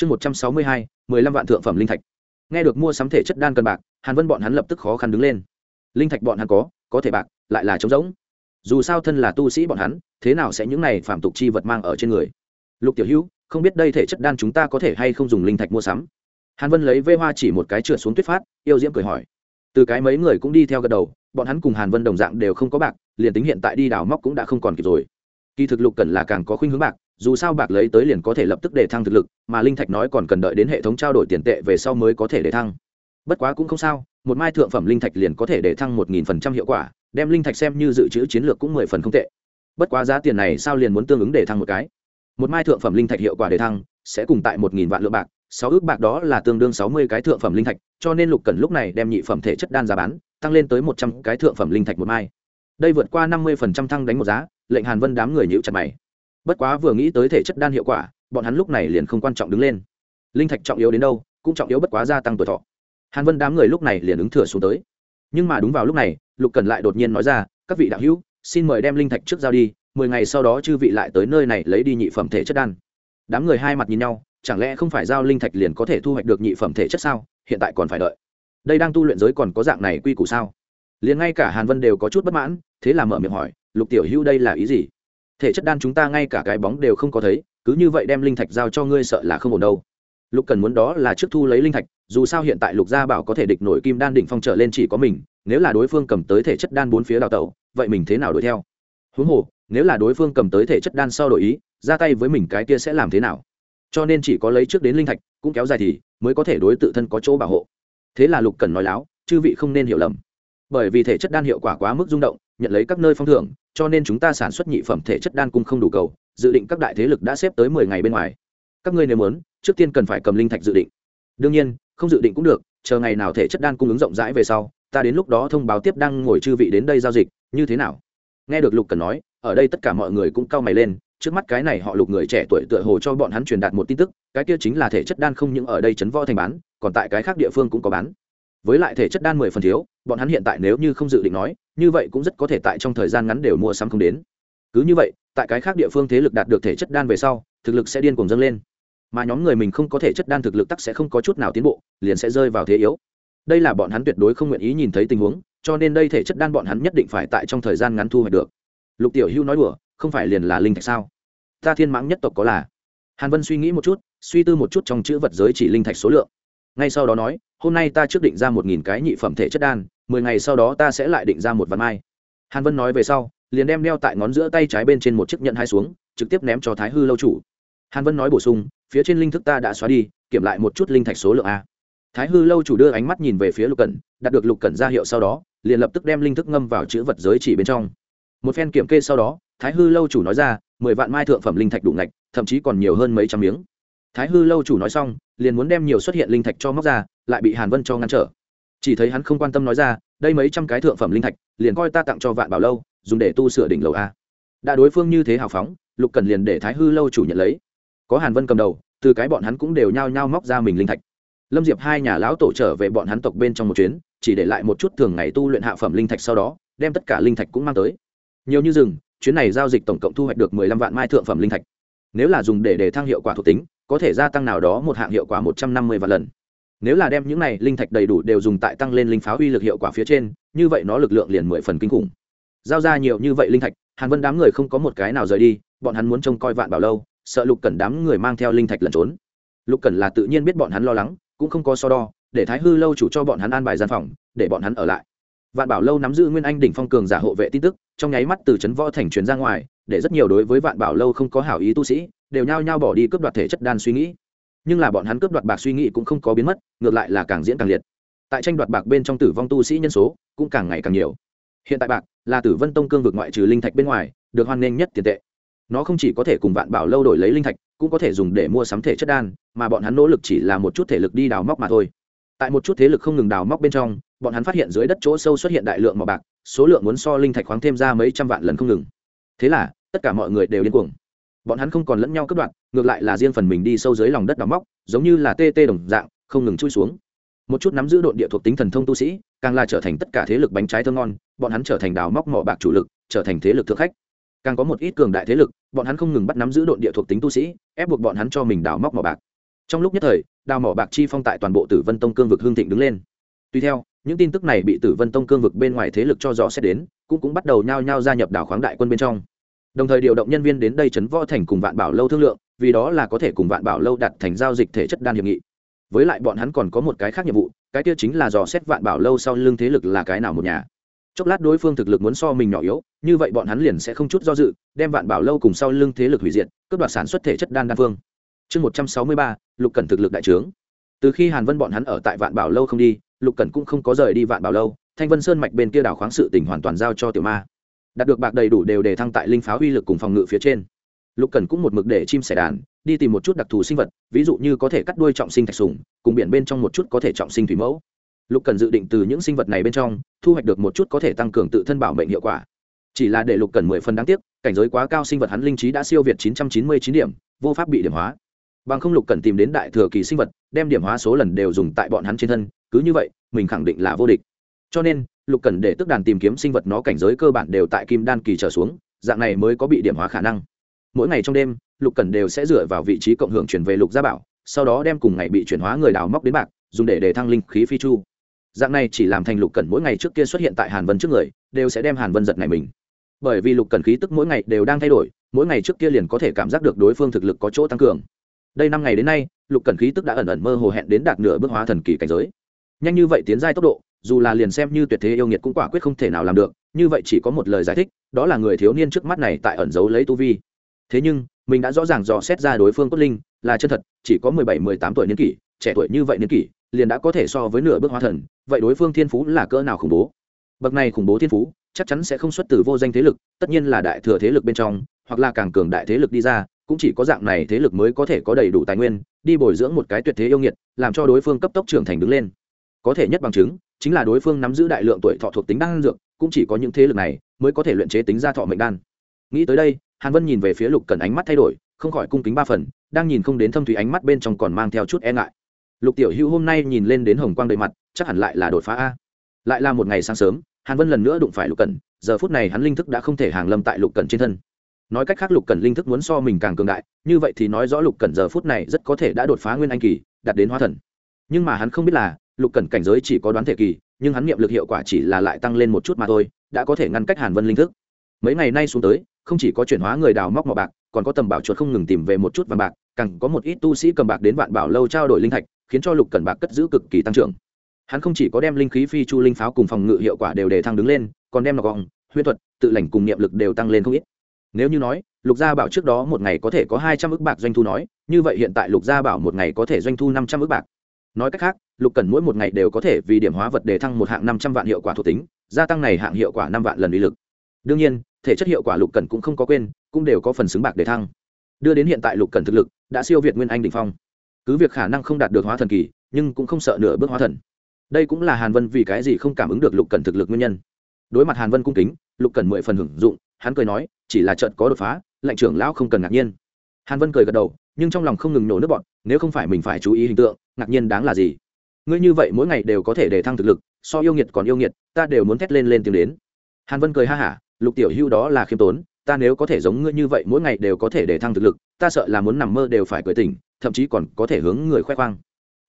chương một trăm sáu mươi hai, mười lăm vạn thượng phẩm linh thạch. Nghe được mua sắm thể chất đan cân bạc, hàn vân bọn hắn lập tức khó khăn đứng lên. Linh thạch bọn hắn có có thể bạc, lại là trống rỗng. Dù sao thân là tu sĩ bọn hắn, thế nào sẽ những này phạm tục chi vật mang ở trên người? Lục tiểu hữu, không biết đây thể chất đan chúng ta có thể hay không dùng linh thạch mua sắm? Hàn vân lấy vê hoa chỉ một cái trượt xuống tuyết phát, yêu diễm cười hỏi. Từ cái mấy người cũng đi theo gật đầu, bọn hắn cùng hàn vân đồng dạng đều không có bạc, liền tính hiện tại đi đào móc cũng đã không còn kịp rồi. Kỳ thực lục cần là càng có khuynh hướng bạc dù sao bạc lấy tới liền có thể lập tức để thăng thực lực, mà linh thạch nói còn cần đợi đến hệ thống trao đổi tiền tệ về sau mới có thể để thăng. Bất quá cũng không sao, một mai thượng phẩm linh thạch liền có thể để thăng một nghìn phần trăm hiệu quả, đem linh thạch xem như dự trữ chiến lược cũng mười phần không tệ. Bất quá giá tiền này sao liền muốn tương ứng để thăng một cái? Một mai thượng phẩm linh thạch hiệu quả để thăng, sẽ cùng tại một nghìn vạn lượng bạc, sáu ước bạc đó là tương đương sáu mươi cái thượng phẩm linh thạch, cho nên lục cần lúc này đem nhị phẩm thể chất đan giá bán, tăng lên tới một trăm cái thượng phẩm linh thạch một mai. Đây vượt qua năm mươi phần trăm thăng đánh một giá, lệnh hàn vân đám người nhíu chặt mày bất quá vừa nghĩ tới thể chất đan hiệu quả, bọn hắn lúc này liền không quan trọng đứng lên. Linh thạch trọng yếu đến đâu, cũng trọng yếu bất quá gia tăng tuổi thọ. Hàn vân đám người lúc này liền ứng thừa xuống tới. Nhưng mà đúng vào lúc này, lục cần lại đột nhiên nói ra, các vị đạo hữu, xin mời đem linh thạch trước giao đi, mười ngày sau đó chư vị lại tới nơi này lấy đi nhị phẩm thể chất đan. Đám người hai mặt nhìn nhau, chẳng lẽ không phải giao linh thạch liền có thể thu hoạch được nhị phẩm thể chất sao? Hiện tại còn phải đợi. Đây đang tu luyện giới còn có dạng này quy củ sao? Liền ngay cả hàn vân đều có chút bất mãn, thế là mở miệng hỏi, lục tiểu hữu đây là ý gì? Thể chất đan chúng ta ngay cả cái bóng đều không có thấy, cứ như vậy đem linh thạch giao cho ngươi sợ là không ổn đâu. Lục cần muốn đó là trước thu lấy linh thạch, dù sao hiện tại lục gia bảo có thể địch nổi kim đan đỉnh phong trở lên chỉ có mình, nếu là đối phương cầm tới thể chất đan bốn phía đào tẩu, vậy mình thế nào đuổi theo? Huống hồ, nếu là đối phương cầm tới thể chất đan sau đổi ý, ra tay với mình cái kia sẽ làm thế nào? Cho nên chỉ có lấy trước đến linh thạch, cũng kéo dài thì mới có thể đối tự thân có chỗ bảo hộ. Thế là lục cần nói láo, chư vị không nên hiểu lầm. Bởi vì thể chất đan hiệu quả quá mức rung động nhận lấy các nơi phong thưởng, cho nên chúng ta sản xuất nhị phẩm thể chất đan cung không đủ cầu, dự định các đại thế lực đã xếp tới mười ngày bên ngoài. Các ngươi nếu muốn, trước tiên cần phải cầm linh thạch dự định. Đương nhiên, không dự định cũng được, chờ ngày nào thể chất đan cung ứng rộng rãi về sau, ta đến lúc đó thông báo tiếp đang ngồi chư vị đến đây giao dịch, như thế nào? Nghe được lục cần nói, ở đây tất cả mọi người cũng cau mày lên, trước mắt cái này họ lục người trẻ tuổi tựa hồ cho bọn hắn truyền đạt một tin tức, cái kia chính là thể chất đan không những ở đây chấn võ thành bán, còn tại cái khác địa phương cũng có bán với lại thể chất đan mười phần thiếu, bọn hắn hiện tại nếu như không dự định nói, như vậy cũng rất có thể tại trong thời gian ngắn đều mua sắm không đến. Cứ như vậy, tại cái khác địa phương thế lực đạt được thể chất đan về sau, thực lực sẽ điên cuồng dâng lên. Mà nhóm người mình không có thể chất đan thực lực tắc sẽ không có chút nào tiến bộ, liền sẽ rơi vào thế yếu. Đây là bọn hắn tuyệt đối không nguyện ý nhìn thấy tình huống, cho nên đây thể chất đan bọn hắn nhất định phải tại trong thời gian ngắn thu hoạch được. Lục tiểu hưu nói đùa, không phải liền là linh thạch sao? Ta thiên mãng nhất tộc có là? Hàn vân suy nghĩ một chút, suy tư một chút trong chữ vật giới chỉ linh thạch số lượng ngay sau đó nói, hôm nay ta trước định ra một nghìn cái nhị phẩm thể chất đan, mười ngày sau đó ta sẽ lại định ra một vạn mai. Hàn vân nói về sau, liền đem đeo tại ngón giữa tay trái bên trên một chiếc nhận hai xuống, trực tiếp ném cho thái hư lâu chủ. Hàn vân nói bổ sung, phía trên linh thức ta đã xóa đi, kiểm lại một chút linh thạch số lượng a. Thái hư lâu chủ đưa ánh mắt nhìn về phía lục cẩn, đạt được lục cẩn ra hiệu sau đó, liền lập tức đem linh thức ngâm vào chữ vật giới chỉ bên trong. Một phen kiểm kê sau đó, thái hư lâu chủ nói ra, mười vạn mai thượng phẩm linh thạch đủ ngạch, thậm chí còn nhiều hơn mấy trăm miếng thái hư lâu chủ nói xong, liền muốn đem nhiều xuất hiện linh thạch cho móc ra, lại bị hàn vân cho ngăn trở. Chỉ thấy hắn không quan tâm nói ra, đây mấy trăm cái thượng phẩm linh thạch, liền coi ta tặng cho vạn bảo lâu, dùng để tu sửa đỉnh lầu a. Đã đối phương như thế hào phóng, lục cần liền để thái hư lâu chủ nhận lấy. Có hàn vân cầm đầu, từ cái bọn hắn cũng đều nhao nhao móc ra mình linh thạch. Lâm diệp hai nhà lão tổ trở về bọn hắn tộc bên trong một chuyến, chỉ để lại một chút thường ngày tu luyện hạ phẩm linh thạch sau đó, đem tất cả linh thạch cũng mang tới. Nhiều như rừng, chuyến này giao dịch tổng cộng thu hoạch được mười lăm vạn mai thượng phẩm linh thạch. Nếu là dùng để để thăng hiệu quả thuộc tính có thể gia tăng nào đó một hạng hiệu quả một trăm năm mươi vạn lần. Nếu là đem những này linh thạch đầy đủ đều dùng tại tăng lên linh pháo uy lực hiệu quả phía trên, như vậy nó lực lượng liền mười phần kinh khủng. Giao ra nhiều như vậy linh thạch, hàn vân đám người không có một cái nào rời đi, bọn hắn muốn trông coi vạn bảo lâu, sợ lục cẩn đám người mang theo linh thạch lẩn trốn. Lục cẩn là tự nhiên biết bọn hắn lo lắng, cũng không có so đo, để thái hư lâu chủ cho bọn hắn an bài gian phòng, để bọn hắn ở lại vạn bảo lâu nắm giữ nguyên anh đỉnh phong cường giả hộ vệ tin tức, trong nháy mắt từ trấn võ thành truyền ra ngoài, để rất nhiều đối với vạn bảo lâu không có hảo ý tu sĩ, đều nhao nhao bỏ đi cướp đoạt thể chất đan suy nghĩ. Nhưng là bọn hắn cướp đoạt bạc suy nghĩ cũng không có biến mất, ngược lại là càng diễn càng liệt. Tại tranh đoạt bạc bên trong tử vong tu sĩ nhân số cũng càng ngày càng nhiều. Hiện tại bạc là tử vân tông cương vực ngoại trừ linh thạch bên ngoài, được hoan nghênh nhất tiền tệ. Nó không chỉ có thể cùng vạn bảo lâu đổi lấy linh thạch, cũng có thể dùng để mua sắm thể chất đan, mà bọn hắn nỗ lực chỉ là một chút thể lực đi đào móc mà thôi. Tại một chút thế lực không ngừng đào móc bên trong bọn hắn phát hiện dưới đất chỗ sâu xuất hiện đại lượng màu bạc, số lượng muốn so linh thạch khoáng thêm ra mấy trăm vạn lần không ngừng. Thế là, tất cả mọi người đều điên cuồng. Bọn hắn không còn lẫn nhau cất đoạn ngược lại là riêng phần mình đi sâu dưới lòng đất đào móc, giống như là tê tê đồng dạng, không ngừng chui xuống. Một chút nắm giữ độn địa thuộc tính thần thông tu sĩ, càng là trở thành tất cả thế lực bánh trái thơ ngon, bọn hắn trở thành đào móc mỏ bạc chủ lực, trở thành thế lực thượng khách. Càng có một ít cường đại thế lực, bọn hắn không ngừng bắt nắm giữ độn địa thuộc tính tu sĩ, ép buộc bọn hắn cho mình đào móc mỏ bạc. Trong lúc nhất thời, đào mỏ bạc chi phong tại toàn bộ tử vân tông cương vực hương thịnh đứng lên. Tuy theo những tin tức này bị tử vân tông cương vực bên ngoài thế lực cho dò xét đến, cũng cũng bắt đầu nhao nhao gia nhập đảo khoáng đại quân bên trong. Đồng thời điều động nhân viên đến đây chấn võ thành cùng vạn bảo lâu thương lượng, vì đó là có thể cùng vạn bảo lâu đặt thành giao dịch thể chất đan hiệp nghị. Với lại bọn hắn còn có một cái khác nhiệm vụ, cái kia chính là dò xét vạn bảo lâu sau lưng thế lực là cái nào một nhà. Chốc lát đối phương thực lực muốn so mình nhỏ yếu, như vậy bọn hắn liền sẽ không chút do dự, đem vạn bảo lâu cùng sau lưng thế lực hủy diệt, cướp đoạt sản xuất thể chất đan đa phương chương một trăm sáu mươi ba, lục cần thực lực đại trướng từ khi hàn vân bọn hắn ở tại vạn bảo lâu không đi, lục cần cũng không có rời đi vạn bảo lâu, thanh vân sơn mạch bên kia đảo khoáng sự tỉnh hoàn toàn giao cho tiểu ma. Đạt được bạc đầy đủ đều để thăng tại linh pháo uy lực cùng phòng ngự phía trên. Lục cần cũng một mực để chim sẻ đàn, đi tìm một chút đặc thù sinh vật, ví dụ như có thể cắt đuôi trọng sinh thạch sùng cùng biển bên trong một chút có thể trọng sinh thủy mẫu. Lục cần dự định từ những sinh vật này bên trong, thu hoạch được một chút có thể tăng cường tự thân bảo mệnh hiệu quả. Chỉ là để lục cần mười phần đáng tiếc, cảnh giới quá cao sinh vật hắn linh trí đã siêu việt chín trăm chín mươi chín điểm, vô pháp bị điểm hóa bằng không lục cần tìm đến đại thừa kỳ sinh vật, đem điểm hóa số lần đều dùng tại bọn hắn trên thân, cứ như vậy, mình khẳng định là vô địch. Cho nên, lục cần để tức đàn tìm kiếm sinh vật nó cảnh giới cơ bản đều tại kim đan kỳ trở xuống, dạng này mới có bị điểm hóa khả năng. Mỗi ngày trong đêm, lục cần đều sẽ dựa vào vị trí cộng hưởng chuyển về lục gia bảo, sau đó đem cùng ngày bị chuyển hóa người đào móc đến bạc, dùng để để thăng linh khí phi chu. Dạng này chỉ làm thành lục cần mỗi ngày trước kia xuất hiện tại hàn vân trước người, đều sẽ đem hàn vân giật này mình. Bởi vì lục cần khí tức mỗi ngày đều đang thay đổi, mỗi ngày trước kia liền có thể cảm giác được đối phương thực lực có chỗ tăng cường đây năm ngày đến nay, lục Cẩn khí tức đã ẩn ẩn mơ hồ hẹn đến đạt nửa bước hóa thần kỳ cảnh giới. Nhanh như vậy tiến giai tốc độ, dù là liền xem như tuyệt thế yêu nghiệt cũng quả quyết không thể nào làm được, như vậy chỉ có một lời giải thích, đó là người thiếu niên trước mắt này tại ẩn giấu lấy tu vi. Thế nhưng, mình đã rõ ràng dò xét ra đối phương cốt linh, là chân thật, chỉ có mười bảy, mười tám tuổi niên kỷ, trẻ tuổi như vậy niên kỷ, liền đã có thể so với nửa bước hóa thần, vậy đối phương thiên phú là cỡ nào khủng bố? Bậc này khủng bố thiên phú, chắc chắn sẽ không xuất từ vô danh thế lực, tất nhiên là đại thừa thế lực bên trong, hoặc là càng cường đại thế lực đi ra cũng chỉ có dạng này thế lực mới có thể có đầy đủ tài nguyên, đi bồi dưỡng một cái tuyệt thế yêu nghiệt, làm cho đối phương cấp tốc trưởng thành đứng lên. Có thể nhất bằng chứng, chính là đối phương nắm giữ đại lượng tuổi thọ thuộc tính đan dược, cũng chỉ có những thế lực này mới có thể luyện chế tính ra thọ mệnh đan. Nghĩ tới đây, hàn vân nhìn về phía lục cần ánh mắt thay đổi, không khỏi cung kính ba phần, đang nhìn không đến thâm thủy ánh mắt bên trong còn mang theo chút e ngại. Lục tiểu hữu hôm nay nhìn lên đến hồng quang đầy mặt, chắc hẳn lại là đột phá a. Lại là một ngày sáng sớm, hàn vân lần nữa đụng phải lục cần giờ phút này hắn linh thức đã không thể hàng lâm tại lục cần trên thân nói cách khác lục cần linh thức muốn so mình càng cường đại, như vậy thì nói rõ lục cần giờ phút này rất có thể đã đột phá nguyên anh kỳ, đạt đến hóa thần. Nhưng mà hắn không biết là, lục cần cảnh giới chỉ có đoán thể kỳ, nhưng hắn nghiệm lực hiệu quả chỉ là lại tăng lên một chút mà thôi, đã có thể ngăn cách hàn vân linh thức. Mấy ngày nay xuống tới, không chỉ có chuyển hóa người đào móc mỏ bạc, còn có tầm bảo chuột không ngừng tìm về một chút vàng bạc, càng có một ít tu sĩ cầm bạc đến vạn bảo lâu trao đổi linh thạch, khiến cho lục cần bạc cất giữ cực kỳ tăng trưởng. Hắn không chỉ có đem linh khí phi chu linh pháo cùng phòng ngự hiệu quả đều để thăng đứng lên, còn đem nọc gọng huyết thuật, tự lành cùng niệm lực đều tăng lên không ít nếu như nói, lục gia bảo trước đó một ngày có thể có hai trăm ước bạc doanh thu nói, như vậy hiện tại lục gia bảo một ngày có thể doanh thu năm trăm ước bạc. Nói cách khác, lục cần mỗi một ngày đều có thể vì điểm hóa vật để thăng một hạng năm trăm vạn hiệu quả thuộc tính, gia tăng này hạng hiệu quả năm vạn lần uy lực. Đương nhiên, thể chất hiệu quả lục cần cũng không có quên, cũng đều có phần xứng bạc để thăng. Đưa đến hiện tại lục cần thực lực, đã siêu việt nguyên anh đình phong. Cứ việc khả năng không đạt được hóa thần kỳ, nhưng cũng không sợ nửa bước hóa thần. Đây cũng là hàn vân vì cái gì không cảm ứng được lục cần thực lực nguyên nhân. Đối mặt hàn vân cung kính, lục cần mười phần hưởng dụng, hắn cười nói chỉ là trận có đột phá, lệnh trưởng lão không cần ngạc nhiên. Hàn vân cười gật đầu, nhưng trong lòng không ngừng nổ nước bọn nếu không phải mình phải chú ý hình tượng, ngạc nhiên đáng là gì? Ngươi như vậy mỗi ngày đều có thể để thăng thực lực, so yêu nghiệt còn yêu nghiệt, ta đều muốn thét lên lên tiếng đến. Hàn vân cười ha hả, lục tiểu hưu đó là khiêm tốn, ta nếu có thể giống ngươi như vậy mỗi ngày đều có thể để thăng thực lực, ta sợ là muốn nằm mơ đều phải cười tỉnh, thậm chí còn có thể hướng người khoe khoang.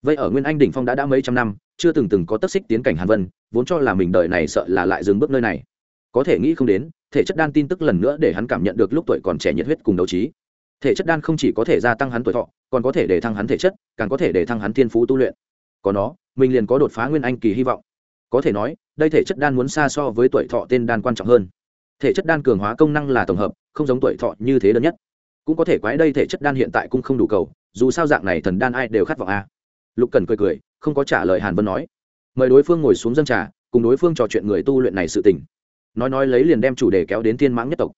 Vậy ở nguyên anh đỉnh phong đã đã mấy trăm năm, chưa từng từng có tất xích tiến cảnh hàn vân, vốn cho là mình đời này sợ là lại dừng bước nơi này. Có thể nghĩ không đến thể chất đan tin tức lần nữa để hắn cảm nhận được lúc tuổi còn trẻ nhiệt huyết cùng đấu trí. Thể chất đan không chỉ có thể gia tăng hắn tuổi thọ, còn có thể để thăng hắn thể chất, càng có thể để thăng hắn thiên phú tu luyện. Có nó, mình liền có đột phá nguyên anh kỳ hy vọng. Có thể nói, đây thể chất đan muốn xa so với tuổi thọ tên đan quan trọng hơn. Thể chất đan cường hóa công năng là tổng hợp, không giống tuổi thọ như thế đơn nhất. Cũng có thể quái đây thể chất đan hiện tại cũng không đủ cầu, dù sao dạng này thần đan ai đều khát vọng a. Lục cần cười cười, không có trả lời hàn vân nói. Mời đối phương ngồi xuống dân trà, cùng đối phương trò chuyện người tu luyện này sự tình nói nói lấy liền đem chủ đề kéo đến thiên mãng nhất tộc.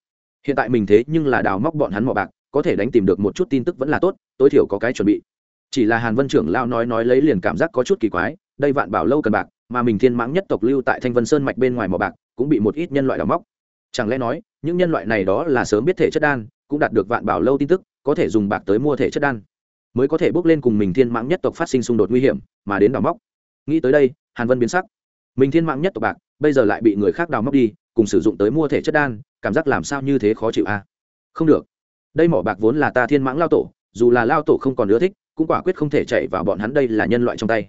Hiện tại mình thế nhưng là đào móc bọn hắn mỏ bạc, có thể đánh tìm được một chút tin tức vẫn là tốt, tối thiểu có cái chuẩn bị. Chỉ là hàn vân trưởng lao nói nói lấy liền cảm giác có chút kỳ quái, đây vạn bảo lâu cần bạc, mà mình thiên mãng nhất tộc lưu tại thanh vân sơn mạch bên ngoài mỏ bạc, cũng bị một ít nhân loại đào móc. Chẳng lẽ nói, những nhân loại này đó là sớm biết thể chất đan, cũng đạt được vạn bảo lâu tin tức, có thể dùng bạc tới mua thể chất đan, mới có thể bước lên cùng mình thiên mãng nhất tộc phát sinh xung đột nguy hiểm, mà đến đào móc. Nghĩ tới đây, hàn vân biến sắc. Mình thiên mãng nhất tộc bạc, bây giờ lại bị người khác đào móc đi cùng sử dụng tới mua thể chất đan, cảm giác làm sao như thế khó chịu a? Không được. Đây mỏ bạc vốn là ta thiên mãng lao tổ, dù là lao tổ không còn ưa thích, cũng quả quyết không thể chạy vào bọn hắn đây là nhân loại trong tay.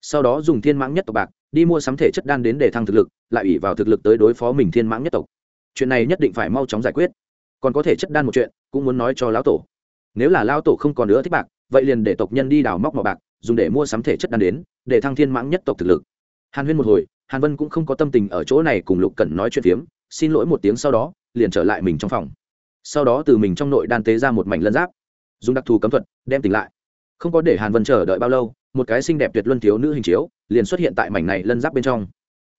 Sau đó dùng thiên mãng nhất tộc bạc, đi mua sắm thể chất đan đến để thăng thực lực, lại ủy vào thực lực tới đối phó mình thiên mãng nhất tộc. Chuyện này nhất định phải mau chóng giải quyết. Còn có thể chất đan một chuyện, cũng muốn nói cho lão tổ. Nếu là lao tổ không còn nữa thích bạc, vậy liền để tộc nhân đi đào móc mỏ bạc, dùng để mua sắm thể chất đan đến, để thăng thiên mãng nhất tộc thực lực. Hàn huyên một hồi hàn vân cũng không có tâm tình ở chỗ này cùng lục cẩn nói chuyện phiếm, xin lỗi một tiếng sau đó, liền trở lại mình trong phòng. Sau đó từ mình trong nội đan tế ra một mảnh lân giáp, dùng đặc thù cấm thuật, đem tỉnh lại. Không có để hàn vân chờ đợi bao lâu, một cái xinh đẹp tuyệt luân thiếu nữ hình chiếu, liền xuất hiện tại mảnh này lân giáp bên trong.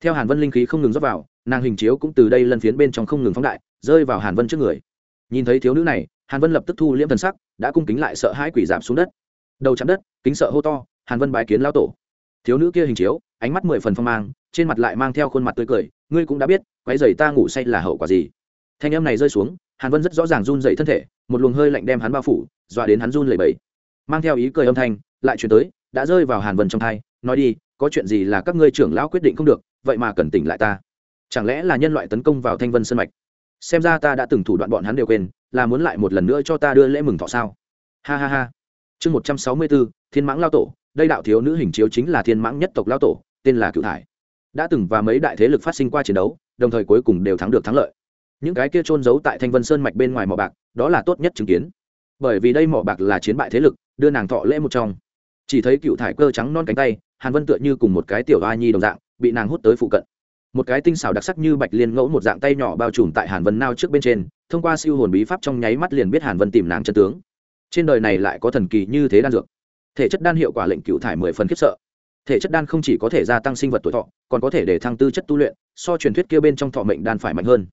Theo hàn vân linh khí không ngừng rót vào, nàng hình chiếu cũng từ đây lân phiến bên trong không ngừng phóng đại, rơi vào hàn vân trước người. Nhìn thấy thiếu nữ này, hàn vân lập tức thu liễm thần sắc, đã cung kính lại sợ hãi quỷ giảm xuống đất. Đầu chạm đất, kính sợ hô to, hàn vân bái kiến lao tổ. Thiếu nữ kia hình chiếu, ánh mắt mười phần phong mang trên mặt lại mang theo khuôn mặt tươi cười, ngươi cũng đã biết quái dày ta ngủ say là hậu quả gì. Thanh em này rơi xuống, hàn vân rất rõ ràng run dậy thân thể, một luồng hơi lạnh đem hắn bao phủ, dọa đến hắn run lẩy bẩy. Mang theo ý cười âm thanh, lại chuyển tới, đã rơi vào hàn vân trong thai, nói đi, có chuyện gì là các ngươi trưởng lão quyết định không được, vậy mà cần tỉnh lại ta. Chẳng lẽ là nhân loại tấn công vào thanh vân sân mạch? Xem ra ta đã từng thủ đoạn bọn hắn đều quên, là muốn lại một lần nữa cho ta đưa lễ mừng thọ sao? Ha ha ha. Chương một trăm sáu mươi bốn thiên mãng lao tổ, đây đạo thiếu nữ hình chiếu chính là thiên mãng nhất tộc lao tổ, tên là cựu thải đã từng và mấy đại thế lực phát sinh qua chiến đấu, đồng thời cuối cùng đều thắng được thắng lợi. Những cái kia trôn giấu tại thanh vân sơn mạch bên ngoài mỏ bạc, đó là tốt nhất chứng kiến. Bởi vì đây mỏ bạc là chiến bại thế lực, đưa nàng thọ lễ một trong. Chỉ thấy cựu thải cơ trắng non cánh tay, hàn vân tựa như cùng một cái tiểu hoa nhi đồng dạng, bị nàng hút tới phụ cận. Một cái tinh xảo đặc sắc như bạch liên ngẫu một dạng tay nhỏ bao trùm tại hàn vân nao trước bên trên, thông qua siêu hồn bí pháp trong nháy mắt liền biết hàn vân tìm nàng chân tướng. Trên đời này lại có thần kỳ như thế đan dược. Thể chất đan hiệu quả lệnh cựu thải mười phần khiếp sợ thể chất đan không chỉ có thể gia tăng sinh vật tuổi thọ, còn có thể để thăng tư chất tu luyện, so truyền thuyết kia bên trong thọ mệnh đan phải mạnh hơn.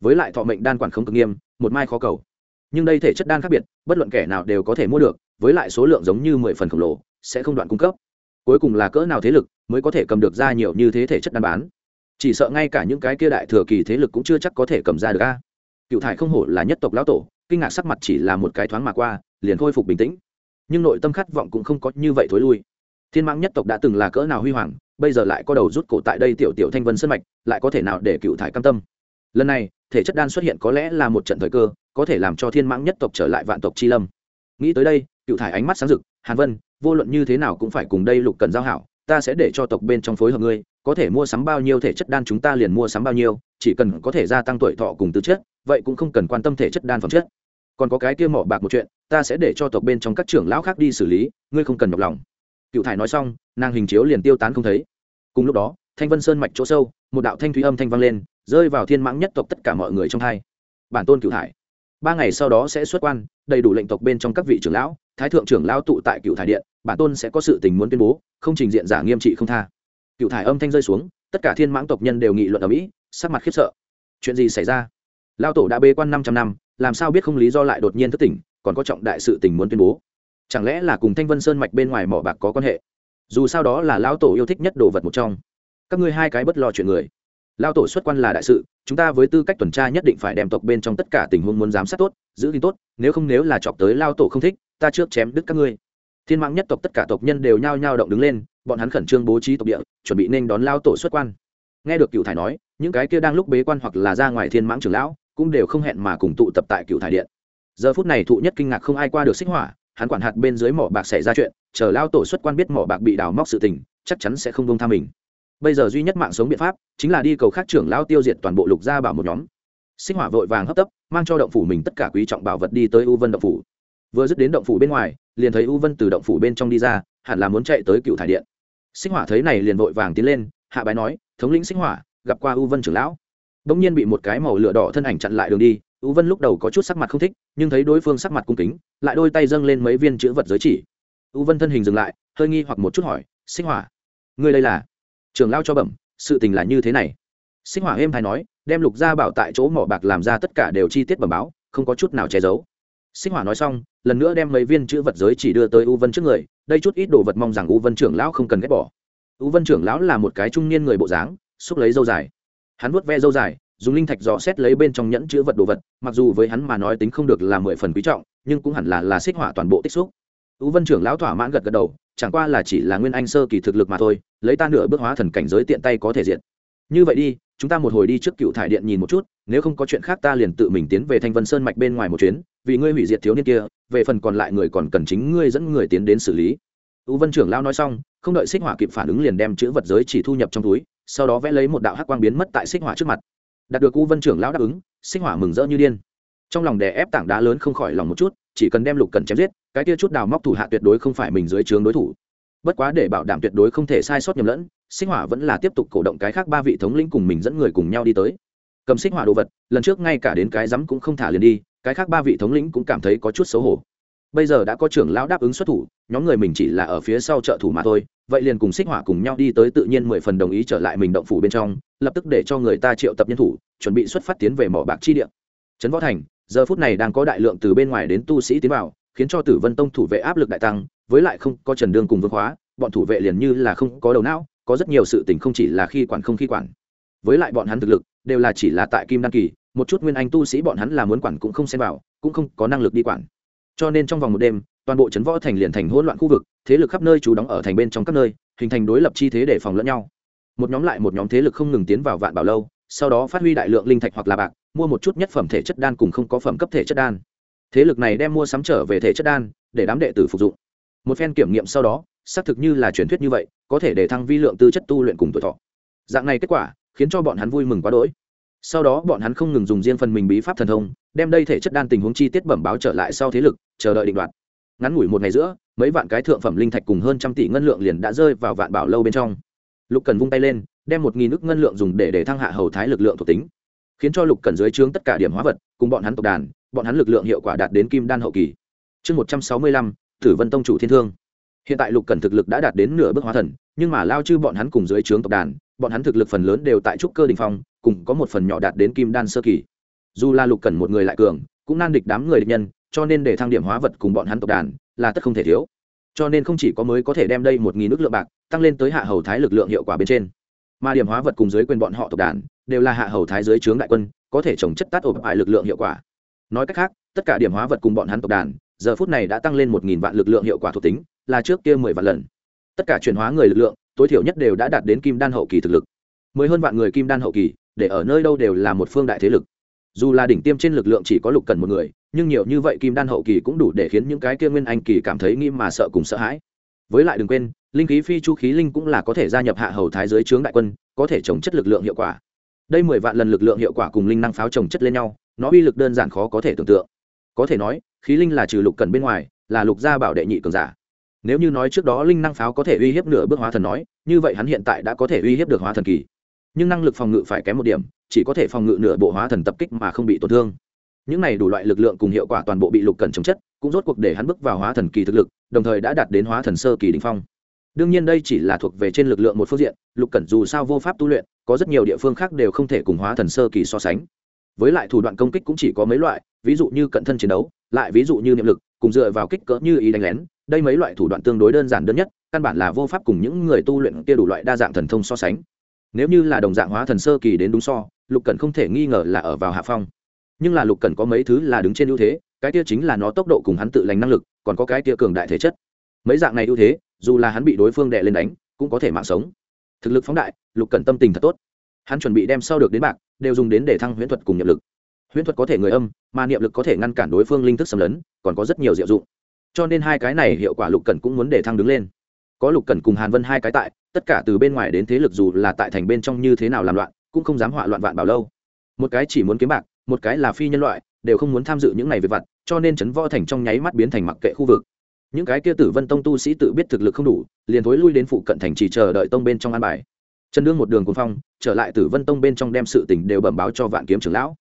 Với lại thọ mệnh đan quản không cực nghiêm, một mai khó cầu. Nhưng đây thể chất đan khác biệt, bất luận kẻ nào đều có thể mua được, với lại số lượng giống như mười phần khổng lồ, sẽ không đoạn cung cấp. Cuối cùng là cỡ nào thế lực mới có thể cầm được ra nhiều như thế thể chất đan bán? Chỉ sợ ngay cả những cái kia đại thừa kỳ thế lực cũng chưa chắc có thể cầm ra được a. Cựu thải không hổ là nhất tộc lão tổ, kinh ngạc sắc mặt chỉ là một cái thoáng mà qua, liền khôi phục bình tĩnh. Nhưng nội tâm khát vọng cũng không có như vậy thối lui thiên mãng nhất tộc đã từng là cỡ nào huy hoàng, bây giờ lại có đầu rút cổ tại đây tiểu tiểu thanh vân sân mạch, lại có thể nào để cựu thải cam tâm? Lần này, thể chất đan xuất hiện có lẽ là một trận thời cơ, có thể làm cho thiên mãng nhất tộc trở lại vạn tộc chi lâm. Nghĩ tới đây, cựu thải ánh mắt sáng rực, hàn vân, vô luận như thế nào cũng phải cùng đây lục cần giao hảo, ta sẽ để cho tộc bên trong phối hợp ngươi, có thể mua sắm bao nhiêu thể chất đan chúng ta liền mua sắm bao nhiêu, chỉ cần có thể gia tăng tuổi thọ cùng tư chất, vậy cũng không cần quan tâm thể chất đan phẩm chất. Còn có cái kia mỏ bạc một chuyện, ta sẽ để cho tộc bên trong các trưởng lão khác đi xử lý, ngươi không cần nhọc lòng cựu thải nói xong, nàng hình chiếu liền tiêu tán không thấy. Cùng lúc đó, thanh vân sơn mạch chỗ sâu, một đạo thanh thúy âm thanh vang lên, rơi vào thiên mãng nhất tộc tất cả mọi người trong hai. Bản tôn cựu thải. Ba ngày sau đó sẽ xuất quan, đầy đủ lệnh tộc bên trong các vị trưởng lão, thái thượng trưởng lão tụ tại cựu thải điện, bản tôn sẽ có sự tình muốn tuyên bố, không trình diện giả nghiêm trị không tha. Cựu thải âm thanh rơi xuống, tất cả thiên mãng tộc nhân đều nghị luận ở mỹ, sắc mặt khiếp sợ. Chuyện gì xảy ra? Lao tổ đã bê quan năm trăm năm, làm sao biết không lý do lại đột nhiên thất tỉnh, còn có trọng đại sự tình muốn tuyên bố chẳng lẽ là cùng thanh vân sơn mạch bên ngoài mỏ bạc có quan hệ? Dù sao đó là lão tổ yêu thích nhất đồ vật một trong. Các ngươi hai cái bất lo chuyện người. Lao tổ xuất quan là đại sự, chúng ta với tư cách tuần tra nhất định phải đem tộc bên trong tất cả tình huống muốn giám sát tốt, giữ gìn tốt, nếu không nếu là chọc tới lao tổ không thích, ta trước chém đứt các ngươi. Thiên mạng nhất tộc tất cả tộc nhân đều nhao nhao động đứng lên, bọn hắn khẩn trương bố trí tộc địa, chuẩn bị nên đón lao tổ xuất quan. Nghe được cựu thải nói, những cái kia đang lúc bế quan hoặc là ra ngoài thiên mãng trưởng lão, cũng đều không hẹn mà cùng tụ tập tại cựu thải điện. Giờ phút này thụ nhất kinh ngạc không ai qua được xích hỏa hắn quản hạt bên dưới mỏ bạc xảy ra chuyện, chờ lao tổ xuất quan biết mỏ bạc bị đào móc sự tình, chắc chắn sẽ không bông tha mình. Bây giờ duy nhất mạng sống biện pháp, chính là đi cầu khác trưởng lao tiêu diệt toàn bộ lục gia bảo một nhóm. Sinh hỏa vội vàng hấp tấp, mang cho động phủ mình tất cả quý trọng bảo vật đi tới u vân động phủ. Vừa dứt đến động phủ bên ngoài, liền thấy u vân từ động phủ bên trong đi ra, hẳn là muốn chạy tới cựu thải điện. Sinh hỏa thấy này liền vội vàng tiến lên, hạ bái nói, thống lĩnh sinh hỏa, gặp qua u vân trưởng lão. Bỗng nhiên bị một cái màu lửa đỏ thân ảnh chặn lại đường đi u vân lúc đầu có chút sắc mặt không thích, nhưng thấy đối phương sắc mặt cung kính, lại đôi tay dâng lên mấy viên chữ vật giới chỉ. U vân thân hình dừng lại, hơi nghi hoặc một chút hỏi, sinh hỏa, ngươi đây là? Trường lao cho bẩm, sự tình là như thế này. Sinh hỏa êm hay nói, đem lục gia bảo tại chỗ mỏ bạc làm ra tất cả đều chi tiết bẩm báo, không có chút nào che giấu. Sinh hỏa nói xong, lần nữa đem mấy viên chữ vật giới chỉ đưa tới u vân trước người, đây chút ít đồ vật mong rằng u vân trưởng lão không cần ghét bỏ. U vân trưởng lão là một cái trung niên người bộ dáng, xúc lấy dâu dài. Hắn vuốt ve dâu dài dùng linh thạch dò xét lấy bên trong nhẫn chữ vật đồ vật mặc dù với hắn mà nói tính không được là mười phần quý trọng nhưng cũng hẳn là là xích hỏa toàn bộ tích xúc. U Vân trưởng lão thỏa mãn gật gật đầu, chẳng qua là chỉ là nguyên anh sơ kỳ thực lực mà thôi, lấy ta nửa bước hóa thần cảnh giới tiện tay có thể diện. Như vậy đi, chúng ta một hồi đi trước cựu thải điện nhìn một chút, nếu không có chuyện khác ta liền tự mình tiến về Thanh Vân Sơn mạch bên ngoài một chuyến, vì ngươi hủy diệt thiếu niên kia về phần còn lại người còn cần chính ngươi dẫn người tiến đến xử lý. U vân trưởng lão nói xong không đợi xích hỏa kịp phản ứng liền đem chữ vật giới chỉ thu nhập trong túi sau đó vẽ lấy một đạo hắc quang biến mất tại xích hỏa trước mặt đạt được u vân trưởng lão đáp ứng xích hỏa mừng rỡ như điên. Trong lòng đè ép tảng đá lớn không khỏi lòng một chút, chỉ cần đem lục cần chém giết, cái kia chút đào móc thủ hạ tuyệt đối không phải mình dưới trướng đối thủ. Bất quá để bảo đảm tuyệt đối không thể sai sót nhầm lẫn xích hỏa vẫn là tiếp tục cổ động cái khác ba vị thống lĩnh cùng mình dẫn người cùng nhau đi tới. Cầm xích hỏa đồ vật, lần trước ngay cả đến cái rắm cũng không thả liền đi, cái khác ba vị thống lĩnh cũng cảm thấy có chút xấu hổ. Bây giờ đã có trưởng lão đáp ứng xuất thủ, nhóm người mình chỉ là ở phía sau trợ thủ mà thôi, vậy liền cùng xích hỏa cùng nhau đi tới tự nhiên mười phần đồng ý trở lại mình động phủ bên trong lập tức để cho người ta triệu tập nhân thủ, chuẩn bị xuất phát tiến về mỏ bạc chi địa. Trấn võ thành, giờ phút này đang có đại lượng từ bên ngoài đến tu sĩ tiến vào, khiến cho tử vân tông thủ vệ áp lực đại tăng, với lại không có trần đương cùng vương hóa, bọn thủ vệ liền như là không có đầu não, có rất nhiều sự tình không chỉ là khi quản không khi quản. Với lại bọn hắn thực lực, đều là chỉ là tại kim đăng kỳ, một chút nguyên anh tu sĩ bọn hắn là muốn quản cũng không xem vào, cũng không có năng lực đi quản. Cho nên trong vòng một đêm, toàn bộ trấn võ thành liền thành hỗn loạn khu vực, thế lực khắp nơi trú đóng ở thành bên trong các nơi, hình thành đối lập chi thế để phòng lẫn nhau một nhóm lại một nhóm thế lực không ngừng tiến vào vạn bảo lâu, sau đó phát huy đại lượng linh thạch hoặc là bạc, mua một chút nhất phẩm thể chất đan cùng không có phẩm cấp thể chất đan. Thế lực này đem mua sắm trở về thể chất đan, để đám đệ tử phục dụng. Một phen kiểm nghiệm sau đó, xác thực như là truyền thuyết như vậy, có thể để thăng vi lượng tư chất tu luyện cùng tuổi thọ. Dạng này kết quả, khiến cho bọn hắn vui mừng quá đỗi. Sau đó bọn hắn không ngừng dùng riêng phần mình bí pháp thần thông, đem đây thể chất đan tình huống chi tiết bẩm báo trở lại sau thế lực, chờ đợi định đoạt. Ngắn ngủi một ngày giữa, mấy vạn cái thượng phẩm linh thạch cùng hơn trăm tỷ ngân lượng liền đã rơi vào vạn bảo lâu bên trong lục cần vung tay lên, đem một nghìn nước ngân lượng dùng để để thăng hạ hầu thái lực lượng thuộc tính, khiến cho lục cần dưới trướng tất cả điểm hóa vật, cùng bọn hắn tộc đàn, bọn hắn lực lượng hiệu quả đạt đến kim đan hậu kỳ. Chương một trăm sáu mươi lăm, tử vân tông chủ thiên thương. Hiện tại lục cần thực lực đã đạt đến nửa bước hóa thần, nhưng mà lao chư bọn hắn cùng dưới trướng tộc đàn, bọn hắn thực lực phần lớn đều tại trúc cơ đình phong, cùng có một phần nhỏ đạt đến kim đan sơ kỳ. Dù là lục cần một người lại cường, cũng nan địch đám người địch nhân, cho nên để thăng điểm hóa vật cùng bọn hắn tộc đàn là tất không thể thiếu cho nên không chỉ có mới có thể đem đây một nghìn nước lượng bạc tăng lên tới hạ hầu thái lực lượng hiệu quả bên trên, mà điểm hóa vật cùng dưới quyền bọn họ tộc đàn đều là hạ hầu thái dưới trướng đại quân, có thể trồng chất tát ổn hại lực lượng hiệu quả. Nói cách khác, tất cả điểm hóa vật cùng bọn hắn tộc đàn, giờ phút này đã tăng lên một nghìn vạn lực lượng hiệu quả thuộc tính, là trước kia mười vạn lần. Tất cả chuyển hóa người lực lượng, tối thiểu nhất đều đã đạt đến kim đan hậu kỳ thực lực. Mười hơn vạn người kim đan hậu kỳ, để ở nơi đâu đều là một phương đại thế lực. Dù là đỉnh tiêm trên lực lượng chỉ có lục cần một người nhưng nhiều như vậy kim đan hậu kỳ cũng đủ để khiến những cái kia nguyên anh kỳ cảm thấy nghi mà sợ cùng sợ hãi. Với lại đừng quên, linh khí phi chu khí linh cũng là có thể gia nhập hạ hầu thái dưới trướng đại quân, có thể chống chất lực lượng hiệu quả. Đây mười vạn lần lực lượng hiệu quả cùng linh năng pháo trồng chất lên nhau, nó uy lực đơn giản khó có thể tưởng tượng. Có thể nói, khí linh là trừ lục cần bên ngoài, là lục gia bảo đệ nhị cường giả. Nếu như nói trước đó linh năng pháo có thể uy hiếp nửa bước hóa thần nói, như vậy hắn hiện tại đã có thể uy hiếp được hóa thần kỳ. Nhưng năng lực phòng ngự phải kém một điểm, chỉ có thể phòng ngự nửa bộ hóa thần tập kích mà không bị tổn thương những này đủ loại lực lượng cùng hiệu quả toàn bộ bị lục cần chống chất, cũng rốt cuộc để hắn bước vào hóa thần kỳ thực lực, đồng thời đã đạt đến hóa thần sơ kỳ đ ỉ n h phong. Đương nhiên đây chỉ là thuộc về trên lực lượng một phương diện, lục cẩn dù sao vô pháp tu luyện, có rất nhiều địa phương khác đều không thể cùng hóa thần sơ kỳ so sánh. Với lại thủ đoạn công kích cũng chỉ có mấy loại, ví dụ như cận thân chiến đấu, lại ví dụ như niệm lực, cùng dựa vào kích cỡ như ý đánh lén, đây mấy loại thủ đoạn tương đối đơn giản đơn nhất, căn bản là vô pháp cùng những người tu luyện kia đủ loại đa dạng thần thông so sánh. Nếu như là đồng dạng hóa thần sơ kỳ đến đúng so, lục cẩn không thể nghi ngờ là ở vào hạ phong nhưng là lục cẩn có mấy thứ là đứng trên ưu thế, cái kia chính là nó tốc độ cùng hắn tự lành năng lực, còn có cái kia cường đại thể chất. Mấy dạng này ưu thế, dù là hắn bị đối phương đè lên đánh, cũng có thể mạng sống. Thực lực phóng đại, lục cẩn tâm tình thật tốt. Hắn chuẩn bị đem sau được đến bạc, đều dùng đến để thăng huyễn thuật cùng nhiệm lực. Huyễn thuật có thể người âm, mà niệm lực có thể ngăn cản đối phương linh thức xâm lấn, còn có rất nhiều diệu dụng. Cho nên hai cái này hiệu quả lục cẩn cũng muốn để thăng đứng lên. Có lục cẩn cùng hàn vân hai cái tại, tất cả từ bên ngoài đến thế lực dù là tại thành bên trong như thế nào làm loạn, cũng không dám họa loạn vạn bảo lâu. Một cái chỉ muốn kiếm bạc một cái là phi nhân loại, đều không muốn tham dự những này về vặt, cho nên chấn võ thành trong nháy mắt biến thành mặc kệ khu vực. Những cái kia tử vân tông tu sĩ tự biết thực lực không đủ, liền thối lui đến phụ cận thành chỉ chờ đợi tông bên trong an bài. Trần đương một đường cuốn phong, trở lại tử vân tông bên trong đem sự tình đều bẩm báo cho vạn kiếm trưởng lão.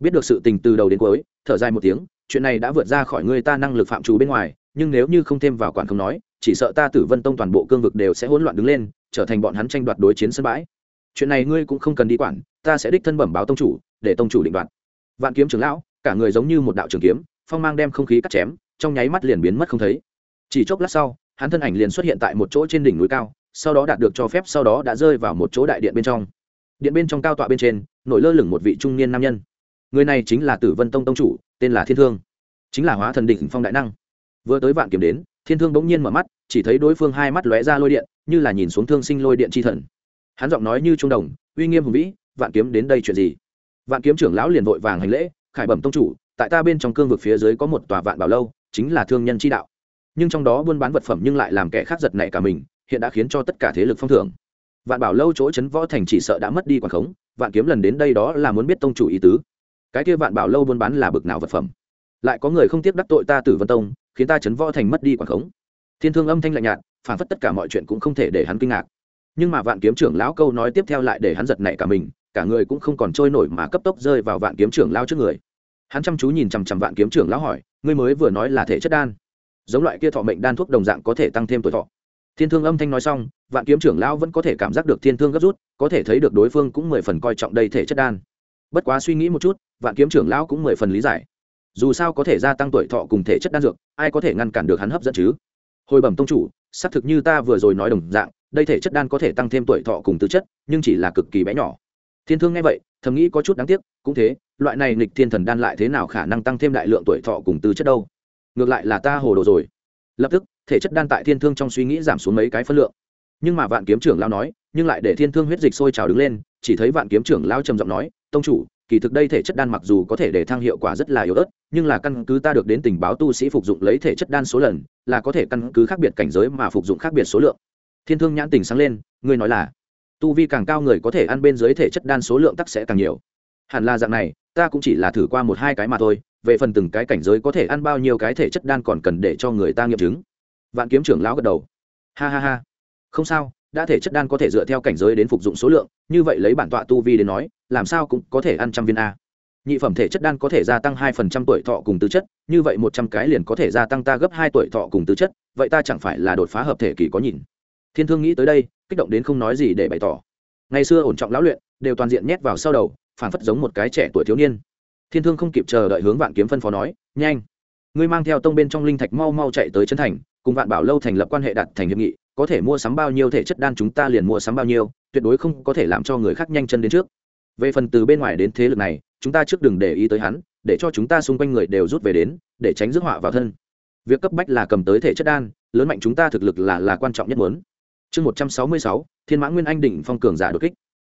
Biết được sự tình từ đầu đến cuối, thở dài một tiếng, chuyện này đã vượt ra khỏi người ta năng lực phạm trù bên ngoài, nhưng nếu như không thêm vào quản không nói, chỉ sợ ta tử vân tông toàn bộ cương vực đều sẽ hỗn loạn đứng lên, trở thành bọn hắn tranh đoạt đối chiến sân bãi. Chuyện này ngươi cũng không cần đi quản, ta sẽ đích thân bẩm báo tông chủ, để tông chủ định đoạt vạn kiếm trưởng lão, cả người giống như một đạo trường kiếm, phong mang đem không khí cắt chém, trong nháy mắt liền biến mất không thấy. Chỉ chốc lát sau, hắn thân ảnh liền xuất hiện tại một chỗ trên đỉnh núi cao, sau đó đạt được cho phép sau đó đã rơi vào một chỗ đại điện bên trong. Điện bên trong cao tọa bên trên, nổi lơ lửng một vị trung niên nam nhân. Người này chính là tử vân tông tông chủ, tên là thiên thương. Chính là hóa thần đỉnh phong đại năng. Vừa tới vạn kiếm đến, thiên thương bỗng nhiên mở mắt, chỉ thấy đối phương hai mắt lóe ra lôi điện, như là nhìn xuống thương sinh lôi điện chi thần. Hắn giọng nói như trung đồng, uy nghiêm hùng vĩ, vạn kiếm đến đây chuyện gì? Vạn kiếm trưởng lão liền vội vàng hành lễ, khải bẩm tông chủ, tại ta bên trong cương vực phía dưới có một tòa vạn bảo lâu, chính là thương nhân chi đạo. Nhưng trong đó buôn bán vật phẩm nhưng lại làm kẻ khác giật nảy cả mình, hiện đã khiến cho tất cả thế lực phong thưởng. Vạn bảo lâu chỗ chấn võ thành chỉ sợ đã mất đi quảng khống, vạn kiếm lần đến đây đó là muốn biết tông chủ ý tứ. Cái kia vạn bảo lâu buôn bán là bực nào vật phẩm? Lại có người không tiếp đắc tội ta tử vân tông, khiến ta chấn võ thành mất đi quảng khống. Thiên thương âm thanh lạnh nhạt phản phất tất cả mọi chuyện cũng không thể để hắn kinh ngạc. Nhưng mà vạn kiếm trưởng lão câu nói tiếp theo lại để hắn giật nảy cả mình cả người cũng không còn trôi nổi mà cấp tốc rơi vào vạn kiếm trưởng lão trước người. Hắn chăm chú nhìn chằm chằm vạn kiếm trưởng lão hỏi, ngươi mới vừa nói là thể chất đan, giống loại kia thọ mệnh đan thuốc đồng dạng có thể tăng thêm tuổi thọ. Thiên thương âm thanh nói xong, vạn kiếm trưởng lão vẫn có thể cảm giác được thiên thương gấp rút, có thể thấy được đối phương cũng mười phần coi trọng đây thể chất đan. Bất quá suy nghĩ một chút, vạn kiếm trưởng lão cũng mười phần lý giải. Dù sao có thể gia tăng tuổi thọ cùng thể chất đan dược, ai có thể ngăn cản được hắn hấp dẫn chứ? Hồi bẩm tông chủ, xác thực như ta vừa rồi nói đồng dạng, đây thể chất đan có thể tăng thêm tuổi thọ cùng tư chất, nhưng chỉ là cực kỳ bé nhỏ thiên thương nghe vậy, thầm nghĩ có chút đáng tiếc, cũng thế, loại này nghịch thiên thần đan lại thế nào khả năng tăng thêm đại lượng tuổi thọ cùng tư chất đâu? Ngược lại là ta hồ đồ rồi. Lập tức, thể chất đan tại thiên thương trong suy nghĩ giảm xuống mấy cái phân lượng. Nhưng mà vạn kiếm trưởng lao nói, nhưng lại để thiên thương huyết dịch sôi trào đứng lên, chỉ thấy vạn kiếm trưởng lao trầm giọng nói, tông chủ, kỳ thực đây thể chất đan mặc dù có thể để thăng hiệu quả rất là yếu ớt, nhưng là căn cứ ta được đến tình báo tu sĩ phục dụng lấy thể chất đan số lần, là có thể căn cứ khác biệt cảnh giới mà phục dụng khác biệt số lượng. Thiên thương nhãn tình sáng lên, ngươi nói là tu vi càng cao người có thể ăn bên dưới thể chất đan số lượng tắc sẽ càng nhiều. Hẳn là dạng này, ta cũng chỉ là thử qua một hai cái mà thôi, về phần từng cái cảnh giới có thể ăn bao nhiêu cái thể chất đan còn cần để cho người ta nghiệm chứng. Vạn kiếm trưởng lão gật đầu. Ha ha ha. Không sao, đã thể chất đan có thể dựa theo cảnh giới đến phục dụng số lượng, như vậy lấy bản tọa tu vi đến nói, làm sao cũng có thể ăn trăm viên a. Nhị phẩm thể chất đan có thể gia tăng hai phần trăm tuổi thọ cùng tư chất, như vậy một trăm cái liền có thể gia tăng ta gấp hai tuổi thọ cùng tư chất, vậy ta chẳng phải là đột phá hợp thể kỳ có nhìn thiên thương nghĩ tới đây, kích động đến không nói gì để bày tỏ. Ngày xưa ổn trọng lão luyện, đều toàn diện nhét vào sau đầu phản phất giống một cái trẻ tuổi thiếu niên. Thiên thương không kịp chờ đợi hướng vạn kiếm phân phó nói, nhanh, ngươi mang theo tông bên trong linh thạch mau mau chạy tới chân thành, cùng vạn bảo lâu thành lập quan hệ đặt thành hiệp nghị, có thể mua sắm bao nhiêu thể chất đan chúng ta liền mua sắm bao nhiêu, tuyệt đối không có thể làm cho người khác nhanh chân đến trước. Về phần từ bên ngoài đến thế lực này, chúng ta trước đừng để ý tới hắn, để cho chúng ta xung quanh người đều rút về đến, để tránh rước họa vào thân. Việc cấp bách là cầm tới thể chất đan, lớn mạnh chúng ta thực lực là là quan trọng nhất muốn chương một trăm sáu mươi sáu, thiên mã nguyên anh đỉnh phong cường giả đột kích.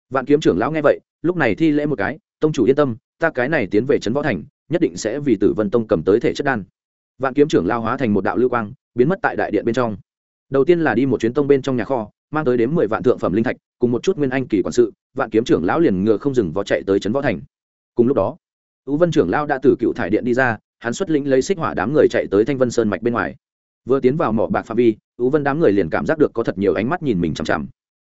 Vạn kiếm trưởng lão nghe vậy, lúc này thi lễ một cái, tông chủ yên tâm, ta cái này tiến về trấn võ thành, nhất định sẽ vì tử vân tông cầm tới thể chất đan. Vạn kiếm trưởng lao hóa thành một đạo lưu quang, biến mất tại đại điện bên trong. Đầu tiên là đi một chuyến tông bên trong nhà kho, mang tới đến mười vạn thượng phẩm linh thạch, cùng một chút nguyên anh kỳ quản sự, vạn kiếm trưởng lão liền ngựa không dừng vó chạy tới trấn võ thành. Cùng lúc đó ú vân trưởng lao đã từ cựu thải điện đi ra, hắn xuất lĩnh lấy xích hỏa đám người chạy tới thanh vân sơn mạch bên ngoài vừa tiến vào mỏ bạc phạm vi tú vân đám người liền cảm giác được có thật nhiều ánh mắt nhìn mình chằm chằm.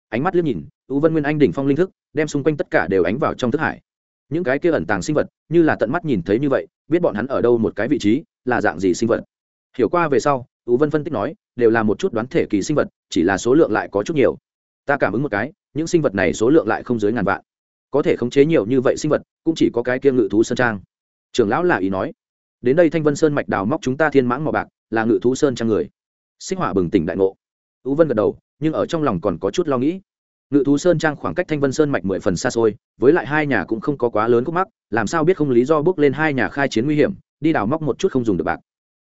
Ánh mắt liếc nhìn tú vân nguyên anh đỉnh phong linh thức, đem xung quanh tất cả đều ánh vào trong thức hải. Những cái kia ẩn tàng sinh vật, như là tận mắt nhìn thấy như vậy, biết bọn hắn ở đâu một cái vị trí, là dạng gì sinh vật. Hiểu qua về sau tú vân phân tích nói, đều là một chút đoán thể kỳ sinh vật, chỉ là số lượng lại có chút nhiều. Ta cảm ứng một cái, những sinh vật này số lượng lại không dưới ngàn vạn. Có thể khống chế nhiều như vậy sinh vật, cũng chỉ có cái kia ngự thú sơn trang. Trưởng lão là ý nói. Đến đây thanh vân sơn mạch đào móc chúng ta thiên mãng mỏ bạc là ngự thú sơn trang người. Xích hỏa bừng tỉnh đại ngộ. Tú vân gật đầu, nhưng ở trong lòng còn có chút lo nghĩ. Ngự thú sơn trang khoảng cách thanh vân sơn mạch mười phần xa xôi, với lại hai nhà cũng không có quá lớn khúc mắc, làm sao biết không lý do bước lên hai nhà khai chiến nguy hiểm, đi đào móc một chút không dùng được bạc.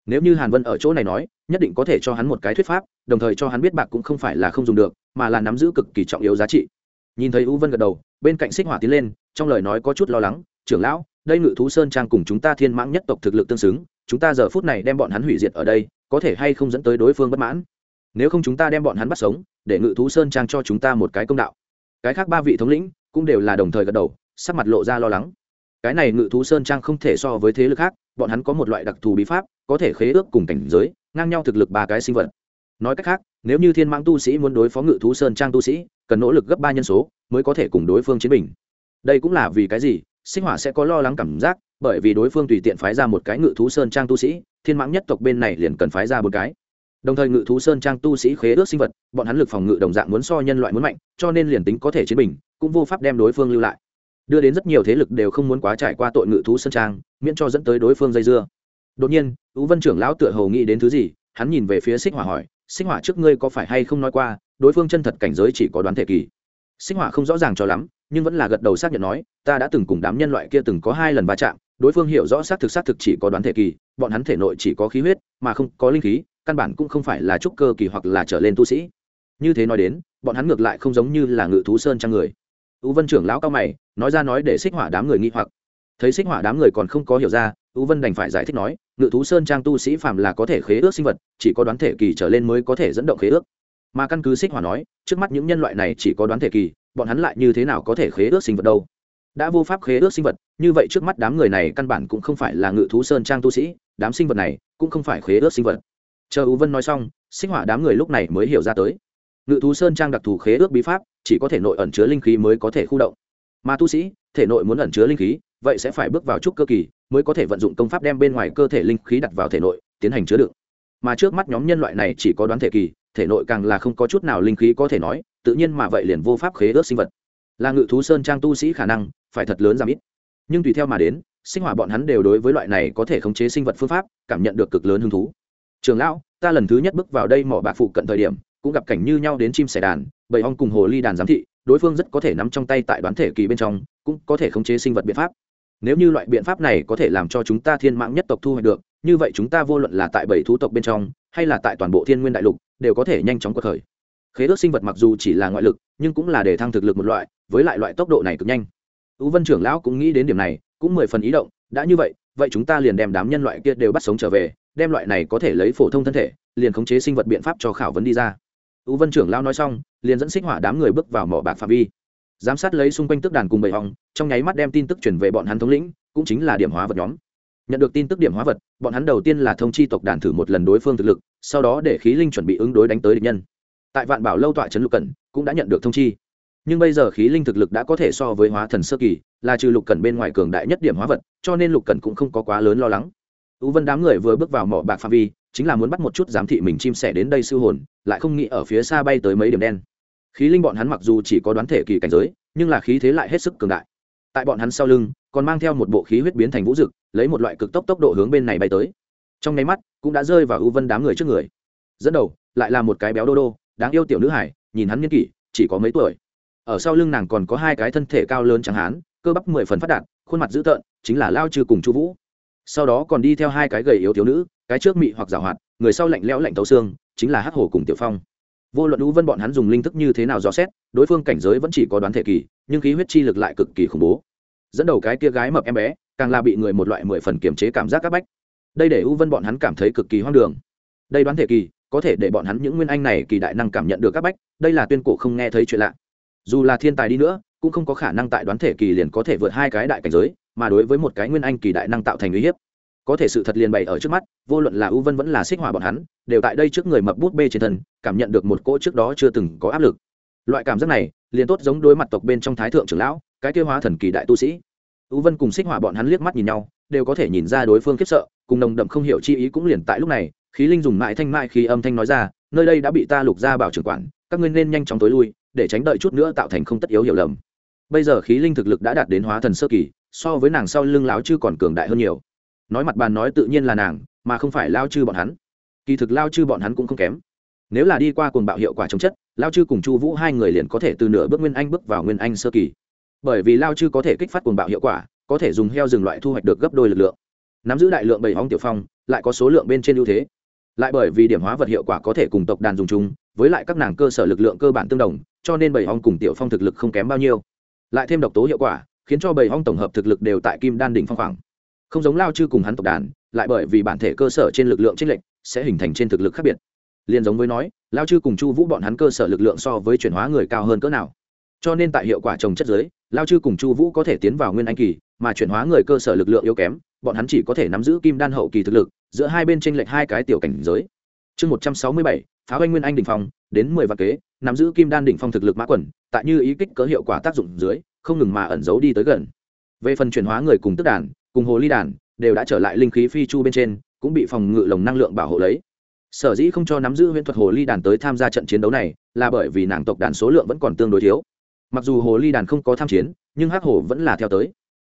Nếu như hàn vân ở chỗ này nói, nhất định có thể cho hắn một cái thuyết pháp, đồng thời cho hắn biết bạc cũng không phải là không dùng được, mà là nắm giữ cực kỳ trọng yếu giá trị. Nhìn thấy u vân gật đầu, bên cạnh xích hỏa tiến lên, trong lời nói có chút lo lắng, trưởng lão, đây ngự thú sơn trang cùng chúng ta thiên mãng nhất tộc thực lực tương xứng chúng ta giờ phút này đem bọn hắn hủy diệt ở đây, có thể hay không dẫn tới đối phương bất mãn? Nếu không chúng ta đem bọn hắn bắt sống, để ngự thú sơn trang cho chúng ta một cái công đạo. Cái khác ba vị thống lĩnh cũng đều là đồng thời gật đầu, sắc mặt lộ ra lo lắng. Cái này ngự thú sơn trang không thể so với thế lực khác, bọn hắn có một loại đặc thù bí pháp, có thể khế ước cùng cảnh giới, ngang nhau thực lực ba cái sinh vật. Nói cách khác, nếu như thiên mãng tu sĩ muốn đối phó ngự thú sơn trang tu sĩ, cần nỗ lực gấp ba nhân số mới có thể cùng đối phương chiến bình. Đây cũng là vì cái gì, sinh hỏa sẽ có lo lắng cảm giác bởi vì đối phương tùy tiện phái ra một cái ngự thú sơn trang tu sĩ, thiên mãng nhất tộc bên này liền cần phái ra một cái. Đồng thời ngự thú sơn trang tu sĩ khế ước sinh vật, bọn hắn lực phòng ngự đồng dạng muốn so nhân loại muốn mạnh, cho nên liền tính có thể chiến bình, cũng vô pháp đem đối phương lưu lại. Đưa đến rất nhiều thế lực đều không muốn quá trải qua tội ngự thú sơn trang, miễn cho dẫn tới đối phương dây dưa. Đột nhiên ú vân trưởng lão tựa hầu nghĩ đến thứ gì, hắn nhìn về phía xích hỏa hỏi, xích hỏa, trước ngươi có phải hay không nói qua, đối phương chân thật cảnh giới chỉ có đoán thể kỳ? Xích hỏa không rõ ràng cho lắm, nhưng vẫn là gật đầu xác nhận nói, ta đã từng cùng đám nhân loại kia từng có hai lần va chạm đối phương hiểu rõ xác thực xác thực chỉ có đoán thể kỳ, bọn hắn thể nội chỉ có khí huyết, mà không có linh khí, căn bản cũng không phải là trúc cơ kỳ hoặc là trở lên tu sĩ. Như thế nói đến, bọn hắn ngược lại không giống như là ngự thú sơn trang người. U vân trưởng lão cao mày, nói ra nói để xích hỏa đám người nghi hoặc. Thấy xích hỏa đám người còn không có hiểu ra, U vân đành phải giải thích nói, ngự thú sơn trang tu sĩ phạm là có thể khế ước sinh vật, chỉ có đoán thể kỳ trở lên mới có thể dẫn động khế ước. Mà căn cứ xích hỏa nói, trước mắt những nhân loại này chỉ có đoán thể kỳ, bọn hắn lại như thế nào có thể khế ước sinh vật đâu? Đã vô pháp khế ước sinh vật, như vậy trước mắt đám người này căn bản cũng không phải là ngự thú sơn trang tu sĩ, đám sinh vật này cũng không phải khế ước sinh vật. Chờ ưu vân nói xong sinh hỏa đám người lúc này mới hiểu ra tới. Ngự thú sơn trang đặc thù khế ước bí pháp, chỉ có thể nội ẩn chứa linh khí mới có thể khu động. Mà tu sĩ, thể nội muốn ẩn chứa linh khí, vậy sẽ phải bước vào trúc cơ kỳ, mới có thể vận dụng công pháp đem bên ngoài cơ thể linh khí đặt vào thể nội, tiến hành chứa đựng. Mà trước mắt nhóm nhân loại này chỉ có đoán thể kỳ, thể nội càng là không có chút nào linh khí có thể nói, tự nhiên mà vậy liền vô pháp khế ước sinh vật. Là ngự thú sơn trang tu sĩ khả năng phải thật lớn giảm ít. Nhưng tùy theo mà đến, sinh hỏa bọn hắn đều đối với loại này có thể khống chế sinh vật phương pháp, cảm nhận được cực lớn hứng thú. Trường lão, ta lần thứ nhất bước vào đây mỏ bạc phụ cận thời điểm, cũng gặp cảnh như nhau đến chim sẻ đàn, bầy ong cùng hồ ly đàn giám thị, đối phương rất có thể nắm trong tay tại đoán thể kỳ bên trong, cũng có thể khống chế sinh vật biện pháp. Nếu như loại biện pháp này có thể làm cho chúng ta thiên mạng nhất tộc thu hoạch được, như vậy chúng ta vô luận là tại bảy thú tộc bên trong, hay là tại toàn bộ thiên nguyên đại lục, đều có thể nhanh chóng cuộc khởi. Khế ước sinh vật mặc dù chỉ là ngoại lực, nhưng cũng là để thăng thực lực một loại, với lại loại tốc độ này cực nhanh tú vân trưởng lão cũng nghĩ đến điểm này, cũng mười phần ý động, đã như vậy vậy chúng ta liền đem đám nhân loại kia đều bắt sống trở về, đem loại này có thể lấy phổ thông thân thể, liền khống chế sinh vật biện pháp cho khảo vấn đi ra. Tú vân trưởng lão nói xong, liền dẫn xích hỏa đám người bước vào mỏ bạc phạm vi. Giám sát lấy xung quanh tức đàn cùng bầy hòng trong nháy mắt đem tin tức chuyển về bọn hắn thống lĩnh, cũng chính là điểm hóa vật nhóm. Nhận được tin tức điểm hóa vật, bọn hắn đầu tiên là thông chi tộc đàn thử một lần đối phương thực lực, sau đó để khí linh chuẩn bị ứng đối đánh tới địch nhân. Tại vạn bảo lâu tọa trấn lục cẩn, cũng đã nhận được thông chi nhưng bây giờ khí linh thực lực đã có thể so với hóa thần sơ kỳ, là trừ lục cẩn bên ngoài cường đại nhất điểm hóa vật, cho nên lục cẩn cũng không có quá lớn lo lắng. Tú vân đám người vừa bước vào mỏ bạc phạm vi, chính là muốn bắt một chút giám thị mình chim sẻ đến đây sư hồn, lại không nghĩ ở phía xa bay tới mấy điểm đen. Khí linh bọn hắn mặc dù chỉ có đoán thể kỳ cảnh giới, nhưng là khí thế lại hết sức cường đại. Tại bọn hắn sau lưng, còn mang theo một bộ khí huyết biến thành vũ rực lấy một loại cực tốc tốc độ hướng bên này bay tới. Trong nháy mắt, cũng đã rơi vào ưu vân đám người trước người. Dẫn đầu, lại là một cái béo đô đô, đáng yêu tiểu nữ hải, nhìn hắn nghiên kỷ, chỉ có mấy tuổi ở sau lưng nàng còn có hai cái thân thể cao lớn chẳng hán, cơ bắp mười phần phát đạt, khuôn mặt dữ tợn, chính là lao trừ cùng chu vũ. Sau đó còn đi theo hai cái gầy yếu thiếu nữ, cái trước mị hoặc giảo hoạt, người sau lạnh lẽo lạnh tấu xương, chính là hắc hổ cùng tiểu phong. Vô luận lũ vân bọn hắn dùng linh thức như thế nào dò xét, đối phương cảnh giới vẫn chỉ có đoán thể kỳ, nhưng khí huyết chi lực lại cực kỳ khủng bố. Dẫn đầu cái kia gái mập em bé, càng là bị người một loại mười phần kiềm chế cảm giác c áp bách. Đây để u vân bọn hắn cảm thấy cực kỳ hoang đường. Đây đoán thể kỳ, có thể để bọn hắn những nguyên anh này kỳ đại năng cảm nhận được các bách, đây là tuyên cổ không nghe thấy chuyện lạ dù là thiên tài đi nữa, cũng không có khả năng tại đoán thể kỳ liền có thể vượt hai cái đại cảnh giới, mà đối với một cái nguyên anh kỳ đại năng tạo thành uy hiếp. Có thể sự thật liền bày ở trước mắt, vô luận là ưu vân vẫn là xích hỏa bọn hắn, đều tại đây trước người mập bút bê trên thân, cảm nhận được một cỗ trước đó chưa từng có áp lực. Loại cảm giác này, liền tốt giống đối mặt tộc bên trong thái thượng trưởng lão, cái tiêu hóa thần kỳ đại tu sĩ. Ưu vân cùng xích hỏa bọn hắn liếc mắt nhìn nhau, đều có thể nhìn ra đối phương khiếp sợ, cùng nồng đậm không hiểu chi ý cũng liền tại lúc này, khí linh dùng mại thanh mại khi âm thanh nói ra, nơi đây đã bị ta lục ra bảo trưởng quản, các ngươi nên nhanh chóng tối lui để tránh đợi chút nữa tạo thành không tất yếu hiểu lầm. Bây giờ khí linh thực lực đã đạt đến hóa thần sơ kỳ, so với nàng sau lưng Lão chư còn cường đại hơn nhiều. Nói mặt bàn nói tự nhiên là nàng, mà không phải lao chư bọn hắn. Kỳ thực lao chư bọn hắn cũng không kém. Nếu là đi qua cuồng bạo hiệu quả chống chất lao chư cùng chu vũ hai người liền có thể từ nửa bước nguyên anh bước vào nguyên anh sơ kỳ. Bởi vì lao chư có thể kích phát cuồng bạo hiệu quả, có thể dùng heo rừng loại thu hoạch được gấp đôi lực lượng. Nắm giữ đại lượng bảy hóng tiểu phong, lại có số lượng bên trên ưu thế lại bởi vì điểm hóa vật hiệu quả có thể cùng tộc đàn dùng chung, với lại các nàng cơ sở lực lượng cơ bản tương đồng, cho nên bảy hong cùng tiểu phong thực lực không kém bao nhiêu. Lại thêm độc tố hiệu quả, khiến cho bảy hong tổng hợp thực lực đều tại kim đan đỉnh phong khoảng. Không giống lao chư cùng hắn tộc đàn, lại bởi vì bản thể cơ sở trên lực lượng t r lệch, sẽ hình thành trên thực lực khác biệt. Liền giống với nói, lao chư cùng chu vũ bọn hắn cơ sở lực lượng so với chuyển hóa người cao hơn cỡ nào. Cho nên tại hiệu quả trồng chất giới lao chư cùng chu vũ có thể tiến vào nguyên anh kỳ, mà chuyển hóa người cơ sở lực lượng yếu kém bọn hắn chỉ có thể nắm giữ kim đan hậu kỳ thực lực, giữa hai bên tranh lệch hai cái tiểu cảnh giới. Chương một trăm sáu mươi bảy, Phá anh nguyên anh đỉnh phong, đến mười vạn kế, nắm giữ kim đan đỉnh phong thực lực mã quần, tại như ý kích cỡ hiệu quả tác dụng dưới, không ngừng mà ẩn giấu đi tới gần. Về phần chuyển hóa người cùng tức đàn, cùng hồ ly đàn, đều đã trở lại linh khí phi chu bên trên, cũng bị phòng ngự lồng năng lượng bảo hộ lấy. Sở dĩ không cho nắm giữ huyễn thuật hồ ly đàn tới tham gia trận chiến đấu này, là bởi vì nàng tộc đàn số lượng vẫn còn tương đối thiếu. Mặc dù hồ ly đàn không có tham chiến, nhưng hắc hồ vẫn là theo tới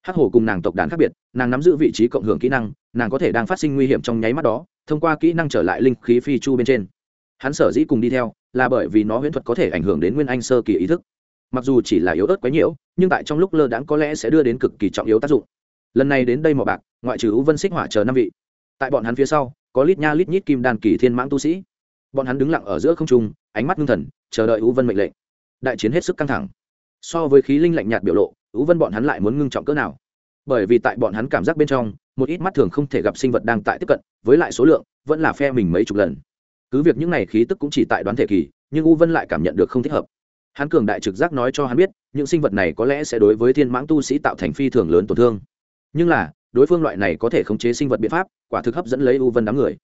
hắc hổ cùng nàng tộc đàn khác biệt, nàng nắm giữ vị trí cộng hưởng kỹ năng, nàng có thể đang phát sinh nguy hiểm trong nháy mắt đó, thông qua kỹ năng trở lại linh khí phi chu bên trên. Hắn sở dĩ cùng đi theo, là bởi vì nó huyễn thuật có thể ảnh hưởng đến nguyên anh sơ kỳ ý thức. Mặc dù chỉ là yếu ớt quấy nhiễu nhưng tại trong lúc lơ đãng có lẽ sẽ đưa đến cực kỳ trọng yếu tác dụng. Lần này đến đây mỏ bạc, ngoại trừ vân xích hỏa chờ năm vị. Tại bọn hắn phía sau, có lít nha lít nhít kim đàn kỳ thiên mãng tu sĩ. Bọn hắn đứng lặng ở giữa không trung, ánh mắt ngưng thần, chờ đợi U vân mệnh lệnh. Đại chiến hết sức căng thẳng. So với khí linh lạnh nhạt biểu lộ ú vân bọn hắn lại muốn ngưng trọng cỡ nào? Bởi vì tại bọn hắn cảm giác bên trong, một ít mắt thường không thể gặp sinh vật đang tại tiếp cận, với lại số lượng vẫn là phe mình mấy chục lần. Cứ việc những này khí tức cũng chỉ tại đoán thể kỳ, nhưng u vân lại cảm nhận được không thích hợp. Hắn cường đại trực giác nói cho hắn biết, những sinh vật này có lẽ sẽ đối với thiên mãng tu sĩ tạo thành phi thường lớn tổn thương. Nhưng là, đối phương loại này có thể khống chế sinh vật biện pháp, quả thực hấp dẫn lấy u vân đám người.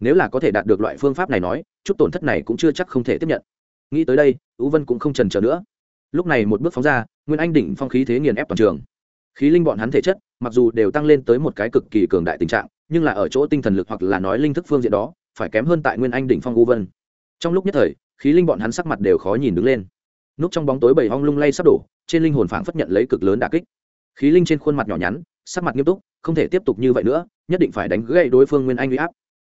Nếu là có thể đạt được loại phương pháp này nói, chút tổn thất này cũng chưa chắc không thể tiếp nhận. Nghĩ tới đây u vân cũng không trần trở nữa. Lúc này một bước phóng ra nguyên anh đỉnh phong khí thế nghiền ép toàn trường. Khí linh bọn hắn thể chất, mặc dù đều tăng lên tới một cái cực kỳ cường đại tình trạng, nhưng là ở chỗ tinh thần lực hoặc là nói linh thức phương diện đó, phải kém hơn tại nguyên anh đỉnh phong u vân. Trong lúc nhất thời, khí linh bọn hắn sắc mặt đều khó nhìn đứng lên. Núp trong bóng tối bầy hong lung lay sắp đổ, trên linh hồn phảng phất nhận lấy cực lớn đà kích. Khí linh trên khuôn mặt nhỏ nhắn, sắc mặt nghiêm túc, không thể tiếp tục như vậy nữa, nhất định phải đánh gãy đối phương nguyên anh uy áp.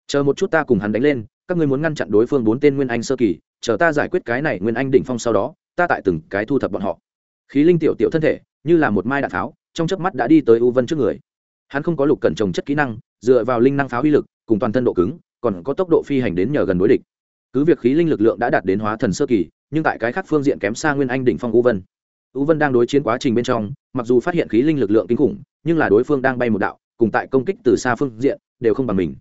Chờ một chút ta cùng hắn đánh lên, các ngươi muốn ngăn chặn đối phương bốn tên nguyên anh sơ kỳ, chờ ta giải quyết cái này nguyên anh đỉnh phong sau đó, ta tại từng cái thu thập bọn họ khí linh tiểu tiểu thân thể, như là một mai đạn pháo, trong chớp mắt đã đi tới u vân trước người. Hắn không có lục cẩn trồng chất kỹ năng, dựa vào linh năng pháo uy lực, cùng toàn thân độ cứng, còn có tốc độ phi hành đến nhờ gần đối địch. Cứ việc khí linh lực lượng đã đạt đến hóa thần sơ kỳ, nhưng tại cái khác phương diện kém xa nguyên anh đỉnh phong u vân. U vân đang đối chiến quá trình bên trong, mặc dù phát hiện khí linh lực lượng kinh khủng, nhưng là đối phương đang bay một đạo, cùng tại công kích từ xa phương diện, đều không bằng mình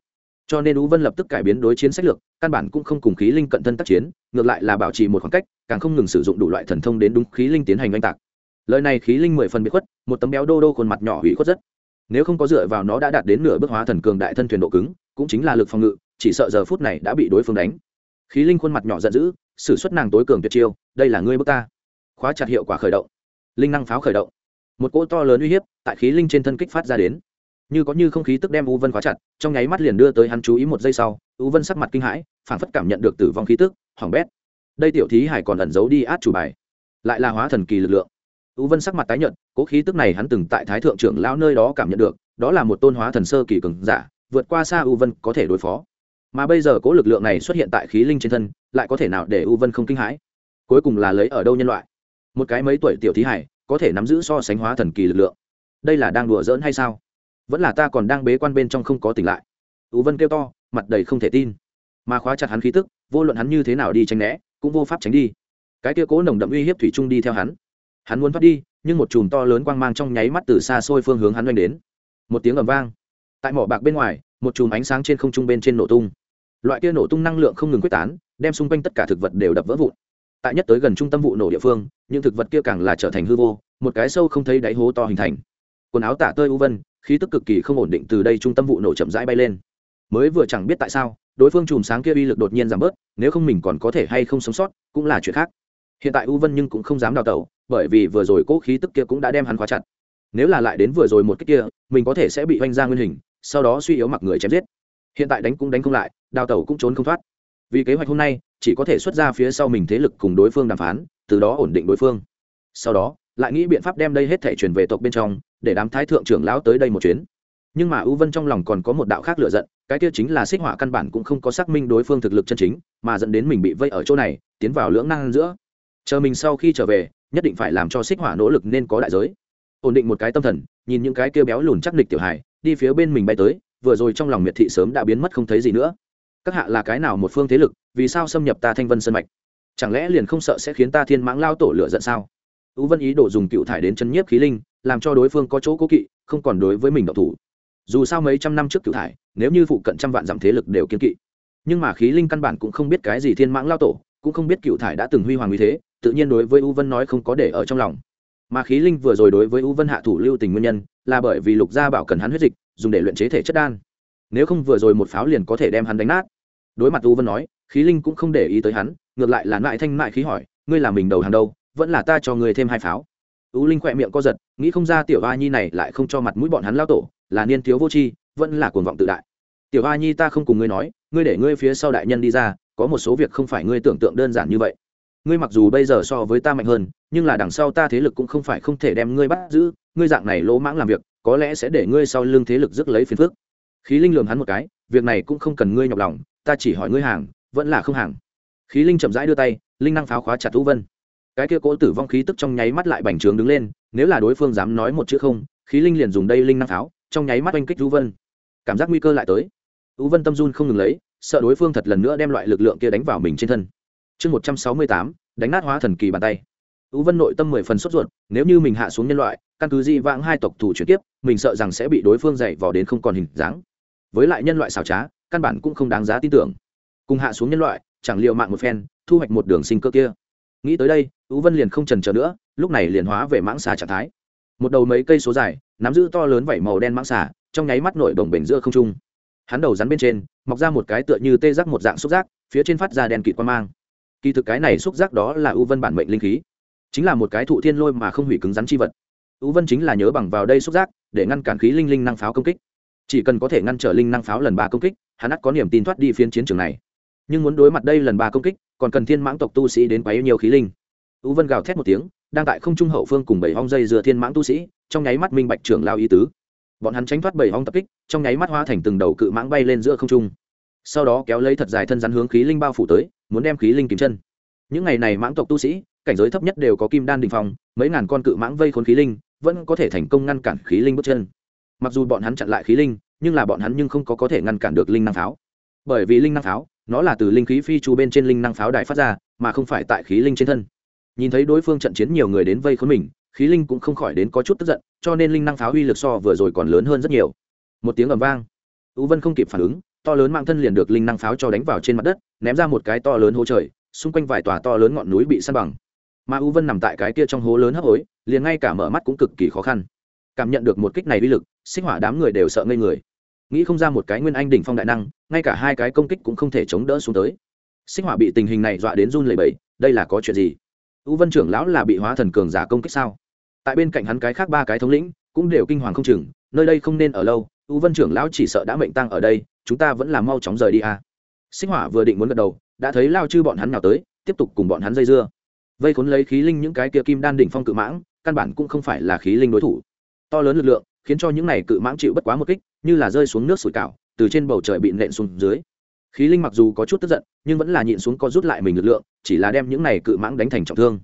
cho nên u vân lập tức cải biến đối chiến sách lược, căn bản cũng không cùng khí linh cận thân tác chiến, ngược lại là bảo trì một khoảng cách, càng không ngừng sử dụng đủ loại thần thông đến đúng khí linh tiến hành oanh tạc. Lời này khí linh mười phần bị khuất, một tấm béo đô đô khuôn mặt nhỏ hủy khuất rất. Nếu không có dựa vào nó đã đạt đến nửa bước hóa thần cường đại thân thuyền độ cứng, cũng chính là lực phòng ngự, chỉ sợ giờ phút này đã bị đối phương đánh. Khí linh khuôn mặt nhỏ giận dữ s ử suất nàng tối cường tuyệt chiêu, đây là ngươi bước ta. Khóa chặt hiệu quả khởi động. Linh năng pháo khởi động. Một cỗ to lớn uy hiếp tại khí linh trên thân kích phát ra đến như có như không khí tức đem u vân khóa chặt, trong nháy mắt liền đưa tới hắn chú ý một giây sau, u vân sắc mặt kinh hãi phản phất cảm nhận được tử vong khí tức, hỏng bét. Đây tiểu thí hải còn ẩn giấu đi át chủ bài, lại là hóa thần kỳ lực lượng. U vân sắc mặt tái nhận cố khí tức này hắn từng tại thái thượng trưởng lão nơi đó cảm nhận được, đó là một tôn hóa thần sơ kỳ cường giả, vượt qua xa u vân có thể đối phó. Mà bây giờ cố lực lượng này xuất hiện tại khí linh trên thân, lại có thể nào để u vân không kinh hãi? Cuối cùng là lấy ở đâu nhân loại? Một cái mấy tuổi tiểu thí hải có thể nắm giữ so sánh hóa thần kỳ lực lượng. Đây là đang đùa giỡn hay sao? Vẫn là ta còn đang bế quan bên trong không có tỉnh lại. Tú vân kêu to, mặt đầy không thể tin. Mà khóa chặt hắn khí tức, vô luận hắn như thế nào đi tránh né, cũng vô pháp tránh đi. Cái kia cố nồng đậm uy hiếp thủy trung đi theo hắn. Hắn muốn thoát đi, nhưng một chùm to lớn quang mang trong nháy mắt từ xa xôi phương hướng hắn oanh đến. Một tiếng ầm vang. Tại mỏ bạc bên ngoài, một chùm ánh sáng trên không trung bên trên nổ tung. Loại kia nổ tung năng lượng không ngừng quyết tán, đem xung quanh tất cả thực vật đều đập vỡ vụn. Tại nhất tới gần trung tâm vụ nổ địa phương, những thực vật kia càng là trở thành hư vô, một cái sâu không thấy đáy hố to hình thành quần áo tả tơi u vân, khí tức cực kỳ không ổn định từ đây trung tâm vụ nổ chậm rãi bay lên. Mới vừa chẳng biết tại sao, đối phương chùm sáng kia uy lực đột nhiên giảm bớt, nếu không mình còn có thể hay không sống sót, cũng là chuyện khác. Hiện tại u vân nhưng cũng không dám đào tẩu, bởi vì vừa rồi cố khí tức kia cũng đã đem hắn khóa chặt. Nếu là lại đến vừa rồi một cách kia, mình có thể sẽ bị oanh ra nguyên hình, sau đó suy yếu mặc người chém giết. Hiện tại đánh cũng đánh không lại, đào tẩu cũng trốn không thoát. Vì kế hoạch hôm nay, chỉ có thể xuất ra phía sau mình thế lực cùng đối phương đàm phán, từ đó ổn định đối phương. Sau đó, lại nghĩ biện pháp đem đây hết thể truyền về tộc bên trong để đám thái thượng trưởng lão tới đây một chuyến. Nhưng mà ưu vân trong lòng còn có một đạo khác lựa giận, cái kia chính là xích họa căn bản cũng không có xác minh đối phương thực lực chân chính, mà dẫn đến mình bị vây ở chỗ này, tiến vào lưỡng năng giữa. Chờ mình sau khi trở về, nhất định phải làm cho xích hỏa nỗ lực nên có đại giới. Ổn định một cái tâm thần, nhìn những cái kia béo lùn chắc nịch tiểu hài, đi phía bên mình bay tới, vừa rồi trong lòng miệt thị sớm đã biến mất không thấy gì nữa. Các hạ là cái nào một phương thế lực, vì sao xâm nhập ta thanh vân sân mạch? Chẳng lẽ liền không sợ sẽ khiến ta thiên mãng lao tổ lửa giận sao? Ưu vân ý đồ dùng cựu thải đến chân nhiếp khí linh làm cho đối phương có chỗ cố kỵ, không còn đối với mình độc thủ. Dù sao mấy trăm năm trước cựu thải, nếu như phụ cận trăm vạn giảm thế lực đều kiên kỵ. Nhưng mà khí linh căn bản cũng không biết cái gì thiên mãng lao tổ, cũng không biết cựu thải đã từng huy hoàng như thế, tự nhiên đối với u vân nói không có để ở trong lòng. Mà khí linh vừa rồi đối với u vân hạ thủ lưu tình nguyên nhân, là bởi vì lục gia bảo cần hắn huyết dịch, dùng để luyện chế thể chất đan. Nếu không vừa rồi một pháo liền có thể đem hắn đánh nát. Đối mặt u vân nói, khí linh cũng không để ý tới hắn, ngược lại là mại thanh mại khí hỏi, ngươi là mình đầu hàng đâu? Vẫn là ta cho ngươi thêm hai pháo u linh khỏe miệng co giật, nghĩ không ra tiểu a nhi này lại không cho mặt mũi bọn hắn lao tổ, là niên thiếu vô tri, vẫn là cuồng vọng tự đại. Tiểu a nhi ta không cùng ngươi nói, ngươi để ngươi phía sau đại nhân đi ra, có một số việc không phải ngươi tưởng tượng đơn giản như vậy. Ngươi mặc dù bây giờ so với ta mạnh hơn, nhưng là đằng sau ta thế lực cũng không phải không thể đem ngươi bắt giữ, ngươi dạng này lỗ mãng làm việc, có lẽ sẽ để ngươi sau lưng thế lực rước lấy phiền phức. khí linh lường hắn một cái, việc này cũng không cần ngươi nhọc lòng, ta chỉ hỏi ngươi hàng, vẫn là không hàng. Khí linh chậm rãi đưa tay, linh năng pháo khóa chặt thú vân cái kia cố tử vong khí tức trong nháy mắt lại bành trướng đứng lên, nếu là đối phương dám nói một chữ không, khí linh liền dùng đây linh năng pháo trong nháy mắt oanh kích U vân. Cảm giác nguy cơ lại tới. U vân tâm run không ngừng lấy, sợ đối phương thật lần nữa đem loại lực lượng kia đánh vào mình trên thân. Chương một trăm sáu mươi tám, đánh nát hóa thần kỳ bàn tay. U vân nội tâm mười phần sốt ruột, nếu như mình hạ xuống nhân loại, căn cứ di vãng hai tộc thủ chuyển tiếp mình sợ rằng sẽ bị đối phương dạy vò đến không còn hình dáng. Với lại nhân loại xảo trá, căn bản cũng không đáng giá tin tưởng. Cùng hạ xuống nhân loại, chẳng liệu mạng một phen, thu hoạch một đường sinh cơ kia nghĩ tới đây, tú vân liền không trần trờ nữa, lúc này liền hóa về mãng xà trạng thái. Một đầu mấy cây số dài, nắm giữ to lớn vảy màu đen mãng xà, trong nháy mắt nổi đồng bềnh giữa không trung. Hắn đầu rắn bên trên, mọc ra một cái tựa như tê giác một dạng xúc giác, phía trên phát ra đen kịt quan mang. Kỳ thực cái này xúc giác đó là U vân bản mệnh linh khí. Chính là một cái thụ thiên lôi mà không hủy cứng rắn chi vật. U vân chính là nhớ bằng vào đây xúc giác, để ngăn cản khí linh linh năng pháo công kích. Chỉ cần có thể ngăn trở linh năng pháo lần ba công kích, hắn ắt có niềm tin thoát đi phiên chiến trường này. Nhưng muốn đối mặt đây lần ba công kích còn cần thiên mãng tộc tu sĩ đến quấy nhiều khí linh. Ưu vân gào thét một tiếng, đang tại không trung hậu phương cùng bảy hong dây dựa thiên mãng tu sĩ, trong nháy mắt minh bạch trưởng lao ý tứ. Bọn hắn tránh thoát bảy hong tập kích, trong nháy mắt hóa thành từng đầu cự mãng bay lên giữa không trung. Sau đó kéo lấy thật dài thân rắn hướng khí linh bao phủ tới, muốn đem khí linh kìm chân. Những ngày này mãng tộc tu sĩ, cảnh giới thấp nhất đều có kim đan đình phòng mấy ngàn con cự mãng vây khốn khí linh, vẫn có thể thành công ngăn cản khí linh bước chân. Mặc dù bọn hắn chặn lại khí linh, nhưng là bọn hắn nhưng không có có thể ngăn cản được linh năng pháo. Bởi vì linh năng pháo nó là từ linh khí phi chu bên trên linh năng pháo đài phát ra, mà không phải tại khí linh trên thân. Nhìn thấy đối phương trận chiến nhiều người đến vây khốn mình, khí linh cũng không khỏi đến có chút tức giận, cho nên linh năng pháo uy lực so vừa rồi còn lớn hơn rất nhiều. Một tiếng ầm vang. U vân không kịp phản ứng, to lớn mạng thân liền được linh năng pháo cho đánh vào trên mặt đất, ném ra một cái to lớn hố trời, xung quanh vài tòa to lớn ngọn núi bị săn bằng. Mà u vân nằm tại cái kia trong hố lớn hấp hối, liền ngay cả mở mắt cũng cực kỳ khó khăn. Cảm nhận được một kích này uy lực sinh hỏa đám người đều sợ ngây người nghĩ không ra một cái nguyên anh đỉnh phong đại năng, ngay cả hai cái công kích cũng không thể chống đỡ xuống tới. Xích hỏa bị tình hình này dọa đến run lẩy bẩy, đây là có chuyện gì? U vân trưởng lão là bị hóa thần cường giả công kích sao? Tại bên cạnh hắn cái khác ba cái thống lĩnh cũng đều kinh hoàng không chừng, nơi đây không nên ở lâu, u vân trưởng lão chỉ sợ đã mệnh tăng ở đây, chúng ta vẫn là mau chóng rời đi à. sinh hỏa vừa định muốn gật đầu, đã thấy lao chư bọn hắn nào tới, tiếp tục cùng bọn hắn dây dưa. Vây khốn lấy khí linh những cái kia kim đan đỉnh phong cự mãng, căn bản cũng không phải là khí linh đối thủ. To lớn lực lượng, khiến cho những này cự mãng chịu bất quá một kích như là rơi xuống nước sủi cảo, từ trên bầu trời bị nện xuống dưới. Khí linh mặc dù có chút tức giận, nhưng vẫn là nhịn xuống có rút lại mình lực lượng, chỉ là đem những này cự mãng đánh thành trọng thương.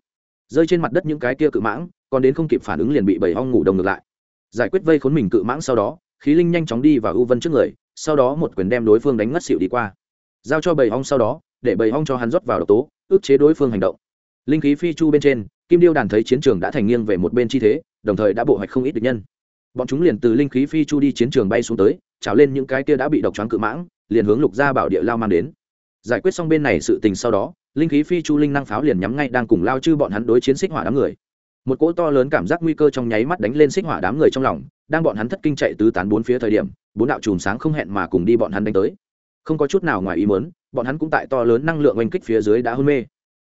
Rơi trên mặt đất những cái kia cự mãng, còn đến không kịp phản ứng liền bị bầy ong ngủ đông ngược lại. Giải quyết vây khốn mình cự mãng sau đó, khí linh nhanh chóng đi vào ưu vân trước người, sau đó một quyền đem đối phương đánh ngất xịu đi qua. Giao cho bầy ong sau đó, để bầy ong cho hắn rót vào độc tố, ức chế đối phương hành động. Linh khí phi chu bên trên, kim điêu đàn thấy chiến trường đã thành nghiêng về một bên chi thế, đồng thời đã bộ hoạch không ít địch nhân bọn chúng liền từ linh khí phi chu đi chiến trường bay xuống tới, trào lên những cái kia đã bị độc choáng cự mãng, liền hướng lục gia bảo địa lao mang đến. Giải quyết xong bên này sự tình sau đó, linh khí phi chu linh năng pháo liền nhắm ngay đang cùng lao chư bọn hắn đối chiến xích hỏa đám người. Một cỗ to lớn cảm giác nguy cơ trong nháy mắt đánh lên xích hỏa đám người trong lòng, đang bọn hắn thất kinh chạy tứ tán bốn phía thời điểm, bốn đạo chùm sáng không hẹn mà cùng đi bọn hắn đánh tới. Không có chút nào ngoài ý mớn bọn hắn cũng tại to lớn năng lượng oanh kích phía dưới đã hôn mê.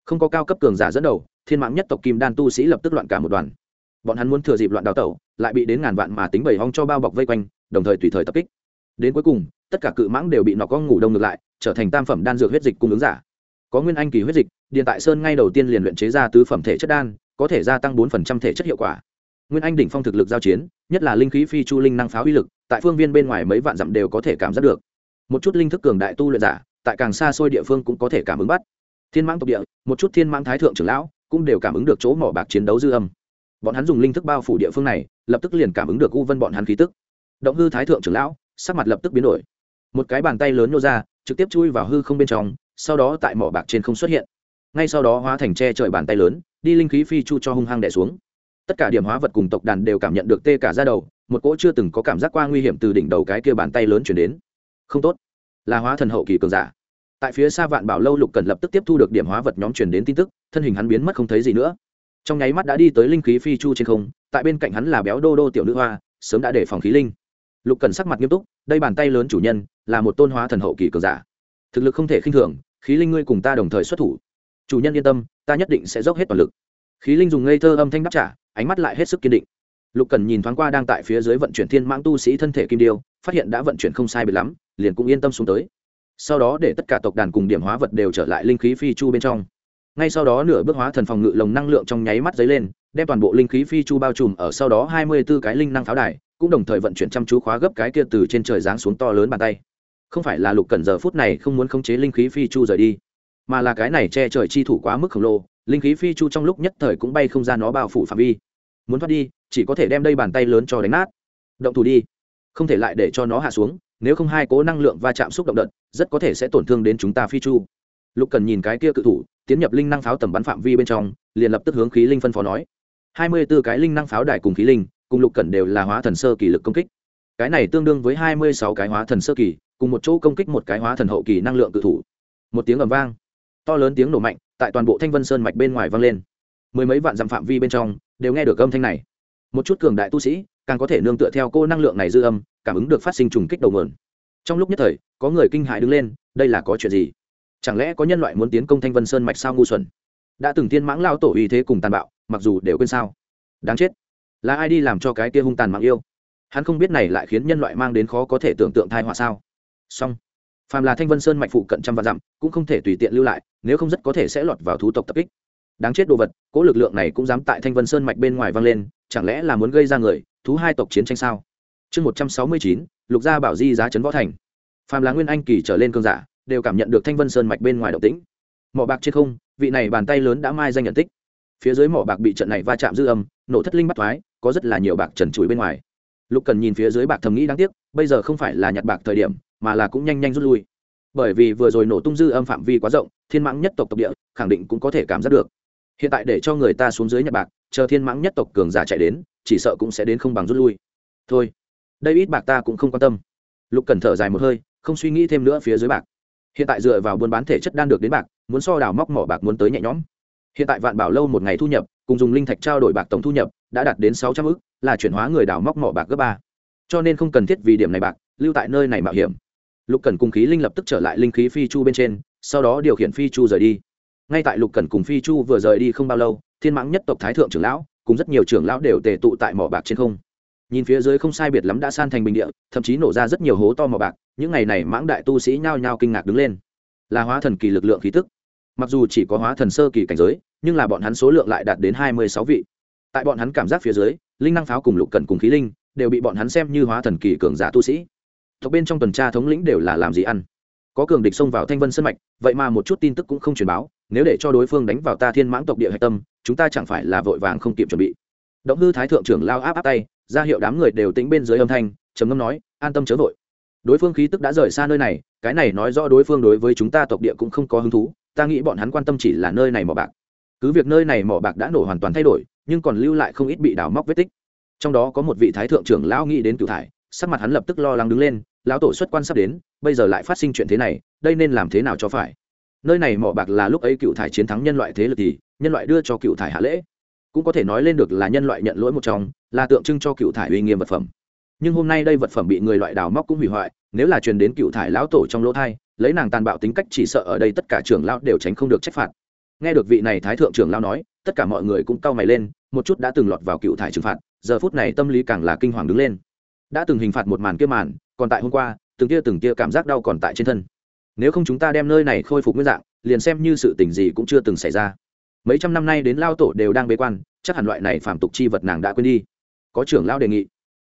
Không có cao cấp cường giả dẫn đầu, thiên mạng nhất tộc kim đan tu sĩ lập tức loạn cả một đoàn bọn hắn muốn thừa dịp loạn đào tẩu, lại bị đến ngàn vạn mà tính bầy hong cho bao bọc vây quanh, đồng thời tùy thời tập kích. Đến cuối cùng, tất cả cự mãng đều bị nọ con ngủ đông ngược lại, trở thành tam phẩm đan dược huyết dịch cung ứng giả. Có nguyên anh kỳ huyết dịch, điện tại sơn ngay đầu tiên liền luyện chế ra tứ phẩm thể chất đan, có thể gia tăng bốn phần trăm thể chất hiệu quả. Nguyên anh đỉnh phong thực lực giao chiến, nhất là linh khí phi chu linh năng pháo uy lực, tại phương viên bên ngoài mấy vạn dặm đều có thể cảm giác được. Một chút linh thức cường đại tu luyện giả, tại càng xa xôi địa phương cũng có thể cảm ứng bắt. Thiên mãng tộc địa, một chút thiên mãng thái thượng trưởng lão, cũng đều cảm ứng được chỗ mỏ bạc chiến đấu dư âm bọn hắn dùng linh thức bao phủ địa phương này, lập tức liền cảm ứng được u vân bọn hắn khí tức. Động hư thái thượng trưởng lão, sắc mặt lập tức biến đổi. Một cái bàn tay lớn nhô ra, trực tiếp chui vào hư không bên trong, sau đó tại mỏ bạc trên không xuất hiện. Ngay sau đó hóa thành tre trời bàn tay lớn, đi linh khí phi chu cho hung hăng đẻ xuống. Tất cả điểm hóa vật cùng tộc đàn đều cảm nhận được tê cả ra đầu, một cỗ chưa từng có cảm giác qua nguy hiểm từ đỉnh đầu cái kia bàn tay lớn chuyển đến. Không tốt. Là hóa thần hậu kỳ cường giả. Tại phía xa vạn bảo lâu lục cần lập tức tiếp thu được điểm hóa vật nhóm truyền đến tin tức, thân hình hắn biến mất không thấy gì nữa trong nháy mắt đã đi tới linh khí phi chu trên không, tại bên cạnh hắn là béo đô đô tiểu nữ hoa, sớm đã để phòng khí linh. Lục cần sắc mặt nghiêm túc, đây bàn tay lớn chủ nhân, là một tôn hóa thần hậu kỳ cường giả. Thực lực không thể khinh thường, khí linh ngươi cùng ta đồng thời xuất thủ. Chủ nhân yên tâm, ta nhất định sẽ dốc hết toàn lực. Khí linh dùng ngây thơ âm thanh đáp trả, ánh mắt lại hết sức kiên định. Lục cần nhìn thoáng qua đang tại phía dưới vận chuyển thiên mãng tu sĩ thân thể kim điêu, phát hiện đã vận chuyển không sai bị lắm, liền cũng yên tâm xuống tới. Sau đó để tất cả tộc đàn cùng điểm hóa vật đều trở lại linh khí phi chu bên trong ngay sau đó nửa bước hóa thần phòng ngự lồng năng lượng trong nháy mắt dấy lên, đem toàn bộ linh khí phi chu bao trùm ở sau đó hai mươi b ố cái linh năng pháo đài, cũng đồng thời vận chuyển chăm chú khóa gấp cái kia từ trên trời giáng xuống to lớn bàn tay. Không phải là lục cần giờ phút này không muốn khống chế linh khí phi chu rời đi, mà là cái này che trời chi thủ quá mức khổng lồ, linh khí phi chu trong lúc nhất thời cũng bay không ra nó bao phủ phạm vi. Muốn thoát đi, chỉ có thể đem đây bàn tay lớn cho đánh nát. Động thủ đi. Không thể lại để cho nó hạ xuống, nếu không hai cố năng lượng va chạm xúc động đợt, rất có thể sẽ tổn thương đến chúng ta phi chu lục cần nhìn cái kia cự thủ, tiến nhập linh năng pháo tầm bắn phạm vi bên trong, liền lập tức hướng khí linh phân phó nói. Hai mươi b ố cái linh năng pháo đài cùng khí linh, cùng lục cẩn đều là hóa thần sơ kỳ lực công kích. Cái này tương đương với hai mươi sáu cái hóa thần sơ kỳ, cùng một chỗ công kích một cái hóa thần hậu kỳ năng lượng cự thủ. Một tiếng ầm vang, to lớn tiếng nổ mạnh, tại toàn bộ thanh vân sơn mạch bên ngoài vang lên. Mười mấy vạn dặm phạm vi bên trong, đều nghe được âm thanh này. Một chút cường đại tu sĩ, càng có thể nương tựa theo cô năng lượng này dư âm, cảm ứng được phát sinh trùng kích đầu nguồn. Trong lúc nhất thời, có người kinh hại đứng lên, đây là có chuyện gì? Chẳng lẽ có nhân loại muốn tiến công thanh vân sơn mạch sao ngu xuẩn? Đã từng tiên mãng lao tổ uy thế cùng tàn bạo, mặc dù đều quên sao? Đáng chết. Là ai đi làm cho cái kia hung tàn mạng yêu? Hắn không biết này lại khiến nhân loại mang đến khó có thể tưởng tượng thai họa sao? Song phàm là thanh vân sơn mạch phụ cận trăm vạn dặm, cũng không thể tùy tiện lưu lại, nếu không rất có thể sẽ lọt vào thú tộc tập kích. Đáng chết đồ vật cỗ lực lượng này cũng dám tại thanh vân sơn mạch bên ngoài vang lên, chẳng lẽ là muốn gây ra người, thú hai tộc chiến tranh sao? Chương một trăm sáu mươi chín, lục gia bảo di giá chấn võ thành. Phàm là nguyên anh kỳ trở lên cơn giả đều cảm nhận được thanh vân sơn mạch bên ngoài động tĩnh. Mỏ bạc trên không, vị này bàn tay lớn đã mai danh nhận tích. Phía dưới mỏ bạc bị trận này va chạm dư âm, nổ thất linh bắt thoái, có rất là nhiều bạc trần trụi bên ngoài. Lục cần nhìn phía dưới bạc thầm nghĩ đáng tiếc, bây giờ không phải là nhặt bạc thời điểm, mà là cũng nhanh nhanh rút lui. Bởi vì vừa rồi nổ tung dư âm phạm vi quá rộng, thiên mãng nhất tộc tộc địa, khẳng định cũng có thể cảm giác được. Hiện tại để cho người ta xuống dưới nhặt bạc, chờ thiên mãng nhất tộc cường giả chạy đến, chỉ sợ cũng sẽ đến không bằng rút lui. Thôi, đây ít bạc ta cũng không quan tâm. Lục cần thở dài một hơi, không suy nghĩ thêm nữa phía dưới bạc hiện tại dựa vào buôn bán thể chất đan được đến bạc, muốn so đào móc mỏ bạc muốn tới nhẹ nhõm. Hiện tại vạn bảo lâu một ngày thu nhập, cùng dùng linh thạch trao đổi bạc tổng thu nhập, đã đạt đến sáu trăm ư là chuyển hóa người đào móc mỏ bạc gấp ba. Cho nên không cần thiết vì điểm này bạc, lưu tại nơi này mạo hiểm. Lục cần cùng khí linh lập tức trở lại linh khí phi chu bên trên, sau đó điều khiển phi chu rời đi. Ngay tại lục cần cùng phi chu vừa rời đi không bao lâu, thiên mãng nhất tộc thái thượng trưởng lão, cùng rất nhiều trưởng lão đều tề tụ tại mỏ bạc trên không. Nhìn phía dưới không sai biệt lắm đã san thành bình địa, thậm chí nổ ra rất nhiều hố to mỏ bạc những ngày này mãng đại tu sĩ nhao nhao kinh ngạc đứng lên. Là hóa thần kỳ lực lượng khí tức. Mặc dù chỉ có hóa thần sơ kỳ cảnh giới, nhưng là bọn hắn số lượng lại đạt đến hai mươi sáu vị. Tại bọn hắn cảm giác phía dưới, linh năng pháo cùng lục cần cùng khí linh đều bị bọn hắn xem như hóa thần kỳ cường giả tu sĩ. Tộc bên trong tuần tra thống lĩnh đều là làm gì ăn? Có cường địch xông vào thanh vân sân mạch, vậy mà một chút tin tức cũng không truyền báo, nếu để cho đối phương đánh vào ta thiên mãng tộc địa hạch tâm, chúng ta chẳng phải là vội vàng không kịp chuẩn bị. Động hư thái thượng trưởng lao áp áp tay, ra hiệu đám người đều tính bên dưới âm thanh, trầm ngâm nói, an tâm chớ vội đối phương khí tức đã rời xa nơi này, cái này nói rõ đối phương đối với chúng ta tộc địa cũng không có hứng thú, ta nghĩ bọn hắn quan tâm chỉ là nơi này mỏ bạc. Cứ việc nơi này mỏ bạc đã nổ hoàn toàn thay đổi, nhưng còn lưu lại không ít bị đào móc vết tích. Trong đó có một vị thái thượng trưởng lão nghĩ đến cựu thải, sắc mặt hắn lập tức lo lắng đứng lên, lão tổ xuất quan sắp đến, bây giờ lại phát sinh chuyện thế này, đây nên làm thế nào cho phải? Nơi này mỏ bạc là lúc ấy cựu thải chiến thắng nhân loại thế lực thì, nhân loại đưa cho cựu thải hạ lễ. Cũng có thể nói lên được là nhân loại nhận lỗi một trong, là tượng trưng cho cựu thải uy nghiêm vật phẩm nhưng hôm nay đây vật phẩm bị người loại đào móc cũng hủy hoại, nếu là truyền đến cựu thải lão tổ trong lỗ thai, lấy nàng tàn bạo tính cách chỉ sợ ở đây tất cả trưởng lão đều tránh không được trách phạt. Nghe được vị này thái thượng trưởng lão nói, tất cả mọi người cũng cau mày lên, một chút đã từng lọt vào cựu thải trừng phạt, giờ phút này tâm lý càng là kinh hoàng đứng lên. Đã từng hình phạt một màn kia màn, còn tại hôm qua, từng kia từng kia cảm giác đau còn tại trên thân. Nếu không chúng ta đem nơi này khôi phục nguyên dạng, liền xem như sự tình gì cũng chưa từng xảy ra. Mấy trăm năm nay đến lao tổ đều đang bế quan, chắc hẳn loại này phàm tục chi vật nàng đã quên đi. Có trưởng lao đề nghị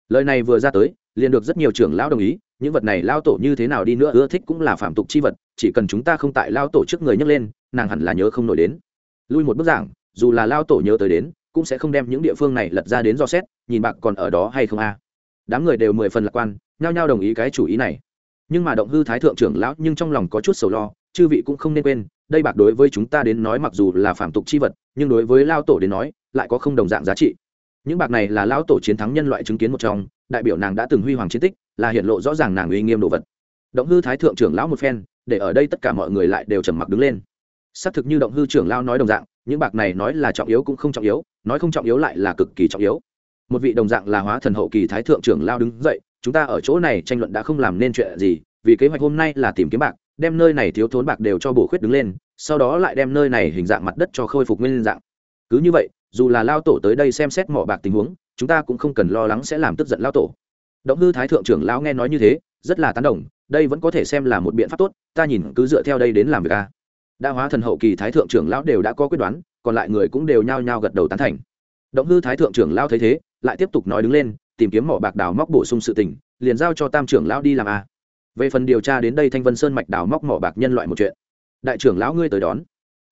lời này vừa ra tới, liền được rất nhiều trưởng lão đồng ý, những vật này lao tổ như thế nào đi nữa ưa thích cũng là phạm tục chi vật, chỉ cần chúng ta không tại lao tổ trước người nhấc lên, nàng hẳn là nhớ không nổi đến. Lui một bức giảng, dù là lao tổ nhớ tới đến, cũng sẽ không đem những địa phương này lật ra đến do xét, nhìn bạc còn ở đó hay không a. Đám người đều mười phần lạc quan, nhao nhao đồng ý cái chủ ý này. Nhưng mà động hư thái thượng trưởng lão nhưng trong lòng có chút sầu lo, chư vị cũng không nên quên, đây bạc đối với chúng ta đến nói mặc dù là phạm tục chi vật, nhưng đối với lao tổ đến nói, lại có không đồng dạng giá trị những bạc này là lão tổ chiến thắng nhân loại chứng kiến một trong, đại biểu nàng đã từng huy hoàng chiến tích, là hiện lộ rõ ràng nàng uy nghiêm đồ vật. Động hư thái thượng trưởng lão một phen, để ở đây tất cả mọi người lại đều trầm mặc đứng lên. Xác thực như động hư trưởng lão nói đồng dạng, những bạc này nói là trọng yếu cũng không trọng yếu, nói không trọng yếu lại là cực kỳ trọng yếu. Một vị đồng dạng là hóa thần hậu kỳ thái thượng trưởng lão đứng dậy, chúng ta ở chỗ này tranh luận đã không làm nên chuyện gì, vì kế hoạch hôm nay là tìm kiếm bạc, đem nơi này thiếu thốn bạc đều cho bổ khuyết đứng lên, sau đó lại đem nơi này hình dạng mặt đất cho khôi phục nguyên dạng. Cứ như vậy dù là lao tổ tới đây xem xét mỏ bạc tình huống, chúng ta cũng không cần lo lắng sẽ làm tức giận lao tổ. Động hư thái thượng trưởng lão nghe nói như thế, rất là tán đồng, đây vẫn có thể xem là một biện pháp tốt, ta nhìn cứ dựa theo đây đến làm việc a. Đa hóa thần hậu kỳ thái thượng trưởng lão đều đã có quyết đoán, còn lại người cũng đều nhao nhao gật đầu tán thành. Động hư thái thượng trưởng lão thấy thế, lại tiếp tục nói đứng lên, tìm kiếm mỏ bạc đào móc bổ sung sự tình, liền giao cho tam trưởng lão đi làm a. Về phần điều tra đến đây thanh vân sơn mạch đào móc mỏ bạc nhân loại một chuyện. Đại trưởng lão ngươi tới đón.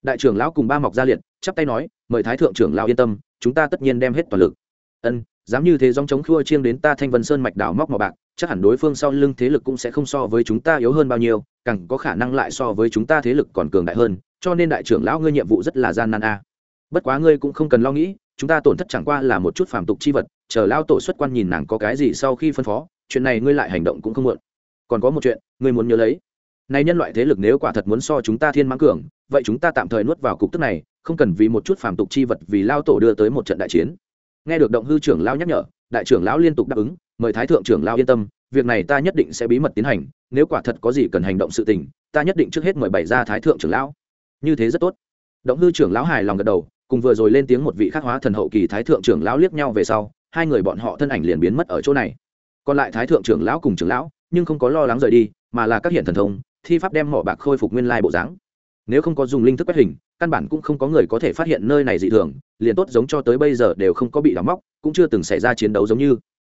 Đại trưởng lão cùng ba mọc gia liệt, chắp tay nói mời thái thượng trưởng lão yên tâm, chúng ta tất nhiên đem hết toàn lực. Ân, dám như thế dòng chống khua chiêng đến ta thanh vân sơn mạch đảo móc màu bạc, chắc hẳn đối phương sau lưng thế lực cũng sẽ không so với chúng ta yếu hơn bao nhiêu, càng có khả năng lại so với chúng ta thế lực còn cường đại hơn, cho nên đại trưởng lão ngươi nhiệm vụ rất là gian nan a. Bất quá ngươi cũng không cần lo nghĩ, chúng ta tổn thất chẳng qua là một chút phàm tục chi vật, chờ lao tổ xuất quan nhìn nàng có cái gì sau khi phân phó, chuyện này ngươi lại hành động cũng không muộn. Còn có một chuyện, ngươi muốn nhớ lấy. Này nhân loại thế lực nếu quả thật muốn so chúng ta thiên mãng cường vậy chúng ta tạm thời nuốt vào cục tức này, không cần vì một chút phàm tục chi vật vì lao tổ đưa tới một trận đại chiến. Nghe được động hư trưởng lão nhắc nhở, đại trưởng lão liên tục đáp ứng, mời thái thượng trưởng lão yên tâm, việc này ta nhất định sẽ bí mật tiến hành, nếu quả thật có gì cần hành động sự tình, ta nhất định trước hết mời bày ra thái thượng trưởng lão. Như thế rất tốt. Động hư trưởng lão hài lòng gật đầu, cùng vừa rồi lên tiếng một vị khắc hóa thần hậu kỳ thái thượng trưởng lão liếc nhau về sau, hai người bọn họ thân ảnh liền biến mất ở chỗ này. Còn lại thái thượng trưởng lão cùng trưởng lão, nhưng không có lo lắng rời đi, mà là các hiện thần thông, thi pháp đem mỏ bạc khôi phục nguyên lai bộ dáng nếu không có dùng linh thức quét hình, căn bản cũng không có người có thể phát hiện nơi này dị thường, liền tốt giống cho tới bây giờ đều không có bị đóng móc, cũng chưa từng xảy ra chiến đấu giống như.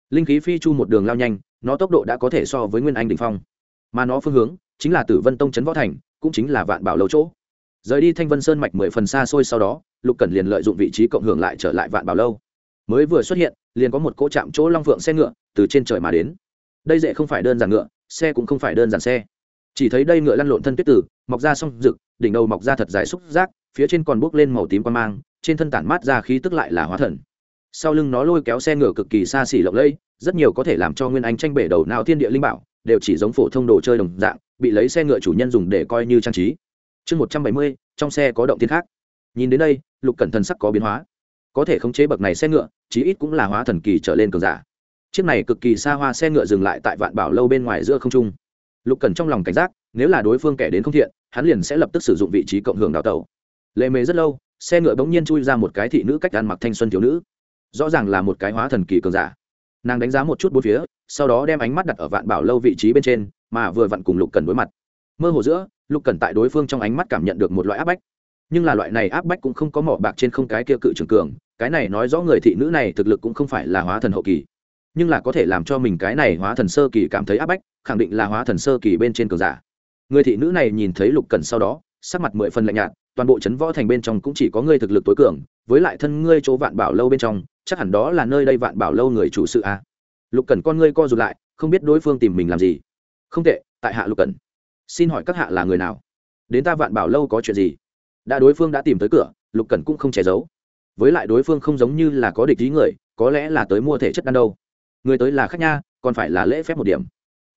Linh khí phi chu một đường lao nhanh, nó tốc độ đã có thể so với nguyên anh đình phong. Mà nó phương hướng, chính là tử vân tông trấn võ thành, cũng chính là vạn bảo lâu chỗ. Rời đi thanh vân sơn mạch mười phần xa xôi sau đó, lục cần liền lợi dụng vị trí cộng hưởng lại trở lại vạn bảo lâu. Mới vừa xuất hiện, liền có một cỗ chạm chỗ long phượng xe ngựa từ trên trời mà đến. Đây dễ không phải đơn giản ngựa, xe cũng không phải đơn giản xe chỉ thấy đây ngựa lăn lộn thân tuyết tử, mọc ra song rực, đỉnh đầu mọc ra thật dài xúc giác, phía trên còn bốc lên màu tím quan mang, trên thân tản mát ra khí tức lại là hóa thần. Sau lưng nó lôi kéo xe ngựa cực kỳ xa xỉ lộng lẫy, rất nhiều có thể làm cho nguyên anh tranh bể đầu nào thiên địa linh bảo, đều chỉ giống phổ thông đồ chơi đồng dạng, bị lấy xe ngựa chủ nhân dùng để coi như trang trí. Chương một trăm bảy mươi, trong xe có động tiên khác. Nhìn đến đây, lục cẩn thần sắc có biến hóa. Có thể khống chế bậc này xe ngựa, chí ít cũng là hóa thần kỳ trở lên cường giả. Chiếc này cực kỳ xa hoa xe ngựa dừng lại tại vạn bảo lâu bên ngoài giữa không trung lục cẩn trong lòng cảnh giác, nếu là đối phương kẻ đến không thiện, hắn liền sẽ lập tức sử dụng vị trí cộng hưởng đào tẩu. Lệ mề rất lâu, xe ngựa bỗng nhiên chui ra một cái thị nữ cách ăn mặc thanh xuân thiếu nữ. Rõ ràng là một cái hóa thần kỳ cường giả. Nàng đánh giá một chút bốn phía, sau đó đem ánh mắt đặt ở vạn bảo lâu vị trí bên trên, mà vừa vặn cùng lục cần đối mặt. Mơ hồ giữa, lục cần tại đối phương trong ánh mắt cảm nhận được một loại áp bách. Nhưng là loại này áp bách cũng không có mỏ bạc trên không cái kia cự trường cường, cái này nói rõ người thị nữ này thực lực cũng không phải là hóa thần hậu kỳ. Nhưng là có thể làm cho mình cái này hóa thần sơ kỳ cảm thấy áp bách khẳng định là hóa thần sơ kỳ bên trên cường giả. Người thị nữ này nhìn thấy lục cần sau đó, sắc mặt mười phần lạnh nhạt, toàn bộ trấn võ thành bên trong cũng chỉ có ngươi thực lực tối cường, với lại thân ngươi chỗ vạn bảo lâu bên trong, chắc hẳn đó là nơi đây vạn bảo lâu người chủ sự a à. lục cần con ngươi co rụt lại, không biết đối phương tìm mình làm gì. Không tệ, tại hạ lục cần xin hỏi các hạ là người nào? Đến ta vạn bảo lâu có chuyện gì? Đã đối phương đã tìm tới cửa, lục cần cũng không che giấu. Với lại đối phương không giống như là có địch ý người, có lẽ là tới mua thể chất đan đâu. Người tới là khách nha, còn phải là lễ phép một điểm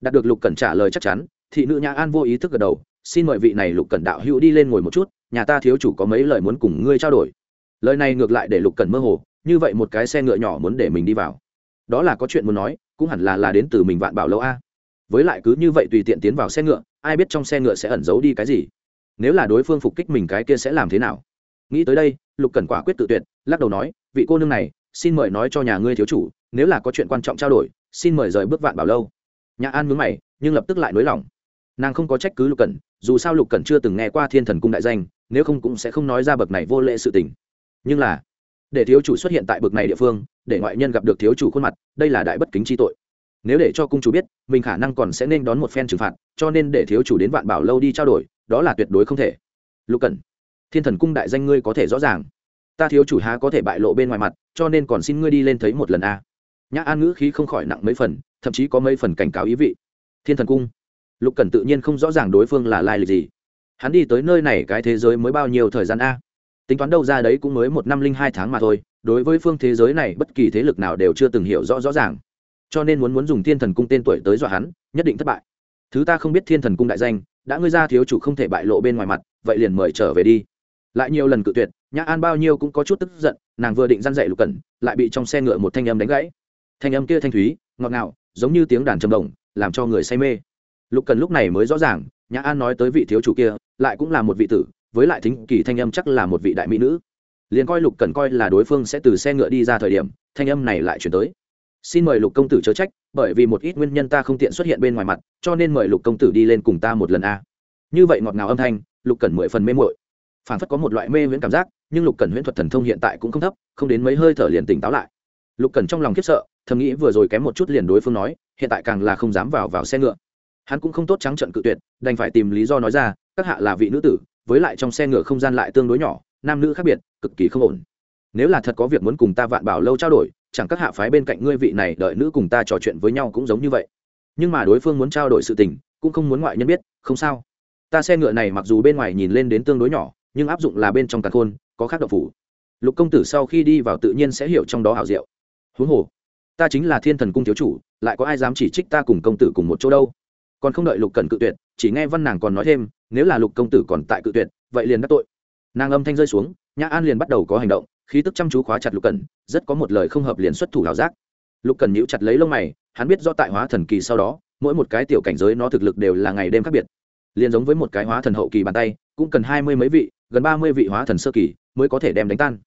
đạt được lục cẩn trả lời chắc chắn, thị nữ nhã an vô ý thức gật đầu, xin mời vị này lục cẩn đạo hữu đi lên ngồi một chút, nhà ta thiếu chủ có mấy lời muốn cùng ngươi trao đổi. Lời này ngược lại để lục cẩn mơ hồ, như vậy một cái xe ngựa nhỏ muốn để mình đi vào. Đó là có chuyện muốn nói, cũng hẳn là là đến từ mình vạn bảo lâu a. Với lại cứ như vậy tùy tiện tiến vào xe ngựa, ai biết trong xe ngựa sẽ ẩn giấu đi cái gì? Nếu là đối phương phục kích mình cái kia sẽ làm thế nào? Nghĩ tới đây, lục cẩn quả quyết tự tuyệt, lắc đầu nói, vị cô nương này, xin mời nói cho nhà ngươi thiếu chủ, nếu là có chuyện quan trọng trao đổi, xin mời rời bước vạn bảo lâu nhà an mướn mày, nhưng lập tức lại nới lỏng. Nàng không có trách cứ lục cẩn, dù sao lục cẩn chưa từng nghe qua thiên thần cung đại danh, nếu không cũng sẽ không nói ra bậc này vô lệ sự tình. Nhưng là, để thiếu chủ xuất hiện tại bậc này địa phương, để ngoại nhân gặp được thiếu chủ khuôn mặt, đây là đại bất kính chi tội. Nếu để cho cung chủ biết, mình khả năng còn sẽ nên đón một phen trừng phạt, cho nên để thiếu chủ đến vạn bảo lâu đi trao đổi, đó là tuyệt đối không thể. Lục cẩn, thiên thần cung đại danh ngươi có thể rõ ràng. Ta thiếu chủ há có thể bại lộ bên ngoài mặt, cho nên còn xin ngươi đi lên thấy một lần a nhã an ngữ khí không khỏi nặng mấy phần, thậm chí có mấy phần cảnh cáo ý vị. Thiên thần cung. Lục cần tự nhiên không rõ ràng đối phương là lai lịch gì. Hắn đi tới nơi này cái thế giới mới bao nhiêu thời gian a? Tính toán đâu ra đấy cũng mới một năm linh hai tháng mà thôi, đối với phương thế giới này bất kỳ thế lực nào đều chưa từng hiểu rõ rõ ràng. Cho nên muốn muốn dùng thiên thần cung tên tuổi tới dọa hắn, nhất định thất bại. Thứ ta không biết thiên thần cung đại danh, đã ngươi ra thiếu chủ không thể bại lộ bên ngoài mặt, vậy liền mời trở về đi. Lại nhiều lần cự tuyệt, nhã an bao nhiêu cũng có chút tức giận, nàng vừa định răn dậy lục cẩn, lại bị trong xe ngựa một thanh âm đánh gãy thanh âm kia thanh thúy, ngọt ngào, giống như tiếng đàn trầm đồng làm cho người say mê. Lục cần lúc này mới rõ ràng, nhã an nói tới vị thiếu chủ kia, lại cũng là một vị tử, với lại thính kỳ thanh âm chắc là một vị đại mỹ nữ. Liền coi lục cần coi là đối phương sẽ từ xe ngựa đi ra thời điểm, thanh âm này lại chuyển tới. Xin mời lục công tử chớ trách, bởi vì một ít nguyên nhân ta không tiện xuất hiện bên ngoài mặt, cho nên mời lục công tử đi lên cùng ta một lần a. Như vậy ngọt ngào âm thanh, lục cần mười phần mê mội phản phất có một loại mê viễn cảm giác, nhưng lục cần huyễn thuật thần thông hiện tại cũng không thấp, không đến mấy hơi thở liền tỉnh táo lại. Lục cần trong lòng khiếp sợ thầm nghĩ vừa rồi kém một chút liền đối phương nói, hiện tại càng là không dám vào vào xe ngựa. Hắn cũng không tốt trắng trận cự tuyệt, đành phải tìm lý do nói ra, các hạ là vị nữ tử, với lại trong xe ngựa không gian lại tương đối nhỏ, nam nữ khác biệt, cực kỳ không ổn. Nếu là thật có việc muốn cùng ta vạn bảo lâu trao đổi, chẳng các hạ phái bên cạnh ngươi vị này đợi nữ cùng ta trò chuyện với nhau cũng giống như vậy. Nhưng mà đối phương muốn trao đổi sự tình, cũng không muốn ngoại nhân biết, không sao. Ta xe ngựa này mặc dù bên ngoài nhìn lên đến tương đối nhỏ, nhưng áp dụng là bên trong tàn khôn, có khác độc phủ. Lục công tử sau khi đi vào tự nhiên sẽ hiểu trong đó hảo diệu. Huống hồ ta chính là thiên thần cung thiếu chủ, lại có ai dám chỉ trích ta cùng công tử cùng một chỗ đâu? Còn không đợi lục cần cự tuyệt, chỉ nghe văn nàng còn nói thêm, nếu là lục công tử còn tại cự tuyệt, vậy liền đắc tội. Nàng âm thanh rơi xuống, nhã an liền bắt đầu có hành động, khí tức chăm chú khóa chặt lục cần rất có một lời không hợp liền xuất thủ hào giác. Lục cần nhíu chặt lấy lông mày, hắn biết do tại hóa thần kỳ sau đó, mỗi một cái tiểu cảnh giới nó thực lực đều là ngày đêm khác biệt. Liền giống với một cái hóa thần hậu kỳ bàn tay, cũng cần hai mươi mấy vị, gần ba mươi vị hóa thần sơ kỳ mới có thể đem đánh tan.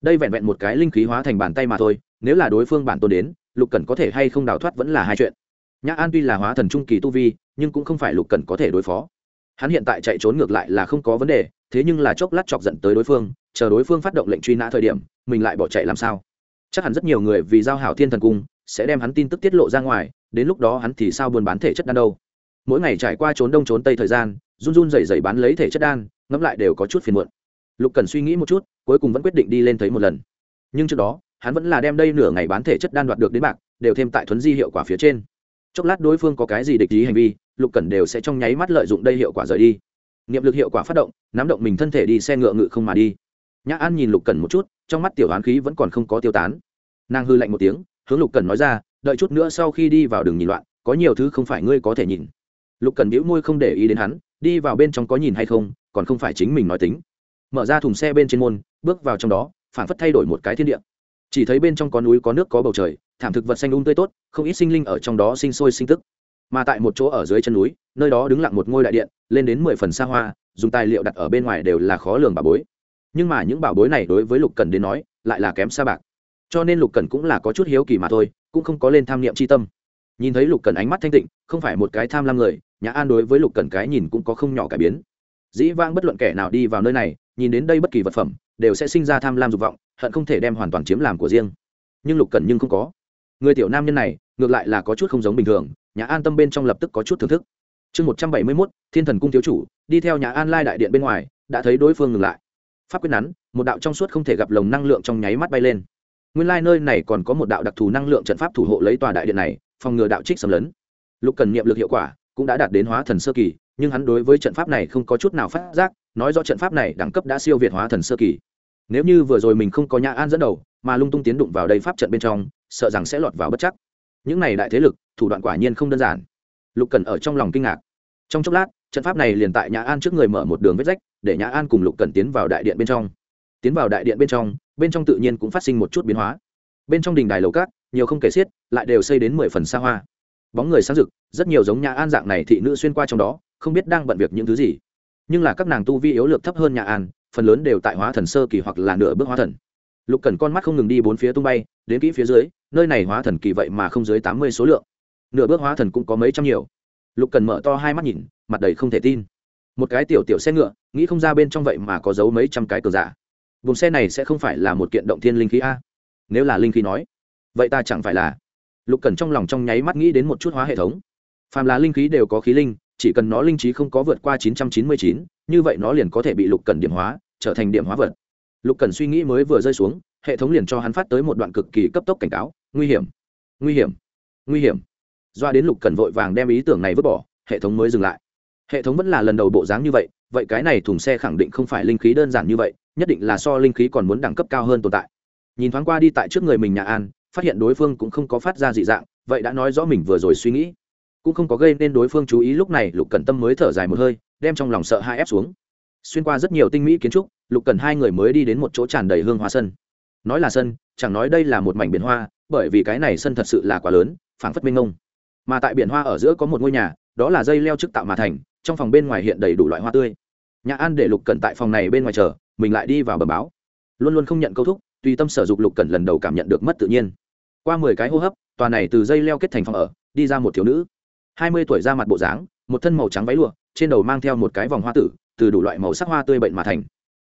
Đây vẹn vẹn một cái linh khí hóa thành bàn tay mà thôi, nếu là đối phương bản tôn đến lục Cẩn có thể hay không đào thoát vẫn là hai chuyện. Nhã an tuy là hóa thần trung kỳ tu vi, nhưng cũng không phải lục Cẩn có thể đối phó. Hắn hiện tại chạy trốn ngược lại là không có vấn đề, thế nhưng là chốc lát chọc giận tới đối phương, chờ đối phương phát động lệnh truy nã thời điểm, mình lại bỏ chạy làm sao? Chắc hẳn rất nhiều người vì giao hảo thiên thần cung, sẽ đem hắn tin tức tiết lộ ra ngoài, đến lúc đó hắn thì sao buôn bán thể chất đan đâu? Mỗi ngày trải qua trốn đông trốn tây thời gian, run run rẩy rẩy bán lấy thể chất đan, ngẫm lại đều có chút phiền muộn. Lục cần suy nghĩ một chút, cuối cùng vẫn quyết định đi lên thấy một lần. Nhưng trước đó hắn vẫn là đem đây nửa ngày bán thể chất đan đoạt được đến bạc, đều thêm tại thuấn di hiệu quả phía trên. Chốc lát đối phương có cái gì địch ý hành vi, lục cẩn đều sẽ trong nháy mắt lợi dụng đây hiệu quả rời đi. Niệm lực hiệu quả phát động, nắm động mình thân thể đi xe ngựa ngự không mà đi. Nhã an nhìn lục cẩn một chút, trong mắt tiểu hoán khí vẫn còn không có tiêu tán. Nàng hư lạnh một tiếng, hướng lục cẩn nói ra, đợi chút nữa sau khi đi vào đường nhìn loạn, có nhiều thứ không phải ngươi có thể nhìn. Lục cẩn bĩu môi không để ý đến hắn, đi vào bên trong có nhìn hay không, còn không phải chính mình nói tính. Mở ra thùng xe bên trên môn, bước vào trong đó, phản phất thay đổi một cái thiên địa chỉ thấy bên trong có núi có nước có bầu trời, thảm thực vật xanh um tươi tốt, không ít sinh linh ở trong đó sinh sôi sinh tức. Mà tại một chỗ ở dưới chân núi, nơi đó đứng lặng một ngôi đại điện, lên đến mười phần xa hoa, dùng tài liệu đặt ở bên ngoài đều là khó lường bảo bối. Nhưng mà những bảo bối này đối với lục cần đến nói, lại là kém xa bạc. Cho nên lục cần cũng là có chút hiếu kỳ mà thôi, cũng không có lên tham niệm c h i tâm. Nhìn thấy lục cần ánh mắt thanh tịnh, không phải một cái tham lam người nhà an đối với lục cần cái nhìn cũng có không nhỏ cải biến. Dĩ vang bất luận kẻ nào đi vào nơi này, nhìn đến đây bất kỳ vật phẩm, đều sẽ sinh ra tham lam dục vọng hận không thể đem hoàn toàn chiếm làm của riêng. Nhưng lục cần nhưng không có. Người tiểu nam nhân này, ngược lại là có chút không giống bình thường nhà an tâm bên trong lập tức có chút thưởng thức. Chương một trăm bảy mươi mốt, thiên thần cung thiếu chủ, đi theo nhà an lai đại điện bên ngoài, đã thấy đối phương ngừng lại. Pháp quyết nắn, một đạo trong suốt không thể gặp lồng năng lượng trong nháy mắt bay lên. Nguyên lai nơi này còn có một đạo đặc thù năng lượng trận pháp thủ hộ lấy tòa đại điện này, phòng ngừa đạo trích xâm lấn. Lục cần niệm lực hiệu quả cũng đã đạt đến hóa thần sơ kỳ, nhưng hắn đối với trận pháp này không có chút nào phát giác, nói do trận pháp này đẳng cấp đã siêu việt hóa thần sơ kỳ nếu như vừa rồi mình không có nhà an dẫn đầu, mà lung tung tiến đụng vào đây pháp trận bên trong, sợ rằng sẽ lọt vào bất chắc. Những này đại thế lực, thủ đoạn quả nhiên không đơn giản. Lục cần ở trong lòng kinh ngạc. Trong chốc lát, trận pháp này liền tại nhã an trước người mở một đường vết rách, để nhã an cùng lục cần tiến vào đại điện bên trong. Tiến vào đại điện bên trong bên trong tự nhiên cũng phát sinh một chút biến hóa. Bên trong đình đài lầu cát nhiều không kể xiết, lại đều xây đến mười phần xa hoa. Bóng người sáng rực, rất nhiều giống nhã an dạng này thị nữ xuyên qua trong đó, không biết đang bận việc những thứ gì. Nhưng là các nàng tu vi yếu lược thấp hơn nhà an phần lớn đều tại hóa thần sơ kỳ hoặc là nửa bước hóa thần. Lục cần con mắt không ngừng đi bốn phía tung bay, đến kỹ phía dưới, nơi này hóa thần kỳ vậy mà không dưới tám mươi số lượng. Nửa bước hóa thần cũng có mấy trăm nhiều. Lục cần mở to hai mắt nhìn, mặt đầy không thể tin. Một cái tiểu tiểu xe ngựa, nghĩ không ra bên trong vậy mà có giấu mấy trăm cái cờ giả. Vùng xe này sẽ không phải là một kiện động thiên linh khí a? Nếu là linh khí nói, vậy ta chẳng phải là. Lục cần trong lòng trong nháy mắt nghĩ đến một chút hóa hệ thống. Phàm là linh khí đều có khí linh, chỉ cần nó linh trí không có vượt qua chín trăm chín mươi chín như vậy nó liền có thể bị lục cần điểm hóa, trở thành điểm hóa vật. Lục cần suy nghĩ mới vừa rơi xuống, hệ thống liền cho hắn phát tới một đoạn cực kỳ cấp tốc cảnh cáo, nguy hiểm nguy hiểm nguy hiểm. Doa đến lục cần vội vàng đem ý tưởng này vứt bỏ, hệ thống mới dừng lại. Hệ thống vẫn là lần đầu bộ dáng như vậy vậy cái này thùng xe khẳng định không phải linh khí đơn giản như vậy, nhất định là so linh khí còn muốn đẳng cấp cao hơn tồn tại. Nhìn thoáng qua đi tại trước người mình nhà an, phát hiện đối phương cũng không có phát ra dị dạng, vậy đã nói rõ mình vừa rồi suy nghĩ. Cũng không có gây nên đối phương chú ý, lúc này lục cần tâm mới thở dài một hơi đem trong lòng sợ hai ép xuống. Xuyên qua rất nhiều tinh mỹ kiến trúc, lục cần hai người mới đi đến một chỗ tràn đầy hương hoa sân. Nói là sân, chẳng nói đây là một mảnh biển hoa, bởi vì cái này sân thật sự là quá lớn, phảng phất minh ngông mà tại biển hoa ở giữa có một ngôi nhà, đó là dây leo chức tạo mà thành, trong phòng bên ngoài hiện đầy đủ loại hoa tươi. Nhà an để lục cần tại phòng này bên ngoài chờ, mình lại đi vào bờ báo. Luôn luôn không nhận câu thúc, tùy tâm sở dục lục cần lần đầu cảm nhận được mất tự nhiên. Qua mười cái hô hấp, tòa này từ dây leo kết thành phòng ở, đi ra một thiếu nữ. Hai mươi tuổi ra mặt bộ dáng, một thân màu trắng váy lụa trên đầu mang theo một cái vòng hoa tử, từ đủ loại màu sắc hoa tươi bệnh mà thành.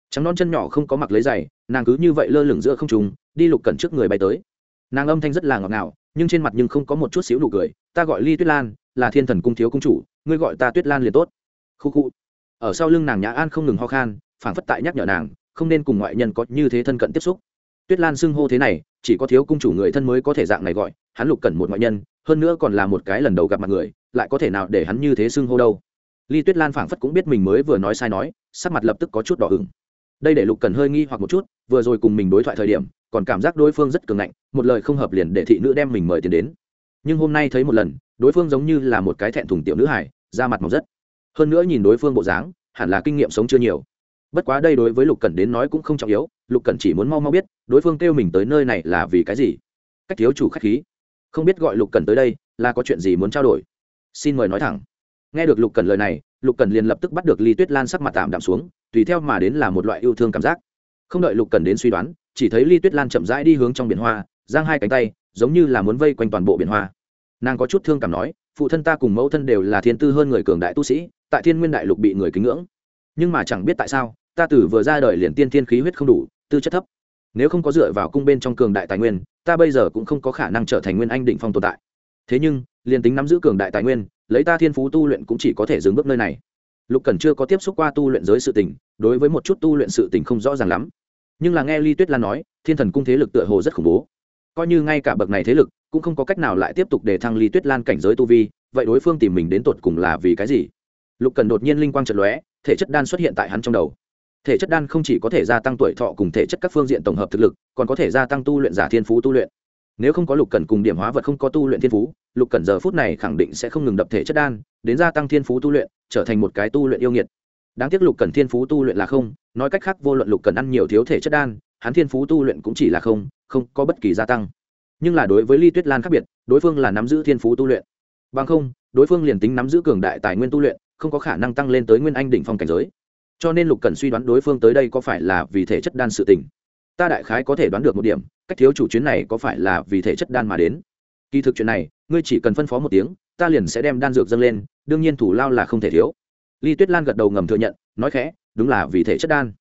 Trắng non chân nhỏ không có mặc lấy giày, nàng cứ như vậy lơ lửng giữa không trùng đi lục cẩn trước người bay tới. Nàng âm thanh rất là ngọt ngào, nhưng trên mặt nhưng không có một chút xíu đủ cười, ta gọi ly tuyết lan, là thiên thần cung thiếu cung chủ, ngươi gọi ta tuyết lan liền tốt. Khu khu. Ở sau lưng nàng nhã an không ngừng ho khan, phảng phất tại nhắc nhở nàng, không nên cùng ngoại nhân có như thế thân cận tiếp xúc. Tuyết lan xưng hô thế này, chỉ có thiếu cung chủ người thân mới có thể dạng này gọi, hắn lục cẩn một ngoại nhân, hơn nữa còn là một cái lần đầu gặp mặt người, lại có thể nào để hắn như thế xưng hô đâu? Ly tuyết lan phảng phất cũng biết mình mới vừa nói sai nói, sắc mặt lập tức có chút đỏ ửng. Đây để lục cần hơi nghi hoặc một chút, vừa rồi cùng mình đối thoại thời điểm, còn cảm giác đối phương rất cường ngạnh, một lời không hợp liền để thị nữ đem mình mời tiền đến. Nhưng hôm nay thấy một lần, đối phương giống như là một cái thẹn thùng tiểu nữ hải da mặt màu rất. Hơn nữa nhìn đối phương bộ dáng, hẳn là kinh nghiệm sống chưa nhiều. Bất quá đây đối với lục cẩn đến nói cũng không trọng yếu, lục cẩn chỉ muốn mau mau biết, đối phương kêu mình tới nơi này là vì cái gì. Cách thiếu chủ khách khí. Không biết gọi lục cẩn tới đây, là có chuyện gì muốn trao đổi? Xin mời nói thẳng nghe được lục cần lời này, lục cần liền lập tức bắt được ly tuyết lan sắc mặt tạm đạm xuống, tùy theo mà đến là một loại yêu thương cảm giác. Không đợi lục cần đến suy đoán, chỉ thấy ly tuyết lan chậm rãi đi hướng trong biển hoa, giang hai cánh tay, giống như là muốn vây quanh toàn bộ biển hoa. Nàng có chút thương cảm nói, phụ thân ta cùng mẫu thân đều là thiên tư hơn người cường đại tu sĩ, tại thiên nguyên đại lục bị người kính ngưỡng. Nhưng mà chẳng biết tại sao, ta tử vừa ra đời liền tiên thiên khí huyết không đủ, tư chất thấp. Nếu không có dựa vào cung bên trong cường đại tài nguyên, ta bây giờ cũng không có khả năng trở thành nguyên anh định phong tồn tại. Thế nhưng, liền tính nắm giữ cường đại tài nguyên lấy ta thiên phú tu luyện cũng chỉ có thể dừng bước nơi này. Lục cần chưa có tiếp xúc qua tu luyện giới sự tình, đối với một chút tu luyện sự tình không rõ ràng lắm. Nhưng là nghe ly tuyết lan nói, thiên thần cung thế lực tựa hồ rất khủng bố. Coi như ngay cả bậc này thế lực, cũng không có cách nào lại tiếp tục để thăng ly tuyết lan cảnh giới tu vi, vậy đối phương tìm mình đến tột cùng là vì cái gì? Lục cần đột nhiên linh quang trận lóe, thể chất đan xuất hiện tại hắn trong đầu. Thể chất đan không chỉ có thể gia tăng tuổi thọ cùng thể chất các phương diện tổng hợp thực lực, còn có thể gia tăng tu luyện giả thiên phú tu luyện nếu không có lục cần cùng điểm hóa vật không có tu luyện thiên phú, lục cần giờ phút này khẳng định sẽ không ngừng đập thể chất đan, đến gia tăng thiên phú tu luyện, trở thành một cái tu luyện yêu nghiệt. Đáng tiếc lục cần thiên phú tu luyện là không, nói cách khác vô luận lục cần ăn nhiều thiếu thể chất đan, hắn thiên phú tu luyện cũng chỉ là không không có bất kỳ gia tăng. Nhưng là đối với ly tuyết lan khác biệt, đối phương là nắm giữ thiên phú tu luyện. Bằng không, đối phương liền tính nắm giữ cường đại tài nguyên tu luyện, không có khả năng tăng lên tới nguyên anh đỉnh phong cảnh giới. Cho nên lục cần suy đoán đối phương tới đây có phải là vì thể chất đan sự tình ta đại khái có thể đoán được một điểm, cách thiếu chủ chuyến này có phải là vì thể chất đan mà đến. Kỳ thực chuyện này, ngươi chỉ cần phân phó một tiếng, ta liền sẽ đem đan dược dâng lên, đương nhiên thủ lao là không thể thiếu. Ly tuyết lan gật đầu ngầm thừa nhận, nói khẽ, đúng là vì thể chất đan.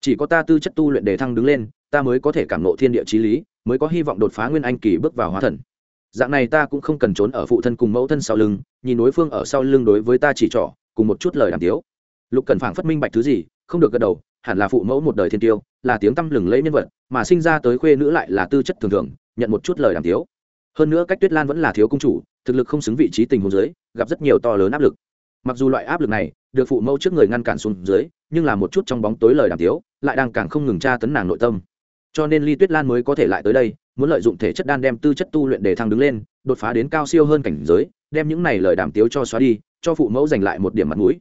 Chỉ có ta tư chất tu luyện đề thăng đứng lên, ta mới có thể cảm nộ thiên địa trí lý, mới có hy vọng đột phá nguyên anh kỳ bước vào hóa thần. Dạng này ta cũng không cần trốn ở phụ thân cùng mẫu thân sau lưng, nhìn đối phương ở sau lưng đối với ta chỉ trỏ, cùng một chút lời đàm tiếu. Lục cần phảng phất minh bạch thứ gì, không được gật đầu hẳn là phụ mẫu một đời thiên tiêu, là tiếng tăm lừng lẫy nhân vật, mà sinh ra tới khuê nữ lại là tư chất thường thường, nhận một chút lời đàm tiếu. Hơn nữa cách tuyết lan vẫn là thiếu công chủ, thực lực không xứng vị trí tình huống dưới, gặp rất nhiều to lớn áp lực. Mặc dù loại áp lực này được phụ mẫu trước người ngăn cản xuống dưới, nhưng là một chút trong bóng tối lời đàm tiếu lại đang càng không ngừng tra tấn nàng nội tâm. Cho nên ly tuyết lan mới có thể lại tới đây, muốn lợi dụng thể chất đan đem tư chất tu luyện để thăng đứng lên, đột phá đến cao siêu hơn cảnh giới, đem những này lời đàm tiếu cho xóa đi, cho phụ mẫu giành lại một điểm mặt mũi.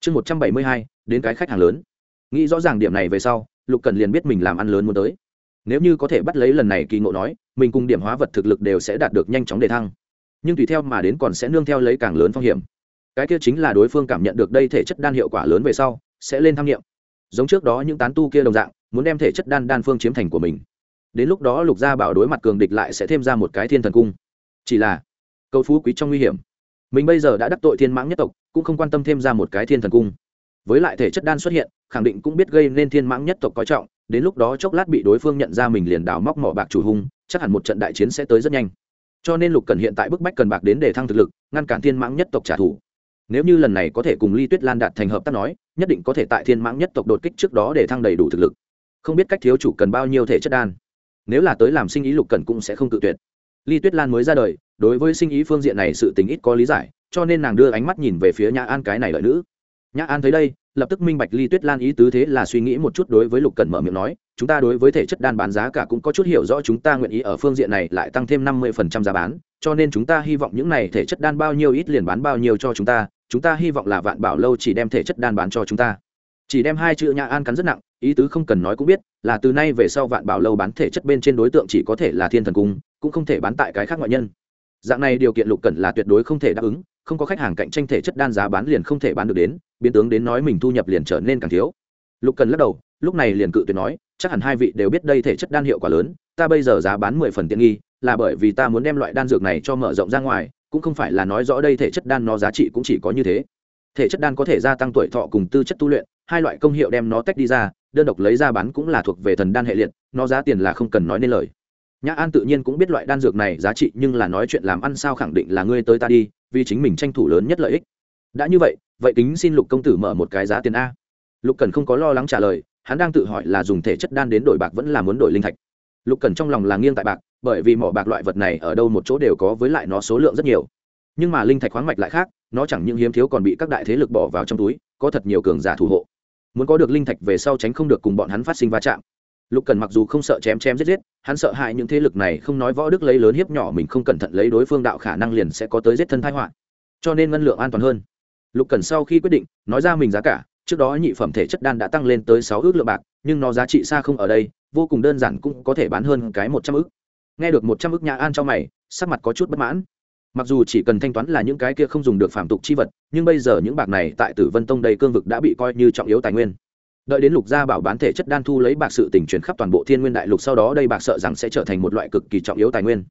Chương một trăm bảy mươi hai, đến cái khách hàng lớn nghĩ rõ ràng điểm này về sau, lục cần liền biết mình làm ăn lớn muốn tới. Nếu như có thể bắt lấy lần này kỳ ngộ nói, mình cùng điểm hóa vật thực lực đều sẽ đạt được nhanh chóng đề thăng. Nhưng tùy theo mà đến còn sẽ nương theo lấy càng lớn phong hiểm. Cái kia chính là đối phương cảm nhận được đây thể chất đan hiệu quả lớn về sau, sẽ lên tham nghiệm. Giống trước đó những tán tu kia đồng dạng, muốn đem thể chất đan đan phương chiếm thành của mình. Đến lúc đó lục gia bảo đối mặt cường địch lại sẽ thêm ra một cái thiên thần cung. Chỉ là, câu phú quý trong nguy hiểm. Mình bây giờ đã đắc tội thiên mãng nhất tộc, cũng không quan tâm thêm ra một cái thiên thần cung với lại thể chất đan xuất hiện, khẳng định cũng biết gây nên thiên mãng nhất tộc có trọng, đến lúc đó chốc lát bị đối phương nhận ra mình liền đào móc mỏ bạc chủ hung, chắc hẳn một trận đại chiến sẽ tới rất nhanh. Cho nên lục cần hiện tại bức bách cần bạc đến để thăng thực lực, ngăn cản thiên mãng nhất tộc trả thù. Nếu như lần này có thể cùng ly tuyết lan đạt thành hợp tác nói, nhất định có thể tại thiên mãng nhất tộc đột kích trước đó để thăng đầy đủ thực lực. Không biết cách thiếu chủ cần bao nhiêu thể chất đan. Nếu là tới làm sinh ý lục cần cũng sẽ không tự tuyệt. Ly tuyết lan mới ra đời, đối với sinh ý phương diện này sự tình ít có lý giải, cho nên nàng đưa ánh mắt nhìn về phía nhã an cái này lợi nữ nhã an thấy đây, lập tức minh bạch ly tuyết lan ý tứ thế là suy nghĩ một chút đối với lục cần mở miệng nói, chúng ta đối với thể chất đan bán giá cả cũng có chút hiểu rõ, chúng ta nguyện ý ở phương diện này lại tăng thêm năm mươi phần trăm giá bán, cho nên chúng ta hy vọng những này thể chất đan bao nhiêu ít liền bán bao nhiêu cho chúng ta chúng ta hy vọng là vạn bảo lâu chỉ đem thể chất đan bán cho chúng ta. Chỉ đem hai chữ nhã an cắn rất nặng, ý tứ không cần nói cũng biết, là từ nay về sau vạn bảo lâu bán thể chất bên trên đối tượng chỉ có thể là thiên thần cung, cũng không thể bán tại cái khác ngoại nhân. Dạng này điều kiện lục cần là tuyệt đối không thể đáp ứng, không có khách hàng cạnh tranh thể chất đan giá bán liền không thể bán được đến biến tướng đến nói mình thu nhập liền trở nên càng thiếu. Lục cần lắc đầu, lúc này liền cự tuyệt nói, chắc hẳn hai vị đều biết đây thể chất đan hiệu quả lớn, ta bây giờ giá bán mười phần tiện nghi, là bởi vì ta muốn đem loại đan dược này cho mở rộng ra ngoài, cũng không phải là nói rõ đây thể chất đan nó giá trị cũng chỉ có như thế. Thể chất đan có thể gia tăng tuổi thọ cùng tư chất tu luyện, hai loại công hiệu đem nó tách đi ra, đơn độc lấy ra bán cũng là thuộc về thần đan hệ liệt, nó giá tiền là không cần nói nên lời. Nhã an tự nhiên cũng biết loại đan dược này giá trị, nhưng là nói chuyện làm ăn sao khẳng định là ngươi tới ta đi, vì chính mình tranh thủ lớn nhất lợi ích đã như vậy vậy kính xin lục công tử mở một cái giá tiền a. Lục cần không có lo lắng trả lời, hắn đang tự hỏi là dùng thể chất đan đến đổi bạc vẫn là muốn đổi linh thạch. Lục cần trong lòng là nghiêng tại bạc, bởi vì mỏ bạc loại vật này ở đâu một chỗ đều có với lại nó số lượng rất nhiều. Nhưng mà linh thạch khoáng mạch lại khác, nó chẳng những hiếm thiếu còn bị các đại thế lực bỏ vào trong túi, có thật nhiều cường giả thủ hộ. Muốn có được linh thạch về sau tránh không được cùng bọn hắn phát sinh va chạm. Lục cần mặc dù không sợ chém chém giết giết, hắn sợ hại những thế lực này không nói võ đức lấy lớn hiếp nhỏ mình không cẩn thận lấy đối phương đạo khả năng liền sẽ có tới giết thân thái họa. Cho nên ngân lượng an toàn hơn lục cần sau khi quyết định, nói ra mình giá cả, trước đó nhị phẩm thể chất đan đã tăng lên tới sáu ước lượng bạc, nhưng nó giá trị xa không ở đây, vô cùng đơn giản cũng có thể bán hơn cái một trăm ước. Nghe được một trăm ước nhà an trong mày, sắc mặt có chút bất mãn. Mặc dù chỉ cần thanh toán là những cái kia không dùng được phạm tục chi vật, nhưng bây giờ những bạc này tại tử vân tông đây cương vực đã bị coi như trọng yếu tài nguyên. Đợi đến lục gia bảo bán thể chất đan thu lấy bạc sự tỉnh chuyển khắp toàn bộ thiên nguyên đại lục sau đó đây bạc sợ rằng sẽ trở thành một loại cực kỳ trọng yếu tài nguyên.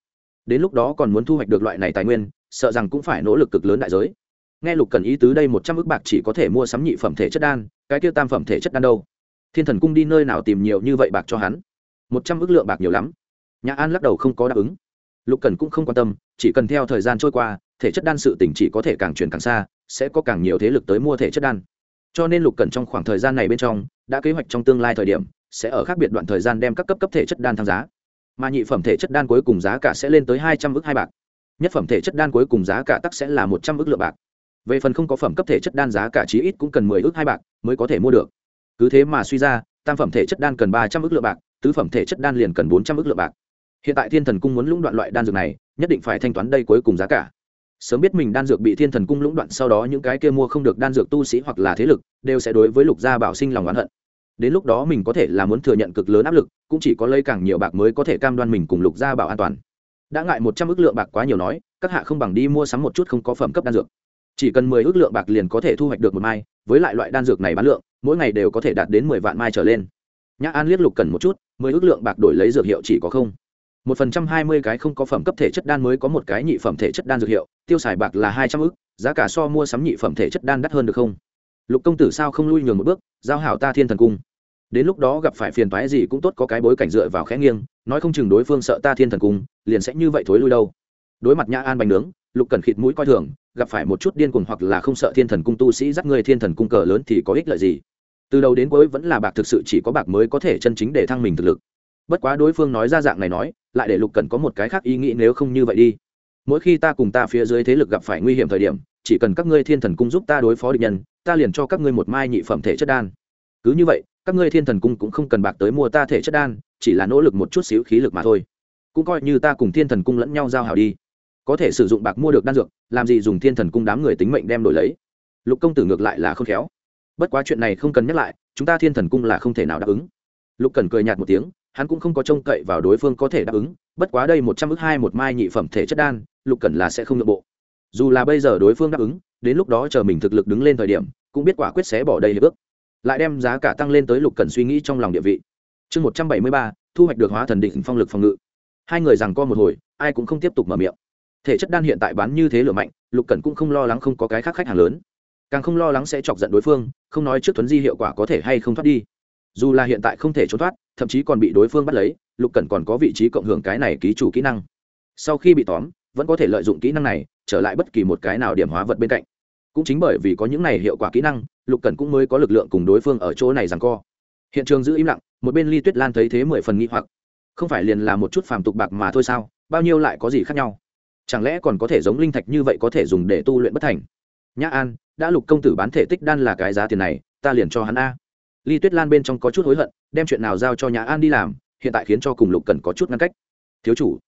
Đến lúc đó còn muốn thu hoạch được loại này tài nguyên, sợ rằng cũng phải nỗ lực cực lớn đại giới nghe lục cần ý tứ đây một trăm ước bạc chỉ có thể mua sắm nhị phẩm thể chất đan, cái kia tam phẩm thể chất đan đâu? Thiên thần cung đi nơi nào tìm nhiều như vậy bạc cho hắn? Một trăm ước lượng bạc nhiều lắm. Nhà an lắc đầu không có đáp ứng. Lục cần cũng không quan tâm, chỉ cần theo thời gian trôi qua, thể chất đan sự tỉnh chỉ có thể càng chuyển càng xa, sẽ có càng nhiều thế lực tới mua thể chất đan. Cho nên lục cần trong khoảng thời gian này bên trong, đã kế hoạch trong tương lai thời điểm, sẽ ở khác biệt đoạn thời gian đem các cấp cấp thể chất đan tham giá. Mà nhị phẩm thể chất đan cuối cùng giá cả sẽ lên tới hai trăm ước hai bạc. Nhất phẩm thể chất đan cuối cùng giá cả tắc sẽ là một trăm ước lượng bạc về phần không có phẩm cấp thể chất đan giá cả chí ít cũng cần mười ước hai bạc mới có thể mua được. Cứ thế mà suy ra, tam phẩm thể chất đan cần ba trăm ước lượng bạc, tứ phẩm thể chất đan liền cần bốn trăm ước lượng bạc. Hiện tại thiên thần cung muốn lũng đoạn loại đan dược này, nhất định phải thanh toán đây cuối cùng giá cả. Sớm biết mình đan dược bị thiên thần cung lũng đoạn, sau đó những cái kia mua không được đan dược tu sĩ hoặc là thế lực, đều sẽ đối với lục gia bảo sinh lòng oán hận. Đến lúc đó mình có thể là muốn thừa nhận cực lớn áp lực, cũng chỉ có lấy càng nhiều bạc mới có thể cam đoan mình cùng lục gia bảo an toàn. Đã ngại một trăm ước lượng bạc quá nhiều nói, các hạ không bằng đi mua sắm một chút không có phẩm cấp đan dược chỉ cần mười ước lượng bạc liền có thể thu hoạch được một mai, với lại loại đan dược này bán lượng, mỗi ngày đều có thể đạt đến mười vạn mai trở lên. Nhã an liếc lục cần một chút, mười ước lượng bạc đổi lấy dược hiệu chỉ có không. Một phần trăm hai mươi cái không có phẩm cấp thể chất đan mới có một cái nhị phẩm thể chất đan dược hiệu, tiêu xài bạc là hai trăm ước, giá cả so mua sắm nhị phẩm thể chất đan đắt hơn được không? Lục công tử sao không lui nhường một bước, giao hảo ta thiên thần cung. Đến lúc đó gặp phải phiền toái gì cũng tốt có cái bối cảnh dựa vào khẽ nghiêng, nói không chừng đối phương sợ ta thiên thần cung, liền sẽ như vậy thối lui đâu. Đối mặt nhã an bánh nướng lục cần khịt mũi coi thường, gặp phải một chút điên cuồng hoặc là không sợ thiên thần cung tu sĩ dắt người thiên thần cung cờ lớn thì có ích lợi gì? Từ đầu đến cuối vẫn là bạc thực sự chỉ có bạc mới có thể chân chính để thăng mình thực lực. Bất quá đối phương nói ra dạng này nói, lại để lục cần có một cái khác ý nghĩ nếu không như vậy đi. Mỗi khi ta cùng ta phía dưới thế lực gặp phải nguy hiểm thời điểm, chỉ cần các ngươi thiên thần cung giúp ta đối phó địch nhân, ta liền cho các ngươi một mai nhị phẩm thể chất đan. Cứ như vậy, các ngươi thiên thần cung cũng không cần bạc tới mua ta thể chất đan, chỉ là nỗ lực một chút xíu khí lực mà thôi. Cũng coi như ta cùng thiên thần cung lẫn nhau giao hảo đi có thể sử dụng bạc mua được đan dược, làm gì dùng thiên thần cung đám người tính mệnh đem đổi lấy. Lục công tử ngược lại là không khéo. Bất quá chuyện này không cần nhắc lại, chúng ta thiên thần cung là không thể nào đáp ứng. Lục cần cười nhạt một tiếng, hắn cũng không có trông cậy vào đối phương có thể đáp ứng, bất quá đây một trăm ước hai một mai nhị phẩm thể chất đan, lục cần là sẽ không nội bộ. Dù là bây giờ đối phương đáp ứng, đến lúc đó chờ mình thực lực đứng lên thời điểm, cũng biết quả quyết sẽ bỏ đây hiệp ước. Lại đem giá cả tăng lên tới lục cần suy nghĩ trong lòng địa vị. Chương một trăm bảy mươi ba, thu hoạch được hóa thần định phong lực phòng ngự. Hai người rằng co một hồi, ai cũng không tiếp tục mở miệng thể chất đan hiện tại bán như thế lửa mạnh, lục cần cũng không lo lắng không có cái khác khách hàng lớn. Càng không lo lắng sẽ chọc giận đối phương, không nói trước thuấn di hiệu quả có thể hay không thoát đi. Dù là hiện tại không thể trốn thoát, thậm chí còn bị đối phương bắt lấy, lục cần còn có vị trí cộng hưởng cái này ký chủ kỹ năng. Sau khi bị tóm, vẫn có thể lợi dụng kỹ năng này, trở lại bất kỳ một cái nào điểm hóa vật bên cạnh. Cũng chính bởi vì có những này hiệu quả kỹ năng, lục cần cũng mới có lực lượng cùng đối phương ở chỗ này rằng co. Hiện trường giữ im lặng, một bên ly tuyết lan thấy thế mười phần nghi hoặc. Không phải liền là một chút phàm tục bạc mà thôi sao, bao nhiêu lại có gì khác nhau? Chẳng lẽ còn có thể giống linh thạch như vậy có thể dùng để tu luyện bất thành? Nhã an, đã lục công tử bán thể tích đan là cái giá tiền này, ta liền cho hắn a. Ly tuyết lan bên trong có chút hối hận, đem chuyện nào giao cho nhã an đi làm, hiện tại khiến cho cùng lục cần có chút ngăn cách. Thiếu chủ,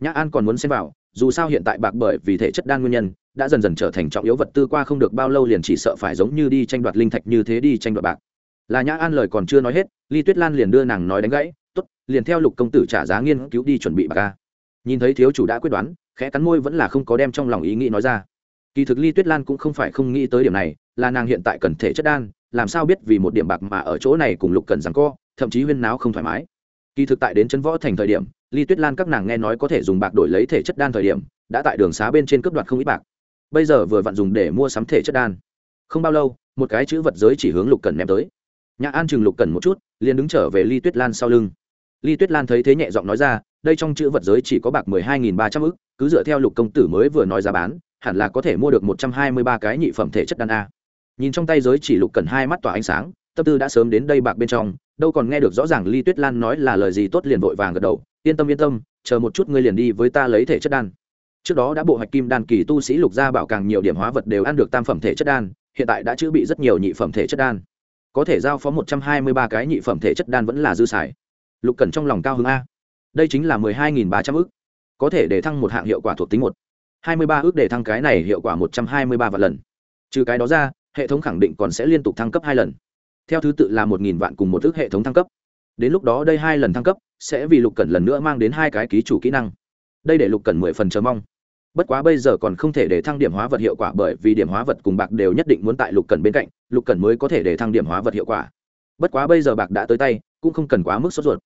nhã an còn muốn xem vào, dù sao hiện tại bạc bởi vì thể chất đan nguyên nhân, đã dần dần trở thành trọng yếu vật tư qua không được bao lâu liền chỉ sợ phải giống như đi tranh đoạt linh thạch như thế đi tranh đoạt bạc. Là nhã an lời còn chưa nói hết, ly tuyết lan liền đưa nàng nói đánh gãy t ố t liền theo lục công tử trả giá nghiên cứu đi chuẩn bị bạc ca nhìn thấy thiếu chủ đã quyết đoán khẽ cắn môi vẫn là không có đem trong lòng ý nghĩ nói ra. Kỳ thực ly tuyết lan cũng không phải không nghĩ tới điểm này, là nàng hiện tại cần thể chất đan, làm sao biết vì một điểm bạc mà ở chỗ này cùng lục cần rằng co, thậm chí huyên náo không thoải mái. Kỳ thực tại đến chân võ thành thời điểm, ly tuyết lan các nàng nghe nói có thể dùng bạc đổi lấy thể chất đan thời điểm, đã tại đường xá bên trên cướp đoạt không ít bạc. Bây giờ vừa vặn dùng để mua sắm thể chất đan. Không bao lâu, một cái chữ vật giới chỉ hướng lục cần ném tới. Nhà an chừng lục cần một chút, liền đứng trở về ly tuyết lan sau lưng. Ly tuyết lan thấy thế nhẹ giọng nói ra đây trong chữ vật giới chỉ có bạc mười hai nghìn ba trăm ức, cứ dựa theo lục công tử mới vừa nói giá bán, hẳn là có thể mua được một trăm hai mươi ba cái nhị phẩm thể chất đan a. Nhìn trong tay giới chỉ lục cần hai mắt tỏa ánh sáng, tâm tư đã sớm đến đây bạc bên trong, đâu còn nghe được rõ ràng ly tuyết lan nói là lời gì tốt liền vội vàng gật đầu, yên tâm yên tâm, chờ một chút ngươi liền đi với ta lấy thể chất đan. Trước đó đã bộ hạch kim đan kỳ tu sĩ lục gia bảo càng nhiều điểm hóa vật đều ăn được tam phẩm thể chất đan, hiện tại đã chữa bị rất nhiều nhị phẩm thể chất đan. Có thể giao phó một trăm hai mươi ba cái nhị phẩm thể chất đan vẫn là dư xài. Lục cẩn trong lòng cao hứng a đây chính là mười hai nghìn ba trăm ước có thể để thăng một hạng hiệu quả thuộc tính một. hai mươi ba ước để thăng cái này hiệu quả một trăm hai mươi ba vạn lần. Trừ cái đó ra, hệ thống khẳng định còn sẽ liên tục thăng cấp hai lần. Theo thứ tự là một nghìn vạn cùng một ước hệ thống thăng cấp. Đến lúc đó đây hai lần thăng cấp sẽ vì lục cẩn lần nữa mang đến hai cái ký chủ kỹ năng. Đây để lục cẩn mười phần chờ mong. Bất quá bây giờ còn không thể để thăng điểm hóa vật hiệu quả bởi vì điểm hóa vật cùng bạc đều nhất định muốn tại lục cẩn bên cạnh, lục cẩn mới có thể để thăng điểm hóa vật hiệu quả. Bất quá bây giờ bạc đã tới tay, cũng không cần quá mức sốt ruột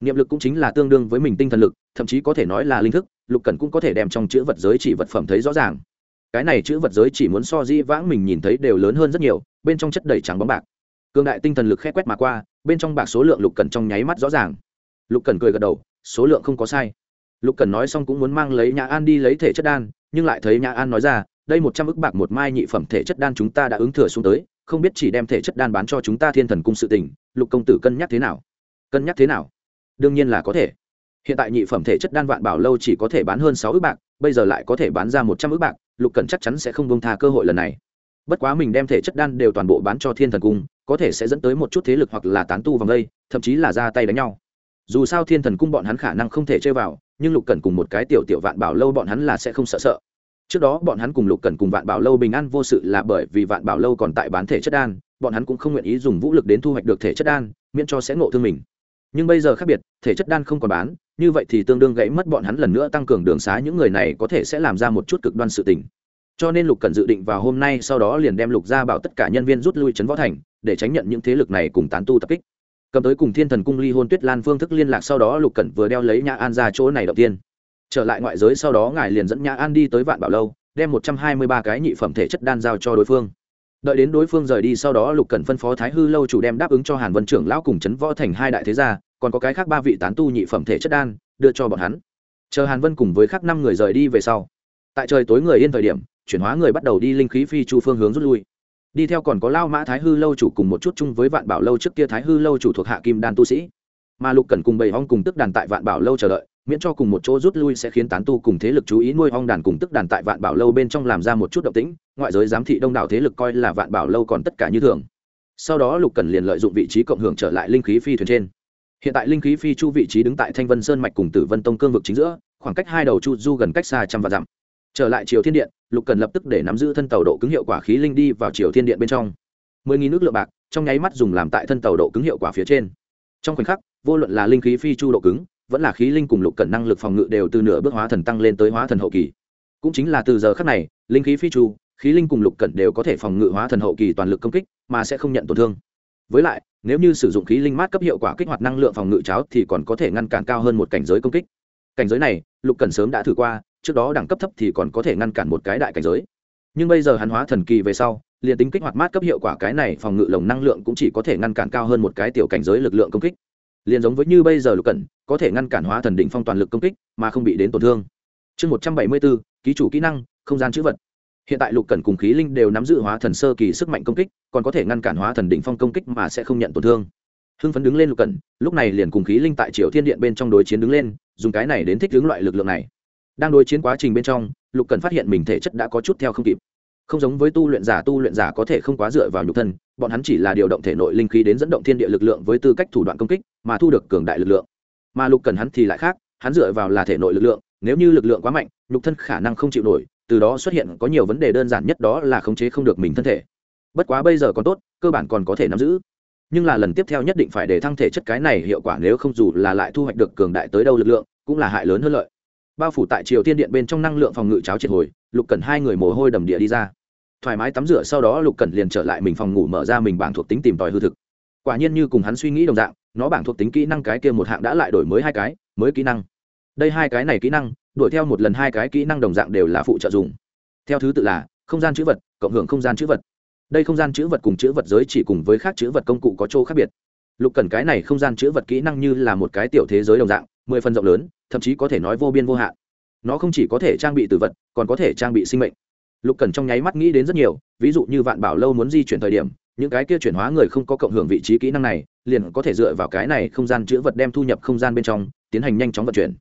niệm lực cũng chính là tương đương với mình tinh thần lực, thậm chí có thể nói là linh thức, lục cẩn cũng có thể đem trong chữ vật giới chỉ vật phẩm thấy rõ ràng. Cái này chữ vật giới chỉ muốn so di vãng mình nhìn thấy đều lớn hơn rất nhiều, bên trong chất đầy trắng bóng bạc. Cương đại tinh thần lực khẽ quét mà qua, bên trong bạc số lượng lục cẩn trong nháy mắt rõ ràng. Lục cẩn cười gật đầu, số lượng không có sai. Lục cẩn nói xong cũng muốn mang lấy nhà an đi lấy thể chất đan, nhưng lại thấy nhà an nói ra, đây một trăm ức bạc một mai nhị phẩm thể chất đan chúng ta đã ứng thừa xuống tới, không biết chỉ đem thể chất đan bán cho chúng ta thiên thần cung sự tình, lục công tử cân nhắc thế nào? Cân nhắc thế nào? Đương nhiên là có thể. Hiện tại nhị phẩm thể chất đan vạn bảo lâu chỉ có thể bán hơn sáu ước bạc, bây giờ lại có thể bán ra một trăm ước bạc, lục cẩn chắc chắn sẽ không bông tha cơ hội lần này. Bất quá mình đem thể chất đan đều toàn bộ bán cho thiên thần cung, có thể sẽ dẫn tới một chút thế lực hoặc là tán tu vòng đây, thậm chí là ra tay đánh nhau. Dù sao thiên thần cung bọn hắn khả năng không thể chơi vào, nhưng lục cẩn cùng một cái tiểu tiểu vạn bảo lâu bọn hắn là sẽ không sợ sợ. Trước đó bọn hắn cùng lục cẩn cùng vạn bảo lâu bình an vô sự là bởi vì vạn bảo lâu còn tại bán thể chất đan, bọn hắn cũng không nguyện ý dùng vũ lực đến thu hoạch được thể chất đan, miễn cho sẽ ngộ thương mình nhưng bây giờ khác biệt, thể chất đan không còn bán, như vậy thì tương đương gãy mất bọn hắn lần nữa tăng cường đường xá, những người này có thể sẽ làm ra một chút cực đoan sự tình. Cho nên lục cần dự định vào hôm nay sau đó liền đem lục ra bảo tất cả nhân viên rút lui trấn võ thành, để tránh nhận những thế lực này cùng tán tu tập kích. Cầm tới cùng thiên thần cung ly hôn tuyết lan phương thức liên lạc sau đó lục cẩn vừa đeo lấy nhã an ra chỗ này đầu tiên. Trở lại ngoại giới sau đó ngài liền dẫn nhã an đi tới vạn bảo lâu, đem một trăm hai mươi ba cái nhị phẩm thể chất đan giao cho đối phương đợi đến đối phương rời đi sau đó lục cẩn phân phó thái hư lâu chủ đem đáp ứng cho hàn vân trưởng lão cùng trấn võ thành hai đại thế gia, còn có cái khác ba vị tán tu nhị phẩm thể chất đan, đưa cho bọn hắn. Chờ hàn vân cùng với khác năm người rời đi về sau, tại trời tối người yên thời điểm, chuyển hóa người bắt đầu đi linh khí phi chu phương hướng rút lui. Đi theo còn có lao mã thái hư lâu chủ cùng một chút chung với vạn bảo lâu trước kia thái hư lâu chủ thuộc hạ kim đan tu sĩ. Mà lục cẩn cùng bầy hong cùng tức đàn tại vạn bảo lâu chờ đợi miễn cho cùng một chỗ rút lui sẽ khiến tán tu cùng thế lực chú ý nuôi ong đàn cùng tức đàn tại vạn bảo lâu bên trong làm ra một chút động tĩnh, ngoại giới giám thị đông đảo thế lực coi là vạn bảo lâu còn tất cả như thường. Sau đó lục cần liền lợi dụng vị trí cộng hưởng trở lại linh khí phi thuyền trên. Hiện tại linh khí phi chu vị trí đứng tại thanh vân sơn mạch cùng tử vân tông cương vực chính giữa, khoảng cách hai đầu chu du gần cách xa trăm và dặm. Trở lại triều thiên điện, lục cần lập tức để nắm giữ thân tàu độ cứng hiệu quả khí linh đi vào triều thiên điện bên trong. Mười nghìn nước lượng bạc, trong nháy mắt dùng làm tại thân tàu độ cứng hiệu quả phía trên. Trong khoảnh khắc, vô luận là linh khí phi chu độ cứng vẫn là khí linh cùng lục cần năng lực phòng ngự đều từ nửa bước hóa thần tăng lên tới hóa thần hậu kỳ. Cũng chính là từ giờ khắc này, linh khí phi chu khí linh cùng lục cẩn đều có thể phòng ngự hóa thần hậu kỳ toàn lực công kích, mà sẽ không nhận tổn thương. Với lại, nếu như sử dụng khí linh mát cấp hiệu quả kích hoạt năng lượng phòng ngự cháo thì còn có thể ngăn cản cao hơn một cảnh giới công kích. Cảnh giới này, lục cần sớm đã thử qua, trước đó đẳng cấp thấp thì còn có thể ngăn cản một cái đại cảnh giới. Nhưng bây giờ hắn hóa thần kỳ về sau, liền tính kích hoạt mát cấp hiệu quả cái này phòng ngự lồng năng lượng cũng chỉ có thể ngăn cản cao hơn một cái tiểu cảnh giới lực lượng công kích liền giống với như bây giờ lục cẩn có thể ngăn cản hóa thần đỉnh phong toàn lực công kích mà không bị đến tổn thương. Chương một trăm bảy mươi bốn, ký chủ kỹ năng, không gian chữ vật. Hiện tại lục cẩn cùng khí linh đều nắm giữ hóa thần sơ kỳ sức mạnh công kích, còn có thể ngăn cản hóa thần đỉnh phong công kích mà sẽ không nhận tổn thương. Hưng phấn đứng lên lục cẩn, lúc này liền cùng khí linh tại triều thiên điện bên trong đối chiến đứng lên, dùng cái này đến thích ứng loại lực lượng này. Đang đối chiến quá trình bên trong, lục cẩn phát hiện mình thể chất đã có chút theo không kịp không giống với tu luyện giả, tu luyện giả có thể không quá dựa vào nhục thân, bọn hắn chỉ là điều động thể nội linh khí đến dẫn động thiên địa lực lượng với tư cách thủ đoạn công kích, mà thu được cường đại lực lượng. Mà lục cần hắn thì lại khác, hắn dựa vào là thể nội lực lượng, nếu như lực lượng quá mạnh, nhục thân khả năng không chịu nổi, từ đó xuất hiện có nhiều vấn đề đơn giản nhất đó là khống chế không được mình thân thể. Bất quá bây giờ còn tốt, cơ bản còn có thể nắm giữ. Nhưng là lần tiếp theo nhất định phải để thăng thể chất cái này hiệu quả nếu không dù là lại thu hoạch được cường đại tới đâu lực lượng, cũng là hại lớn hơn lợi bao phủ tại triều tiên điện bên trong năng lượng phòng ngự cháo triệt hồi, lục cần hai người mồ hôi đầm địa đi ra. Thoải mái tắm rửa sau đó lục cần liền trở lại mình phòng ngủ mở ra mình bảng thuộc tính tìm tòi hư thực. Quả nhiên như cùng hắn suy nghĩ đồng dạng, nó bảng thuộc tính kỹ năng cái kia một hạng đã lại đổi mới hai cái, mới kỹ năng. Đây hai cái này kỹ năng, đuổi theo một lần hai cái kỹ năng đồng dạng đều là phụ trợ dùng. Theo thứ tự là, không gian chữ vật, cộng hưởng không gian chữ vật. Đây không gian chữ vật cùng chữ vật giới chỉ cùng với khác chữ vật công cụ có chỗ khác biệt. Lục cần cái này không gian chữ vật kỹ năng như là một cái tiểu thế giới đồng dạng mười phần rộng lớn, thậm chí có thể nói vô biên vô hạn. Nó không chỉ có thể trang bị từ vật, còn có thể trang bị sinh mệnh. Lục cần trong nháy mắt nghĩ đến rất nhiều, ví dụ như vạn bảo lâu muốn di chuyển thời điểm, những cái kia chuyển hóa người không có cộng hưởng vị trí kỹ năng này, liền có thể dựa vào cái này không gian chữ vật đem thu nhập không gian bên trong, tiến hành nhanh chóng vận chuyển.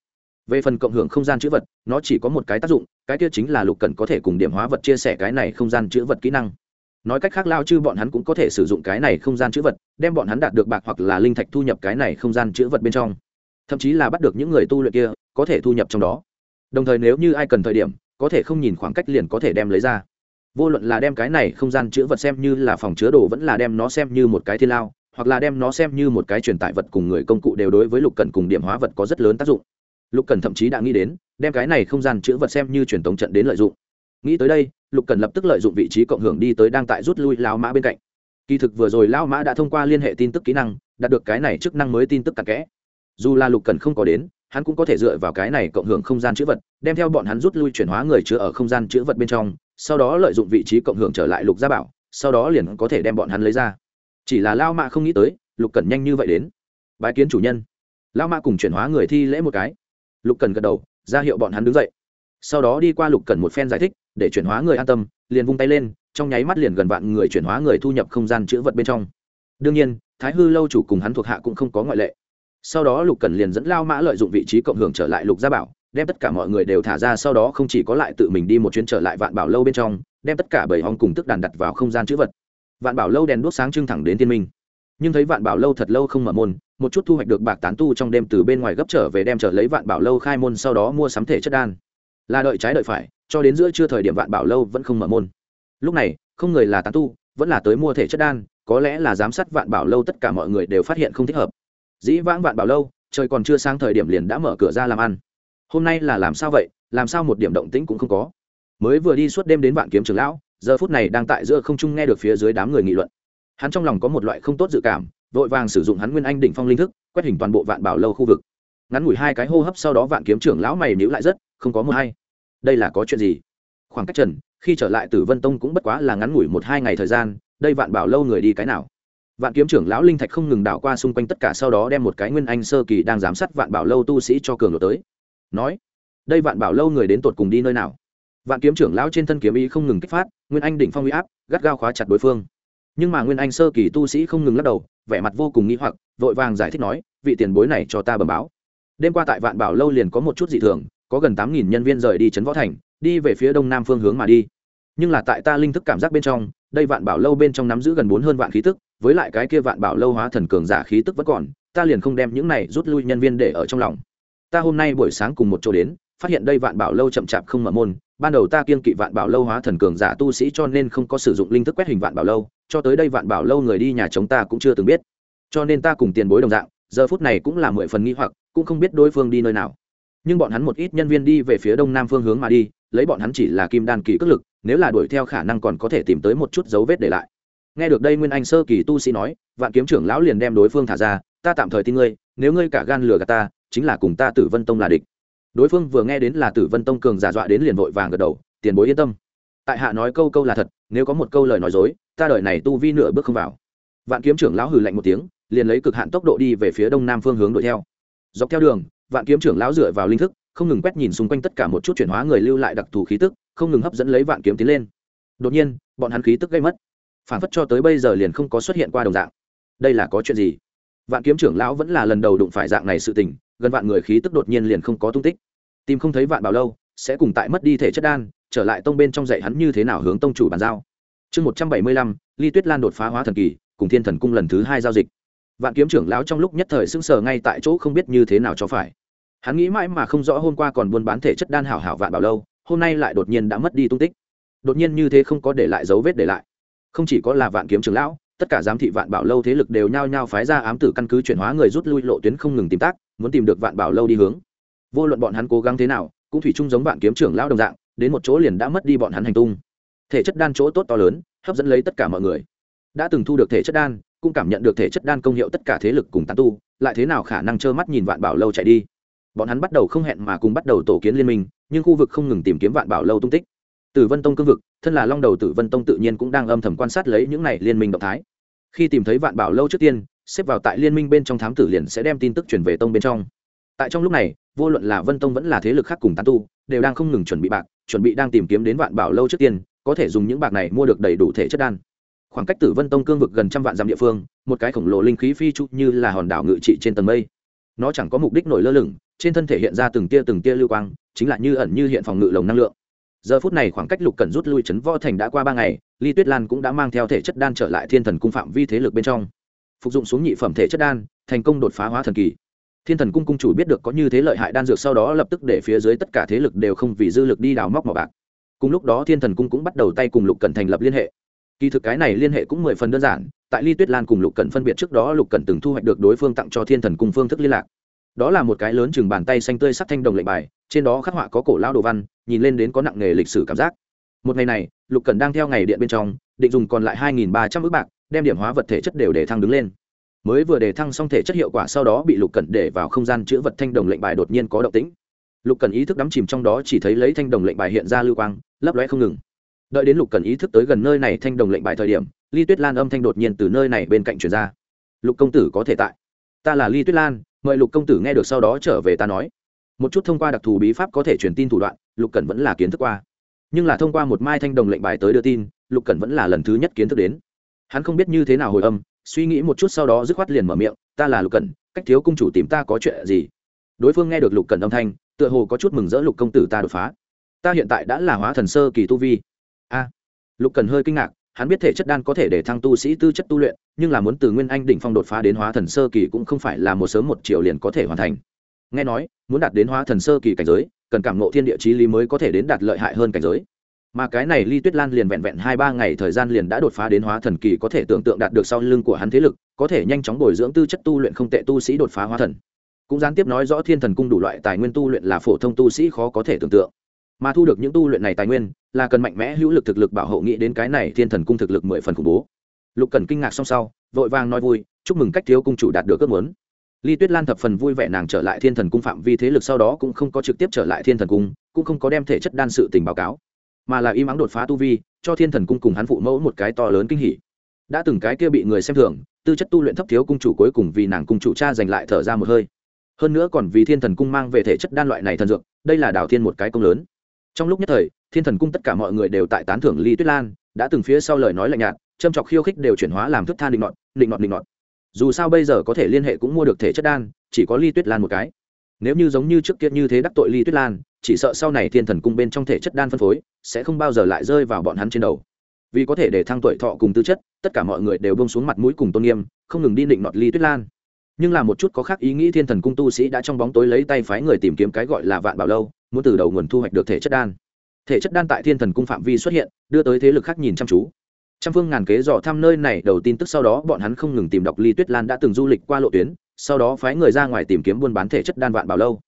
Về phần cộng hưởng không gian chữ vật, nó chỉ có một cái tác dụng, cái kia chính là lục cần có thể cùng điểm hóa vật chia sẻ cái này không gian chữ vật kỹ năng. Nói cách khác lao chư bọn hắn cũng có thể sử dụng cái này không gian chữ vật, đem bọn hắn đạt được bạc hoặc là linh thạch thu nhập cái này không gian chữ vật bên trong thậm chí là bắt được những người tu luyện kia, có thể thu nhập trong đó. Đồng thời nếu như ai cần thời điểm, có thể không nhìn khoảng cách liền có thể đem lấy ra. Vô luận là đem cái này không gian chữ vật xem như là phòng chứa đồ vẫn là đem nó xem như một cái thiên lao, hoặc là đem nó xem như một cái truyền tải vật cùng người công cụ đều đối với lục cần cùng điểm hóa vật có rất lớn tác dụng. Lục cần thậm chí đã nghĩ đến, đem cái này không gian chữ vật xem như truyền thống trận đến lợi dụng. Nghĩ tới đây, lục cần lập tức lợi dụng vị trí cộng hưởng đi tới đang tại rút lui lao mã bên cạnh. Kỳ thực vừa rồi lao mã đã thông qua liên hệ tin tức kỹ năng, đạt được cái này chức năng mới tin tức tạc kẽ dù là lục cần không có đến, hắn cũng có thể dựa vào cái này cộng hưởng không gian chữ vật, đem theo bọn hắn rút lui chuyển hóa người chứa ở không gian chữ vật bên trong, sau đó lợi dụng vị trí cộng hưởng trở lại lục gia bảo, sau đó liền có thể đem bọn hắn lấy ra. Chỉ là lao mạ không nghĩ tới, lục cần nhanh như vậy đến. Bái kiến chủ nhân. Lao mạ cùng chuyển hóa người thi lễ một cái. Lục cần gật đầu, ra hiệu bọn hắn đứng dậy. Sau đó đi qua lục cần một phen giải thích, để chuyển hóa người an tâm, liền vung tay lên, trong nháy mắt liền gần vạn người chuyển hóa người thu nhập không gian chữ vật bên trong. Đương nhiên, thái hư lâu chủ cùng hắn thuộc hạ cũng không có ngoại lệ sau đó lục cần liền dẫn lao mã lợi dụng vị trí cộng hưởng trở lại lục gia bảo, đem tất cả mọi người đều thả ra, sau đó không chỉ có lại tự mình đi một chuyến trở lại vạn bảo lâu bên trong, đem tất cả bảy hong cùng tức đàn đặt vào không gian chữ vật. Vạn bảo lâu đèn đuốc sáng trưng thẳng đến thiên minh. Nhưng thấy vạn bảo lâu thật lâu không mở môn, một chút thu hoạch được bạc tán tu trong đêm từ bên ngoài gấp trở về đem trở lấy vạn bảo lâu khai môn, sau đó mua sắm thể chất đan. Là đợi trái đợi phải, cho đến giữa trưa thời điểm vạn bảo lâu vẫn không mở môn. Lúc này, không người là tán tu, vẫn là tới mua thể chất đan, có lẽ là giám sát vạn bảo lâu tất cả mọi người đều phát hiện không thích hợp dĩ vãng vạn bảo lâu, trời còn chưa sang thời điểm liền đã mở cửa ra làm ăn. Hôm nay là làm sao vậy, làm sao một điểm động tĩnh cũng không có. Mới vừa đi suốt đêm đến vạn kiếm trường lão, giờ phút này đang tại giữa không trung nghe được phía dưới đám người nghị luận. Hắn trong lòng có một loại không tốt dự cảm, vội vàng sử dụng hắn nguyên anh đỉnh phong linh thức, quét hình toàn bộ vạn bảo lâu khu vực. Ngắn ngủi hai cái hô hấp sau đó vạn kiếm trưởng lão mày níu lại rất, không có mưa hay đây là có chuyện gì? Khoảng cách trần, khi trở lại tử vân tông cũng bất quá là ngắn ngủi một hai ngày thời gian, đây vạn bảo lâu người đi cái nào? Vạn kiếm trưởng lão linh thạch không ngừng đảo qua xung quanh tất cả sau đó đem một cái nguyên anh sơ kỳ đang giám sát vạn bảo lâu tu sĩ cho cường lộ tới. Nói, đây vạn bảo lâu người đến tột cùng đi nơi nào? Vạn kiếm trưởng lão trên thân kiếm ý không ngừng kích phát, nguyên anh đỉnh phong uy áp, gắt gao khóa chặt đối phương. Nhưng mà nguyên anh sơ kỳ tu sĩ không ngừng lắc đầu, vẻ mặt vô cùng nghĩ hoặc, vội vàng giải thích nói, vị tiền bối này cho ta bẩm báo. Đêm qua tại vạn bảo lâu liền có một chút dị thường, có gần tám nghìn nhân viên rời đi trấn võ thành, đi về phía đông nam phương hướng mà đi. Nhưng là tại ta linh thức cảm giác bên trong, đây vạn bảo lâu bên trong nắm giữ gần bốn hơn vạn khí tức với lại cái kia vạn bảo lâu hóa thần cường giả khí tức vẫn còn, ta liền không đem những này rút lui nhân viên để ở trong lòng. Ta hôm nay buổi sáng cùng một chỗ đến, phát hiện đây vạn bảo lâu chậm chạp không mở môn, ban đầu ta kiên kỵ vạn bảo lâu hóa thần cường giả tu sĩ cho nên không có sử dụng linh thức quét hình vạn bảo lâu, cho tới đây vạn bảo lâu người đi nhà chống ta cũng chưa từng biết. Cho nên ta cùng tiền bối đồng dạng, giờ phút này cũng là mười phần nghi hoặc, cũng không biết đối phương đi nơi nào. Nhưng bọn hắn một ít nhân viên đi về phía đông nam phương hướng mà đi, lấy bọn hắn chỉ là kim đan kỳ cất lực, nếu là đuổi theo khả năng còn có thể tìm tới một chút dấu vết để lại nghe được đây nguyên anh sơ kỳ tu sĩ nói, vạn kiếm trưởng lão liền đem đối phương thả ra, ta tạm thời tin ngươi, nếu ngươi cả gan lừa gạt ta, chính là cùng ta tử vân tông là địch. Đối phương vừa nghe đến là tử vân tông cường giả dọa đến liền vội vàng gật đầu, tiền bối yên tâm. Tại hạ nói câu câu là thật, nếu có một câu lời nói dối, ta đợi này tu vi nửa bước không vào. Vạn kiếm trưởng lão hừ lạnh một tiếng, liền lấy cực hạn tốc độ đi về phía đông nam phương hướng đuổi theo. Dọc theo đường, vạn kiếm trưởng lão dựa vào linh thức, không ngừng quét nhìn xung quanh tất cả một chút chuyển hóa người lưu lại đặc thù khí tức, không ngừng hấp dẫn lấy vạn kiếm tiến lên. Đột nhiên, bọn hắn khí tức gây mất phản phất cho tới bây giờ liền không có xuất hiện qua đồng dạng. Đây là có chuyện gì? Vạn kiếm trưởng lão vẫn là lần đầu đụng phải dạng này sự tình, gần vạn người khí tức đột nhiên liền không có tung tích. Tìm không thấy vạn bảo lâu, sẽ cùng tại mất đi thể chất đan, trở lại tông bên trong dạy hắn như thế nào hướng tông chủ bàn giao. Chương một trăm bảy mươi lăm, ly tuyết lan đột phá hóa thần kỳ, cùng thiên thần cung lần thứ hai giao dịch. Vạn kiếm trưởng lão trong lúc nhất thời sững sờ ngay tại chỗ không biết như thế nào cho phải. Hắn nghĩ mãi mà không rõ hôm qua còn buôn bán thể chất đan hảo hảo vạn bảo lâu, hôm nay lại đột nhiên đã mất đi tung tích. Đột nhiên như thế không có để lại dấu vết để lại không chỉ có là vạn kiếm trưởng lão, tất cả giám thị vạn bảo lâu thế lực đều nhao nhao phái ra ám tử căn cứ chuyển hóa người rút lui lộ tuyến không ngừng tìm tác muốn tìm được vạn bảo lâu đi hướng. Vô luận bọn hắn cố gắng thế nào, cũng thủy chung giống vạn kiếm trưởng lão đồng dạng, đến một chỗ liền đã mất đi bọn hắn hành tung. Thể chất đan chỗ tốt to lớn, hấp dẫn lấy tất cả mọi người. Đã từng thu được thể chất đan, cũng cảm nhận được thể chất đan công hiệu tất cả thế lực cùng tán tu, lại thế nào khả năng trơ mắt nhìn vạn bảo lâu chạy đi? Bọn hắn bắt đầu không hẹn mà cùng bắt đầu tổ kiến liên minh, nhưng khu vực không ngừng tìm kiếm vạn bảo lâu tung tích tử vân tông cương vực, thân là long đầu tử vân tông tự nhiên cũng đang âm thầm quan sát lấy những này liên minh động thái. Khi tìm thấy vạn bảo lâu trước tiên, xếp vào tại liên minh bên trong thám tử liền sẽ đem tin tức chuyển về tông bên trong. Tại trong lúc này, vô luận là vân tông vẫn là thế lực khác cùng tán tu, đều đang không ngừng chuẩn bị bạc, chuẩn bị đang tìm kiếm đến vạn bảo lâu trước tiên, có thể dùng những bạc này mua được đầy đủ thể chất đan. Khoảng cách tử vân tông cương vực gần trăm vạn dặm địa phương, một cái khổng lồ linh khí phi trụ như là hòn đảo ngự trị trên tầng mây. Nó chẳng có mục đích nổi lơ lửng, trên thân thể hiện ra từng tia từng tia lưu quang, chính là như ẩn như hiện phòng ngự lồng năng lượng giờ phút này khoảng cách lục cần rút lui chấn võ thành đã qua ba ngày ly tuyết lan cũng đã mang theo thể chất đan trở lại thiên thần cung phạm vi thế lực bên trong. Phục dụng xuống nhị phẩm thể chất đan, thành công đột phá hóa thần kỳ. Thiên thần cung cung chủ biết được có như thế lợi hại đan dược sau đó lập tức để phía dưới tất cả thế lực đều không vì dư lực đi đào móc mỏ bạc. Cùng lúc đó thiên thần cung cũng bắt đầu tay cùng lục cần thành lập liên hệ. Kỳ thực cái này liên hệ cũng mười phần đơn giản, tại ly tuyết lan cùng lục cần phân biệt trước đó lục cần từng thu hoạch được đối phương tặng cho thiên thần cung phương thức liên lạc đó là một cái lớn chừng bàn tay xanh tươi sắc thanh đồng lệnh bài, trên đó khắc họa có cổ lao đồ văn, nhìn lên đến có nặng nghề lịch sử cảm giác. Một ngày này, lục cần đang theo ngày điện bên trong, định dùng còn lại hai nghìn ba trăm ước bạc, đem điểm hóa vật thể chất đều để thăng đứng lên. Mới vừa để thăng xong thể chất hiệu quả sau đó bị lục cần để vào không gian chữ vật thanh đồng lệnh bài đột nhiên có động tĩnh. Lục cần ý thức đắm chìm trong đó chỉ thấy lấy thanh đồng lệnh bài hiện ra lưu quang, lấp lóe không ngừng. Đợi đến lục cần ý thức tới gần nơi này thanh đồng lệnh bài thời điểm ly tuyết lan âm thanh đột nhiên từ nơi này bên cạnh truyền ra. Lục công tử có thể tại. Ta là ly tuyết lan mời lục công tử nghe được sau đó trở về ta nói. Một chút thông qua đặc thù bí pháp có thể truyền tin thủ đoạn, lục cẩn vẫn là kiến thức qua. Nhưng là thông qua một mai thanh đồng lệnh bài tới đưa tin, lục cẩn vẫn là lần thứ nhất kiến thức đến. Hắn không biết như thế nào hồi âm, suy nghĩ một chút sau đó dứt khoát liền mở miệng, ta là lục cẩn, cách thiếu cung chủ tìm ta có chuyện gì? Đối phương nghe được lục cẩn âm thanh, tựa hồ có chút mừng rỡ lục công tử ta đột phá. Ta hiện tại đã là hóa thần sơ kỳ tu vi. A. Lục cẩn hơi kinh ngạc hắn biết thể chất đan có thể để thăng tu sĩ tư chất tu luyện, nhưng là muốn từ nguyên anh đỉnh phong đột phá đến hóa thần sơ kỳ cũng không phải là một sớm một chiều liền có thể hoàn thành. Nghe nói, muốn đạt đến hóa thần sơ kỳ cảnh giới, cần cảm ngộ thiên địa chí lý mới có thể đến đạt lợi hại hơn cảnh giới. Mà cái này ly tuyết lan liền vẹn vẹn hai ba ngày thời gian liền đã đột phá đến hóa thần kỳ có thể tưởng tượng đạt được sau lưng của hắn thế lực, có thể nhanh chóng bồi dưỡng tư chất tu luyện không tệ tu sĩ đột phá hóa thần. Cũng gián tiếp nói rõ thiên thần cung đủ loại tài nguyên tu luyện là phổ thông tu sĩ khó có thể tưởng tượng mà thu được những tu luyện này tài nguyên, là cần mạnh mẽ hữu lực thực lực bảo hộ nghĩ đến cái này thiên thần cung thực lực mười phần khủng bố. Lục cần kinh ngạc song sau, vội vàng nói vui, chúc mừng cách thiếu cung chủ đạt được ước muốn. Ly tuyết lan thập phần vui vẻ nàng trở lại thiên thần cung phạm vi thế lực sau đó cũng không có trực tiếp trở lại thiên thần cung, cũng không có đem thể chất đan sự tình báo cáo, mà là im ắng đột phá tu vi, cho thiên thần cung cùng hắn phụ mẫu một cái to lớn kinh hỉ. Đã từng cái kia bị người xem thường, tư chất tu luyện thấp thiếu cung chủ cuối cùng vì nàng cung chủ cha giành lại thở ra một hơi. Hơn nữa còn vì thiên thần cung mang về thể chất đan loại này thần dược, đây là đảo thiên một cái công lớn trong lúc nhất thời, thiên thần cung tất cả mọi người đều tại tán thưởng ly tuyết lan, đã từng phía sau lời nói lạnh nhạt, châm chọc khiêu khích đều chuyển hóa làm thức than định nọt định nọt định nọt. Dù sao bây giờ có thể liên hệ cũng mua được thể chất đan, chỉ có ly tuyết lan một cái. Nếu như giống như trước kia như thế đắc tội ly tuyết lan, chỉ sợ sau này thiên thần cung bên trong thể chất đan phân phối, sẽ không bao giờ lại rơi vào bọn hắn trên đầu. Vì có thể để thăng tuổi thọ cùng tư chất, tất cả mọi người đều bông xuống mặt mũi cùng tôn nghiêm, không ngừng đi định nọt ly tuyết lan. Nhưng là một chút có khác ý nghĩ thiên thần cung tu sĩ đã trong bóng tối lấy tay phái người tìm kiếm cái gọi là vạn bảo lâu muốn từ đầu nguồn thu hoạch được thể chất đan. Thể chất đan tại thiên thần cung phạm vi xuất hiện, đưa tới thế lực khác nhìn chăm chú. Trăm phương ngàn kế dò thăm nơi này, đầu tin tức sau đó bọn hắn không ngừng tìm đọc ly tuyết lan đã từng du lịch qua lộ tuyến, sau đó phái người ra ngoài tìm kiếm buôn bán thể chất đan vạn bảo lâu.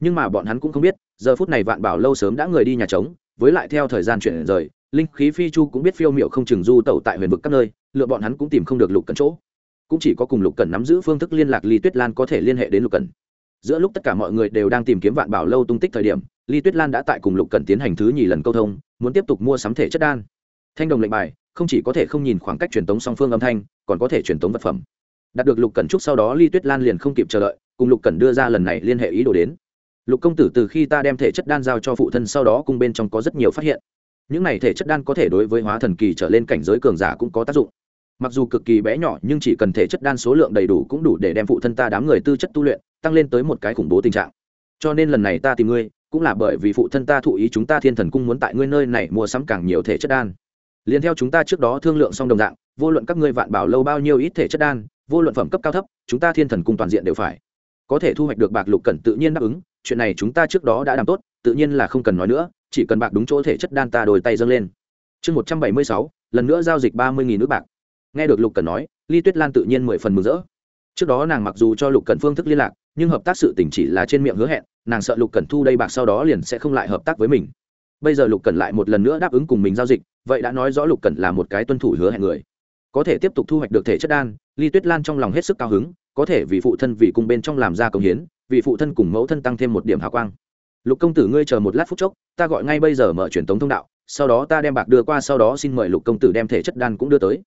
Nhưng mà bọn hắn cũng không biết, giờ phút này vạn bảo lâu sớm đã người đi nhà trống, với lại theo thời gian chuyển rời, linh khí phi chu cũng biết phiêu miệu không chừng du tẩu tại huyền vực các nơi, lựa bọn hắn cũng tìm không được lục cẩn chỗ. Cũng chỉ có cùng lục cẩn nắm giữ phương thức liên lạc ly tuyết lan có thể liên hệ đến lục cẩn. Giữa lúc tất cả mọi người đều đang tìm kiếm vạn bảo lâu tung tích thời điểm Lý tuyết lan đã tại cùng lục cẩn tiến hành thứ nhì lần câu thông, muốn tiếp tục mua sắm thể chất đan. Thanh đồng lệnh bài, không chỉ có thể không nhìn khoảng cách truyền tống song phương âm thanh, còn có thể truyền tống vật phẩm. Đạt được lục cẩn trúc sau đó Lý tuyết lan liền không kịp chờ đợi, cùng lục cẩn đưa ra lần này liên hệ ý đồ đến. Lục công tử từ khi ta đem thể chất đan giao cho phụ thân sau đó cùng bên trong có rất nhiều phát hiện. Những này thể chất đan có thể đối với hóa thần kỳ trở lên cảnh giới cường giả cũng có tác dụng. Mặc dù cực kỳ bé nhỏ, nhưng chỉ cần thể chất đan số lượng đầy đủ cũng đủ để đem phụ thân ta đám người tư chất tu luyện, tăng lên tới một cái khủng bố tình trạng. Cho nên lần này ta tìm ngươi cũng là bởi vì phụ thân ta thụ ý chúng ta thiên thần cung muốn tại ngươi nơi này mua sắm càng nhiều thể chất đan. Liền theo chúng ta trước đó thương lượng xong đồng dạng, vô luận các ngươi vạn bảo lâu bao nhiêu ít thể chất đan, vô luận phẩm cấp cao thấp, chúng ta thiên thần cung toàn diện đều phải. Có thể thu hoạch được bạc lục cẩn tự nhiên đáp ứng, chuyện này chúng ta trước đó đã làm tốt, tự nhiên là không cần nói nữa, chỉ cần bạc đúng chỗ thể chất đan ta đổi tay dâng lên. Chương một trăm bảy mươi sáu, lần nữa giao dịch ba mươi nghìn nước bạc. Nghe được lục cẩn nói, ly tuyết lan tự nhiên mười phần mừng rỡ. Trước đó nàng mặc dù cho lục cẩn phương thức liên lạc nhưng hợp tác sự tình chỉ là trên miệng hứa hẹn, nàng sợ lục cẩn thu đây bạc sau đó liền sẽ không lại hợp tác với mình. Bây giờ lục cẩn lại một lần nữa đáp ứng cùng mình giao dịch, vậy đã nói rõ lục cẩn là một cái tuân thủ hứa hẹn người. Có thể tiếp tục thu hoạch được thể chất đan, ly tuyết lan trong lòng hết sức cao hứng, có thể vì phụ thân vì cùng bên trong làm ra công hiến, vì phụ thân cùng mẫu thân tăng thêm một điểm hào quang. Lục công tử ngươi chờ một lát phút chốc, ta gọi ngay bây giờ mở truyền tống thông đạo, sau đó ta đem bạc đưa qua, sau đó xin mời lục công tử đem thể chất đan cũng đưa tới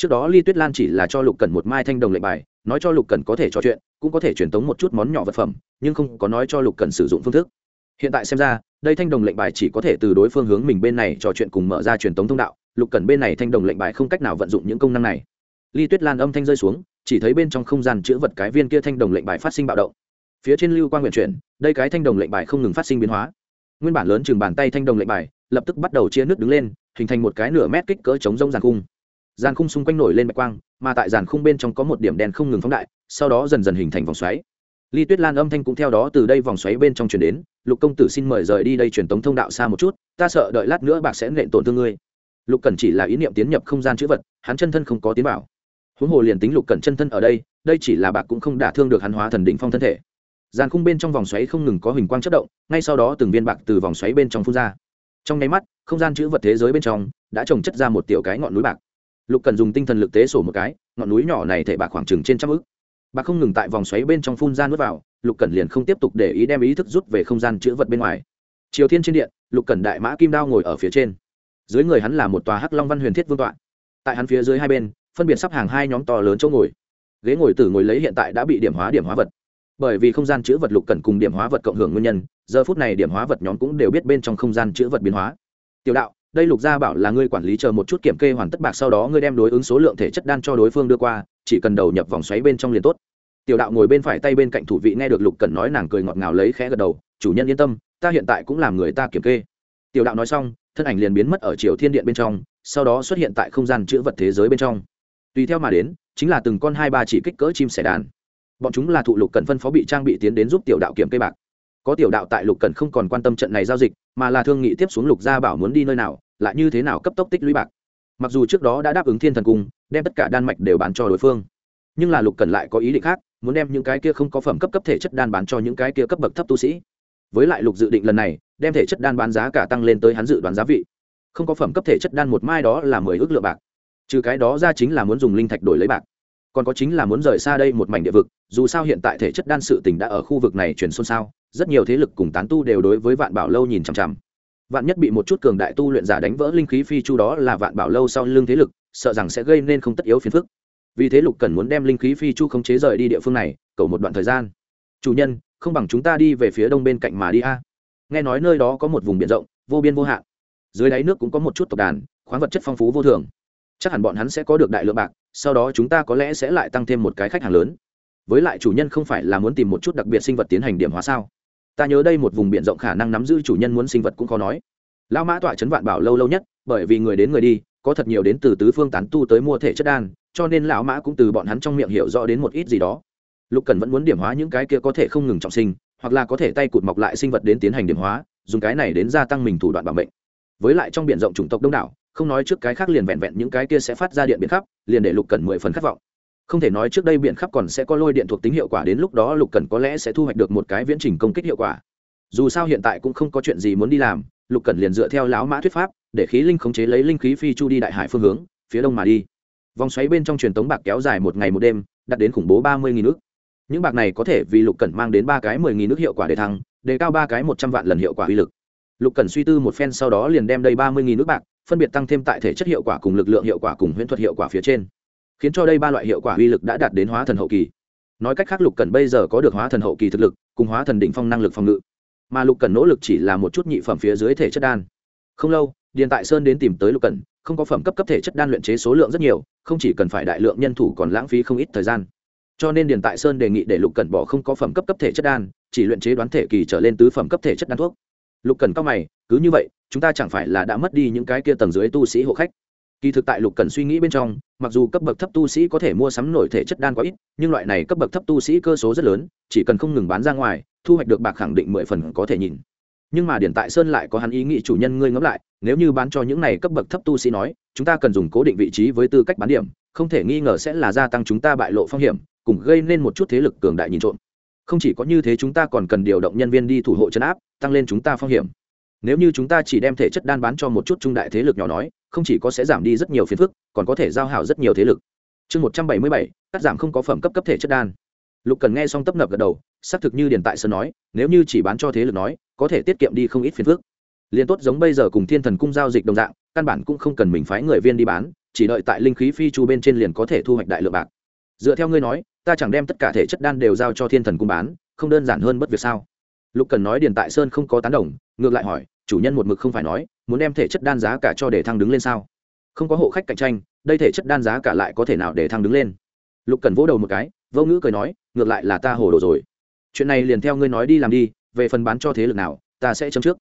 trước đó ly tuyết lan chỉ là cho lục cần một mai thanh đồng lệnh bài, nói cho lục cần có thể trò chuyện, cũng có thể truyền tống một chút món nhỏ vật phẩm, nhưng không có nói cho lục cần sử dụng phương thức. Hiện tại xem ra, đây thanh đồng lệnh bài chỉ có thể từ đối phương hướng mình bên này trò chuyện cùng mở ra truyền tống thông đạo, lục cần bên này thanh đồng lệnh bài không cách nào vận dụng những công năng này. Ly tuyết lan âm thanh rơi xuống, chỉ thấy bên trong không gian chữ vật cái viên kia thanh đồng lệnh bài phát sinh bạo động. Phía trên lưu quan nguyện chuyển, đây cái thanh đồng lệnh bài không ngừng phát sinh biến hóa. Nguyên bản lớn chừng bàn tay thanh đồng lệnh bài, lập tức bắt đầu chia nước đứng lên, hình thành một cái nửa mét kích cỡ chống rông giàn cung giàn khung xung quanh nổi lên bạch quang, mà tại giàn khung bên trong có một điểm đen không ngừng phóng đại, sau đó dần dần hình thành vòng xoáy. Ly tuyết lan âm thanh cũng theo đó từ đây vòng xoáy bên trong chuyển đến, lục công tử xin mời rời đi đây truyền tống thông đạo xa một chút, ta sợ đợi lát nữa bạc sẽ nện tổn thương ngươi. Lục cần chỉ là ý niệm tiến nhập không gian chữ vật, hắn chân thân không có tiến bảo huống hồ liền tính lục cần chân thân ở đây đây chỉ là bạc cũng không đả thương được hắn hóa thần đỉnh phong thân thể. Giàn khung bên trong vòng xoáy không ngừng có hình quang chất động, ngay sau đó từng viên bạc từ vòng xoáy bên trong phun ra. Trong nháy mắt, không gian chữ vật thế giới bên trong đã trồng chất ra một tiểu cái ngọn núi bạc lục cần dùng tinh thần lực tế sổ một cái, ngọn núi nhỏ này thể bạc khoảng chừng trên trăm ức. Bạc không ngừng tại vòng xoáy bên trong phun ra nước vào, lục cần liền không tiếp tục để ý đem ý thức rút về không gian chữ vật bên ngoài. Triều thiên trên điện, lục cần đại mã kim đao ngồi ở phía trên. Dưới người hắn là một tòa hắc long văn huyền thiết vương tọa. Tại hắn phía dưới hai bên, phân biệt sắp hàng hai nhóm to lớn chỗ ngồi. Ghế ngồi tử ngồi lấy hiện tại đã bị điểm hóa điểm hóa vật. Bởi vì không gian chữ vật lục cần cùng điểm hóa vật cộng hưởng nguyên nhân, giờ phút này điểm hóa vật nhóm cũng đều biết bên trong không gian chữ vật biến hóa. Tiểu đạo đây lục gia bảo là ngươi quản lý chờ một chút kiểm kê hoàn tất bạc sau đó ngươi đem đối ứng số lượng thể chất đan cho đối phương đưa qua, chỉ cần đầu nhập vòng xoáy bên trong liền tốt. Tiểu đạo ngồi bên phải tay bên cạnh thủ vị nghe được lục cần nói nàng cười ngọt ngào lấy khẽ gật đầu, chủ nhân yên tâm, ta hiện tại cũng làm người ta kiểm kê. Tiểu đạo nói xong, thân ảnh liền biến mất ở triều thiên điện bên trong, sau đó xuất hiện tại không gian chữ vật thế giới bên trong. Tùy theo mà đến, chính là từng con hai ba chỉ kích cỡ chim sẻ đàn. Bọn chúng là thụ lục cần phân phó bị trang bị tiến đến giúp tiểu đạo kiểm kê bạc có tiểu đạo tại lục cần không còn quan tâm trận này giao dịch, mà là thương nghị tiếp xuống lục gia bảo muốn đi nơi nào, lại như thế nào cấp tốc tích lũy bạc. Mặc dù trước đó đã đáp ứng thiên thần cung, đem tất cả đan mạch đều bán cho đối phương. Nhưng là lục cần lại có ý định khác, muốn đem những cái kia không có phẩm cấp cấp thể chất đan bán cho những cái kia cấp bậc thấp tu sĩ. Với lại lục dự định lần này, đem thể chất đan bán giá cả tăng lên tới hắn dự đoán giá vị. Không có phẩm cấp thể chất đan một mai đó là mười ước lượng bạc. Trừ cái đó ra chính là muốn dùng linh thạch đổi lấy bạc còn có chính là muốn rời xa đây một mảnh địa vực, dù sao hiện tại thể chất đan sự tình đã ở khu vực này chuyển xôn xao, rất nhiều thế lực cùng tán tu đều đối với vạn bảo lâu nhìn chằm chằm. Vạn nhất bị một chút cường đại tu luyện giả đánh vỡ linh khí phi chu đó là vạn bảo lâu sau lưng thế lực, sợ rằng sẽ gây nên không tất yếu phiền phức. Vì thế lục cần muốn đem linh khí phi chu không chế rời đi địa phương này, cầu một đoạn thời gian. Chủ nhân, không bằng chúng ta đi về phía đông bên cạnh mà đi a. Nghe nói nơi đó có một vùng biển rộng, vô biên vô hạn. Dưới đáy nước cũng có một chút tộc đàn, khoáng vật chất phong phú vô thường. Chắc hẳn bọn hắn sẽ có được đại lượng bạc sau đó chúng ta có lẽ sẽ lại tăng thêm một cái khách hàng lớn. Với lại chủ nhân không phải là muốn tìm một chút đặc biệt sinh vật tiến hành điểm hóa sao? Ta nhớ đây một vùng biển rộng khả năng nắm giữ chủ nhân muốn sinh vật cũng khó nói. Lao mã tọa trấn vạn bảo lâu lâu nhất, bởi vì người đến người đi, có thật nhiều đến từ tứ phương tán tu tới mua thể chất đan, cho nên lão mã cũng từ bọn hắn trong miệng hiểu rõ đến một ít gì đó. Lục cần vẫn muốn điểm hóa những cái kia có thể không ngừng trọng sinh, hoặc là có thể tay cụt mọc lại sinh vật đến tiến hành điểm hóa, dùng cái này đến gia tăng mình thủ đoạn bảo mệnh. Với lại trong b i ể n rộng chủng tộc đông đảo không nói trước cái khác liền vẹn vẹn những cái kia sẽ phát ra điện biện khắp, liền để lục cần mười phần khát vọng. Không thể nói trước đây biện khắp còn sẽ có lôi điện thuộc tính hiệu quả, đến lúc đó lục cần có lẽ sẽ thu hoạch được một cái viễn trình công kích hiệu quả. Dù sao hiện tại cũng không có chuyện gì muốn đi làm, lục cần liền dựa theo lão mã thuyết pháp, để khí linh khống chế lấy linh khí phi chu đi đại hải phương hướng, phía đông mà đi. Vòng xoáy bên trong truyền tống bạc kéo dài một ngày một đêm, đạt đến khủng bố ba mươi nghìn nước những bạc này có thể vì lục cần mang đến ba cái mười nghìn nước hiệu quả để thăng, đề cao ba cái một trăm vạn lần hiệu quả uy lực. Lục cần suy tư một phen sau đó liền đem đây ba mươi nghìn nước bạc phân biệt tăng thêm tại thể chất hiệu quả cùng lực lượng hiệu quả cùng huyễn thuật hiệu quả phía trên, khiến cho đây ba loại hiệu quả uy lực đã đạt đến hóa thần hậu kỳ. Nói cách khác, lục cần bây giờ có được hóa thần hậu kỳ thực lực, cùng hóa thần đỉnh phong năng lực phòng ngự. Mà lục cần nỗ lực chỉ là một chút nhị phẩm phía dưới thể chất đan. Không lâu, điền tại sơn đến tìm tới lục cần không có phẩm cấp cấp thể chất đan luyện chế số lượng rất nhiều, không chỉ cần phải đại lượng nhân thủ còn lãng phí không ít thời gian. Cho nên điền tại sơn đề nghị để lục cần bỏ không có phẩm cấp cấp thể chất đan, chỉ luyện chế đoán thể kỳ trở lên tứ phẩm cấp thể chất đan thuốc. Lục cần cao mày, cứ như vậy chúng ta chẳng phải là đã mất đi những cái kia tầng dưới tu sĩ hộ khách. Kỳ thực tại lục cần suy nghĩ bên trong, mặc dù cấp bậc thấp tu sĩ có thể mua sắm nổi thể chất đan quá ít, nhưng loại này cấp bậc thấp tu sĩ cơ số rất lớn, chỉ cần không ngừng bán ra ngoài, thu hoạch được bạc khẳng định mười phần có thể nhìn. Nhưng mà điển tại sơn lại có hắn ý nghĩ chủ nhân ngươi ngẫm lại, nếu như bán cho những này cấp bậc thấp tu sĩ nói, chúng ta cần dùng cố định vị trí với tư cách bán điểm, không thể nghi ngờ sẽ là gia tăng chúng ta bại lộ phong hiểm, cùng gây nên một chút thế lực cường đại nhìn trộm. Không chỉ có như thế chúng ta còn cần điều động nhân viên đi thủ hộ chấn áp, tăng lên chúng ta phong hiểm nếu như chúng ta chỉ đem thể chất đan bán cho một chút trung đại thế lực nhỏ nói, không chỉ có sẽ giảm đi rất nhiều phiền phức, còn có thể giao hảo rất nhiều thế lực. Chương một trăm bảy mươi bảy, cắt giảm không có phẩm cấp cấp thể chất đan. Lục cần nghe xong tấp nập gật đầu, xác thực như điền tại sơn nói, nếu như chỉ bán cho thế lực nói, có thể tiết kiệm đi không ít phiền phức. Liền tốt giống bây giờ cùng thiên thần cung giao dịch đồng dạng, căn bản cũng không cần mình phái người viên đi bán, chỉ đợi tại linh khí phi chu bên trên liền có thể thu hoạch đại lượng bạc. Dựa theo ngươi nói, ta chẳng đem tất cả thể chất đan đều giao cho thiên thần cung bán, không đơn giản hơn bất việc sao? Lục cần nói điền tại sơn không có tán đồng, ngược lại hỏi chủ nhân một mực không phải nói, muốn đem thể chất đan giá cả cho để thăng đứng lên sao? Không có hộ khách cạnh tranh, đây thể chất đan giá cả lại có thể nào để thăng đứng lên? Lục cần vỗ đầu một cái, vô ngữ cười nói, ngược lại là ta hồ đồ rồi. Chuyện này liền theo ngươi nói đi làm đi, về phần bán cho thế lực nào, ta sẽ chấm trước.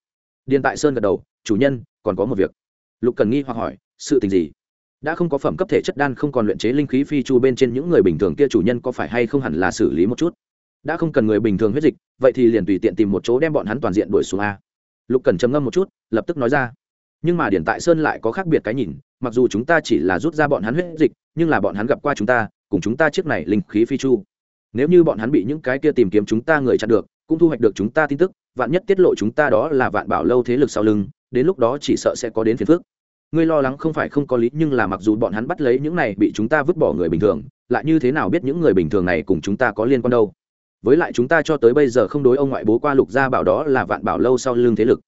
Điền tại sơn gật đầu, chủ nhân, còn có một việc. Lục cần nghi hoặc hỏi, sự tình gì? Đã không có phẩm cấp thể chất đan không còn luyện chế linh khí phi chu bên trên những người bình thường kia chủ nhân có phải hay không hẳn là xử lý một chút? Đã không cần người bình thường huyết dịch, vậy thì liền tùy tiện tìm một chỗ đem bọn hắn toàn diện đuổi xuống a lục cần trầm ngâm một chút, lập tức nói ra. Nhưng mà điển tại sơn lại có khác biệt cái nhìn, mặc dù chúng ta chỉ là rút ra bọn hắn huyết dịch, nhưng là bọn hắn gặp qua chúng ta, cùng chúng ta chiếc này linh khí phi chu. Nếu như bọn hắn bị những cái kia tìm kiếm chúng ta người chặn được, cũng thu hoạch được chúng ta tin tức, vạn nhất tiết lộ chúng ta đó là vạn bảo lâu thế lực sau lưng, đến lúc đó chỉ sợ sẽ có đến phiền phước ngươi lo lắng không phải không có lý, nhưng là mặc dù bọn hắn bắt lấy những này bị chúng ta vứt bỏ người bình thường, lại như thế nào biết những người bình thường này cùng chúng ta có liên quan đâu? Với lại chúng ta cho tới bây giờ không đối ông ngoại bố qua lục gia bảo đó là vạn bảo lâu sau lưng thế lực.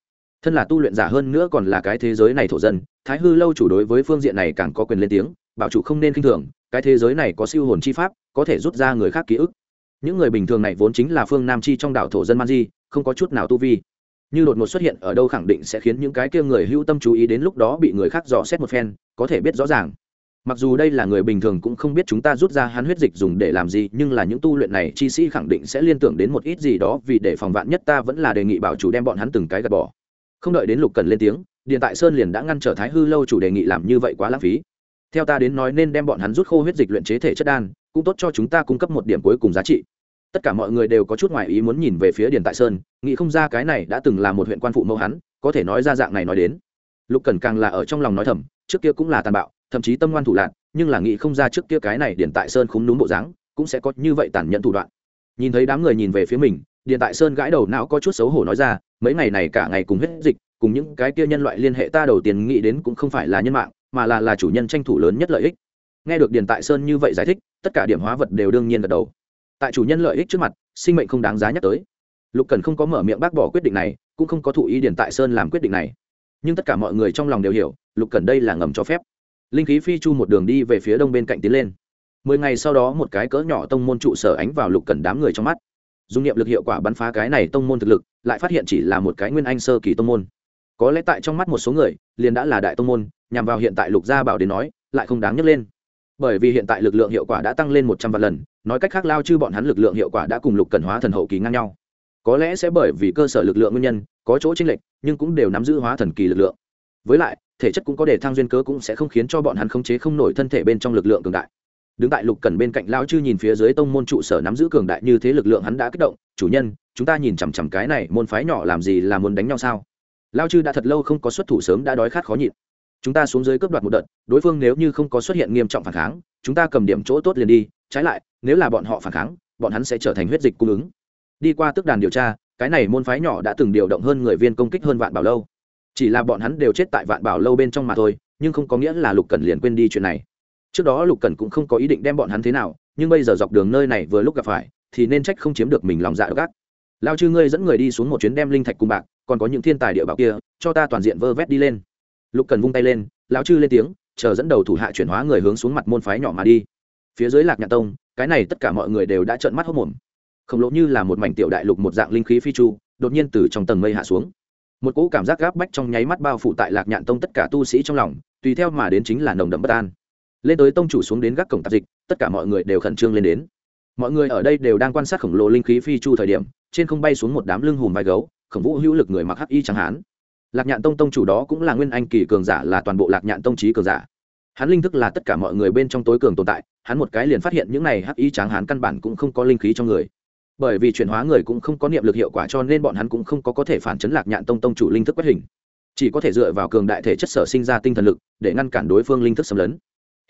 Thân là tu luyện giả hơn nữa còn là cái thế giới này thổ dân, thái hư lâu chủ đối với phương diện này càng có quyền lên tiếng, bảo chủ không nên k i n h thường, cái thế giới này có siêu hồn chi pháp, có thể rút ra người khác ký ức. Những người bình thường này vốn chính là phương nam chi trong đảo thổ dân man di, không có chút nào tu vi. Như đột ngột xuất hiện ở đâu khẳng định sẽ khiến những cái kia người hữu tâm chú ý đến lúc đó bị người khác dò xét một phen, có thể biết rõ ràng mặc dù đây là người bình thường cũng không biết chúng ta rút ra hắn huyết dịch dùng để làm gì, nhưng là những tu luyện này, chi sĩ khẳng định sẽ liên tưởng đến một ít gì đó, vì để phòng vạn nhất ta vẫn là đề nghị bảo chủ đem bọn hắn từng cái gạt bỏ. Không đợi đến lục cần lên tiếng, điện tại sơn liền đã ngăn trở thái hư lâu chủ đề nghị làm như vậy quá lãng phí. Theo ta đến nói nên đem bọn hắn rút khô huyết dịch luyện chế thể chất đan, cũng tốt cho chúng ta cung cấp một điểm cuối cùng giá trị. Tất cả mọi người đều có chút ngoại ý muốn nhìn về phía điền tại sơn, nghĩ không ra cái này đã từng là một huyện quan phụ mẫu hắn, có thể nói ra dạng này nói đến. Lục cần càng là ở trong lòng nói thầm, trước kia cũng là tàn bạo thậm chí tâm ngoan thủ lạc, nhưng là nghĩ không ra trước kia cái này điền tại sơn khúng núm bộ dáng, cũng sẽ có như vậy tàn nhẫn thủ đoạn. Nhìn thấy đám người nhìn về phía mình điền tại sơn gãi đầu não có chút xấu hổ nói ra, mấy ngày này cả ngày cùng hết dịch, cùng những cái kia nhân loại liên hệ ta đầu tiên nghĩ đến cũng không phải là nhân mạng, mà là là chủ nhân tranh thủ lớn nhất lợi ích. Nghe được điền tại sơn như vậy giải thích, tất cả điểm hóa vật đều đương nhiên gật đầu. Tại chủ nhân lợi ích trước mặt, sinh mệnh không đáng giá nhắc tới. Lục cần không có mở miệng bác bỏ quyết định này, cũng không có thụ ý điền tại sơn làm quyết định này. Nhưng tất cả mọi người trong lòng đều hiểu, lục cần đây là ngầm cho phép linh khí phi chu một đường đi về phía đông bên cạnh tiến lên. Mười ngày sau đó một cái cỡ nhỏ tông môn trụ sở ánh vào lục cần đám người trong mắt. Dùng niệm lực hiệu quả bắn phá cái này tông môn thực lực, lại phát hiện chỉ là một cái nguyên anh sơ kỳ tông môn. Có lẽ tại trong mắt một số người, liền đã là đại tông môn, nhằm vào hiện tại lục gia bảo đến nói, lại không đáng nhắc lên. Bởi vì hiện tại lực lượng hiệu quả đã tăng lên một trăm vạn lần, nói cách khác lao chư bọn hắn lực lượng hiệu quả đã cùng lục cần hóa thần hậu kỳ ngang nhau. Có lẽ sẽ bởi vì cơ sở lực lượng nguyên nhân, có chỗ chênh lệch, nhưng cũng đều nắm giữ hóa thần kỳ lực lượng. Với lại thể chất cũng có để thang duyên cớ cũng sẽ không khiến cho bọn hắn khống chế không nổi thân thể bên trong lực lượng cường đại. Đứng tại lục cần bên cạnh Lão chư nhìn phía dưới tông môn trụ sở nắm giữ cường đại như thế lực lượng hắn đã kích động, chủ nhân, chúng ta nhìn chằm chằm cái này môn phái nhỏ làm gì là muốn đánh nhau sao? Lão chư đã thật lâu không có xuất thủ sớm đã đói khát khó nhịn. Chúng ta xuống dưới cướp đoạt một đợt, đối phương nếu như không có xuất hiện nghiêm trọng phản kháng, chúng ta cầm điểm chỗ tốt liền đi, trái lại, nếu là bọn họ phản kháng, bọn hắn sẽ trở thành huyết dịch cung ứng. Đi qua tức đàn điều tra, cái này môn phái nhỏ đã từng điều động hơn người viên công kích hơn vạn bảo lâu chỉ là bọn hắn đều chết tại vạn bảo lâu bên trong mà thôi, nhưng không có nghĩa là lục cần liền quên đi chuyện này. Trước đó lục cần cũng không có ý định đem bọn hắn thế nào, nhưng bây giờ dọc đường nơi này vừa lúc gặp phải, thì nên trách không chiếm được mình lòng dạ gác lao chư ngươi dẫn người đi xuống một chuyến đem linh thạch cùng bạc, còn có những thiên tài địa bảo kia, cho ta toàn diện vơ vét đi lên. Lục cần vung tay lên, lão chư lên tiếng, chờ dẫn đầu thủ hạ chuyển hóa người hướng xuống mặt môn phái nhỏ mà đi. Phía dưới lạc nhạc tông, cái này tất cả mọi người đều đã trợn mắt hốc mồm khổng lồ như là một mảnh tiểu đại lục một dạng linh khí phi chu, đột nhiên từ trong tầng mây hạ xuống một cỗ cảm giác gáp bách trong nháy mắt bao phủ tại lạc nhạn tông tất cả tu sĩ trong lòng, tùy theo mà đến chính là nồng đậm bất an. Lên tới tông chủ xuống đến gác cổng tạp dịch, tất cả mọi người đều khẩn trương lên đến. Mọi người ở đây đều đang quan sát khổng lồ linh khí phi chu thời điểm, trên không bay xuống một đám lưng hùm vai gấu, khổng vũ hữu lực người mặc hắc y chẳng hán. Lạc nhạn tông tông chủ đó cũng là nguyên anh kỳ cường giả, là toàn bộ lạc nhạn tông trí cường giả. Hắn linh thức là tất cả mọi người bên trong tối cường tồn tại, hắn một cái liền phát hiện những này hắc y tráng hán căn bản cũng không có linh khí trong người bởi vì chuyển hóa người cũng không có niệm lực hiệu quả cho nên bọn hắn cũng không có có thể phản chấn lạc nhạn tông tông chủ linh thức quét hình. Chỉ có thể dựa vào cường đại thể chất sở sinh ra tinh thần lực để ngăn cản đối phương linh thức xâm lấn.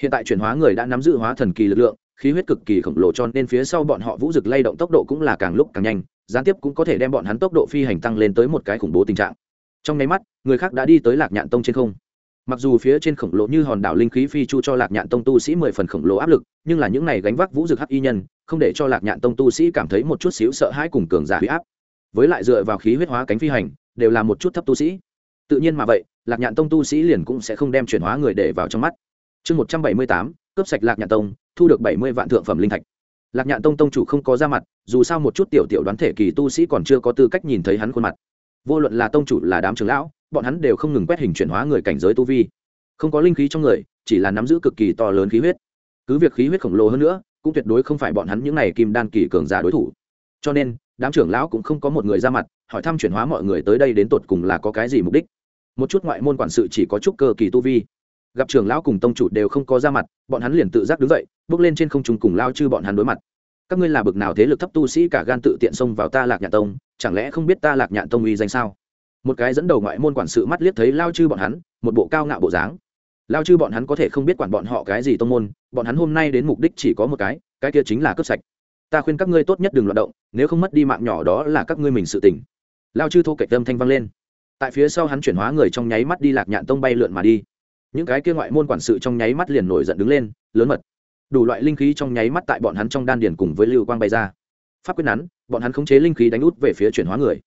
Hiện tại chuyển hóa người đã nắm giữ hóa thần kỳ lực lượng, khí huyết cực kỳ khổng lồ cho nên phía sau bọn họ vũ rực lay động tốc độ cũng là càng lúc càng nhanh, gián tiếp cũng có thể đem bọn hắn tốc độ phi hành tăng lên tới một cái khủng bố tình trạng. Trong nháy mắt, người khác đã đi tới lạc nhạn tông trên không. Mặc dù phía trên khổng lồ như hòn đảo linh khí phi chu cho lạc nhạn tông tu sĩ mười phần khổng lồ áp lực, nhưng là những này gánh vác vũ rực hắc y nhân không để cho lạc nhạn tông tu sĩ cảm thấy một chút xíu sợ hãi cùng cường giả huy áp. Với lại dựa vào khí huyết hóa cánh phi hành, đều là một chút thấp tu sĩ. Tự nhiên mà vậy, lạc nhạn tông tu sĩ liền cũng sẽ không đem chuyển hóa người để vào trong mắt. Chương một trăm bảy mươi tám, cướp sạch lạc nhạn tông, thu được bảy mươi vạn thượng phẩm linh thạch. Lạc nhạn tông tông chủ không có ra mặt, dù sao một chút tiểu tiểu đoán thể kỳ tu sĩ còn chưa có tư cách nhìn thấy hắn khuôn mặt. Vô luận là tông chủ là đám trưởng lão, bọn hắn đều không ngừng quét hình chuyển hóa người cảnh giới tu vi. Không có linh khí trong người, chỉ là nắm giữ cực kỳ to lớn khí huyết. Cứ việc khí huyết khổng lồ hơn nữa cũng tuyệt đối không phải bọn hắn những này kim đan kỳ cường giả đối thủ. Cho nên, đám trưởng lão cũng không có một người ra mặt, hỏi thăm chuyển hóa mọi người tới đây đến tột cùng là có cái gì mục đích. Một chút ngoại môn quản sự chỉ có chút cơ kỳ tu vi. Gặp trưởng lão cùng tông chủ đều không có ra mặt, bọn hắn liền tự giác đứng dậy, bước lên trên không trung cùng lao chư bọn hắn đối mặt. Các ngươi là bực nào thế lực thấp tu sĩ cả gan tự tiện xông vào ta lạc nhạn tông, chẳng lẽ không biết ta lạc nhạn tông uy danh sao? Một cái dẫn đầu ngoại môn quản sự mắt liếc thấy lao chư bọn hắn, một bộ cao ngạo bộ dáng. Lao chư bọn hắn có thể không biết quản bọn họ cái gì tông môn bọn hắn hôm nay đến mục đích chỉ có một cái cái kia chính là cướp sạch. Ta khuyên các ngươi tốt nhất đừng loạt động, nếu không mất đi mạng nhỏ đó là các ngươi mình sự tỉnh lao chư thô cạnh tâm thanh vang lên. Tại phía sau hắn chuyển hóa người trong nháy mắt đi lạc nhạn tông bay lượn mà đi. Những cái kia ngoại môn quản sự trong nháy mắt liền nổi giận đứng lên, lớn mật. Đủ loại linh khí trong nháy mắt tại bọn hắn trong đan điền cùng với lưu quang bay ra. Pháp quyết nắn, bọn hắn khống chế linh khí đánh út về phía chuyển hóa người.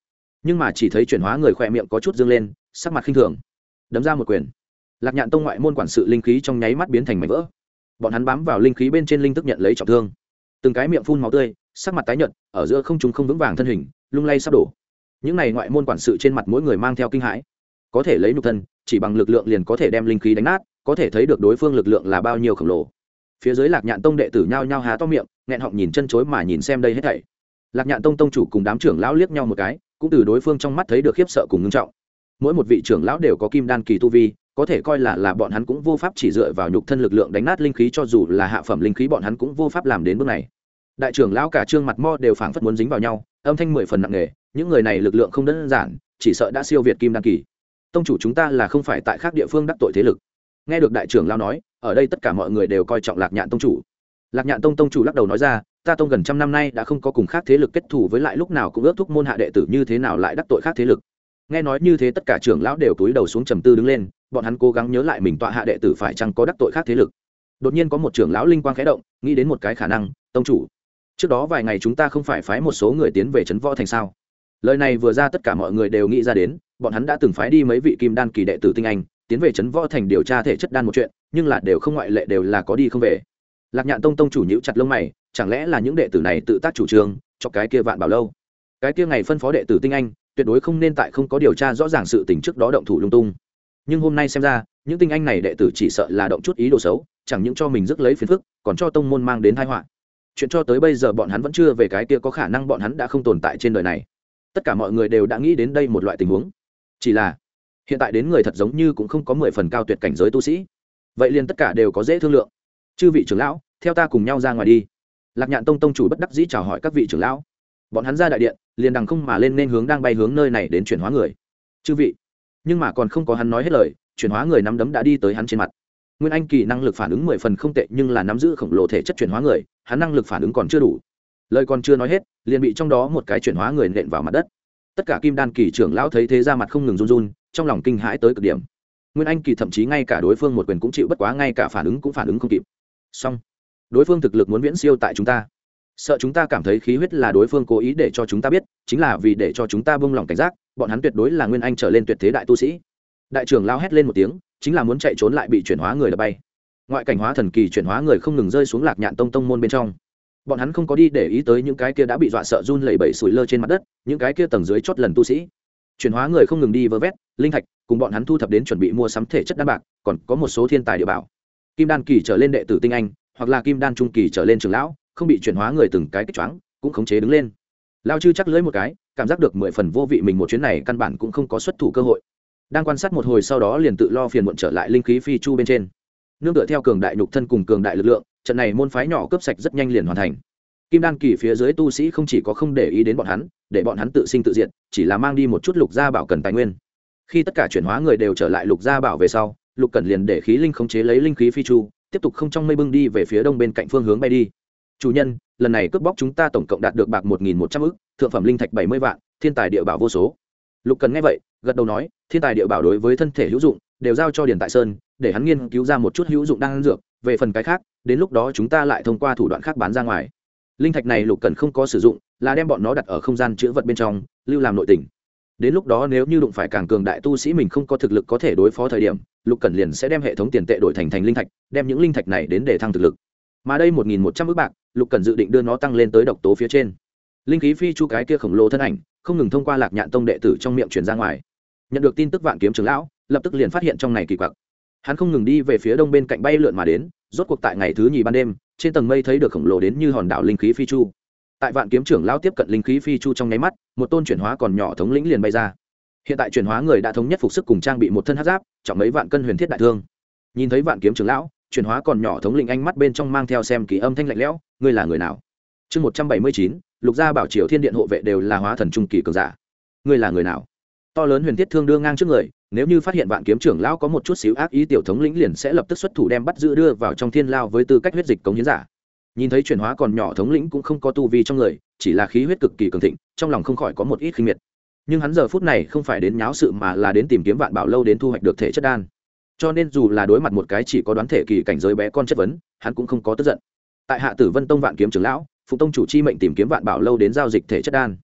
Nhưng mà chỉ thấy chuyển hóa người khỏe miệng có chút dương lên, sắc mặt khinh thường. Đấm ra một quyền. Lạc nhạn tông ngoại môn quản sự linh khí trong nháy mắt biến thành mảnh vỡ bọn hắn bám vào linh khí bên trên linh tức nhận lấy trọng thương. Từng cái miệng phun máu tươi, sắc mặt tái nhợt, ở giữa không chúng không vững vàng thân hình, lung lay sắp đổ. Những này ngoại môn quản sự trên mặt mỗi người mang theo kinh hãi. Có thể lấy nhục thân, chỉ bằng lực lượng liền có thể đem linh khí đánh nát, có thể thấy được đối phương lực lượng là bao nhiêu khổng lồ. Phía dưới lạc nhạn tông đệ tử nhao nhao há to miệng, nghẹn họng nhìn chân chối mà nhìn xem đây hết thảy. Lạc nhạn tông tông chủ cùng đám trưởng lão liếc nhau một cái, cũng từ đối phương trong mắt thấy được khiếp sợ cùng ngưng trọng. Mỗi một vị trưởng lão đều có kim đan kỳ tu vi có thể coi là là bọn hắn cũng vô pháp chỉ dựa vào nhục thân lực lượng đánh nát linh khí cho dù là hạ phẩm linh khí bọn hắn cũng vô pháp làm đến bước này. Đại trưởng lão cả trương mặt mo đều phảng phất muốn dính vào nhau, âm thanh mười phần nặng nề, những người này lực lượng không đơn giản, chỉ sợ đã siêu việt kim đan kỳ. Tông chủ chúng ta là không phải tại khác địa phương đắc tội thế lực. Nghe được đại trưởng lão nói, ở đây tất cả mọi người đều coi trọng lạc nhạn tông chủ. Lạc nhạn tông tông chủ lắc đầu nói ra, ta tông gần trăm năm nay đã không có cùng khác thế lực kết thù với lại lúc nào cũng ước thúc môn hạ đệ tử như thế nào lại đắc tội khác thế lực. Nghe nói như thế tất cả trưởng lão đều túi đầu xuống trầm tư đứng lên bọn hắn cố gắng nhớ lại mình tọa hạ đệ tử phải chăng có đắc tội khác thế lực. Đột nhiên có một trưởng lão linh quang khẽ động, nghĩ đến một cái khả năng, tông chủ, trước đó vài ngày chúng ta không phải phái một số người tiến về trấn võ thành sao? Lời này vừa ra tất cả mọi người đều nghĩ ra đến, bọn hắn đã từng phái đi mấy vị kim đan kỳ đệ tử tinh anh, tiến về trấn võ thành điều tra thể chất đan một chuyện, nhưng là đều không ngoại lệ đều là có đi không về. Lạc nhạn tông tông chủ nhữ chặt lông mày, chẳng lẽ là những đệ tử này tự tác chủ trương, cho cái kia vạn bảo lâu? Cái kia ngày phân phó đệ tử tinh anh, tuyệt đối không nên tại không có điều tra rõ ràng sự tình trước đó động thủ lung tung nhưng hôm nay xem ra, những tinh anh này đệ tử chỉ sợ là động chút ý đồ xấu, chẳng những cho mình rước lấy phiền phức, còn cho tông môn mang đến tai họa. Chuyện cho tới bây giờ bọn hắn vẫn chưa về cái kia có khả năng bọn hắn đã không tồn tại trên đời này. Tất cả mọi người đều đã nghĩ đến đây một loại tình huống. Chỉ là, hiện tại đến người thật giống như cũng không có mười phần cao tuyệt cảnh giới tu sĩ. Vậy liền tất cả đều có dễ thương lượng. Chư vị trưởng lão, theo ta cùng nhau ra ngoài đi. Lạc nhạn tông tông chủ bất đắc dĩ chào hỏi các vị trưởng lão. Bọn hắn ra đại điện, liền đằng không mà lên nên hướng đang bay hướng nơi này đến chuyển hóa người. Chư vị nhưng mà còn không có hắn nói hết lời, chuyển hóa người nắm đấm đã đi tới hắn trên mặt. Nguyên anh kỳ năng lực phản ứng mười phần không tệ nhưng là nắm giữ khổng lồ thể chất chuyển hóa người, hắn năng lực phản ứng còn chưa đủ. Lời còn chưa nói hết, liền bị trong đó một cái chuyển hóa người nện vào mặt đất. Tất cả kim đan kỳ trưởng lão thấy thế ra mặt không ngừng run run, trong lòng kinh hãi tới cực điểm. Nguyên anh kỳ thậm chí ngay cả đối phương một quyền cũng chịu bất quá, ngay cả phản ứng cũng phản ứng không kịp. Song đối phương thực lực muốn viễn siêu tại chúng ta. Sợ chúng ta cảm thấy khí huyết là đối phương cố ý để cho chúng ta biết, chính là vì để cho chúng ta bông lòng cảnh giác bọn hắn tuyệt đối là nguyên anh trở lên tuyệt thế đại tu sĩ. Đại trưởng lao hét lên một tiếng, chính là muốn chạy trốn lại bị chuyển hóa người đập bay. Ngoại cảnh hóa thần kỳ chuyển hóa người không ngừng rơi xuống lạc nhạn tông tông môn bên trong. Bọn hắn không có đi để ý tới những cái kia đã bị dọa sợ run lẩy bẩy sủi lơ trên mặt đất, những cái kia tầng dưới chót lần tu sĩ. Chuyển hóa người không ngừng đi vơ vét, linh thạch, cùng bọn hắn thu thập đến chuẩn bị mua sắm thể chất đan bạc, còn có một số thiên tài địa bảo. Kim đan kỳ trở lên đệ tử tinh anh, hoặc là kim đan trung kỳ trở lên trường lão, không bị chuyển hóa người từng cái kích choáng, cũng khống chế đứng lên lao chư chắc lưỡi một cái, cảm giác được mười phần vô vị mình một chuyến này căn bản cũng không có xuất thủ cơ hội. Đang quan sát một hồi sau đó liền tự lo phiền muộn trở lại linh khí phi chu bên trên. Nương tựa theo cường đại nhục thân cùng cường đại lực lượng, trận này môn phái nhỏ cướp sạch rất nhanh liền hoàn thành. Kim đan kỳ phía dưới tu sĩ không chỉ có không để ý đến bọn hắn, để bọn hắn tự sinh tự diện chỉ là mang đi một chút lục gia bảo cần tài nguyên. Khi tất cả chuyển hóa người đều trở lại lục gia bảo về sau, lục cần liền để khí linh khống chế lấy linh khí phi chu, tiếp tục không trong mây bưng đi về phía đông bên cạnh phương hướng bay đi. Chủ nhân lần này cướp bóc chúng ta tổng cộng đạt được bạc một nghìn một trăm ức, thượng phẩm linh thạch bảy mươi vạn, thiên tài địa bảo vô số. Lục cần nghe vậy, gật đầu nói, thiên tài địa bảo đối với thân thể hữu dụng, đều giao cho điền tại sơn, để hắn nghiên cứu ra một chút hữu dụng đang dược, về phần cái khác, đến lúc đó chúng ta lại thông qua thủ đoạn khác bán ra ngoài. Linh thạch này lục cần không có sử dụng, là đem bọn nó đặt ở không gian chữ vật bên trong, lưu làm nội tình. Đến lúc đó nếu như đụng phải càng cường đại tu sĩ mình không có thực lực có thể đối phó thời điểm, lục cần liền sẽ đem hệ thống tiền tệ đổi thành thành linh thạch, đem những linh thạch này đến để thăng thực lực mà đây một nghìn một trăm ước bạc, lục cần dự định đưa nó tăng lên tới độc tố phía trên. Linh khí phi chu cái kia khổng lồ thân ảnh, không ngừng thông qua lạc nhạn tông đệ tử trong miệng truyền ra ngoài. Nhận được tin tức vạn kiếm trưởng lão, lập tức liền phát hiện trong này kỳ quặc. Hắn không ngừng đi về phía đông bên cạnh bay lượn mà đến, rốt cuộc tại ngày thứ nhì ban đêm, trên tầng mây thấy được khổng lồ đến như hòn đảo linh khí phi chu. Tại vạn kiếm trưởng lao tiếp cận linh khí phi chu trong nháy mắt, một tôn chuyển hóa còn nhỏ thống lĩnh liền bay ra. Hiện tại chuyển hóa người đã thống nhất phục sức cùng trang bị một thân hát giáp, trọng mấy vạn cân huyền thiết đại thương. Nhìn thấy vạn kiếm trưởng lão chuyển hóa còn nhỏ thống lĩnh anh mắt bên trong mang theo xem kỳ âm thanh lạnh lẽo, ngươi là người nào? Chương một trăm bảy mươi chín, lục gia bảo triều thiên điện hộ vệ đều là hóa thần trung kỳ cường giả. Ngươi là người nào? To lớn huyền thiết thương đưa ngang trước người, nếu như phát hiện vạn kiếm trưởng lão có một chút xíu ác ý, tiểu thống lĩnh liền sẽ lập tức xuất thủ đem bắt giữ đưa vào trong thiên lao với tư cách huyết dịch cống hiến giả. Nhìn thấy chuyển hóa còn nhỏ thống lĩnh cũng không có tu vi trong người, chỉ là khí huyết cực kỳ cường thịnh, trong lòng không khỏi có một ít khinh miệt. Nhưng hắn giờ phút này không phải đến nháo sự mà là đến tìm kiếm vạn bảo lâu đến thu hoạch được thể chất đan cho nên dù là đối mặt một cái chỉ có đoán thể kỳ cảnh giới bé con chất vấn, hắn cũng không có tức giận. Tại hạ tử vân tông vạn kiếm trưởng lão phụ tông chủ chi mệnh tìm kiếm vạn bảo lâu đến giao dịch thể chất đan.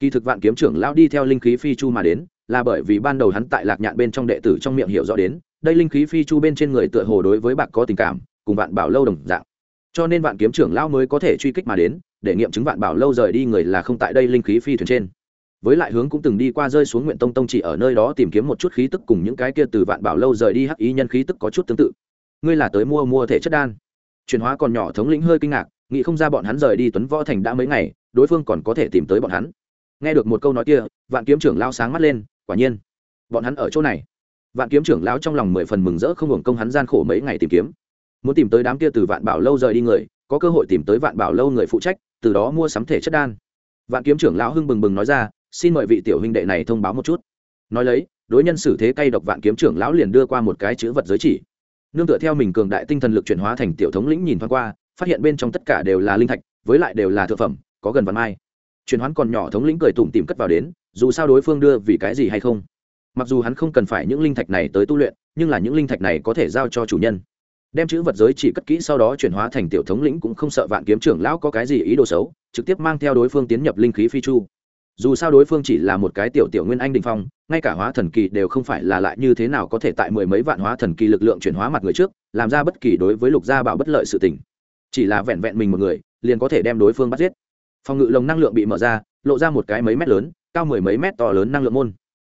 Kỳ thực vạn kiếm trưởng lão đi theo linh khí phi chu mà đến, là bởi vì ban đầu hắn tại lạc nhạn bên trong đệ tử trong miệng hiểu rõ đến, đây linh khí phi chu bên trên người tựa hồ đối với bạc có tình cảm, cùng vạn bảo lâu đồng dạng. Cho nên vạn kiếm trưởng lão mới có thể truy kích mà đến, để nghiệm chứng vạn bảo lâu rời đi người là không tại đây linh khí phi thuyền trên với lại hướng cũng từng đi qua rơi xuống nguyện tông tông chỉ ở nơi đó tìm kiếm một chút khí tức cùng những cái kia từ vạn bảo lâu rời đi hắc ý nhân khí tức có chút tương tự. Ngươi là tới mua mua thể chất đan. Chuyển hóa còn nhỏ thống lĩnh hơi kinh ngạc, nghĩ không ra bọn hắn rời đi tuấn võ thành đã mấy ngày, đối phương còn có thể tìm tới bọn hắn. Nghe được một câu nói kia, vạn kiếm trưởng lao sáng mắt lên, quả nhiên, bọn hắn ở chỗ này. Vạn kiếm trưởng lão trong lòng mười phần mừng rỡ không hưởng công hắn gian khổ mấy ngày tìm kiếm. Muốn tìm tới đám kia từ vạn bảo lâu rời đi người, có cơ hội tìm tới vạn bảo lâu người phụ trách, từ đó mua sắm thể chất đan. Vạn kiếm trưởng lão hưng bừng bừng nói ra xin mời vị tiểu huynh đệ này thông báo một chút. Nói lấy, đối nhân xử thế cay độc vạn kiếm trưởng lão liền đưa qua một cái chữ vật giới chỉ. Nương tựa theo mình cường đại tinh thần lực chuyển hóa thành tiểu thống lĩnh nhìn thoáng qua, phát hiện bên trong tất cả đều là linh thạch, với lại đều là thực phẩm, có gần vạn mai. Chuyển hoán còn nhỏ thống lĩnh cười tủm tìm cất vào đến, dù sao đối phương đưa vì cái gì hay không. Mặc dù hắn không cần phải những linh thạch này tới tu luyện, nhưng là những linh thạch này có thể giao cho chủ nhân. Đem chữ vật giới chỉ cất kỹ sau đó chuyển hóa thành tiểu thống lĩnh cũng không sợ vạn kiếm trưởng lão có cái gì ý đồ xấu, trực tiếp mang theo đối phương tiến nhập linh khí phi chu dù sao đối phương chỉ là một cái tiểu tiểu nguyên anh đình phong, ngay cả hóa thần kỳ đều không phải là lại như thế nào có thể tại mười mấy vạn hóa thần kỳ lực lượng chuyển hóa mặt người trước, làm ra bất kỳ đối với lục gia bảo bất lợi sự tình. Chỉ là vẹn vẹn mình một người, liền có thể đem đối phương bắt giết. Phòng ngự lồng năng lượng bị mở ra, lộ ra một cái mấy mét lớn, cao mười mấy mét to lớn năng lượng môn.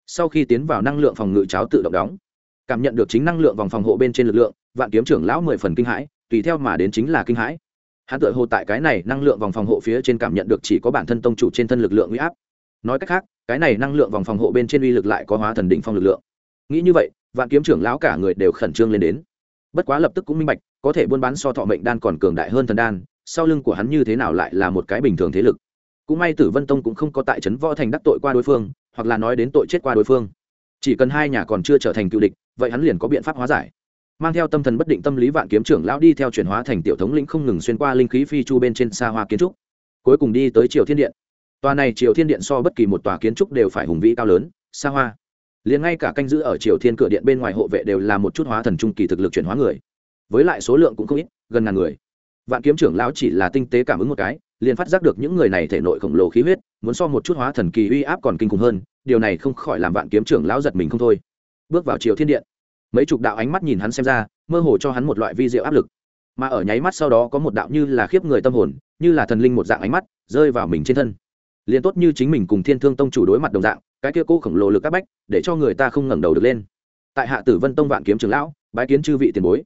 Sau khi tiến vào năng lượng phòng ngự cháo tự động đóng, cảm nhận được chính năng lượng vòng phòng hộ bên trên lực lượng, vạn kiếm trưởng lão mười phần kinh hãi, tùy theo mà đến chính là kinh hãi. Hắn tự hồ tại cái này năng lượng vòng phòng hộ phía trên cảm nhận được chỉ có bản thân tông chủ trên thân lực lượng uy áp nói cách khác, cái này năng lượng vòng phòng hộ bên trên uy lực lại có hóa thần định phong lực lượng. Nghĩ như vậy, vạn kiếm trưởng lão cả người đều khẩn trương lên đến. Bất quá lập tức cũng minh bạch, có thể buôn bán so thọ mệnh đan còn cường đại hơn thần đan, sau lưng của hắn như thế nào lại là một cái bình thường thế lực. Cũng may tử vân tông cũng không có tại trấn võ thành đắc tội qua đối phương, hoặc là nói đến tội chết qua đối phương. Chỉ cần hai nhà còn chưa trở thành cựu địch, vậy hắn liền có biện pháp hóa giải. Mang theo tâm thần bất định tâm lý vạn kiếm trưởng lão đi theo chuyển hóa thành tiểu thống lĩnh không ngừng xuyên qua linh khí phi chu bên trên xa hoa kiến trúc. Cuối cùng đi tới triều thiên điện tòa này triều thiên điện so bất kỳ một tòa kiến trúc đều phải hùng vĩ cao lớn, xa hoa. Liền ngay cả canh giữ ở triều thiên cửa điện bên ngoài hộ vệ đều là một chút hóa thần trung kỳ thực lực chuyển hóa người. Với lại số lượng cũng không ít, gần ngàn người. Vạn kiếm trưởng lão chỉ là tinh tế cảm ứng một cái, liền phát giác được những người này thể nội khổng lồ khí huyết, muốn so một chút hóa thần kỳ uy áp còn kinh khủng hơn, điều này không khỏi làm vạn kiếm trưởng lão giật mình không thôi. Bước vào triều thiên điện, mấy chục đạo ánh mắt nhìn hắn xem ra, mơ hồ cho hắn một loại vi diệu áp lực. Mà ở nháy mắt sau đó có một đạo như là khiếp người tâm hồn, như là thần linh một dạng ánh mắt, rơi vào mình trên thân liền tốt như chính mình cùng thiên thương tông chủ đối mặt đồng dạng, cái kia cô khổng lồ lực các bách, để cho người ta không ngẩng đầu được lên. Tại hạ tử vân tông vạn kiếm trưởng lão, bái kiến chư vị tiền bối.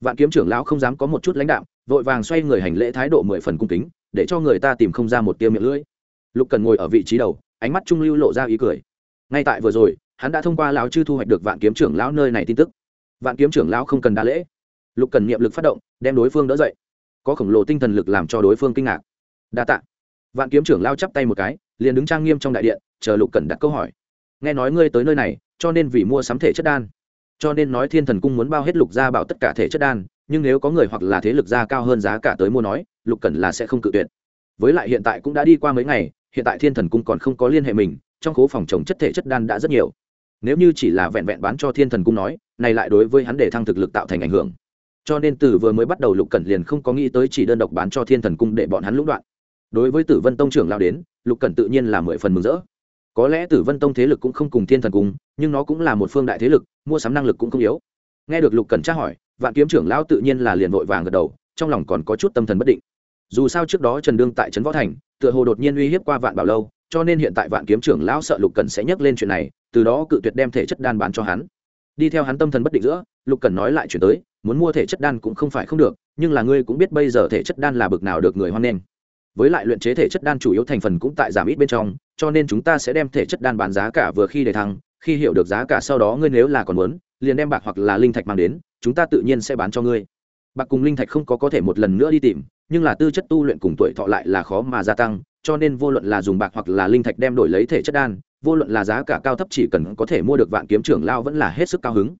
Vạn kiếm trưởng lão không dám có một chút lãnh đạo vội vàng xoay người hành lễ thái độ mười phần cung kính, để cho người ta tìm không ra một tiêu miệng lưỡi. Lục cần ngồi ở vị trí đầu, ánh mắt trung lưu lộ ra ý cười. Ngay tại vừa rồi, hắn đã thông qua lão chư thu hoạch được vạn kiếm trưởng lão nơi này tin tức. Vạn kiếm trưởng lão không cần đa lễ. Lục cần niệm lực phát động, đem đối phương đỡ dậy. Có khổng lồ tinh thần lực làm cho đối phương kinh ngạc. Đa tạ vạn kiếm trưởng lao chắp tay một cái, liền đứng trang nghiêm trong đại điện, chờ lục cần đặt câu hỏi. Nghe nói ngươi tới nơi này, cho nên vì mua sắm thể chất đan. Cho nên nói thiên thần cung muốn bao hết lục gia bảo tất cả thể chất đan, nhưng nếu có người hoặc là thế lực gia cao hơn giá cả tới mua nói, lục cần là sẽ không cự tuyệt. Với lại hiện tại cũng đã đi qua mấy ngày, hiện tại thiên thần cung còn không có liên hệ mình, trong khố phòng trồng chất thể chất đan đã rất nhiều. Nếu như chỉ là vẹn vẹn bán cho thiên thần cung nói, này lại đối với hắn để thăng thực lực tạo thành ảnh hưởng. Cho nên từ vừa mới bắt đầu lục cẩn liền không có nghĩ tới chỉ đơn độc bán cho thiên thần cung để bọn hắn lũng đoạn đối với tử vân tông trưởng lao đến lục cẩn tự nhiên là mười phần mừng rỡ. Có lẽ tử vân tông thế lực cũng không cùng thiên thần cùng, nhưng nó cũng là một phương đại thế lực mua sắm năng lực cũng không yếu. Nghe được lục cẩn tra hỏi vạn kiếm trưởng lão tự nhiên là liền vội vàng gật đầu trong lòng còn có chút tâm thần bất định. Dù sao trước đó trần đương tại trấn võ thành tựa hồ đột nhiên uy hiếp qua vạn bảo lâu cho nên hiện tại vạn kiếm trưởng lão sợ lục cẩn sẽ nhắc lên chuyện này từ đó cự tuyệt đem thể chất đan bán cho hắn. Đi theo hắn tâm thần bất định giữa lục cẩn nói lại chuyện tới muốn mua thể chất đan cũng không phải không được nhưng là ngươi cũng biết bây giờ thể chất đan là bực nào được người hoan nghênh với lại luyện chế thể chất đan chủ yếu thành phần cũng tại giảm ít bên trong, cho nên chúng ta sẽ đem thể chất đan bán giá cả vừa khi để thăng. Khi hiểu được giá cả sau đó ngươi nếu là còn muốn, liền đem bạc hoặc là linh thạch mang đến, chúng ta tự nhiên sẽ bán cho ngươi. Bạc cùng linh thạch không có có thể một lần nữa đi tìm, nhưng là tư chất tu luyện cùng tuổi thọ lại là khó mà gia tăng, cho nên vô luận là dùng bạc hoặc là linh thạch đem đổi lấy thể chất đan, vô luận là giá cả cao thấp chỉ cần có thể mua được vạn kiếm trưởng lão vẫn là hết sức cao hứng.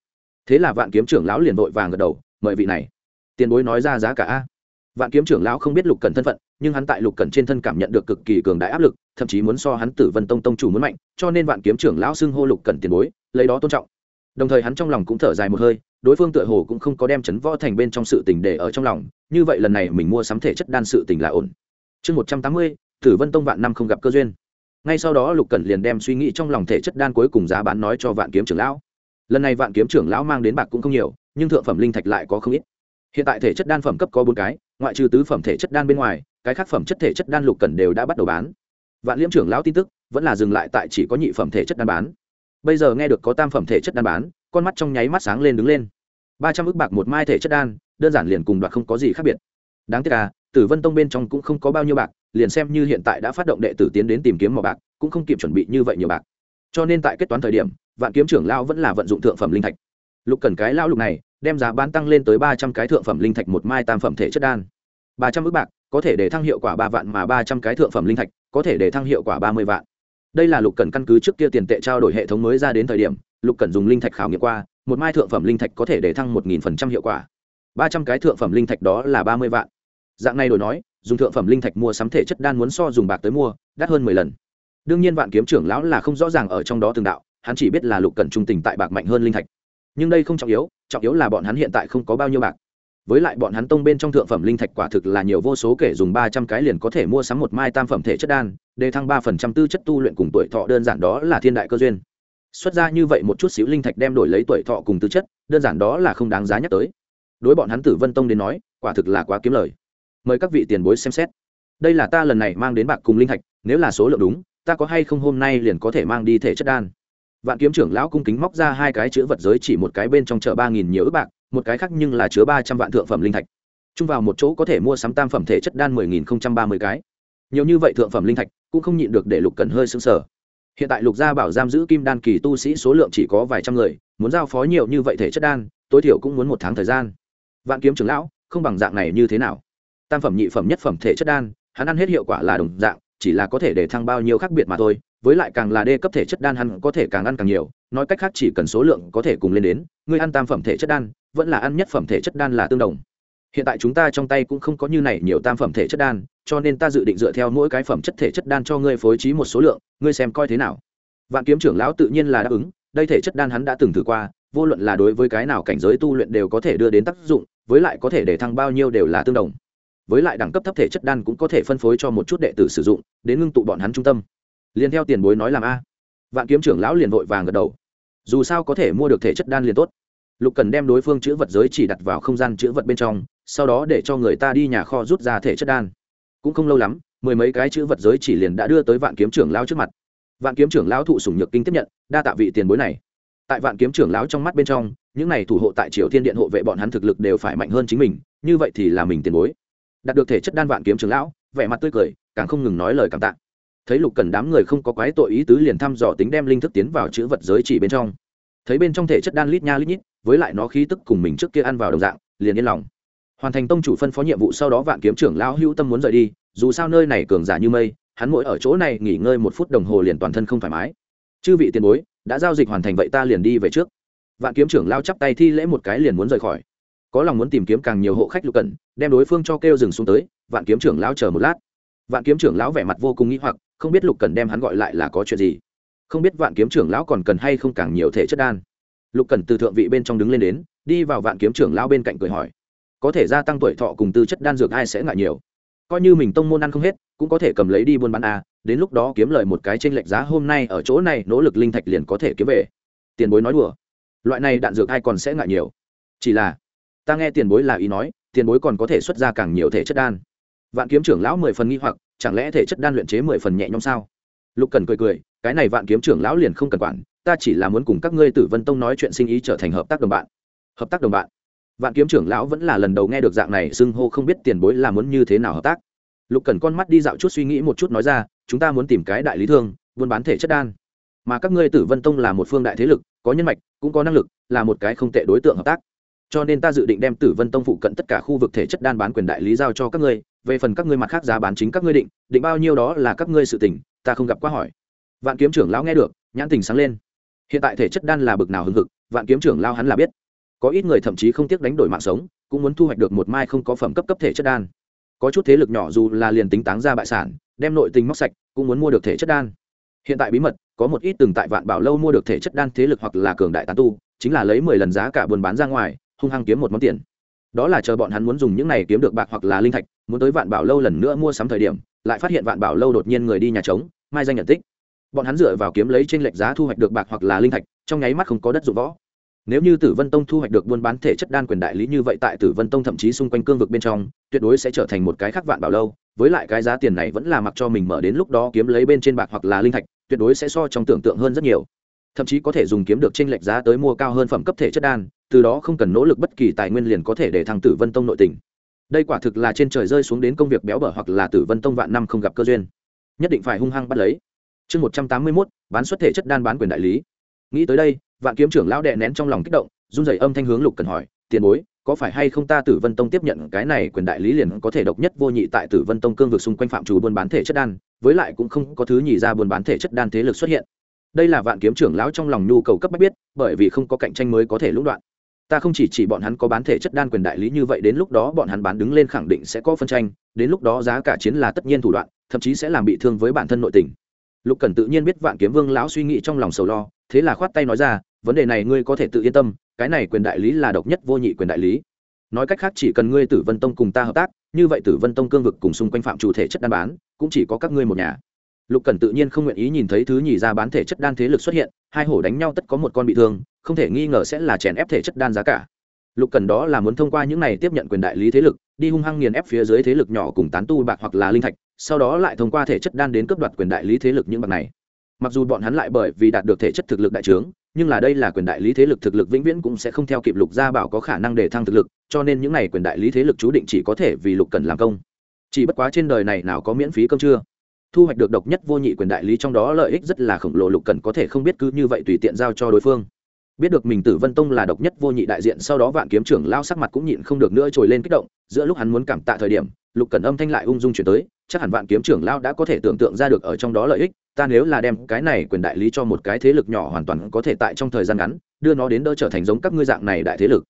Thế là vạn kiếm trưởng lão liền vội vàng gật đầu, mời vị này. Tiền bối nói ra giá cả a. Vạn kiếm trưởng lão không biết lục cần thân phận nhưng hắn tại lục cẩn trên thân cảm nhận được cực kỳ cường đại áp lực, thậm chí muốn so hắn tử vân tông tông chủ muốn mạnh, cho nên vạn kiếm trưởng lão xưng hô lục cẩn tiền bối, lấy đó tôn trọng. Đồng thời hắn trong lòng cũng thở dài một hơi, đối phương tựa hồ cũng không có đem chấn võ thành bên trong sự tình để ở trong lòng, như vậy lần này mình mua sắm thể chất đan sự tình là ổn. Chương một trăm tám mươi, tử vân tông vạn năm không gặp cơ duyên. Ngay sau đó lục cẩn liền đem suy nghĩ trong lòng thể chất đan cuối cùng giá bán nói cho vạn kiếm trưởng lão. Lần này vạn kiếm trưởng lão mang đến bạc cũng không nhiều, nhưng thượng phẩm linh thạch lại có không ít. Hiện tại thể chất đan phẩm cấp có bốn cái ngoại trừ tứ phẩm thể chất đan bên ngoài, cái khác phẩm chất thể chất đan lục cần đều đã bắt đầu bán. Vạn liễm trưởng lão tin tức, vẫn là dừng lại tại chỉ có nhị phẩm thể chất đan bán. Bây giờ nghe được có tam phẩm thể chất đan bán, con mắt trong nháy mắt sáng lên đứng lên. Ba trăm ước bạc một mai thể chất đan, đơn giản liền cùng đoạt không có gì khác biệt. Đáng tiếc là tử vân tông bên trong cũng không có bao nhiêu bạc, liền xem như hiện tại đã phát động đệ tử tiến đến tìm kiếm mỏ bạc, cũng không kịp chuẩn bị như vậy nhiều bạc. Cho nên tại kết toán thời điểm, vạn kiếm trưởng lão vẫn là vận dụng thượng phẩm linh thạch. Lục cần cái lão lục này, đem giá bán tăng lên tới ba trăm cái thượng phẩm linh thạch một mai tam phẩm thể chất đan ba trăm ước bạc, có thể để thăng hiệu quả ba vạn mà ba trăm cái thượng phẩm linh thạch, có thể để thăng hiệu quả ba mươi vạn. Đây là lục cần căn cứ trước kia tiền tệ trao đổi hệ thống mới ra đến thời điểm, lục cần dùng linh thạch khảo nghiệm qua, một mai thượng phẩm linh thạch có thể để thăng một nghìn phần trăm hiệu quả. ba trăm cái thượng phẩm linh thạch đó là ba mươi vạn. Dạng này đổi nói, dùng thượng phẩm linh thạch mua sắm thể chất đan muốn so dùng bạc tới mua, đắt hơn mười lần. Đương nhiên vạn kiếm trưởng lão là không rõ ràng ở trong đó từng đạo, hắn chỉ biết là lục cần trung tình tại bạc mạnh hơn linh thạch. Nhưng đây không trọng yếu trọng yếu là bọn hắn hiện tại không có bao nhiêu bạc với lại bọn hắn tông bên trong thượng phẩm linh thạch quả thực là nhiều vô số kể dùng ba trăm cái liền có thể mua sắm một mai tam phẩm thể chất đan đề thăng ba phần trăm tư chất tu luyện cùng tuổi thọ đơn giản đó là thiên đại cơ duyên. Xuất ra như vậy một chút xíu linh thạch đem đổi lấy tuổi thọ cùng tư chất, đơn giản đó là không đáng giá nhắc tới. Đối bọn hắn tử vân tông đến nói, quả thực là quá kiếm lời. Mời các vị tiền bối xem xét. Đây là ta lần này mang đến bạc cùng linh thạch, nếu là số lượng đúng, ta có hay không hôm nay liền có thể mang đi thể chất đan? Vạn kiếm trưởng lão cung kính móc ra hai cái chữ vật giới chỉ một cái bên trong chợ ba nghìn nhiều ước bạc một cái khác nhưng là chứa ba trăm vạn thượng phẩm linh thạch. Chung vào một chỗ có thể mua sắm tam phẩm thể chất đan mười nghìn không trăm ba mươi cái. Nhiều như vậy thượng phẩm linh thạch cũng không nhịn được để lục cần hơi xứng sở hiện tại lục gia bảo giam giữ kim đan kỳ tu sĩ số lượng chỉ có vài trăm người, muốn giao phó nhiều như vậy thể chất đan, tối thiểu cũng muốn một tháng thời gian. Vạn kiếm trưởng lão, không bằng dạng này như thế nào? Tam phẩm nhị phẩm nhất phẩm thể chất đan, hắn ăn hết hiệu quả là đồng dạng, chỉ là có thể để thăng bao nhiêu khác biệt mà thôi, với lại càng là đê cấp thể chất đan hắn có thể càng ăn càng nhiều, nói cách khác chỉ cần số lượng có thể cùng lên đến, ngươi ăn tam phẩm thể chất đan vẫn là ăn nhất phẩm thể chất đan là tương đồng. Hiện tại chúng ta trong tay cũng không có như này nhiều tam phẩm thể chất đan, cho nên ta dự định dựa theo mỗi cái phẩm chất thể chất đan cho ngươi phối trí một số lượng, ngươi xem coi thế nào. Vạn kiếm trưởng lão tự nhiên là đáp ứng, đây thể chất đan hắn đã từng thử qua, vô luận là đối với cái nào cảnh giới tu luyện đều có thể đưa đến tác dụng, với lại có thể để thăng bao nhiêu đều là tương đồng. Với lại đẳng cấp thấp thể chất đan cũng có thể phân phối cho một chút đệ tử sử dụng, đến ngưng tụ bọn hắn trung tâm. Liền theo tiền bối nói làm a. Vạn kiếm trưởng lão liền vội vàng gật đầu. Dù sao có thể mua được thể chất đan liền tốt lục cần đem đối phương chữ vật giới chỉ đặt vào không gian chữ vật bên trong, sau đó để cho người ta đi nhà kho rút ra thể chất đan. Cũng không lâu lắm, mười mấy cái chữ vật giới chỉ liền đã đưa tới vạn kiếm trưởng lão trước mặt. Vạn kiếm trưởng lão thụ sủng nhược kinh tiếp nhận, đa tạ vị tiền bối này. Tại vạn kiếm trưởng lão trong mắt bên trong, những này thủ hộ tại triều thiên điện hộ vệ bọn hắn thực lực đều phải mạnh hơn chính mình, như vậy thì là mình tiền bối. Đạt được thể chất đan vạn kiếm trưởng lão, vẻ mặt tươi cười, càng không ngừng nói lời cảm tạ. Thấy lục cần đám người không có quái tội ý tứ liền thăm dò tính đem linh thức tiến vào chữ vật giới chỉ bên trong. Thấy bên trong thể chất đan lít nha lít nhít với lại nó khí tức cùng mình trước kia ăn vào đồng dạng, liền yên lòng. Hoàn thành tông chủ phân phó nhiệm vụ sau đó vạn kiếm trưởng lão hữu tâm muốn rời đi, dù sao nơi này cường giả như mây, hắn mỗi ở chỗ này nghỉ ngơi một phút đồng hồ liền toàn thân không thoải mái. Chư vị tiền bối, đã giao dịch hoàn thành vậy ta liền đi về trước. Vạn kiếm trưởng lao chắp tay thi lễ một cái liền muốn rời khỏi. Có lòng muốn tìm kiếm càng nhiều hộ khách lục cẩn đem đối phương cho kêu dừng xuống tới, vạn kiếm trưởng lão chờ một lát. Vạn kiếm trưởng lão vẻ mặt vô cùng nghĩ hoặc, không biết lục cần đem hắn gọi lại là có chuyện gì. Không biết vạn kiếm trưởng lão còn cần hay không càng nhiều thể chất đan lục cần từ thượng vị bên trong đứng lên đến, đi vào vạn kiếm trưởng lão bên cạnh cười hỏi. Có thể gia tăng tuổi thọ cùng tư chất đan dược ai sẽ ngại nhiều? Coi như mình tông môn ăn không hết, cũng có thể cầm lấy đi buôn bán a, đến lúc đó kiếm lời một cái trên lệch giá hôm nay ở chỗ này, nỗ lực linh thạch liền có thể kiếm về. Tiền bối nói đùa. Loại này đạn dược ai còn sẽ ngại nhiều? Chỉ là, ta nghe tiền bối là ý nói, tiền bối còn có thể xuất ra càng nhiều thể chất đan. Vạn kiếm trưởng lão mười phần nghi hoặc, chẳng lẽ thể chất đan luyện chế mười phần nhẹ nhõm sao? Lục cần cười cười, cái này vạn kiếm trưởng lão liền không cần quản ta chỉ là muốn cùng các ngươi tử vân tông nói chuyện sinh ý trở thành hợp tác đồng bạn. Hợp tác đồng bạn. Vạn kiếm trưởng lão vẫn là lần đầu nghe được dạng này, xưng hô không biết tiền bối là muốn như thế nào hợp tác. Lục cần con mắt đi dạo chút suy nghĩ một chút nói ra, chúng ta muốn tìm cái đại lý thương, buôn bán thể chất đan. Mà các ngươi tử vân tông là một phương đại thế lực, có nhân mạch, cũng có năng lực, là một cái không tệ đối tượng hợp tác. Cho nên ta dự định đem tử vân tông phụ cận tất cả khu vực thể chất đan bán quyền đại lý giao cho các ngươi, về phần các ngươi mặt khác giá bán chính các ngươi định định bao nhiêu đó là các ngươi sự tỉnh ta không gặp quá hỏi. Vạn kiếm trưởng lão nghe được, nhãn tình sáng lên hiện tại thể chất đan là bực nào hưng hực, vạn kiếm trưởng lao hắn là biết. Có ít người thậm chí không tiếc đánh đổi mạng sống, cũng muốn thu hoạch được một mai không có phẩm cấp cấp thể chất đan. Có chút thế lực nhỏ dù là liền tính táng ra bại sản, đem nội tình móc sạch, cũng muốn mua được thể chất đan. Hiện tại bí mật, có một ít từng tại vạn bảo lâu mua được thể chất đan thế lực hoặc là cường đại tán tu, chính là lấy mười lần giá cả buôn bán ra ngoài, hung hăng kiếm một món tiền. Đó là chờ bọn hắn muốn dùng những này kiếm được bạc hoặc là linh thạch, muốn tới vạn bảo lâu lần nữa mua sắm thời điểm, lại phát hiện vạn bảo lâu đột nhiên người đi nhà trống, mai danh nhận tích bọn hắn dựa vào kiếm lấy trên lệch giá thu hoạch được bạc hoặc là linh thạch, trong nháy mắt không có đất dụng võ. Nếu như tử vân tông thu hoạch được buôn bán thể chất đan quyền đại lý như vậy tại tử vân tông thậm chí xung quanh cương vực bên trong, tuyệt đối sẽ trở thành một cái khác vạn bảo lâu, với lại cái giá tiền này vẫn là mặc cho mình mở đến lúc đó kiếm lấy bên trên bạc hoặc là linh thạch, tuyệt đối sẽ so trong tưởng tượng hơn rất nhiều. Thậm chí có thể dùng kiếm được trên lệch giá tới mua cao hơn phẩm cấp thể chất đan, từ đó không cần nỗ lực bất kỳ tài nguyên liền có thể để thằng tử vân tông nội tình. Đây quả thực là trên trời rơi xuống đến công việc béo bở hoặc là tử vân tông vạn năm không gặp cơ duyên. Nhất định phải hung hăng bắt lấy chương một trăm tám mươi mốt, bán xuất thể chất đan bán quyền đại lý. Nghĩ tới đây, vạn kiếm trưởng lão đệ nén trong lòng kích động, run rẩy âm thanh hướng lục cần hỏi, tiền bối, có phải hay không ta tử vân tông tiếp nhận cái này quyền đại lý liền có thể độc nhất vô nhị tại tử vân tông cương vực xung quanh phạm chủ buôn bán thể chất đan, với lại cũng không có thứ nhì ra buôn bán thể chất đan thế lực xuất hiện? Đây là vạn kiếm trưởng lão trong lòng nhu cầu cấp bách biết, bởi vì không có cạnh tranh mới có thể lũng đoạn. Ta không chỉ chỉ bọn hắn có bán thể chất đan quyền đại lý như vậy, đến lúc đó bọn hắn bán đứng lên khẳng định sẽ có phân tranh, đến lúc đó giá cả chiến là tất nhiên thủ đoạn, thậm chí sẽ làm bị thương với bản thân nội tình lục cần tự nhiên biết vạn kiếm vương lão suy nghĩ trong lòng sầu lo, thế là khoát tay nói ra, vấn đề này ngươi có thể tự yên tâm, cái này quyền đại lý là độc nhất vô nhị quyền đại lý. Nói cách khác chỉ cần ngươi tử vân tông cùng ta hợp tác, như vậy tử vân tông cương vực cùng xung quanh phạm chủ thể chất đan bán, cũng chỉ có các ngươi một nhà. Lục cần tự nhiên không nguyện ý nhìn thấy thứ nhì ra bán thể chất đan thế lực xuất hiện, hai hổ đánh nhau tất có một con bị thương, không thể nghi ngờ sẽ là chèn ép thể chất đan giá cả. Lục cần đó là muốn thông qua những này tiếp nhận quyền đại lý thế lực, đi hung hăng nghiền ép phía dưới thế lực nhỏ cùng tán tu bạc hoặc là linh thạch sau đó lại thông qua thể chất đan đến cướp đoạt quyền đại lý thế lực những bậc này. Mặc dù bọn hắn lại bởi vì đạt được thể chất thực lực đại trướng, nhưng là đây là quyền đại lý thế lực thực lực vĩnh viễn cũng sẽ không theo kịp lục gia bảo có khả năng để thăng thực lực, cho nên những n à y quyền đại lý thế lực chú định chỉ có thể vì lục cần làm công. Chỉ bất quá trên đời này nào có miễn phí cơm chưa thu hoạch được độc nhất vô nhị quyền đại lý trong đó lợi ích rất là khổng lồ, lục cần có thể không biết cứ như vậy tùy tiện giao cho đối phương. Biết được mình tử vân tông là độc nhất vô nhị đại diện, sau đó vạn kiếm trưởng lao sắc mặt cũng nhịn không được nữa trồi lên kích động, giữa lúc hắn muốn cảm tạ thời điểm, lục cần âm thanh lại ung dung chuyển tới chắc hẳn vạn kiếm trưởng lao đã có thể tưởng tượng ra được ở trong đó lợi ích, ta nếu là đem cái này quyền đại lý cho một cái thế lực nhỏ hoàn toàn có thể tại trong thời gian ngắn, đưa nó đến đỡ trở thành giống các ngươi dạng này đại thế lực.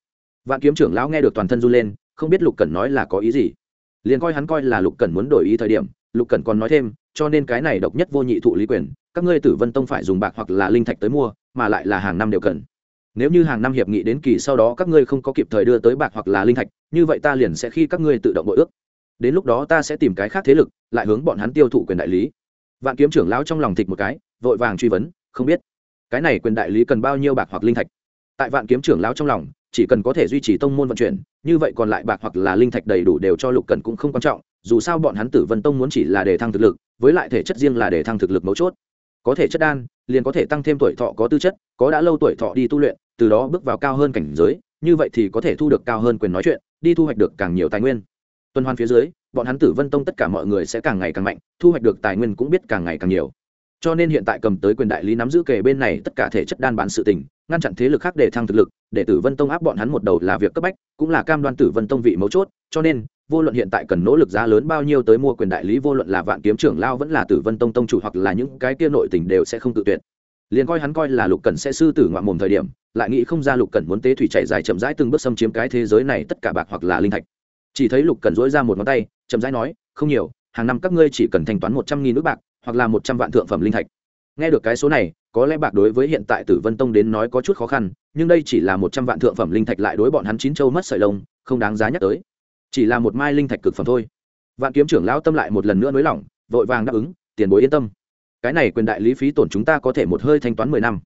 Vạn kiếm trưởng lão nghe được toàn thân run lên, không biết lục cần nói là có ý gì. Liền coi hắn coi là lục cần muốn đổi ý thời điểm, lục cần còn nói thêm, cho nên cái này độc nhất vô nhị thụ lý quyền, các ngươi tử vân tông phải dùng bạc hoặc là linh thạch tới mua, mà lại là hàng năm đều cần. Nếu như hàng năm hiệp nghị đến kỳ sau đó các ngươi không có kịp thời đưa tới bạc hoặc là linh thạch, như vậy ta liền sẽ khi các ngươi tự động bội ước đến lúc đó ta sẽ tìm cái khác thế lực, lại hướng bọn hắn tiêu thụ quyền đại lý. Vạn kiếm trưởng lão trong lòng thịt một cái, vội vàng truy vấn, không biết. Cái này quyền đại lý cần bao nhiêu bạc hoặc linh thạch? Tại vạn kiếm trưởng lão trong lòng, chỉ cần có thể duy trì tông môn vận chuyển, như vậy còn lại bạc hoặc là linh thạch đầy đủ đều cho lục cần cũng không quan trọng, dù sao bọn hắn tử vân tông muốn chỉ là để thăng thực lực, với lại thể chất riêng là để thăng thực lực mấu chốt. Có thể chất đan, liền có thể tăng thêm tuổi thọ có tư chất, có đã lâu tuổi thọ đi tu luyện, từ đó bước vào cao hơn cảnh giới, như vậy thì có thể thu được cao hơn quyền nói chuyện, đi thu hoạch được càng nhiều tài nguyên tuần hoàn phía dưới, bọn hắn tử vân tông tất cả mọi người sẽ càng ngày càng mạnh, thu hoạch được tài nguyên cũng biết càng ngày càng nhiều. Cho nên hiện tại cầm tới quyền đại lý nắm giữ kề bên này tất cả thể chất đan bán sự tình, ngăn chặn thế lực khác để thăng thực lực, để tử vân tông áp bọn hắn một đầu là việc cấp bách, cũng là cam đoan tử vân tông vị mấu chốt, cho nên, vô luận hiện tại cần nỗ lực giá lớn bao nhiêu tới mua quyền đại lý, vô luận là vạn kiếm trưởng lao vẫn là tử vân tông tông chủ hoặc là những cái kia nội tình đều sẽ không tự tuyệt. Liền coi hắn coi là lục cần sẽ sư tử ngoạn mồm thời điểm, lại nghĩ không ra lục cần muốn tế thủy chạy dài chậm rãi từng bước xâm chiếm cái thế giới này tất cả bạc hoặc là linh thạch chỉ thấy lục cần dỗi ra một ngón tay, chậm rãi nói, không nhiều, hàng năm các ngươi chỉ cần thanh toán một trăm nghìn nước bạc, hoặc là một trăm vạn thượng phẩm linh thạch. Nghe được cái số này, có lẽ bạc đối với hiện tại tử vân tông đến nói có chút khó khăn, nhưng đây chỉ là một trăm vạn thượng phẩm linh thạch lại đối bọn hắn chín châu mất sợi lông, không đáng giá nhắc tới. Chỉ là một mai linh thạch cực phẩm thôi. Vạn kiếm trưởng lão tâm lại một lần nữa nới lỏng, vội vàng đáp ứng, tiền bối yên tâm. Cái này quyền đại lý phí tổn chúng ta có thể một hơi thanh toán mười năm.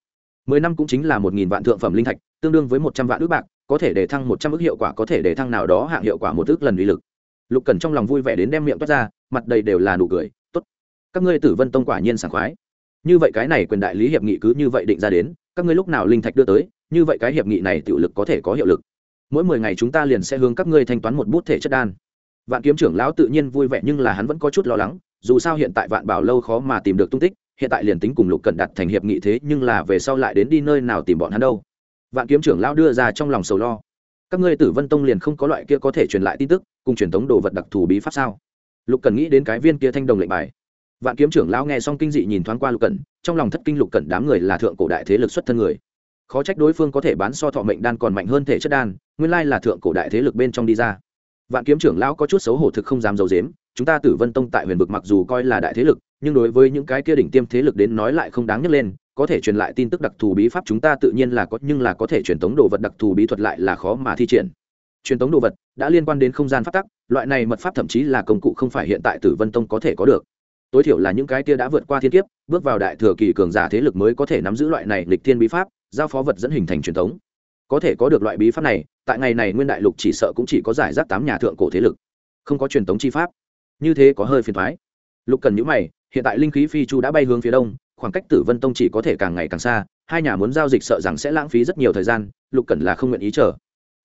Mười năm cũng chính là một nghìn vạn thượng phẩm linh thạch, tương đương với một trăm vạn ước bạc có thể để thăng một trăm ước hiệu quả, có thể để thăng nào đó hạng hiệu quả một ước lần uy lực. Lục cần trong lòng vui vẻ đến đem miệng toát ra, mặt đầy đều là nụ cười, tốt, các ngươi tử vân tông quả nhiên sảng khoái. Như vậy cái này quyền đại lý hiệp nghị cứ như vậy định ra đến, các ngươi lúc nào linh thạch đưa tới, như vậy cái hiệp nghị này tiểu lực có thể có hiệu lực. Mỗi mười ngày chúng ta liền sẽ hướng các ngươi thanh toán một bút thể chất đan. Vạn kiếm trưởng lão tự nhiên vui vẻ nhưng là hắn vẫn có chút lo lắng, dù sao hiện tại vạn bảo lâu khó mà tìm được tung tích, hiện tại liền tính cùng lục cần đặt thành hiệp nghị thế nhưng là về sau lại đến đi nơi nào tìm bọn hắn đâu vạn kiếm trưởng lão đưa ra trong lòng sầu lo. Các ngươi tử vân tông liền không có loại kia có thể truyền lại tin tức, cùng truyền thống đồ vật đặc thù bí pháp sao? Lục cần nghĩ đến cái viên kia thanh đồng lệnh bài. Vạn kiếm trưởng lão nghe xong kinh dị nhìn thoáng qua lục cẩn, trong lòng thất kinh lục cẩn đám người là thượng cổ đại thế lực xuất thân người. Khó trách đối phương có thể bán so thọ mệnh đan còn mạnh hơn thể chất đan, nguyên lai là thượng cổ đại thế lực bên trong đi ra. Vạn kiếm trưởng lão có chút xấu hổ thực không dám giấu dếm chúng ta tử vân tông tại huyền vực mặc dù coi là đại thế lực, nhưng đối với những cái kia đỉnh tiêm thế lực đến nói lại không đáng nhắc lên có thể truyền lại tin tức đặc thù bí pháp chúng ta tự nhiên là có, nhưng là có thể truyền tống đồ vật đặc thù bí thuật lại là khó mà thi triển. Truyền tống đồ vật đã liên quan đến không gian pháp tắc, loại này mật pháp thậm chí là công cụ không phải hiện tại tử vân tông có thể có được. Tối thiểu là những cái tia đã vượt qua thiên kiếp, bước vào đại thừa kỳ cường giả thế lực mới có thể nắm giữ loại này lịch thiên bí pháp, giao phó vật dẫn hình thành truyền thống có thể có được loại bí pháp này, tại ngày này nguyên đại lục chỉ sợ cũng chỉ có giải rác tám nhà thượng cổ thế lực. Không có truyền thống chi pháp. Như thế có hơi phiền thoái. Lục cần nhữ mày, hiện tại linh khí phi chu đã bay hướng phía đông khoảng cách tử vân tông chỉ có thể càng ngày càng xa, hai nhà muốn giao dịch sợ rằng sẽ lãng phí rất nhiều thời gian, lục cẩn là không nguyện ý chờ.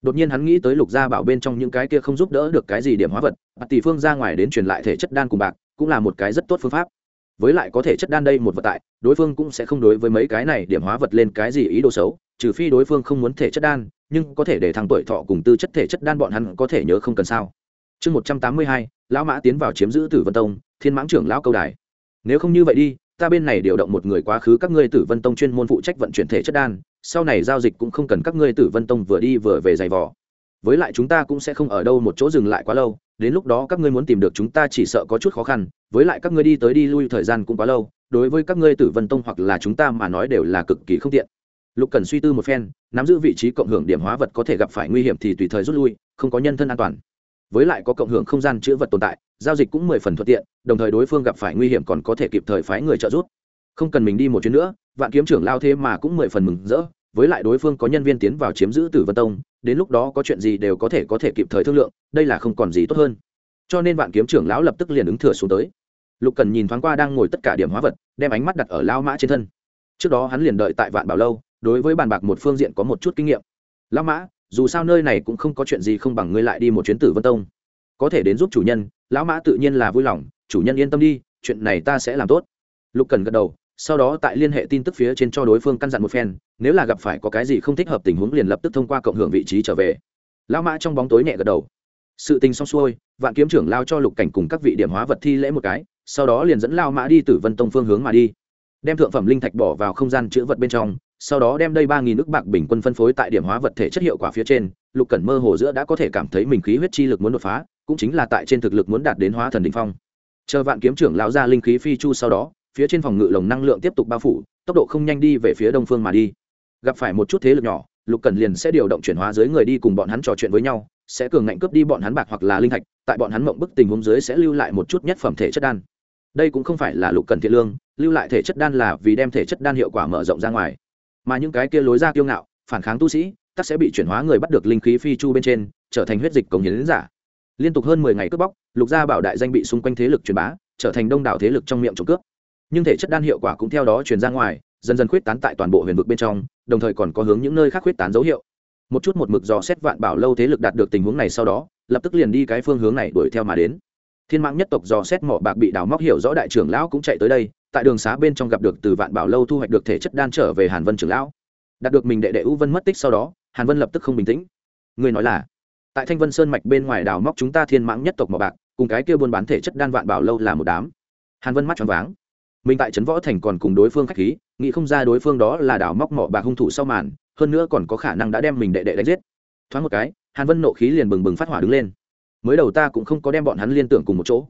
Đột nhiên hắn nghĩ tới lục gia bảo bên trong những cái kia không giúp đỡ được cái gì điểm hóa vật bạc tỷ phương ra ngoài đến truyền lại thể chất đan cùng bạc, cũng là một cái rất tốt phương pháp. Với lại có thể chất đan đây một vật tại, đối phương cũng sẽ không đối với mấy cái này điểm hóa vật lên cái gì ý đồ xấu, trừ phi đối phương không muốn thể chất đan, nhưng có thể để thằng tuổi thọ cùng tư chất thể chất đan bọn hắn có thể nhớ không cần sao. Chương một trăm tám mươi hai, lão mã tiến vào chiếm giữ tử vân tông, thiên mãng trưởng lão câu đài. Nếu không như vậy đi ta bên này điều động một người quá khứ các ngươi tử vân tông chuyên môn phụ trách vận chuyển thể chất đan, sau này giao dịch cũng không cần các ngươi tử vân tông vừa đi vừa về giày vò. Với lại chúng ta cũng sẽ không ở đâu một chỗ dừng lại quá lâu, đến lúc đó các ngươi muốn tìm được chúng ta chỉ sợ có chút khó khăn, với lại các ngươi đi tới đi lui thời gian cũng quá lâu, đối với các ngươi tử vân tông hoặc là chúng ta mà nói đều là cực kỳ không tiện. Lục cần suy tư một phen, nắm giữ vị trí cộng hưởng điểm hóa vật có thể gặp phải nguy hiểm thì tùy thời rút lui, không có nhân thân an toàn với lại có cộng hưởng không gian chữ vật tồn tại, giao dịch cũng mười phần thuận tiện, đồng thời đối phương gặp phải nguy hiểm còn có thể kịp thời phái người trợ giúp. Không cần mình đi một chuyến nữa, vạn kiếm trưởng lao thế mà cũng mười phần mừng rỡ, với lại đối phương có nhân viên tiến vào chiếm giữ tử vân tông, đến lúc đó có chuyện gì đều có thể có thể kịp thời thương lượng, đây là không còn gì tốt hơn. Cho nên vạn kiếm trưởng lão lập tức liền ứng thừa xuống tới. Lục cần nhìn thoáng qua đang ngồi tất cả điểm hóa vật, đem ánh mắt đặt ở lao mã trên thân. Trước đó hắn liền đợi tại vạn bảo lâu, đối với bàn bạc một phương diện có một chút kinh nghiệm. Lao mã dù sao nơi này cũng không có chuyện gì không bằng ngươi lại đi một chuyến tử vân tông. Có thể đến giúp chủ nhân, lão mã tự nhiên là vui lòng, chủ nhân yên tâm đi, chuyện này ta sẽ làm tốt. Lục cần gật đầu, sau đó tại liên hệ tin tức phía trên cho đối phương căn dặn một phen, nếu là gặp phải có cái gì không thích hợp tình huống liền lập tức thông qua cộng hưởng vị trí trở về. Lão mã trong bóng tối nhẹ gật đầu. Sự tình xong xuôi, vạn kiếm trưởng lao cho lục cảnh cùng các vị điểm hóa vật thi lễ một cái, sau đó liền dẫn lao mã đi từ vân tông phương hướng mà đi. Đem thượng phẩm linh thạch bỏ vào không gian chữ vật bên trong sau đó đem đây ba nghìn nước bạc bình quân phân phối tại điểm hóa vật thể chất hiệu quả phía trên, lục cẩn mơ hồ giữa đã có thể cảm thấy mình khí huyết chi lực muốn đột phá, cũng chính là tại trên thực lực muốn đạt đến hóa thần đ ỉ n h phong. Chờ vạn kiếm trưởng lão ra linh khí phi chu sau đó, phía trên phòng ngự lồng năng lượng tiếp tục bao phủ, tốc độ không nhanh đi về phía đông phương mà đi. Gặp phải một chút thế lực nhỏ, lục cần liền sẽ điều động chuyển hóa dưới người đi cùng bọn hắn trò chuyện với nhau, sẽ cường ngạnh cướp đi bọn hắn bạc hoặc là linh thạch, tại bọn hắn mộng bức tình huống dưới sẽ lưu lại một chút nhất phẩm thể chất đan. Đây cũng không phải là lục cần thiện lương, lưu lại thể chất đan là vì đem thể chất đan hiệu quả mở rộng ra ngoài mà những cái kia lối ra kiêu ngạo, phản kháng tu sĩ, tắc sẽ bị chuyển hóa người bắt được linh khí phi chu bên trên, trở thành huyết dịch cống hiến giả. Liên tục hơn mười ngày cướp bóc, lục gia bảo đại danh bị xung quanh thế lực truyền bá, trở thành đông đảo thế lực trong miệng trộm cướp. Nhưng thể chất đan hiệu quả cũng theo đó truyền ra ngoài, dần dần khuyết tán tại toàn bộ huyền vực bên trong, đồng thời còn có hướng những nơi khác khuyết tán dấu hiệu. Một chút một mực dò xét vạn bảo lâu thế lực đạt được tình huống này sau đó, lập tức liền đi cái phương hướng này đuổi theo mà đến. Thiên mạng nhất tộc dò xét mỏ bạc bị đào móc hiểu rõ đại trưởng lão cũng chạy tới đây tại đường xá bên trong gặp được từ vạn bảo lâu thu hoạch được thể chất đan trở về hàn vân trưởng lão. Đạt được mình đệ đệ u vân mất tích sau đó, hàn vân lập tức không bình tĩnh. Người nói là, tại thanh vân sơn mạch bên ngoài đào móc chúng ta thiên mãng nhất tộc mỏ bạc, cùng cái kia buôn bán thể chất đan vạn bảo lâu là một đám. Hàn vân mắt tròn váng. Mình tại trấn võ thành còn cùng đối phương khách khí, nghĩ không ra đối phương đó là đào móc mỏ bạc hung thủ sau màn, hơn nữa còn có khả năng đã đem mình đệ đệ đánh giết. Thoáng một cái, hàn vân nộ khí liền bừng bừng phát hỏa đứng lên. Mới đầu ta cũng không có đem bọn hắn liên tưởng cùng một chỗ.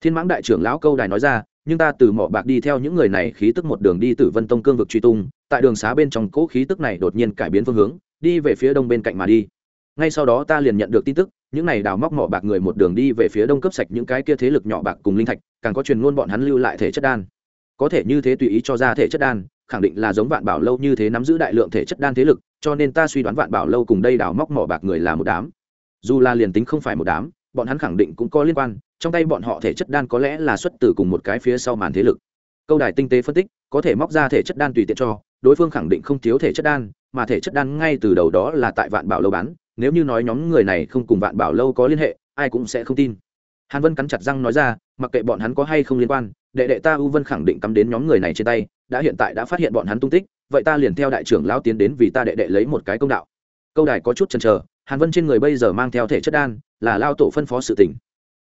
Thiên mãng đại trưởng lão câu đài nói ra nhưng ta từ mỏ bạc đi theo những người này khí tức một đường đi từ vân tông cương vực truy tung, tại đường xá bên trong cỗ khí tức này đột nhiên cải biến phương hướng, đi về phía đông bên cạnh mà đi. Ngay sau đó ta liền nhận được tin tức, những này đào móc mỏ bạc người một đường đi về phía đông cấp sạch những cái kia thế lực nhỏ bạc cùng linh thạch, càng có truyền ngôn bọn hắn lưu lại thể chất đan. Có thể như thế tùy ý cho ra thể chất đan, khẳng định là giống vạn bảo lâu như thế nắm giữ đại lượng thể chất đan thế lực, cho nên ta suy đoán vạn bảo lâu cùng đây đào móc mỏ bạc người là một đám. Dù là liền tính không phải một đám, bọn hắn khẳng định cũng có liên quan trong tay bọn họ thể chất đan có lẽ là xuất từ cùng một cái phía sau màn thế lực. Câu đài tinh tế phân tích, có thể móc ra thể chất đan tùy tiện cho, đối phương khẳng định không thiếu thể chất đan, mà thể chất đan ngay từ đầu đó là tại vạn bảo lâu bán, nếu như nói nhóm người này không cùng vạn bảo lâu có liên hệ, ai cũng sẽ không tin. Hàn vân cắn chặt răng nói ra, mặc kệ bọn hắn có hay không liên quan, đệ đệ ta u vân khẳng định cắm đến nhóm người này trên tay, đã hiện tại đã phát hiện bọn hắn tung tích, vậy ta liền theo đại trưởng lão tiến đến vì ta đệ đệ lấy một cái công đạo. Câu đài có chút chần chờ, hàn vân trên người bây giờ mang theo thể chất đan, là lao tổ phân phó sự tỉnh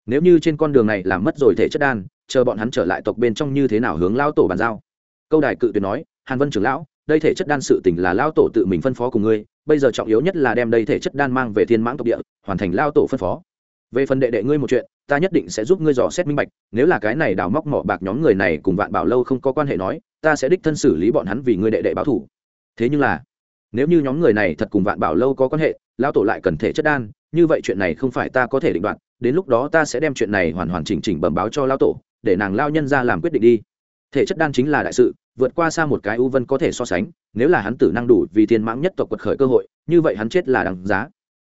nếu như trên con đường này làm mất rồi thể chất đan, chờ bọn hắn trở lại tộc bên trong như thế nào hướng lao tổ bàn giao? Câu đài cự tuyệt nói, hàn vân trưởng lão, đây thể chất đan sự tình là lao tổ tự mình phân phó cùng ngươi, bây giờ trọng yếu nhất là đem đây thể chất đan mang về thiên mãng tộc địa, hoàn thành lao tổ phân phó. Về phần đệ đệ ngươi một chuyện, ta nhất định sẽ giúp ngươi dò xét minh bạch, nếu là cái này đào móc mỏ bạc nhóm người này cùng vạn bảo lâu không có quan hệ nói, ta sẽ đích thân xử lý bọn hắn vì ngươi đệ đệ báo thủ. Thế nhưng là, nếu như nhóm người này thật cùng vạn bảo lâu có quan hệ lao tổ lại cần thể chất đan, như vậy chuyện này không phải ta có thể định đoạt đến lúc đó ta sẽ đem chuyện này hoàn hoàn chỉnh chỉnh bẩm báo cho lao tổ, để nàng lao nhân ra làm quyết định đi. Thể chất đan chính là đại sự, vượt qua xa một cái u vân có thể so sánh, nếu là hắn tử năng đủ vì thiên mãng nhất tộc quật khởi cơ hội, như vậy hắn chết là đằng giá.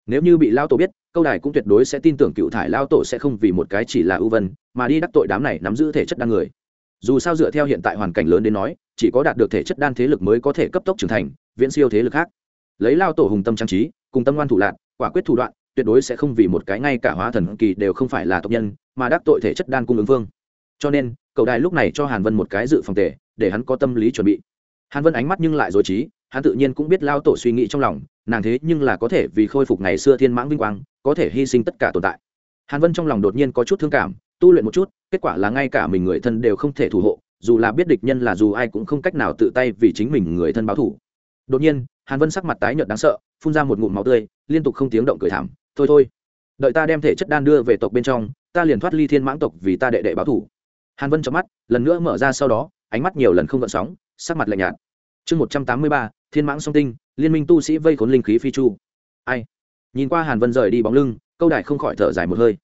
Nếu như bị lao tổ biết, câu đài cũng tuyệt đối sẽ tin tưởng cựu thải lao tổ sẽ không vì một cái chỉ là ưu vân, mà đi đắc tội đám này nắm giữ thể chất đan người. Dù sao dựa theo hiện tại hoàn cảnh lớn đến nói, chỉ có đạt được thể chất đan thế lực mới có thể cấp tốc trưởng thành, viễn siêu thế lực khác. Lấy lao tổ hùng tâm trang trí, cùng tâm ngoan thủ lạc quả quyết thủ đoạn tuyệt đối sẽ không vì một cái ngay cả hóa thần kỳ đều không phải là tộc nhân, mà đắc tội thể chất đan cung ứng vương. Cho nên, cậu đài lúc này cho hàn vân một cái dự phòng tệ để hắn có tâm lý chuẩn bị. Hàn vân ánh mắt nhưng lại dối trí, hắn tự nhiên cũng biết lao tổ suy nghĩ trong lòng, nàng thế nhưng là có thể vì khôi phục ngày xưa thiên mãng vinh quang, có thể hy sinh tất cả tồn tại. Hàn vân trong lòng đột nhiên có chút thương cảm, tu luyện một chút, kết quả là ngay cả mình người thân đều không thể thủ hộ, dù là biết địch nhân là dù ai cũng không cách nào tự tay vì chính mình người thân báo thủ. Đột nhiên, hàn vân sắc mặt tái nhợt đáng sợ, phun ra một ngụm máu tươi, liên tục không tiếng động cười thảm thôi thôi. Đợi ta đem thể chất đan đưa về tộc bên trong, ta liền thoát ly thiên mãng tộc vì ta đệ đệ báo thủ. Hàn vân chớp mắt, lần nữa mở ra sau đó, ánh mắt nhiều lần không gợn sóng, sắc mặt lạnh nhạt. Chương một trăm tám mươi ba, thiên mãng song tinh, liên minh tu sĩ vây khốn linh khí phi chu. Ai? Nhìn qua hàn vân rời đi bóng lưng, câu đại không khỏi thở dài một hơi.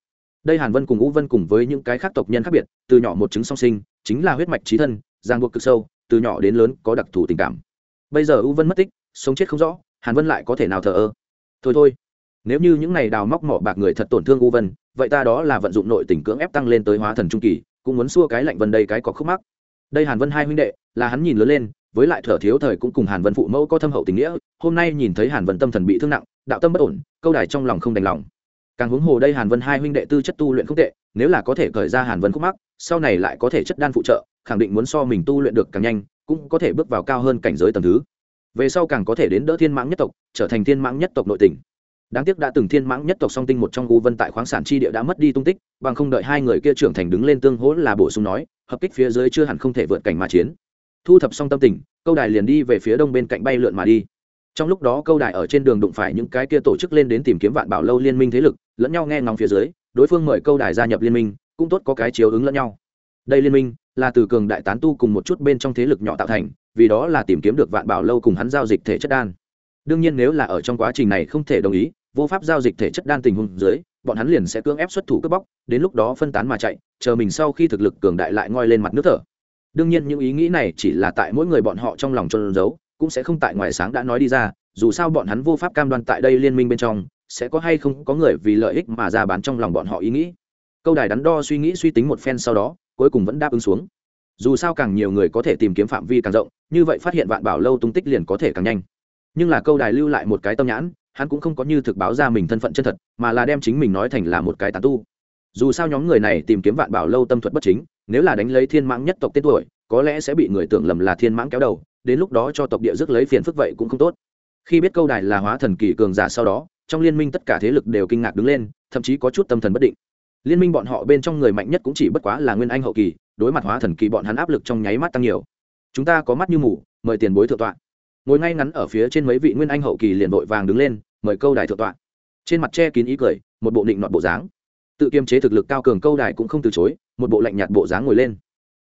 Đây hàn vân cùng ngũ vân cùng với những cái khác tộc nhân khác biệt, từ nhỏ một chứng song sinh, chính là huyết mạch trí thân giang buộc cực sâu, từ nhỏ đến lớn có đặc thù tình cảm. Bây giờ u vân mất tích, sống chết không rõ, hàn vân lại có thể nào thờ ơ? Thôi thôi nếu như những này đào móc mỏ bạc người thật tổn thương u vân, vậy ta đó là vận dụng nội tình cưỡng ép tăng lên tới hóa thần trung kỳ, cũng muốn xua cái lạnh vân đây cái có khúc mắc. Đây hàn vân hai huynh đệ, là hắn nhìn lớn lên, với lại thở thiếu thời cũng cùng hàn vân phụ mẫu có thâm hậu tình nghĩa, hôm nay nhìn thấy hàn vân tâm thần bị thương nặng, đạo tâm bất ổn, câu đài trong lòng không đành lòng. Càng huống hồ đây hàn vân hai huynh đệ tư chất tu luyện không tệ, nếu là có thể khởi ra hàn vân khúc mắc, sau này lại có thể chất đan phụ trợ, khẳng định muốn so mình tu luyện được càng nhanh, cũng có thể bước vào cao hơn cảnh giới tầm thứ. Về sau càng có thể đến đỡ thiên mãng nhất tộc, trở thành thiên mãng nhất tộc nội tỉnh đáng tiếc đã từng thiên mãng nhất tộc song tinh một trong u vân tại khoáng sản chi địa đã mất đi tung tích, bằng không đợi hai người kia trưởng thành đứng lên tương hỗ là bổ sung nói, hợp kích phía dưới chưa hẳn không thể vượt cảnh mà chiến. Thu thập xong tâm tình, câu đài liền đi về phía đông bên cạnh bay lượn mà đi. Trong lúc đó câu đài ở trên đường đụng phải những cái kia tổ chức lên đến tìm kiếm vạn bảo lâu liên minh thế lực, lẫn nhau nghe ngóng phía dưới, đối phương mời câu đài gia nhập liên minh, cũng tốt có cái chiếu ứng lẫn nhau. Đây liên minh là từ cường đại tán tu cùng một chút bên trong thế lực nhỏ tạo thành, vì đó là tìm kiếm được vạn bảo lâu cùng hắn giao dịch thể chất đan đương nhiên nếu là ở trong quá trình này không thể đồng ý, vô pháp giao dịch thể chất đan tình huống dưới, bọn hắn liền sẽ cưỡng ép xuất thủ cướp bóc, đến lúc đó phân tán mà chạy, chờ mình sau khi thực lực cường đại lại ngoi lên mặt nước thở. Đương nhiên những ý nghĩ này chỉ là tại mỗi người bọn họ trong lòng trôn giấu, cũng sẽ không tại ngoài sáng đã nói đi ra, dù sao bọn hắn vô pháp cam đoan tại đây liên minh bên trong, sẽ có hay không có người vì lợi ích mà ra bán trong lòng bọn họ ý nghĩ. Câu đài đắn đo suy nghĩ suy tính một phen sau đó, cuối cùng vẫn đáp ứng xuống. Dù sao càng nhiều người có thể tìm kiếm phạm vi càng rộng, như vậy phát hiện vạn bảo lâu tung tích liền có thể càng nhanh nhưng là câu đài lưu lại một cái tâm nhãn, hắn cũng không có như thực báo ra mình thân phận chân thật, mà là đem chính mình nói thành là một cái tàn tu. Dù sao nhóm người này tìm kiếm vạn bảo lâu tâm thuật bất chính, nếu là đánh lấy thiên mãng nhất tộc tên tuổi, có lẽ sẽ bị người tưởng lầm là thiên mãng kéo đầu, đến lúc đó cho tộc địa rước lấy phiền phức vậy cũng không tốt. Khi biết câu đài là hóa thần kỳ cường giả sau đó, trong liên minh tất cả thế lực đều kinh ngạc đứng lên, thậm chí có chút tâm thần bất định. Liên minh bọn họ bên trong người mạnh nhất cũng chỉ bất quá là nguyên anh hậu kỳ, đối mặt hóa thần kỳ bọn hắn áp lực trong nháy mắt tăng nhiều. Chúng ta có mắt như mù, mời tiền bối thượng tọa ngồi ngay ngắn ở phía trên mấy vị nguyên anh hậu kỳ liền vội vàng đứng lên, mời câu đài thượng tọa. Trên mặt che kín ý cười, một bộ định nọt bộ dáng. Tự kiềm chế thực lực cao cường câu đài cũng không từ chối, một bộ lạnh nhạt bộ dáng ngồi lên.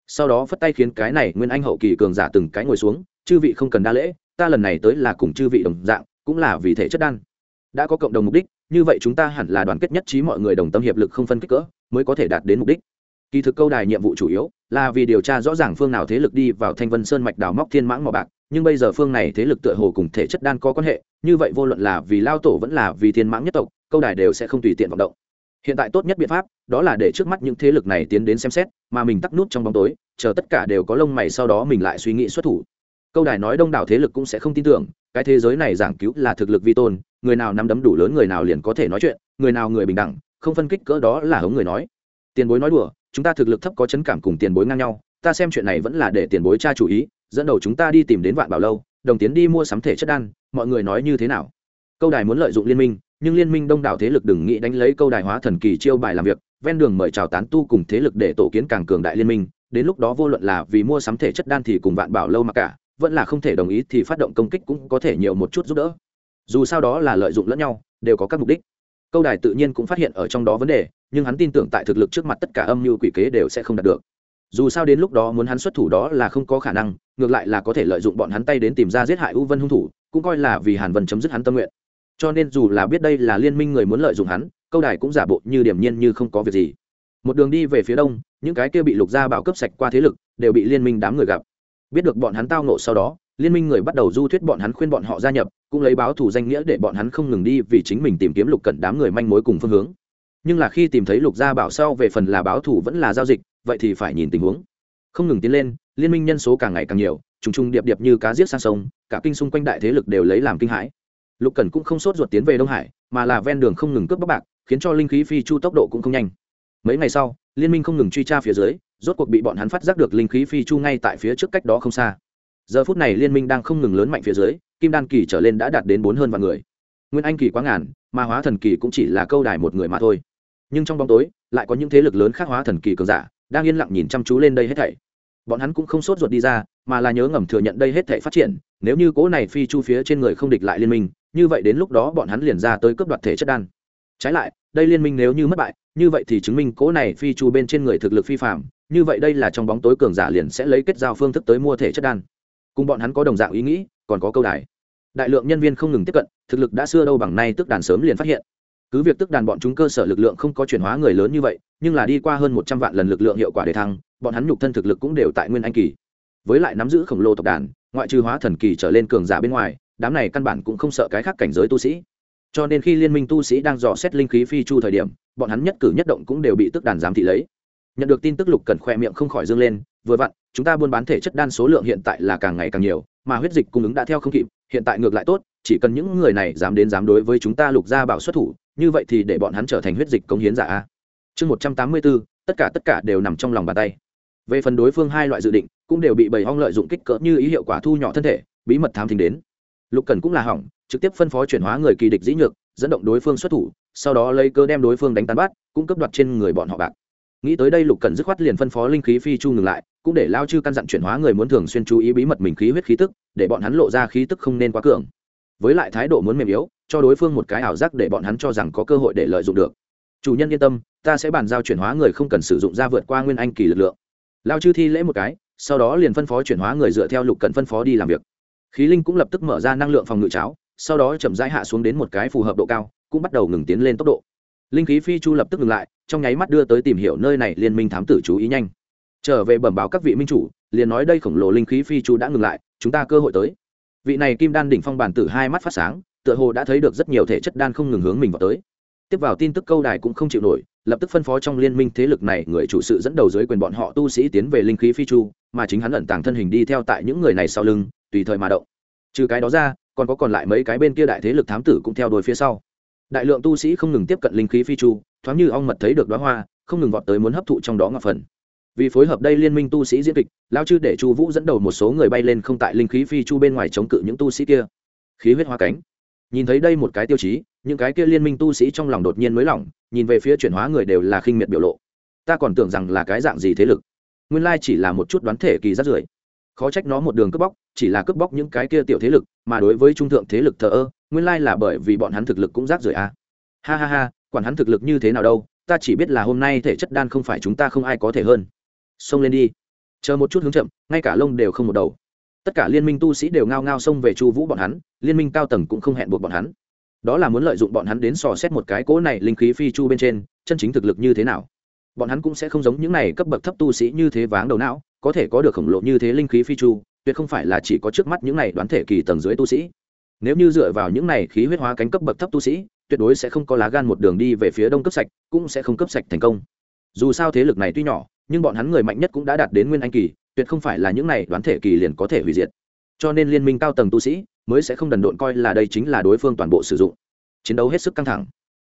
Sau đó phất tay khiến cái này nguyên anh hậu kỳ cường giả từng cái ngồi xuống, chư vị không cần đa lễ, ta lần này tới là cùng chư vị đồng dạng, cũng là vì thể chất đan. Đã có cộng đồng mục đích, như vậy chúng ta hẳn là đoàn kết nhất trí mọi người đồng tâm hiệp lực không phân kích cỡ, mới có thể đạt đến mục đích. Kỳ thực câu đài nhiệm vụ chủ yếu là vì điều tra rõ ràng phương nào thế lực đi vào thanh vân sơn mạch đào móc thiên mãng mỏ bạc nhưng bây giờ phương này thế lực tựa hồ cùng thể chất đan có quan hệ, như vậy vô luận là vì lao tổ vẫn là vì thiên mãng nhất tộc, câu đài đều sẽ không tùy tiện vọng động. Hiện tại tốt nhất biện pháp, đó là để trước mắt những thế lực này tiến đến xem xét, mà mình tắt nút trong bóng tối, chờ tất cả đều có lông mày sau đó mình lại suy nghĩ xuất thủ. Câu đài nói đông đảo thế lực cũng sẽ không tin tưởng, cái thế giới này giảng cứu là thực lực vi tôn, người nào nắm đấm đủ lớn người nào liền có thể nói chuyện, người nào người bình đẳng, không phân kích cỡ đó là hống người nói. Tiền bối nói đùa, chúng ta thực lực thấp có chấn cảm cùng tiền bối ngang nhau, ta xem chuyện này vẫn là để tiền bối cha chủ ý dẫn đầu chúng ta đi tìm đến vạn bảo lâu, đồng tiến đi mua sắm thể chất đan, mọi người nói như thế nào? Câu đài muốn lợi dụng liên minh, nhưng liên minh đông đảo thế lực đừng nghĩ đánh lấy câu đài hóa thần kỳ chiêu bài làm việc, ven đường mời chào tán tu cùng thế lực để tổ kiến càng cường đại liên minh, đến lúc đó vô luận là vì mua sắm thể chất đan thì cùng vạn bảo lâu mà cả, vẫn là không thể đồng ý thì phát động công kích cũng có thể nhiều một chút giúp đỡ. Dù sao đó là lợi dụng lẫn nhau, đều có các mục đích. Câu đài tự nhiên cũng phát hiện ở trong đó vấn đề, nhưng hắn tin tưởng tại thực lực trước mặt tất cả âm mưu quỷ kế đều sẽ không đạt được dù sao đến lúc đó muốn hắn xuất thủ đó là không có khả năng, ngược lại là có thể lợi dụng bọn hắn tay đến tìm ra giết hại u vân hung thủ, cũng coi là vì hàn vân chấm dứt hắn tâm nguyện. Cho nên dù là biết đây là liên minh người muốn lợi dụng hắn, câu đài cũng giả bộ như điểm nhiên như không có việc gì. Một đường đi về phía đông, những cái kia bị lục gia bảo cấp sạch qua thế lực đều bị liên minh đám người gặp. Biết được bọn hắn tao nộ sau đó, liên minh người bắt đầu du thuyết bọn hắn khuyên bọn họ gia nhập, cũng lấy báo thủ danh nghĩa để bọn hắn không ngừng đi vì chính mình tìm kiếm lục cận đám người manh mối cùng phương hướng nhưng là khi tìm thấy lục gia bảo sau về phần là báo thủ vẫn là giao dịch, vậy thì phải nhìn tình huống. Không ngừng tiến lên, liên minh nhân số càng ngày càng nhiều, trùng trùng điệp điệp như cá giết sang sông, cả kinh xung quanh đại thế lực đều lấy làm kinh hãi. Lục cần cũng không sốt ruột tiến về đông hải, mà là ven đường không ngừng cướp bóc bạc, khiến cho linh khí phi chu tốc độ cũng không nhanh. Mấy ngày sau, liên minh không ngừng truy tra phía dưới, rốt cuộc bị bọn hắn phát giác được linh khí phi chu ngay tại phía trước cách đó không xa. Giờ phút này liên minh đang không ngừng lớn mạnh phía dưới, kim đan kỳ trở lên đã đạt đến bốn hơn vạn người. Nguyên anh kỳ quá ngàn, mà hóa thần kỳ cũng chỉ là câu đài một người mà thôi nhưng trong bóng tối, lại có những thế lực lớn khác hóa thần kỳ cường giả, đang yên lặng nhìn chăm chú lên đây hết thảy. Bọn hắn cũng không sốt ruột đi ra, mà là nhớ ngầm thừa nhận đây hết thảy phát triển, nếu như cố này phi chu phía trên người không địch lại liên minh, như vậy đến lúc đó bọn hắn liền ra tới cướp đoạt thể chất đan. Trái lại, đây liên minh nếu như mất bại, như vậy thì chứng minh cố này phi chu bên trên người thực lực phi phạm như vậy đây là trong bóng tối cường giả liền sẽ lấy kết giao phương thức tới mua thể chất đan. Cùng bọn hắn có đồng dạng ý nghĩ, còn có câu đài. Đại lượng nhân viên không ngừng tiếp cận, thực lực đã xưa đâu bằng nay tức đàn sớm liền phát hiện cứ việc tức đàn bọn chúng cơ sở lực lượng không có chuyển hóa người lớn như vậy, nhưng là đi qua hơn một trăm vạn lần lực lượng hiệu quả để thăng, bọn hắn nhục thân thực lực cũng đều tại nguyên anh kỳ. Với lại nắm giữ khổng lồ tộc đàn, ngoại trừ hóa thần kỳ trở lên cường giả bên ngoài, đám này căn bản cũng không sợ cái khác cảnh giới tu sĩ. Cho nên khi liên minh tu sĩ đang dò xét linh khí phi chu thời điểm, bọn hắn nhất cử nhất động cũng đều bị tức đàn giám thị lấy. Nhận được tin tức lục cần khoe miệng không khỏi dâng lên, vừa vặn, chúng ta buôn bán thể chất đan số lượng hiện tại là càng ngày càng nhiều, mà huyết dịch cung ứng đã theo không kịp, hiện tại ngược lại tốt, chỉ cần những người này dám đến dám đối với chúng ta lục gia bảo xuất thủ như vậy thì để bọn hắn trở thành huyết dịch công hiến giả a. Chương một trăm tám mươi bốn, tất cả tất cả đều nằm trong lòng bàn tay. Về phần đối phương hai loại dự định, cũng đều bị bầy hong lợi dụng kích cỡ như ý hiệu quả thu nhỏ thân thể, bí mật tham thính đến. Lục cần cũng là hỏng, trực tiếp phân phó chuyển hóa người kỳ địch dĩ nhược, dẫn động đối phương xuất thủ, sau đó lấy cơ đem đối phương đánh tán bắt, cũng cấp đoạt trên người bọn họ bạc. Nghĩ tới đây lục cần dứt khoát liền phân phó linh khí phi chu ngừng lại, cũng để lao chư căn dặn chuyển hóa người muốn thường xuyên chú ý bí mật mình khí huyết khí tức, để bọn hắn lộ ra khí tức không nên quá cường với lại thái độ muốn mềm yếu, cho đối phương một cái ảo giác để bọn hắn cho rằng có cơ hội để lợi dụng được. Chủ nhân yên tâm, ta sẽ bàn giao chuyển hóa người không cần sử dụng ra vượt qua nguyên anh kỳ lực lượng. Lao chư thi lễ một cái, sau đó liền phân phó chuyển hóa người dựa theo lục cần phân phó đi làm việc. Khí linh cũng lập tức mở ra năng lượng phòng ngự cháo, sau đó chậm rãi hạ xuống đến một cái phù hợp độ cao, cũng bắt đầu ngừng tiến lên tốc độ. Linh khí phi chu lập tức ngừng lại, trong nháy mắt đưa tới tìm hiểu nơi này liên minh thám tử chú ý nhanh. Trở về bẩm báo các vị minh chủ, liền nói đây khổng lồ linh khí phi chu đã ngừng lại, chúng ta cơ hội tới vị này kim đan đỉnh phong bản tử hai mắt phát sáng, tựa hồ đã thấy được rất nhiều thể chất đan không ngừng hướng mình vào tới. Tiếp vào tin tức câu đài cũng không chịu nổi, lập tức phân phó trong liên minh thế lực này người chủ sự dẫn đầu dưới quyền bọn họ tu sĩ tiến về linh khí phi chu, mà chính hắn ẩn tàng thân hình đi theo tại những người này sau lưng, tùy thời mà động. Trừ cái đó ra, còn có còn lại mấy cái bên kia đại thế lực thám tử cũng theo đuôi phía sau. Đại lượng tu sĩ không ngừng tiếp cận linh khí phi chu, thoáng như ong mật thấy được đoá hoa, không ngừng vọt tới muốn hấp thụ trong đó ngọc phần vì phối hợp đây liên minh tu sĩ diễn kịch lao chư để chu vũ dẫn đầu một số người bay lên không tại linh khí phi chu bên ngoài chống cự những tu sĩ kia. Khí huyết hoa cánh. Nhìn thấy đây một cái tiêu chí, những cái kia liên minh tu sĩ trong lòng đột nhiên mới lỏng, nhìn về phía chuyển hóa người đều là khinh miệt biểu lộ. Ta còn tưởng rằng là cái dạng gì thế lực. Nguyên lai chỉ là một chút đoán thể kỳ rát rưởi. Khó trách nó một đường cướp bóc, chỉ là cướp bóc những cái kia tiểu thế lực, mà đối với trung thượng thế lực thờ ơ, nguyên lai là bởi vì bọn hắn thực lực cũng rác rưởi à. ha ha ha, quản hắn thực lực như thế nào đâu, ta chỉ biết là hôm nay thể chất đan không phải chúng ta không ai có thể hơn xông lên đi. Chờ một chút hướng chậm, ngay cả lông đều không một đầu. Tất cả liên minh tu sĩ đều ngao ngao xông về chu vũ bọn hắn, liên minh cao tầng cũng không hẹn buộc bọn hắn. Đó là muốn lợi dụng bọn hắn đến sò xét một cái cỗ này linh khí phi chu bên trên, chân chính thực lực như thế nào. Bọn hắn cũng sẽ không giống những này cấp bậc thấp tu sĩ như thế váng đầu não, có thể có được khổng lồ như thế linh khí phi chu, tuyệt không phải là chỉ có trước mắt những này đoán thể kỳ tầng dưới tu sĩ. Nếu như dựa vào những này khí huyết hóa cánh cấp bậc thấp tu sĩ, tuyệt đối sẽ không có lá gan một đường đi về phía đông cấp sạch, cũng sẽ không cấp sạch thành công. Dù sao thế lực này tuy nhỏ nhưng bọn hắn người mạnh nhất cũng đã đạt đến nguyên anh kỳ, tuyệt không phải là những này đoán thể kỳ liền có thể hủy diệt. Cho nên liên minh cao tầng tu sĩ mới sẽ không đần độn coi là đây chính là đối phương toàn bộ sử dụng. Chiến đấu hết sức căng thẳng.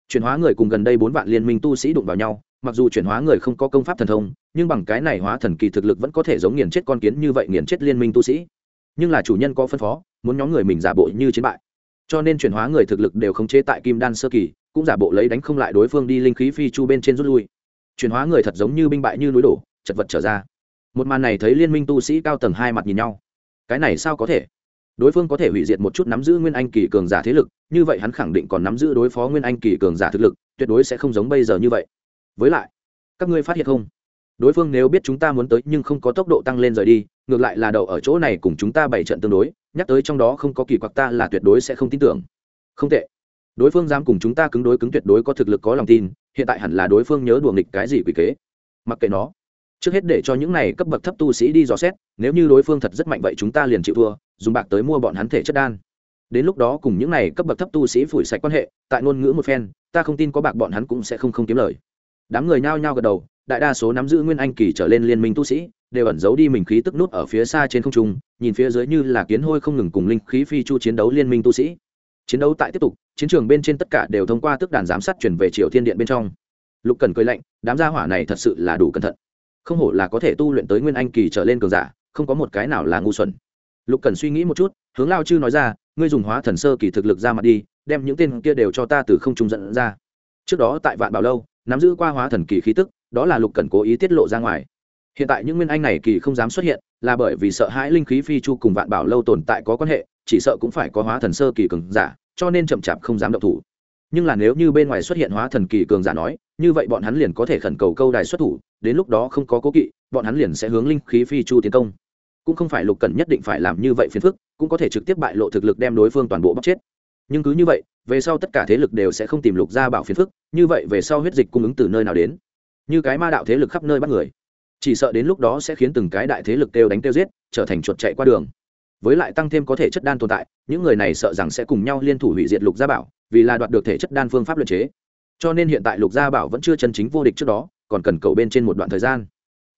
Chuyển hóa người cùng gần đây bốn vạn liên minh tu sĩ đụng vào nhau, mặc dù chuyển hóa người không có công pháp thần thông, nhưng bằng cái này hóa thần kỳ thực lực vẫn có thể giống nghiền chết con kiến như vậy nghiền chết liên minh tu sĩ. Nhưng là chủ nhân có phân phó, muốn nhóm người mình giả bộ như chiến bại. Cho nên chuyển hóa người thực lực đều khống chế tại kim đan sơ kỳ, cũng giả bộ lấy đánh không lại đối phương đi linh khí phi chu bên trên rút lui chuyển hóa người thật giống như binh bại như núi đổ, chật vật trở ra. Một màn này thấy liên minh tu sĩ cao tầng hai mặt nhìn nhau. Cái này sao có thể? Đối phương có thể hủy diệt một chút nắm giữ nguyên anh kỳ cường giả thế lực, như vậy hắn khẳng định còn nắm giữ đối phó nguyên anh kỳ cường giả thực lực, tuyệt đối sẽ không giống bây giờ như vậy. Với lại, các ngươi phát hiện không? Đối phương nếu biết chúng ta muốn tới nhưng không có tốc độ tăng lên rời đi, ngược lại là đậu ở chỗ này cùng chúng ta bảy trận tương đối, nhắc tới trong đó không có kỳ quặc ta là tuyệt đối sẽ không tin tưởng. Không tệ. Đối phương dám cùng chúng ta cứng đối cứng tuyệt đối có thực lực có lòng tin hiện tại hẳn là đối phương nhớ đùa nghịch cái gì quỷ kế. Mặc kệ nó. Trước hết để cho những này cấp bậc thấp tu sĩ đi dò xét, nếu như đối phương thật rất mạnh vậy chúng ta liền chịu thua, dùng bạc tới mua bọn hắn thể chất đan. Đến lúc đó cùng những này cấp bậc thấp tu sĩ phủi sạch quan hệ, tại ngôn ngữ một phen, ta không tin có bạc bọn hắn cũng sẽ không không kiếm lời. Đám người nhao nhao gật đầu, đại đa số nắm giữ nguyên anh kỳ trở lên liên minh tu sĩ, đều ẩn giấu đi mình khí tức nút ở phía xa trên không trung, nhìn phía dưới như là kiến hôi không ngừng cùng linh khí phi chu chiến đấu liên minh tu sĩ. Chiến đấu tại tiếp tục chiến trường bên trên tất cả đều thông qua tức đàn giám sát chuyển về triều thiên điện bên trong. Lục cần cười lạnh, đám gia hỏa này thật sự là đủ cẩn thận. Không hổ là có thể tu luyện tới nguyên anh kỳ trở lên cường giả, không có một cái nào là ngu xuẩn. Lục cần suy nghĩ một chút, hướng lao chư nói ra, ngươi dùng hóa thần sơ kỳ thực lực ra mặt đi, đem những tên kia đều cho ta từ không trung dẫn ra. Trước đó tại vạn bảo lâu, nắm giữ qua hóa thần kỳ khí tức, đó là lục cần cố ý tiết lộ ra ngoài. Hiện tại những nguyên anh này kỳ không dám xuất hiện, là bởi vì sợ hãi linh khí phi chu cùng vạn bảo lâu tồn tại có quan hệ, chỉ sợ cũng phải có hóa thần sơ kỳ cường giả cho nên chậm chạp không dám động thủ. Nhưng là nếu như bên ngoài xuất hiện hóa thần kỳ cường giả nói, như vậy bọn hắn liền có thể khẩn cầu câu đài xuất thủ, đến lúc đó không có cố kỵ, bọn hắn liền sẽ hướng linh khí phi chu tiến công. Cũng không phải lục cần nhất định phải làm như vậy phiền phức, cũng có thể trực tiếp bại lộ thực lực đem đối phương toàn bộ bóc chết. Nhưng cứ như vậy, về sau tất cả thế lực đều sẽ không tìm lục gia bảo phiền phức, như vậy về sau huyết dịch cung ứng từ nơi nào đến? Như cái ma đạo thế lực khắp nơi bắt người, chỉ sợ đến lúc đó sẽ khiến từng cái đại thế lực kêu đánh kêu giết, trở thành chuột chạy qua đường với lại tăng thêm có thể chất đan tồn tại, những người này sợ rằng sẽ cùng nhau liên thủ hủy diệt lục gia bảo, vì là đoạt được thể chất đan phương pháp luật chế. Cho nên hiện tại lục gia bảo vẫn chưa chân chính vô địch trước đó, còn cần cầu bên trên một đoạn thời gian.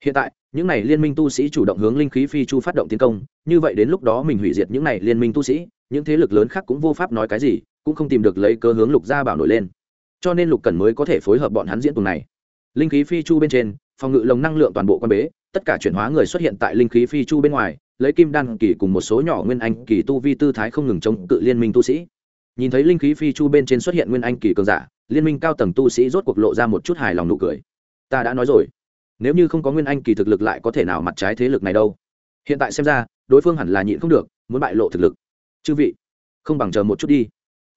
Hiện tại, những này liên minh tu sĩ chủ động hướng linh khí phi chu phát động tiến công, như vậy đến lúc đó mình hủy diệt những này liên minh tu sĩ, những thế lực lớn khác cũng vô pháp nói cái gì, cũng không tìm được lấy cơ hướng lục gia bảo nổi lên. Cho nên lục cần mới có thể phối hợp bọn hắn diễn tuần này. Linh khí phi chu bên trên, phòng ngự lồng năng lượng toàn bộ quan bế tất cả chuyển hóa người xuất hiện tại linh khí phi chu bên ngoài, lấy kim đan kỳ cùng một số nhỏ nguyên anh kỳ tu vi tư thái không ngừng chống cự liên minh tu sĩ. Nhìn thấy linh khí phi chu bên trên xuất hiện nguyên anh kỳ cường giả, liên minh cao tầng tu sĩ rốt cuộc lộ ra một chút hài lòng nụ cười. Ta đã nói rồi, nếu như không có nguyên anh kỳ thực lực lại có thể nào mặt trái thế lực này đâu? Hiện tại xem ra, đối phương hẳn là nhịn không được, muốn bại lộ thực lực. Chư vị, không bằng chờ một chút đi.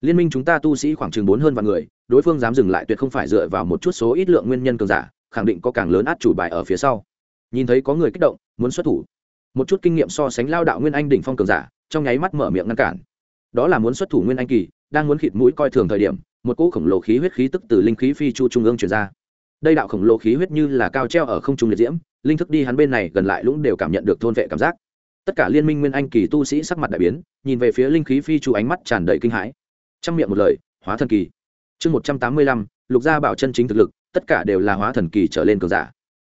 Liên minh chúng ta tu sĩ khoảng chừng bốn hơn vạn người, đối phương dám dừng lại tuyệt không phải dựa vào một chút số ít lượng nguyên nhân cường giả, khẳng định có càng lớn át chủ bài ở phía sau nhìn thấy có người kích động, muốn xuất thủ. Một chút kinh nghiệm so sánh lao đạo nguyên anh đỉnh phong cường giả, trong nháy mắt mở miệng ngăn cản. Đó là muốn xuất thủ nguyên anh kỳ, đang muốn khịt mũi coi thường thời điểm, một cỗ khổng lồ khí huyết khí tức từ linh khí phi chu trung ương chuyển ra. Đây đạo khổng lồ khí huyết như là cao treo ở không trung liệt diễm, linh thức đi hắn bên này gần lại lũng đều cảm nhận được thôn vệ cảm giác. Tất cả liên minh nguyên anh kỳ tu sĩ sắc mặt đại biến, nhìn về phía linh khí phi chu ánh mắt tràn đầy kinh hãi. Trong miệng một lời, hóa thần kỳ. Chương một trăm tám mươi lăm, lục gia bảo chân chính thực lực, tất cả đều là hóa thần kỳ trở lên cường giả.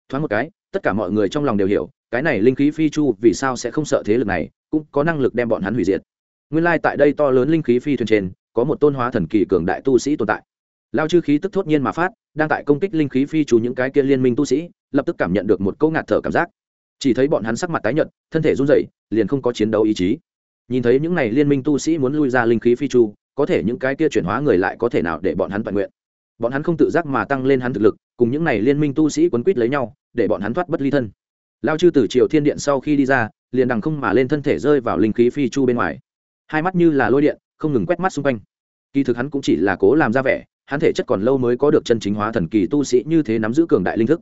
Thoáng một cái tất cả mọi người trong lòng đều hiểu, cái này linh khí phi chu vì sao sẽ không sợ thế lực này, cũng có năng lực đem bọn hắn hủy diệt. Nguyên lai tại đây to lớn linh khí phi thuyền trên, có một tôn hóa thần kỳ cường đại tu sĩ tồn tại. Lao chư khí tức thốt nhiên mà phát, đang tại công kích linh khí phi chu những cái kia liên minh tu sĩ, lập tức cảm nhận được một câu ngạt thở cảm giác. Chỉ thấy bọn hắn sắc mặt tái nhợt, thân thể run rẩy, liền không có chiến đấu ý chí. Nhìn thấy những này liên minh tu sĩ muốn lui ra linh khí phi chu, có thể những cái kia chuyển hóa người lại có thể nào để bọn hắn toàn nguyện? Bọn hắn không tự giác mà tăng lên hắn thực lực, cùng những này liên minh tu sĩ quấn quýt lấy nhau để bọn hắn thoát bất ly thân. Lao chư từ triều thiên điện sau khi đi ra, liền đằng không mà lên thân thể rơi vào linh khí phi chu bên ngoài. Hai mắt như là lôi điện, không ngừng quét mắt xung quanh. Kỳ thực hắn cũng chỉ là cố làm ra vẻ, hắn thể chất còn lâu mới có được chân chính hóa thần kỳ tu sĩ như thế nắm giữ cường đại linh thức.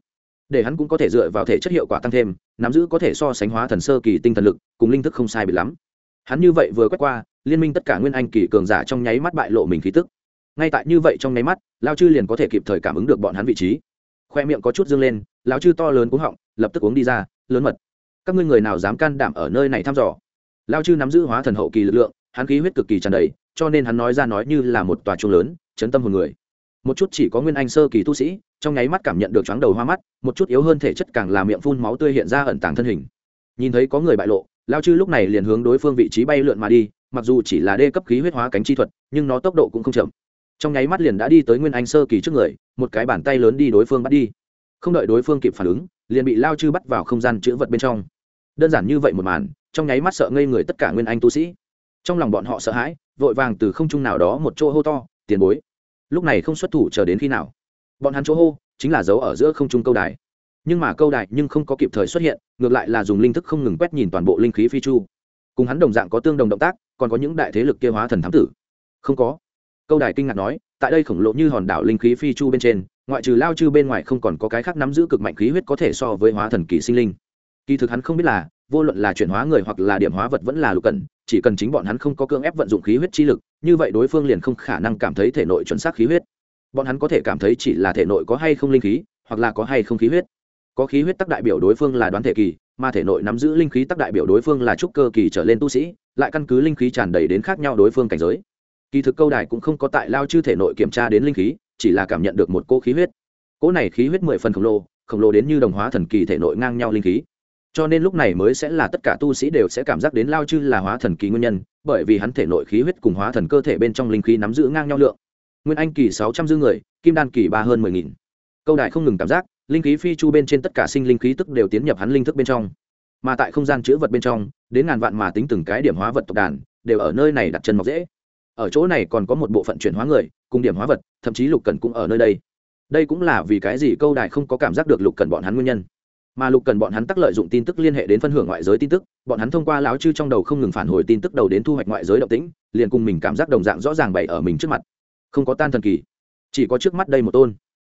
Để hắn cũng có thể dựa vào thể chất hiệu quả tăng thêm, nắm giữ có thể so sánh hóa thần sơ kỳ tinh thần lực, cùng linh thức không sai bị lắm. Hắn như vậy vừa quét qua, liên minh tất cả nguyên anh kỳ cường giả trong nháy mắt bại lộ mình khí tức. Ngay tại như vậy trong nháy mắt, lao chư liền có thể kịp thời cảm ứng được bọn hắn vị trí khoe miệng có chút dương lên, Lão chư to lớn cuống họng, lập tức uống đi ra, lớn mật. Các ngươi người nào dám can đảm ở nơi này thăm dò? Lao chư nắm giữ hóa thần hậu kỳ lực lượng, hắn khí huyết cực kỳ tràn đầy, cho nên hắn nói ra nói như là một tòa chuông lớn, chấn tâm hồn người. Một chút chỉ có nguyên anh sơ kỳ tu sĩ, trong nháy mắt cảm nhận được chóng đầu hoa mắt, một chút yếu hơn thể chất càng là miệng phun máu tươi hiện ra ẩn tàng thân hình. Nhìn thấy có người bại lộ lao chư lúc này liền hướng đối phương vị trí bay lượn mà đi, mặc dù chỉ là đê cấp khí huyết hóa cánh chi thuật, nhưng nó tốc độ cũng không chậm trong nháy mắt liền đã đi tới nguyên anh sơ kỳ trước người, một cái bàn tay lớn đi đối phương bắt đi. Không đợi đối phương kịp phản ứng, liền bị lao chư bắt vào không gian chữ vật bên trong. Đơn giản như vậy một màn, trong nháy mắt sợ ngây người tất cả nguyên anh tu sĩ. Trong lòng bọn họ sợ hãi, vội vàng từ không trung nào đó một chỗ hô to, tiền bối! Lúc này không xuất thủ chờ đến khi nào? Bọn hắn chỗ hô chính là dấu ở giữa không trung câu đài. Nhưng mà câu đài nhưng không có kịp thời xuất hiện, ngược lại là dùng linh thức không ngừng quét nhìn toàn bộ linh khí phi chu. Cùng hắn đồng dạng có tương đồng động tác, còn có những đại thế lực kia hóa thần thám tử. Không có câu đài kinh ngạc nói, tại đây khổng lồ như hòn đảo linh khí phi chu bên trên, ngoại trừ lao chư bên ngoài không còn có cái khác nắm giữ cực mạnh khí huyết có thể so với hóa thần kỳ sinh linh. Kỳ thực hắn không biết là, vô luận là chuyển hóa người hoặc là điểm hóa vật vẫn là lục cần chỉ cần chính bọn hắn không có cưỡng ép vận dụng khí huyết chi lực, như vậy đối phương liền không khả năng cảm thấy thể nội chuẩn xác khí huyết. Bọn hắn có thể cảm thấy chỉ là thể nội có hay không linh khí, hoặc là có hay không khí huyết. Có khí huyết tác đại biểu đối phương là đoán thể kỳ, mà thể nội nắm giữ linh khí tác đại biểu đối phương là trúc cơ kỳ trở lên tu sĩ, lại căn cứ linh khí tràn đầy đến khác nhau đối phương cảnh giới kỳ thực câu đài cũng không có tại lao chư thể nội kiểm tra đến linh khí, chỉ là cảm nhận được một cô khí huyết. Cỗ này khí huyết mười phần khổng lồ khổng lồ đến như đồng hóa thần kỳ thể nội ngang nhau linh khí. Cho nên lúc này mới sẽ là tất cả tu sĩ đều sẽ cảm giác đến lao chư là hóa thần kỳ nguyên nhân, bởi vì hắn thể nội khí huyết cùng hóa thần cơ thể bên trong linh khí nắm giữ ngang nhau lượng. Nguyên anh kỳ sáu trăm dư người, kim đan kỳ ba hơn mười nghìn. Câu đại không ngừng cảm giác, linh khí phi chu bên trên tất cả sinh linh khí tức đều tiến nhập hắn linh thức bên trong. Mà tại không gian chữ vật bên trong, đến ngàn vạn mà tính từng cái điểm hóa vật tộc đàn, đều ở nơi này đặt chân mọc dễ ở chỗ này còn có một bộ phận chuyển hóa người, cùng điểm hóa vật, thậm chí lục cần cũng ở nơi đây. Đây cũng là vì cái gì câu đại không có cảm giác được lục cần bọn hắn nguyên nhân. Mà lục cần bọn hắn tắc lợi dụng tin tức liên hệ đến phân hưởng ngoại giới tin tức, bọn hắn thông qua láo chư trong đầu không ngừng phản hồi tin tức đầu đến thu hoạch ngoại giới động tĩnh, liền cùng mình cảm giác đồng dạng rõ ràng bày ở mình trước mặt. Không có tan thần kỳ, chỉ có trước mắt đây một tôn.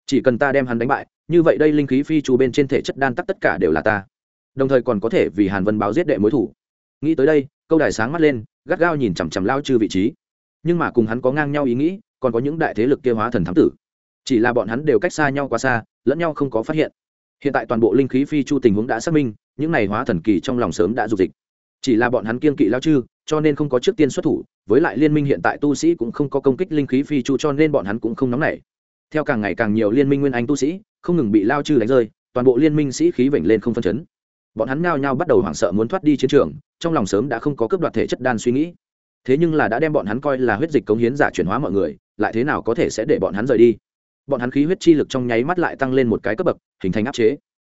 Chỉ cần ta đem hắn đánh bại, như vậy đây linh khí phi trù bên trên thể chất đan tắc tất cả đều là ta. Đồng thời còn có thể vì hàn vân báo giết đệ mối thủ. Nghĩ tới đây, câu đài sáng mắt lên, gắt gao nhìn chằm chằm lao chư vị trí nhưng mà cùng hắn có ngang nhau ý nghĩ, còn có những đại thế lực kia hóa thần thám tử. Chỉ là bọn hắn đều cách xa nhau quá xa, lẫn nhau không có phát hiện. Hiện tại toàn bộ linh khí phi chu tình huống đã xác minh, những này hóa thần kỳ trong lòng sớm đã dục dịch. Chỉ là bọn hắn kiên kỵ lao chư, cho nên không có trước tiên xuất thủ, với lại liên minh hiện tại tu sĩ cũng không có công kích linh khí phi chu cho nên bọn hắn cũng không nóng nảy. Theo càng ngày càng nhiều liên minh nguyên anh tu sĩ, không ngừng bị lao chư đánh rơi, toàn bộ liên minh sĩ khí vểnh lên không phân chấn. Bọn hắn ngao nhao bắt đầu hoảng sợ muốn thoát đi chiến trường, trong lòng sớm đã không có cướp đoạt thể chất đan suy nghĩ thế nhưng là đã đem bọn hắn coi là huyết dịch cống hiến giả chuyển hóa mọi người, lại thế nào có thể sẽ để bọn hắn rời đi? Bọn hắn khí huyết chi lực trong nháy mắt lại tăng lên một cái cấp bậc, hình thành áp chế.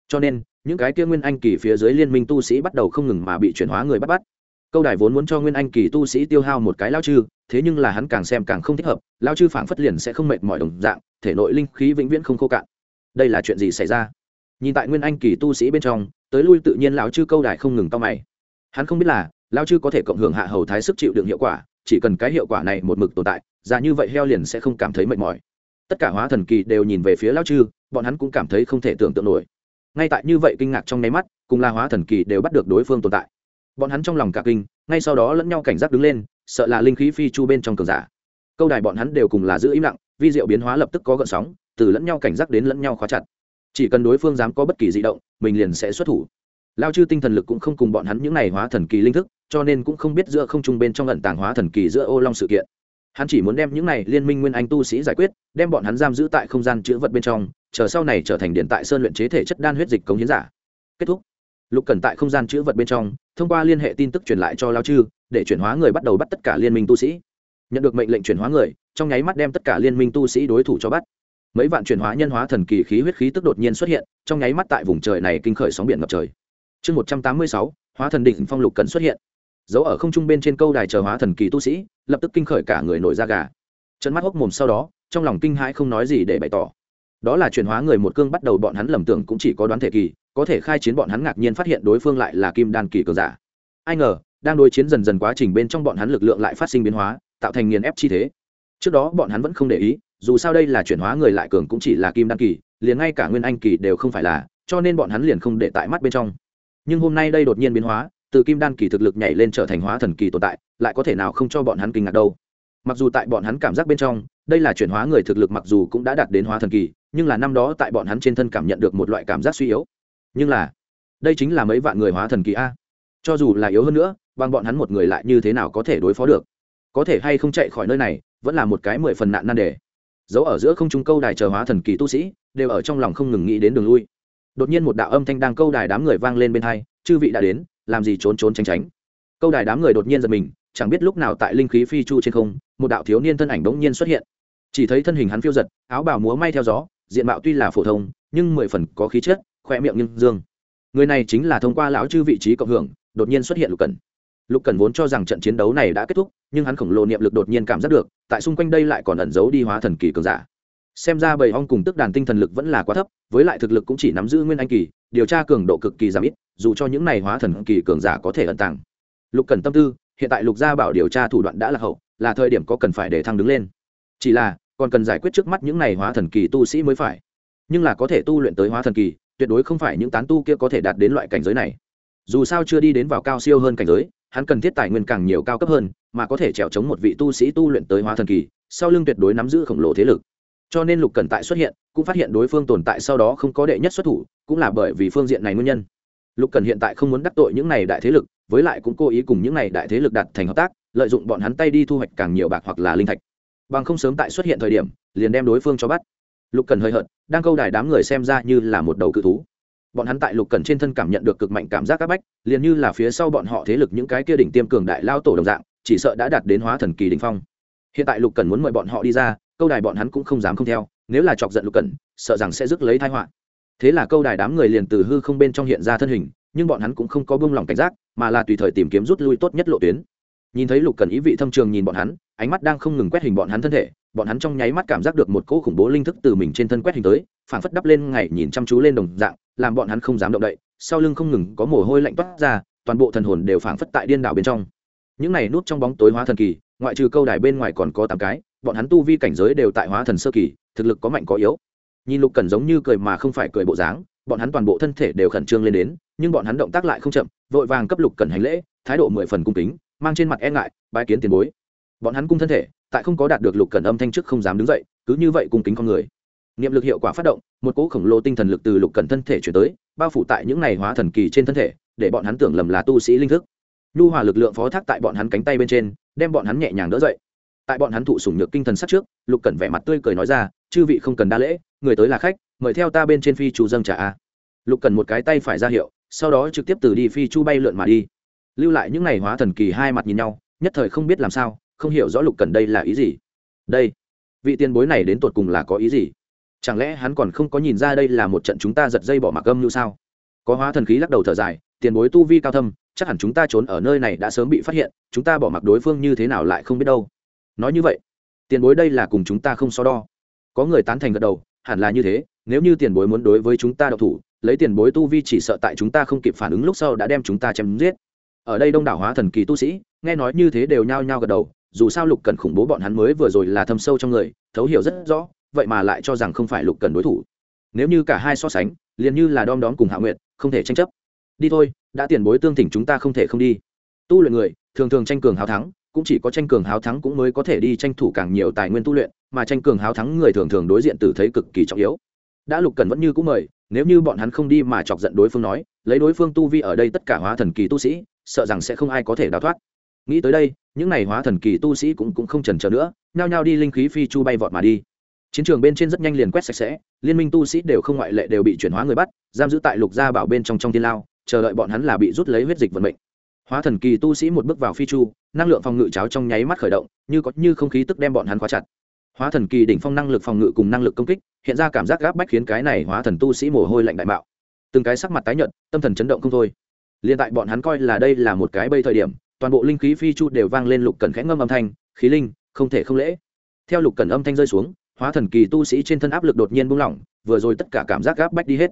Cho nên, những cái kia nguyên anh kỳ phía dưới liên minh tu sĩ bắt đầu không ngừng mà bị chuyển hóa người bắt bắt. Câu đài vốn muốn cho nguyên anh kỳ tu sĩ tiêu hao một cái lao chư, thế nhưng là hắn càng xem càng không thích hợp, lao chư phảng phất liền sẽ không mệt mỏi đồng dạng, thể nội linh khí vĩnh viễn không khô cạn. Đây là chuyện gì xảy ra? Nhìn tại nguyên anh kỳ tu sĩ bên trong, tới lui tự nhiên lão chư câu đài không ngừng to mày. Hắn không biết là lao chư có thể cộng hưởng hạ hầu thái sức chịu đựng hiệu quả, chỉ cần cái hiệu quả này một mực tồn tại ra như vậy heo liền sẽ không cảm thấy mệt mỏi. Tất cả hóa thần kỳ đều nhìn về phía lao chư, bọn hắn cũng cảm thấy không thể tưởng tượng nổi. Ngay tại như vậy kinh ngạc trong nháy mắt, cùng la hóa thần kỳ đều bắt được đối phương tồn tại. Bọn hắn trong lòng cả kinh, ngay sau đó lẫn nhau cảnh giác đứng lên, sợ là linh khí phi chu bên trong cường giả. Câu đài bọn hắn đều cùng là giữ im lặng, vi diệu biến hóa lập tức có gợn sóng, từ lẫn nhau cảnh giác đến lẫn nhau khóa chặt. Chỉ cần đối phương dám có bất kỳ di động, mình liền sẽ xuất thủ. Lao chư tinh thần lực cũng không cùng bọn hắn những n à y hóa thần kỳ linh thức cho nên cũng không biết giữa không trung bên trong ẩn tàng hóa thần kỳ giữa ô long sự kiện. Hắn chỉ muốn đem những này liên minh nguyên anh tu sĩ giải quyết, đem bọn hắn giam giữ tại không gian chữ vật bên trong, chờ sau này trở thành điện tại sơn luyện chế thể chất đan huyết dịch cống hiến giả. Kết thúc. Lục cần tại không gian chữ vật bên trong, thông qua liên hệ tin tức truyền lại cho lao chư, để chuyển hóa người bắt đầu bắt tất cả liên minh tu sĩ. Nhận được mệnh lệnh chuyển hóa người, trong nháy mắt đem tất cả liên minh tu sĩ đối thủ cho bắt. Mấy vạn chuyển hóa nhân hóa thần kỳ khí huyết khí tức đột nhiên xuất hiện, trong nháy mắt tại vùng trời này kinh khởi sóng biển ngập trời. Chương một trăm tám mươi sáu, hóa thần đỉnh phong lục cần xuất hiện giấu ở không trung bên trên câu đài chờ hóa thần kỳ tu sĩ, lập tức kinh khởi cả người nổi da gà. Trận mắt hốc mồm sau đó, trong lòng kinh hãi không nói gì để bày tỏ. Đó là chuyển hóa người một cương bắt đầu bọn hắn lầm tưởng cũng chỉ có đoán thể kỳ, có thể khai chiến bọn hắn ngạc nhiên phát hiện đối phương lại là kim đan kỳ cường giả. Ai ngờ, đang đối chiến dần dần quá trình bên trong bọn hắn lực lượng lại phát sinh biến hóa, tạo thành nghiền ép chi thế. Trước đó bọn hắn vẫn không để ý, dù sao đây là chuyển hóa người lại cường cũng chỉ là kim đan kỳ, liền ngay cả nguyên anh kỳ đều không phải là, cho nên bọn hắn liền không để tại mắt bên trong. Nhưng hôm nay đây đột nhiên biến hóa từ kim đan kỳ thực lực nhảy lên trở thành hóa thần kỳ tồn tại, lại có thể nào không cho bọn hắn kinh ngạc đâu. Mặc dù tại bọn hắn cảm giác bên trong, đây là chuyển hóa người thực lực mặc dù cũng đã đạt đến hóa thần kỳ, nhưng là năm đó tại bọn hắn trên thân cảm nhận được một loại cảm giác suy yếu. Nhưng là, đây chính là mấy vạn người hóa thần kỳ a. Cho dù là yếu hơn nữa, bằng bọn hắn một người lại như thế nào có thể đối phó được? Có thể hay không chạy khỏi nơi này, vẫn là một cái mười phần nạn nan đề. Giấu ở giữa không trung câu đài chờ hóa thần kỳ tu sĩ, đều ở trong lòng không ngừng nghĩ đến đường lui. Đột nhiên một đạo âm thanh đang câu đài đám người vang lên bên hai, chư vị đã đến làm gì trốn trốn tránh tránh. Câu đài đám người đột nhiên giật mình, chẳng biết lúc nào tại linh khí phi chu trên không, một đạo thiếu niên thân ảnh bỗng nhiên xuất hiện. Chỉ thấy thân hình hắn phiêu giật, áo bào múa may theo gió, diện mạo tuy là phổ thông, nhưng mười phần có khí chất, khoe miệng nhưng dương. Người này chính là thông qua lão chư vị trí cộng hưởng, đột nhiên xuất hiện lục cần lục cần vốn cho rằng trận chiến đấu này đã kết thúc, nhưng hắn khổng lồ niệm lực đột nhiên cảm giác được, tại xung quanh đây lại còn ẩn giấu đi hóa thần kỳ cường giả. Xem ra bầy ong cùng tức đàn tinh thần lực vẫn là quá thấp, với lại thực lực cũng chỉ nắm giữ nguyên anh kỳ điều tra cường độ cực kỳ giảm ít, dù cho những này hóa thần kỳ cường giả có thể ẩn tàng. Lục cần tâm tư, hiện tại lục gia bảo điều tra thủ đoạn đã là hậu, là thời điểm có cần phải để thăng đứng lên. Chỉ là, còn cần giải quyết trước mắt những này hóa thần kỳ tu sĩ mới phải. Nhưng là có thể tu luyện tới hóa thần kỳ, tuyệt đối không phải những tán tu kia có thể đạt đến loại cảnh giới này. Dù sao chưa đi đến vào cao siêu hơn cảnh giới, hắn cần thiết tài nguyên càng nhiều cao cấp hơn, mà có thể trèo chống một vị tu sĩ tu luyện tới hóa thần kỳ, sau lưng tuyệt đối nắm giữ khổng lồ thế lực cho nên lục cần tại xuất hiện, cũng phát hiện đối phương tồn tại sau đó không có đệ nhất xuất thủ, cũng là bởi vì phương diện này nguyên nhân. Lục cần hiện tại không muốn đắc tội những này đại thế lực, với lại cũng cố ý cùng những này đại thế lực đặt thành hợp tác, lợi dụng bọn hắn tay đi thu hoạch càng nhiều bạc hoặc là linh thạch. Bằng không sớm tại xuất hiện thời điểm, liền đem đối phương cho bắt. Lục cần hơi hợt, đang câu đài đám người xem ra như là một đầu cự thú. Bọn hắn tại lục cần trên thân cảm nhận được cực mạnh cảm giác áp bách, liền như là phía sau bọn họ thế lực những cái kia đỉnh tiêm cường đại lao tổ đồng dạng, chỉ sợ đã đạt đến hóa thần kỳ đỉnh phong. Hiện tại lục cần muốn mời bọn họ đi ra câu đài bọn hắn cũng không dám không theo nếu là chọc giận lục Cẩn, sợ rằng sẽ rước lấy thái họa. Thế là câu đài đám người liền từ hư không bên trong hiện ra thân hình nhưng bọn hắn cũng không có buông lòng cảnh giác mà là tùy thời tìm kiếm rút lui tốt nhất lộ tuyến. Nhìn thấy lục cần ý vị thâm trường nhìn bọn hắn ánh mắt đang không ngừng quét hình bọn hắn thân thể bọn hắn trong nháy mắt cảm giác được một cỗ khủng bố linh thức từ mình trên thân quét hình tới phảng phất đắp lên ngày nhìn chăm chú lên đồng dạng làm bọn hắn không dám động đậy sau lưng không ngừng có mồ hôi lạnh toát ra toàn bộ thần hồn đều phảng phất tại điên đảo bên trong. Những này núp trong bóng tối hóa thần kỳ ngoại trừ câu đài bên ngoài còn có tám cái bọn hắn tu vi cảnh giới đều tại hóa thần sơ kỳ, thực lực có mạnh có yếu. Nhìn lục cần giống như cười mà không phải cười bộ dáng, bọn hắn toàn bộ thân thể đều khẩn trương lên đến, nhưng bọn hắn động tác lại không chậm, vội vàng cấp lục cần hành lễ, thái độ mười phần cung kính, mang trên mặt e ngại bãi kiến tiền bối. Bọn hắn cung thân thể, tại không có đạt được lục cần âm thanh trước không dám đứng dậy, cứ như vậy cung kính con người. Niệm lực hiệu quả phát động, một cỗ khổng lồ tinh thần lực từ lục cần thân thể chuyển tới, bao phủ tại những này hóa thần kỳ trên thân thể, để bọn hắn tưởng lầm là tu sĩ linh thức. Nhu hòa lực lượng phó thác tại bọn hắn cánh tay bên trên, đem bọn hắn nhẹ nhàng đỡ dậy tại bọn hắn thụ sủng nhược kinh thần sát trước, lục cẩn vẻ mặt tươi cười nói ra, chư vị không cần đa lễ, người tới là khách, mời theo ta bên trên phi chu dâng trả a. Lục cần một cái tay phải ra hiệu, sau đó trực tiếp từ đi phi chu bay lượn mà đi. Lưu lại những ngày hóa thần kỳ hai mặt nhìn nhau, nhất thời không biết làm sao, không hiểu rõ lục cần đây là ý gì. Đây, vị tiền bối này đến tột cùng là có ý gì? Chẳng lẽ hắn còn không có nhìn ra đây là một trận chúng ta giật dây bỏ mặc âm như sao? Có hóa thần khí lắc đầu thở dài, tiền bối tu vi cao thâm, chắc hẳn chúng ta trốn ở nơi này đã sớm bị phát hiện, chúng ta bỏ mặc đối phương như thế nào lại không biết đâu nói như vậy, tiền bối đây là cùng chúng ta không so đo. Có người tán thành gật đầu, hẳn là như thế, nếu như tiền bối muốn đối với chúng ta độc thủ, lấy tiền bối tu vi chỉ sợ tại chúng ta không kịp phản ứng lúc sau đã đem chúng ta chém giết. Ở đây đông đảo hóa thần kỳ tu sĩ, nghe nói như thế đều nhao nhao gật đầu, dù sao lục cần khủng bố bọn hắn mới vừa rồi là thâm sâu trong người, thấu hiểu rất rõ, vậy mà lại cho rằng không phải lục cần đối thủ. Nếu như cả hai so sánh, liền như là đom đóm cùng hạ nguyện không thể tranh chấp. Đi thôi, đã tiền bối tương thỉnh chúng ta không thể không đi. Tu luyện người, thường thường tranh cường hào thắng cũng chỉ có tranh cường háo thắng cũng mới có thể đi tranh thủ càng nhiều tài nguyên tu luyện mà tranh cường háo thắng người thường thường đối diện tử thấy cực kỳ trọng yếu. Đã lục cần vẫn như cũng mời nếu như bọn hắn không đi mà chọc giận đối phương nói lấy đối phương tu vi ở đây tất cả hóa thần kỳ tu sĩ sợ rằng sẽ không ai có thể đào thoát. Nghĩ tới đây những n à y hóa thần kỳ tu sĩ cũng, cũng không trần trờ nữa nhao nhao đi linh khí phi chu bay vọt mà đi. Chiến trường bên trên rất nhanh liền quét sạch sẽ liên minh tu sĩ đều không ngoại lệ đều bị chuyển hóa người bắt giam giữ tại lục gia bảo bên trong trong thiên lao chờ đợi bọn hắn là bị rút lấy huyết dịch vận mệnh hóa thần kỳ tu sĩ một bước vào phi chu, năng lượng phòng ngự cháo trong nháy mắt khởi động, như có như không khí tức đem bọn hắn khóa chặt. Hóa thần kỳ đỉnh phong năng lực phòng ngự cùng năng lực công kích, hiện ra cảm giác gáp bách khiến cái này hóa thần tu sĩ mồ hôi lạnh đại bạo từng cái sắc mặt tái nhợt, tâm thần chấn động không thôi. Liền tại bọn hắn coi là đây là một cái bây thời điểm, toàn bộ linh khí phi chu đều vang lên lục cần khẽ ngâm âm thanh, khí linh, không thể không lễ. Theo lục cần âm thanh rơi xuống, hóa thần kỳ tu sĩ trên thân áp lực đột nhiên buông lỏng, vừa rồi tất cả cảm giác gáp bách đi hết.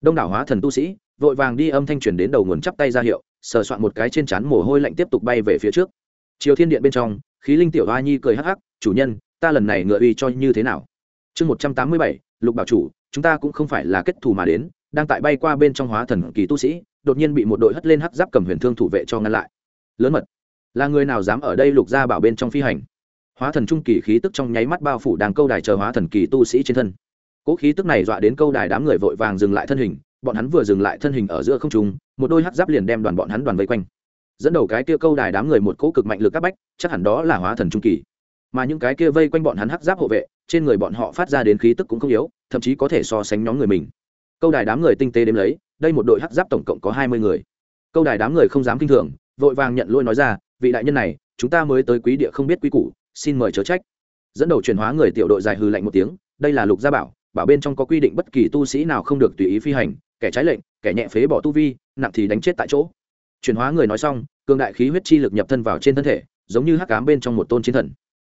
Đông đảo hóa thần tu sĩ, vội vàng đi âm thanh truyền đến đầu nguồn chắp tay ra hiệu sờ soạn một cái trên trán mồ hôi lạnh tiếp tục bay về phía trước. Chiều thiên điện bên trong, khí linh tiểu hoa nhi cười hắc hắc, chủ nhân, ta lần này ngựa uy cho như thế nào? Chương một trăm tám mươi bảy, lục bảo chủ, chúng ta cũng không phải là kết thù mà đến, đang tại bay qua bên trong hóa thần kỳ tu sĩ, đột nhiên bị một đội hất lên hắc giáp cầm huyền thương thủ vệ cho ngăn lại. Lớn mật, là người nào dám ở đây lục ra bảo bên trong phi hành? Hóa thần trung kỳ khí tức trong nháy mắt bao phủ đàng câu đài chờ hóa thần kỳ tu sĩ trên thân. Cỗ khí tức này dọa đến câu đài đám người vội vàng dừng lại thân hình bọn hắn vừa dừng lại thân hình ở giữa không trung, một đôi hắc giáp liền đem đoàn bọn hắn đoàn vây quanh. Dẫn đầu cái kia câu đài đám người một cỗ cực mạnh lực các bách, chắc hẳn đó là hóa thần trung kỳ. Mà những cái kia vây quanh bọn hắn hắc giáp hộ vệ, trên người bọn họ phát ra đến khí tức cũng không yếu, thậm chí có thể so sánh nhóm người mình. Câu đài đám người tinh tế đếm lấy, đây một đội hắc giáp tổng cộng có hai mươi người. Câu đài đám người không dám kinh thường, vội vàng nhận lỗi nói ra, vị đại nhân này, chúng ta mới tới quý địa không biết quý củ, xin mời chớ trách. Dẫn đầu chuyển hóa người tiểu đội dài hư lạnh một tiếng, đây là lục gia bảo bảo bên trong có quy định bất kỳ tu sĩ nào không được tùy ý phi hành kẻ trái lệnh, kẻ nhẹ phế bỏ tu vi, nặng thì đánh chết tại chỗ. Chuyển hóa người nói xong, cường đại khí huyết chi lực nhập thân vào trên thân thể, giống như hắc cám bên trong một tôn chiến thần.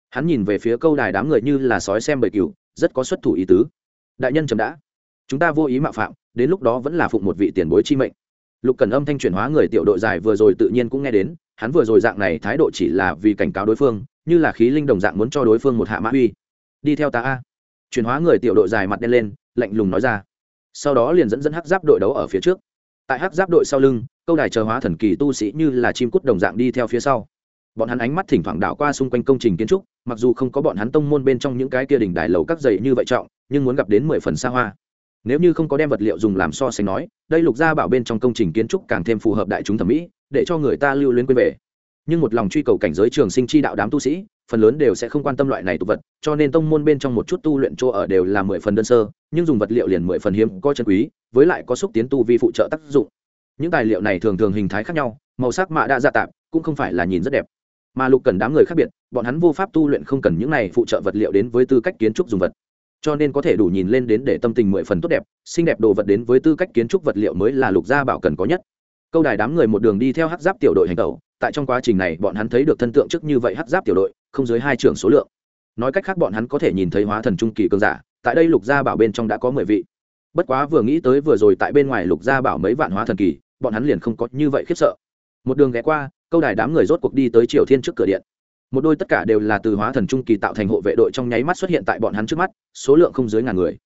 Hắn nhìn về phía câu đài đám người như là sói xem bầy cừu, rất có xuất thủ ý tứ. Đại nhân chấm đã. Chúng ta vô ý mạo phạm, đến lúc đó vẫn là phụng một vị tiền bối chi mệnh. Lục cần âm thanh chuyển hóa người tiểu đội dài vừa rồi tự nhiên cũng nghe đến, hắn vừa rồi dạng này thái độ chỉ là vì cảnh cáo đối phương, như là khí linh đồng dạng muốn cho đối phương một hạ mã uy. Đi theo ta a. Chuyển hóa người tiểu đội dài mặt đen lên, lạnh lùng nói ra sau đó liền dẫn dẫn hắc giáp đội đấu ở phía trước. Tại hắc giáp đội sau lưng, câu đài chờ hóa thần kỳ tu sĩ như là chim cút đồng dạng đi theo phía sau. Bọn hắn ánh mắt thỉnh thoảng đảo qua xung quanh công trình kiến trúc, mặc dù không có bọn hắn tông môn bên trong những cái kia đỉnh đài lầu các dày như vậy trọng, nhưng muốn gặp đến mười phần xa hoa. Nếu như không có đem vật liệu dùng làm so sánh nói, đây lục gia bảo bên trong công trình kiến trúc càng thêm phù hợp đại chúng thẩm mỹ, để cho người ta lưu luyến quên về. Nhưng một lòng truy cầu cảnh giới trường sinh chi đạo đám tu sĩ phần lớn đều sẽ không quan tâm loại này tục vật, cho nên tông môn bên trong một chút tu luyện chỗ ở đều là mười phần đơn sơ, nhưng dùng vật liệu liền mười phần hiếm, có chân quý, với lại có xúc tiến tu vi phụ trợ tác dụng. Những tài liệu này thường thường hình thái khác nhau, màu sắc mạ đa dạ tạp, cũng không phải là nhìn rất đẹp. Mà lục cần đám người khác biệt, bọn hắn vô pháp tu luyện không cần những này phụ trợ vật liệu đến với tư cách kiến trúc dùng vật. Cho nên có thể đủ nhìn lên đến để tâm tình mười phần tốt đẹp, xinh đẹp đồ vật đến với tư cách kiến trúc vật liệu mới là lục gia bảo cần có nhất. Câu đài đám người một đường đi theo hát giáp tiểu đội hành tẩu, tại trong quá trình này bọn hắn thấy được thân tượng trước như vậy hát giáp tiểu đội không dưới hai trưởng số lượng. Nói cách khác bọn hắn có thể nhìn thấy hóa thần trung kỳ cường giả, tại đây lục gia bảo bên trong đã có mười vị. Bất quá vừa nghĩ tới vừa rồi tại bên ngoài lục gia bảo mấy vạn hóa thần kỳ, bọn hắn liền không có như vậy khiếp sợ. Một đường ghé qua, câu đài đám người rốt cuộc đi tới triều thiên trước cửa điện. Một đôi tất cả đều là từ hóa thần trung kỳ tạo thành hộ vệ đội trong nháy mắt xuất hiện tại bọn hắn trước mắt, số lượng không dưới ngàn người.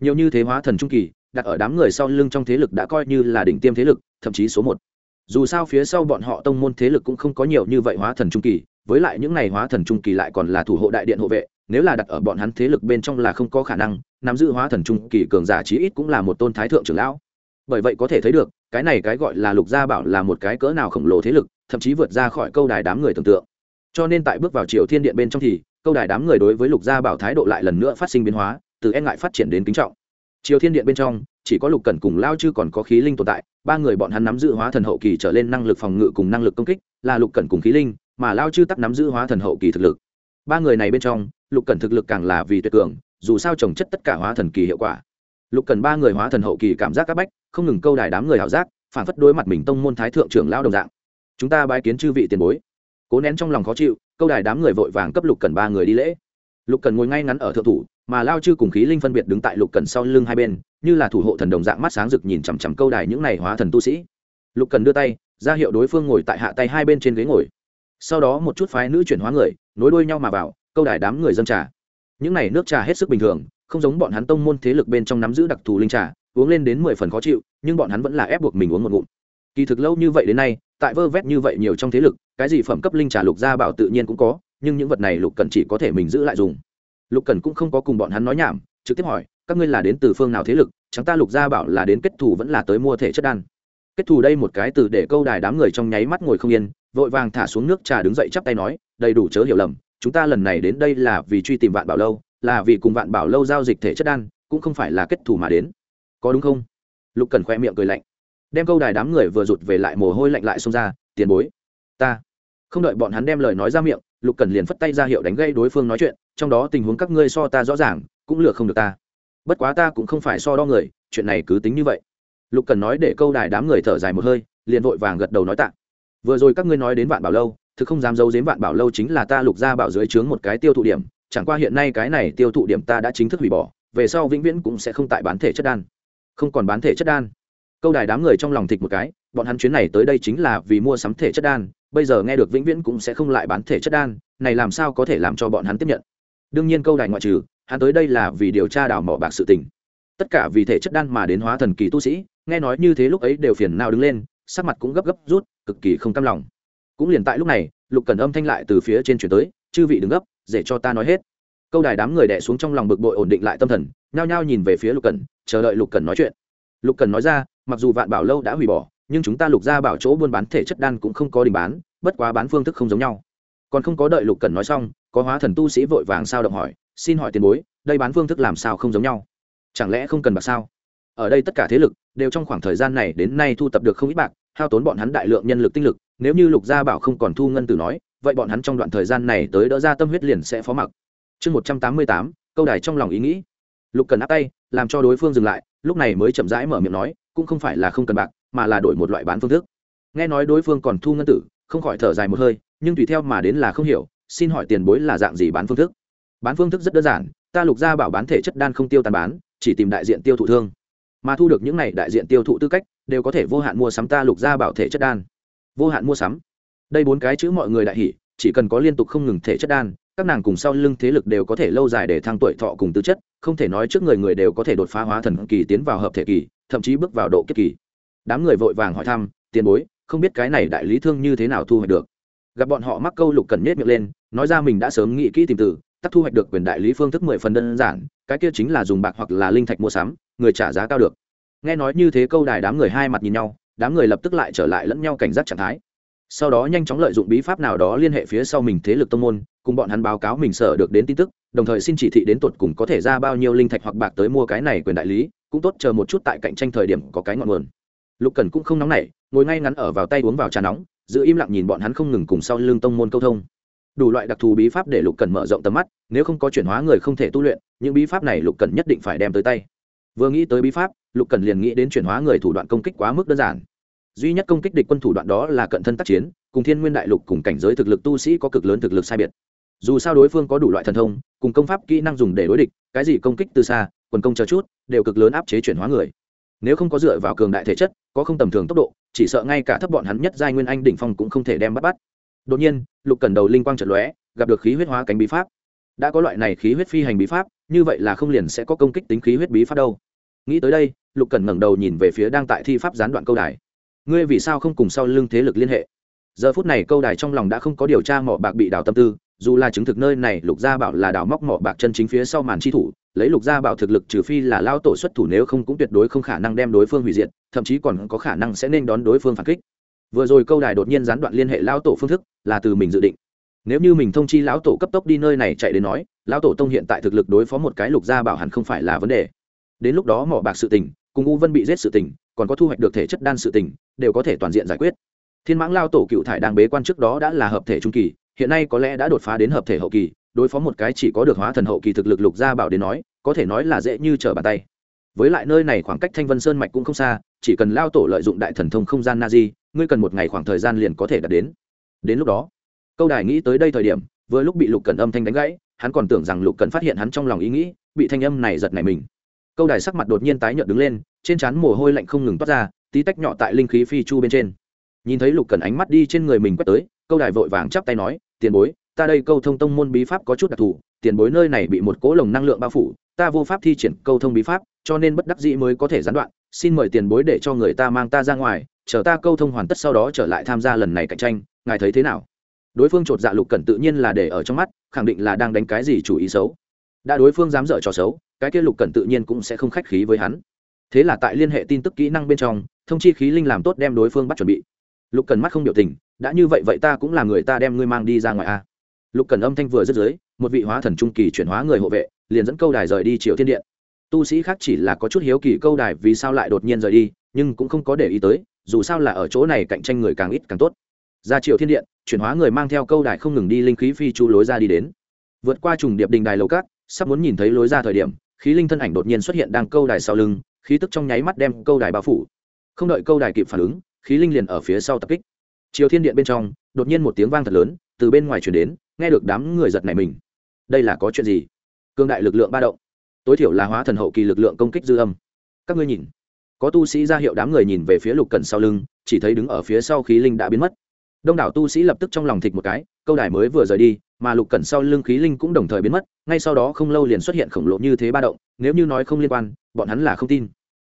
Nhiều như thế hóa thần trung kỳ, đặt ở đám người sau lưng trong thế lực đã coi như là đỉnh tiêm thế lực, thậm chí số một. Dù sao phía sau bọn họ tông môn thế lực cũng không có nhiều như vậy hóa thần trung kỳ với lại những này hóa thần trung kỳ lại còn là thủ hộ đại điện hộ vệ, nếu là đặt ở bọn hắn thế lực bên trong là không có khả năng, nắm giữ hóa thần trung kỳ cường giả chí ít cũng là một tôn thái thượng trưởng lão. Bởi vậy có thể thấy được, cái này cái gọi là lục gia bảo là một cái cỡ nào khổng lồ thế lực, thậm chí vượt ra khỏi câu đài đám người tưởng tượng. Cho nên tại bước vào triều thiên điện bên trong thì, câu đài đám người đối với lục gia bảo thái độ lại lần nữa phát sinh biến hóa, từ e ngại phát triển đến kính trọng. Triều thiên điện bên trong, chỉ có lục cẩn cùng lao chứ còn có khí linh tồn tại, ba người bọn hắn nắm giữ hóa thần hậu kỳ trở lên năng lực phòng ngự cùng năng lực công kích, là lục cẩn cùng khí linh mà lao chư tắc nắm giữ hóa thần hậu kỳ thực lực. Ba người này bên trong, lục cẩn thực lực càng là vì tuyệt cường, dù sao trồng chất tất cả hóa thần kỳ hiệu quả. Lục cần ba người hóa thần hậu kỳ cảm giác các bách, không ngừng câu đài đám người hảo giác, phản phất đối mặt mình tông môn thái thượng trưởng lao đồng dạng. Chúng ta bái kiến chư vị tiền bối. Cố nén trong lòng khó chịu, câu đài đám người vội vàng cấp lục cần ba người đi lễ. Lục cần ngồi ngay ngắn ở thượng thủ, mà lao chư cùng khí linh phân biệt đứng tại lục cần sau lưng hai bên, như là thủ hộ thần đồng dạng mắt sáng rực nhìn chằm chằm câu đài những này hóa thần tu sĩ. Lục cần đưa tay, ra hiệu đối phương ngồi tại hạ tay hai bên trên ghế ngồi sau đó một chút phái nữ chuyển hóa người, nối đuôi nhau mà vào, câu đài đám người dân trà. Những này nước trà hết sức bình thường, không giống bọn hắn tông môn thế lực bên trong nắm giữ đặc thù linh trà, uống lên đến mười phần khó chịu, nhưng bọn hắn vẫn là ép buộc mình uống một ngụm. Kỳ thực lâu như vậy đến nay, tại vơ vét như vậy nhiều trong thế lực, cái gì phẩm cấp linh trà lục gia bảo tự nhiên cũng có, nhưng những vật này lục cần chỉ có thể mình giữ lại dùng. Lục cần cũng không có cùng bọn hắn nói nhảm, trực tiếp hỏi, các ngươi là đến từ phương nào thế lực? Chẳng ta lục gia bảo là đến kết thù vẫn là tới mua thể chất đan? Kết thù đây một cái từ để câu đài đám người trong nháy mắt ngồi không yên vội vàng thả xuống nước trà đứng dậy chắp tay nói, đầy đủ chớ hiểu lầm, chúng ta lần này đến đây là vì truy tìm vạn bảo lâu, là vì cùng vạn bảo lâu giao dịch thể chất đan, cũng không phải là kết thù mà đến. Có đúng không? Lục cần khoe miệng cười lạnh. Đem câu đài đám người vừa rụt về lại mồ hôi lạnh lại xông ra, tiền bối, ta. Không đợi bọn hắn đem lời nói ra miệng, lục cần liền phất tay ra hiệu đánh gây đối phương nói chuyện, trong đó tình huống các ngươi so ta rõ ràng, cũng lừa không được ta. Bất quá ta cũng không phải so đo người, chuyện này cứ tính như vậy. Lục cần nói để câu đài đám người thở dài một hơi, liền vội vàng gật đầu nói tạ vừa rồi các ngươi nói đến vạn bảo lâu, thực không dám giấu giếm vạn bảo lâu chính là ta lục ra bảo dưới trướng một cái tiêu thụ điểm, chẳng qua hiện nay cái này tiêu thụ điểm ta đã chính thức hủy bỏ, về sau vĩnh viễn cũng sẽ không tại bán thể chất đan. Không còn bán thể chất đan. Câu đài đám người trong lòng thịt một cái, bọn hắn chuyến này tới đây chính là vì mua sắm thể chất đan, bây giờ nghe được vĩnh viễn cũng sẽ không lại bán thể chất đan, này làm sao có thể làm cho bọn hắn tiếp nhận? Đương nhiên câu đài ngoại trừ, hắn tới đây là vì điều tra đào mỏ bạc sự tình. Tất cả vì thể chất đan mà đến hóa thần kỳ tu sĩ, nghe nói như thế lúc ấy đều phiền nào đứng lên sắc mặt cũng gấp gấp rút, cực kỳ không cam lòng. Cũng liền tại lúc này, lục cần âm thanh lại từ phía trên chuyển tới, chư vị đừng gấp, để cho ta nói hết. Câu đài đám người đẻ xuống trong lòng bực bội ổn định lại tâm thần, nhao nhao nhìn về phía lục cần chờ đợi lục cần nói chuyện. Lục cần nói ra, mặc dù vạn bảo lâu đã hủy bỏ, nhưng chúng ta lục ra bảo chỗ buôn bán thể chất đan cũng không có đình bán, bất quá bán phương thức không giống nhau. Còn không có đợi lục cần nói xong, có hóa thần tu sĩ vội vàng sao động hỏi, xin hỏi tiền bối, đây bán phương thức làm sao không giống nhau? Chẳng lẽ không cần bạc sao? Ở đây tất cả thế lực đều trong khoảng thời gian này đến nay thu tập được không ít bạc, hao tốn bọn hắn đại lượng nhân lực tinh lực, nếu như lục gia bảo không còn thu ngân từ nói, vậy bọn hắn trong đoạn thời gian này tới đỡ ra tâm huyết liền sẽ phó mặc. Chương một trăm tám mươi tám, câu đài trong lòng ý nghĩ. Lục cần áp tay, làm cho đối phương dừng lại, lúc này mới chậm rãi mở miệng nói, cũng không phải là không cần bạc, mà là đổi một loại bán phương thức. Nghe nói đối phương còn thu ngân tử, không khỏi thở dài một hơi, nhưng tùy theo mà đến là không hiểu, xin hỏi tiền bối là dạng gì bán phương thức? Bán phương thức rất đơn giản, ta lục ra bảo bán thể chất đan không tiêu tàn bán, chỉ tìm đại diện tiêu thụ thương mà thu được những này đại diện tiêu thụ tư cách, đều có thể vô hạn mua sắm ta lục ra bảo thể chất đan. Vô hạn mua sắm. Đây bốn cái chữ mọi người đại hỉ, chỉ cần có liên tục không ngừng thể chất đan, các nàng cùng sau lưng thế lực đều có thể lâu dài để thăng tuổi thọ cùng tư chất, không thể nói trước người người đều có thể đột phá hóa thần kỳ tiến vào hợp thể kỳ, thậm chí bước vào độ kiếp kỳ. Đám người vội vàng hỏi thăm, tiền bối, không biết cái này đại lý thương như thế nào thu hoạch được? Gặp bọn họ mắc câu lục cần nhét miệng lên, nói ra mình đã sớm nghĩ kỹ tìm từ tắc thu hoạch được quyền đại lý phương thức mười phần đơn giản, cái kia chính là dùng bạc hoặc là linh thạch mua sắm, người trả giá cao được. Nghe nói như thế câu đài đám người hai mặt nhìn nhau, đám người lập tức lại trở lại lẫn nhau cảnh giác trạng thái. Sau đó nhanh chóng lợi dụng bí pháp nào đó liên hệ phía sau mình thế lực tông môn, cùng bọn hắn báo cáo mình sở được đến tin tức, đồng thời xin chỉ thị đến tột cùng có thể ra bao nhiêu linh thạch hoặc bạc tới mua cái này quyền đại lý, cũng tốt chờ một chút tại cạnh tranh thời điểm có cái ngọn nguồn. Lục cần cũng không nóng nảy, ngồi ngay ngắn ở vào tay uống vào trà nóng, giữ im lặng nhìn bọn hắn không ngừng cùng sau lưng tông môn câu thông đủ loại đặc thù bí pháp để lục cần mở rộng tầm mắt, nếu không có chuyển hóa người không thể tu luyện, những bí pháp này lục cần nhất định phải đem tới tay. Vừa nghĩ tới bí pháp, lục cần liền nghĩ đến chuyển hóa người thủ đoạn công kích quá mức đơn giản. Duy nhất công kích địch quân thủ đoạn đó là cận thân tác chiến, cùng thiên nguyên đại lục cùng cảnh giới thực lực tu sĩ có cực lớn thực lực sai biệt. Dù sao đối phương có đủ loại thần thông, cùng công pháp kỹ năng dùng để đối địch, cái gì công kích từ xa, quần công chờ chút, đều cực lớn áp chế chuyển hóa người. Nếu không có dựa vào cường đại thể chất, có không tầm thường tốc độ, chỉ sợ ngay cả thấp bọn hắn nhất giai nguyên anh đỉnh phong cũng không thể đem bắt bắt đột nhiên, lục cần đầu linh quang trận lóe, gặp được khí huyết hóa cánh bí pháp. Đã có loại này khí huyết phi hành bí pháp, như vậy là không liền sẽ có công kích tính khí huyết bí pháp đâu. Nghĩ tới đây, lục cần ngẩng đầu nhìn về phía đang tại thi pháp gián đoạn câu đài. Ngươi vì sao không cùng sau lưng thế lực liên hệ? Giờ phút này câu đài trong lòng đã không có điều tra mỏ bạc bị đào tâm tư, dù là chứng thực nơi này lục gia bảo là đào móc mỏ bạc chân chính phía sau màn chi thủ, lấy lục gia bảo thực lực trừ phi là lao tổ xuất thủ nếu không cũng tuyệt đối không khả năng đem đối phương hủy diệt, thậm chí còn có khả năng sẽ nên đón đối phương phản kích vừa rồi câu đài đột nhiên gián đoạn liên hệ lao tổ phương thức, là từ mình dự định. Nếu như mình thông chi lão tổ cấp tốc đi nơi này chạy đến nói, lão tổ tông hiện tại thực lực đối phó một cái lục gia bảo hẳn không phải là vấn đề. Đến lúc đó mỏ bạc sự tình, cùng u vân bị giết sự tình, còn có thu hoạch được thể chất đan sự tình, đều có thể toàn diện giải quyết. Thiên mãng lao tổ cựu thải đang bế quan trước đó đã là hợp thể trung kỳ, hiện nay có lẽ đã đột phá đến hợp thể hậu kỳ, đối phó một cái chỉ có được hóa thần hậu kỳ thực lực lục gia bảo đến nói, có thể nói là dễ như trở bàn tay. Với lại nơi này khoảng cách thanh vân sơn mạch cũng không xa, chỉ cần lao tổ lợi dụng đại thần thông không gian na di ngươi cần một ngày khoảng thời gian liền có thể đạt đến. Đến lúc đó, câu đài nghĩ tới đây thời điểm, vừa lúc bị lục cần âm thanh đánh gãy, hắn còn tưởng rằng lục cần phát hiện hắn trong lòng ý nghĩ, bị thanh âm này giật này mình. Câu đài sắc mặt đột nhiên tái nhợt đứng lên, trên trán mồ hôi lạnh không ngừng toát ra, tí tách nhỏ tại linh khí phi chu bên trên. Nhìn thấy lục cần ánh mắt đi trên người mình quét tới, câu đài vội vàng chắp tay nói, tiền bối, ta đây câu thông tông môn bí pháp có chút đặc thù, tiền bối nơi này bị một cỗ lồng năng lượng bao phủ, ta vô pháp thi triển câu thông bí pháp, cho nên bất đắc dĩ mới có thể gián đoạn xin mời tiền bối để cho người ta mang ta ra ngoài, chờ ta câu thông hoàn tất sau đó trở lại tham gia lần này cạnh tranh, ngài thấy thế nào? Đối phương chột dạ lục cẩn tự nhiên là để ở trong mắt, khẳng định là đang đánh cái gì chủ ý xấu. Đã đối phương dám dở trò xấu, cái kia lục cẩn tự nhiên cũng sẽ không khách khí với hắn. Thế là tại liên hệ tin tức kỹ năng bên trong, thông chi khí linh làm tốt đem đối phương bắt chuẩn bị. Lục cần mắt không biểu tình, đã như vậy vậy ta cũng là người ta đem ngươi mang đi ra ngoài a lục cần âm thanh vừa rất dưới, một vị hóa thần trung kỳ chuyển hóa người hộ vệ, liền dẫn câu đài rời đi triều thiên điện tu sĩ khác chỉ là có chút hiếu kỳ câu đài vì sao lại đột nhiên rời đi, nhưng cũng không có để ý tới, dù sao là ở chỗ này cạnh tranh người càng ít càng tốt. Ra triều thiên điện, chuyển hóa người mang theo câu đài không ngừng đi linh khí phi chu lối ra đi đến. Vượt qua trùng điệp đình đài lầu cát sắp muốn nhìn thấy lối ra thời điểm, khí linh thân ảnh đột nhiên xuất hiện đang câu đài sau lưng, khí tức trong nháy mắt đem câu đài bao phủ. Không đợi câu đài kịp phản ứng, khí linh liền ở phía sau tập kích. Chiều thiên điện bên trong, đột nhiên một tiếng vang thật lớn, từ bên ngoài chuyển đến, nghe được đám người giật này mình. Đây là có chuyện gì? Cương đại lực lượng ba động tối thiểu là hóa thần hậu kỳ lực lượng công kích dư âm. Các ngươi nhìn. Có tu sĩ ra hiệu đám người nhìn về phía lục cần sau lưng, chỉ thấy đứng ở phía sau khí linh đã biến mất. Đông đảo tu sĩ lập tức trong lòng thịt một cái, câu đài mới vừa rời đi, mà lục cẩn sau lưng khí linh cũng đồng thời biến mất, ngay sau đó không lâu liền xuất hiện khổng lồ như thế ba động, nếu như nói không liên quan, bọn hắn là không tin.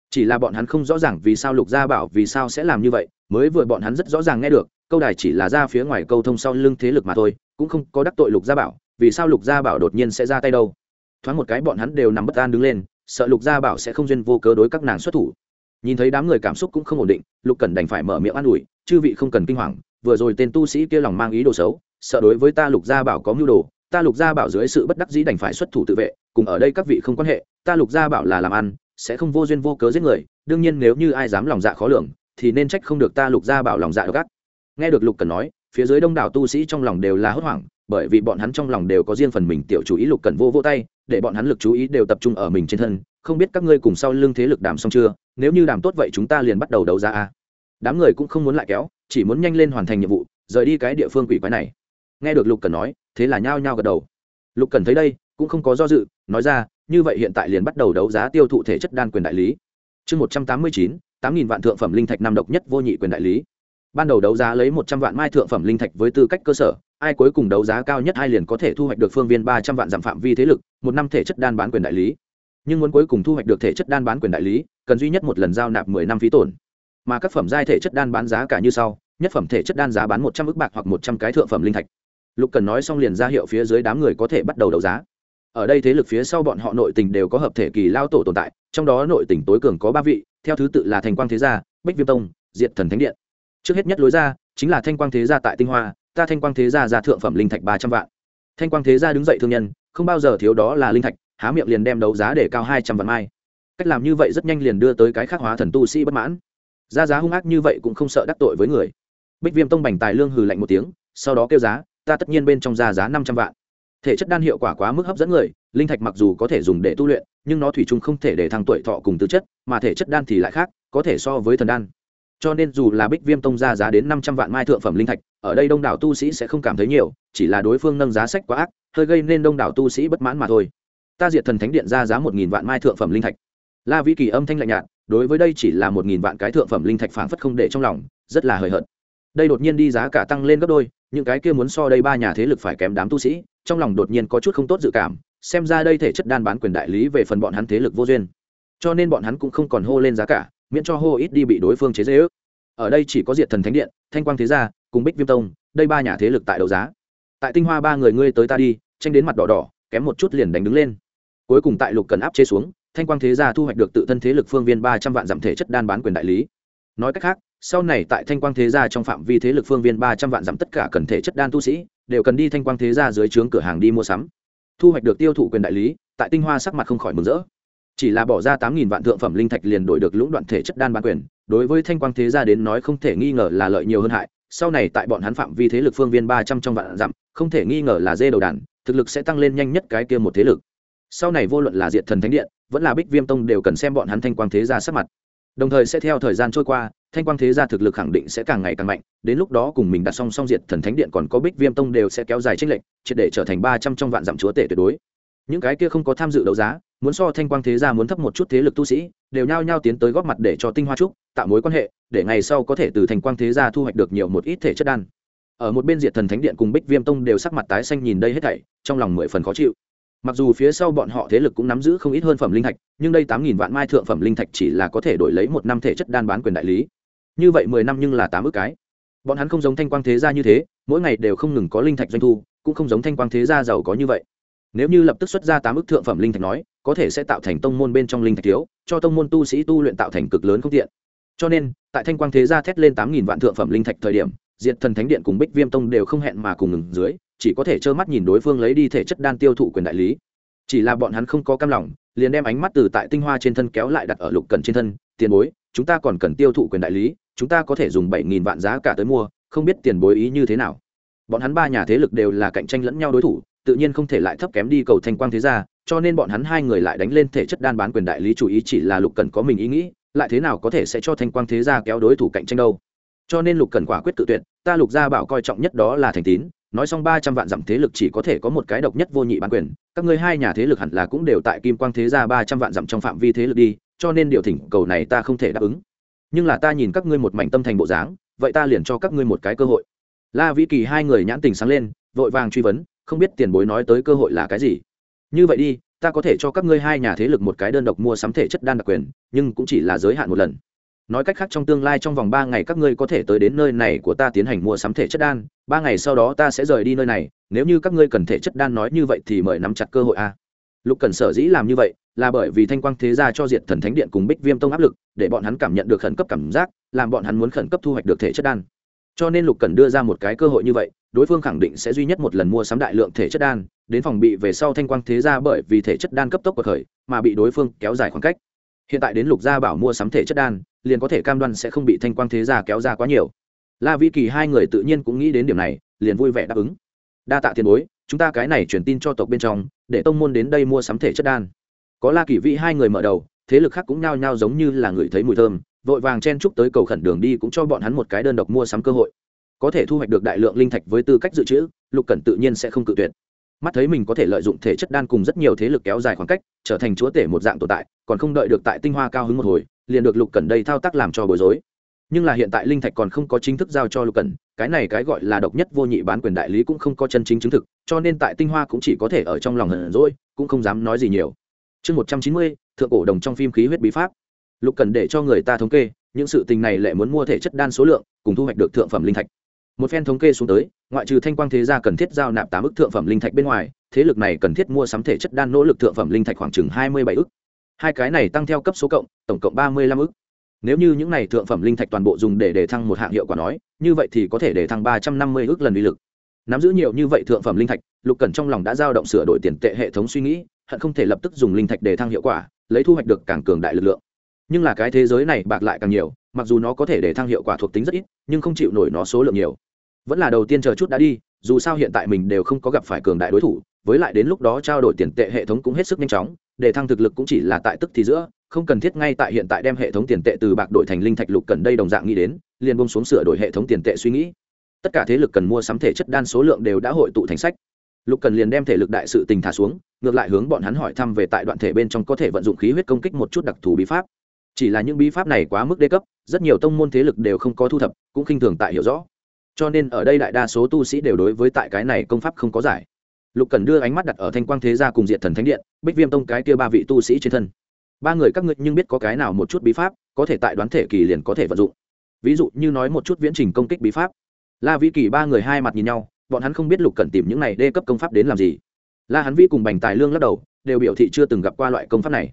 Chỉ là bọn hắn không rõ ràng vì sao lục gia bảo vì sao sẽ làm như vậy, mới vừa bọn hắn rất rõ ràng nghe được, câu đài chỉ là ra phía ngoài câu thông sau lưng thế lực mà thôi, cũng không có đắc tội lục gia bảo, vì sao lục gia bảo đột nhiên sẽ ra tay đâu? Thoáng một cái bọn hắn đều nằm bất an đứng lên, sợ lục gia bảo sẽ không duyên vô cớ đối các nàng xuất thủ. Nhìn thấy đám người cảm xúc cũng không ổn định, lục cần đành phải mở miệng an ủi, chư vị không cần kinh hoàng, vừa rồi tên tu sĩ kia lòng mang ý đồ xấu, sợ đối với ta lục gia bảo có mưu đồ, ta lục gia bảo dưới sự bất đắc dĩ đành phải xuất thủ tự vệ, cùng ở đây các vị không quan hệ, ta lục gia bảo là làm ăn, sẽ không vô duyên vô cớ giết người, đương nhiên nếu như ai dám lòng dạ khó lường, thì nên trách không được ta lục gia bảo lòng dạ độc ác. Nghe được lục cần nói, phía dưới đông đảo tu sĩ trong lòng đều là hốt hoảng bởi vì bọn hắn trong lòng đều có riêng phần mình tiểu chú ý lục cần vô vô tay, để bọn hắn lực chú ý đều tập trung ở mình trên thân, không biết các ngươi cùng sau lưng thế lực đàm xong chưa, nếu như đàm tốt vậy chúng ta liền bắt đầu đấu ra a. Đám người cũng không muốn lại kéo, chỉ muốn nhanh lên hoàn thành nhiệm vụ, rời đi cái địa phương quỷ quái này. Nghe được lục cần nói, thế là nhao nhao gật đầu. Lục cần thấy đây, cũng không có do dự, nói ra, như vậy hiện tại liền bắt đầu đấu giá tiêu thụ thể chất đan quyền đại lý. Chương một trăm tám mươi chín, tám nghìn vạn thượng phẩm linh thạch năm độc nhất vô nhị quyền đại lý. Ban đầu đấu giá lấy một trăm vạn mai thượng phẩm linh thạch với tư cách cơ sở ai cuối cùng đấu giá cao nhất hai liền có thể thu hoạch được phương viên ba trăm vạn giảm phạm vi thế lực, một năm thể chất đan bán quyền đại lý. Nhưng muốn cuối cùng thu hoạch được thể chất đan bán quyền đại lý, cần duy nhất một lần giao nạp mười năm phí tổn. Mà các phẩm giai thể chất đan bán giá cả như sau, nhất phẩm thể chất đan giá bán một trăm ức bạc hoặc một trăm cái thượng phẩm linh thạch. Lục cần nói xong liền ra hiệu phía dưới đám người có thể bắt đầu đấu giá. Ở đây thế lực phía sau bọn họ nội tình đều có hợp thể kỳ lao tổ tồn tại, trong đó nội tình tối cường có ba vị, theo thứ tự là thành quang thế gia, bích viêm tông, diệt thần thánh điện. Trước hết nhất lối ra, chính là thanh quang thế gia tại tinh hoa ta thanh quang thế gia ra thượng phẩm linh thạch ba trăm vạn. Thanh quang thế gia đứng dậy thương nhân, không bao giờ thiếu đó là linh thạch, há miệng liền đem đấu giá để cao hai trăm vạn mai. Cách làm như vậy rất nhanh liền đưa tới cái khắc hóa thần tu sĩ bất mãn. Ra giá hung ác như vậy cũng không sợ đắc tội với người. Bích viêm tông bành tài lương hừ lạnh một tiếng, sau đó kêu giá, ta tất nhiên bên trong ra giá năm trăm vạn. Thể chất đan hiệu quả quá mức hấp dẫn người, linh thạch mặc dù có thể dùng để tu luyện, nhưng nó thủy chung không thể để thăng tuổi thọ cùng tư chất, mà thể chất đan thì lại khác, có thể so với thần đan cho nên dù là bích viêm tông ra giá đến năm trăm vạn mai thượng phẩm linh thạch, ở đây đông đảo tu sĩ sẽ không cảm thấy nhiều, chỉ là đối phương nâng giá sách quá ác, hơi gây nên đông đảo tu sĩ bất mãn mà thôi. Ta diệt thần thánh điện ra giá một nghìn vạn mai thượng phẩm linh thạch. La vĩ kỳ âm thanh lạnh nhạt, đối với đây chỉ là một nghìn vạn cái thượng phẩm linh thạch phảng phất không để trong lòng, rất là hời hợt. Đây đột nhiên đi giá cả tăng lên gấp đôi, những cái kia muốn so đây ba nhà thế lực phải kém đám tu sĩ, trong lòng đột nhiên có chút không tốt dự cảm, xem ra đây thể chất đan bán quyền đại lý về phần bọn hắn thế lực vô duyên. Cho nên bọn hắn cũng không còn hô lên giá cả miễn cho hô ít đi bị đối phương chế dễ ước ở đây chỉ có diệt thần thánh điện, thanh quang thế gia, cùng bích viêm tông, đây ba nhà thế lực tại đấu giá. Tại tinh hoa ba người ngươi tới ta đi, tranh đến mặt đỏ đỏ, kém một chút liền đánh đứng lên. Cuối cùng tại lục cần áp chế xuống, thanh quang thế gia thu hoạch được tự thân thế lực phương viên ba trăm vạn giảm thể chất đan bán quyền đại lý. Nói cách khác, sau này tại thanh quang thế gia trong phạm vi thế lực phương viên ba trăm vạn giảm tất cả cần thể chất đan tu sĩ, đều cần đi thanh quang thế gia dưới trướng cửa hàng đi mua sắm. Thu hoạch được tiêu thụ quyền đại lý, tại tinh hoa sắc mặt không khỏi mừng rỡ chỉ là bỏ ra tám nghìn vạn thượng phẩm linh thạch liền đổi được lũng đoạn thể chất đan bán quyền, đối với thanh quang thế gia đến nói không thể nghi ngờ là lợi nhiều hơn hại, sau này tại bọn hắn phạm vi thế lực phương viên ba trăm trong vạn dặm, không thể nghi ngờ là dê đầu đàn, thực lực sẽ tăng lên nhanh nhất cái kia một thế lực. Sau này vô luận là diệt thần thánh điện, vẫn là bích viêm tông đều cần xem bọn hắn thanh quang thế gia sắc mặt. Đồng thời sẽ theo thời gian trôi qua, thanh quang thế gia thực lực khẳng định sẽ càng ngày càng mạnh, đến lúc đó cùng mình đặt song song diệt thần thánh điện còn có bích viêm tông đều sẽ kéo dài tranh lệch, triệt để trở thành ba trăm trong vạn dặm chúa tể tuyệt đối. Những cái kia không có tham dự đấu giá muốn so thanh quang thế gia muốn thấp một chút thế lực tu sĩ, đều nhao nhao tiến tới góp mặt để cho tinh hoa trúc, tạo mối quan hệ, để ngày sau có thể từ thanh quang thế gia thu hoạch được nhiều một ít thể chất đan. Ở một bên diệt thần thánh điện cùng bích viêm tông đều sắc mặt tái xanh nhìn đây hết thảy, trong lòng mười phần khó chịu. Mặc dù phía sau bọn họ thế lực cũng nắm giữ không ít hơn phẩm linh thạch, nhưng đây tám nghìn vạn mai thượng phẩm linh thạch chỉ là có thể đổi lấy một năm thể chất đan bán quyền đại lý. Như vậy mười năm nhưng là tám ước cái. Bọn hắn không giống thanh quang thế gia như thế, mỗi ngày đều không ngừng có linh thạch doanh thu, cũng không giống thanh quang thế gia giàu có như vậy nếu như lập tức xuất ra tám ức thượng phẩm linh thạch nói, có thể sẽ tạo thành tông môn bên trong linh thạch thiếu, cho tông môn tu sĩ tu luyện tạo thành cực lớn không tiện. Cho nên, tại thanh quang thế gia thét lên tám nghìn vạn thượng phẩm linh thạch thời điểm, diệt thần thánh điện cùng bích viêm tông đều không hẹn mà cùng ngừng dưới, chỉ có thể trơ mắt nhìn đối phương lấy đi thể chất đan tiêu thụ quyền đại lý. Chỉ là bọn hắn không có cam lòng, liền đem ánh mắt từ tại tinh hoa trên thân kéo lại đặt ở lục cần trên thân, tiền bối, chúng ta còn cần tiêu thụ quyền đại lý, chúng ta có thể dùng bảy nghìn vạn giá cả tới mua, không biết tiền bối ý như thế nào. Bọn hắn ba nhà thế lực đều là cạnh tranh lẫn nhau đối thủ tự nhiên không thể lại thấp kém đi cầu thanh quang thế gia, cho nên bọn hắn hai người lại đánh lên thể chất đan bán quyền đại lý chủ ý chỉ là lục cần có mình ý nghĩ, lại thế nào có thể sẽ cho thanh quang thế gia kéo đối thủ cạnh tranh đâu. Cho nên lục cần quả quyết tự tuyệt, ta lục gia bảo coi trọng nhất đó là thành tín, nói xong ba trăm vạn dặm thế lực chỉ có thể có một cái độc nhất vô nhị bán quyền, các ngươi hai nhà thế lực hẳn là cũng đều tại kim quang thế gia ba trăm vạn dặm trong phạm vi thế lực đi, cho nên điều thỉnh cầu này ta không thể đáp ứng. Nhưng là ta nhìn các ngươi một mảnh tâm thành bộ dáng, vậy ta liền cho các ngươi một cái cơ hội. La vĩ kỳ hai người nhãn tình sáng lên, vội vàng truy vấn không biết tiền bối nói tới cơ hội là cái gì. Như vậy đi, ta có thể cho các ngươi hai nhà thế lực một cái đơn độc mua sắm thể chất đan đặc quyền, nhưng cũng chỉ là giới hạn một lần. Nói cách khác trong tương lai trong vòng ba ngày các ngươi có thể tới đến nơi này của ta tiến hành mua sắm thể chất đan, ba ngày sau đó ta sẽ rời đi nơi này, nếu như các ngươi cần thể chất đan nói như vậy thì mời nắm chặt cơ hội a. Lục cần sở dĩ làm như vậy, là bởi vì thanh quang thế gia cho diệt thần thánh điện cùng bích viêm tông áp lực, để bọn hắn cảm nhận được khẩn cấp cảm giác, làm bọn hắn muốn khẩn cấp thu hoạch được thể chất đan. Cho nên lục cần đưa ra một cái cơ hội như vậy đối phương khẳng định sẽ duy nhất một lần mua sắm đại lượng thể chất đan, đến phòng bị về sau thanh quang thế gia bởi vì thể chất đan cấp tốc bậc khởi, mà bị đối phương kéo dài khoảng cách. Hiện tại đến lục gia bảo mua sắm thể chất đan, liền có thể cam đoan sẽ không bị thanh quang thế gia kéo ra quá nhiều. La vĩ kỳ hai người tự nhiên cũng nghĩ đến điểm này, liền vui vẻ đáp ứng. Đa tạ tiền bối, chúng ta cái này truyền tin cho tộc bên trong, để tông môn đến đây mua sắm thể chất đan. Có la kỷ vĩ hai người mở đầu, thế lực khác cũng nhao nhao giống như là người thấy mùi thơm, vội vàng chen chúc tới cầu khẩn đường đi cũng cho bọn hắn một cái đơn độc mua sắm cơ hội có thể thu hoạch được đại lượng linh thạch với tư cách dự trữ, lục cẩn tự nhiên sẽ không cự tuyệt. Mắt thấy mình có thể lợi dụng thể chất đan cùng rất nhiều thế lực kéo dài khoảng cách, trở thành chúa tể một dạng tồn tại, còn không đợi được tại tinh hoa cao hứng một hồi, liền được lục cẩn đây thao tác làm cho bối rối. Nhưng là hiện tại linh thạch còn không có chính thức giao cho lục cẩn, cái này cái gọi là độc nhất vô nhị bán quyền đại lý cũng không có chân chính chứng thực, cho nên tại tinh hoa cũng chỉ có thể ở trong lòng hận rỗi cũng không dám nói gì nhiều. Chương một trăm chín mươi, thượng cổ đồng trong phim khí huyết bí pháp. Lục cần để cho người ta thống kê, những sự tình này lại muốn mua thể chất đan số lượng, cùng thu hoạch được thượng phẩm linh thạch một phen thống kê xuống tới, ngoại trừ thanh quang thế gia cần thiết giao nạp tám ức thượng phẩm linh thạch bên ngoài, thế lực này cần thiết mua sắm thể chất đan nỗ lực thượng phẩm linh thạch khoảng chừng hai mươi bảy ức. Hai cái này tăng theo cấp số cộng, tổng cộng ba mươi lăm ức. Nếu như những này thượng phẩm linh thạch toàn bộ dùng để để thăng một hạng hiệu quả nói, như vậy thì có thể để thăng ba trăm năm mươi ức lần uy lực. Nắm giữ nhiều như vậy thượng phẩm linh thạch, lục cần trong lòng đã giao động sửa đổi tiền tệ hệ thống suy nghĩ, hận không thể lập tức dùng linh thạch để thăng hiệu quả, lấy thu hoạch được càng cường đại lực lượng. Nhưng là cái thế giới này bạc lại càng nhiều mặc dù nó có thể để thăng hiệu quả thuộc tính rất ít, nhưng không chịu nổi nó số lượng nhiều. Vẫn là đầu tiên chờ chút đã đi, dù sao hiện tại mình đều không có gặp phải cường đại đối thủ, với lại đến lúc đó trao đổi tiền tệ hệ thống cũng hết sức nhanh chóng, để thăng thực lực cũng chỉ là tại tức thì giữa, không cần thiết ngay tại hiện tại đem hệ thống tiền tệ từ bạc đổi thành linh thạch lục cần đây đồng dạng nghĩ đến, liền bông xuống sửa đổi hệ thống tiền tệ suy nghĩ. Tất cả thế lực cần mua sắm thể chất đan số lượng đều đã hội tụ thành sách. Lục cần liền đem thể lực đại sự tình thả xuống, ngược lại hướng bọn hắn hỏi thăm về tại đoạn thể bên trong có thể vận dụng khí huyết công kích một chút đặc thù bí pháp chỉ là những bí pháp này quá mức đê cấp, rất nhiều tông môn thế lực đều không có thu thập, cũng khinh thường tại hiểu rõ. Cho nên ở đây đại đa số tu sĩ đều đối với tại cái này công pháp không có giải. Lục cần đưa ánh mắt đặt ở thanh quang thế gia cùng diện thần thánh điện, bích viêm tông cái kia ba vị tu sĩ trên thân. Ba người các ngươi nhưng biết có cái nào một chút bí pháp, có thể tại đoán thể kỳ liền có thể vận dụng. Ví dụ như nói một chút viễn trình công kích bí pháp. La vĩ kỳ ba người hai mặt nhìn nhau, bọn hắn không biết lục cần tìm những này đê cấp công pháp đến làm gì. La hắn vi cùng bành tài lương lắc đầu, đều biểu thị chưa từng gặp qua loại công pháp này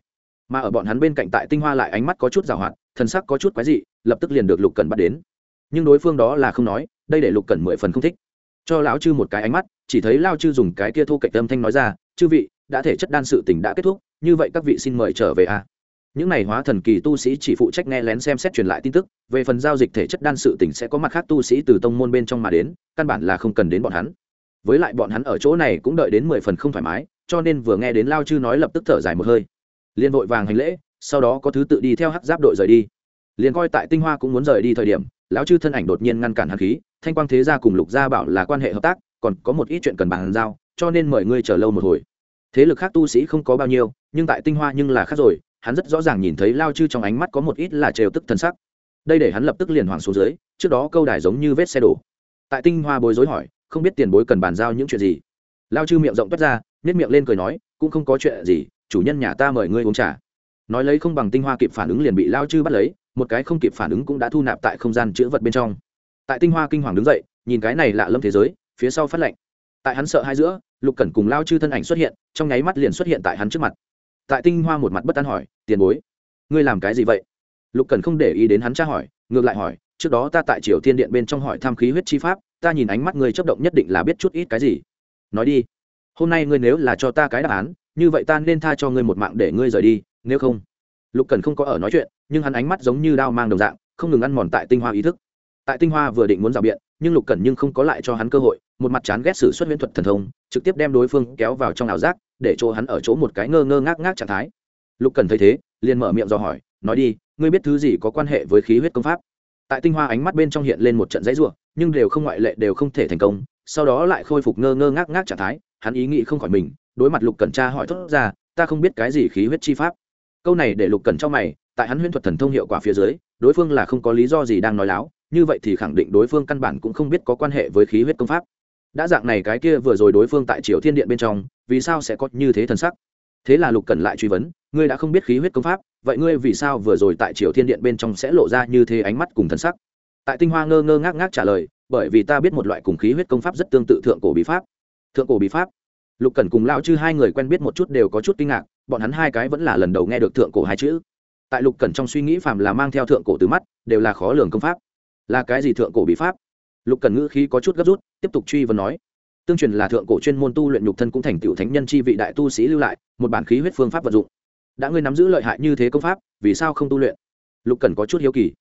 mà ở bọn hắn bên cạnh tại tinh hoa lại ánh mắt có chút giàu hoạt, thần sắc có chút quái dị, lập tức liền được lục cần bắt đến. Nhưng đối phương đó là không nói, đây để lục cần mười phần không thích. Cho lão chư một cái ánh mắt, chỉ thấy lao chư dùng cái kia thu cạnh âm thanh nói ra, chư vị, đã thể chất đan sự tình đã kết thúc, như vậy các vị xin mời trở về a những này hóa thần kỳ tu sĩ chỉ phụ trách nghe lén xem xét truyền lại tin tức, về phần giao dịch thể chất đan sự tỉnh sẽ có mặt khác tu sĩ từ tông môn bên trong mà đến, căn bản là không cần đến bọn hắn. Với lại bọn hắn ở chỗ này cũng đợi đến mười phần không thoải mái, cho nên vừa nghe đến lao chư nói lập tức thở dài một hơi liên vội vàng hành lễ, sau đó có thứ tự đi theo hắc giáp đội rời đi. Liền coi tại tinh hoa cũng muốn rời đi thời điểm, lão chư thân ảnh đột nhiên ngăn cản hàn khí, thanh quang thế gia cùng lục gia bảo là quan hệ hợp tác, còn có một ít chuyện cần bàn giao, cho nên mời ngươi chờ lâu một hồi. Thế lực khác tu sĩ không có bao nhiêu, nhưng tại tinh hoa nhưng là khác rồi, hắn rất rõ ràng nhìn thấy lao chư trong ánh mắt có một ít là trêu tức thân sắc. Đây để hắn lập tức liền hoàng xuống dưới, trước đó câu đài giống như vết xe đổ. Tại tinh hoa bối rối hỏi, không biết tiền bối cần bàn giao những chuyện gì. Lao chư miệng rộng toát ra nhét miệng lên cười nói, cũng không có chuyện gì chủ nhân nhà ta mời ngươi uống trà. Nói lấy không bằng tinh hoa kịp phản ứng liền bị lao chư bắt lấy, một cái không kịp phản ứng cũng đã thu nạp tại không gian chữ vật bên trong. Tại tinh hoa kinh hoàng đứng dậy, nhìn cái này lạ lâm thế giới, phía sau phát lệnh. Tại hắn sợ hai giữa, lục cẩn cùng lao chư thân ảnh xuất hiện, trong nháy mắt liền xuất hiện tại hắn trước mặt. Tại tinh hoa một mặt bất an hỏi, tiền bối, ngươi làm cái gì vậy? Lục cẩn không để ý đến hắn tra hỏi, ngược lại hỏi, trước đó ta tại triều thiên điện bên trong hỏi tham khí huyết chi pháp, ta nhìn ánh mắt ngươi chấp động nhất định là biết chút ít cái gì. Nói đi, hôm nay ngươi nếu là cho ta cái đáp án như vậy ta nên tha cho ngươi một mạng để ngươi rời đi, nếu không. Lục cần không có ở nói chuyện, nhưng hắn ánh mắt giống như đao mang đồng dạng, không ngừng ăn mòn tại tinh hoa ý thức. Tại tinh hoa vừa định muốn rào biện, nhưng lục cần nhưng không có lại cho hắn cơ hội, một mặt chán ghét sử xuất huyễn thuật thần thông, trực tiếp đem đối phương kéo vào trong ảo giác, để chỗ hắn ở chỗ một cái ngơ ngơ ngác ngác trạng thái. Lục cần thấy thế, liền mở miệng dò hỏi, nói đi, ngươi biết thứ gì có quan hệ với khí huyết công pháp? Tại tinh hoa ánh mắt bên trong hiện lên một trận dãy ruộng nhưng đều không ngoại lệ, đều không thể thành công, sau đó lại khôi phục ngơ ngơ ngác ngác trạng thái, hắn ý nghĩ không khỏi mình đối mặt lục cẩn tra hỏi thốt ra, ta không biết cái gì khí huyết chi pháp. Câu này để lục cẩn cho mày, tại hắn huyễn thuật thần thông hiệu quả phía dưới, đối phương là không có lý do gì đang nói láo, như vậy thì khẳng định đối phương căn bản cũng không biết có quan hệ với khí huyết công pháp. Đã dạng này cái kia vừa rồi đối phương tại triều thiên điện bên trong, vì sao sẽ có như thế thần sắc? Thế là lục cần lại truy vấn, ngươi đã không biết khí huyết công pháp, vậy ngươi vì sao vừa rồi tại triều thiên điện bên trong sẽ lộ ra như thế ánh mắt cùng thần sắc? Tại tinh hoa ngơ ngơ ngác ngác trả lời, bởi vì ta biết một loại cùng khí huyết công pháp rất tương tự thượng cổ bí pháp. Thượng cổ bí pháp? Lục Cẩn cùng lão chư hai người quen biết một chút đều có chút kinh ngạc, bọn hắn hai cái vẫn là lần đầu nghe được thượng cổ hai chữ. Tại lục Cẩn trong suy nghĩ phàm là mang theo thượng cổ từ mắt, đều là khó lường công pháp. Là cái gì thượng cổ bí pháp? Lục Cẩn ngữ khí có chút gấp rút, tiếp tục truy vấn nói. Tương truyền là thượng cổ chuyên môn tu luyện nhục thân cũng thành tựu thánh nhân chi vị đại tu sĩ lưu lại, một bản khí huyết phương pháp vận dụng. Đã ngươi nắm giữ lợi hại như thế công pháp, vì sao không tu luyện? Lục cần có chút hiếu kỳ.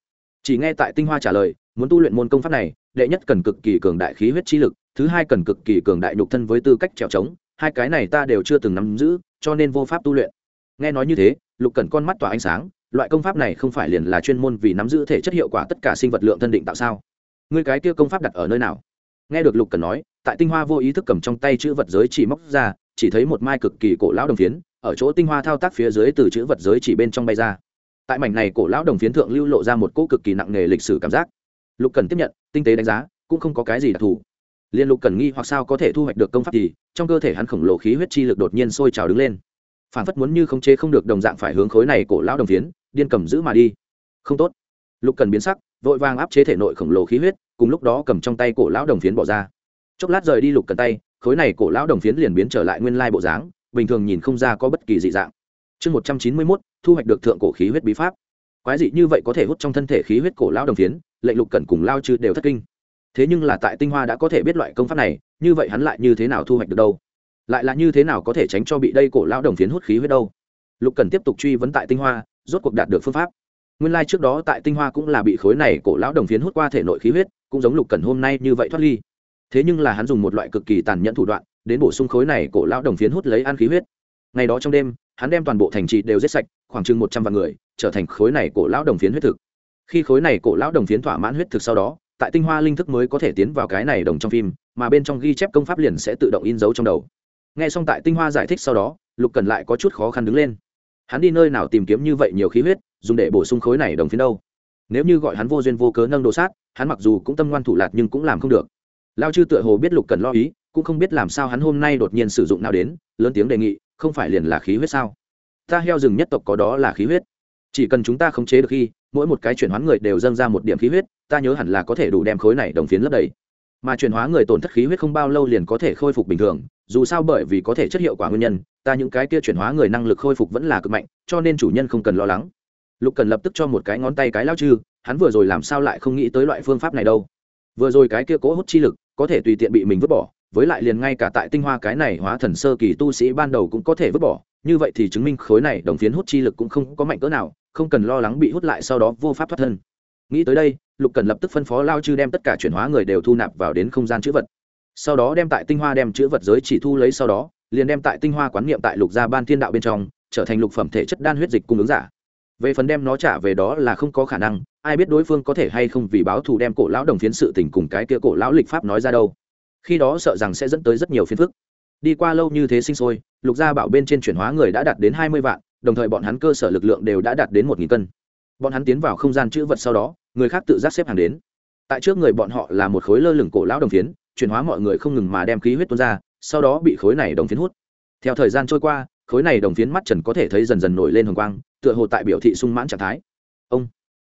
Chỉ nghe tại tinh hoa trả lời, muốn tu luyện môn công pháp này, đệ nhất cần cực kỳ cường đại khí huyết chi lực, thứ hai cần cực kỳ cường đại nhục thân với tư cách trèo trống hai cái này ta đều chưa từng nắm giữ, cho nên vô pháp tu luyện. Nghe nói như thế, lục Cẩn con mắt tỏa ánh sáng, loại công pháp này không phải liền là chuyên môn vì nắm giữ thể chất hiệu quả tất cả sinh vật lượng thân định tạo sao? Người cái kia công pháp đặt ở nơi nào? Nghe được lục Cẩn nói, tại tinh hoa vô ý thức cầm trong tay chữ vật giới chỉ móc ra, chỉ thấy một mai cực kỳ cổ lão đồng phiến, ở chỗ tinh hoa thao tác phía dưới từ chữ vật giới chỉ bên trong bay ra. Tại mảnh này cổ lão đồng phiến thượng lưu lộ ra một cỗ cực kỳ nặng nề lịch sử cảm giác. Lục cần tiếp nhận, tinh tế đánh giá, cũng không có cái gì đặc thù liên lục cần nghi hoặc sao có thể thu hoạch được công pháp thì, trong cơ thể hắn khổng lồ khí huyết chi lực đột nhiên sôi trào đứng lên. Phản phất muốn như không chế không được đồng dạng phải hướng khối này cổ lão đồng phiến, điên cầm giữ mà đi. Không tốt. Lục cần biến sắc, vội vàng áp chế thể nội khổng lồ khí huyết, cùng lúc đó cầm trong tay cổ lão đồng phiến bỏ ra. Chốc lát rời đi lục cần tay, khối này cổ lão đồng phiến liền biến trở lại nguyên lai bộ dáng, bình thường nhìn không ra có bất kỳ dị dạng. Chương một trăm chín mươi mốt, thu hoạch được thượng cổ khí huyết bí pháp. Quái dị như vậy có thể hút trong thân thể khí huyết cổ lão đồng phiến, lệnh lục cần cùng lao chư đều thất kinh thế nhưng là tại tinh hoa đã có thể biết loại công pháp này, như vậy hắn lại như thế nào thu hoạch được đâu? Lại là như thế nào có thể tránh cho bị đây cổ lão đồng phiến hút khí huyết đâu? Lục cần tiếp tục truy vấn tại tinh hoa, rốt cuộc đạt được phương pháp. Nguyên lai trước đó tại tinh hoa cũng là bị khối này cổ lão đồng phiến hút qua thể nội khí huyết, cũng giống lục cần hôm nay như vậy thoát ly. Thế nhưng là hắn dùng một loại cực kỳ tàn nhẫn thủ đoạn, đến bổ sung khối này cổ lão đồng phiến hút lấy ăn khí huyết. Ngày đó trong đêm, hắn đem toàn bộ thành trì đều giết sạch, khoảng chừng một trăm vạn người, trở thành khối này cổ lão đồng phiến huyết thực. Khi khối này cổ lão đồng phiến thỏa mãn huyết thực sau đó tại tinh hoa linh thức mới có thể tiến vào cái này đồng trong phim, mà bên trong ghi chép công pháp liền sẽ tự động in dấu trong đầu. Nghe xong tại tinh hoa giải thích sau đó, lục cần lại có chút khó khăn đứng lên. Hắn đi nơi nào tìm kiếm như vậy nhiều khí huyết, dùng để bổ sung khối này đồng phiến đâu? Nếu như gọi hắn vô duyên vô cớ nâng đồ sát, hắn mặc dù cũng tâm ngoan thủ lạt nhưng cũng làm không được. Lao chư tựa hồ biết lục cần lo ý, cũng không biết làm sao hắn hôm nay đột nhiên sử dụng nào đến, lớn tiếng đề nghị, không phải liền là khí huyết sao? Ta heo rừng nhất tộc có đó là khí huyết. Chỉ cần chúng ta khống chế được khi mỗi một cái chuyển hóa người đều dâng ra một điểm khí huyết, ta nhớ hẳn là có thể đủ đem khối này đồng phiến lấp đầy. Mà chuyển hóa người tổn thất khí huyết không bao lâu liền có thể khôi phục bình thường, dù sao bởi vì có thể chất hiệu quả nguyên nhân, ta những cái kia chuyển hóa người năng lực khôi phục vẫn là cực mạnh, cho nên chủ nhân không cần lo lắng. Lục cần lập tức cho một cái ngón tay cái lao chư, hắn vừa rồi làm sao lại không nghĩ tới loại phương pháp này đâu. Vừa rồi cái kia cố hút chi lực, có thể tùy tiện bị mình vứt bỏ, với lại liền ngay cả tại tinh hoa cái này hóa thần sơ kỳ tu sĩ ban đầu cũng có thể vứt bỏ, như vậy thì chứng minh khối này đồng phiến hút chi lực cũng không có mạnh cỡ nào không cần lo lắng bị hút lại sau đó vô pháp thoát thân. Nghĩ tới đây, lục cần lập tức phân phó lao chư đem tất cả chuyển hóa người đều thu nạp vào đến không gian chữ vật. Sau đó đem tại tinh hoa đem chữ vật giới chỉ thu lấy sau đó, liền đem tại tinh hoa quán niệm tại lục gia ban thiên đạo bên trong, trở thành lục phẩm thể chất đan huyết dịch cung ứng giả. Về phần đem nó trả về đó là không có khả năng, ai biết đối phương có thể hay không vì báo thù đem cổ lão đồng phiến sự tình cùng cái kia cổ lão lịch pháp nói ra đâu. Khi đó sợ rằng sẽ dẫn tới rất nhiều phiền phức. Đi qua lâu như thế sinh sôi, lục gia bảo bên trên chuyển hóa người đã đạt đến hai mươi vạn đồng thời bọn hắn cơ sở lực lượng đều đã đạt đến một nghìn cân. Bọn hắn tiến vào không gian chữ vật sau đó, người khác tự giác xếp hàng đến. Tại trước người bọn họ là một khối lơ lửng cổ lão đồng phiến, chuyển hóa mọi người không ngừng mà đem khí huyết tuôn ra, sau đó bị khối này đồng phiến hút. Theo thời gian trôi qua, khối này đồng phiến mắt trần có thể thấy dần dần nổi lên hồng quang, tựa hồ tại biểu thị sung mãn trạng thái. Ông!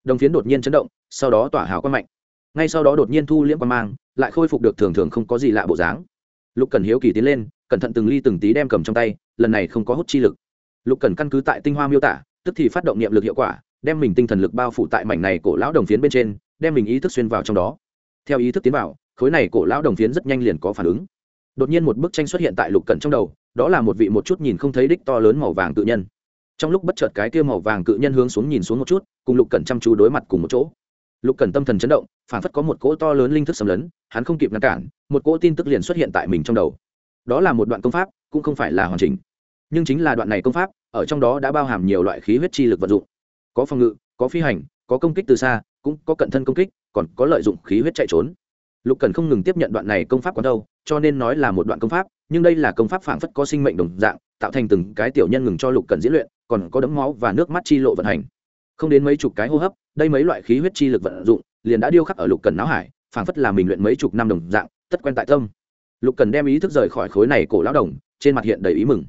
Đồng phiến đột nhiên chấn động, sau đó tỏa hào quang mạnh. Ngay sau đó đột nhiên thu liễm quang mang, lại khôi phục được thường thường không có gì lạ bộ dáng. Lục cần hiếu kỳ tiến lên, cẩn thận từng ly từng tí đem cầm trong tay, lần này không có hút chi lực lục cần căn cứ tại tinh hoa miêu tả, tức thì phát động niệm lực hiệu quả, đem mình tinh thần lực bao phủ tại mảnh này cổ lão đồng phiến bên trên, đem mình ý thức xuyên vào trong đó. Theo ý thức tiến vào, khối này cổ lão đồng phiến rất nhanh liền có phản ứng. Đột nhiên một bức tranh xuất hiện tại lục cẩn trong đầu, đó là một vị một chút nhìn không thấy đích to lớn màu vàng tự nhân. Trong lúc bất chợt cái kia màu vàng cự nhân hướng xuống nhìn xuống một chút, cùng lục cẩn chăm chú đối mặt cùng một chỗ. Lục cẩn tâm thần chấn động, phản phất có một cỗ to lớn linh thức xâm lấn, hắn không kịp ngăn cản, một cỗ tin tức liền xuất hiện tại mình trong đầu. Đó là một đoạn công pháp, cũng không phải là hoàn chỉnh nhưng chính là đoạn này công pháp, ở trong đó đã bao hàm nhiều loại khí huyết chi lực vận dụng. Có phòng ngự, có phi hành, có công kích từ xa, cũng có cận thân công kích, còn có lợi dụng khí huyết chạy trốn. Lục cần không ngừng tiếp nhận đoạn này công pháp còn đâu, cho nên nói là một đoạn công pháp, nhưng đây là công pháp phảng phất có sinh mệnh đồng dạng, tạo thành từng cái tiểu nhân ngừng cho lục cần diễn luyện, còn có đấm máu và nước mắt chi lộ vận hành. Không đến mấy chục cái hô hấp, đây mấy loại khí huyết chi lực vận dụng, liền đã điêu khắc ở lục cần não hải, phảng phất là mình luyện mấy chục năm đồng dạng, tất quen tại tâm. Lục cần đem ý thức rời khỏi khối này cổ lão đồng, trên mặt hiện đầy ý mừng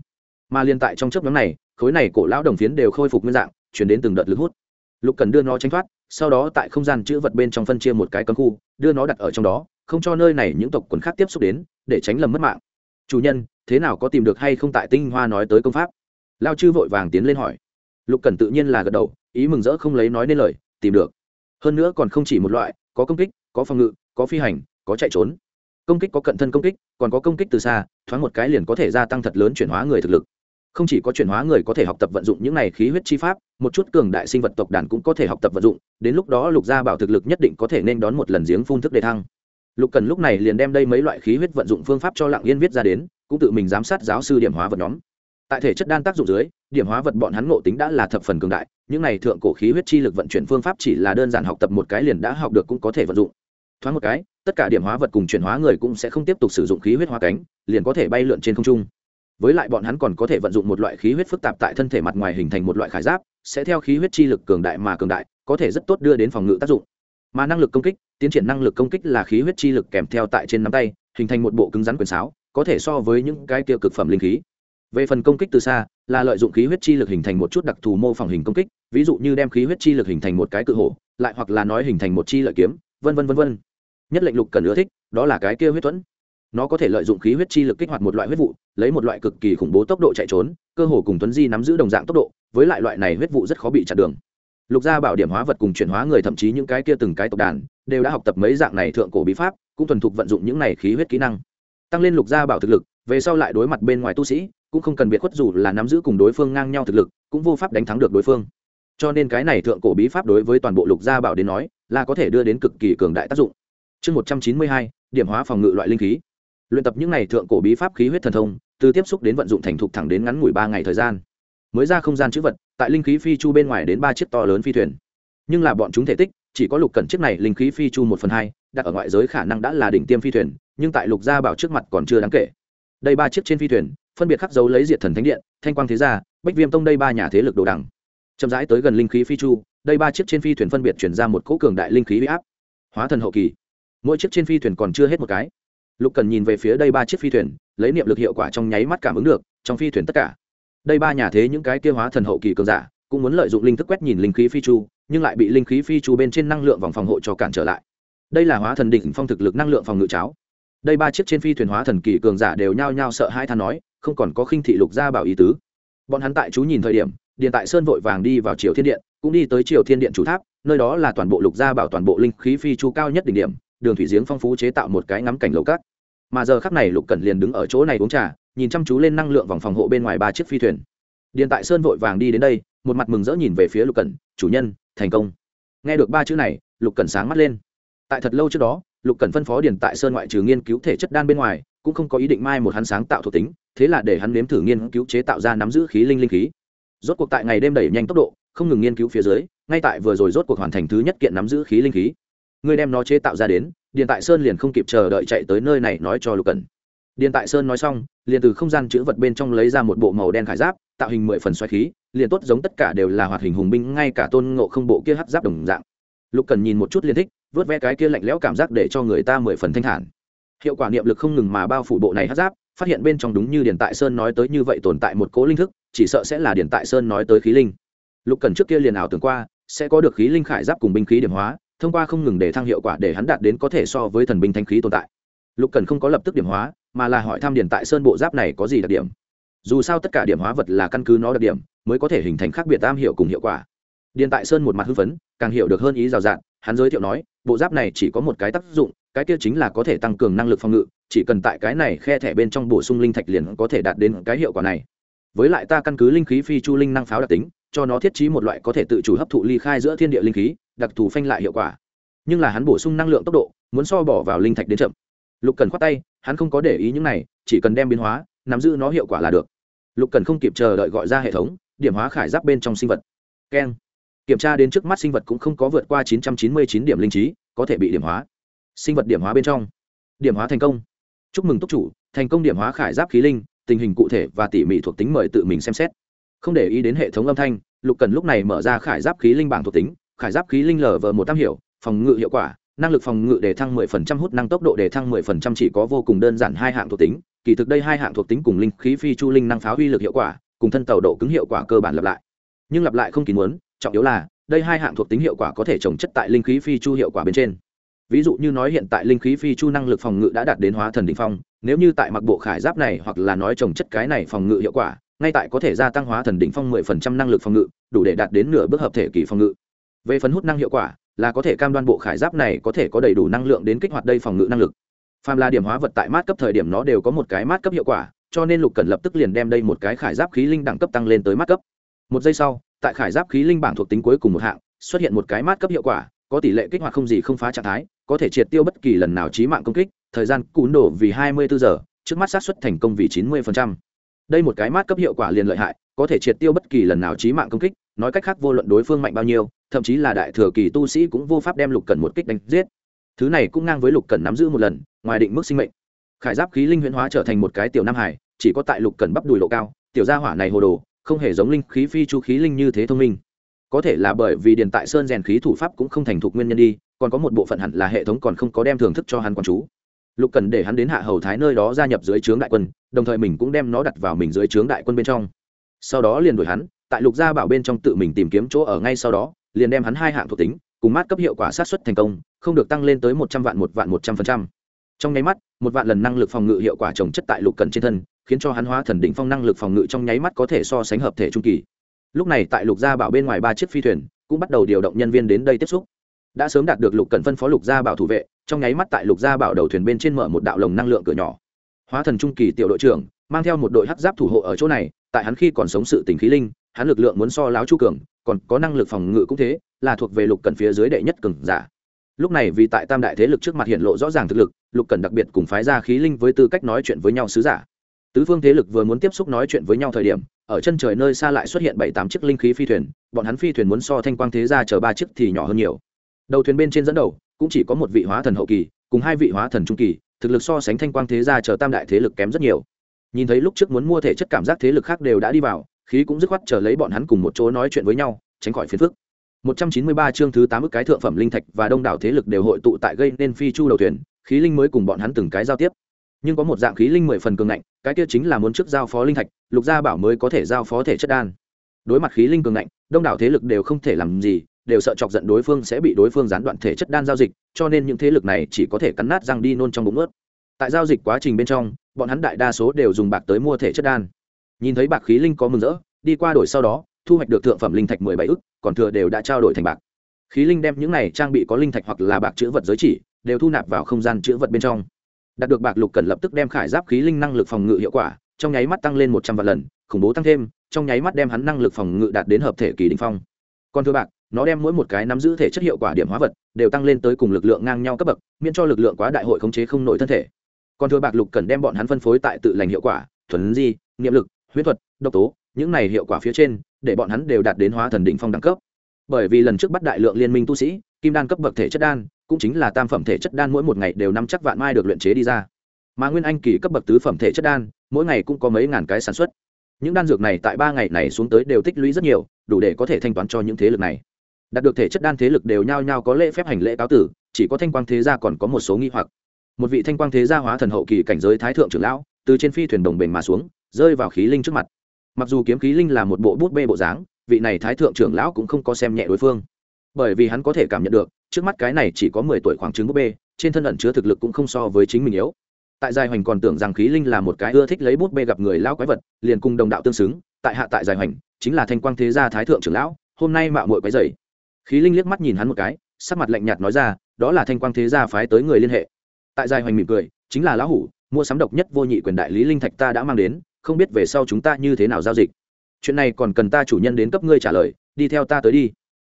mà liên tại trong chớp nhóm này, khối này cổ lão đồng phiến đều khôi phục nguyên dạng, chuyển đến từng đợt lực hút. Lục cần đưa nó tránh thoát, sau đó tại không gian chữ vật bên trong phân chia một cái cấm khu, đưa nó đặt ở trong đó, không cho nơi này những tộc quần khác tiếp xúc đến, để tránh lầm mất mạng. Chủ nhân, thế nào có tìm được hay không tại tinh hoa nói tới công pháp? Lao chư vội vàng tiến lên hỏi. Lục cần tự nhiên là gật đầu, ý mừng rỡ không lấy nói nên lời, tìm được. Hơn nữa còn không chỉ một loại, có công kích, có phòng ngự, có phi hành, có chạy trốn. Công kích có cận thân công kích, còn có công kích từ xa, thoáng một cái liền có thể gia tăng thật lớn chuyển hóa người thực lực không chỉ có chuyển hóa người có thể học tập vận dụng những này khí huyết chi pháp, một chút cường đại sinh vật tộc đàn cũng có thể học tập vận dụng, đến lúc đó lục gia bảo thực lực nhất định có thể nên đón một lần giếng phun thức đề thăng. Lục cần lúc này liền đem đây mấy loại khí huyết vận dụng phương pháp cho lặng yên viết ra đến, cũng tự mình giám sát giáo sư điểm hóa vật nhóm. Tại thể chất đan tác dụng dưới, điểm hóa vật bọn hắn ngộ tính đã là thập phần cường đại, những này thượng cổ khí huyết chi lực vận chuyển phương pháp chỉ là đơn giản học tập một cái liền đã học được cũng có thể vận dụng. Thoáng một cái, tất cả điểm hóa vật cùng chuyển hóa người cũng sẽ không tiếp tục sử dụng khí huyết hóa cánh, liền có thể bay lượn trên không trung với lại bọn hắn còn có thể vận dụng một loại khí huyết phức tạp tại thân thể mặt ngoài hình thành một loại khải giáp, sẽ theo khí huyết chi lực cường đại mà cường đại, có thể rất tốt đưa đến phòng ngự tác dụng. Mà năng lực công kích, tiến triển năng lực công kích là khí huyết chi lực kèm theo tại trên nắm tay, hình thành một bộ cứng rắn quyền sáo, có thể so với những cái kia cực phẩm linh khí. Về phần công kích từ xa, là lợi dụng khí huyết chi lực hình thành một chút đặc thù mô phỏng hình công kích, ví dụ như đem khí huyết chi lực hình thành một cái cự hổ, lại hoặc là nói hình thành một chi lợi kiếm, vân vân vân vân. Nhất lệnh lục cần ưa thích, đó là cái kia huyết thuẫn nó có thể lợi dụng khí huyết chi lực kích hoạt một loại huyết vụ, lấy một loại cực kỳ khủng bố tốc độ chạy trốn, cơ hồ cùng tuấn di nắm giữ đồng dạng tốc độ, với lại loại này huyết vụ rất khó bị chặn đường. Lục gia bảo điểm hóa vật cùng chuyển hóa người thậm chí những cái kia từng cái tộc đàn, đều đã học tập mấy dạng này thượng cổ bí pháp, cũng thuần thục vận dụng những này khí huyết kỹ năng. Tăng lên lục gia bảo thực lực, về sau lại đối mặt bên ngoài tu sĩ, cũng không cần biệt khuất dù là nắm giữ cùng đối phương ngang nhau thực lực, cũng vô pháp đánh thắng được đối phương. Cho nên cái này thượng cổ bí pháp đối với toàn bộ lục gia bảo đến nói, là có thể đưa đến cực kỳ cường đại tác dụng. Chương một trăm chín mươi hai, điểm hóa phòng ngự loại linh khí luyện tập những n à y thượng cổ bí pháp khí huyết thần thông, từ tiếp xúc đến vận dụng thành thục thẳng đến ngắn ngủi ba ngày thời gian. Mới ra không gian chữ vật, tại linh khí phi chu bên ngoài đến ba chiếc to lớn phi thuyền. Nhưng là bọn chúng thể tích, chỉ có lục cần chiếc này linh khí phi chu một phần hai, đặt ở ngoại giới khả năng đã là đỉnh tiêm phi thuyền, nhưng tại lục gia bảo trước mặt còn chưa đáng kể. Đây ba chiếc trên phi thuyền, phân biệt khắc dấu lấy diệt thần thánh điện, thanh quang thế gia, bách viêm tông đây ba nhà thế lực đồ đẳng. chậm rãi tới gần linh khí phi chu, đây ba chiếc trên phi thuyền phân biệt chuyển ra một cỗ cường đại linh khí huy áp. Hóa thần hậu kỳ. Mỗi chiếc trên phi thuyền còn chưa hết một cái lục cần nhìn về phía đây ba chiếc phi thuyền, lấy niệm lực hiệu quả trong nháy mắt cảm ứng được, trong phi thuyền tất cả. Đây ba nhà thế những cái tiêu hóa thần hậu kỳ cường giả, cũng muốn lợi dụng linh thức quét nhìn linh khí phi chu, nhưng lại bị linh khí phi chu bên trên năng lượng vòng phòng hộ cho cản trở lại. Đây là hóa thần đỉnh phong thực lực năng lượng phòng ngự cháo. Đây ba chiếc trên phi thuyền hóa thần kỳ cường giả đều nhao nhao sợ hai than nói, không còn có khinh thị lục gia bảo ý tứ. Bọn hắn tại chú nhìn thời điểm, điện tại sơn vội vàng đi vào triều thiên điện, cũng đi tới triều thiên điện chủ tháp, nơi đó là toàn bộ lục gia bảo toàn bộ linh khí phi chu cao nhất đỉnh điểm đường thủy giếng phong phú chế tạo một cái ngắm cảnh lầu cát. Mà giờ khắc này lục cẩn liền đứng ở chỗ này uống trà, nhìn chăm chú lên năng lượng vòng phòng hộ bên ngoài ba chiếc phi thuyền. Điện tại sơn vội vàng đi đến đây, một mặt mừng rỡ nhìn về phía lục cẩn, chủ nhân, thành công. Nghe được ba chữ này, lục cẩn sáng mắt lên. Tại thật lâu trước đó, lục cẩn phân phó điền tại sơn ngoại trừ nghiên cứu thể chất đan bên ngoài, cũng không có ý định mai một hắn sáng tạo thuộc tính, thế là để hắn nếm thử nghiên cứu chế tạo ra nắm giữ khí linh linh khí. Rốt cuộc tại ngày đêm đẩy nhanh tốc độ, không ngừng nghiên cứu phía dưới, ngay tại vừa rồi rốt cuộc hoàn thành thứ nhất kiện nắm giữ khí linh khí ngươi đem nó chế tạo ra đến, điền tại sơn liền không kịp chờ đợi chạy tới nơi này nói cho lục cẩn. Điền tại sơn nói xong, liền từ không gian chữ vật bên trong lấy ra một bộ màu đen khải giáp, tạo hình mười phần xoáy khí, liền tốt giống tất cả đều là hoạt hình hùng binh, ngay cả tôn ngộ không bộ kia hắc giáp đồng dạng. Lục cần nhìn một chút liền thích, vớt ve cái kia lạnh lẽo cảm giác để cho người ta mười phần thanh thản. Hiệu quả niệm lực không ngừng mà bao phủ bộ này hắc giáp, phát hiện bên trong đúng như điền tại sơn nói tới như vậy tồn tại một cố linh thức, chỉ sợ sẽ là điền tại sơn nói tới khí linh. Lục cần trước kia liền ảo tưởng qua, sẽ có được khí linh khải giáp cùng binh khí điểm hóa thông qua không ngừng để thăng hiệu quả để hắn đạt đến có thể so với thần binh thanh khí tồn tại. Lục cần không có lập tức điểm hóa, mà là hỏi thăm điền tại sơn bộ giáp này có gì đặc điểm. Dù sao tất cả điểm hóa vật là căn cứ nó đặc điểm, mới có thể hình thành khác biệt tam hiệu cùng hiệu quả. Điền tại sơn một mặt hưng phấn, càng hiểu được hơn ý rào rạt, hắn giới thiệu nói, bộ giáp này chỉ có một cái tác dụng, cái kia chính là có thể tăng cường năng lực phòng ngự, chỉ cần tại cái này khe thẻ bên trong bổ sung linh thạch liền có thể đạt đến cái hiệu quả này. Với lại ta căn cứ linh khí phi chu linh năng pháo đặc tính, cho nó thiết trí một loại có thể tự chủ hấp thụ ly khai giữa thiên địa linh khí đặc thù phanh lại hiệu quả. Nhưng là hắn bổ sung năng lượng tốc độ, muốn so bỏ vào linh thạch đến chậm. Lục cần khoát tay, hắn không có để ý những này, chỉ cần đem biến hóa, nắm giữ nó hiệu quả là được. Lục cần không kịp chờ đợi gọi ra hệ thống, điểm hóa khải giáp bên trong sinh vật. Keng. Kiểm tra đến trước mắt sinh vật cũng không có vượt qua 999 điểm linh trí, có thể bị điểm hóa. Sinh vật điểm hóa bên trong. Điểm hóa thành công. Chúc mừng túc chủ, thành công điểm hóa khải giáp khí linh, tình hình cụ thể và tỉ mỉ thuộc tính mời tự mình xem xét. Không để ý đến hệ thống âm thanh, lục cần lúc này mở ra khải giáp khí linh bảng thuộc tính khải giáp khí linh lở vờ một tam hiệu phòng ngự hiệu quả, năng lực phòng ngự để thăng 10% hút năng tốc độ để thăng 10% chỉ có vô cùng đơn giản hai hạng thuộc tính. Kỳ thực đây hai hạng thuộc tính cùng linh khí phi chu linh năng pháo uy lực hiệu quả, cùng thân tàu độ cứng hiệu quả cơ bản lặp lại. Nhưng lặp lại không kỳ muốn, trọng yếu là, đây hai hạng thuộc tính hiệu quả có thể trồng chất tại linh khí phi chu hiệu quả bên trên. Ví dụ như nói hiện tại linh khí phi chu năng lực phòng ngự đã đạt đến hóa thần đ ỉ n h phong, nếu như tại mặc bộ khải giáp này hoặc là nói trồng chất cái này phòng ngự hiệu quả, ngay tại có thể gia tăng hóa thần đ ỉ n h phong mười phần trăm năng lực phòng ngự, đủ để đạt đến nửa bước hợp thể kỳ phòng ngự về phấn hút năng hiệu quả, là có thể cam đoan bộ khải giáp này có thể có đầy đủ năng lượng đến kích hoạt đây phòng ngự năng lực phàm là điểm hóa vật tại mát cấp thời điểm nó đều có một cái mát cấp hiệu quả, cho nên lục cần lập tức liền đem đây một cái khải giáp khí linh đẳng cấp tăng lên tới mát cấp một giây sau, tại khải giáp khí linh bảng thuộc tính cuối cùng một hạng, xuất hiện một cái mát cấp hiệu quả, có tỷ lệ kích hoạt không gì không phá trạng thái, có thể triệt tiêu bất kỳ lần nào trí mạng công kích, thời gian cún đổ vì 24 giờ, trước mắt xác suất thành công vì 90%. đây một cái mát cấp hiệu quả liền lợi hại, có thể triệt tiêu bất kỳ lần nào trí mạng công kích nói cách khác vô luận đối phương mạnh bao nhiêu, thậm chí là đại thừa kỳ tu sĩ cũng vô pháp đem lục cần một kích đánh giết. Thứ này cũng ngang với lục cần nắm giữ một lần, ngoài định mức sinh mệnh. Khải giáp khí linh huyễn hóa trở thành một cái tiểu nam hải, chỉ có tại lục cần bắp đùi lộ cao, tiểu gia hỏa này hồ đồ, không hề giống linh khí phi chu khí linh như thế thông minh. Có thể là bởi vì điền tại sơn rèn khí thủ pháp cũng không thành thục nguyên nhân đi, còn có một bộ phận hẳn là hệ thống còn không có đem thưởng thức cho hắn quản chú. Lục cần để hắn đến hạ hầu thái nơi đó gia nhập dưới trướng đại quân, đồng thời mình cũng đem nó đặt vào mình dưới trướng đại quân bên trong. Sau đó liền đuổi hắn tại lục gia bảo bên trong tự mình tìm kiếm chỗ ở ngay sau đó, liền đem hắn hai hạng thuộc tính, cùng mát cấp hiệu quả sát xuất thành công, không được tăng lên tới một trăm vạn, một vạn một trăm phần trăm. Trong nháy mắt, một vạn lần năng lực phòng ngự hiệu quả trồng chất tại lục cần trên thân, khiến cho hắn hóa thần đỉnh phong năng lực phòng ngự trong nháy mắt có thể so sánh hợp thể trung kỳ. Lúc này tại lục gia bảo bên ngoài ba chiếc phi thuyền, cũng bắt đầu điều động nhân viên đến đây tiếp xúc. Đã sớm đạt được lục cần phân phó lục gia bảo thủ vệ, trong nháy mắt tại lục gia bảo đầu thuyền bên trên mở một đạo lồng năng lượng cửa nhỏ. Hóa thần trung kỳ tiểu đội trưởng, mang theo một đội hắc giáp thủ hộ ở chỗ này, tại hắn khi còn sống sự tình khí linh hắn lực lượng muốn so láo chu cường, còn có năng lực phòng ngự cũng thế, là thuộc về lục cần phía dưới đệ nhất cường giả. Lúc này vì tại tam đại thế lực trước mặt hiện lộ rõ ràng thực lực, lục cần đặc biệt cùng phái ra khí linh với tư cách nói chuyện với nhau sứ giả. Tứ phương thế lực vừa muốn tiếp xúc nói chuyện với nhau thời điểm, ở chân trời nơi xa lại xuất hiện bảy tám chiếc linh khí phi thuyền, bọn hắn phi thuyền muốn so thanh quang thế ra chờ ba chiếc thì nhỏ hơn nhiều. Đầu thuyền bên trên dẫn đầu, cũng chỉ có một vị hóa thần hậu kỳ, cùng hai vị hóa thần trung kỳ, thực lực so sánh thanh quang thế gia chờ tam đại thế lực kém rất nhiều. Nhìn thấy lúc trước muốn mua thể chất cảm giác thế lực khác đều đã đi vào khí cũng dứt khoát chờ lấy bọn hắn cùng một chỗ nói chuyện với nhau, tránh khỏi phiền phức. 193 chương thứ 8 ức cái thượng phẩm linh thạch và đông đảo thế lực đều hội tụ tại gây nên phi chu đầu thuyền, khí linh mới cùng bọn hắn từng cái giao tiếp. Nhưng có một dạng khí linh mười phần cường ngạnh, cái kia chính là muốn trước giao phó linh thạch, lục gia bảo mới có thể giao phó thể chất đan. Đối mặt khí linh cường ngạnh, đông đảo thế lực đều không thể làm gì, đều sợ chọc giận đối phương sẽ bị đối phương gián đoạn thể chất đan giao dịch, cho nên những thế lực này chỉ có thể cắn nát răng đi nôn trong bụng ướt. Tại giao dịch quá trình bên trong, bọn hắn đại đa số đều dùng bạc tới mua thể chất đan nhìn thấy bạc khí linh có mừng rỡ, đi qua đổi sau đó, thu hoạch được thượng phẩm linh thạch mười bảy ức, còn thừa đều đã trao đổi thành bạc. Khí linh đem những này trang bị có linh thạch hoặc là bạc chữ vật giới chỉ, đều thu nạp vào không gian chữ vật bên trong. Đạt được bạc lục cần lập tức đem khải giáp khí linh năng lực phòng ngự hiệu quả, trong nháy mắt tăng lên một trăm vạn lần, khủng bố tăng thêm, trong nháy mắt đem hắn năng lực phòng ngự đạt đến hợp thể kỳ đình phong. Còn thưa bạc, nó đem mỗi một cái nắm giữ thể chất hiệu quả điểm hóa vật, đều tăng lên tới cùng lực lượng ngang nhau cấp bậc, miễn cho lực lượng quá đại hội khống chế không nổi thân thể. Còn thừa bạc lục cần đem bọn hắn phân phối tại tự lành hiệu quả, thuần di, niệm lực huyễn thuật, độc tố, những này hiệu quả phía trên, để bọn hắn đều đạt đến hóa thần đỉnh phong đẳng cấp. Bởi vì lần trước bắt đại lượng liên minh tu sĩ, kim đan cấp bậc thể chất đan, cũng chính là tam phẩm thể chất đan mỗi một ngày đều năm chắc vạn mai được luyện chế đi ra. Mà nguyên anh kỳ cấp bậc tứ phẩm thể chất đan, mỗi ngày cũng có mấy ngàn cái sản xuất. Những đan dược này tại ba ngày này xuống tới đều tích lũy rất nhiều, đủ để có thể thanh toán cho những thế lực này. Đạt được thể chất đan thế lực đều nhao nhao có lễ phép hành lễ cáo tử, chỉ có thanh quang thế gia còn có một số nghi hoặc. Một vị thanh quang thế gia hóa thần hậu kỳ cảnh giới thái thượng trưởng lão, từ trên phi thuyền đồng bình mà xuống rơi vào khí linh trước mặt. Mặc dù kiếm khí linh là một bộ bút bê bộ dáng, vị này thái thượng trưởng lão cũng không có xem nhẹ đối phương. Bởi vì hắn có thể cảm nhận được, trước mắt cái này chỉ có mười tuổi khoảng trứng bút bê, trên thân ẩn chứa thực lực cũng không so với chính mình yếu. Tại giai hoành còn tưởng rằng khí linh là một cái ưa thích lấy bút bê gặp người lão quái vật, liền cùng đồng đạo tương xứng, tại hạ tại giai hoành, chính là thanh quang thế gia thái thượng trưởng lão, hôm nay mạo muội quái dày khí linh liếc mắt nhìn hắn một cái, sắc mặt lạnh nhạt nói ra, đó là thanh quang thế gia phái tới người liên hệ. Tại giai hoành mỉm cười, chính là lão hủ, mua sắm độc nhất vô nhị quyền đại lý linh thạch ta đã mang đến không biết về sau chúng ta như thế nào giao dịch. Chuyện này còn cần ta chủ nhân đến cấp ngươi trả lời, đi theo ta tới đi.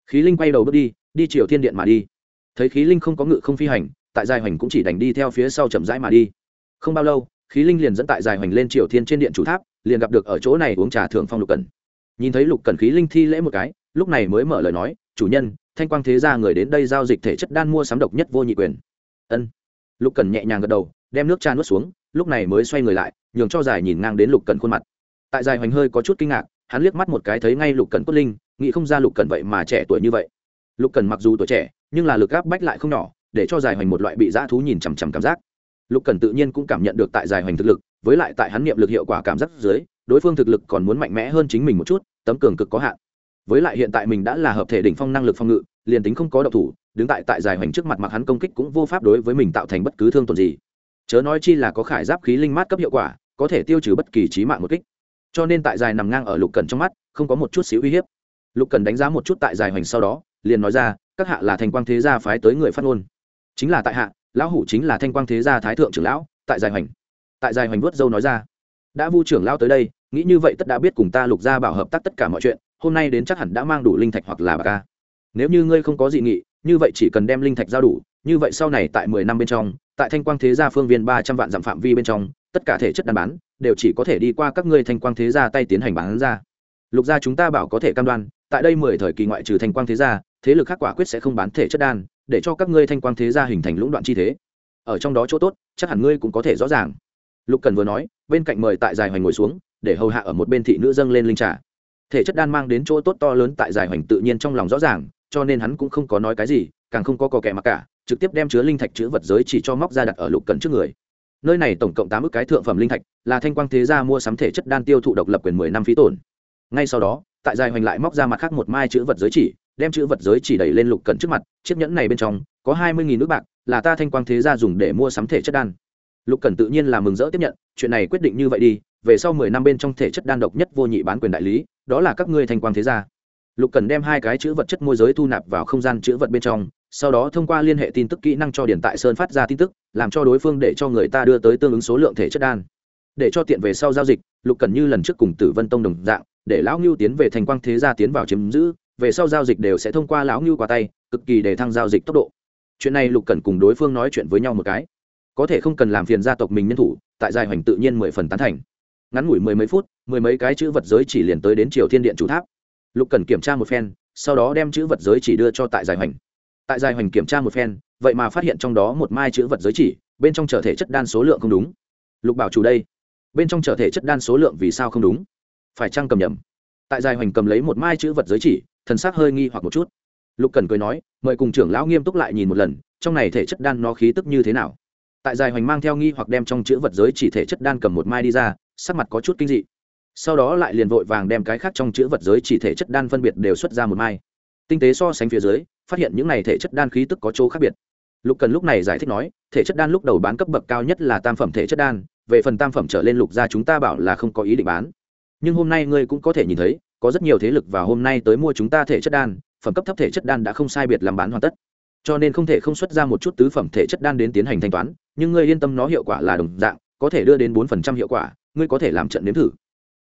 Khí linh quay đầu bước đi đi chiều thiên điện mà đi. Thấy khí linh không có ngự không phi hành, tại giai hoành cũng chỉ đành đi theo phía sau chậm rãi mà đi. Không bao lâu, khí linh liền dẫn tại giai hoành lên triều thiên trên điện chủ tháp, liền gặp được ở chỗ này uống trà thượng phong lục cần nhìn thấy lục cần khí linh thi lễ một cái, lúc này mới mở lời nói, chủ nhân, thanh quang thế gia người đến đây giao dịch thể chất đan mua sắm độc nhất vô nhị quyền. Ân. Lục cần nhẹ nhàng gật đầu, đem nước trà nuốt xuống, lúc này mới xoay người lại nhường cho dài nhìn ngang đến lục cần khuôn mặt. Tại dài hoành hơi có chút kinh ngạc, hắn liếc mắt một cái thấy ngay lục cần cốt linh, nghĩ không ra lục cần vậy mà trẻ tuổi như vậy. Lục cần mặc dù tuổi trẻ, nhưng là lực áp bách lại không nhỏ, để cho dài hoành một loại bị dã thú nhìn chằm chằm cảm giác. Lục cần tự nhiên cũng cảm nhận được tại dài hoành thực lực, với lại tại hắn niệm lực hiệu quả cảm giác dưới, đối phương thực lực còn muốn mạnh mẽ hơn chính mình một chút, tấm cường cực có hạn. Với lại hiện tại mình đã là hợp thể đỉnh phong năng lực phong ngự, liền tính không có độc thủ, đứng tại tại dài hoành trước mặt mặc hắn công kích cũng vô pháp đối với mình tạo thành bất cứ thương tổn gì. Chớ nói chi là có khải giáp khí linh mát cấp hiệu quả có thể tiêu trừ bất kỳ trí mạng một kích. Cho nên tại dài nằm ngang ở lục cần trong mắt, không có một chút xíu uy hiếp. Lục cần đánh giá một chút tại dài hoành sau đó, liền nói ra, các hạ là thanh quang thế gia phái tới người phát ngôn. Chính là tại hạ, lão hủ chính là thanh quang thế gia thái thượng trưởng lão, tại dài hoành. Tại dài hoành vuốt dâu nói ra, đã vu trưởng lão tới đây, nghĩ như vậy tất đã biết cùng ta lục gia bảo hợp tác tất cả mọi chuyện, hôm nay đến chắc hẳn đã mang đủ linh thạch hoặc là bà ca nếu như ngươi không có dị nghị, như vậy chỉ cần đem linh thạch giao đủ, như vậy sau này tại mười năm bên trong, tại thanh quang thế gia phương viên ba trăm vạn dặm phạm vi bên trong tất cả thể chất đàn bán, đều chỉ có thể đi qua các ngươi thanh quang thế gia tay tiến hành bán ra. Lục gia chúng ta bảo có thể cam đoan, tại đây mười thời kỳ ngoại trừ thanh quang thế gia, thế lực khác quả quyết sẽ không bán thể chất đan, để cho các ngươi thanh quang thế gia hình thành lũng đoạn chi thế. Ở trong đó chỗ tốt, chắc hẳn ngươi cũng có thể rõ ràng. Lục cần vừa nói, bên cạnh mời tại dài hoành ngồi xuống, để hầu hạ ở một bên thị nữ dâng lên linh trà. Thể chất đan mang đến chỗ tốt to lớn tại dài hoành tự nhiên trong lòng rõ ràng, cho nên hắn cũng không có nói cái gì, càng không có cò kẻ mặc cả, trực tiếp đem chứa linh thạch chứa vật giới chỉ cho móc ra đặt ở lục cần trước người nơi này tổng cộng tám ức cái thượng phẩm linh thạch, là thanh quang thế gia mua sắm thể chất đan tiêu thụ độc lập quyền mười năm phí tổn. Ngay sau đó, tại dài hoành lại móc ra mặt khác một mai chữ vật giới chỉ, đem chữ vật giới chỉ đẩy lên lục cận trước mặt, chiếc nhẫn này bên trong có hai mươi nghìn nước bạc, là ta thanh quang thế gia dùng để mua sắm thể chất đan. Lục cẩn tự nhiên là mừng rỡ tiếp nhận, chuyện này quyết định như vậy đi, về sau mười năm bên trong thể chất đan độc nhất vô nhị bán quyền đại lý, đó là các ngươi thanh quang thế gia. Lục cẩn đem hai cái chữ vật chất môi giới thu nạp vào không gian chữ vật bên trong sau đó thông qua liên hệ tin tức kỹ năng cho điển tại sơn phát ra tin tức, làm cho đối phương để cho người ta đưa tới tương ứng số lượng thể chất đan. Để cho tiện về sau giao dịch, lục cần như lần trước cùng tử vân tông đồng dạng, để lão ngưu tiến về thành quang thế gia tiến vào chiếm giữ, về sau giao dịch đều sẽ thông qua lão ngưu qua tay, cực kỳ để thăng giao dịch tốc độ. Chuyện này lục cần cùng đối phương nói chuyện với nhau một cái. Có thể không cần làm phiền gia tộc mình nhân thủ, tại giai hoành tự nhiên mười phần tán thành. Ngắn ngủi mười mấy phút, mười mấy cái chữ vật giới chỉ liền tới đến triều thiên điện chủ tháp. Lục cần kiểm tra một phen, sau đó đem chữ vật giới chỉ đưa cho tại giải hoành tại dài hoành kiểm tra một phen, vậy mà phát hiện trong đó một mai chữ vật giới chỉ, bên trong trở thể chất đan số lượng không đúng. Lục bảo chủ đây, bên trong trở thể chất đan số lượng vì sao không đúng? Phải chăng cầm nhầm? Tại dài hoành cầm lấy một mai chữ vật giới chỉ, thần sắc hơi nghi hoặc một chút. Lục cần cười nói, mời cùng trưởng lão nghiêm túc lại nhìn một lần, trong này thể chất đan nó khí tức như thế nào? Tại dài hoành mang theo nghi hoặc đem trong chữ vật giới chỉ thể chất đan cầm một mai đi ra, sắc mặt có chút kinh dị. Sau đó lại liền vội vàng đem cái khác trong chữ vật giới chỉ thể chất đan phân biệt đều xuất ra một mai. Tinh tế so sánh phía dưới phát hiện những này thể chất đan khí tức có chỗ khác biệt. Lục cần lúc này giải thích nói, thể chất đan lúc đầu bán cấp bậc cao nhất là tam phẩm thể chất đan, về phần tam phẩm trở lên lục gia chúng ta bảo là không có ý định bán. Nhưng hôm nay ngươi cũng có thể nhìn thấy, có rất nhiều thế lực và hôm nay tới mua chúng ta thể chất đan, phẩm cấp thấp thể chất đan đã không sai biệt làm bán hoàn tất. Cho nên không thể không xuất ra một chút tứ phẩm thể chất đan đến tiến hành thanh toán, nhưng ngươi yên tâm nó hiệu quả là đồng dạng, có thể đưa đến bốn phần trăm hiệu quả, ngươi có thể làm trận nếm thử.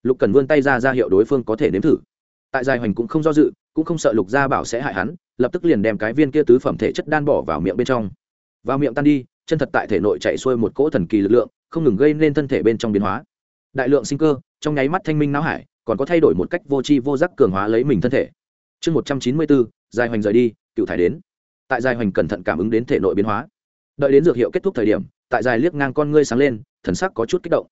Lục cần vươn tay ra ra hiệu đối phương có thể nếm thử tại dài hoành cũng không do dự, cũng không sợ lục gia bảo sẽ hại hắn, lập tức liền đem cái viên kia tứ phẩm thể chất đan bỏ vào miệng bên trong. Vào miệng tan đi, chân thật tại thể nội chạy xuôi một cỗ thần kỳ lực lượng, không ngừng gây nên thân thể bên trong biến hóa. Đại lượng sinh cơ, trong nháy mắt thanh minh não hải, còn có thay đổi một cách vô tri vô giác cường hóa lấy mình thân thể. Chương một trăm chín mươi bốn, dài hoành rời đi, cựu thải đến. Tại dài hoành cẩn thận cảm ứng đến thể nội biến hóa. Đợi đến dược hiệu kết thúc thời điểm, tại dài liếc ngang con ngươi sáng lên, thần sắc có chút kích động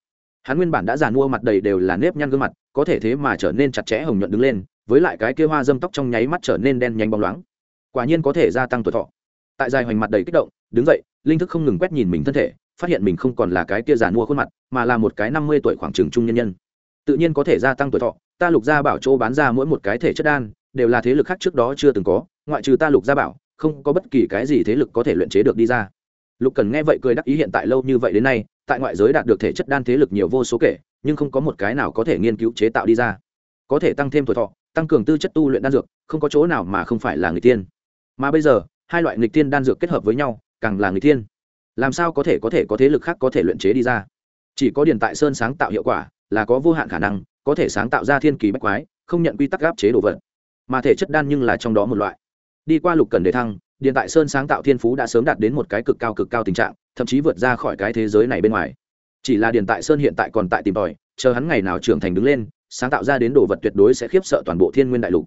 hắn nguyên bản đã giàn mua mặt đầy đều là nếp nhăn gương mặt, có thể thế mà trở nên chặt chẽ hồng nhuận đứng lên, với lại cái kia hoa dâm tóc trong nháy mắt trở nên đen nhanh bóng loáng. Quả nhiên có thể gia tăng tuổi thọ. Tại dài hoành mặt đầy kích động, đứng dậy, linh thức không ngừng quét nhìn mình thân thể, phát hiện mình không còn là cái kia giàn mua khuôn mặt, mà là một cái năm mươi tuổi khoảng trường trung nhân nhân. Tự nhiên có thể gia tăng tuổi thọ, ta lục gia bảo châu bán ra mỗi một cái thể chất đan, đều là thế lực khác trước đó chưa từng có, ngoại trừ ta lục gia bảo, không có bất kỳ cái gì thế lực có thể luyện chế được đi ra lục cần nghe vậy cười đắc ý hiện tại lâu như vậy đến nay, tại ngoại giới đạt được thể chất đan thế lực nhiều vô số kể, nhưng không có một cái nào có thể nghiên cứu chế tạo đi ra. Có thể tăng thêm tuổi thọ, tăng cường tư chất tu luyện đan dược, không có chỗ nào mà không phải là người tiên mà bây giờ, hai loại nghịch tiên đan dược kết hợp với nhau, càng là người tiên làm sao có thể có thể có thế lực khác có thể luyện chế đi ra? Chỉ có điền tại sơn sáng tạo hiệu quả, là có vô hạn khả năng, có thể sáng tạo ra thiên kỳ bách quái, không nhận quy tắc gáp chế đồ vật. Mà thể chất đan nhưng là trong đó một loại. Đi qua lục cần đề thăng điện tại sơn sáng tạo thiên phú đã sớm đạt đến một cái cực cao cực cao tình trạng, thậm chí vượt ra khỏi cái thế giới này bên ngoài. Chỉ là điện tại sơn hiện tại còn tại tìm tòi, chờ hắn ngày nào trưởng thành đứng lên, sáng tạo ra đến đồ vật tuyệt đối sẽ khiếp sợ toàn bộ thiên nguyên đại lục.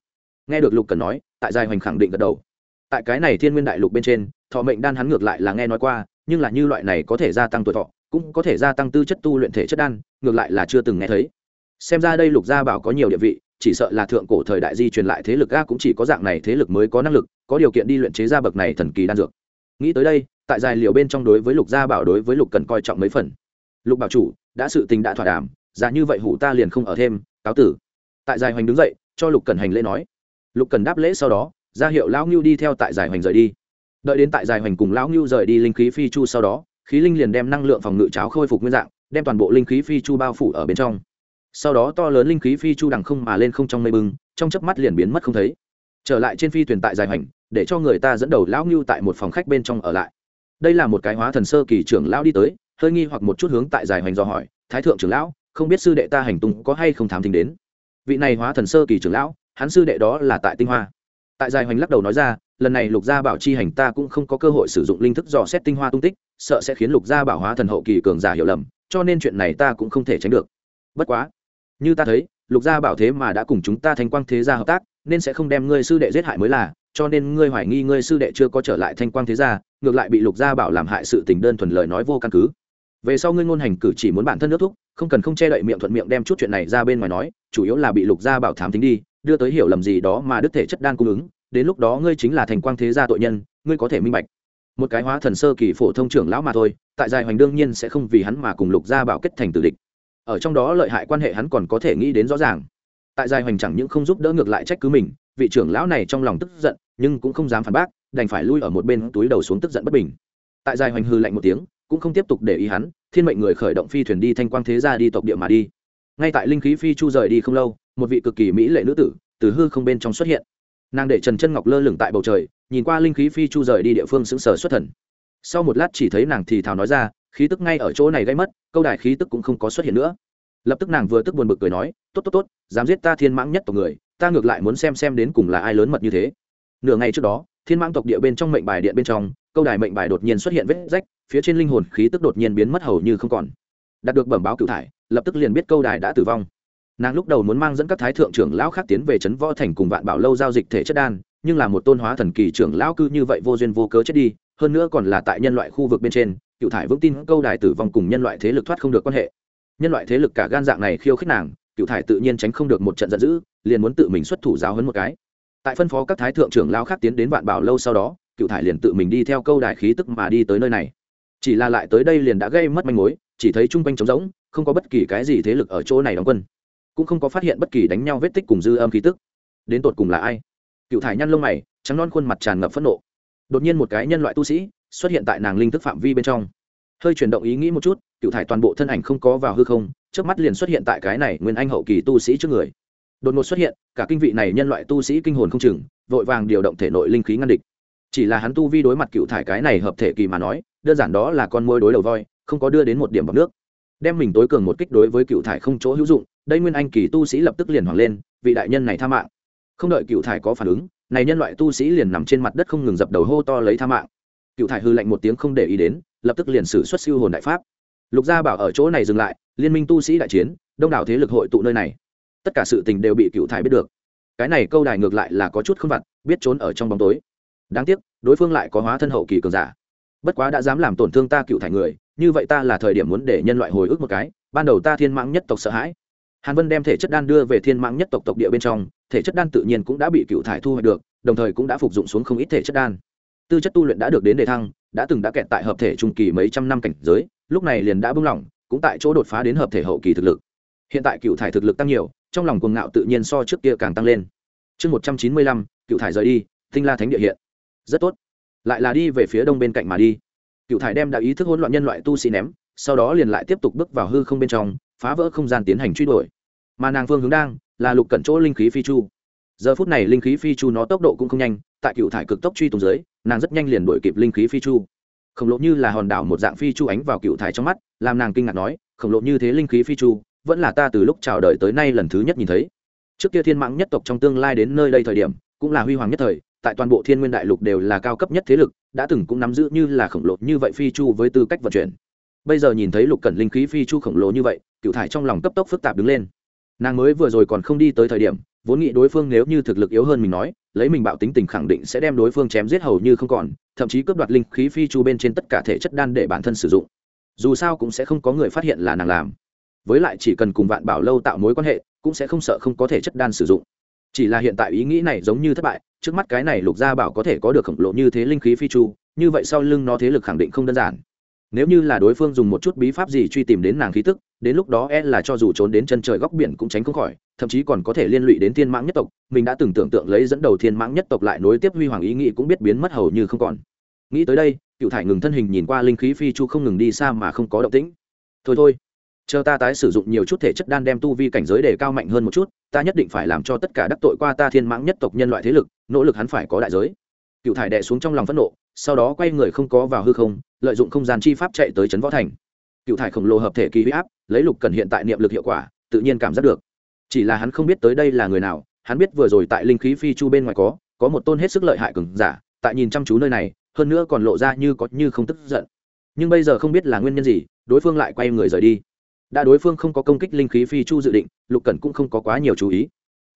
Nghe được lục cần nói, tại giai hoành khẳng định gật đầu. Tại cái này thiên nguyên đại lục bên trên, thọ mệnh đan hắn ngược lại là nghe nói qua, nhưng là như loại này có thể gia tăng tuổi thọ, cũng có thể gia tăng tư chất tu luyện thể chất đan, ngược lại là chưa từng nghe thấy. Xem ra đây lục gia bảo có nhiều địa vị, chỉ sợ là thượng cổ thời đại di truyền lại thế lực ga cũng chỉ có dạng này thế lực mới có năng lực có điều kiện đi luyện chế ra bậc này thần kỳ đan dược. Nghĩ tới đây, tại dài liều bên trong đối với lục gia bảo đối với lục cần coi trọng mấy phần. Lục bảo chủ, đã sự tình đã thỏa đàm, giả như vậy hủ ta liền không ở thêm, cáo tử. Tại dài hoành đứng dậy, cho lục cần hành lễ nói. Lục cần đáp lễ sau đó, ra hiệu lão ngưu đi theo tại dài hoành rời đi. Đợi đến tại dài hoành cùng lão ngưu rời đi linh khí phi chu sau đó, khí linh liền đem năng lượng phòng ngự cháo khôi phục nguyên dạng, đem toàn bộ linh khí phi chu bao phủ ở bên trong. Sau đó to lớn linh khí phi chu đằng không mà lên không trong mây bưng trong chớp mắt liền biến mất không thấy. Trở lại trên phi thuyền tại dài hoành để cho người ta dẫn đầu lão ngưu tại một phòng khách bên trong ở lại. Đây là một cái hóa thần sơ kỳ trưởng lão đi tới, hơi nghi hoặc một chút hướng tại dài hoành do hỏi, thái thượng trưởng lão, không biết sư đệ ta hành tung có hay không thám thính đến? Vị này hóa thần sơ kỳ trưởng lão, hắn sư đệ đó là tại tinh hoa. Tại dài hoành lắc đầu nói ra, lần này lục gia bảo chi hành ta cũng không có cơ hội sử dụng linh thức dò xét tinh hoa tung tích, sợ sẽ khiến lục gia bảo hóa thần hậu kỳ cường giả hiểu lầm, cho nên chuyện này ta cũng không thể tránh được. Bất quá, như ta thấy, lục gia bảo thế mà đã cùng chúng ta thành quang thế gia hợp tác, nên sẽ không đem ngươi sư đệ giết hại mới là cho nên ngươi hoài nghi ngươi sư đệ chưa có trở lại thanh quang thế gia, ngược lại bị lục gia bảo làm hại sự tình đơn thuần lời nói vô căn cứ. Về sau ngươi ngôn hành cử chỉ muốn bản thân nước thúc, không cần không che đậy miệng thuận miệng đem chút chuyện này ra bên ngoài nói, chủ yếu là bị lục gia bảo thám tính đi, đưa tới hiểu lầm gì đó mà đức thể chất đan cung ứng, đến lúc đó ngươi chính là thành quang thế gia tội nhân, ngươi có thể minh bạch. Một cái hóa thần sơ kỳ phổ thông trưởng lão mà thôi, tại dài hoành đương nhiên sẽ không vì hắn mà cùng lục gia bảo kết thành tử địch. Ở trong đó lợi hại quan hệ hắn còn có thể nghĩ đến rõ ràng. Tại dài hoành chẳng những không giúp đỡ ngược lại trách cứ mình, vị trưởng lão này trong lòng tức giận nhưng cũng không dám phản bác, đành phải lui ở một bên túi đầu xuống tức giận bất bình. Tại dài hoành hư lạnh một tiếng, cũng không tiếp tục để ý hắn, thiên mệnh người khởi động phi thuyền đi thanh quang thế gia đi tộc địa mà đi. Ngay tại linh khí phi chu rời đi không lâu, một vị cực kỳ mỹ lệ nữ tử, từ hư không bên trong xuất hiện. Nàng để trần chân ngọc lơ lửng tại bầu trời, nhìn qua linh khí phi chu rời đi địa phương xứng sở xuất thần. Sau một lát chỉ thấy nàng thì thào nói ra, khí tức ngay ở chỗ này gây mất, câu đại khí tức cũng không có xuất hiện nữa. Lập tức nàng vừa tức buồn bực cười nói, tốt tốt tốt, dám giết ta thiên mãng nhất tộc người, ta ngược lại muốn xem xem đến cùng là ai lớn mật như thế nửa ngày trước đó, thiên mãng tộc địa bên trong mệnh bài điện bên trong, câu đài mệnh bài đột nhiên xuất hiện vết rách, phía trên linh hồn khí tức đột nhiên biến mất hầu như không còn. Đạt được bẩm báo cựu thải, lập tức liền biết câu đài đã tử vong. Nàng lúc đầu muốn mang dẫn các thái thượng trưởng lão khác tiến về trấn võ thành cùng vạn bảo lâu giao dịch thể chất đan, nhưng là một tôn hóa thần kỳ trưởng lão cư như vậy vô duyên vô cớ chết đi, hơn nữa còn là tại nhân loại khu vực bên trên cựu thải vững tin câu đài tử vong cùng nhân loại thế lực thoát không được quan hệ. Nhân loại thế lực cả gan dạng này khiêu khích nàng cựu thải tự nhiên tránh không được một trận giận dữ, liền muốn tự mình xuất thủ giáo hấn một cái tại phân phó các thái thượng trưởng lao khác tiến đến vạn bảo lâu sau đó, cựu thải liền tự mình đi theo câu đài khí tức mà đi tới nơi này. Chỉ là lại tới đây liền đã gây mất manh mối, chỉ thấy chung quanh trống rỗng, không có bất kỳ cái gì thế lực ở chỗ này đóng quân. Cũng không có phát hiện bất kỳ đánh nhau vết tích cùng dư âm khí tức. Đến tột cùng là ai? Cựu thải nhăn lông mày, trắng non khuôn mặt tràn ngập phẫn nộ. Đột nhiên một cái nhân loại tu sĩ xuất hiện tại nàng linh thức phạm vi bên trong. Hơi chuyển động ý nghĩ một chút, cựu thải toàn bộ thân ảnh không có vào hư không trước mắt liền xuất hiện tại cái này nguyên anh hậu kỳ tu sĩ trước người đột ngột xuất hiện, cả kinh vị này nhân loại tu sĩ kinh hồn không chừng, vội vàng điều động thể nội linh khí ngăn địch. Chỉ là hắn tu vi đối mặt cựu thải cái này hợp thể kỳ mà nói, đơn giản đó là con môi đối đầu voi, không có đưa đến một điểm bọc nước. Đem mình tối cường một kích đối với cựu thải không chỗ hữu dụng, đây nguyên anh kỳ tu sĩ lập tức liền hoảng lên, vị đại nhân này tha mạng. Không đợi cựu thải có phản ứng, này nhân loại tu sĩ liền nằm trên mặt đất không ngừng dập đầu hô to lấy tha mạng. Cựu thải hư lạnh một tiếng không để ý đến, lập tức liền xử xuất siêu hồn đại pháp. Lục gia bảo ở chỗ này dừng lại, liên minh tu sĩ đại chiến, đông đảo thế lực hội tụ nơi này tất cả sự tình đều bị cựu thải biết được. Cái này câu đài ngược lại là có chút không vặt, biết trốn ở trong bóng tối. Đáng tiếc, đối phương lại có hóa thân hậu kỳ cường giả. Bất quá đã dám làm tổn thương ta cựu thải người, như vậy ta là thời điểm muốn để nhân loại hồi ức một cái, ban đầu ta thiên mãng nhất tộc sợ hãi. Hàn vân đem thể chất đan đưa về thiên mãng nhất tộc tộc địa bên trong, thể chất đan tự nhiên cũng đã bị cựu thải thu hoạch được, đồng thời cũng đã phục dụng xuống không ít thể chất đan. Tư chất tu luyện đã được đến đề thăng, đã từng đã kẹt tại hợp thể trung kỳ mấy trăm năm cảnh giới, lúc này liền đã bưng lỏng cũng tại chỗ đột phá đến hợp thể hậu kỳ thực lực. Hiện tại cựu thải thực lực tăng nhiều trong lòng cuồng ngạo tự nhiên so trước kia càng tăng lên. Chương một trăm chín mươi lăm, cựu thải rời đi, tinh la thánh địa hiện. Rất tốt. Lại là đi về phía đông bên cạnh mà đi. Cựu thải đem đã ý thức hỗn loạn nhân loại tu sĩ ném, sau đó liền lại tiếp tục bước vào hư không bên trong, phá vỡ không gian tiến hành truy đuổi. Mà nàng phương hướng đang là lục cận chỗ linh khí phi chu. Giờ phút này linh khí phi chu nó tốc độ cũng không nhanh, tại cựu thải cực tốc truy tùng dưới, nàng rất nhanh liền đuổi kịp linh khí phi chu. Khổng lộ như là hòn đảo một dạng phi chu ánh vào cựu thải trong mắt, làm nàng kinh ngạc nói, khổng lộ như thế linh khí phi chu vẫn là ta từ lúc chào đời tới nay lần thứ nhất nhìn thấy. Trước kia thiên mãng nhất tộc trong tương lai đến nơi đây thời điểm, cũng là huy hoàng nhất thời, tại toàn bộ thiên nguyên đại lục đều là cao cấp nhất thế lực, đã từng cũng nắm giữ như là khổng lồ như vậy phi chu với tư cách vận chuyển. Bây giờ nhìn thấy lục cẩn linh khí phi chu khổng lồ như vậy cựu thải trong lòng cấp tốc phức tạp đứng lên. Nàng mới vừa rồi còn không đi tới thời điểm, vốn nghĩ đối phương nếu như thực lực yếu hơn mình nói, lấy mình bạo tính tình khẳng định sẽ đem đối phương chém giết hầu như không còn, thậm chí cướp đoạt linh khí phi chu bên trên tất cả thể chất đan để bản thân sử dụng. Dù sao cũng sẽ không có người phát hiện là nàng làm với lại chỉ cần cùng vạn bảo lâu tạo mối quan hệ, cũng sẽ không sợ không có thể chất đan sử dụng. Chỉ là hiện tại ý nghĩ này giống như thất bại, trước mắt cái này lục gia bảo có thể có được khổng lồ như thế linh khí phi chu, như vậy sau lưng nó thế lực khẳng định không đơn giản. Nếu như là đối phương dùng một chút bí pháp gì truy tìm đến nàng khí tức, đến lúc đó e là cho dù trốn đến chân trời góc biển cũng tránh không khỏi, thậm chí còn có thể liên lụy đến thiên mãng nhất tộc. Mình đã từng tưởng tượng lấy dẫn đầu thiên mãng nhất tộc lại nối tiếp huy hoàng ý nghĩ cũng biết biến mất hầu như không còn. Nghĩ tới đây, cựu thải ngừng thân hình nhìn qua linh khí phi chu không ngừng đi xa mà không có động tĩnh. Thôi thôi chờ ta tái sử dụng nhiều chút thể chất đan đem tu vi cảnh giới để cao mạnh hơn một chút, ta nhất định phải làm cho tất cả đắc tội qua ta thiên mãng nhất tộc nhân loại thế lực, nỗ lực hắn phải có đại giới. Cựu thải đệ xuống trong lòng phẫn nộ, sau đó quay người không có vào hư không, lợi dụng không gian chi pháp chạy tới trấn võ thành. Cựu thải khổng lồ hợp thể kỳ huy áp, lấy lục cần hiện tại niệm lực hiệu quả, tự nhiên cảm giác được. Chỉ là hắn không biết tới đây là người nào, hắn biết vừa rồi tại linh khí phi chu bên ngoài có có một tôn hết sức lợi hại cường giả, tại nhìn chăm chú nơi này, hơn nữa còn lộ ra như có như không tức giận. Nhưng bây giờ không biết là nguyên nhân gì, đối phương lại quay người rời đi đã đối phương không có công kích linh khí phi chu dự định, lục cẩn cũng không có quá nhiều chú ý.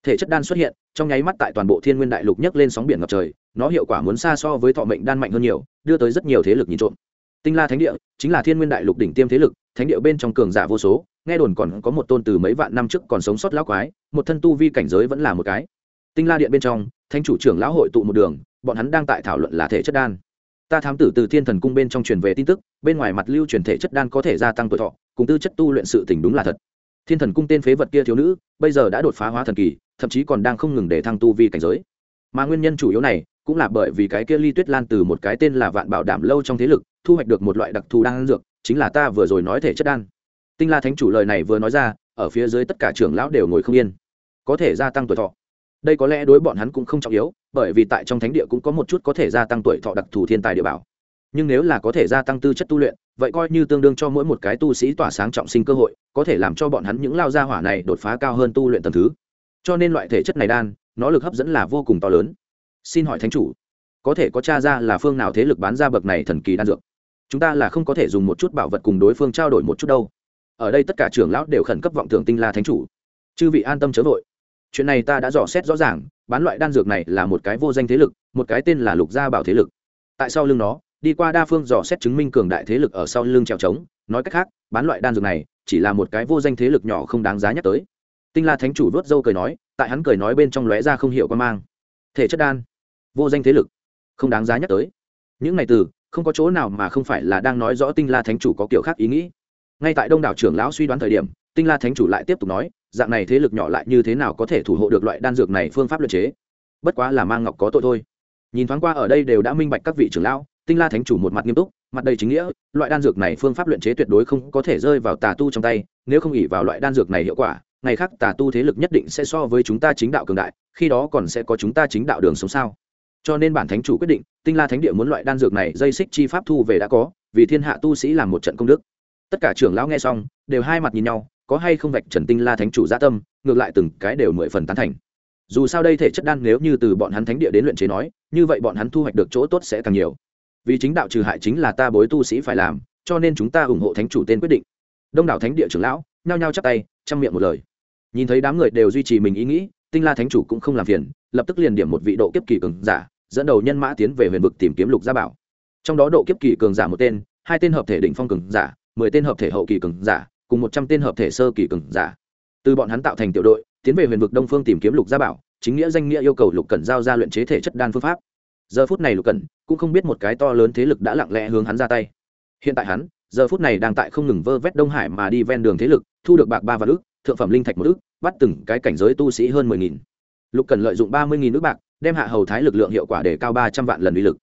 Thể chất đan xuất hiện, trong nháy mắt tại toàn bộ thiên nguyên đại lục nhấc lên sóng biển ngập trời, nó hiệu quả muốn xa so với thọ mệnh đan mạnh hơn nhiều, đưa tới rất nhiều thế lực nhìn trộm. Tinh la thánh địa chính là thiên nguyên đại lục đỉnh tiêm thế lực, thánh địa bên trong cường giả vô số, nghe đồn còn có một tôn từ mấy vạn năm trước còn sống sót lão quái, một thân tu vi cảnh giới vẫn là một cái. Tinh la điện bên trong, thánh chủ trưởng lão hội tụ một đường, bọn hắn đang tại thảo luận là thể chất đan. Ta thám tử từ thiên thần cung bên trong truyền về tin tức, bên ngoài mặt lưu truyền thể chất đan có thể gia tăng tuổi thọ cùng tư chất tu luyện sự tình đúng là thật. Thiên thần cung tên phế vật kia thiếu nữ, bây giờ đã đột phá hóa thần kỳ, thậm chí còn đang không ngừng để thăng tu vi cảnh giới. Mà nguyên nhân chủ yếu này, cũng là bởi vì cái kia ly tuyết lan từ một cái tên là vạn bảo đảm lâu trong thế lực, thu hoạch được một loại đặc thù đan dược, chính là ta vừa rồi nói thể chất đan. Tinh la thánh chủ lời này vừa nói ra, ở phía dưới tất cả trưởng lão đều ngồi không yên. Có thể gia tăng tuổi thọ. Đây có lẽ đối bọn hắn cũng không trọng yếu, bởi vì tại trong thánh địa cũng có một chút có thể gia tăng tuổi thọ đặc thù thiên tài địa bảo. Nhưng nếu là có thể gia tăng tư chất tu luyện vậy coi như tương đương cho mỗi một cái tu sĩ tỏa sáng trọng sinh cơ hội, có thể làm cho bọn hắn những lao gia hỏa này đột phá cao hơn tu luyện tầm thứ. Cho nên loại thể chất này đan, nó lực hấp dẫn là vô cùng to lớn. Xin hỏi thánh chủ, có thể có t r a ra là phương nào thế lực bán ra bậc này thần kỳ đan dược? Chúng ta là không có thể dùng một chút bảo vật cùng đối phương trao đổi một chút đâu. Ở đây tất cả trưởng lão đều khẩn cấp vọng tưởng tinh la thánh chủ. Chư vị an tâm chớ vội. Chuyện này ta đã dò xét rõ ràng, bán loại đan dược này là một cái vô danh thế lực, một cái tên là lục gia bảo thế lực. Tại sau lưng nó đi qua đa phương dò xét chứng minh cường đại thế lực ở sau lưng trèo trống. Nói cách khác, bán loại đan dược này chỉ là một cái vô danh thế lực nhỏ không đáng giá nhắc tới. Tinh la thánh chủ vớt dâu cười nói, tại hắn cười nói bên trong lóe ra không hiểu quan mang. Thể chất đan, vô danh thế lực, không đáng giá nhắc tới. Những này từ, không có chỗ nào mà không phải là đang nói rõ tinh la thánh chủ có kiểu khác ý nghĩ. Ngay tại đông đảo trưởng lão suy đoán thời điểm, tinh la thánh chủ lại tiếp tục nói, dạng này thế lực nhỏ lại như thế nào có thể thủ hộ được loại đan dược này phương pháp luật chế? Bất quá là mang ngọc có tội thôi. Nhìn thoáng qua ở đây đều đã minh bạch các vị trưởng lão tinh la thánh chủ một mặt nghiêm túc, mặt đầy chính nghĩa, loại đan dược này phương pháp luyện chế tuyệt đối không có thể rơi vào tà tu trong tay, nếu không ỉ vào loại đan dược này hiệu quả, ngày khác tà tu thế lực nhất định sẽ so với chúng ta chính đạo cường đại, khi đó còn sẽ có chúng ta chính đạo đường sống sao? Cho nên bản thánh chủ quyết định, tinh la thánh địa muốn loại đan dược này dây xích chi pháp thu về đã có, vì thiên hạ tu sĩ làm một trận công đức. Tất cả trưởng lão nghe xong, đều hai mặt nhìn nhau, có hay không vạch trần tinh la thánh chủ gia tâm, ngược lại từng cái đều mười phần tán thành. Dù sao đây thể chất đan nếu như từ bọn hắn thánh địa đến luyện chế nói, như vậy bọn hắn thu hoạch được chỗ tốt sẽ càng nhiều vì chính đạo trừ hại chính là ta bối tu sĩ phải làm, cho nên chúng ta ủng hộ thánh chủ tên quyết định. Đông đảo thánh địa trưởng lão nhao nhao chắp tay, chăm miệng một lời. Nhìn thấy đám người đều duy trì mình ý nghĩ, tinh la thánh chủ cũng không làm phiền, lập tức liền điểm một vị độ kiếp kỳ cường giả, dẫn đầu nhân mã tiến về huyền vực tìm kiếm lục gia bảo. Trong đó độ kiếp kỳ cường giả một tên, hai tên hợp thể đỉnh phong cường giả, mười tên hợp thể hậu kỳ cường giả, cùng một trăm tên hợp thể sơ kỳ cường giả. Từ bọn hắn tạo thành tiểu đội, tiến về huyền vực đông phương tìm kiếm lục gia bảo, chính nghĩa danh nghĩa yêu cầu lục cẩn giao ra luyện chế thể chất đan phương pháp. Giờ phút này lục cẩn cũng không biết một cái to lớn thế lực đã lặng lẽ hướng hắn ra tay. Hiện tại hắn, giờ phút này đang tại không ngừng vơ vét đông hải mà đi ven đường thế lực, thu được bạc ba vạn ước thượng phẩm linh thạch một ước bắt từng cái cảnh giới tu sĩ hơn mười nghìn. Lục cần lợi dụng ba mươi nghìn ước bạc, đem hạ hầu thái lực lượng hiệu quả để cao ba trăm vạn lần uy lực.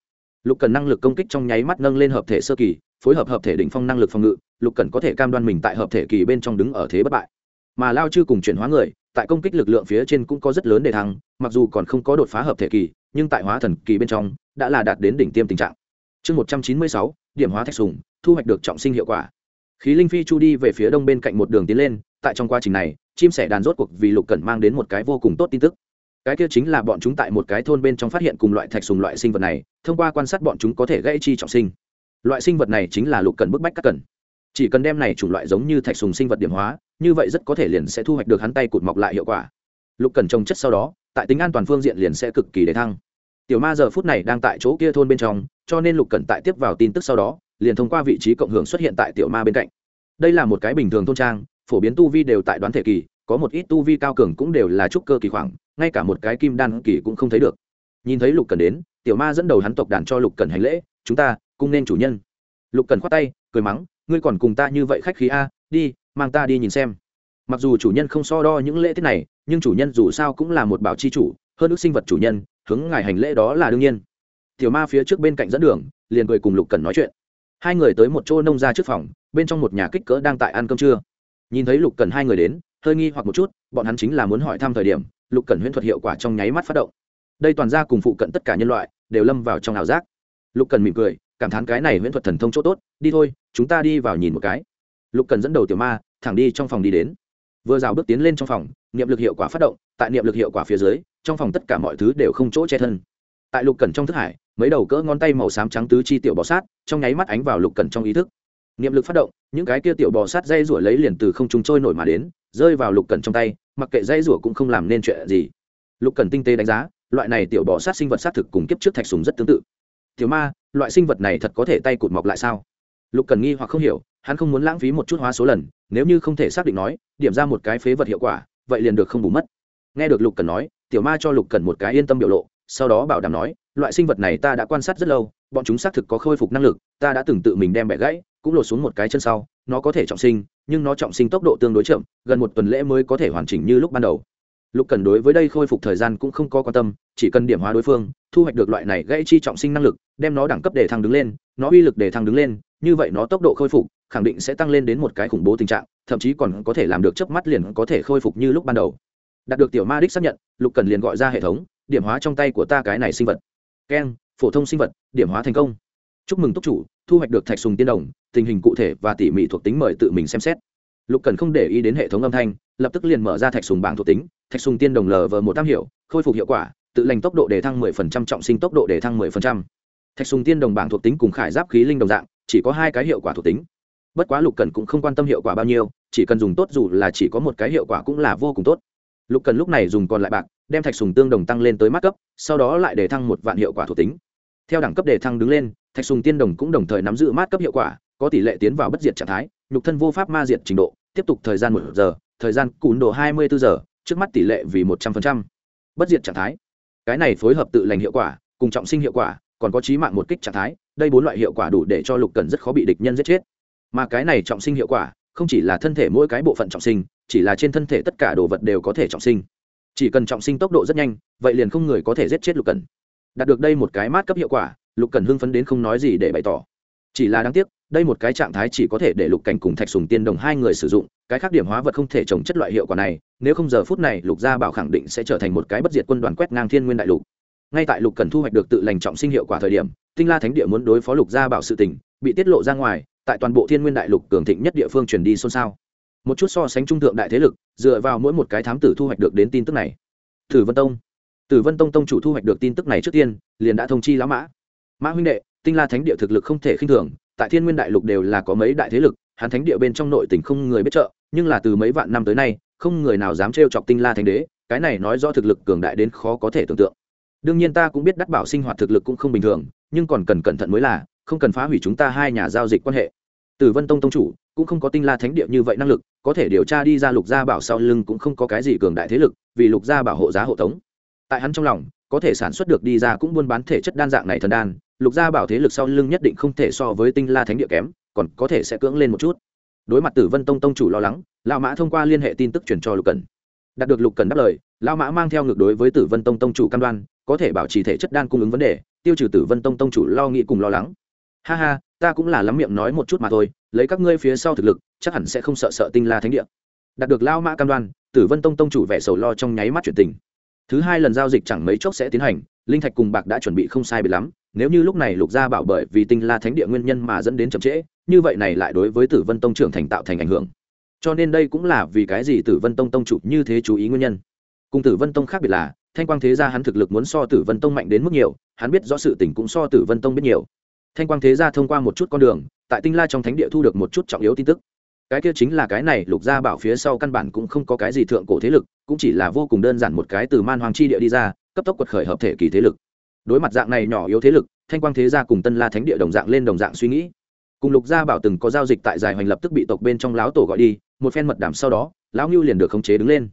Lục cần năng lực công kích trong nháy mắt nâng lên hợp thể sơ kỳ, phối hợp hợp thể đỉnh phong năng lực phòng ngự, lục cần có thể cam đoan mình tại hợp thể kỳ bên trong đứng ở thế bất bại. Mà lao chư cùng chuyển hóa người, tại công kích lực lượng phía trên cũng có rất lớn để thăng, mặc dù còn không có đột phá hợp thể kỳ, nhưng tại hóa thần kỳ bên trong đã là đạt đến đỉnh tiêm tình trạng. Chương một trăm chín mươi sáu, điểm hóa thạch sùng, thu hoạch được trọng sinh hiệu quả. Khí linh phi chu đi về phía đông bên cạnh một đường tiến lên, tại trong quá trình này, chim sẻ đàn rốt cuộc vì lục cần mang đến một cái vô cùng tốt tin tức. Cái kia chính là bọn chúng tại một cái thôn bên trong phát hiện cùng loại thạch sùng loại sinh vật này, thông qua quan sát bọn chúng có thể gây chi trọng sinh. Loại sinh vật này chính là lục cần bức bách các cần. Chỉ cần đem này chủng loại giống như thạch sùng sinh vật điểm hóa, như vậy rất có thể liền sẽ thu hoạch được hắn tay cụt mọc lại hiệu quả. Lục cần trồng chất sau đó, tại tính an toàn phương diện liền sẽ cực kỳ để thăng tiểu ma giờ phút này đang tại chỗ kia thôn bên trong, cho nên lục Cẩn tại tiếp vào tin tức sau đó, liền thông qua vị trí cộng hưởng xuất hiện tại tiểu ma bên cạnh. Đây là một cái bình thường thôn trang, phổ biến tu vi đều tại đoán thể kỳ, có một ít tu vi cao cường cũng đều là trúc cơ kỳ khoảng, ngay cả một cái kim đan kỳ cũng không thấy được. Nhìn thấy lục cần đến, tiểu ma dẫn đầu hắn tộc đàn cho lục cần hành lễ, chúng ta cũng nên chủ nhân. Lục cần khoát tay, cười mắng, ngươi còn cùng ta như vậy khách khí a, đi, mang ta đi nhìn xem. Mặc dù chủ nhân không so đo những lễ tiết này, nhưng chủ nhân dù sao cũng là một bảo chi chủ, hơn ước sinh vật chủ nhân hướng ngài hành lễ đó là đương nhiên. Tiểu ma phía trước bên cạnh dẫn đường, liền cười cùng lục cần nói chuyện. Hai người tới một chỗ nông ra trước phòng, bên trong một nhà kích cỡ đang tại ăn cơm trưa. Nhìn thấy lục cần hai người đến, hơi nghi hoặc một chút, bọn hắn chính là muốn hỏi thăm thời điểm, lục cần huyễn thuật hiệu quả trong nháy mắt phát động. Đây toàn ra cùng phụ cận tất cả nhân loại, đều lâm vào trong ảo giác. Lục cần mỉm cười, cảm thán cái này huyễn thuật thần thông chỗ tốt, đi thôi, chúng ta đi vào nhìn một cái. Lục cần dẫn đầu tiểu ma, thẳng đi trong phòng đi đến. Vừa rào bước tiến lên trong phòng, niệm lực hiệu quả phát động tại niệm lực hiệu quả phía dưới, trong phòng tất cả mọi thứ đều không chỗ che thân. Tại lục cẩn trong thức hải, mấy đầu cỡ ngón tay màu xám trắng tứ chi tiểu bò sát, trong nháy mắt ánh vào lục cẩn trong ý thức. Niệm lực phát động, những cái kia tiểu bò sát dây rủa lấy liền từ không trung trôi nổi mà đến, rơi vào lục cẩn trong tay, mặc kệ dây rủa cũng không làm nên chuyện gì. Lục cẩn tinh tế đánh giá, loại này tiểu bò sát sinh vật sát thực cùng kiếp trước thạch sùng rất tương tự. Tiểu ma, loại sinh vật này thật có thể tay cụt mọc lại sao? Lục cần nghi hoặc không hiểu, hắn không muốn lãng phí một chút hóa số lần, nếu như không thể xác định nói, điểm ra một cái phế vật hiệu quả, vậy liền được không bù mất nghe được lục cần nói, tiểu ma cho lục cần một cái yên tâm biểu lộ, sau đó bảo đảm nói, loại sinh vật này ta đã quan sát rất lâu, bọn chúng xác thực có khôi phục năng lực, ta đã từng tự mình đem bẻ gãy, cũng lột xuống một cái chân sau, nó có thể trọng sinh, nhưng nó trọng sinh tốc độ tương đối chậm, gần một tuần lễ mới có thể hoàn chỉnh như lúc ban đầu. Lục cần đối với đây khôi phục thời gian cũng không có quan tâm, chỉ cần điểm hóa đối phương, thu hoạch được loại này gãy chi trọng sinh năng lực, đem nó đẳng cấp để thăng đứng lên, nó uy lực để thăng đứng lên, như vậy nó tốc độ khôi phục, khẳng định sẽ tăng lên đến một cái khủng bố tình trạng, thậm chí còn có thể làm được chớp mắt liền có thể khôi phục như lúc ban đầu đạt được tiểu ma đích xác nhận lục cần liền gọi ra hệ thống điểm hóa trong tay của ta cái này sinh vật. Keng phổ thông sinh vật điểm hóa thành công. Chúc mừng túc chủ thu hoạch được thạch sùng tiên đồng tình hình cụ thể và tỉ mỉ thuộc tính mời tự mình xem xét. Lục cần không để ý đến hệ thống âm thanh lập tức liền mở ra thạch sùng bảng thuộc tính thạch sùng tiên đồng lờ vờ một tam hiệu khôi phục hiệu quả tự lành tốc độ để thăng 10%, trọng sinh tốc độ để thăng 10%. thạch sùng tiên đồng bảng thuộc tính cùng khải giáp khí linh đồng dạng chỉ có hai cái hiệu quả thuộc tính. Bất quá lục cần cũng không quan tâm hiệu quả bao nhiêu chỉ cần dùng tốt dù là chỉ có một cái hiệu quả cũng là vô cùng tốt lục cần lúc này dùng còn lại bạc, đem thạch sùng tương đồng tăng lên tới mắt cấp, sau đó lại để thăng một vạn hiệu quả thuộc tính. Theo đẳng cấp để thăng đứng lên, thạch sùng tiên đồng cũng đồng thời nắm giữ mát cấp hiệu quả, có tỷ lệ tiến vào bất diệt trạng thái, nhục thân vô pháp ma diệt trình độ, tiếp tục thời gian một giờ, thời gian cùn độ hai mươi bốn giờ, trước mắt tỷ lệ vì một trăm linh bất diệt trạng thái. Cái này phối hợp tự lành hiệu quả, cùng trọng sinh hiệu quả, còn có trí mạng một kích trạng thái, đây bốn loại hiệu quả đủ để cho lục cần rất khó bị địch nhân giết chết. Mà cái này trọng sinh hiệu quả, không chỉ là thân thể mỗi cái bộ phận trọng sinh chỉ là trên thân thể tất cả đồ vật đều có thể trọng sinh. Chỉ cần trọng sinh tốc độ rất nhanh, vậy liền không người có thể giết chết lục cần đạt được đây một cái mát cấp hiệu quả, lục cần hưng phấn đến không nói gì để bày tỏ. Chỉ là đáng tiếc, đây một cái trạng thái chỉ có thể để lục cảnh cùng thạch sùng tiên đồng hai người sử dụng, cái khác điểm hóa vật không thể trồng chất loại hiệu quả này, nếu không giờ phút này lục gia bảo khẳng định sẽ trở thành một cái bất diệt quân đoàn quét ngang thiên nguyên đại lục. Ngay tại lục cần thu hoạch được tự lành trọng sinh hiệu quả thời điểm, tinh la thánh địa muốn đối phó lục gia bảo sự tỉnh bị tiết lộ ra ngoài, tại toàn bộ thiên nguyên đại lục cường thịnh nhất địa phương truyền đi xôn xao một chút so sánh trung thượng đại thế lực, dựa vào mỗi một cái thám tử thu hoạch được đến tin tức này. Tử vân tông. Tử vân tông tông chủ thu hoạch được tin tức này trước tiên, liền đã thông chi lão mã. Mã huynh đệ, tinh la thánh địa thực lực không thể khinh thường, tại thiên nguyên đại lục đều là có mấy đại thế lực hắn thánh địa bên trong nội tỉnh không người biết trợ, nhưng là từ mấy vạn năm tới nay, không người nào dám trêu chọc tinh la thánh đế, cái này nói rõ thực lực cường đại đến khó có thể tưởng tượng. Đương nhiên ta cũng biết đắc bảo sinh hoạt thực lực cũng không bình thường, nhưng còn cần cẩn thận mới là, không cần phá hủy chúng ta hai nhà giao dịch quan hệ. Tử vân tông tông chủ cũng không có tinh la thánh địa như vậy năng lực, có thể điều tra đi ra lục gia bảo sau lưng cũng không có cái gì cường đại thế lực, vì lục gia bảo hộ giá hộ tống. Tại hắn trong lòng, có thể sản xuất được đi ra cũng buôn bán thể chất đan dạng này thần đan, lục gia bảo thế lực sau lưng nhất định không thể so với tinh la thánh địa kém, còn có thể sẽ cưỡng lên một chút. Đối mặt tử vân tông tông chủ lo lắng lao mã thông qua liên hệ tin tức truyền cho lục cần. Đạt được lục cần đáp lời lao mã mang theo ngược đối với tử vân tông tông chủ cam đoan, có thể bảo trì thể chất đan cung ứng vấn đề, tiêu trừ tử vân tông tông chủ lo nghĩ cùng lo lắng ha ha, ta cũng là lắm miệng nói một chút mà thôi, lấy các ngươi phía sau thực lực, chắc hẳn sẽ không sợ sợ tinh la thánh địa. Đạt được lao mã cam đoan, tử vân tông tông chủ vẻ sầu lo trong nháy mắt chuyển tình. Thứ hai lần giao dịch chẳng mấy chốc sẽ tiến hành, linh thạch cùng bạc đã chuẩn bị không sai bị lắm, nếu như lúc này lục gia bảo bởi vì tinh la thánh địa nguyên nhân mà dẫn đến chậm trễ, như vậy này lại đối với tử vân tông trưởng thành tạo thành ảnh hưởng. Cho nên đây cũng là vì cái gì tử vân tông tông chủ như thế chú ý nguyên nhân. Cùng tử vân tông khác biệt là, thanh quang thế gia hắn thực lực muốn so tử vân tông mạnh đến mức nhiều, hắn biết rõ sự tình cũng so tử vân tông biết nhiều thanh quang thế gia thông qua một chút con đường, tại tinh la trong thánh địa thu được một chút trọng yếu tin tức. Cái kia chính là cái này, lục gia bảo phía sau căn bản cũng không có cái gì thượng cổ thế lực, cũng chỉ là vô cùng đơn giản một cái từ man hoàng chi địa đi ra, cấp tốc quật khởi hợp thể kỳ thế lực. Đối mặt dạng này nhỏ yếu thế lực, thanh quang thế gia cùng tân la thánh địa đồng dạng lên đồng dạng suy nghĩ. Cùng lục gia bảo từng có giao dịch tại dài hoành lập tức bị tộc bên trong lão tổ gọi đi, một phen mật đảm sau đó, lão ngưu liền được khống chế đứng lên.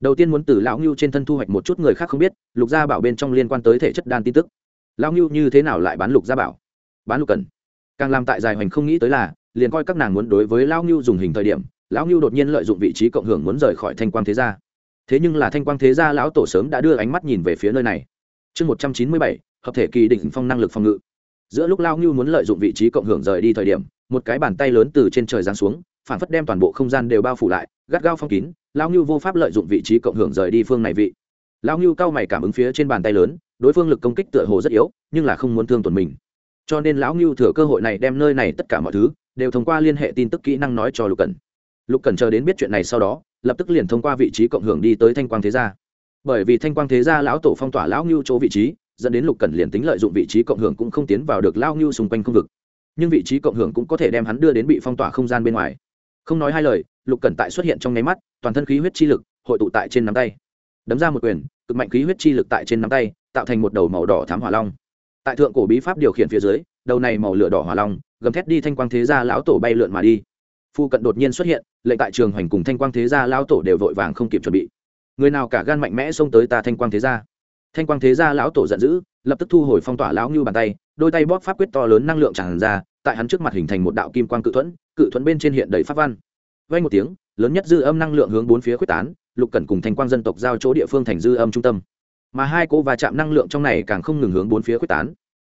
Đầu tiên muốn từ lão ngưu trên thân thu hoạch một chút người khác không biết, lục gia bảo bên trong liên quan tới thể chất đan tin tức. Lão ngưu như thế nào lại bán lục gia bảo? Bán lục cần càng làm tại dài hoành không nghĩ tới là, liền coi các nàng muốn đối với lão ngưu dùng hình thời điểm, lão ngưu đột nhiên lợi dụng vị trí cộng hưởng muốn rời khỏi thanh quang thế gia. Thế nhưng là thanh quang thế gia lão tổ sớm đã đưa ánh mắt nhìn về phía nơi này. Chương một trăm chín mươi bảy, hợp thể kỳ định phong năng lực phòng ngự. Giữa lúc lao ngưu muốn lợi dụng vị trí cộng hưởng rời đi thời điểm, một cái bàn tay lớn từ trên trời giáng xuống, phản phất đem toàn bộ không gian đều bao phủ lại, gắt gao phong kín lao ngưu vô pháp lợi dụng vị trí cộng hưởng rời đi phương này vị. Lao ngưu cao mày cảm ứng phía trên bàn tay lớn, đối phương lực công kích tựa hồ rất yếu, nhưng là không muốn thương tổn mình cho nên lão ngưu thừa cơ hội này đem nơi này tất cả mọi thứ đều thông qua liên hệ tin tức kỹ năng nói cho lục cần lục cần chờ đến biết chuyện này sau đó, lập tức liền thông qua vị trí cộng hưởng đi tới thanh quang thế gia. Bởi vì thanh quang thế gia lão tổ phong tỏa lão ngưu chỗ vị trí, dẫn đến lục cẩn liền tính lợi dụng vị trí cộng hưởng cũng không tiến vào được lao ngưu xung quanh không vực. Nhưng vị trí cộng hưởng cũng có thể đem hắn đưa đến bị phong tỏa không gian bên ngoài. Không nói hai lời, lục cẩn tại xuất hiện trong nháy mắt, toàn thân khí huyết chi lực hội tụ tại trên nắm tay. Đấm ra một quyền, cực mạnh khí huyết chi lực tại trên nắm tay, tạo thành một đầu màu đỏ thám hỏa long tại thượng cổ bí pháp điều khiển phía dưới, đầu này màu lửa đỏ hỏa long, gầm thét đi thanh quang thế gia lão tổ bay lượn mà đi. Phu cận đột nhiên xuất hiện, lệnh tại trường hoành cùng thanh quang thế gia lão tổ đều vội vàng không kịp chuẩn bị. Người nào cả gan mạnh mẽ xông tới ta thanh quang thế gia. Thanh quang thế gia lão tổ giận dữ, lập tức thu hồi phong tỏa lão như bàn tay, đôi tay bóp pháp quyết to lớn năng lượng tràn ra, tại hắn trước mặt hình thành một đạo kim quang cự thuẫn cự thuẫn bên trên hiện đầy pháp văn. Vay một tiếng, lớn nhất dư âm năng lượng hướng bốn phía quyết tán, lục cẩn cùng thanh quang dân tộc giao chỗ địa phương thành dư âm trung tâm mà hai cỗ va chạm năng lượng trong này càng không ngừng hướng bốn phía quyết tán.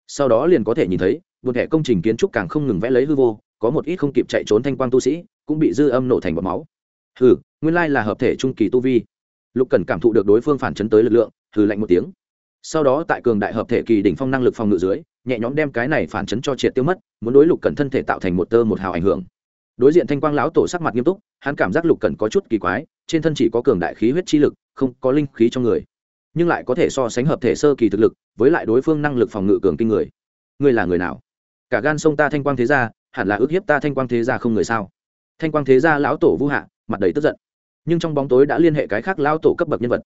Sau đó liền có thể nhìn thấy một hệ công trình kiến trúc càng không ngừng vẽ lấy hư vô, có một ít không kịp chạy trốn thanh quang tu sĩ cũng bị dư âm nổ thành bọt máu. Hừ, nguyên lai là hợp thể trung kỳ tu vi. Lục cần cảm thụ được đối phương phản chấn tới lực lượng, hừ lạnh một tiếng. Sau đó tại cường đại hợp thể kỳ đỉnh phong năng lực phòng ngự dưới, nhẹ nhõm đem cái này phản chấn cho triệt tiêu mất, muốn đối lục cần thân thể tạo thành một tơ một hào ảnh hưởng. Đối diện thanh quang lão tổ sắc mặt nghiêm túc, hắn cảm giác lục cần có chút kỳ quái, trên thân chỉ có cường đại khí huyết chi lực, không có linh khí trong người nhưng lại có thể so sánh hợp thể sơ kỳ thực lực với lại đối phương năng lực phòng ngự cường kinh người. Ngươi là người nào? Cả gan sông ta thanh quang thế gia, hẳn là ước hiếp ta thanh quang thế gia không người sao? Thanh quang thế gia lão tổ vũ hạ, mặt đầy tức giận. Nhưng trong bóng tối đã liên hệ cái khác lão tổ cấp bậc nhân vật.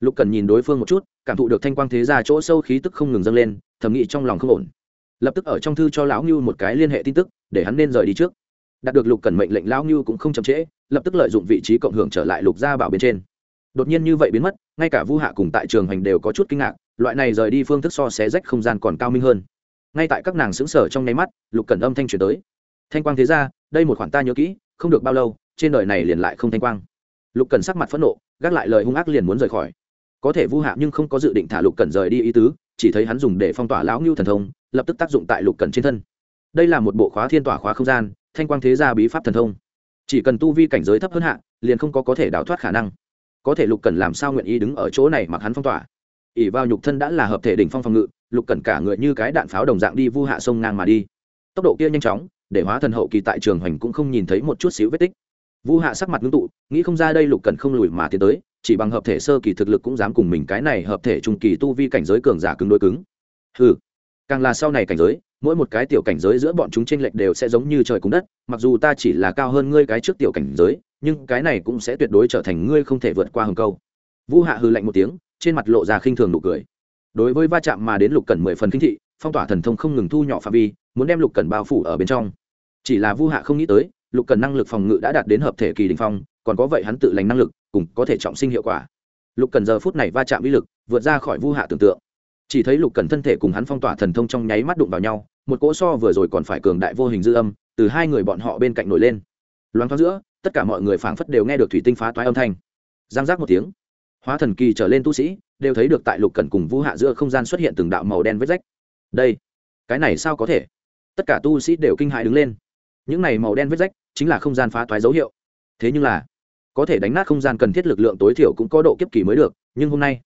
Lục cần nhìn đối phương một chút, cảm thụ được thanh quang thế gia chỗ sâu khí tức không ngừng dâng lên, thầm nghĩ trong lòng không ổn. Lập tức ở trong thư cho lão ngưu một cái liên hệ tin tức, để hắn nên rời đi trước. Đạt được lục cần mệnh lệnh, lão ngưu cũng không chậm trễ, lập tức lợi dụng vị trí cộng hưởng trở lại lục gia bảo bên trên đột nhiên như vậy biến mất, ngay cả vu hạ cùng tại trường hành đều có chút kinh ngạc, loại này rời đi phương thức so xé rách không gian còn cao minh hơn. Ngay tại các nàng xứng sở trong nháy mắt, lục cần âm thanh chuyển tới. Thanh quang thế ra, đây một khoản ta nhớ kỹ, không được bao lâu, trên đời này liền lại không thanh quang. Lục cần sắc mặt phẫn nộ, gác lại lời hung ác liền muốn rời khỏi. Có thể vu hạ nhưng không có dự định thả lục cần rời đi ý tứ, chỉ thấy hắn dùng để phong tỏa lão ngưu thần thông, lập tức tác dụng tại lục cần trên thân. Đây là một bộ khóa thiên tỏa khóa không gian, thanh quang thế gia bí pháp thần thông. Chỉ cần tu vi cảnh giới thấp hơn hạ, liền không có có thể đào thoát khả năng có thể lục cần làm sao nguyện ý đứng ở chỗ này mặc hắn phong tỏa? Ỉ vào nhục thân đã là hợp thể đỉnh phong phòng ngự, lục cần cả người như cái đạn pháo đồng dạng đi vu hạ sông ngang mà đi. Tốc độ kia nhanh chóng, để hóa thần hậu kỳ tại trường hoành cũng không nhìn thấy một chút xíu vết tích. Vu hạ sắc mặt ngưng tụ, nghĩ không ra đây lục cần không lùi mà tiến tới, chỉ bằng hợp thể sơ kỳ thực lực cũng dám cùng mình cái này hợp thể trung kỳ tu vi cảnh giới cường giả cứng đối cứng. Ừ càng là sau này cảnh giới, mỗi một cái tiểu cảnh giới giữa bọn chúng tranh lệch đều sẽ giống như trời cùng đất, mặc dù ta chỉ là cao hơn ngươi cái trước tiểu cảnh giới nhưng cái này cũng sẽ tuyệt đối trở thành ngươi không thể vượt qua hừng câu. Vu hạ hư lạnh một tiếng, trên mặt lộ ra khinh thường nụ cười. Đối với va chạm mà đến lục cần mười phần kinh thị, phong tỏa thần thông không ngừng thu nhỏ phạm vi, muốn đem lục cần bao phủ ở bên trong. Chỉ là vu hạ không nghĩ tới, lục cần năng lực phòng ngự đã đạt đến hợp thể kỳ đình phong, còn có vậy hắn tự lành năng lực cùng có thể trọng sinh hiệu quả. Lục cần giờ phút này va chạm uy lực, vượt ra khỏi vu hạ tưởng tượng. Chỉ thấy lục cần thân thể cùng hắn phong tỏa thần thông trong nháy mắt đụng vào nhau, một cỗ so vừa rồi còn phải cường đại vô hình dư âm, từ hai người bọn họ bên cạnh nổi lên. Loáng thoáng giữa tất cả mọi người phảng phất đều nghe được thủy tinh phá toái âm thanh. Giang giác một tiếng, hóa thần kỳ trở lên tu sĩ đều thấy được tại lục cẩn cùng vũ hạ giữa không gian xuất hiện từng đạo màu đen vết rách. Đây, cái này sao có thể? Tất cả tu sĩ đều kinh hại đứng lên. Những này màu đen vết rách chính là không gian phá toái dấu hiệu. Thế nhưng là, có thể đánh nát không gian cần thiết lực lượng tối thiểu cũng có độ kiếp kỳ mới được, nhưng hôm nay,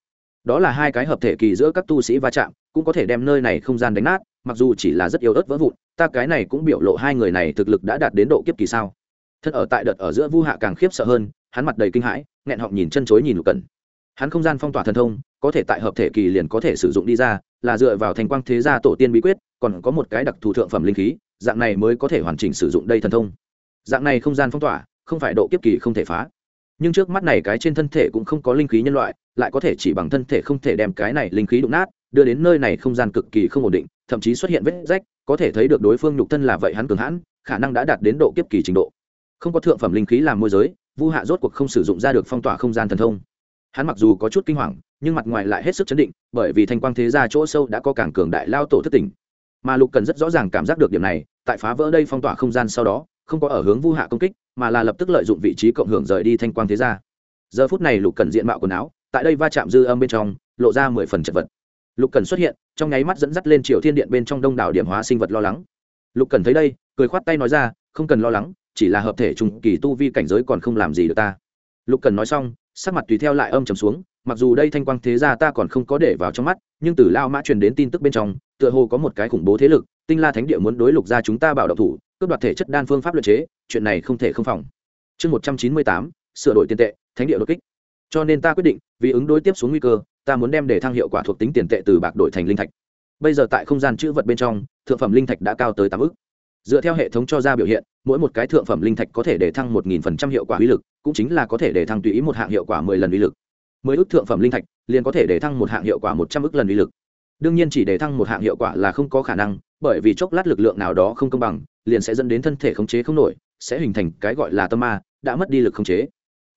đó là hai cái hợp thể kỳ giữa các tu sĩ va chạm, cũng có thể đem nơi này không gian đánh nát, mặc dù chỉ là rất yếu ớt vỡ vụn, ta cái này cũng biểu lộ hai người này thực lực đã đạt đến độ kiếp kỳ sao? Thân ở tại đợt ở giữa vu hạ càng khiếp sợ hơn, hắn mặt đầy kinh hãi, nghẹn họng nhìn chân chối nhìn lục cần hắn không gian phong tỏa thần thông, có thể tại hợp thể kỳ liền có thể sử dụng đi ra, là dựa vào thành quang thế gia tổ tiên bí quyết, còn có một cái đặc thù thượng phẩm linh khí, dạng này mới có thể hoàn chỉnh sử dụng đây thần thông. Dạng này không gian phong tỏa, không phải độ kiếp kỳ không thể phá. Nhưng trước mắt này cái trên thân thể cũng không có linh khí nhân loại, lại có thể chỉ bằng thân thể không thể đem cái này linh khí đụng nát, đưa đến nơi này không gian cực kỳ không ổn định, thậm chí xuất hiện vết rách, có thể thấy được đối phương nhục thân là vậy hắn cường hãn, khả năng đã đạt đến độ kiếp kỳ trình độ không có thượng phẩm linh khí làm môi giới, vu hạ rốt cuộc không sử dụng ra được phong tỏa không gian thần thông. Hắn mặc dù có chút kinh hoàng, nhưng mặt ngoài lại hết sức chấn định, bởi vì thanh quang thế gia chỗ sâu đã có cảng cường đại lao tổ thất tỉnh. Mà lục cần rất rõ ràng cảm giác được điểm này, tại phá vỡ đây phong tỏa không gian sau đó, không có ở hướng vu hạ công kích, mà là lập tức lợi dụng vị trí cộng hưởng rời đi thanh quang thế gia. Giờ phút này lục cần diện mạo quần áo, tại đây va chạm dư âm bên trong, lộ ra mười phần chật vật. Lục cần xuất hiện, trong nháy mắt dẫn dắt lên triều thiên điện bên trong đông đảo điểm hóa sinh vật lo lắng. Lục cần thấy đây, cười khoát tay nói ra, không cần lo lắng chỉ là hợp thể trùng kỳ tu vi cảnh giới còn không làm gì được ta. Lục cần nói xong, sắc mặt tùy theo lại âm trầm xuống, mặc dù đây thanh quang thế gia ta còn không có để vào trong mắt, nhưng từ lao mã truyền đến tin tức bên trong, tựa hồ có một cái khủng bố thế lực, tinh la thánh địa muốn đối lục gia chúng ta bảo động thủ, cướp đoạt thể chất đan phương pháp luật chế, chuyện này không thể không phòng. Chương một trăm chín mươi tám, sửa đổi tiền tệ, thánh địa đột kích. Cho nên ta quyết định, vì ứng đối tiếp xuống nguy cơ, ta muốn đem để thăng hiệu quả thuộc tính tiền tệ từ bạc đổi thành linh thạch. Bây giờ tại không gian chữ vật bên trong, thượng phẩm linh thạch đã cao tới tám ức. Dựa theo hệ thống cho ra biểu hiện mỗi một cái thượng phẩm linh thạch có thể để thăng một nghìn phần trăm hiệu quả uy lực, cũng chính là có thể để thăng tùy ý một hạng hiệu quả mười lần uy lực. Mười ước thượng phẩm linh thạch, liền có thể để thăng một hạng hiệu quả một trăm ước lần uy lực. Đương nhiên chỉ để thăng một hạng hiệu quả là không có khả năng, bởi vì chốc lát lực lượng nào đó không công bằng, liền sẽ dẫn đến thân thể khống chế không nổi, sẽ hình thành cái gọi là tâm ma, đã mất đi lực khống chế.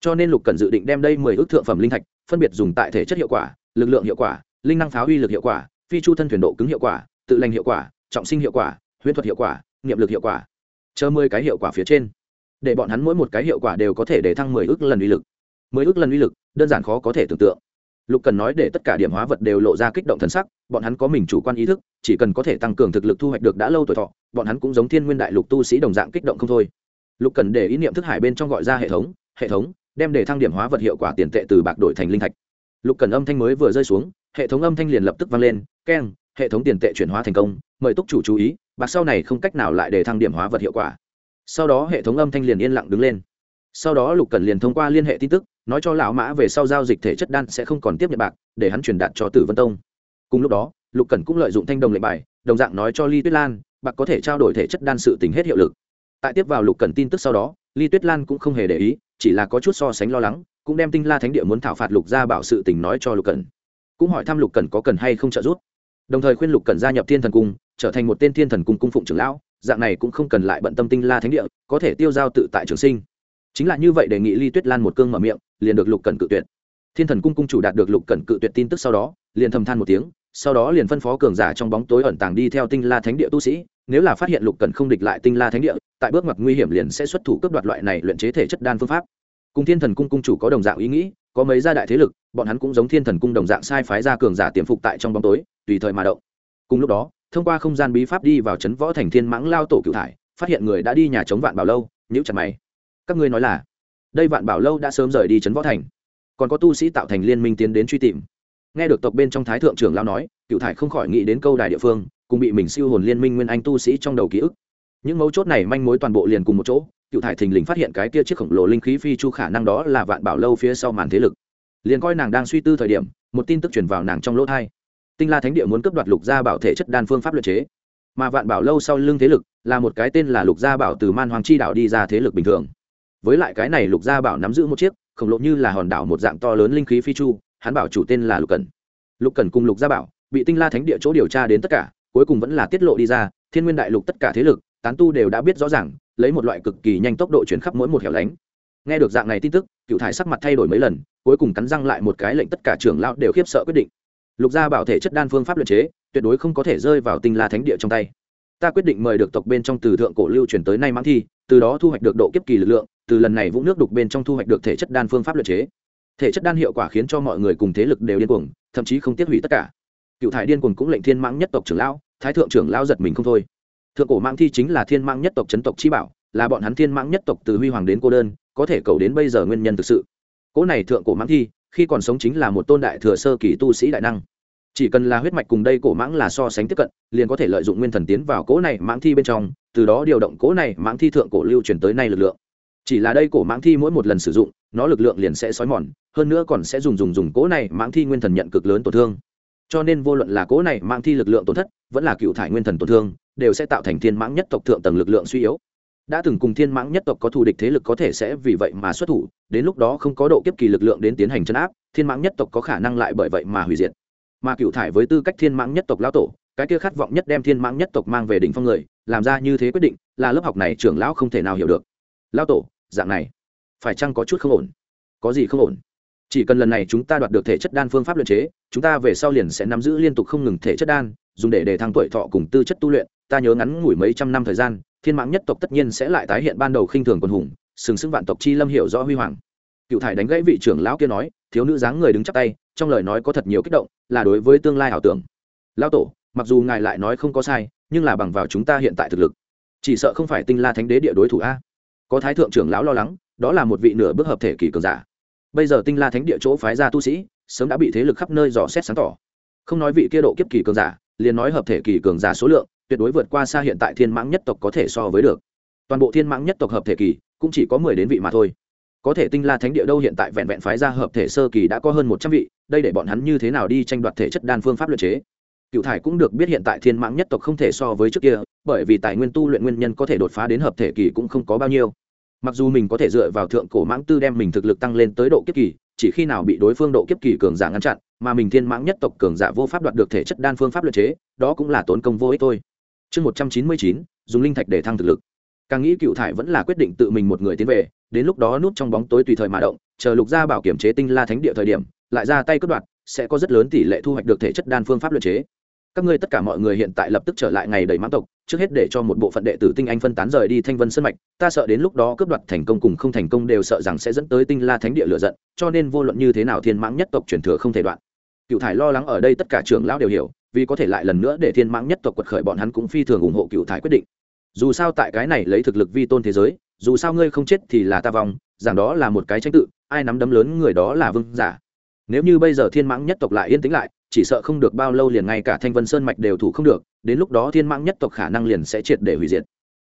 Cho nên lục cần dự định đem đây mười ước thượng phẩm linh thạch phân biệt dùng tại thể chất hiệu quả, lực lượng hiệu quả, linh năng pháo uy lực hiệu quả, phi chu thân thuyền độ cứng hiệu quả, tự lành hiệu quả, trọng sinh hiệu quả, huyễn thuật hiệu quả, niệm lực hiệu quả chờ mười cái hiệu quả phía trên. Để bọn hắn mỗi một cái hiệu quả đều có thể để thăng mười ước lần uy lực. Mười ước lần uy lực, đơn giản khó có thể tưởng tượng. Lục cần nói để tất cả điểm hóa vật đều lộ ra kích động thân sắc, bọn hắn có mình chủ quan ý thức, chỉ cần có thể tăng cường thực lực thu hoạch được đã lâu tuổi thọ, bọn hắn cũng giống thiên nguyên đại lục tu sĩ đồng dạng kích động không thôi. Lục cần để ý niệm thức hải bên trong gọi ra hệ thống hệ thống đem để thăng điểm hóa vật hiệu quả tiền tệ từ bạc đổi thành linh thạch. Lục cần âm thanh mới vừa rơi xuống, hệ thống âm thanh liền lập tức vang lên, keng hệ thống tiền tệ chuyển hóa thành công, mời túc chủ chú ý bạc sau này không cách nào lại để thăng điểm hóa vật hiệu quả. Sau đó hệ thống âm thanh liền yên lặng đứng lên. Sau đó lục cần liền thông qua liên hệ tin tức, nói cho lão mã về sau giao dịch thể chất đan sẽ không còn tiếp nhận bạc, để hắn truyền đạt cho tử vân tông. Cùng lúc đó, lục cần cũng lợi dụng thanh đồng lệnh bài, đồng dạng nói cho ly tuyết lan, bạc có thể trao đổi thể chất đan sự tình hết hiệu lực. Tại tiếp vào lục cần tin tức sau đó, ly tuyết lan cũng không hề để ý, chỉ là có chút so sánh lo lắng, cũng đem tinh la thánh địa muốn thảo phạt lục gia bảo sự tình nói cho lục cần cũng hỏi thăm lục cần có cần hay không trợ giúp đồng thời khuyên lục cần gia nhập thiên thần cung, trở thành một tên thiên thần cung cung phụng trưởng lão, dạng này cũng không cần lại bận tâm tinh la thánh địa, có thể tiêu giao tự tại trường sinh. Chính là như vậy đề nghị ly tuyết lan một cương mở miệng, liền được lục cần cự tuyệt. Thiên thần cung cung chủ đạt được lục cần cự tuyệt tin tức sau đó, liền thầm than một tiếng, sau đó liền phân phó cường giả trong bóng tối ẩn tàng đi theo tinh la thánh địa tu sĩ, nếu là phát hiện lục cần không địch lại tinh la thánh địa, tại bước ngoặt nguy hiểm liền sẽ xuất thủ cấp đoạt loại này luyện chế thể chất đan phương pháp. Cùng thiên thần cung cung chủ có đồng dạng ý nghĩ có mấy gia đại thế lực, bọn hắn cũng giống thiên thần cung đồng dạng sai phái ra cường giả tiềm phục tại trong bóng tối, tùy thời mà động. Cùng lúc đó, thông qua không gian bí pháp đi vào trấn võ thành thiên mãng lao tổ cựu thải, phát hiện người đã đi nhà chống vạn bảo lâu nhữ chặt mày. Các ngươi nói là, đây vạn bảo lâu đã sớm rời đi trấn võ thành. Còn có tu sĩ tạo thành liên minh tiến đến truy tìm. Nghe được tộc bên trong thái thượng trưởng lao nói cựu thải không khỏi nghĩ đến câu đài địa phương, cùng bị mình siêu hồn liên minh nguyên anh tu sĩ trong đầu ký ức. Những mấu chốt này manh mối toàn bộ liền cùng một chỗ cựu thải thình lình phát hiện cái kia chiếc khổng lồ linh khí phi chu khả năng đó là vạn bảo lâu phía sau màn thế lực. Liền coi nàng đang suy tư thời điểm, một tin tức truyền vào nàng trong lỗ thai. Tinh la thánh địa muốn cấp đoạt lục gia bảo thể chất đan phương pháp luật chế. Mà vạn bảo lâu sau lưng thế lực là một cái tên là lục gia bảo từ man hoàng chi đảo đi ra thế lực bình thường. Với lại cái này lục gia bảo nắm giữ một chiếc, khổng lồ như là hòn đảo một dạng to lớn linh khí phi chu, hắn bảo chủ tên là lục cần lục cần cùng lục gia bảo bị tinh la thánh địa chỗ điều tra đến tất cả, cuối cùng vẫn là tiết lộ đi ra, thiên nguyên đại lục tất cả thế lực, tán tu đều đã biết rõ ràng lấy một loại cực kỳ nhanh tốc độ chuyển khắp mỗi một hẻo lánh. Nghe được dạng này tin tức, cựu thải sắc mặt thay đổi mấy lần, cuối cùng cắn răng lại một cái lệnh tất cả trưởng lão đều khiếp sợ quyết định. Lục gia bảo thể chất đan phương pháp luật chế, tuyệt đối không có thể rơi vào tinh la thánh địa trong tay. Ta quyết định mời được tộc bên trong từ thượng cổ lưu chuyển tới nay mãng thi, từ đó thu hoạch được độ kiếp kỳ lực lượng, từ lần này vũng nước đục bên trong thu hoạch được thể chất đan phương pháp luật chế. Thể chất đan hiệu quả khiến cho mọi người cùng thế lực đều điên cuồng, thậm chí không tiết hủy tất cả. Cựu thải điên cuồng cũng lệnh thiên mãng nhất tộc trưởng lão, thái thượng trưởng lão giật mình không thôi thượng cổ mạng thi chính là thiên mạng nhất tộc chấn tộc chi bảo, là bọn hắn thiên mạng nhất tộc từ huy hoàng đến cô đơn, có thể cầu đến bây giờ nguyên nhân thực sự. Cỗ này thượng cổ mạng thi, khi còn sống chính là một tôn đại thừa sơ kỳ tu sĩ đại năng. Chỉ cần là huyết mạch cùng đây cổ mãng là so sánh tiếp cận, liền có thể lợi dụng nguyên thần tiến vào cỗ này mãng thi bên trong, từ đó điều động cỗ này mãng thi thượng cổ lưu truyền tới nay lực lượng. Chỉ là đây cổ mãng thi mỗi một lần sử dụng, nó lực lượng liền sẽ xói mòn, hơn nữa còn sẽ dùng dùng dùng cỗ này mãng thi nguyên thần nhận cực lớn tổn thương. Cho nên vô luận là cỗ này mãng thi lực lượng tổn thất, vẫn là cựu thải nguyên thần tổn thương đều sẽ tạo thành thiên mãng nhất tộc thượng tầng lực lượng suy yếu. Đã từng cùng thiên mãng nhất tộc có thù địch thế lực có thể sẽ vì vậy mà xuất thủ, đến lúc đó không có độ kiếp kỳ lực lượng đến tiến hành chấn áp, thiên mãng nhất tộc có khả năng lại bởi vậy mà hủy diệt. Mà cựu thải với tư cách thiên mãng nhất tộc lão tổ, cái kia khát vọng nhất đem thiên mãng nhất tộc mang về đỉnh phong người, làm ra như thế quyết định, là lớp học này trưởng lão không thể nào hiểu được. Lão tổ, dạng này, phải chăng có chút không ổn? Có gì không ổn? Chỉ cần lần này chúng ta đoạt được thể chất đan phương pháp luyện chế, chúng ta về sau liền sẽ nắm giữ liên tục không ngừng thể chất đan, dùng để đề thăng tuổi thọ cùng tư chất tu luyện ta nhớ ngắn ngủi mấy trăm năm thời gian, thiên mãng nhất tộc tất nhiên sẽ lại tái hiện ban đầu khinh thường quân hùng, sừng sững vạn tộc chi lâm hiểu rõ huy hoàng. Cựu thải đánh gãy vị trưởng lão kia nói, thiếu nữ dáng người đứng chắp tay, trong lời nói có thật nhiều kích động, là đối với tương lai ảo tưởng. Lão tổ, mặc dù ngài lại nói không có sai, nhưng là bằng vào chúng ta hiện tại thực lực. Chỉ sợ không phải tinh la thánh đế địa đối thủ a. Có thái thượng trưởng lão lo lắng, đó là một vị nửa bước hợp thể kỳ cường giả. Bây giờ tinh la thánh địa chỗ phái ra tu sĩ, sớm đã bị thế lực khắp nơi dò xét sáng tỏ. Không nói vị kia độ kiếp kỳ cường giả, liền nói hợp thể kỳ cường giả số lượng tuyệt đối vượt qua xa hiện tại thiên mãng nhất tộc có thể so với được. Toàn bộ thiên mãng nhất tộc hợp thể kỳ cũng chỉ có mười đến vị mà thôi. Có thể tinh la thánh địa đâu hiện tại vẹn vẹn phái ra hợp thể sơ kỳ đã có hơn một trăm vị, đây để bọn hắn như thế nào đi tranh đoạt thể chất đan phương pháp luật chế? Cựu thải cũng được biết hiện tại thiên mãng nhất tộc không thể so với trước kia, bởi vì tài nguyên tu luyện nguyên nhân có thể đột phá đến hợp thể kỳ cũng không có bao nhiêu. Mặc dù mình có thể dựa vào thượng cổ mãng tư đem mình thực lực tăng lên tới độ kiếp kỳ, chỉ khi nào bị đối phương độ kiếp kỳ cường giả ngăn chặn, mà mình thiên mãng nhất tộc cường giả vô pháp đoạt được thể chất đan phương pháp luật chế, đó cũng là tốn công vô ích thôi chương một trăm chín mươi chín, dùng linh thạch để thăng thực lực. Càng nghĩ cựu thải vẫn là quyết định tự mình một người tiến về, đến lúc đó núp trong bóng tối tùy thời mà động, chờ lục gia bảo kiểm chế tinh la thánh địa thời điểm, lại ra tay cướp đoạt, sẽ có rất lớn tỷ lệ thu hoạch được thể chất đan phương pháp luật chế. Các ngươi tất cả mọi người hiện tại lập tức trở lại ngày đầy mãn tộc, trước hết để cho một bộ phận đệ tử tinh anh phân tán rời đi thanh vân sân mạch, ta sợ đến lúc đó cướp đoạt thành công cùng không thành công đều sợ rằng sẽ dẫn tới tinh la thánh địa lựa giận, cho nên vô luận như thế nào thiên mãng nhất tộc truyền thừa không thể đoạn. Cựu thải lo lắng ở đây tất cả trưởng lão đều hiểu vì có thể lại lần nữa để thiên mãng nhất tộc quật khởi, bọn hắn cũng phi thường ủng hộ cựu thái quyết định. Dù sao tại cái này lấy thực lực vi tôn thế giới, dù sao ngươi không chết thì là ta vong, rằng đó là một cái tranh tự, ai nắm đấm lớn người đó là vương giả. Nếu như bây giờ thiên mãng nhất tộc lại yên tĩnh lại, chỉ sợ không được bao lâu liền ngay cả thanh vân sơn mạch đều thủ không được, đến lúc đó thiên mãng nhất tộc khả năng liền sẽ triệt để hủy diệt.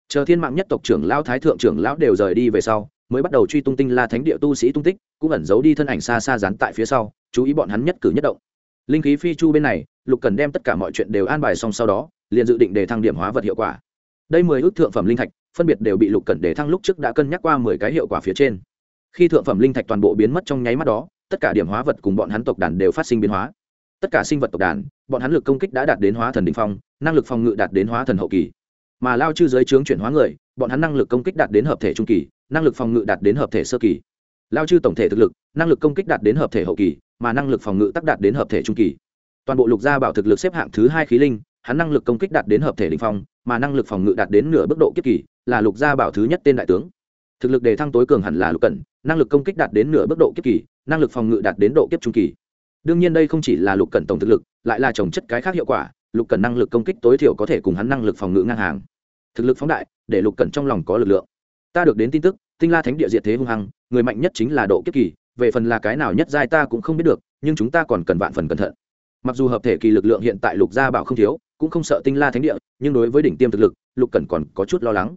Chờ thiên mãng nhất tộc trưởng lão, thái thượng trưởng lão đều rời đi về sau, mới bắt đầu truy tung tinh la thánh địa tu sĩ tung tích, cũng ẩn giấu đi thân ảnh xa xa dán tại phía sau, chú ý bọn hắn nhất cử nhất động linh khí phi chu bên này, lục cần đem tất cả mọi chuyện đều an bài xong sau đó, liền dự định để thăng điểm hóa vật hiệu quả. Đây mười ước thượng phẩm linh thạch, phân biệt đều bị lục cần để thăng lúc trước đã cân nhắc qua mười cái hiệu quả phía trên. Khi thượng phẩm linh thạch toàn bộ biến mất trong nháy mắt đó, tất cả điểm hóa vật cùng bọn hắn tộc đàn đều phát sinh biến hóa. Tất cả sinh vật tộc đàn, bọn hắn lực công kích đã đạt đến hóa thần đ ỉ n h phong, năng lực phòng ngự đạt đến hóa thần hậu kỳ. Mà lao chư giới trướng chuyển hóa người, bọn hắn năng lực công kích đạt đến hợp thể trung kỳ, năng lực phòng ngự đạt đến hợp thể sơ kỳ lao chư tổng thể thực lực, năng lực công kích đạt đến hợp thể hậu kỳ, mà năng lực phòng ngự tắc đạt đến hợp thể trung kỳ. Toàn bộ lục gia bảo thực lực xếp hạng thứ hai khí linh, hắn năng lực công kích đạt đến hợp thể đ ỉ n h phong, mà năng lực phòng ngự đạt đến nửa mức độ kiếp kỳ, là lục gia bảo thứ nhất tên đại tướng. Thực lực đề thăng tối cường hẳn là lục cẩn, năng lực công kích đạt đến nửa mức độ kiếp kỳ, năng lực phòng ngự đạt đến độ kiếp trung kỳ. Đương nhiên đây không chỉ là lục cẩn tổng thực lực, lại là trồng chất cái khác hiệu quả, lục cẩn năng lực công kích tối thiểu có thể cùng hắn năng lực phòng ngự ngang hàng. Thực lực phóng đại, để lục cẩn trong lòng có lực lượng. Ta được đến tin tức tinh la thánh địa diệt thế hung hăng, người mạnh nhất chính là độ kiếp kỳ, về phần là cái nào nhất giai ta cũng không biết được, nhưng chúng ta còn cần vạn phần cẩn thận. Mặc dù hợp thể kỳ lực lượng hiện tại lục gia bảo không thiếu, cũng không sợ tinh la thánh địa, nhưng đối với đỉnh tiêm thực lực, lục cẩn còn có chút lo lắng.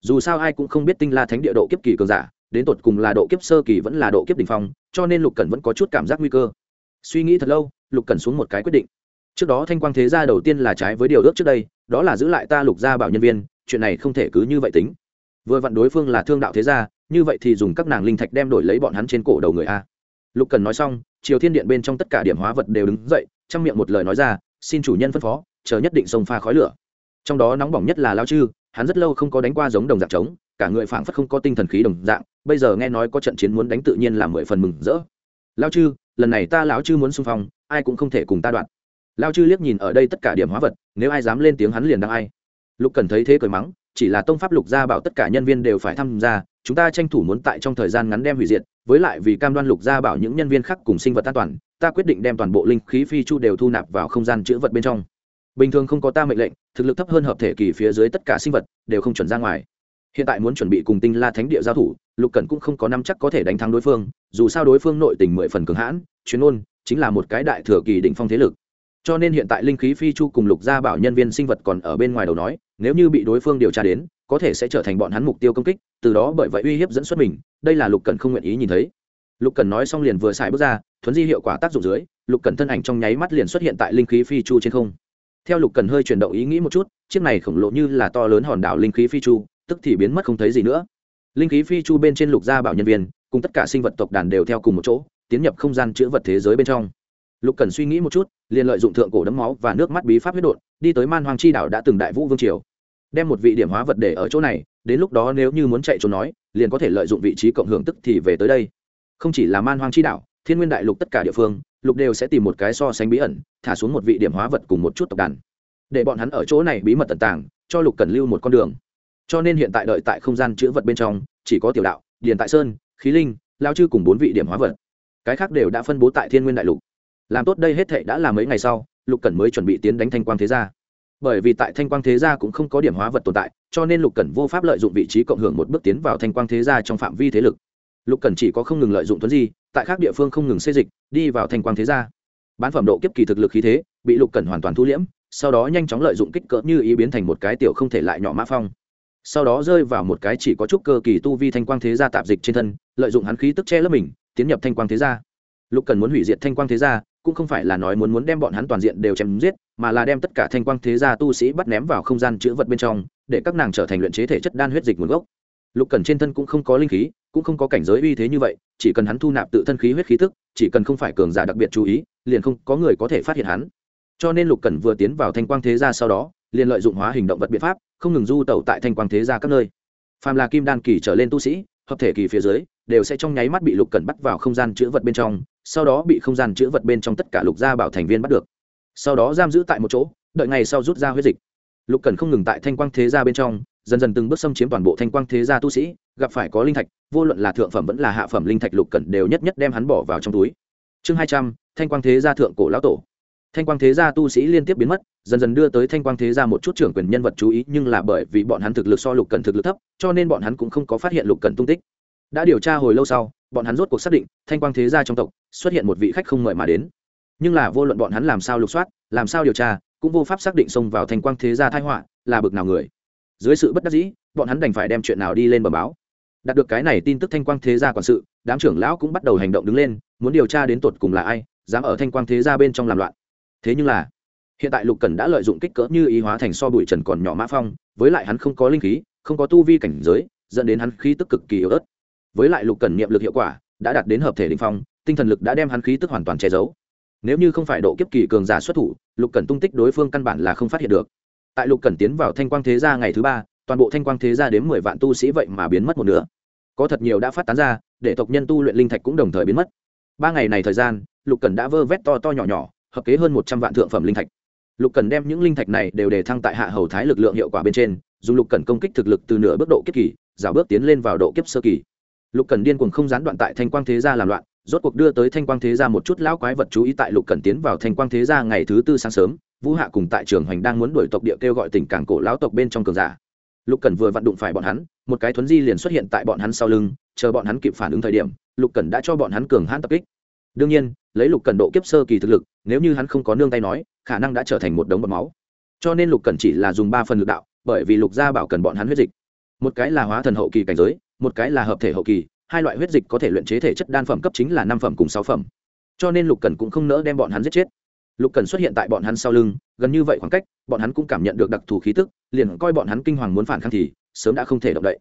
Dù sao ai cũng không biết tinh la thánh địa độ kiếp kỳ cường giả, đến tột cùng là độ kiếp sơ kỳ vẫn là độ kiếp đ ỉ n h phong, cho nên lục cẩn vẫn có chút cảm giác nguy cơ. Suy nghĩ thật lâu, lục cần xuống một cái quyết định. Trước đó thanh quang thế gia đầu tiên là trái với điều ước trước đây, đó là giữ lại ta lục gia bảo nhân viên, chuyện này không thể cứ như vậy tính vừa vặn đối phương là thương đạo thế gia, như vậy thì dùng các nàng linh thạch đem đổi lấy bọn hắn trên cổ đầu người a. Lục cần nói xong, triều thiên điện bên trong tất cả điểm hóa vật đều đứng dậy, trong miệng một lời nói ra, xin chủ nhân phân phó, chờ nhất định sông pha khói lửa. Trong đó nóng bỏng nhất là lao chư, hắn rất lâu không có đánh qua giống đồng dạng trống, cả người phảng phất không có tinh thần khí đồng dạng, bây giờ nghe nói có trận chiến muốn đánh tự nhiên là mười phần mừng rỡ. Lao chư, lần này ta lão chư muốn xung phong, ai cũng không thể cùng ta đoạn. Lao chư liếc nhìn ở đây tất cả điểm hóa vật, nếu ai dám lên tiếng hắn liền đang ai. Lục cần thấy thế cười mắng chỉ là tông pháp lục gia bảo tất cả nhân viên đều phải tham gia, chúng ta tranh thủ muốn tại trong thời gian ngắn đem hủy diệt, với lại vì cam đoan lục gia bảo những nhân viên khác cùng sinh vật an toàn, ta quyết định đem toàn bộ linh khí phi chu đều thu nạp vào không gian chữ vật bên trong. Bình thường không có ta mệnh lệnh, thực lực thấp hơn hợp thể kỳ phía dưới tất cả sinh vật, đều không chuẩn ra ngoài. Hiện tại muốn chuẩn bị cùng tinh la thánh địa giao thủ, lục cẩn cũng không có năm chắc có thể đánh thắng đối phương, dù sao đối phương nội tình mười phần cường hãn, chuyên ôn chính là một cái đại thừa kỳ đỉnh phong thế lực. Cho nên hiện tại linh khí phi chu cùng lục gia bảo nhân viên sinh vật còn ở bên ngoài đầu nói nếu như bị đối phương điều tra đến, có thể sẽ trở thành bọn hắn mục tiêu công kích, từ đó bởi vậy uy hiếp dẫn xuất mình, đây là lục cần không nguyện ý nhìn thấy. Lục cần nói xong liền vừa xài bước ra, thuấn di hiệu quả tác dụng dưới, lục cần thân ảnh trong nháy mắt liền xuất hiện tại linh khí phi chu trên không. Theo lục cần hơi chuyển động ý nghĩ một chút, chiếc này khổng lồ như là to lớn hòn đảo linh khí phi chu, tức thì biến mất không thấy gì nữa. Linh khí phi chu bên trên lục gia bảo nhân viên, cùng tất cả sinh vật tộc đàn đều theo cùng một chỗ, tiến nhập không gian chữ vật thế giới bên trong. Lục cần suy nghĩ một chút, liền lợi dụng thượng cổ đấm máu và nước mắt bí pháp huyết đột đi tới man hoàng chi đảo đã từng đại vũ vương triều đem một vị điểm hóa vật để ở chỗ này đến lúc đó nếu như muốn chạy trốn nói liền có thể lợi dụng vị trí cộng hưởng tức thì về tới đây. Không chỉ là man hoang chi đạo, thiên nguyên đại lục tất cả địa phương lục đều sẽ tìm một cái so sánh bí ẩn thả xuống một vị điểm hóa vật cùng một chút tộc đàn. Để bọn hắn ở chỗ này bí mật tận tàng cho lục cần lưu một con đường. Cho nên hiện tại đợi tại không gian chữ vật bên trong chỉ có tiểu đạo điền tại sơn khí linh lao chư cùng bốn vị điểm hóa vật. Cái khác đều đã phân bố tại thiên nguyên đại lục. Làm tốt đây hết thệ đã là mấy ngày sau lục cần mới chuẩn bị tiến đánh thanh quang thế gia bởi vì tại thanh quang thế gia cũng không có điểm hóa vật tồn tại, cho nên lục cẩn vô pháp lợi dụng vị trí cộng hưởng một bước tiến vào thanh quang thế gia trong phạm vi thế lực. Lục cẩn chỉ có không ngừng lợi dụng thuấn di, tại các địa phương không ngừng xây dịch, đi vào thanh quang thế gia. Bán phẩm độ kiếp kỳ thực lực khí thế, bị lục cẩn hoàn toàn thu liễm, sau đó nhanh chóng lợi dụng kích cỡ như ý biến thành một cái tiểu không thể lại nhỏ mã phong. Sau đó rơi vào một cái chỉ có chút cơ kỳ tu vi thanh quang thế gia tạp dịch trên thân, lợi dụng hắn khí tức che lớp mình, tiến nhập thanh quang thế gia lục cần muốn hủy diệt thanh quang thế gia, cũng không phải là nói muốn muốn đem bọn hắn toàn diện đều chém giết, mà là đem tất cả thanh quang thế gia tu sĩ bắt ném vào không gian chữ vật bên trong, để các nàng trở thành luyện chế thể chất đan huyết dịch nguồn gốc. Lục cần trên thân cũng không có linh khí, cũng không có cảnh giới uy thế như vậy, chỉ cần hắn thu nạp tự thân khí huyết khí tức, chỉ cần không phải cường giả đặc biệt chú ý, liền không có người có thể phát hiện hắn. Cho nên lục cần vừa tiến vào thanh quang thế gia sau đó, liền lợi dụng hóa hình động vật biện pháp, không ngừng du tẩu tại thanh quang thế gia các nơi. Phàm là kim đan kỳ trở lên tu sĩ, hợp thể kỳ phía dưới, đều sẽ trong nháy mắt bị lục cần bắt vào không gian chữ vật bên trong sau đó bị không gian chữ vật bên trong tất cả lục gia bảo thành viên bắt được. Sau đó giam giữ tại một chỗ, đợi ngày sau rút ra huyết dịch. Lục cần không ngừng tại thanh quang thế gia bên trong, dần dần từng bước xâm chiếm toàn bộ thanh quang thế gia tu sĩ, gặp phải có linh thạch, vô luận là thượng phẩm vẫn là hạ phẩm linh thạch lục cần đều nhất nhất đem hắn bỏ vào trong túi. Chương hai trăm, thanh quang thế gia thượng cổ lão tổ. Thanh quang thế gia tu sĩ liên tiếp biến mất, dần dần đưa tới thanh quang thế gia một chút trưởng quyền nhân vật chú ý, nhưng là bởi vì bọn hắn thực lực so lục cần thực lực thấp, cho nên bọn hắn cũng không có phát hiện lục cần tung tích. Đã điều tra hồi lâu sau, bọn hắn rốt cuộc xác định thanh quang thế gia trong tộc xuất hiện một vị khách không mời mà đến. Nhưng là vô luận bọn hắn làm sao lục soát, làm sao điều tra, cũng vô pháp xác định xông vào thanh quang thế gia thái họa là bực nào người. Dưới sự bất đắc dĩ, bọn hắn đành phải đem chuyện nào đi lên bờ báo. Đạt được cái này tin tức thanh quang thế gia quản sự, đám trưởng lão cũng bắt đầu hành động đứng lên, muốn điều tra đến tột cùng là ai, dám ở thanh quang thế gia bên trong làm loạn. Thế nhưng là, hiện tại lục cần đã lợi dụng kích cỡ như ý hóa thành so bụi trần còn nhỏ mã phong, với lại hắn không có linh khí, không có tu vi cảnh giới, dẫn đến hắn khí tức cực kỳ yếu ớt. Với lại lục cần niệm lực hiệu quả đã đạt đến hợp thể đình phong tinh thần lực đã đem hắn khí tức hoàn toàn che giấu. Nếu như không phải độ kiếp kỳ cường giả xuất thủ, lục cần tung tích đối phương căn bản là không phát hiện được. Tại lục cần tiến vào thanh quang thế gia ngày thứ ba, toàn bộ thanh quang thế gia đến mười vạn tu sĩ vậy mà biến mất một nửa. Có thật nhiều đã phát tán ra, để tộc nhân tu luyện linh thạch cũng đồng thời biến mất. Ba ngày này thời gian, lục cần đã vơ vét to to nhỏ nhỏ, hợp kế hơn một trăm vạn thượng phẩm linh thạch. Lục cần đem những linh thạch này đều đề thăng tại hạ hầu thái lực lượng hiệu quả bên trên, dùng lục cần công kích thực lực từ nửa bước độ kiếp kỳ rào bước tiến lên vào độ kiếp sơ kỳ. Lục cần điên cuồng không gián đoạn tại thanh quang thế gia làm loạn rốt cuộc đưa tới thanh quang thế gia một chút lão quái vật chú ý tại lục cẩn tiến vào thanh quang thế gia ngày thứ tư sáng sớm, vũ hạ cùng tại trường hoành đang muốn đuổi tộc địa kêu gọi tình cảng cổ lão tộc bên trong cường giả. Lục cẩn vừa vặn đụng phải bọn hắn, một cái thuấn di liền xuất hiện tại bọn hắn sau lưng, chờ bọn hắn kịp phản ứng thời điểm, lục cẩn đã cho bọn hắn cường hãn tập kích. Đương nhiên, lấy lục cẩn độ kiếp sơ kỳ thực lực, nếu như hắn không có nương tay nói, khả năng đã trở thành một đống bọt máu. Cho nên lục cẩn chỉ là dùng ba phần lực đạo, bởi vì lục gia bảo cần bọn hắn huyết dịch. Một cái là hóa thần hậu kỳ cảnh giới, một cái là hợp thể hậu kỳ hai loại huyết dịch có thể luyện chế thể chất đan phẩm cấp chính là năm phẩm cùng sáu phẩm. Cho nên lục cần cũng không nỡ đem bọn hắn giết chết. Lục cần xuất hiện tại bọn hắn sau lưng, gần như vậy khoảng cách, bọn hắn cũng cảm nhận được đặc thù khí tức, liền coi bọn hắn kinh hoàng muốn phản kháng thì, sớm đã không thể động đậy.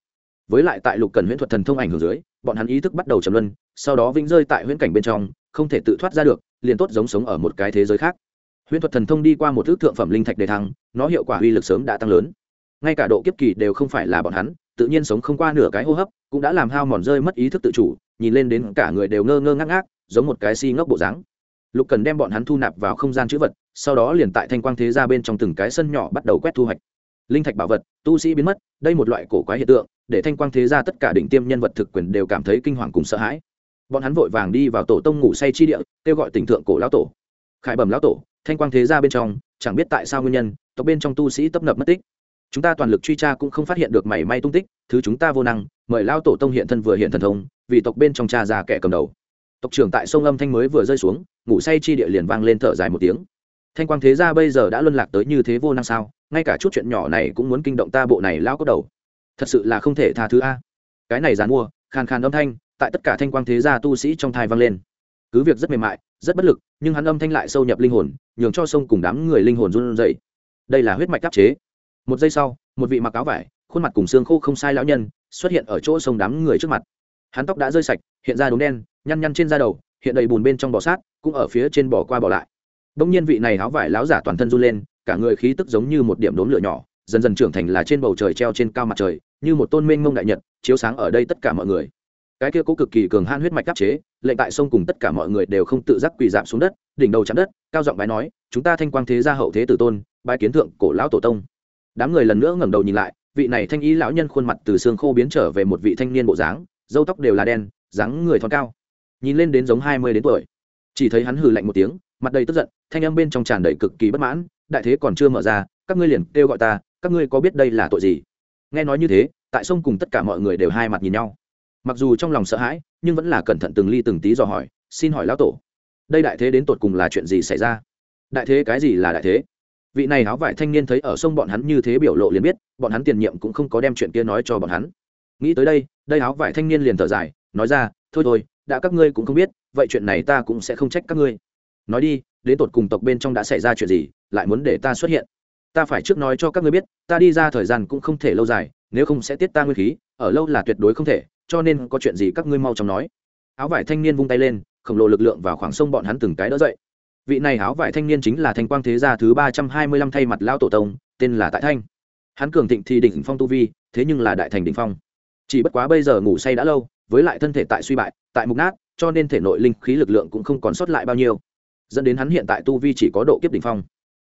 Với lại tại lục cần huyễn thuật thần thông ảnh hưởng dưới, bọn hắn ý thức bắt đầu chầm luân, sau đó vĩnh rơi tại huyễn cảnh bên trong, không thể tự thoát ra được, liền tốt giống sống ở một cái thế giới khác. Huyễn thuật thần thông đi qua một ước thượng phẩm linh thạch đề thăng, nó hiệu quả uy lực sớm đã tăng lớn. Ngay cả độ kiếp kỳ đều không phải là bọn hắn tự nhiên sống không qua nửa cái hô hấp, cũng đã làm hao mòn rơi mất ý thức tự chủ, nhìn lên đến cả người đều ngơ ngơ ngác ngác, giống một cái si ngốc bộ dáng. Lục cần đem bọn hắn thu nạp vào không gian chữ vật, sau đó liền tại thanh quang thế ra bên trong từng cái sân nhỏ bắt đầu quét thu hoạch. Linh thạch bảo vật, tu sĩ biến mất, đây một loại cổ quái hiện tượng, để thanh quang thế ra tất cả đỉnh tiêm nhân vật thực quyền đều cảm thấy kinh hoàng cùng sợ hãi. Bọn hắn vội vàng đi vào tổ tông ngủ say chi địa, kêu gọi tỉnh thượng cổ lão tổ. Khải bẩm lão tổ, thanh quang thế ra bên trong, chẳng biết tại sao nguyên nhân, tộc bên trong tu sĩ tấp nập mất tích chúng ta toàn lực truy tra cũng không phát hiện được mảy may tung tích, thứ chúng ta vô năng, mời lao tổ tông hiện thân vừa hiện thần thông, vì tộc bên trong cha già kẻ cầm đầu. Tộc trưởng tại sông âm thanh mới vừa rơi xuống, ngủ say chi địa liền vang lên thở dài một tiếng. Thanh quang thế gia bây giờ đã luân lạc tới như thế vô năng sao? Ngay cả chút chuyện nhỏ này cũng muốn kinh động ta bộ này lao có đầu. Thật sự là không thể tha thứ a. Cái này dàn mua, khàn khàn âm thanh, tại tất cả thanh quang thế gia tu sĩ trong thai vang lên. Cứ việc rất mềm mại, rất bất lực, nhưng hắn âm thanh lại sâu nhập linh hồn, nhường cho sông cùng đám người linh hồn run rẩy. Đây là huyết mạch đáp chế một giây sau, một vị mặc áo vải, khuôn mặt cùng xương khô không sai lão nhân xuất hiện ở chỗ sông đám người trước mặt. Hắn tóc đã rơi sạch, hiện ra đốm đen, nhăn nhăn trên da đầu, hiện đầy bùn bên trong bò sát, cũng ở phía trên bò qua bò lại. Đông nhiên vị này áo vải láo giả toàn thân run lên, cả người khí tức giống như một điểm đốm lửa nhỏ, dần dần trưởng thành là trên bầu trời treo trên cao mặt trời, như một tôn mênh mông đại nhật, chiếu sáng ở đây tất cả mọi người. Cái kia cố cực kỳ cường han huyết mạch áp chế, lệnh tại sông cùng tất cả mọi người đều không tự giác quỳ giảm xuống đất, đỉnh đầu chạm đất, cao giọng bái nói, chúng ta thanh quang thế gia hậu thế tử tôn, bái kiến thượng cổ lão tổ tông đám người lần nữa ngẩng đầu nhìn lại, vị này thanh ý lão nhân khuôn mặt từ xương khô biến trở về một vị thanh niên bộ dáng dâu tóc đều là đen, dáng người thon cao. Nhìn lên đến giống hai mươi đến tuổi. Chỉ thấy hắn hừ lạnh một tiếng, mặt đầy tức giận, thanh âm bên trong tràn đầy cực kỳ bất mãn, đại thế còn chưa mở ra, các ngươi liền kêu gọi ta, các ngươi có biết đây là tội gì? Nghe nói như thế, tại sông cùng tất cả mọi người đều hai mặt nhìn nhau. Mặc dù trong lòng sợ hãi, nhưng vẫn là cẩn thận từng ly từng tí dò hỏi, xin hỏi lão tổ, đây đại thế đến tột cùng là chuyện gì xảy ra? Đại thế cái gì là đại thế? Vị này áo vải thanh niên thấy ở sông bọn hắn như thế biểu lộ liền biết, bọn hắn tiền nhiệm cũng không có đem chuyện kia nói cho bọn hắn. Nghĩ tới đây đây áo vải thanh niên liền thở dài, nói ra, thôi thôi, đã các ngươi cũng không biết, vậy chuyện này ta cũng sẽ không trách các ngươi. Nói đi, đến tột cùng tộc bên trong đã xảy ra chuyện gì, lại muốn để ta xuất hiện. Ta phải trước nói cho các ngươi biết, ta đi ra thời gian cũng không thể lâu dài, nếu không sẽ tiết ta nguyên khí, ở lâu là tuyệt đối không thể, cho nên có chuyện gì các ngươi mau chóng nói. Áo vải thanh niên vung tay lên, khổng lồ lực lượng vào khoảng sông bọn hắn từng cái đỡ dậy vị này áo vải thanh niên chính là thanh quang thế gia thứ ba trăm hai mươi lăm thay mặt lão tổ tông, tên là tại thanh. Hắn cường thịnh thì đỉnh phong tu vi, thế nhưng là đại thành đỉnh phong. Chỉ bất quá bây giờ ngủ say đã lâu, với lại thân thể tại suy bại, tại mục nát, cho nên thể nội linh khí lực lượng cũng không còn sót lại bao nhiêu. Dẫn đến hắn hiện tại tu vi chỉ có độ kiếp đỉnh phong.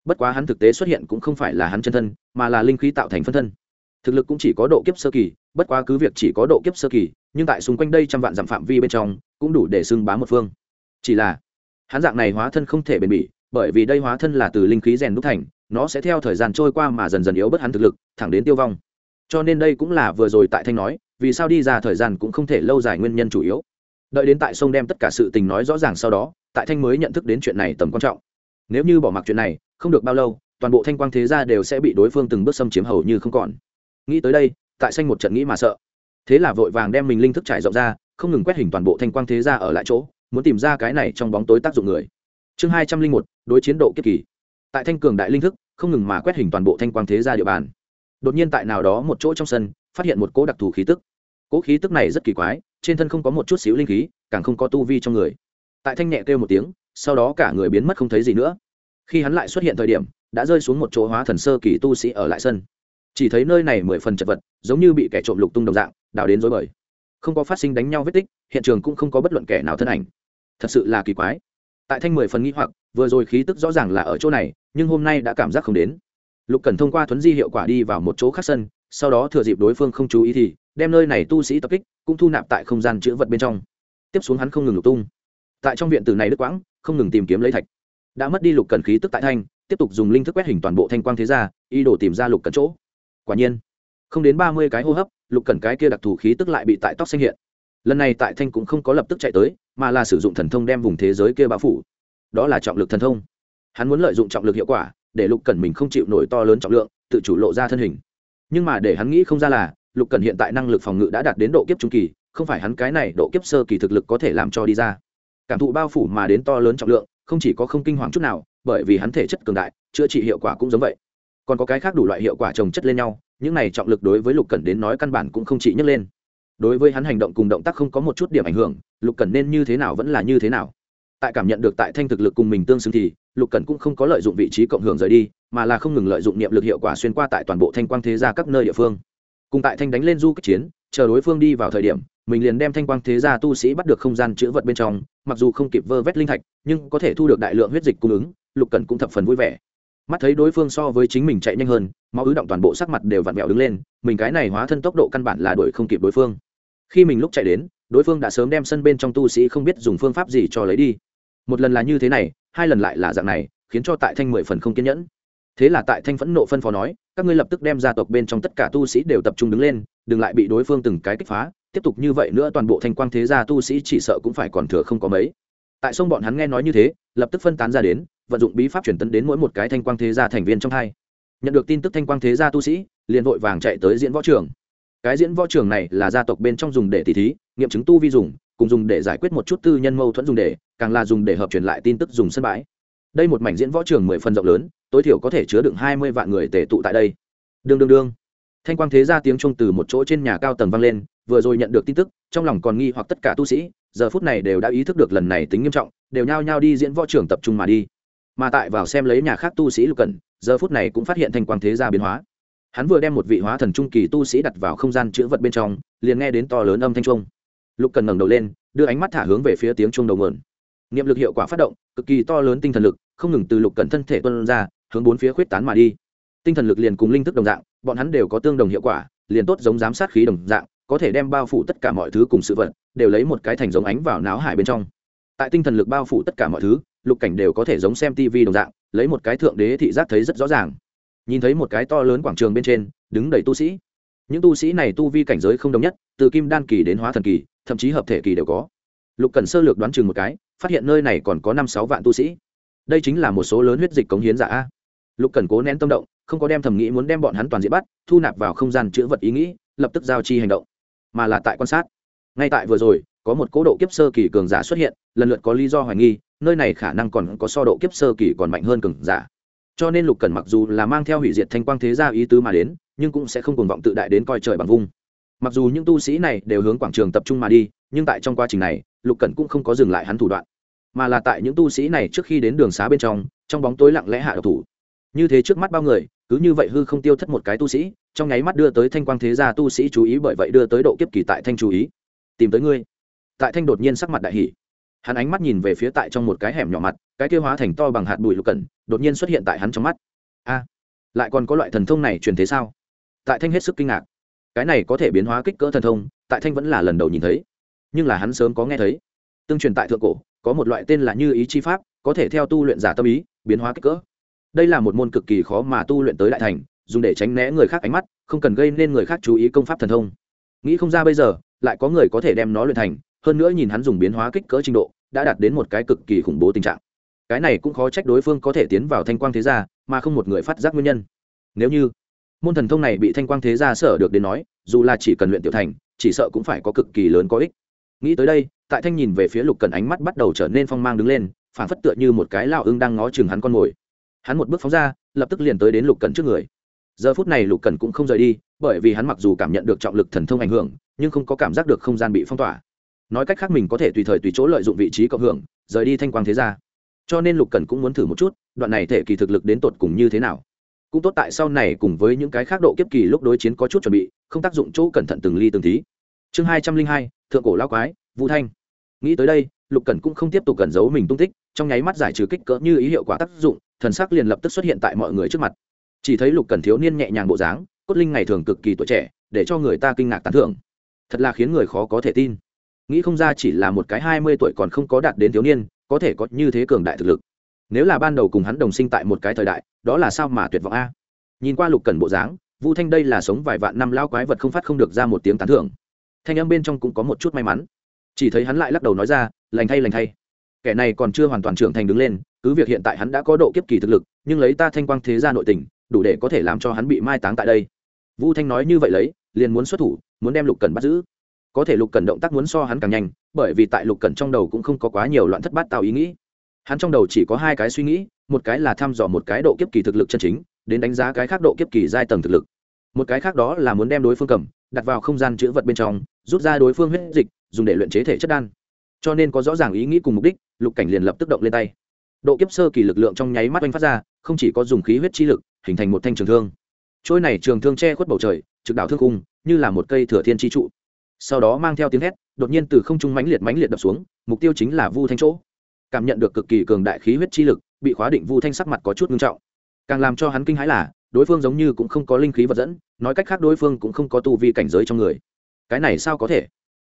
Bất quá hắn thực tế xuất hiện cũng không phải là hắn chân thân, mà là linh khí tạo thành phân thân. Thực lực cũng chỉ có độ kiếp sơ kỳ, bất quá cứ việc chỉ có độ kiếp sơ kỳ, nhưng tại xung quanh đây trăm vạn dặm phạm vi bên trong, cũng đủ để xưng bá một phương. Chỉ là hắn dạng này hóa thân không thể bền bỉ, bởi vì đây hóa thân là từ linh khí rèn đúc thành, nó sẽ theo thời gian trôi qua mà dần dần yếu bất hắn thực lực, thẳng đến tiêu vong. Cho nên đây cũng là vừa rồi tại thanh nói, vì sao đi ra thời gian cũng không thể lâu dài nguyên nhân chủ yếu. Đợi đến tại sông đem tất cả sự tình nói rõ ràng sau đó, tại thanh mới nhận thức đến chuyện này tầm quan trọng. Nếu như bỏ mặc chuyện này, không được bao lâu, toàn bộ thanh quang thế gia đều sẽ bị đối phương từng bước xâm chiếm hầu như không còn. Nghĩ tới đây, tại xanh một trận nghĩ mà sợ. Thế là vội vàng đem mình linh thức trải rộng ra, không ngừng quét hình toàn bộ thanh quang thế gia ở lại chỗ muốn tìm ra cái này trong bóng tối tác dụng người. Chương hai trăm linh một, đối chiến độ kiếp kỳ. Tại thanh cường đại linh thức, không ngừng mà quét hình toàn bộ thanh quang thế gia địa bàn. Đột nhiên tại nào đó một chỗ trong sân, phát hiện một cỗ đặc thù khí tức. Cỗ khí tức này rất kỳ quái, trên thân không có một chút xíu linh khí, càng không có tu vi trong người. Tại thanh nhẹ kêu một tiếng, sau đó cả người biến mất không thấy gì nữa. Khi hắn lại xuất hiện thời điểm, đã rơi xuống một chỗ hóa thần sơ kỳ tu sĩ ở lại sân. Chỉ thấy nơi này mười phần chật vật, giống như bị kẻ trộm lục tung đồng dạng, đào đến dối bời không có phát sinh đánh nhau vết tích, hiện trường cũng không có bất luận kẻ nào thân ảnh. Thật sự là kỳ quái. Tại thanh mười phần nghĩ hoặc, vừa rồi khí tức rõ ràng là ở chỗ này, nhưng hôm nay đã cảm giác không đến. Lục cần thông qua thuấn di hiệu quả đi vào một chỗ khác sân, sau đó thừa dịp đối phương không chú ý thì, đem nơi này tu sĩ tập kích, cũng thu nạp tại không gian chữ vật bên trong. Tiếp xuống hắn không ngừng lục tung. Tại trong viện từ này đức quãng, không ngừng tìm kiếm lấy thạch. Đã mất đi lục cần khí tức tại thanh, tiếp tục dùng linh thức quét hình toàn bộ thanh quang thế gia, ý đồ tìm ra lục cần chỗ. Quả nhiên không đến ba mươi cái hô hấp, lục Cẩn cái kia đặc thù khí tức lại bị tại tóc xanh hiện. Lần này tại thanh cũng không có lập tức chạy tới, mà là sử dụng thần thông đem vùng thế giới kia bao phủ. Đó là trọng lực thần thông. Hắn muốn lợi dụng trọng lực hiệu quả, để lục Cẩn mình không chịu nổi to lớn trọng lượng, tự chủ lộ ra thân hình. Nhưng mà để hắn nghĩ không ra là, lục Cẩn hiện tại năng lực phòng ngự đã đạt đến độ kiếp trung kỳ, không phải hắn cái này độ kiếp sơ kỳ thực lực có thể làm cho đi ra. Cảm thụ bao phủ mà đến to lớn trọng lượng, không chỉ có không kinh hoàng chút nào, bởi vì hắn thể chất cường đại, chữa trị hiệu quả cũng giống vậy còn có cái khác đủ loại hiệu quả trồng chất lên nhau, những này trọng lực đối với lục cần đến nói căn bản cũng không chỉ nhấc lên. Đối với hắn hành động cùng động tác không có một chút điểm ảnh hưởng, lục cần nên như thế nào vẫn là như thế nào. Tại cảm nhận được tại thanh thực lực cùng mình tương xứng thì, lục cần cũng không có lợi dụng vị trí cộng hưởng rời đi, mà là không ngừng lợi dụng niệm lực hiệu quả xuyên qua tại toàn bộ thanh quang thế gia các nơi địa phương. Cùng tại thanh đánh lên du kích chiến, chờ đối phương đi vào thời điểm, mình liền đem thanh quang thế gia tu sĩ bắt được không gian chữ vật bên trong, mặc dù không kịp vơ vét linh thạch, nhưng có thể thu được đại lượng huyết dịch cung ứng, lục cần cũng thập phần vui vẻ mắt thấy đối phương so với chính mình chạy nhanh hơn, máu ứ động toàn bộ sắc mặt đều vặn vẹo đứng lên, mình cái này hóa thân tốc độ căn bản là đuổi không kịp đối phương. Khi mình lúc chạy đến, đối phương đã sớm đem sân bên trong tu sĩ không biết dùng phương pháp gì cho lấy đi. Một lần là như thế này, hai lần lại là dạng này, khiến cho tại thanh mười phần không kiên nhẫn. Thế là tại thanh phẫn nộ phân phó nói, các ngươi lập tức đem gia tộc bên trong tất cả tu sĩ đều tập trung đứng lên, đừng lại bị đối phương từng cái kích phá, tiếp tục như vậy nữa toàn bộ thanh quang thế gia tu sĩ chỉ sợ cũng phải còn thừa không có mấy. Tại sông bọn hắn nghe nói như thế, lập tức phân tán ra đến vận dụng bí pháp truyền tấn đến mỗi một cái thanh quang thế gia thành viên trong hai. Nhận được tin tức thanh quang thế gia tu sĩ, liền vội vàng chạy tới diễn võ trường. Cái diễn võ trường này là gia tộc bên trong dùng để tỉ thí, nghiệm chứng tu vi dùng, cùng dùng để giải quyết một chút tư nhân mâu thuẫn dùng để, càng là dùng để hợp truyền lại tin tức dùng sân bãi. Đây một mảnh diễn võ trường mười phần rộng lớn, tối thiểu có thể chứa đựng hai mươi vạn người tề tụ tại đây. Đương đương đương. Thanh quang thế ra tiếng trung từ một chỗ trên nhà cao tầng vang lên, vừa rồi nhận được tin tức, trong lòng còn nghi hoặc tất cả tu sĩ, giờ phút này đều đã ý thức được lần này tính nghiêm trọng, đều nhao nhao đi diễn võ trường tập trung mà đi mà tại vào xem lấy nhà khác tu sĩ lục cẩn, giờ phút này cũng phát hiện thanh quang thế gia biến hóa. Hắn vừa đem một vị hóa thần trung kỳ tu sĩ đặt vào không gian chữ vật bên trong, liền nghe đến to lớn âm thanh trung lục cần ngẩng đầu lên, đưa ánh mắt thả hướng về phía tiếng trung đầu nguồn niệm lực hiệu quả phát động, cực kỳ to lớn tinh thần lực, không ngừng từ lục cần thân thể tuân ra, hướng bốn phía khuyết tán mà đi. Tinh thần lực liền cùng linh thức đồng dạng, bọn hắn đều có tương đồng hiệu quả, liền tốt giống giám sát khí đồng dạng, có thể đem bao phủ tất cả mọi thứ cùng sự vật, đều lấy một cái thành giống ánh vào náo hải bên trong. Tại tinh thần lực bao phủ tất cả mọi thứ lục cảnh đều có thể giống xem tv đồng dạng, lấy một cái thượng đế thị giác thấy rất rõ ràng. Nhìn thấy một cái to lớn quảng trường bên trên, đứng đầy tu sĩ. Những tu sĩ này tu vi cảnh giới không đồng nhất, từ kim đan kỳ đến hóa thần kỳ, thậm chí hợp thể kỳ đều có. Lục cần sơ lược đoán chừng một cái, phát hiện nơi này còn có năm sáu vạn tu sĩ. Đây chính là một số lớn huyết dịch cống hiến giả a. Lục cần cố nén tâm động, không có đem thầm nghĩ muốn đem bọn hắn toàn diện bắt, thu nạp vào không gian chữ vật ý nghĩ, lập tức giao chi hành động. Mà là tại quan sát. Ngay tại vừa rồi có một cố độ kiếp sơ kỳ cường giả xuất hiện, lần lượt có lý do hoài nghi, nơi này khả năng còn có so độ kiếp sơ kỳ còn mạnh hơn cường giả. Cho nên lục cần mặc dù là mang theo hủy diệt thanh quang thế gia ý tứ mà đến, nhưng cũng sẽ không cuồng vọng tự đại đến coi trời bằng vung. Mặc dù những tu sĩ này đều hướng quảng trường tập trung mà đi, nhưng tại trong quá trình này, lục cần cũng không có dừng lại hắn thủ đoạn, mà là tại những tu sĩ này trước khi đến đường xá bên trong trong bóng tối lặng lẽ hạ độc thủ. Như thế trước mắt bao người, cứ như vậy hư không tiêu thất một cái tu sĩ, trong nháy mắt đưa tới thanh quang thế gia tu sĩ chú ý bởi vậy đưa tới độ kiếp kỳ tại thanh chú ý. Tìm tới ngươi tại thanh đột nhiên sắc mặt đại hỷ hắn ánh mắt nhìn về phía tại trong một cái hẻm nhỏ mặt, cái kia hóa thành to bằng hạt bụi lục cẩn, đột nhiên xuất hiện tại hắn trong mắt. A, lại còn có loại thần thông này truyền thế sao? Tại thanh hết sức kinh ngạc. Cái này có thể biến hóa kích cỡ thần thông, tại thanh vẫn là lần đầu nhìn thấy. Nhưng là hắn sớm có nghe thấy. Tương truyền tại thượng cổ, có một loại tên là như ý chi pháp, có thể theo tu luyện giả tâm ý, biến hóa kích cỡ. Đây là một môn cực kỳ khó mà tu luyện tới đại thành, dùng để tránh né người khác ánh mắt, không cần gây nên người khác chú ý công pháp thần thông. Nghĩ không ra bây giờ, lại có người có thể đem nó luyện thành hơn nữa nhìn hắn dùng biến hóa kích cỡ trình độ, đã đạt đến một cái cực kỳ khủng bố tình trạng. Cái này cũng khó trách đối phương có thể tiến vào thanh quang thế gia, mà không một người phát giác nguyên nhân. Nếu như môn thần thông này bị thanh quang thế gia sở được đến nói, dù là chỉ cần luyện tiểu thành, chỉ sợ cũng phải có cực kỳ lớn có ích. Nghĩ tới đây, tại thanh nhìn về phía lục cần ánh mắt bắt đầu trở nên phong mang đứng lên phản phất tựa như một cái lao ưng đang ngó chừng hắn con mồi. Hắn một bước phóng ra, lập tức liền tới đến lục cần trước người. Giờ phút này lục cần cũng không rời đi, bởi vì hắn mặc dù cảm nhận được trọng lực thần thông ảnh hưởng, nhưng không có cảm giác được không gian bị phong tỏa nói cách khác mình có thể tùy thời tùy chỗ lợi dụng vị trí cộng hưởng, rời đi thanh quang thế gia. Cho nên lục cần cũng muốn thử một chút, đoạn này thể kỳ thực lực đến tột cùng như thế nào. Cũng tốt tại sau này cùng với những cái khác độ kiếp kỳ lúc đối chiến có chút chuẩn bị, không tác dụng chỗ cẩn thận từng ly từng tí. Chương hai trăm linh hai, thượng cổ lao quái vũ thanh. Nghĩ tới đây, lục cần cũng không tiếp tục cẩn giấu mình tung tích, trong nháy mắt giải trừ kích cỡ như ý hiệu quả tác dụng, thần sắc liền lập tức xuất hiện tại mọi người trước mặt. Chỉ thấy lục cần thiếu niên nhẹ nhàng bộ dáng, cốt linh ngày thường cực kỳ tuổi trẻ, để cho người ta kinh ngạc tán thưởng. Thật là khiến người khó có thể tin nghĩ không ra chỉ là một cái hai mươi tuổi còn không có đạt đến thiếu niên, có thể có như thế cường đại thực lực. Nếu là ban đầu cùng hắn đồng sinh tại một cái thời đại, đó là sao mà tuyệt vọng a? Nhìn qua lục cần bộ dáng, vu thanh đây là sống vài vạn năm lao quái vật không phát không được ra một tiếng tán thưởng. Thanh âm bên trong cũng có một chút may mắn. Chỉ thấy hắn lại lắc đầu nói ra, lành thay lành thay. Kẻ này còn chưa hoàn toàn trưởng thành đứng lên, cứ việc hiện tại hắn đã có độ kiếp kỳ thực lực, nhưng lấy ta thanh quang thế gia nội tình, đủ để có thể làm cho hắn bị mai táng tại đây. Vu thanh nói như vậy lấy, liền muốn xuất thủ, muốn đem lục cần bắt giữ có thể lục cần động tác muốn so hắn càng nhanh, bởi vì tại lục cần trong đầu cũng không có quá nhiều loạn thất bát tạo ý nghĩ. Hắn trong đầu chỉ có hai cái suy nghĩ, một cái là thăm dò một cái độ kiếp kỳ thực lực chân chính, đến đánh giá cái khác độ kiếp kỳ giai tầng thực lực. Một cái khác đó là muốn đem đối phương cầm, đặt vào không gian chữ vật bên trong, rút ra đối phương huyết dịch, dùng để luyện chế thể chất đan. Cho nên có rõ ràng ý nghĩ cùng mục đích, lục cảnh liền lập tức động lên tay. Độ kiếp sơ kỳ lực lượng trong nháy mắt oanh phát ra, không chỉ có dùng khí huyết chi lực, hình thành một thanh trường thương. Trôi này trường thương che khuất bầu trời, trực đạo thương cung như là một cây thừa thiên chi trụ sau đó mang theo tiếng hét, đột nhiên từ không trung mãnh liệt mãnh liệt đập xuống mục tiêu chính là vu thanh chỗ. Cảm nhận được cực kỳ cường đại khí huyết chi lực bị khóa định vu thanh sắc mặt có chút ngưng trọng. Càng làm cho hắn kinh hãi là đối phương giống như cũng không có linh khí vật dẫn nói cách khác đối phương cũng không có tu vi cảnh giới trong người. Cái này sao có thể?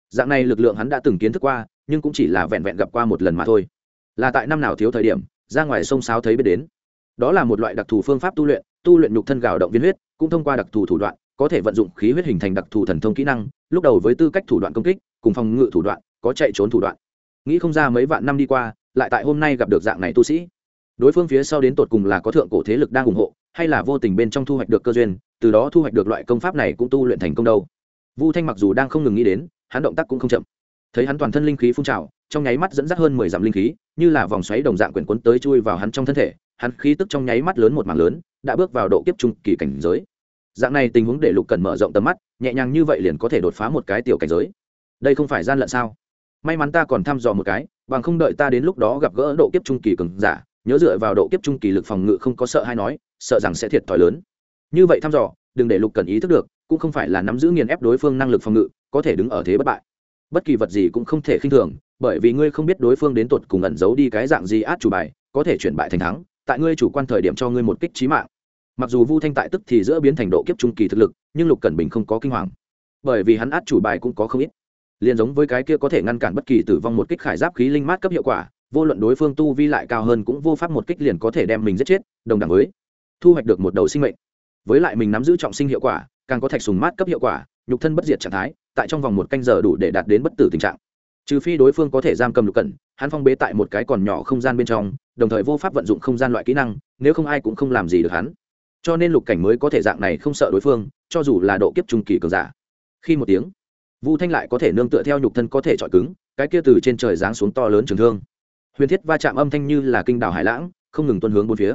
Dạng này lực lượng hắn đã từng kiến thức qua nhưng cũng chỉ là vẹn vẹn gặp qua một lần mà thôi. Là tại năm nào thiếu thời điểm ra ngoài sông sáo thấy biết đến. Đó là một loại đặc thù phương pháp tu luyện tu luyện nhục thân gạo động viên huyết cũng thông qua đặc thù thủ đoạn có thể vận dụng khí huyết hình thành đặc thù thần thông kỹ năng, lúc đầu với tư cách thủ đoạn công kích, cùng phòng ngự thủ đoạn, có chạy trốn thủ đoạn. Nghĩ không ra mấy vạn năm đi qua, lại tại hôm nay gặp được dạng này tu sĩ. Đối phương phía sau đến tột cùng là có thượng cổ thế lực đang ủng hộ, hay là vô tình bên trong thu hoạch được cơ duyên, từ đó thu hoạch được loại công pháp này cũng tu luyện thành công đâu. Vu thanh mặc dù đang không ngừng nghĩ đến, hắn động tác cũng không chậm. Thấy hắn toàn thân linh khí phun trào, trong nháy mắt dẫn dắt hơn mười dặm linh khí, như là vòng xoáy đồng dạng quyển cuốn tới chui vào hắn trong thân thể, hắn khí tức trong nháy mắt lớn một mảng lớn, đã bước vào độ kiếp trung kỳ cảnh giới dạng này tình huống để lục cần mở rộng tầm mắt, nhẹ nhàng như vậy liền có thể đột phá một cái tiểu cảnh giới. Đây không phải gian lận sao? May mắn ta còn thăm dò một cái, bằng không đợi ta đến lúc đó gặp gỡ độ kiếp trung kỳ cường giả, nhớ dựa vào độ kiếp trung kỳ lực phòng ngự không có sợ hay nói, sợ rằng sẽ thiệt thòi lớn. Như vậy thăm dò, đừng để lục cần ý thức được, cũng không phải là nắm giữ nghiền ép đối phương năng lực phòng ngự, có thể đứng ở thế bất bại. Bất kỳ vật gì cũng không thể khinh thường, bởi vì ngươi không biết đối phương đến tột cùng ẩn giấu đi cái dạng gì át chủ bài, có thể chuyển bại thành thắng, tại ngươi chủ quan thời điểm cho ngươi một kích trí mạng mặc dù vu thanh tại tức thì giữa biến thành độ kiếp trung kỳ thực lực, nhưng lục cẩn bình không có kinh hoàng. Bởi vì hắn át chủ bài cũng có không ít. Liền giống với cái kia có thể ngăn cản bất kỳ tử vong một kích khải giáp khí linh mát cấp hiệu quả, vô luận đối phương tu vi lại cao hơn cũng vô pháp một kích liền có thể đem mình giết chết, đồng đẳng với thu hoạch được một đầu sinh mệnh. Với lại mình nắm giữ trọng sinh hiệu quả, càng có thạch sùng mát cấp hiệu quả, nhục thân bất diệt trạng thái, tại trong vòng một canh giờ đủ để đạt đến bất tử tình trạng. Trừ phi đối phương có thể giam cầm lục cẩn, hắn phong bế tại một cái còn nhỏ không gian bên trong, đồng thời vô pháp vận dụng không gian loại kỹ năng, nếu không ai cũng không làm gì được hắn cho nên lục cảnh mới có thể dạng này không sợ đối phương, cho dù là độ kiếp trung kỳ cường giả. Khi một tiếng, vu thanh lại có thể nương tựa theo nhục thân có thể chọi cứng, cái kia từ trên trời giáng xuống to lớn trường thương. Huyền thiết va chạm âm thanh như là kinh đảo hải lãng, không ngừng tuân hướng bốn phía.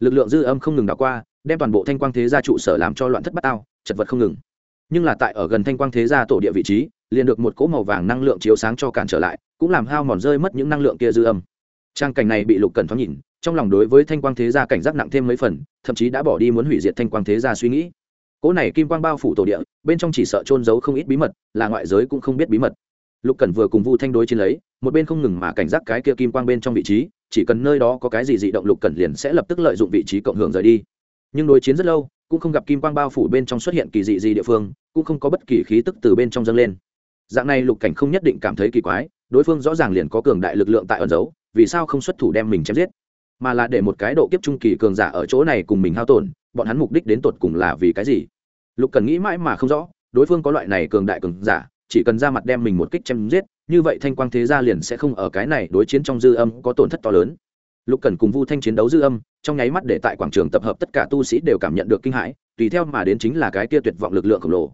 Lực lượng dư âm không ngừng đảo qua, đem toàn bộ thanh quang thế gia trụ sở làm cho loạn thất bát ao chật vật không ngừng. Nhưng là tại ở gần thanh quang thế gia tổ địa vị trí, liền được một cỗ màu vàng năng lượng chiếu sáng cho cản trở lại, cũng làm hao mòn rơi mất những năng lượng kia dư âm trang cảnh này bị lục cẩn thoáng nhìn, trong lòng đối với thanh quang thế gia cảnh giác nặng thêm mấy phần, thậm chí đã bỏ đi muốn hủy diệt thanh quang thế gia suy nghĩ. Cỗ này kim quang bao phủ tổ địa, bên trong chỉ sợ trôn giấu không ít bí mật, là ngoại giới cũng không biết bí mật. Lục cẩn vừa cùng vu thanh đối chiến lấy, một bên không ngừng mà cảnh giác cái kia kim quang bên trong vị trí, chỉ cần nơi đó có cái gì dị động lục cẩn liền sẽ lập tức lợi dụng vị trí cộng hưởng rời đi. Nhưng đối chiến rất lâu, cũng không gặp kim quang bao phủ bên trong xuất hiện kỳ dị gì địa phương, cũng không có bất kỳ khí tức từ bên trong dâng lên. Dạng này lục cảnh không nhất định cảm thấy kỳ quái, đối phương rõ ràng liền có cường đại lực lượng tại ẩn giấu vì sao không xuất thủ đem mình chém giết? Mà là để một cái độ kiếp trung kỳ cường giả ở chỗ này cùng mình hao tổn, bọn hắn mục đích đến tột cùng là vì cái gì? Lục cần nghĩ mãi mà không rõ, đối phương có loại này cường đại cường giả, chỉ cần ra mặt đem mình một kích chém giết, như vậy thanh quang thế gia liền sẽ không ở cái này đối chiến trong dư âm có tổn thất to lớn. Lục cần cùng vu thanh chiến đấu dư âm, trong nháy mắt để tại quảng trường tập hợp tất cả tu sĩ đều cảm nhận được kinh hãi, tùy theo mà đến chính là cái kia tuyệt vọng lực lượng khổng lồ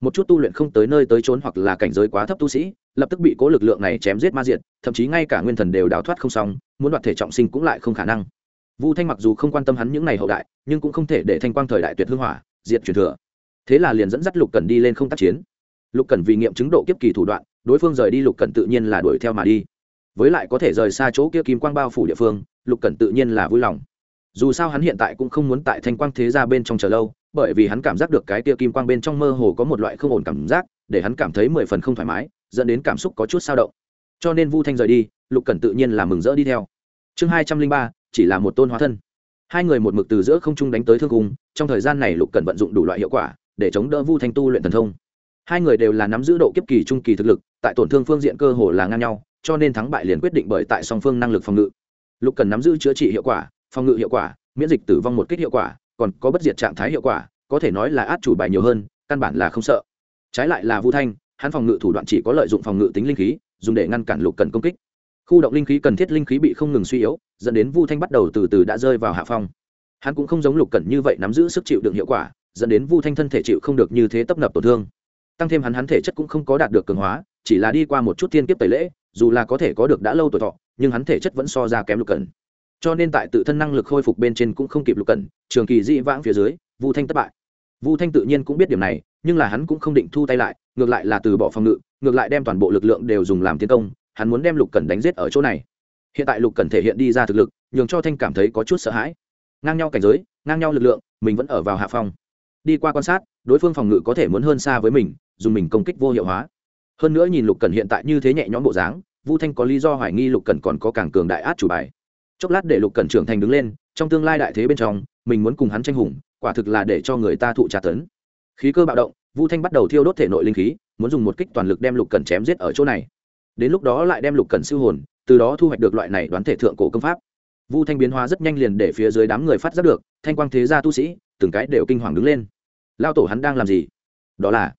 một chút tu luyện không tới nơi tới trốn hoặc là cảnh giới quá thấp tu sĩ, lập tức bị cố lực lượng này chém giết ma diệt, thậm chí ngay cả nguyên thần đều đào thoát không xong, muốn đoạt thể trọng sinh cũng lại không khả năng. Vu thanh mặc dù không quan tâm hắn những ngày hậu đại, nhưng cũng không thể để thanh quang thời đại tuyệt hưng hỏa, diệt truyền thừa. Thế là liền dẫn dắt lục cần đi lên không tác chiến. Lục cần vì nghiệm chứng độ kiếp kỳ thủ đoạn, đối phương rời đi lục cần tự nhiên là đuổi theo mà đi. Với lại có thể rời xa chỗ kia kim quang bao phủ địa phương, lục cần tự nhiên là vui lòng. Dù sao hắn hiện tại cũng không muốn tại thanh quang thế ra bên trong chờ lâu bởi vì hắn cảm giác được cái tia kim quang bên trong mơ hồ có một loại không ổn cảm giác, để hắn cảm thấy mười phần không thoải mái, dẫn đến cảm xúc có chút sao động. Cho nên vu thanh rời đi, lục cần tự nhiên là mừng rỡ đi theo. Chương hai trăm linh ba, chỉ là một tôn hóa thân. Hai người một mực từ giữa không trung đánh tới thương cung, trong thời gian này lục cần vận dụng đủ loại hiệu quả, để chống đỡ vu thanh tu luyện thần thông. Hai người đều là nắm giữ độ kiếp kỳ trung kỳ thực lực, tại tổn thương phương diện cơ hồ là ngang nhau, cho nên thắng bại liền quyết định bởi tại song phương năng lực phòng ngự. Lục cần nắm giữ chữa trị hiệu quả, phòng ngự hiệu quả, miễn dịch tử vong một kích hiệu quả còn có bất diệt trạng thái hiệu quả, có thể nói là át chủ bài nhiều hơn, căn bản là không sợ. Trái lại là vu thanh, hắn phòng ngự thủ đoạn chỉ có lợi dụng phòng ngự tính linh khí, dùng để ngăn cản lục cần công kích. Khu động linh khí cần thiết linh khí bị không ngừng suy yếu, dẫn đến vu thanh bắt đầu từ từ đã rơi vào hạ phong. Hắn cũng không giống lục cần như vậy nắm giữ sức chịu đựng hiệu quả, dẫn đến vu thanh thân thể chịu không được như thế tấp nập tổn thương. Tăng thêm hắn hắn thể chất cũng không có đạt được cường hóa, chỉ là đi qua một chút thiên kiếp tẩy lễ, dù là có thể có được đã lâu tuổi thọ, nhưng hắn thể chất vẫn so ra kém lục cần cho nên tại tự thân năng lực khôi phục bên trên cũng không kịp lục cần trường kỳ dị vãng phía dưới, vu thanh thất bại. Vu thanh tự nhiên cũng biết điểm này, nhưng là hắn cũng không định thu tay lại, ngược lại là từ bỏ phòng ngự, ngược lại đem toàn bộ lực lượng đều dùng làm tiến công, hắn muốn đem lục cần đánh giết ở chỗ này. Hiện tại lục cần thể hiện đi ra thực lực, nhường cho thanh cảm thấy có chút sợ hãi. Ngang nhau cảnh giới, ngang nhau lực lượng, mình vẫn ở vào hạ phòng đi qua quan sát, đối phương phòng ngự có thể muốn hơn xa với mình, dùng mình công kích vô hiệu hóa. Hơn nữa nhìn lục cần hiện tại như thế nhẹ nhõm bộ dáng, vu thanh có lý do hoài nghi lục cần còn có càng cường đại át chủ bài chốc lát để lục cẩn trưởng thành đứng lên, trong tương lai đại thế bên trong, mình muốn cùng hắn tranh hùng, quả thực là để cho người ta thụ trả tấn. Khí cơ bạo động, vu thanh bắt đầu thiêu đốt thể nội linh khí, muốn dùng một kích toàn lực đem lục cẩn chém giết ở chỗ này. Đến lúc đó lại đem lục cẩn siêu hồn, từ đó thu hoạch được loại này đoán thể thượng cổ công pháp. Vu thanh biến hóa rất nhanh liền để phía dưới đám người phát giác được, thanh quang thế gia tu sĩ, từng cái đều kinh hoàng đứng lên. Lao tổ hắn đang làm gì? Đó là,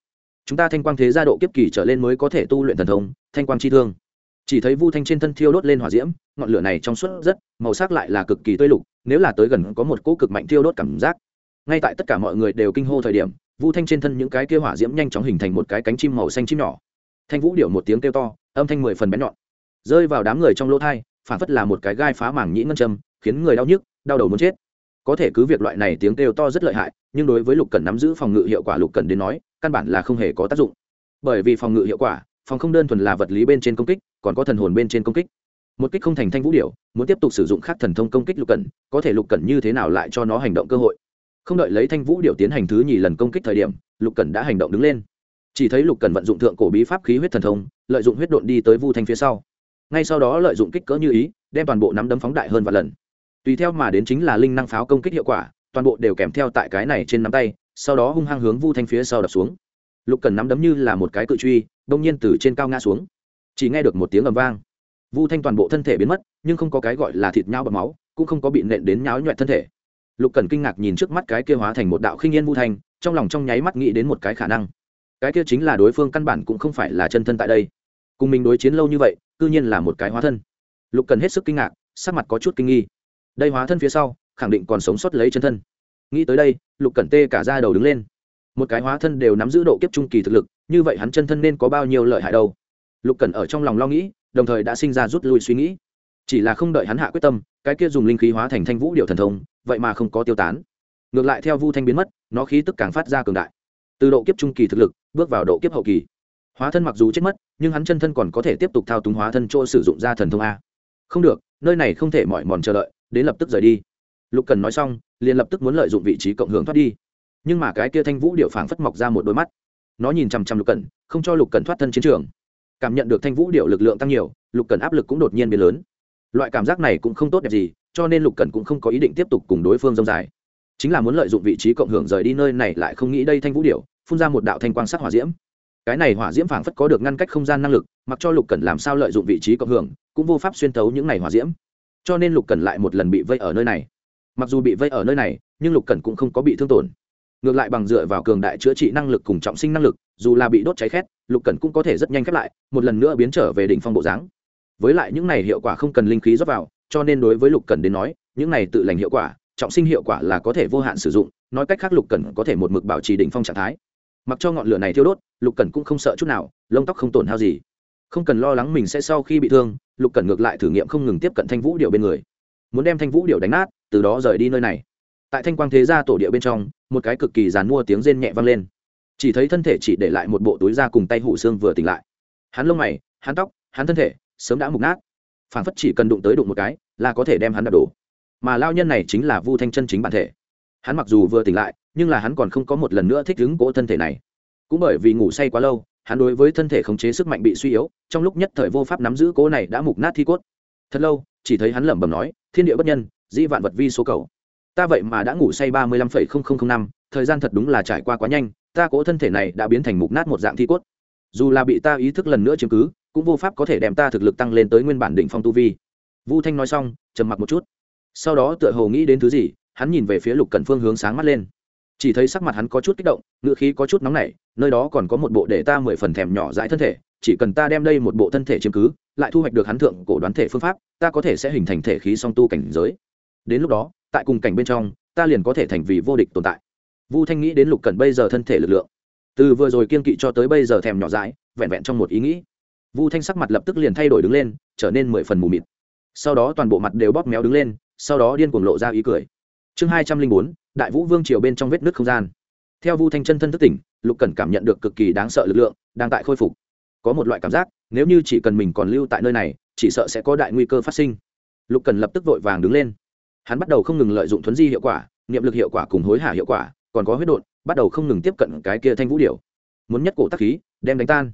chúng ta thanh quang thế gia độ kiếp kỳ trở lên mới có thể tu luyện thần thông, thanh quang chi thương chỉ thấy vu thanh trên thân thiêu đốt lên hỏa diễm, ngọn lửa này trong suốt rất, màu sắc lại là cực kỳ tươi lục, nếu là tới gần có một cỗ cực mạnh thiêu đốt cảm giác. Ngay tại tất cả mọi người đều kinh hô thời điểm, vu thanh trên thân những cái kia hỏa diễm nhanh chóng hình thành một cái cánh chim màu xanh chim nhỏ. Thanh vũ điệu một tiếng kêu to, âm thanh mười phần bén nhọn. Rơi vào đám người trong lỗ thai, phản phất là một cái gai phá mảng nhĩ ngân châm, khiến người đau nhức, đau đầu muốn chết. Có thể cứ việc loại này tiếng kêu to rất lợi hại, nhưng đối với lục cần nắm giữ phòng ngự hiệu quả lục cần đến nói, căn bản là không hề có tác dụng. Bởi vì phòng ngự hiệu quả, phòng không đơn thuần là vật lý bên trên công kích còn có thần hồn bên trên công kích. Một kích không thành thanh vũ điệu muốn tiếp tục sử dụng khác thần thông công kích lục cẩn, có thể lục cẩn như thế nào lại cho nó hành động cơ hội? Không đợi lấy thanh vũ điệu tiến hành thứ nhì lần công kích thời điểm, lục cẩn đã hành động đứng lên. Chỉ thấy lục cẩn vận dụng thượng cổ bí pháp khí huyết thần thông, lợi dụng huyết độn đi tới vu thanh phía sau. Ngay sau đó lợi dụng kích cỡ như ý, đem toàn bộ nắm đấm phóng đại hơn vài lần. Tùy theo mà đến chính là linh năng pháo công kích hiệu quả, toàn bộ đều kèm theo tại cái này trên nắm tay, sau đó hung hăng hướng vu thanh phía sau đập xuống. Lục cần nắm đấm như là một cái cự truy đông nhiên từ trên cao ngã xuống chỉ nghe được một tiếng ầm vang. Vu thanh toàn bộ thân thể biến mất, nhưng không có cái gọi là thịt nhau bầm máu, cũng không có bị nện đến nháo nhuẹn thân thể. Lục cần kinh ngạc nhìn trước mắt cái kia hóa thành một đạo khinh yên vu thanh, trong lòng trong nháy mắt nghĩ đến một cái khả năng. Cái kia chính là đối phương căn bản cũng không phải là chân thân tại đây. Cùng mình đối chiến lâu như vậy, cư nhiên là một cái hóa thân. Lục cần hết sức kinh ngạc, sắc mặt có chút kinh nghi. Đây hóa thân phía sau, khẳng định còn sống sót lấy chân thân. Nghĩ tới đây, lục cẩn tê cả ra đầu đứng lên. Một cái hóa thân đều nắm giữ độ kiếp trung kỳ thực lực, như vậy hắn chân thân nên có bao nhiêu lợi hại đâu? Lục cẩn ở trong lòng lo nghĩ, đồng thời đã sinh ra rút lui suy nghĩ. Chỉ là không đợi hắn hạ quyết tâm, cái kia dùng linh khí hóa thành thanh vũ điệu thần thông, vậy mà không có tiêu tán. Ngược lại theo vu thanh biến mất, nó khí tức càng phát ra cường đại. Từ độ kiếp trung kỳ thực lực, bước vào độ kiếp hậu kỳ. Hóa thân mặc dù chết mất, nhưng hắn chân thân còn có thể tiếp tục thao túng hóa thân chỗ sử dụng ra thần thông a. Không được, nơi này không thể mỏi mòn chờ đợi, đến lập tức rời đi. Lục cần nói xong, liền lập tức muốn lợi dụng vị trí cộng hưởng thoát đi. Nhưng mà cái kia thanh vũ điệu phảng phất mọc ra một đôi mắt. Nó nhìn chằm chằm lục cần không cho lục cần thoát thân chiến trường cảm nhận được thanh vũ điệu lực lượng tăng nhiều, lục cần áp lực cũng đột nhiên biến lớn. Loại cảm giác này cũng không tốt đẹp gì, cho nên lục cần cũng không có ý định tiếp tục cùng đối phương dông dài. Chính là muốn lợi dụng vị trí cộng hưởng rời đi nơi này lại không nghĩ đây thanh vũ điệu, phun ra một đạo thanh quang sắc hỏa diễm. Cái này hỏa diễm phảng phất có được ngăn cách không gian năng lực, mặc cho lục cần làm sao lợi dụng vị trí cộng hưởng, cũng vô pháp xuyên tấu những này hỏa diễm. Cho nên lục cần lại một lần bị vây ở nơi này. Mặc dù bị vây ở nơi này, nhưng lục cần cũng không có bị thương tổn. Ngược lại bằng dựa vào cường đại chữa trị năng lực cùng trọng sinh năng lực dù là bị đốt cháy khét, lục cần cũng có thể rất nhanh khép lại, một lần nữa biến trở về đỉnh phong bộ dáng. Với lại những này hiệu quả không cần linh khí rót vào, cho nên đối với lục cần đến nói, những này tự lành hiệu quả, trọng sinh hiệu quả là có thể vô hạn sử dụng, nói cách khác lục cần có thể một mực bảo trì đỉnh phong trạng thái. Mặc cho ngọn lửa này thiêu đốt, lục cần cũng không sợ chút nào, lông tóc không tổn hao gì. Không cần lo lắng mình sẽ sau khi bị thương, lục cần ngược lại thử nghiệm không ngừng tiếp cận thanh vũ điệu bên người. Muốn đem thanh vũ điệu đánh nát, từ đó rời đi nơi này. Tại thanh quang thế gia tổ địa bên trong, một cái cực kỳ dàn mua tiếng rên nhẹ vang lên chỉ thấy thân thể chỉ để lại một bộ túi da cùng tay hụ xương vừa tỉnh lại. Hắn lông mày, hắn tóc, hắn thân thể, sớm đã mục nát. Phản phất chỉ cần đụng tới đụng một cái, là có thể đem hắn đập đổ. Mà lao nhân này chính là vu thanh chân chính bản thể. Hắn mặc dù vừa tỉnh lại, nhưng là hắn còn không có một lần nữa thích ứng cỗ thân thể này. Cũng bởi vì ngủ say quá lâu, hắn đối với thân thể khống chế sức mạnh bị suy yếu, trong lúc nhất thời vô pháp nắm giữ cỗ này đã mục nát thi cốt. Thật lâu, chỉ thấy hắn lẩm bẩm nói, thiên địa bất nhân, dĩ vạn vật vi số cầu. Ta vậy mà đã ngủ say ba mươi lăm phẩy không không không năm, thời gian thật đúng là trải qua quá nhanh ta cỗ thân thể này đã biến thành mục nát một dạng thi cốt. Dù là bị ta ý thức lần nữa chiếm cứ, cũng vô pháp có thể đem ta thực lực tăng lên tới nguyên bản đỉnh phong tu vi. Vu thanh nói xong, trầm mặc một chút. Sau đó tựa hồ nghĩ đến thứ gì, hắn nhìn về phía lục cần phương hướng sáng mắt lên. Chỉ thấy sắc mặt hắn có chút kích động, ngựa khí có chút nóng nảy, nơi đó còn có một bộ để ta mười phần thèm nhỏ dãi thân thể, chỉ cần ta đem đây một bộ thân thể chiếm cứ, lại thu hoạch được hắn thượng cổ đoán thể phương pháp, ta có thể sẽ hình thành thể khí song tu cảnh giới. Đến lúc đó, tại cùng cảnh bên trong, ta liền có thể thành vì vô địch tồn tại vu thanh nghĩ đến lục cẩn bây giờ thân thể lực lượng. Từ vừa rồi kiên kỵ cho tới bây giờ thèm nhỏ dãi, vẹn vẹn trong một ý nghĩ. Vu thanh sắc mặt lập tức liền thay đổi đứng lên, trở nên mười phần mù mịt. Sau đó toàn bộ mặt đều bóp méo đứng lên, sau đó điên cuồng lộ ra ý cười. Chương hai trăm linh bốn, đại vũ vương triều bên trong vết nước không gian. Theo vu thanh chân thân thức tỉnh, lục cẩn cảm nhận được cực kỳ đáng sợ lực lượng đang tại khôi phục. Có một loại cảm giác, nếu như chỉ cần mình còn lưu tại nơi này, chỉ sợ sẽ có đại nguy cơ phát sinh. Lục cần lập tức vội vàng đứng lên. Hắn bắt đầu không ngừng lợi dụng thuấn di hiệu quả, niệm lực hiệu quả cùng hối hả hiệu quả còn có huyết đột bắt đầu không ngừng tiếp cận cái kia thanh vũ điệu muốn nhất cổ tắc khí, đem đánh tan.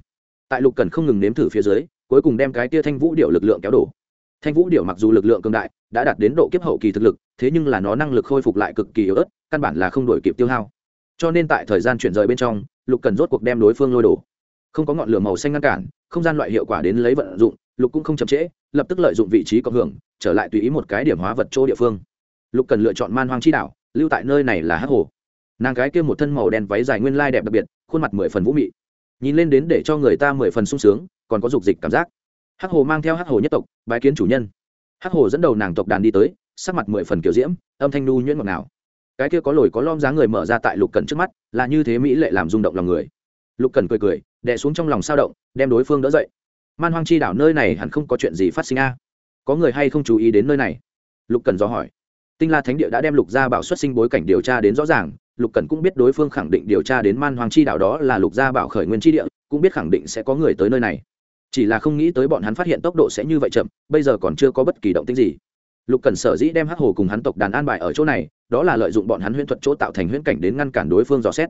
Tại lục cần không ngừng nếm thử phía dưới, cuối cùng đem cái kia thanh vũ điệu lực lượng kéo đổ. Thanh vũ điệu mặc dù lực lượng cường đại, đã đạt đến độ kiếp hậu kỳ thực lực, thế nhưng là nó năng lực khôi phục lại cực kỳ yếu ớt, căn bản là không đổi kịp tiêu hao. Cho nên tại thời gian chuyển rời bên trong, lục cần rốt cuộc đem đối phương lôi đổ. Không có ngọn lửa màu xanh ngăn cản, không gian loại hiệu quả đến lấy vận dụng, lục cũng không chậm trễ, lập tức lợi dụng vị trí cộng hưởng, trở lại tùy ý một cái điểm hóa vật chỗ địa phương. Lục cần lựa chọn man hoang chi đảo lưu tại nơi này là hắc hồ nàng gái kia một thân màu đen váy dài nguyên lai đẹp đặc biệt, khuôn mặt mười phần vũ mị. Nhìn lên đến để cho người ta mười phần sung sướng, còn có dục dịch cảm giác. Hắc hồ mang theo hắc hồ nhất tộc, bái kiến chủ nhân. Hắc hồ dẫn đầu nàng tộc đàn đi tới, sắc mặt mười phần kiểu diễm, âm thanh nu nhuyễn ngọt nào cái kia có lồi có lom dáng người mở ra tại lục cần trước mắt, là như thế mỹ lệ làm rung động lòng người. Lục cần cười cười, đè xuống trong lòng sao động, đem đối phương đỡ dậy. Man hoang chi đảo nơi này hẳn không có chuyện gì phát sinh a. Có người hay không chú ý đến nơi này? Lục cần do hỏi tinh la thánh địa đã đem lục gia bảo xuất sinh bối cảnh điều tra đến rõ ràng, lục cần cũng biết đối phương khẳng định điều tra đến man Hoàng chi đảo đó là lục gia bảo khởi nguyên chi địa, cũng biết khẳng định sẽ có người tới nơi này. Chỉ là không nghĩ tới bọn hắn phát hiện tốc độ sẽ như vậy chậm, bây giờ còn chưa có bất kỳ động tĩnh gì. Lục cần sở dĩ đem hắc hồ cùng hắn tộc đàn an bài ở chỗ này, đó là lợi dụng bọn hắn huyễn thuật chỗ tạo thành huyễn cảnh đến ngăn cản đối phương dò xét.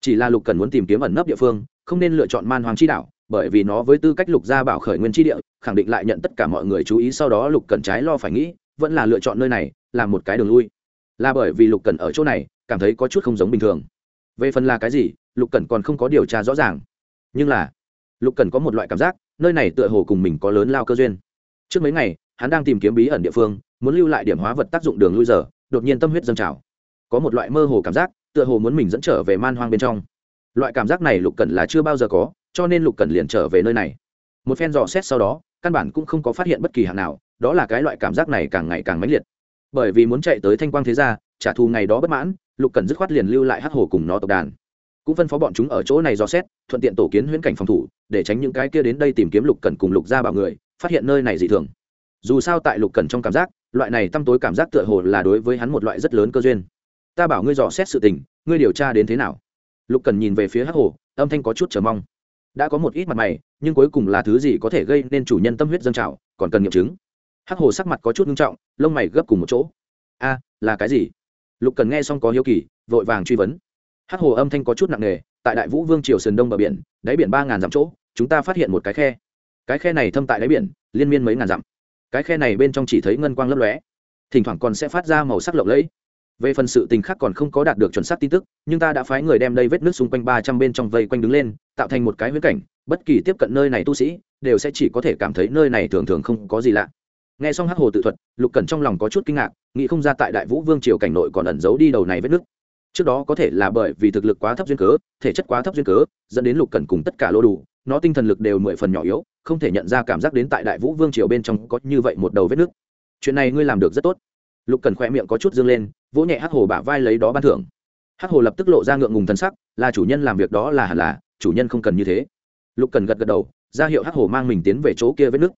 Chỉ là lục cần muốn tìm kiếm ẩn nấp địa phương, không nên lựa chọn man hoàng chi đảo bởi vì nó với tư cách lục gia bảo khởi nguyên chi địa, khẳng định lại nhận tất cả mọi người chú ý, sau đó lục cần trái lo phải nghĩ, vẫn là lựa chọn nơi này là một cái đường lui. Là bởi vì lục cần ở chỗ này, cảm thấy có chút không giống bình thường. Về phần là cái gì, lục cần còn không có điều tra rõ ràng. Nhưng là, lục cần có một loại cảm giác, nơi này tựa hồ cùng mình có lớn lao cơ duyên. Trước mấy ngày, hắn đang tìm kiếm bí ẩn địa phương, muốn lưu lại điểm hóa vật tác dụng đường lui giờ, đột nhiên tâm huyết dâng trào. Có một loại mơ hồ cảm giác, tựa hồ muốn mình dẫn trở về man hoang bên trong. Loại cảm giác này lục cần là chưa bao giờ có, cho nên lục cần liền trở về nơi này. Một phen dò xét sau đó, căn bản cũng không có phát hiện bất kỳ hạng nào, đó là cái loại cảm giác này càng ngày càng mãnh liệt bởi vì muốn chạy tới thanh quang thế gia, trả thù ngày đó bất mãn, lục cần dứt khoát liền lưu lại hắc hồ cùng nó tộc đàn. Cũng phân phó bọn chúng ở chỗ này dò xét, thuận tiện tổ kiến huyễn cảnh phòng thủ, để tránh những cái kia đến đây tìm kiếm lục cần cùng lục gia bảo người, phát hiện nơi này dị thường. Dù sao tại lục cần trong cảm giác, loại này tăm tối cảm giác tựa hồ là đối với hắn một loại rất lớn cơ duyên. Ta bảo ngươi dò xét sự tình, ngươi điều tra đến thế nào? Lục cần nhìn về phía hắc hồ, âm thanh có chút chờ mong. Đã có một ít mặt mày, nhưng cuối cùng là thứ gì có thể gây nên chủ nhân tâm huyết dân trào, còn cần nghiệm chứng hắc hồ sắc mặt có chút nghiêm trọng, lông mày gấp cùng một chỗ. A, là cái gì? Lục cần nghe xong có hiếu kỳ, vội vàng truy vấn. Hắc hồ âm thanh có chút nặng nề, tại đại vũ vương triều sườn đông bờ biển, đáy biển ba ngàn dặm chỗ, chúng ta phát hiện một cái khe. Cái khe này thâm tại đáy biển, liên miên mấy ngàn dặm. Cái khe này bên trong chỉ thấy ngân quang lấp lóe. Thỉnh thoảng còn sẽ phát ra màu sắc lộng lẫy. Về phần sự tình khác còn không có đạt được chuẩn xác tin tức, nhưng ta đã phái người đem đây vết nước xung quanh ba trăm bên trong vây quanh đứng lên, tạo thành một cái huyễn cảnh, bất kỳ tiếp cận nơi này tu sĩ, đều sẽ chỉ có thể cảm thấy nơi này thường thường không có gì lạ nghe xong hắc hồ tự thuật, lục cẩn trong lòng có chút kinh ngạc, nghĩ không ra tại đại vũ vương triều cảnh nội còn ẩn giấu đi đầu này vết nước trước đó có thể là bởi vì thực lực quá thấp duyên cớ, thể chất quá thấp duyên cớ, dẫn đến lục cẩn cùng tất cả lô đủ, nó tinh thần lực đều mười phần nhỏ yếu, không thể nhận ra cảm giác đến tại đại vũ vương triều bên trong có như vậy một đầu vết nước chuyện này ngươi làm được rất tốt. Lục cần khỏe miệng có chút dương lên, vỗ nhẹ hắc hồ bả vai lấy đó ban thưởng. Hắc hồ lập tức lộ ra ngượng ngùng thân sắc, là chủ nhân làm việc đó là hẳn là, chủ nhân không cần như thế. Lục cần gật gật đầu, ra hiệu hắc hồ mang mình tiến về chỗ kia vết nước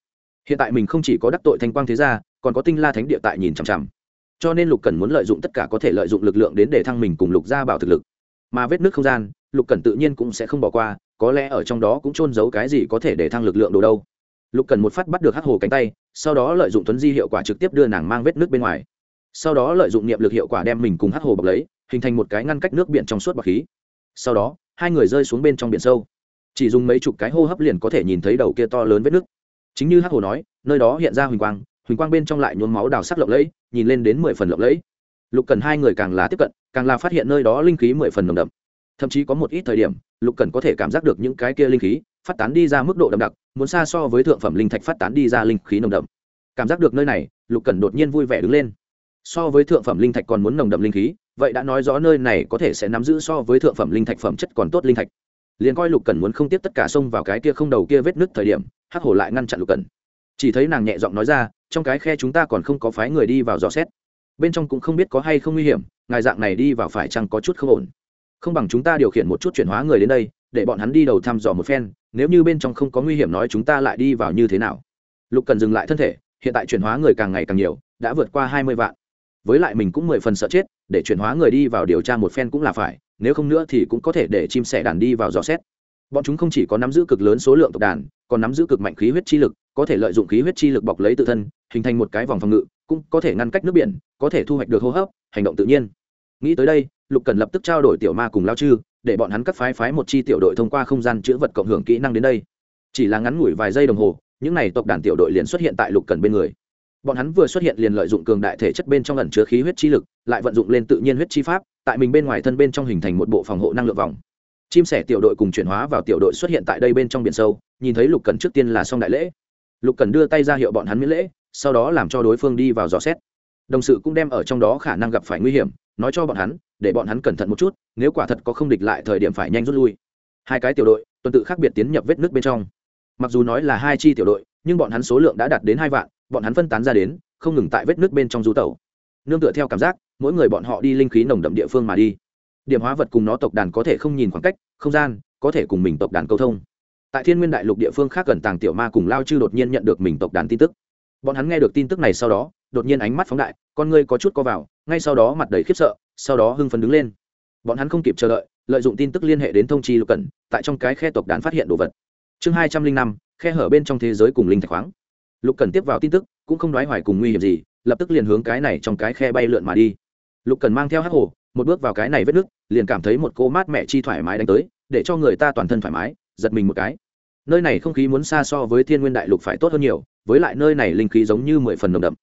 hiện tại mình không chỉ có đắc tội thanh quang thế gia, còn có tinh la thánh địa tại nhìn chằm chằm. Cho nên lục cần muốn lợi dụng tất cả có thể lợi dụng lực lượng đến để thăng mình cùng lục gia bảo thực lực. Mà vết nước không gian, lục cần tự nhiên cũng sẽ không bỏ qua, có lẽ ở trong đó cũng trôn giấu cái gì có thể để thăng lực lượng đồ đâu. Lục cần một phát bắt được hắc hồ cánh tay, sau đó lợi dụng tuấn di hiệu quả trực tiếp đưa nàng mang vết nước bên ngoài. Sau đó lợi dụng niệm lực hiệu quả đem mình cùng hắc hồ bọc lấy, hình thành một cái ngăn cách nước biển trong suốt bọc khí. Sau đó, hai người rơi xuống bên trong biển sâu. Chỉ dùng mấy chục cái hô hấp liền có thể nhìn thấy đầu kia to lớn vết nước chính như hắc hồ nói, nơi đó hiện ra huỳnh quang huỳnh quang bên trong lại nhuốm máu đào sắc lộng lẫy, nhìn lên đến mười phần lộng lẫy. Lục cần hai người càng là tiếp cận, càng là phát hiện nơi đó linh khí mười phần nồng đậm. Thậm chí có một ít thời điểm, lục cần có thể cảm giác được những cái kia linh khí phát tán đi ra mức độ đậm đặc, muốn xa so với thượng phẩm linh thạch phát tán đi ra linh khí nồng đậm. Cảm giác được nơi này, lục cần đột nhiên vui vẻ đứng lên. So với thượng phẩm linh thạch còn muốn nồng đậm linh khí, vậy đã nói rõ nơi này có thể sẽ nắm giữ so với thượng phẩm linh thạch phẩm chất còn tốt linh thạch. Liền coi lục cần muốn không tiếp tất cả xông vào cái kia không đầu kia vết nứt thời điểm hắc hổ lại ngăn chặn lục cần chỉ thấy nàng nhẹ giọng nói ra, trong cái khe chúng ta còn không có phái người đi vào dò xét. Bên trong cũng không biết có hay không nguy hiểm, ngài dạng này đi vào phải chăng có chút không ổn. Không bằng chúng ta điều khiển một chút chuyển hóa người đến đây, để bọn hắn đi đầu thăm dò một phen, nếu như bên trong không có nguy hiểm nói chúng ta lại đi vào như thế nào. Lục cần dừng lại thân thể, hiện tại chuyển hóa người càng ngày càng nhiều, đã vượt qua hai mươi vạn. Với lại mình cũng mười phần sợ chết, để chuyển hóa người đi vào điều tra một phen cũng là phải, nếu không nữa thì cũng có thể để chim sẻ đàn đi vào dò xét bọn chúng không chỉ có nắm giữ cực lớn số lượng tộc đàn, còn nắm giữ cực mạnh khí huyết chi lực, có thể lợi dụng khí huyết chi lực bọc lấy tự thân, hình thành một cái vòng phòng ngự, cũng có thể ngăn cách nước biển, có thể thu hoạch được hô hấp, hành động tự nhiên. Nghĩ tới đây, lục cần lập tức trao đổi tiểu ma cùng lao chư, để bọn hắn cắt phái phái một chi tiểu đội thông qua không gian chữa vật cộng hưởng kỹ năng đến đây. Chỉ là ngắn ngủi vài giây đồng hồ, những n à y tộc đàn tiểu đội liền xuất hiện tại lục cần bên người. Bọn hắn vừa xuất hiện liền lợi dụng cường đại thể chất bên trong ẩn chứa khí huyết chi lực, lại vận dụng lên tự nhiên huyết chi pháp, tại mình bên ngoài thân bên trong hình thành một bộ phòng hộ năng lượng vòng chim sẻ tiểu đội cùng chuyển hóa vào tiểu đội xuất hiện tại đây bên trong biển sâu, nhìn thấy lục cần trước tiên là xong đại lễ. Lục cần đưa tay ra hiệu bọn hắn miễn lễ, sau đó làm cho đối phương đi vào dò xét. Đồng sự cũng đem ở trong đó khả năng gặp phải nguy hiểm, nói cho bọn hắn, để bọn hắn cẩn thận một chút, nếu quả thật có không địch lại thời điểm phải nhanh rút lui. Hai cái tiểu đội, tuần tự khác biệt tiến nhập vết nước bên trong. Mặc dù nói là hai chi tiểu đội, nhưng bọn hắn số lượng đã đạt đến hai vạn, bọn hắn phân tán ra đến, không ngừng tại vết nước bên trong du tàu nương tựa theo cảm giác, mỗi người bọn họ đi linh khí nồng đậm địa phương mà đi điểm hóa vật cùng nó tộc đàn có thể không nhìn khoảng cách, không gian, có thể cùng mình tộc đàn câu thông. Tại thiên nguyên đại lục địa phương khác gần tàng tiểu ma cùng lao chư đột nhiên nhận được mình tộc đàn tin tức. Bọn hắn nghe được tin tức này sau đó, đột nhiên ánh mắt phóng đại, con ngươi có chút co vào, ngay sau đó mặt đầy khiếp sợ, sau đó hưng phấn đứng lên. Bọn hắn không kịp chờ đợi, lợi dụng tin tức liên hệ đến thông chi lục cần tại trong cái khe tộc đàn phát hiện đồ vật. Chương hai trăm linh năm, khe hở bên trong thế giới cùng linh thạch khoáng. Lục cần tiếp vào tin tức, cũng không nói hoài cùng nguy hiểm gì, lập tức liền hướng cái này trong cái khe bay lượn mà đi. Lục cần mang theo hắc hồ một bước vào cái này vết nước liền cảm thấy một cô mát mẹ chi thoải mái đánh tới, để cho người ta toàn thân thoải mái, giật mình một cái. Nơi này không khí muốn xa so với thiên nguyên đại lục phải tốt hơn nhiều, với lại nơi này linh khí giống như mười phần nồng đậm.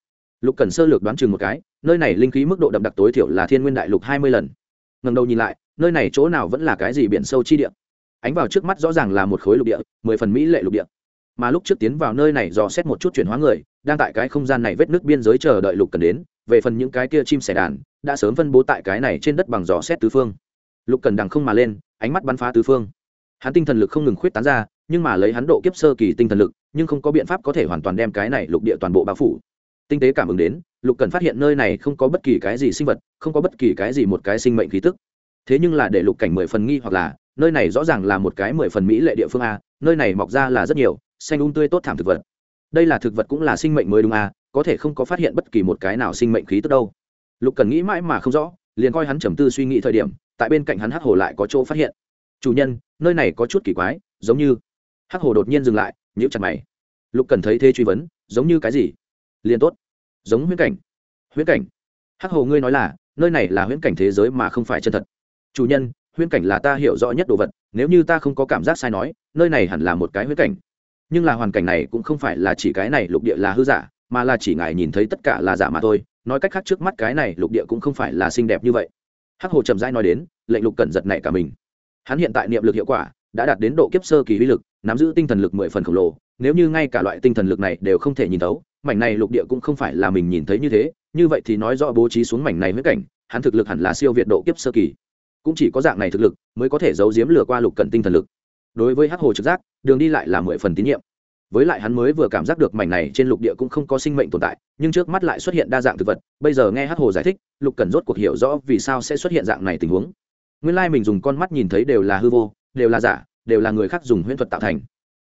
Lục cần sơ lược đoán chừng một cái, nơi này linh khí mức độ đậm đặc tối thiểu là thiên nguyên đại lục hai mươi lần. Ngần đầu nhìn lại, nơi này chỗ nào vẫn là cái gì biển sâu chi địa? Ánh vào trước mắt rõ ràng là một khối lục địa, mười phần mỹ lệ lục địa. Mà lúc trước tiến vào nơi này dò xét một chút chuyển hóa người, đang tại cái không gian này vết nước biên giới chờ đợi lục cần đến về phần những cái kia chim sẻ đàn, đã sớm phân bố tại cái này trên đất bằng giò xét tứ phương. Lục cần đằng không mà lên, ánh mắt bắn phá tứ phương. Hắn tinh thần lực không ngừng khuyết tán ra, nhưng mà lấy hắn độ kiếp sơ kỳ tinh thần lực, nhưng không có biện pháp có thể hoàn toàn đem cái này lục địa toàn bộ bao phủ. Tinh tế cảm ứng đến, lục cần phát hiện nơi này không có bất kỳ cái gì sinh vật, không có bất kỳ cái gì một cái sinh mệnh khí tức. Thế nhưng là để lục cảnh mười phần nghi hoặc là, nơi này rõ ràng là một cái mười phần mỹ lệ địa phương a, nơi này mọc ra là rất nhiều, xanh um tươi tốt thảm thực vật đây là thực vật cũng là sinh mệnh mới đúng à? có thể không có phát hiện bất kỳ một cái nào sinh mệnh khí tức đâu. Lục cần nghĩ mãi mà không rõ, liền coi hắn trầm tư suy nghĩ thời điểm, tại bên cạnh hắn hắc hồ lại có chỗ phát hiện. Chủ nhân, nơi này có chút kỳ quái, giống như hắc hồ đột nhiên dừng lại, nhíu chặt mày. Lục cần thấy thế truy vấn, giống như cái gì? Liền tốt. Giống huyễn cảnh. Huyễn cảnh? Hắc hồ, ngươi nói là, nơi này là huyễn cảnh thế giới mà không phải chân thật. Chủ nhân, huyễn cảnh là ta hiểu rõ nhất đồ vật, nếu như ta không có cảm giác sai nói, nơi này hẳn là một cái huyễn cảnh nhưng là hoàn cảnh này cũng không phải là chỉ cái này lục địa là hư giả, mà là chỉ ngài nhìn thấy tất cả là giả mà thôi. Nói cách khác trước mắt cái này lục địa cũng không phải là xinh đẹp như vậy. Hắc hồ trầm rãi nói đến, lệnh lục cẩn giật này cả mình. Hắn hiện tại niệm lực hiệu quả đã đạt đến độ kiếp sơ kỳ uy lực, nắm giữ tinh thần lực mười phần khổng lồ. Nếu như ngay cả loại tinh thần lực này đều không thể nhìn thấu, mảnh này lục địa cũng không phải là mình nhìn thấy như thế. Như vậy thì nói rõ bố trí xuống mảnh này với cảnh, hắn thực lực hẳn là siêu việt độ kiếp sơ kỳ. Cũng chỉ có dạng này thực lực mới có thể giấu giếm lừa qua lục cận tinh thần lực đối với hắc hồ trực giác, đường đi lại là mười phần tín nhiệm. Với lại hắn mới vừa cảm giác được mảnh này trên lục địa cũng không có sinh mệnh tồn tại, nhưng trước mắt lại xuất hiện đa dạng thực vật. Bây giờ nghe hắc hồ giải thích, lục cần rốt cuộc hiểu rõ vì sao sẽ xuất hiện dạng này tình huống. Nguyên lai mình dùng con mắt nhìn thấy đều là hư vô, đều là giả, đều là người khác dùng huyễn thuật tạo thành.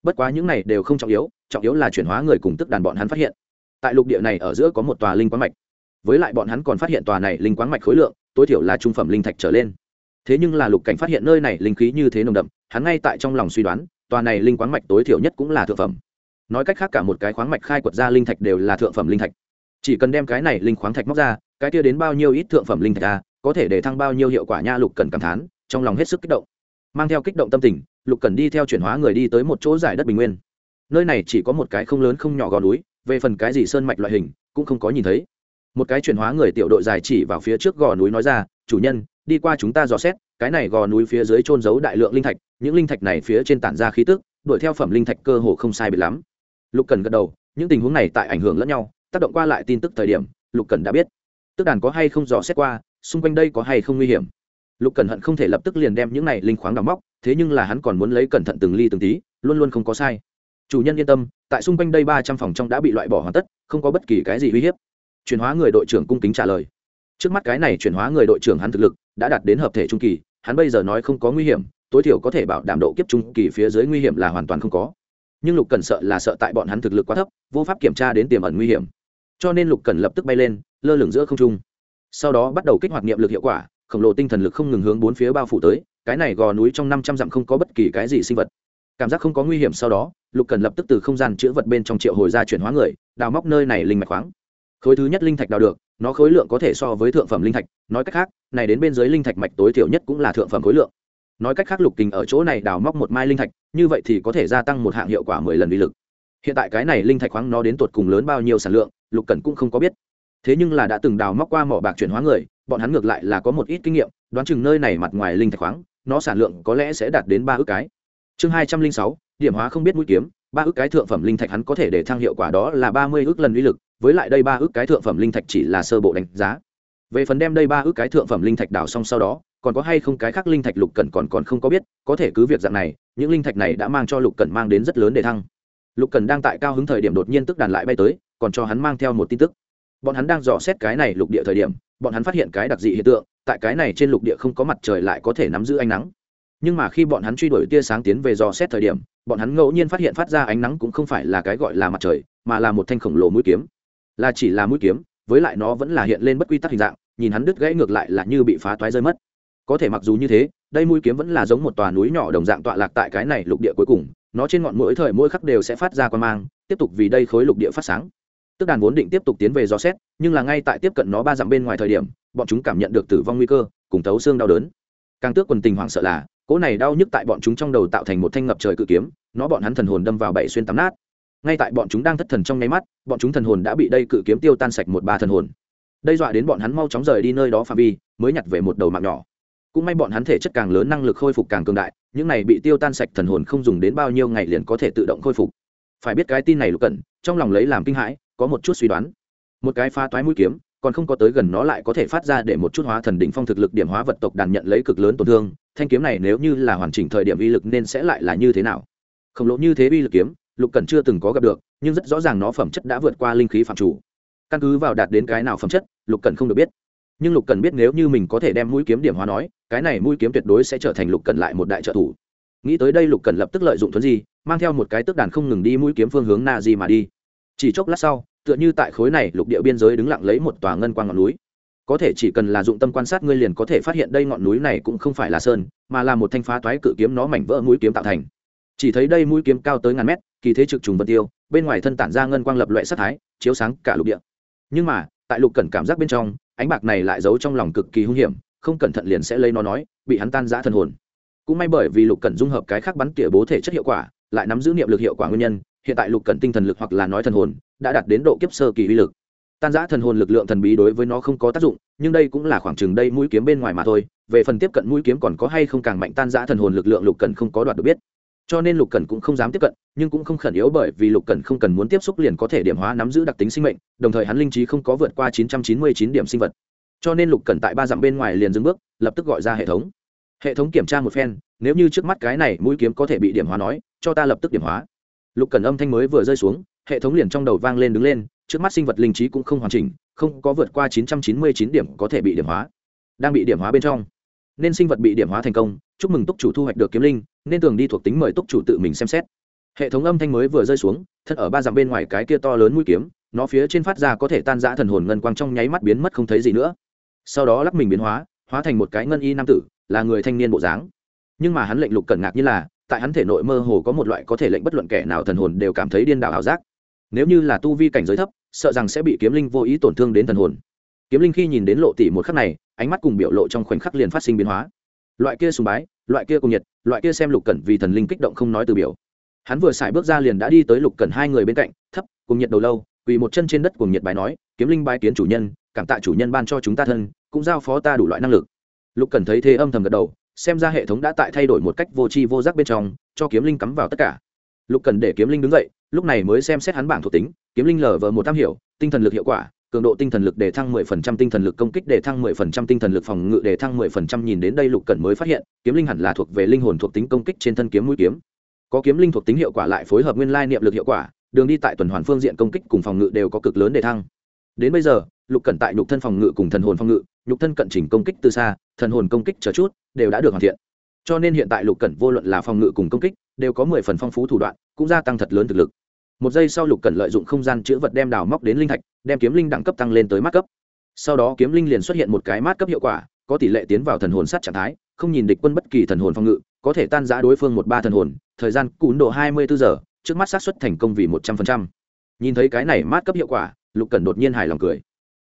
Bất quá những này đều không trọng yếu trọng yếu là chuyển hóa người cùng tức đàn bọn hắn phát hiện. Tại lục địa này ở giữa có một tòa linh quán mạch. Với lại bọn hắn còn phát hiện tòa này linh quán mạch khối lượng, tối thiểu là trung phẩm linh thạch trở lên thế nhưng là lục cảnh phát hiện nơi này linh khí như thế nồng đậm, hắn ngay tại trong lòng suy đoán, tòa này linh quán mạch tối thiểu nhất cũng là thượng phẩm. Nói cách khác cả một cái khoáng mạch khai quật ra linh thạch đều là thượng phẩm linh thạch. Chỉ cần đem cái này linh khoáng thạch móc ra, cái kia đến bao nhiêu ít thượng phẩm linh thạch ra có thể để thăng bao nhiêu hiệu quả nha, lục cần cảm thán, trong lòng hết sức kích động. Mang theo kích động tâm tình, lục cần đi theo chuyển hóa người đi tới một chỗ giải đất bình nguyên. Nơi này chỉ có một cái không lớn không nhỏ gò núi, về phần cái gì sơn mạch loại hình, cũng không có nhìn thấy. Một cái chuyển hóa người tiểu đội dài chỉ vào phía trước gò núi nói ra, chủ nhân đi qua chúng ta dò xét, cái này gò núi phía dưới trôn giấu đại lượng linh thạch, những linh thạch này phía trên tản ra khí tức, đuổi theo phẩm linh thạch cơ hồ không sai biệt lắm. Lục cần gật đầu, những tình huống này tại ảnh hưởng lẫn nhau, tác động qua lại tin tức thời điểm, lục cần đã biết. Tức đàn có hay không dò xét qua, xung quanh đây có hay không nguy hiểm. Lục cẩn hận không thể lập tức liền đem những này linh khoáng đào móc, thế nhưng là hắn còn muốn lấy cẩn thận từng ly từng tí, luôn luôn không có sai. Chủ nhân yên tâm, tại xung quanh đây ba trăm phòng trong đã bị loại bỏ hoàn tất, không có bất kỳ cái gì uy hiếp. Chuyển hóa người đội trưởng cung kính trả lời trước mắt cái này chuyển hóa người đội trưởng hắn thực lực đã đạt đến hợp thể trung kỳ, hắn bây giờ nói không có nguy hiểm, tối thiểu có thể bảo đảm độ kiếp trung kỳ phía dưới nguy hiểm là hoàn toàn không có. Nhưng lục cần sợ là sợ tại bọn hắn thực lực quá thấp, vô pháp kiểm tra đến tiềm ẩn nguy hiểm. Cho nên lục cần lập tức bay lên, lơ lửng giữa không trung. Sau đó bắt đầu kích hoạt nghiệm lực hiệu quả, khổng lồ tinh thần lực không ngừng hướng bốn phía bao phủ tới, cái này gò núi trong năm trăm dặm không có bất kỳ cái gì sinh vật. Cảm giác không có nguy hiểm sau đó, lục cần lập tức từ không gian chữa vật bên trong triệu hồi ra chuyển hóa người, đào móc nơi này linh mạch khoáng. Khối thứ nhất linh thạch đào được nó khối lượng có thể so với thượng phẩm linh thạch, nói cách khác, này đến bên dưới linh thạch mạch tối thiểu nhất cũng là thượng phẩm khối lượng. Nói cách khác lục kình ở chỗ này đào móc một mai linh thạch, như vậy thì có thể gia tăng một hạng hiệu quả mười lần uy lực. Hiện tại cái này linh thạch khoáng nó đến tột cùng lớn bao nhiêu sản lượng, lục cần cũng không có biết. Thế nhưng là đã từng đào móc qua mỏ bạc chuyển hóa người, bọn hắn ngược lại là có một ít kinh nghiệm, đoán chừng nơi này mặt ngoài linh thạch khoáng, nó sản lượng có lẽ sẽ đạt đến ba ước cái. Chương hai trăm linh sáu, điểm hóa không biết mũi kiếm, ba ước cái thượng phẩm linh thạch hắn có thể để thăng hiệu quả đó là ba mươi ước lần uy lực với lại đây ba ước cái thượng phẩm linh thạch chỉ là sơ bộ đánh giá. Về phần đem đây ba ước cái thượng phẩm linh thạch đào xong sau đó, còn có hay không cái khác linh thạch lục cần còn còn không có biết, có thể cứ việc dạng này, những linh thạch này đã mang cho lục cần mang đến rất lớn để thăng. Lục cần đang tại cao hứng thời điểm đột nhiên tức đàn lại bay tới, còn cho hắn mang theo một tin tức. Bọn hắn đang dò xét cái này lục địa thời điểm, bọn hắn phát hiện cái đặc dị hiện tượng, tại cái này trên lục địa không có mặt trời lại có thể nắm giữ ánh nắng. Nhưng mà khi bọn hắn truy đuổi tia sáng tiến về dò xét thời điểm, bọn hắn ngẫu nhiên phát hiện phát ra ánh nắng cũng không phải là cái gọi là mặt trời, mà là một thanh khổng lồ mũi kiếm là chỉ là mũi kiếm, với lại nó vẫn là hiện lên bất quy tắc hình dạng, nhìn hắn đứt gãy ngược lại là như bị phá toái rơi mất. Có thể mặc dù như thế, đây mũi kiếm vẫn là giống một tòa núi nhỏ đồng dạng tọa lạc tại cái này lục địa cuối cùng, nó trên ngọn mỗi thời mỗi khắc đều sẽ phát ra quan mang, tiếp tục vì đây khối lục địa phát sáng. Tức đàn vốn định tiếp tục tiến về dò xét, nhưng là ngay tại tiếp cận nó ba dặm bên ngoài thời điểm, bọn chúng cảm nhận được tử vong nguy cơ, cùng thấu xương đau đớn. Càng tước quần tình hoảng sợ là, cỗ này đau nhức tại bọn chúng trong đầu tạo thành một thanh ngập trời cự kiếm, nó bọn hắn thần hồn đâm vào bảy xuyên tắm nát ngay tại bọn chúng đang thất thần trong nháy mắt, bọn chúng thần hồn đã bị đây cự kiếm tiêu tan sạch một ba thần hồn. Đây dọa đến bọn hắn mau chóng rời đi nơi đó phạm vi, mới nhặt về một đầu mạng nhỏ. Cũng may bọn hắn thể chất càng lớn năng lực khôi phục càng cường đại, những này bị tiêu tan sạch thần hồn không dùng đến bao nhiêu ngày liền có thể tự động khôi phục. Phải biết cái tin này lục cẩn trong lòng lấy làm kinh hãi, có một chút suy đoán. Một cái pha toái mũi kiếm, còn không có tới gần nó lại có thể phát ra để một chút hóa thần đỉnh phong thực lực điểm hóa vật tộc đàn nhận lấy cực lớn tổn thương, thanh kiếm này nếu như là hoàn chỉnh thời điểm uy lực nên sẽ lại là như thế nào? Khổng lồ như thế uy lực kiếm lục cần chưa từng có gặp được, nhưng rất rõ ràng nó phẩm chất đã vượt qua linh khí phạm chủ. Căn cứ vào đạt đến cái nào phẩm chất, lục cần không được biết. Nhưng lục cần biết nếu như mình có thể đem mũi kiếm điểm hóa nói, cái này mũi kiếm tuyệt đối sẽ trở thành lục cần lại một đại trợ thủ. Nghĩ tới đây lục cần lập tức lợi dụng thuấn di, mang theo một cái tước đàn không ngừng đi mũi kiếm phương hướng na di mà đi. Chỉ chốc lát sau, tựa như tại khối này lục địa biên giới đứng lặng lấy một tòa ngân quang ngọn núi. Có thể chỉ cần là dụng tâm quan sát ngươi liền có thể phát hiện đây ngọn núi này cũng không phải là sơn, mà là một thanh phá toái cự kiếm nó mảnh vỡ mũi kiếm tạo thành. Chỉ thấy đây mũi kiếm cao tới ngàn mét kỳ thế trực trùng vân tiêu, bên ngoài thân tản ra ngân quang lập loại sát thái, chiếu sáng cả lục địa. Nhưng mà, tại lục cẩn cảm giác bên trong, ánh bạc này lại giấu trong lòng cực kỳ hung hiểm, không cẩn thận liền sẽ lấy nó nói, bị hắn tan giã thần hồn. Cũng may bởi vì lục cẩn dung hợp cái khác bắn tỉa bố thể chất hiệu quả, lại nắm giữ niệm lực hiệu quả nguyên nhân, hiện tại lục cẩn tinh thần lực hoặc là nói thần hồn, đã đạt đến độ kiếp sơ kỳ uy lực. Tan giã thần hồn lực lượng thần bí đối với nó không có tác dụng, nhưng đây cũng là khoảng chừng đây mũi kiếm bên ngoài mà thôi, về phần tiếp cận mũi kiếm còn có hay không càng mạnh tan giã thần hồn lực lượng lục cần không có đoạt được biết cho nên lục cẩn cũng không dám tiếp cận, nhưng cũng không khẩn yếu bởi vì lục cẩn không cần muốn tiếp xúc liền có thể điểm hóa nắm giữ đặc tính sinh mệnh, đồng thời hắn linh trí không có vượt qua 999 điểm sinh vật. Cho nên lục cẩn tại ba dặm bên ngoài liền dừng bước, lập tức gọi ra hệ thống. Hệ thống kiểm tra một phen, nếu như trước mắt cái này mũi kiếm có thể bị điểm hóa nói, cho ta lập tức điểm hóa. Lục cẩn âm thanh mới vừa rơi xuống, hệ thống liền trong đầu vang lên đứng lên, trước mắt sinh vật linh trí cũng không hoàn chỉnh, không có vượt qua 999 điểm có thể bị điểm hóa. Đang bị điểm hóa bên trong, nên sinh vật bị điểm hóa thành công, chúc mừng túc chủ thu hoạch được kiếm linh nên tường đi thuộc tính mời túc chủ tự mình xem xét. Hệ thống âm thanh mới vừa rơi xuống thân ở ba dặm bên ngoài cái kia to lớn mũi kiếm, nó phía trên phát ra có thể tan giã thần hồn ngân quang trong nháy mắt biến mất không thấy gì nữa. Sau đó lắc mình biến hóa hóa thành một cái ngân y nam tử, là người thanh niên bộ dáng. Nhưng mà hắn lệnh lục cẩn ngạc như là, tại hắn thể nội mơ hồ có một loại có thể lệnh bất luận kẻ nào thần hồn đều cảm thấy điên đảo ảo giác. Nếu như là tu vi cảnh giới thấp, sợ rằng sẽ bị kiếm linh vô ý tổn thương đến thần hồn. Kiếm linh khi nhìn đến lộ tỷ một khắc này, ánh mắt cùng biểu lộ trong khoảnh khắc liền phát sinh biến hóa loại kia sùng bái, loại kia cùng nhiệt, loại kia xem lục cẩn vì thần linh kích động không nói từ biểu. Hắn vừa xài bước ra liền đã đi tới lục cẩn hai người bên cạnh, thấp cùng nhiệt đầu lâu, quỳ một chân trên đất cùng nhiệt bài nói, kiếm linh bái kiến chủ nhân, cảm tạ chủ nhân ban cho chúng ta thân, cũng giao phó ta đủ loại năng lực. Lục cẩn thấy thế âm thầm gật đầu, xem ra hệ thống đã tại thay đổi một cách vô tri vô giác bên trong, cho kiếm linh cắm vào tất cả. Lục cần để kiếm linh đứng dậy, lúc này mới xem xét hắn bảng thuộc tính, kiếm linh lờ vờ một tam hiểu, tinh thần lực hiệu quả cường độ tinh thần lực để thăng 10% tinh thần lực công kích để thăng 10% tinh thần lực phòng ngự để thăng 10% nhìn đến đây lục cẩn mới phát hiện, kiếm linh hẳn là thuộc về linh hồn thuộc tính công kích trên thân kiếm mũi kiếm. Có kiếm linh thuộc tính hiệu quả lại phối hợp nguyên lai niệm lực hiệu quả, đường đi tại tuần hoàn phương diện công kích cùng phòng ngự đều có cực lớn để thăng. Đến bây giờ, lục cẩn tại nhục thân phòng ngự cùng thần hồn phòng ngự, nhục thân cận chỉnh công kích từ xa, thần hồn công kích chờ chút, đều đã được hoàn thiện. Cho nên hiện tại lục cẩn vô luận là phòng ngự cùng công kích, đều có mười phần phong phú thủ đoạn, cũng gia tăng thật lớn thực lực một giây sau lục cần lợi dụng không gian chữ vật đem đào móc đến linh thạch, đem kiếm linh đẳng cấp tăng lên tới mát cấp. Sau đó kiếm linh liền xuất hiện một cái mát cấp hiệu quả, có tỷ lệ tiến vào thần hồn sát trạng thái, không nhìn địch quân bất kỳ thần hồn phòng ngự, có thể tan giã đối phương một ba thần hồn, thời gian cún độ hai mươi bốn giờ, trước mắt sát xuất thành công vì một trăm phần trăm. Nhìn thấy cái này mát cấp hiệu quả, lục cần đột nhiên hài lòng cười.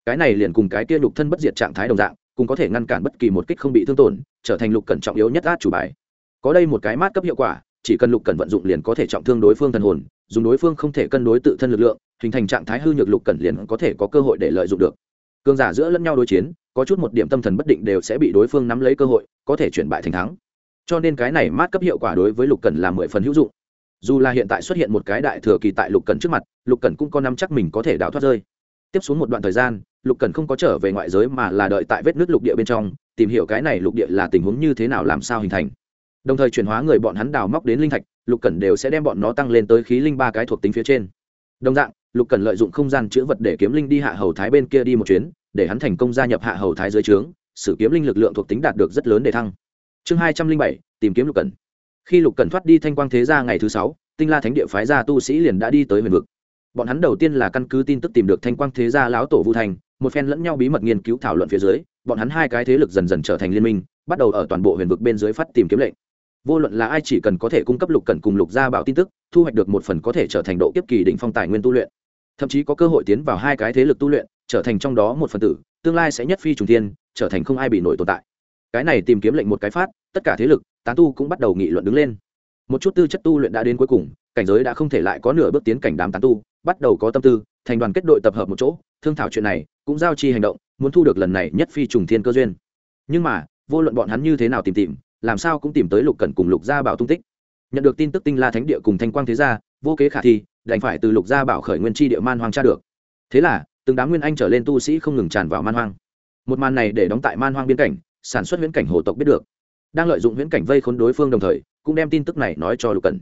Cái này liền cùng cái kia lục thân bất diệt trạng thái đồng dạng cùng có thể ngăn cản bất kỳ một kích không bị thương tổn, trở thành lục cần trọng yếu nhất át chủ bài. Có đây một cái mát cấp hiệu quả, chỉ cần lục cần vận dụng liền có thể trọng thương đối phương thần hồn dùng đối phương không thể cân đối tự thân lực lượng, hình thành trạng thái hư nhược lục cẩn liền có thể có cơ hội để lợi dụng được. Cương giả giữa lẫn nhau đối chiến, có chút một điểm tâm thần bất định đều sẽ bị đối phương nắm lấy cơ hội, có thể chuyển bại thành thắng. Cho nên cái này mát cấp hiệu quả đối với lục cần là mười phần hữu dụng. Dù là hiện tại xuất hiện một cái đại thừa kỳ tại lục cần trước mặt, lục cần cũng có nắm chắc mình có thể đào thoát rơi. Tiếp xuống một đoạn thời gian, lục cần không có trở về ngoại giới mà là đợi tại vết nước lục địa bên trong, tìm hiểu cái này lục địa là tình huống như thế nào làm sao hình thành. Đồng thời chuyển hóa người bọn hắn đào móc đến linh thạch lục cẩn đều sẽ đem bọn nó tăng lên tới khí linh ba cái thuộc tính phía trên. Đồng dạng, lục cẩn lợi dụng không gian chữ vật để kiếm linh đi hạ hầu thái bên kia đi một chuyến, để hắn thành công gia nhập hạ hầu thái dưới trướng, sử kiếm linh lực lượng thuộc tính đạt được rất lớn để thăng. Chương hai trăm linh bảy, tìm kiếm lục cẩn. Khi lục cẩn thoát đi thanh quang thế gia ngày thứ sáu, tinh la thánh địa phái gia tu sĩ liền đã đi tới huyền vực. Bọn hắn đầu tiên là căn cứ tin tức tìm được thanh quang thế gia lão tổ vu thành, một phen lẫn nhau bí mật nghiên cứu thảo luận phía dưới, bọn hắn hai cái thế lực dần dần trở thành liên minh, bắt đầu ở toàn bộ huyền vực bên dưới phát tìm kiếm lệnh vô luận là ai chỉ cần có thể cung cấp lục cẩn cùng lục gia bảo tin tức, thu hoạch được một phần có thể trở thành độ kiếp kỳ đỉnh phong tài nguyên tu luyện. Thậm chí có cơ hội tiến vào hai cái thế lực tu luyện, trở thành trong đó một phần tử, tương lai sẽ nhất phi trùng thiên, trở thành không ai bị nổi tồn tại. Cái này tìm kiếm lệnh một cái phát, tất cả thế lực, tán tu cũng bắt đầu nghị luận đứng lên. Một chút tư chất tu luyện đã đến cuối cùng, cảnh giới đã không thể lại có nửa bước tiến cảnh đám tán tu, bắt đầu có tâm tư, thành đoàn kết đội tập hợp một chỗ, thương thảo chuyện này, cũng giao chi hành động, muốn thu được lần này nhất phi trùng thiên cơ duyên. Nhưng mà, vô luận bọn hắn như thế nào tìm tìm làm sao cũng tìm tới lục cẩn cùng lục gia bảo tung tích. Nhận được tin tức tinh la thánh địa cùng thanh quang thế gia, vô kế khả thi, đành phải từ lục gia bảo khởi nguyên tri địa man hoang tra được. Thế là, từng đám nguyên anh trở lên tu sĩ không ngừng tràn vào man hoang. Một màn này để đóng tại man hoang biên cảnh, sản xuất viễn cảnh hồ tộc biết được. Đang lợi dụng viễn cảnh vây khốn đối phương đồng thời, cũng đem tin tức này nói cho lục cẩn.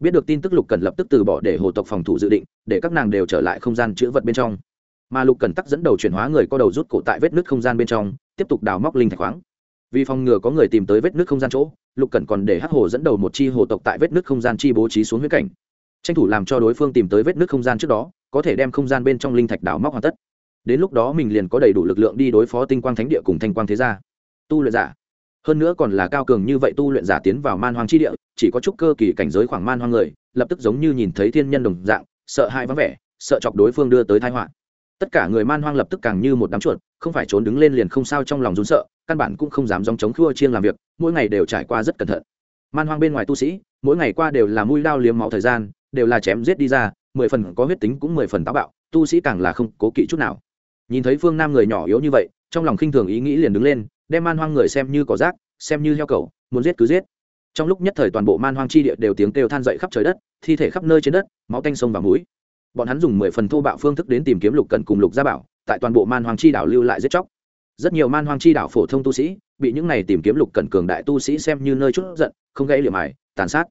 Biết được tin tức lục cẩn lập tức từ bỏ để hồ tộc phòng thủ dự định, để các nàng đều trở lại không gian chữ vật bên trong. Mà lục cần tắc dẫn đầu chuyển hóa người có đầu rút cổ tại vết nứt không gian bên trong, tiếp tục đào móc linh thạch khoáng vì phòng ngừa có người tìm tới vết nước không gian chỗ, lục cần còn để hắc hồ dẫn đầu một chi hồ tộc tại vết nước không gian chi bố trí xuống huyết cảnh. Tranh thủ làm cho đối phương tìm tới vết nước không gian trước đó, có thể đem không gian bên trong linh thạch đảo móc hoàn tất. Đến lúc đó mình liền có đầy đủ lực lượng đi đối phó tinh quang thánh địa cùng thanh quang thế gia. Tu luyện giả. Hơn nữa còn là cao cường như vậy tu luyện giả tiến vào man hoang chi địa, chỉ có chút cơ kỳ cảnh giới khoảng man hoang người, lập tức giống như nhìn thấy thiên nhân đồng dạng, sợ hãi vắng vẻ, sợ chọc đối phương đưa tới thái họa tất cả người man hoang lập tức càng như một đám chuột, không phải trốn đứng lên liền không sao trong lòng rún sợ, căn bản cũng không dám dòng chống khua chiêng làm việc, mỗi ngày đều trải qua rất cẩn thận. Man hoang bên ngoài tu sĩ, mỗi ngày qua đều là mũi đao liếm máu thời gian, đều là chém giết đi ra, mười phần có huyết tính cũng mười phần táo bạo, tu sĩ càng là không cố kỵ chút nào. Nhìn thấy phương nam người nhỏ yếu như vậy, trong lòng khinh thường ý nghĩ liền đứng lên, đem man hoang người xem như có rác, xem như heo cầu, muốn giết cứ giết. Trong lúc nhất thời toàn bộ man hoang chi địa đều tiếng kêu than dậy khắp trời đất, thi thể khắp nơi trên đất, máu tanh sông và mũi bọn hắn dùng mười phần thô bạo phương thức đến tìm kiếm lục cần cùng lục gia bảo, tại toàn bộ man hoàng chi đảo lưu lại giết chóc. Rất nhiều man hoàng chi đảo phổ thông tu sĩ, bị những này tìm kiếm lục cần cường đại tu sĩ xem như nơi chút giận, không gãy liệm mài, tàn sát.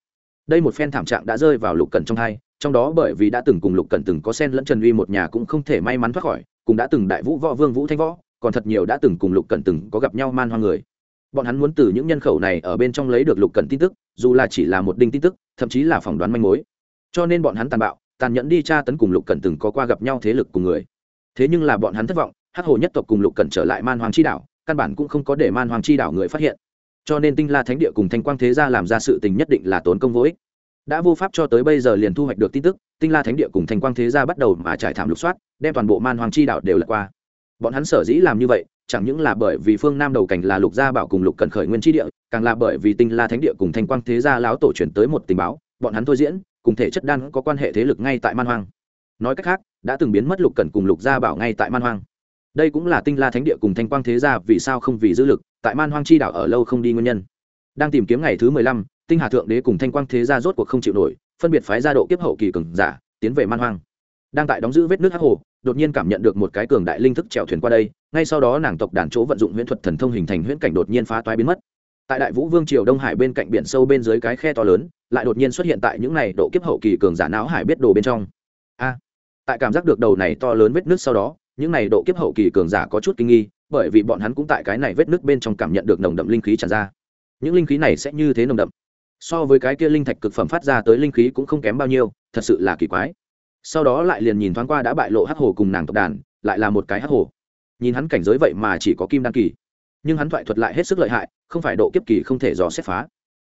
Đây một phen thảm trạng đã rơi vào lục cần trong hai, trong đó bởi vì đã từng cùng lục cần từng có sen lẫn trần uy một nhà cũng không thể may mắn thoát khỏi, cùng đã từng đại vũ võ vương vũ thanh võ, còn thật nhiều đã từng cùng lục cần từng có gặp nhau man hoang người. Bọn hắn muốn từ những nhân khẩu này ở bên trong lấy được lục cần tin tức, dù là chỉ là một đinh tin tức, thậm chí là phỏng đoán manh mối. Cho nên bọn hắn tàn bạo tàn nhẫn đi tra tấn cùng lục cẩn từng có qua gặp nhau thế lực cùng người. Thế nhưng là bọn hắn thất vọng, hắc hồ nhất tộc cùng lục cẩn trở lại man hoàng chi đảo, căn bản cũng không có để man hoàng chi đảo người phát hiện. Cho nên tinh la thánh địa cùng thanh quang thế gia làm ra sự tình nhất định là tốn công vô ích. Đã vô pháp cho tới bây giờ liền thu hoạch được tin tức, tinh la thánh địa cùng thanh quang thế gia bắt đầu mà trải thảm lục soát, đem toàn bộ man hoàng chi đảo đều lật qua. Bọn hắn sở dĩ làm như vậy, chẳng những là bởi vì phương nam đầu cảnh là lục gia bảo cùng lục cẩn khởi nguyên chi địa, càng là bởi vì tinh la thánh địa cùng thanh quang thế gia láo tổ chuyển tới một tình báo, bọn hắn thôi diễn cùng thể chất đan có quan hệ thế lực ngay tại man hoang. Nói cách khác, đã từng biến mất lục cẩn cùng lục gia bảo ngay tại man hoang. Đây cũng là tinh la thánh địa cùng thanh quang thế gia vì sao không vì dư lực, tại man hoang chi đảo ở lâu không đi nguyên nhân. Đang tìm kiếm ngày thứ mười lăm, tinh hà thượng đế cùng thanh quang thế gia rốt cuộc không chịu nổi, phân biệt phái gia độ kiếp hậu kỳ cường giả, tiến về man hoang. Đang tại đóng giữ vết nước hắc hồ, đột nhiên cảm nhận được một cái cường đại linh thức chèo thuyền qua đây, ngay sau đó nàng tộc đàn chỗ vận dụng huyễn thuật thần thông hình thành huyễn cảnh đột nhiên phá toái biến mất. Tại đại vũ vương triều đông hải bên cạnh biển sâu bên dưới cái khe to lớn lại đột nhiên xuất hiện tại những này độ kiếp hậu kỳ cường giả não hải biết đồ bên trong. A, tại cảm giác được đầu này to lớn vết nước sau đó, những này độ kiếp hậu kỳ cường giả có chút kinh nghi, bởi vì bọn hắn cũng tại cái này vết nước bên trong cảm nhận được nồng đậm linh khí tràn ra. Những linh khí này sẽ như thế nồng đậm? So với cái kia linh thạch cực phẩm phát ra tới linh khí cũng không kém bao nhiêu, thật sự là kỳ quái. Sau đó lại liền nhìn thoáng qua đã bại lộ hắc hồ cùng nàng tộc đàn, lại là một cái hắc hồ. Nhìn hắn cảnh giới vậy mà chỉ có kim đan kỳ. Nhưng hắn thoại thuật lại hết sức lợi hại, không phải độ kiếp kỳ không thể dò xét phá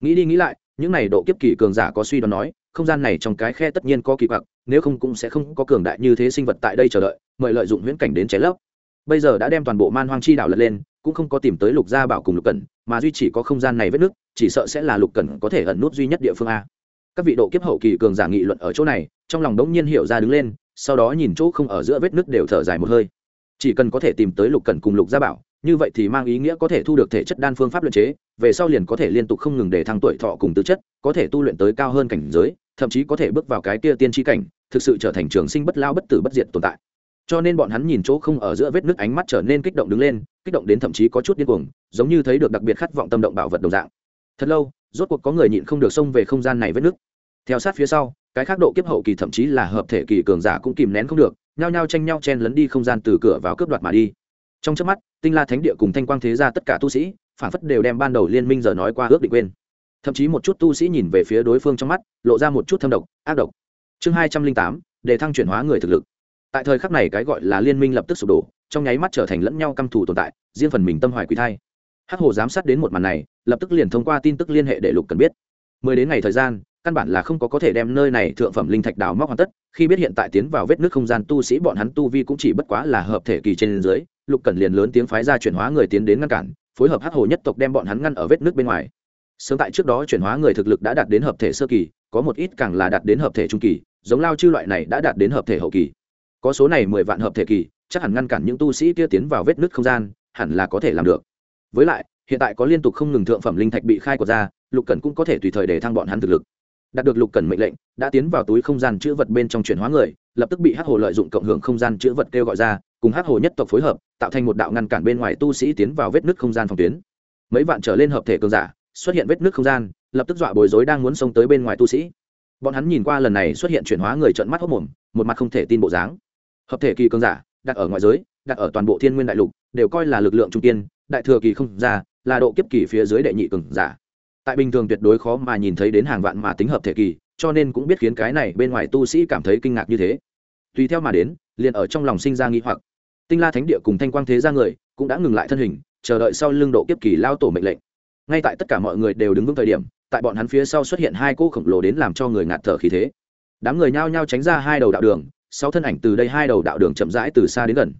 nghĩ đi nghĩ lại, những này độ kiếp kỳ cường giả có suy đoán nói, không gian này trong cái khe tất nhiên có kỳ quặc, nếu không cũng sẽ không có cường đại như thế sinh vật tại đây chờ đợi, mời lợi dụng huyễn cảnh đến cháy lấp. Bây giờ đã đem toàn bộ man hoang chi đảo lật lên, cũng không có tìm tới lục gia bảo cùng lục cẩn, mà duy chỉ có không gian này vết nước, chỉ sợ sẽ là lục cẩn có thể ẩn nút duy nhất địa phương a. Các vị độ kiếp hậu kỳ cường giả nghị luận ở chỗ này, trong lòng đống nhiên hiểu ra đứng lên, sau đó nhìn chỗ không ở giữa vết nước đều thở dài một hơi. Chỉ cần có thể tìm tới lục cẩn cùng lục gia bảo như vậy thì mang ý nghĩa có thể thu được thể chất đan phương pháp luyện chế, về sau liền có thể liên tục không ngừng để thăng tuổi thọ cùng tư chất, có thể tu luyện tới cao hơn cảnh giới, thậm chí có thể bước vào cái kia tiên tri cảnh, thực sự trở thành trường sinh bất lao bất tử bất diệt tồn tại. Cho nên bọn hắn nhìn chỗ không ở giữa vết nước ánh mắt trở nên kích động đứng lên, kích động đến thậm chí có chút điên cuồng, giống như thấy được đặc biệt khát vọng tâm động bảo vật đồng dạng. Thật lâu, rốt cuộc có người nhịn không được xông về không gian này vết nước theo sát phía sau, cái khác độ kiếp hậu kỳ thậm chí là hợp thể kỳ cường giả cũng kìm nén không được, nhao nhao tranh nhau chen lấn đi không gian từ cửa vào cướp đoạt mà đi trong trước mắt, tinh la thánh địa cùng thanh quang thế gia tất cả tu sĩ, phản phất đều đem ban đầu liên minh giờ nói qua ước định quên. Thậm chí một chút tu sĩ nhìn về phía đối phương trong mắt, lộ ra một chút thâm độc, ác độc. Chương hai trăm linh tám, để thăng chuyển hóa người thực lực. Tại thời khắc này cái gọi là liên minh lập tức sụp đổ, trong nháy mắt trở thành lẫn nhau căm thù tồn tại, riêng phần mình tâm hoài quý thai. Hắc hồ giám sát đến một màn này, lập tức liền thông qua tin tức liên hệ để lục cần biết. Mười đến ngày thời gian căn bản là không có có thể đem nơi này thượng phẩm linh thạch đào móc hoàn tất, khi biết hiện tại tiến vào vết nước không gian tu sĩ bọn hắn tu vi cũng chỉ bất quá là hợp thể kỳ trên dưới, lục cẩn liền lớn tiếng phái ra chuyển hóa người tiến đến ngăn cản, phối hợp hắc hồ nhất tộc đem bọn hắn ngăn ở vết nước bên ngoài. Sớm tại trước đó chuyển hóa người thực lực đã đạt đến hợp thể sơ kỳ, có một ít càng là đạt đến hợp thể trung kỳ, giống lao chư loại này đã đạt đến hợp thể hậu kỳ. Có số này mười vạn hợp thể kỳ, chắc hẳn ngăn cản những tu sĩ kia tiến vào vết nước không gian, hẳn là có thể làm được. Với lại, hiện tại có liên tục không ngừng thượng phẩm linh thạch bị khai quật ra, lục cẩn cũng có thể tùy thời để thăng bọn hắn thực lực đạt được lục cẩn mệnh lệnh, đã tiến vào túi không gian chữ vật bên trong chuyển hóa người, lập tức bị hắc hồ lợi dụng cộng hưởng không gian chữ vật kêu gọi ra, cùng hắc hồ nhất tộc phối hợp, tạo thành một đạo ngăn cản bên ngoài tu sĩ tiến vào vết nứt không gian phòng tuyến. Mấy vạn trở lên hợp thể cường giả xuất hiện vết nứt không gian, lập tức dọa bối rối đang muốn xông tới bên ngoài tu sĩ. Bọn hắn nhìn qua lần này xuất hiện chuyển hóa người trợn mắt hốc mồm, một mặt không thể tin bộ dáng. Hợp thể kỳ cường giả, đặt ở ngoại giới, đặt ở toàn bộ thiên nguyên đại lục, đều coi là lực lượng trung tiên, đại thừa kỳ không ra, là độ kiếp kỳ phía dưới đệ nhị cường giả tại bình thường tuyệt đối khó mà nhìn thấy đến hàng vạn mà tính hợp thể kỳ, cho nên cũng biết khiến cái này bên ngoài tu sĩ cảm thấy kinh ngạc như thế. Tùy theo mà đến, liền ở trong lòng sinh ra nghi hoặc. Tinh la thánh địa cùng thanh quang thế ra người cũng đã ngừng lại thân hình, chờ đợi sau lưng độ kiếp kỳ lao tổ mệnh lệnh. Ngay tại tất cả mọi người đều đứng vững thời điểm, tại bọn hắn phía sau xuất hiện hai cỗ khổng lồ đến làm cho người ngạt thở khí thế. Đám người nhao nhao tránh ra hai đầu đạo đường sáu thân ảnh từ đây hai đầu đạo đường chậm rãi từ xa đến gần.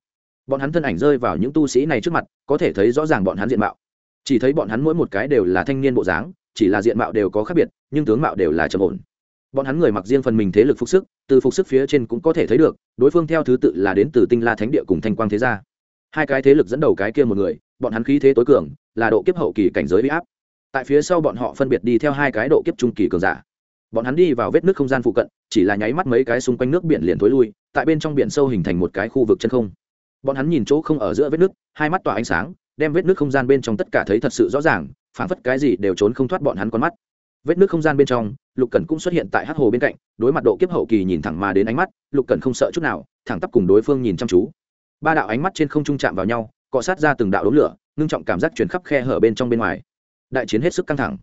Bọn hắn thân ảnh rơi vào những tu sĩ này trước mặt, có thể thấy rõ ràng bọn hắn diện mạo. Chỉ thấy bọn hắn mỗi một cái đều là thanh niên bộ dáng chỉ là diện mạo đều có khác biệt, nhưng tướng mạo đều là trầm ổn. Bọn hắn người mặc riêng phần mình thế lực phục sức, từ phục sức phía trên cũng có thể thấy được, đối phương theo thứ tự là đến từ tinh la thánh địa cùng thanh quang thế gia. Hai cái thế lực dẫn đầu cái kia một người, bọn hắn khí thế tối cường, là độ kiếp hậu kỳ cảnh giới bị áp. Tại phía sau bọn họ phân biệt đi theo hai cái độ kiếp trung kỳ cường giả. Bọn hắn đi vào vết nước không gian phụ cận, chỉ là nháy mắt mấy cái xung quanh nước biển liền thối lui, tại bên trong biển sâu hình thành một cái khu vực chân không. Bọn hắn nhìn chỗ không ở giữa vết nước, hai mắt tỏa ánh sáng, đem vết nước không gian bên trong tất cả thấy thật sự rõ ràng phản phất cái gì đều trốn không thoát bọn hắn con mắt. Vết nước không gian bên trong, lục cẩn cũng xuất hiện tại hắc hồ bên cạnh, đối mặt độ kiếp hậu kỳ nhìn thẳng mà đến ánh mắt, lục cẩn không sợ chút nào, thẳng tắp cùng đối phương nhìn chăm chú. Ba đạo ánh mắt trên không trung chạm vào nhau, cọ sát ra từng đạo đốm lửa, ngưng trọng cảm giác chuyển khắp khe hở bên trong bên ngoài. Đại chiến hết sức căng thẳng.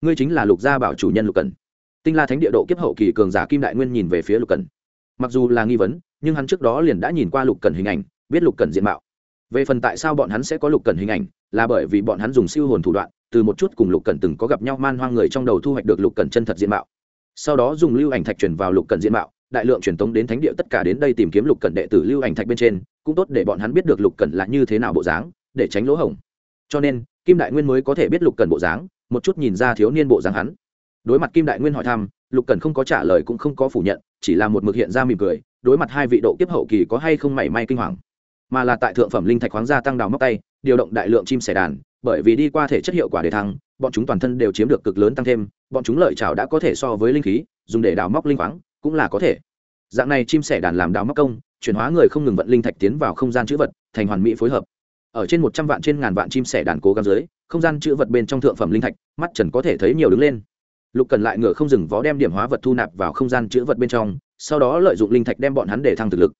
Ngươi chính là lục gia bảo chủ nhân lục cẩn. Tinh la thánh địa độ kiếp hậu kỳ cường giả kim đại nguyên nhìn về phía lục cẩn. Mặc dù là nghi vấn, nhưng hắn trước đó liền đã nhìn qua lục cẩn hình ảnh, biết lục cẩn diện mạo. Về phần tại sao bọn hắn sẽ có lục cẩn hình ảnh, là bởi vì bọn hắn dùng siêu hồn thủ đoạn từ một chút cùng lục cẩn từng có gặp nhau man hoang người trong đầu thu hoạch được lục cẩn chân thật diện mạo. Sau đó dùng lưu ảnh thạch truyền vào lục cẩn diện mạo, đại lượng truyền tống đến thánh địa tất cả đến đây tìm kiếm lục cẩn đệ tử lưu ảnh thạch bên trên, cũng tốt để bọn hắn biết được lục cẩn là như thế nào bộ dáng, để tránh lỗ hổng. Cho nên, kim đại nguyên mới có thể biết lục cẩn bộ dáng, một chút nhìn ra thiếu niên bộ dáng hắn. Đối mặt kim đại nguyên hỏi thăm, lục cẩn không có trả lời cũng không có phủ nhận, chỉ là một mực hiện ra mỉm cười, đối mặt hai vị độ kiếp hậu kỳ có hay không mảy may kinh hoàng mà là tại thượng phẩm linh thạch khoáng gia tăng đào móc tay, điều động đại lượng chim sẻ đàn, bởi vì đi qua thể chất hiệu quả để thăng, bọn chúng toàn thân đều chiếm được cực lớn tăng thêm, bọn chúng lợi trào đã có thể so với linh khí, dùng để đào móc linh khoáng, cũng là có thể. Dạng này chim sẻ đàn làm đào móc công, chuyển hóa người không ngừng vận linh thạch tiến vào không gian chữ vật, thành hoàn mỹ phối hợp. Ở trên một trăm vạn trên ngàn vạn chim sẻ đàn cố gắng dưới, không gian chữ vật bên trong thượng phẩm linh thạch, mắt trần có thể thấy nhiều đứng lên. Lục cần lại ngựa không dừng vó đem điểm hóa vật thu nạp vào không gian chữ vật bên trong, sau đó lợi dụng linh thạch đem bọn hắn để thăng thực lực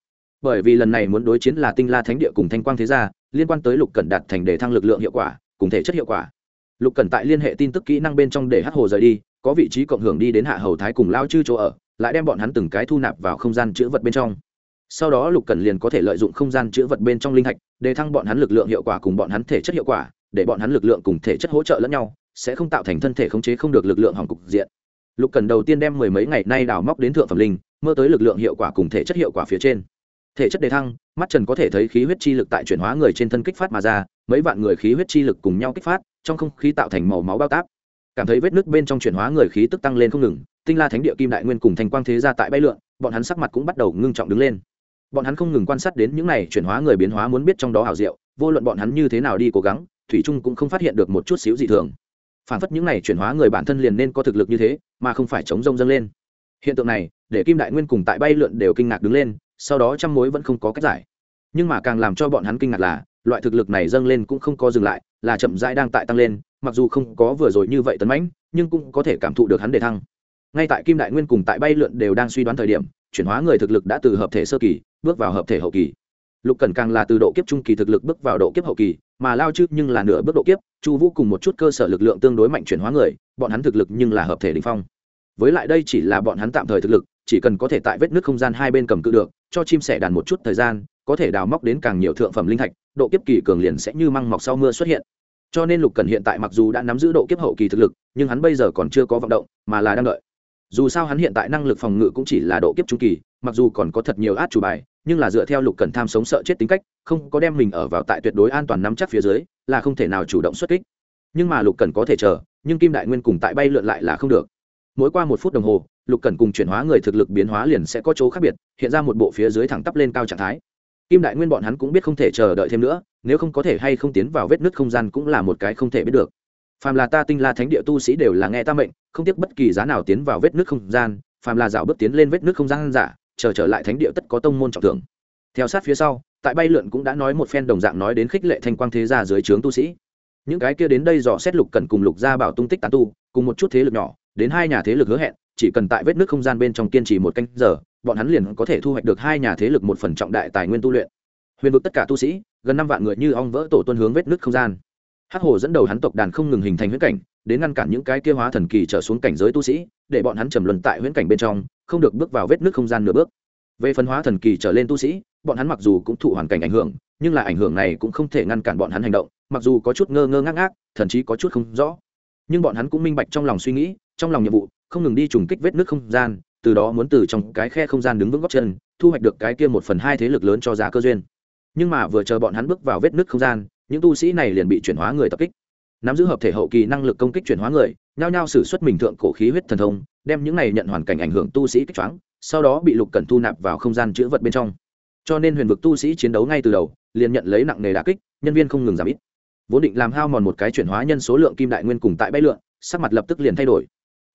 bởi vì lần này muốn đối chiến là tinh la thánh địa cùng thanh quang thế gia, liên quan tới lục cần đạt thành để thăng lực lượng hiệu quả, cùng thể chất hiệu quả. Lục cần tại liên hệ tin tức kỹ năng bên trong để hắc hồ rời đi, có vị trí cộng hưởng đi đến hạ hầu thái cùng lao chư chỗ ở, lại đem bọn hắn từng cái thu nạp vào không gian chữ vật bên trong. Sau đó lục cần liền có thể lợi dụng không gian chữ vật bên trong linh hạch, để thăng bọn hắn lực lượng hiệu quả cùng bọn hắn thể chất hiệu quả, để bọn hắn lực lượng cùng thể chất hỗ trợ lẫn nhau, sẽ không tạo thành thân thể khống chế không được lực lượng hỏng cục diện. Lục cần đầu tiên đem mười mấy ngày nay đào móc đến thượng phẩm linh, mơ tới lực lượng hiệu quả cùng thể chất hiệu quả phía trên thể chất đề thăng, mắt trần có thể thấy khí huyết chi lực tại chuyển hóa người trên thân kích phát mà ra, mấy vạn người khí huyết chi lực cùng nhau kích phát, trong không khí tạo thành màu máu bao táp. Cảm thấy vết nứt bên trong chuyển hóa người khí tức tăng lên không ngừng, tinh la thánh địa kim đại nguyên cùng thành quang thế ra tại bay lượn, bọn hắn sắc mặt cũng bắt đầu ngưng trọng đứng lên. Bọn hắn không ngừng quan sát đến những này chuyển hóa người biến hóa muốn biết trong đó hảo diệu, vô luận bọn hắn như thế nào đi cố gắng, thủy trung cũng không phát hiện được một chút xíu dị thường. Phản phất những này chuyển hóa người bản thân liền nên có thực lực như thế, mà không phải chống rông dâng lên. Hiện tượng này, để kim đại nguyên cùng tại bay lượn đều kinh ngạc đứng lên sau đó trăm mối vẫn không có cách giải. Nhưng mà càng làm cho bọn hắn kinh ngạc là, loại thực lực này dâng lên cũng không có dừng lại, là chậm rãi đang tại tăng lên, mặc dù không có vừa rồi như vậy tấn mãnh, nhưng cũng có thể cảm thụ được hắn đề thăng. Ngay tại kim đại nguyên cùng tại bay lượn đều đang suy đoán thời điểm, chuyển hóa người thực lực đã từ hợp thể sơ kỳ, bước vào hợp thể hậu kỳ. Lục cần càng là từ độ kiếp trung kỳ thực lực bước vào độ kiếp hậu kỳ, mà lao chứ nhưng là nửa bước độ kiếp, chu vũ cùng một chút cơ sở lực lượng tương đối mạnh chuyển hóa người, bọn hắn thực lực nhưng là hợp thể đình phong. Với lại đây chỉ là bọn hắn tạm thời thực lực chỉ cần có thể tại vết nước không gian hai bên cầm cự được, cho chim sẻ đàn một chút thời gian, có thể đào móc đến càng nhiều thượng phẩm linh thạch, độ kiếp kỳ cường liền sẽ như măng mọc sau mưa xuất hiện. Cho nên lục cần hiện tại mặc dù đã nắm giữ độ kiếp hậu kỳ thực lực, nhưng hắn bây giờ còn chưa có vận động, mà là đang đợi. Dù sao hắn hiện tại năng lực phòng ngự cũng chỉ là độ kiếp trung kỳ, mặc dù còn có thật nhiều át chủ bài, nhưng là dựa theo lục cần tham sống sợ chết tính cách, không có đem mình ở vào tại tuyệt đối an toàn nắm chắc phía dưới, là không thể nào chủ động xuất kích. Nhưng mà lục cần có thể chờ, nhưng kim đại nguyên cùng tại bay lượn lại là không được. Mỗi qua một phút đồng hồ lục Cẩn cùng chuyển hóa người thực lực biến hóa liền sẽ có chỗ khác biệt, hiện ra một bộ phía dưới thẳng tắp lên cao trạng thái. Kim đại nguyên bọn hắn cũng biết không thể chờ đợi thêm nữa, nếu không có thể hay không tiến vào vết nứt không gian cũng là một cái không thể biết được. Phàm là ta tinh la thánh địa tu sĩ đều là nghe ta mệnh, không tiếc bất kỳ giá nào tiến vào vết nứt không gian, phàm là dạo bước tiến lên vết nứt không gian giả, chờ trở lại thánh địa tất có tông môn trọng thưởng. Theo sát phía sau, tại bay lượn cũng đã nói một phen đồng dạng nói đến khích lệ thanh quang thế gia dưới trướng tu sĩ. Những cái kia đến đây dò xét lục cần cùng lục gia bảo tung tích tán tu, cùng một chút thế lực nhỏ, đến hai nhà thế lực hứa hẹn chỉ cần tại vết nước không gian bên trong kiên trì một canh giờ, bọn hắn liền có thể thu hoạch được hai nhà thế lực một phần trọng đại tài nguyên tu luyện. Huyền vực tất cả tu sĩ, gần năm vạn người như ong vỡ tổ tuân hướng vết nước không gian. Hắc hồ dẫn đầu hắn tộc đàn không ngừng hình thành huyễn cảnh, đến ngăn cản những cái kia hóa thần kỳ trở xuống cảnh giới tu sĩ, để bọn hắn trầm luân tại huyễn cảnh bên trong, không được bước vào vết nước không gian nửa bước. Về phân hóa thần kỳ trở lên tu sĩ, bọn hắn mặc dù cũng thụ hoàn cảnh ảnh hưởng, nhưng là ảnh hưởng này cũng không thể ngăn cản bọn hắn hành động, mặc dù có chút ngơ ngơ ngác ngác, thậm chí có chút không rõ. Nhưng bọn hắn cũng minh bạch trong lòng suy nghĩ, trong lòng nhiệm vụ không ngừng đi trùng kích vết nước không gian, từ đó muốn từ trong cái khe không gian đứng vững góc chân, thu hoạch được cái kia một phần hai thế lực lớn cho giá cơ duyên. Nhưng mà vừa chờ bọn hắn bước vào vết nước không gian, những tu sĩ này liền bị chuyển hóa người tập kích. Nắm giữ hợp thể hậu kỳ năng lực công kích chuyển hóa người, nhao nhao xử xuất mình thượng cổ khí huyết thần thông, đem những này nhận hoàn cảnh ảnh hưởng tu sĩ kích choáng, sau đó bị lục cần thu nạp vào không gian chữ vật bên trong. Cho nên huyền vực tu sĩ chiến đấu ngay từ đầu, liền nhận lấy nặng nề đà kích, nhân viên không ngừng giảm ít. Vốn định làm hao mòn một cái chuyển hóa nhân số lượng kim đại nguyên cùng tại bay lượn, sắc mặt lập tức liền thay đổi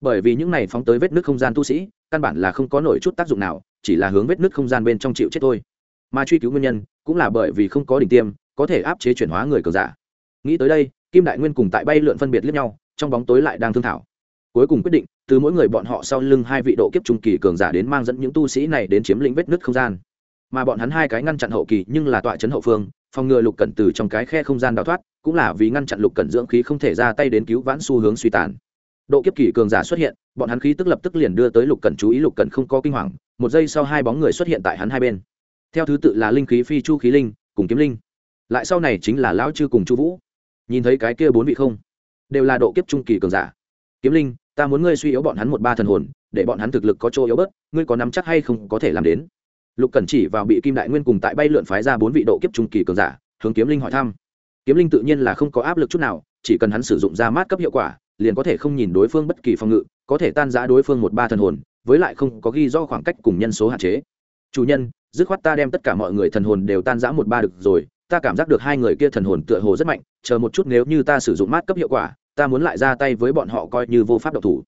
bởi vì những này phóng tới vết nước không gian tu sĩ, căn bản là không có nổi chút tác dụng nào, chỉ là hướng vết nước không gian bên trong chịu chết thôi. Mà truy cứu nguyên nhân cũng là bởi vì không có đỉnh tiêm, có thể áp chế chuyển hóa người cờ giả. Nghĩ tới đây, kim đại nguyên cùng tại bay lượn phân biệt lẫn nhau, trong bóng tối lại đang thương thảo. Cuối cùng quyết định, từ mỗi người bọn họ sau lưng hai vị độ kiếp trung kỳ cường giả đến mang dẫn những tu sĩ này đến chiếm lĩnh vết nứt không gian. Mà bọn hắn hai cái ngăn chặn hậu kỳ nhưng là tọa chấn hậu phương, phòng ngừa lục cẩn từ trong cái khe không gian đào thoát, cũng là vì ngăn chặn lục cẩn dưỡng khí không thể ra tay đến cứu vãn xu hướng suy tàn độ kiếp kỳ cường giả xuất hiện, bọn hắn khí tức lập tức liền đưa tới lục cẩn chú ý, lục cẩn không có kinh hoàng, một giây sau hai bóng người xuất hiện tại hắn hai bên. Theo thứ tự là linh khí phi chu khí linh, cùng kiếm linh. Lại sau này chính là lão chư cùng chu vũ. Nhìn thấy cái kia bốn vị không, đều là độ kiếp trung kỳ cường giả. Kiếm linh, ta muốn ngươi suy yếu bọn hắn một ba thần hồn, để bọn hắn thực lực có chỗ yếu bớt, ngươi có nắm chắc hay không có thể làm đến? Lục cẩn chỉ vào bị kim đại nguyên cùng tại bay lượn phái ra bốn vị độ kiếp trung kỳ cường giả, hướng kiếm linh hỏi thăm. Kiếm linh tự nhiên là không có áp lực chút nào, chỉ cần hắn sử dụng ra mát cấp hiệu quả liền có thể không nhìn đối phương bất kỳ phòng ngự, có thể tan giã đối phương một ba thần hồn, với lại không có ghi do khoảng cách cùng nhân số hạn chế. Chủ nhân, dứt khoát ta đem tất cả mọi người thần hồn đều tan giã một ba được rồi, ta cảm giác được hai người kia thần hồn tựa hồ rất mạnh, chờ một chút nếu như ta sử dụng mát cấp hiệu quả, ta muốn lại ra tay với bọn họ coi như vô pháp độc thủ.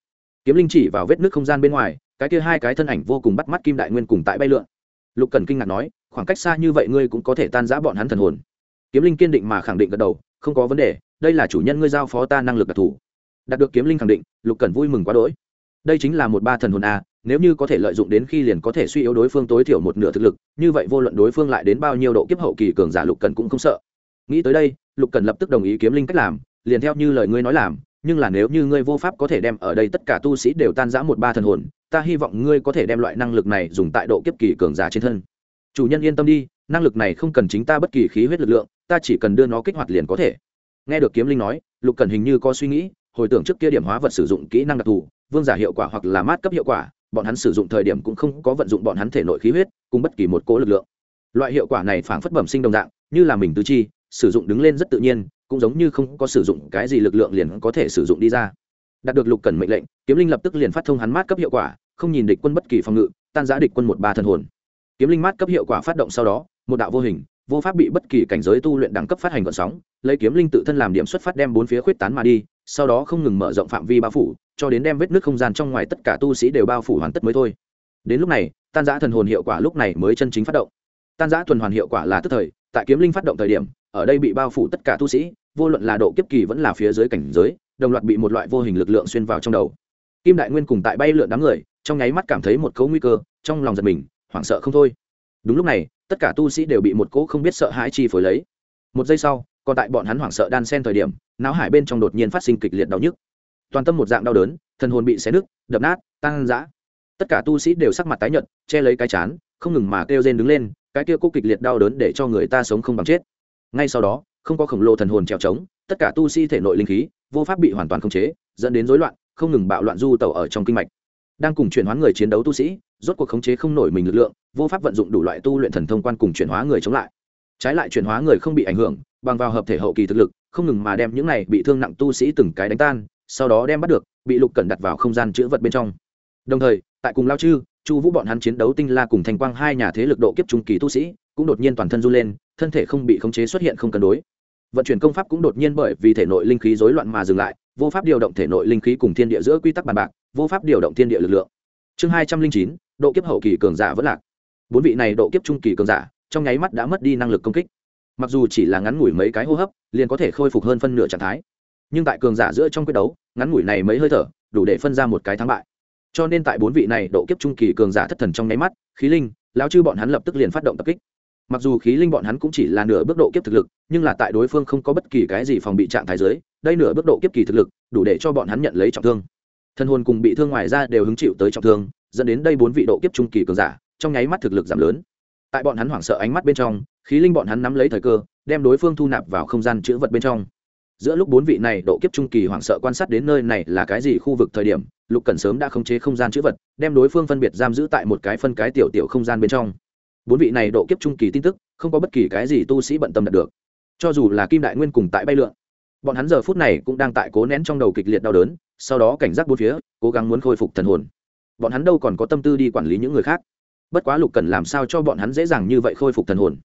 Kiếm linh chỉ vào vết nước không gian bên ngoài, cái kia hai cái thân ảnh vô cùng bắt mắt kim đại nguyên cùng tại bay lượn. Lục cần kinh ngạc nói, khoảng cách xa như vậy ngươi cũng có thể tan giã bọn hắn thần hồn. Kiếm linh kiên định mà khẳng định gật đầu, không có vấn đề, đây là chủ nhân ngươi giao phó ta năng lực đặc thù đạt được kiếm linh khẳng định, lục cần vui mừng quá đỗi. Đây chính là một ba thần hồn a, nếu như có thể lợi dụng đến khi liền có thể suy yếu đối phương tối thiểu một nửa thực lực, như vậy vô luận đối phương lại đến bao nhiêu độ kiếp hậu kỳ cường giả lục cần cũng không sợ. Nghĩ tới đây, lục cần lập tức đồng ý kiếm linh cách làm, liền theo như lời ngươi nói làm, nhưng là nếu như ngươi vô pháp có thể đem ở đây tất cả tu sĩ đều tan rã một ba thần hồn, ta hy vọng ngươi có thể đem loại năng lực này dùng tại độ kiếp kỳ cường giả trên thân. Chủ nhân yên tâm đi, năng lực này không cần chính ta bất kỳ khí huyết lực lượng, ta chỉ cần đưa nó kích hoạt liền có thể. Nghe được kiếm linh nói, lục cần hình như có suy nghĩ hồi tưởng trước kia điểm hóa vật sử dụng kỹ năng đặc thù, vương giả hiệu quả hoặc là mát cấp hiệu quả, bọn hắn sử dụng thời điểm cũng không có vận dụng bọn hắn thể nội khí huyết, cùng bất kỳ một cỗ lực lượng. Loại hiệu quả này phảng phất bẩm sinh đồng dạng, như là mình tứ chi, sử dụng đứng lên rất tự nhiên, cũng giống như không có sử dụng cái gì lực lượng liền có thể sử dụng đi ra. Đạt được lục cần mệnh lệnh, kiếm linh lập tức liền phát thông hắn mát cấp hiệu quả, không nhìn địch quân bất kỳ phòng ngự, tan giã địch quân một ba thần hồn. Kiếm linh mát cấp hiệu quả phát động sau đó, một đạo vô hình, vô pháp bị bất kỳ cảnh giới tu luyện đẳng cấp phát hành gọn sóng, lấy kiếm linh tự thân làm điểm xuất phát đem bốn phía khuyết tán mà đi sau đó không ngừng mở rộng phạm vi bao phủ, cho đến đem vết nước không gian trong ngoài tất cả tu sĩ đều bao phủ hoàn tất mới thôi. Đến lúc này, tan giã thần hồn hiệu quả lúc này mới chân chính phát động. Tan giã tuần hoàn hiệu quả là tức thời, tại kiếm linh phát động thời điểm, ở đây bị bao phủ tất cả tu sĩ, vô luận là độ kiếp kỳ vẫn là phía dưới cảnh giới, đồng loạt bị một loại vô hình lực lượng xuyên vào trong đầu. Kim đại nguyên cùng tại bay lượn đám người, trong nháy mắt cảm thấy một cấu nguy cơ, trong lòng giật mình, hoảng sợ không thôi. Đúng lúc này, tất cả tu sĩ đều bị một cỗ không biết sợ hãi chi phối lấy. Một giây sau, còn tại bọn hắn hoảng sợ đan sen thời điểm não hải bên trong đột nhiên phát sinh kịch liệt đau nhức. Toàn tâm một dạng đau đớn, thần hồn bị xé nứt, đập nát tăng dã tất cả tu sĩ đều sắc mặt tái nhợt, che lấy cái chán, không ngừng mà kêu rên đứng lên, cái kia cố kịch liệt đau đớn để cho người ta sống không bằng chết. Ngay sau đó, không có khổng lồ thần hồn trèo trống, tất cả tu sĩ thể nội linh khí, vô pháp bị hoàn toàn khống chế, dẫn đến rối loạn, không ngừng bạo loạn du tẩu ở trong kinh mạch. Đang cùng chuyển hóa người chiến đấu tu sĩ, rốt cuộc khống chế không nổi mình lực lượng, vô pháp vận dụng đủ loại tu luyện thần thông quan cùng chuyển hóa người chống lại. Trái lại chuyển hóa người không bị ảnh hưởng, bằng vào hợp thể hậu kỳ thực lực không ngừng mà đem những này bị thương nặng tu sĩ từng cái đánh tan, sau đó đem bắt được, bị lục cẩn đặt vào không gian chữ vật bên trong. Đồng thời, tại cùng lao chư, chu vũ bọn hắn chiến đấu tinh la cùng thành quang hai nhà thế lực độ kiếp trung kỳ tu sĩ, cũng đột nhiên toàn thân run lên, thân thể không bị khống chế xuất hiện không cân đối. Vận chuyển công pháp cũng đột nhiên bởi vì thể nội linh khí rối loạn mà dừng lại, vô pháp điều động thể nội linh khí cùng thiên địa giữa quy tắc bàn bạc, vô pháp điều động thiên địa lực lượng. Chương hai trăm linh chín, độ kiếp hậu kỳ cường giả vẫn lạc. Bốn vị này độ kiếp trung kỳ cường giả, trong nháy mắt đã mất đi năng lực công kích mặc dù chỉ là ngắn ngủi mấy cái hô hấp, liền có thể khôi phục hơn phân nửa trạng thái. Nhưng tại cường giả giữa trong quyết đấu, ngắn ngủi này mấy hơi thở, đủ để phân ra một cái thắng bại. Cho nên tại bốn vị này độ kiếp trung kỳ cường giả thất thần trong nháy mắt, khí linh, lão chư bọn hắn lập tức liền phát động tập kích. Mặc dù khí linh bọn hắn cũng chỉ là nửa bước độ kiếp thực lực, nhưng là tại đối phương không có bất kỳ cái gì phòng bị trạng thái giới đây nửa bước độ kiếp kỳ thực lực, đủ để cho bọn hắn nhận lấy trọng thương. Thân hồn cùng bị thương ngoài ra đều hứng chịu tới trọng thương, dẫn đến đây bốn vị độ kiếp trung kỳ cường giả, trong nháy mắt thực lực giảm lớn. Tại bọn hắn hoảng sợ ánh mắt bên trong khí linh bọn hắn nắm lấy thời cơ, đem đối phương thu nạp vào không gian chữ vật bên trong. Giữa lúc bốn vị này độ kiếp trung kỳ hoảng sợ quan sát đến nơi này là cái gì khu vực thời điểm, lục cần sớm đã khống chế không gian chữ vật, đem đối phương phân biệt giam giữ tại một cái phân cái tiểu tiểu không gian bên trong. Bốn vị này độ kiếp trung kỳ tin tức, không có bất kỳ cái gì tu sĩ bận tâm đạt được. Cho dù là kim đại nguyên cùng tại bay lượn, bọn hắn giờ phút này cũng đang tại cố nén trong đầu kịch liệt đau đớn, sau đó cảnh giác bốn phía, cố gắng muốn khôi phục thần hồn. Bọn hắn đâu còn có tâm tư đi quản lý những người khác. Bất quá lục cần làm sao cho bọn hắn dễ dàng như vậy khôi phục thần hồn?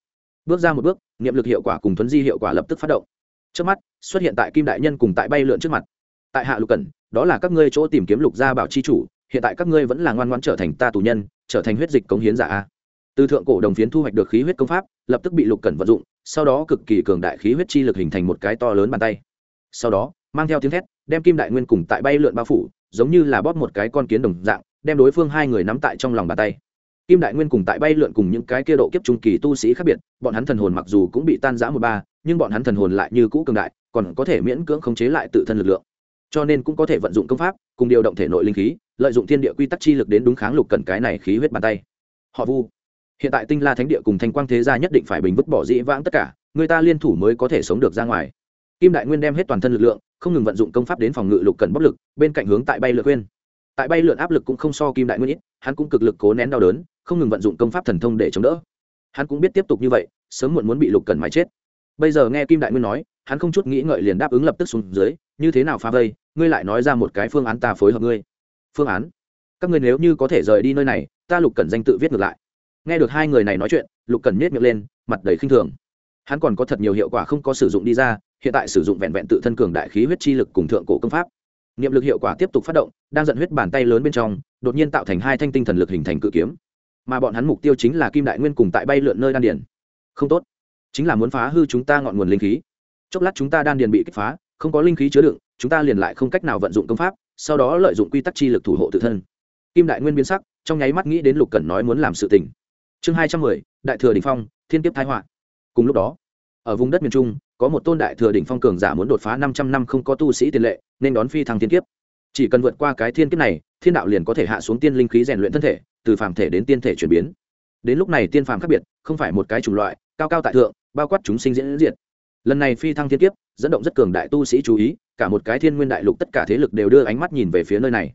Bước ra một bước, niệm lực hiệu quả cùng thuấn di hiệu quả lập tức phát động. Trước mắt, xuất hiện tại kim đại nhân cùng tại bay lượn trước mặt. Tại hạ lục cần đó là các ngươi chỗ tìm kiếm lục gia bảo chi chủ, hiện tại các ngươi vẫn là ngoan ngoãn trở thành ta tù nhân, trở thành huyết dịch cống hiến giả a. Từ thượng cổ đồng phiến thu hoạch được khí huyết công pháp, lập tức bị lục cẩn vận dụng, sau đó cực kỳ cường đại khí huyết chi lực hình thành một cái to lớn bàn tay. Sau đó, mang theo tiếng thét, đem kim đại nguyên cùng tại bay lượn bao phủ, giống như là bóp một cái con kiến đồng dạng, đem đối phương hai người nắm tại trong lòng bàn tay kim đại nguyên cùng tại bay lượn cùng những cái kia độ kiếp trung kỳ tu sĩ khác biệt, bọn hắn thần hồn mặc dù cũng bị tan rã một ba, nhưng bọn hắn thần hồn lại như cũ cường đại, còn có thể miễn cưỡng khống chế lại tự thân lực lượng. Cho nên cũng có thể vận dụng công pháp, cùng điều động thể nội linh khí, lợi dụng thiên địa quy tắc chi lực đến đúng kháng lục cần cái này khí huyết bàn tay. Họ vu, hiện tại tinh la thánh địa cùng thanh quang thế gia nhất định phải bình vứt bỏ dĩ vãng tất cả, người ta liên thủ mới có thể sống được ra ngoài. Kim đại nguyên đem hết toàn thân lực lượng, không ngừng vận dụng công pháp đến phòng ngự lục cần bóc lực, bên cạnh hướng tại bay lượn quên tại bay lượn áp lực cũng không so kim đại nguyên ít, hắn cũng cực lực cố nén đau đớn, không ngừng vận dụng công pháp thần thông để chống đỡ. Hắn cũng biết tiếp tục như vậy, sớm muộn muốn bị lục cần mái chết. Bây giờ nghe kim đại nguyên nói, hắn không chút nghĩ ngợi liền đáp ứng lập tức xuống dưới, như thế nào phá vây, ngươi lại nói ra một cái phương án ta phối hợp ngươi. Phương án? Các ngươi nếu như có thể rời đi nơi này, ta lục cần danh tự viết ngược lại. Nghe được hai người này nói chuyện, lục cần nhét miệng lên, mặt đầy khinh thường. Hắn còn có thật nhiều hiệu quả không có sử dụng đi ra, hiện tại sử dụng vẹn vẹn tự thân cường đại khí huyết chi lực cùng thượng cổ công pháp niệm lực hiệu quả tiếp tục phát động, đang dẫn huyết bàn tay lớn bên trong, đột nhiên tạo thành hai thanh tinh thần lực hình thành cự kiếm. Mà bọn hắn mục tiêu chính là kim đại nguyên cùng tại bay lượn nơi đan điền. Không tốt, chính là muốn phá hư chúng ta ngọn nguồn linh khí. Chốc lát chúng ta đan điền bị kích phá, không có linh khí chứa đựng, chúng ta liền lại không cách nào vận dụng công pháp, sau đó lợi dụng quy tắc chi lực thủ hộ tự thân. Kim đại nguyên biến sắc, trong nháy mắt nghĩ đến lục cẩn nói muốn làm sự tình. Chương hai trăm mười, đại thừa đình phong, thiên kiếp thái họa. Cùng lúc đó, ở vùng đất miền trung có một tôn đại thừa đỉnh phong cường giả muốn đột phá năm trăm năm không có tu sĩ tiền lệ, nên đón phi thăng thiên kiếp. Chỉ cần vượt qua cái thiên kiếp này, thiên đạo liền có thể hạ xuống tiên linh khí rèn luyện thân thể, từ phàm thể đến tiên thể chuyển biến. Đến lúc này tiên phàm khác biệt, không phải một cái chủng loại, cao cao tại thượng, bao quát chúng sinh diễn diệt. Lần này phi thăng thiên kiếp, dẫn động rất cường đại tu sĩ chú ý, cả một cái thiên nguyên đại lục tất cả thế lực đều đưa ánh mắt nhìn về phía nơi này.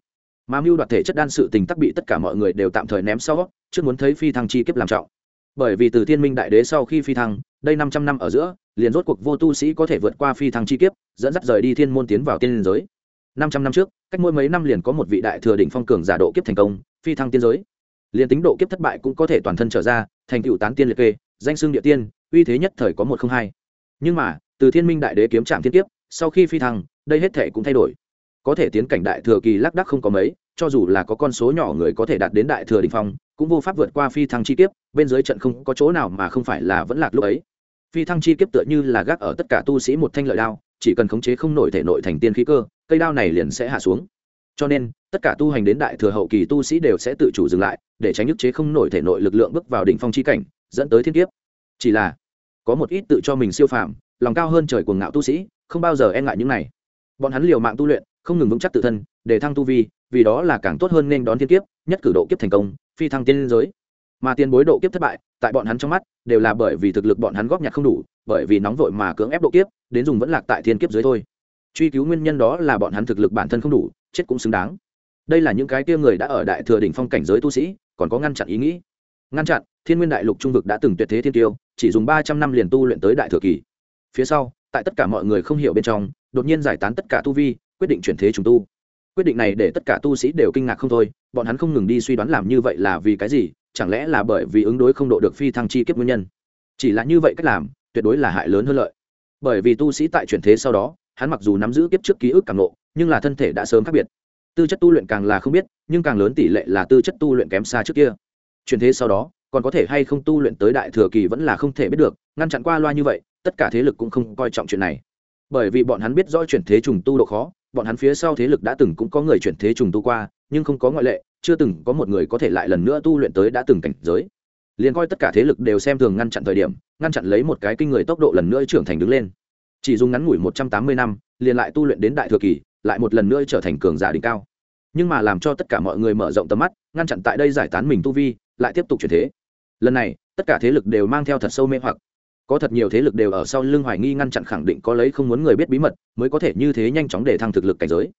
Mà mưu đoạt thể chất đan sự tình tắc bị tất cả mọi người đều tạm thời ném sau, trước muốn thấy phi thăng chi kiếp làm trọng. Bởi vì từ thiên minh đại đế sau khi phi thăng đây năm trăm năm ở giữa, liền rốt cuộc vô tu sĩ có thể vượt qua phi thăng chi kiếp, dẫn dắt rời đi thiên môn tiến vào tiên liên giới. Năm trăm năm trước, cách mỗi mấy năm liền có một vị đại thừa đỉnh phong cường giả độ kiếp thành công, phi thăng tiên giới. Liền tính độ kiếp thất bại cũng có thể toàn thân trở ra, thành cựu tán tiên liệt kê, danh xưng địa tiên, uy thế nhất thời có một không hai. Nhưng mà, từ thiên minh đại đế kiếm trạm thiên kiếp, sau khi phi thăng, đây hết thể cũng thay đổi. Có thể tiến cảnh đại thừa kỳ lác đắc không có mấy, cho dù là có con số nhỏ người có thể đạt đến đại thừa đình phong cũng vô pháp vượt qua phi thăng chi kiếp, bên dưới trận không có chỗ nào mà không phải là vẫn lạc lúc ấy. Phi thăng chi kiếp tựa như là gác ở tất cả tu sĩ một thanh lợi đao, chỉ cần khống chế không nổi thể nội thành tiên khí cơ, cây đao này liền sẽ hạ xuống. Cho nên, tất cả tu hành đến đại thừa hậu kỳ tu sĩ đều sẽ tự chủ dừng lại, để tránh nhức chế không nổi thể nội lực lượng bước vào đỉnh phong chi cảnh, dẫn tới thiên kiếp. Chỉ là, có một ít tự cho mình siêu phàm, lòng cao hơn trời cuồng ngạo tu sĩ, không bao giờ e ngại những này. Bọn hắn liều mạng tu luyện, không ngừng vững chắc tự thân, để thăng tu vi, vì đó là càng tốt hơn nên đón thiên kiếp, nhất cử độ kiếp thành công phi thăng tiên giới. Mà tiền bối độ kiếp thất bại, tại bọn hắn trong mắt, đều là bởi vì thực lực bọn hắn góp nhặt không đủ, bởi vì nóng vội mà cưỡng ép độ kiếp, đến dùng vẫn lạc tại thiên kiếp dưới thôi. Truy cứu nguyên nhân đó là bọn hắn thực lực bản thân không đủ, chết cũng xứng đáng. Đây là những cái kia người đã ở đại thừa đỉnh phong cảnh giới tu sĩ, còn có ngăn chặn ý nghĩ. Ngăn chặn, thiên nguyên đại lục trung vực đã từng tuyệt thế thiên tiêu, chỉ dùng ba trăm năm liền tu luyện tới đại thừa kỳ. Phía sau, tại tất cả mọi người không hiểu bên trong, đột nhiên giải tán tất cả tu vi, quyết định chuyển thế trùng tu quyết định này để tất cả tu sĩ đều kinh ngạc không thôi, bọn hắn không ngừng đi suy đoán làm như vậy là vì cái gì, chẳng lẽ là bởi vì ứng đối không độ được phi thăng chi kiếp nguyên nhân? Chỉ là như vậy cách làm, tuyệt đối là hại lớn hơn lợi. Bởi vì tu sĩ tại chuyển thế sau đó, hắn mặc dù nắm giữ kiếp trước ký ức càng nộ nhưng là thân thể đã sớm khác biệt. Tư chất tu luyện càng là không biết, nhưng càng lớn tỷ lệ là tư chất tu luyện kém xa trước kia. Chuyển thế sau đó, còn có thể hay không tu luyện tới đại thừa kỳ vẫn là không thể biết được, ngăn chặn qua loa như vậy, tất cả thế lực cũng không coi trọng chuyện này. Bởi vì bọn hắn biết rõ chuyển thế trùng tu độ khó bọn hắn phía sau thế lực đã từng cũng có người chuyển thế trùng tu qua, nhưng không có ngoại lệ, chưa từng có một người có thể lại lần nữa tu luyện tới đã từng cảnh giới. Liền coi tất cả thế lực đều xem thường ngăn chặn thời điểm, ngăn chặn lấy một cái kinh người tốc độ lần nữa trưởng thành đứng lên. Chỉ dùng ngắn ngủi một trăm tám mươi năm, liền lại tu luyện đến đại thừa kỳ, lại một lần nữa trở thành cường giả đỉnh cao. Nhưng mà làm cho tất cả mọi người mở rộng tầm mắt, ngăn chặn tại đây giải tán mình tu vi, lại tiếp tục chuyển thế. Lần này, tất cả thế lực đều mang theo thật sâu mê hoặc có thật nhiều thế lực đều ở sau lưng hoài nghi ngăn chặn khẳng định có lấy không muốn người biết bí mật, mới có thể như thế nhanh chóng để thăng thực lực cảnh giới.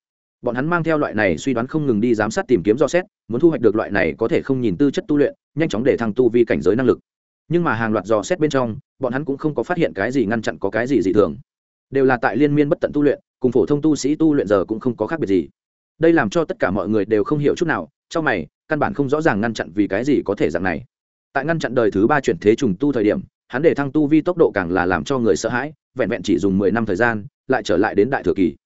Bọn hắn mang theo loại này suy đoán không ngừng đi giám sát tìm kiếm do xét, muốn thu hoạch được loại này có thể không nhìn tư chất tu luyện, nhanh chóng để thăng tu vi cảnh giới năng lực. Nhưng mà hàng loạt dò xét bên trong, bọn hắn cũng không có phát hiện cái gì ngăn chặn có cái gì dị thường. Đều là tại liên miên bất tận tu luyện, cùng phổ thông tu sĩ tu luyện giờ cũng không có khác biệt gì. Đây làm cho tất cả mọi người đều không hiểu chút nào, trong mày, căn bản không rõ ràng ngăn chặn vì cái gì có thể dạng này. Tại ngăn chặn đời thứ ba chuyển thế trùng tu thời điểm hắn để thăng tu vi tốc độ càng là làm cho người sợ hãi, vẹn vẹn chỉ dùng mười năm thời gian, lại trở lại đến đại thừa kỳ.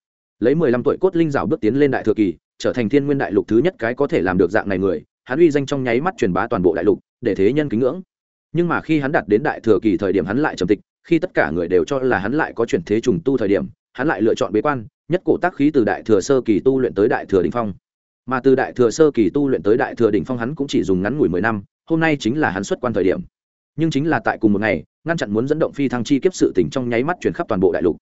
Lấy mười lăm tuổi cốt linh rào bước tiến lên đại thừa kỳ, trở thành thiên nguyên đại lục thứ nhất cái có thể làm được dạng này người, hắn uy danh trong nháy mắt truyền bá toàn bộ đại lục, để thế nhân kính ngưỡng. Nhưng mà khi hắn đạt đến đại thừa kỳ thời điểm hắn lại trầm tịch, khi tất cả người đều cho là hắn lại có chuyển thế trùng tu thời điểm, hắn lại lựa chọn bế quan, nhất cổ tác khí từ đại thừa sơ kỳ tu luyện tới đại thừa đình phong. Mà từ đại thừa sơ kỳ tu luyện tới đại thừa đỉnh phong hắn cũng chỉ dùng ngắn ngủi mười năm, hôm nay chính là hắn xuất quan thời điểm nhưng chính là tại cùng một ngày, ngăn chặn muốn dẫn động phi thăng chi kiếp sự tỉnh trong nháy mắt chuyển khắp toàn bộ đại lục.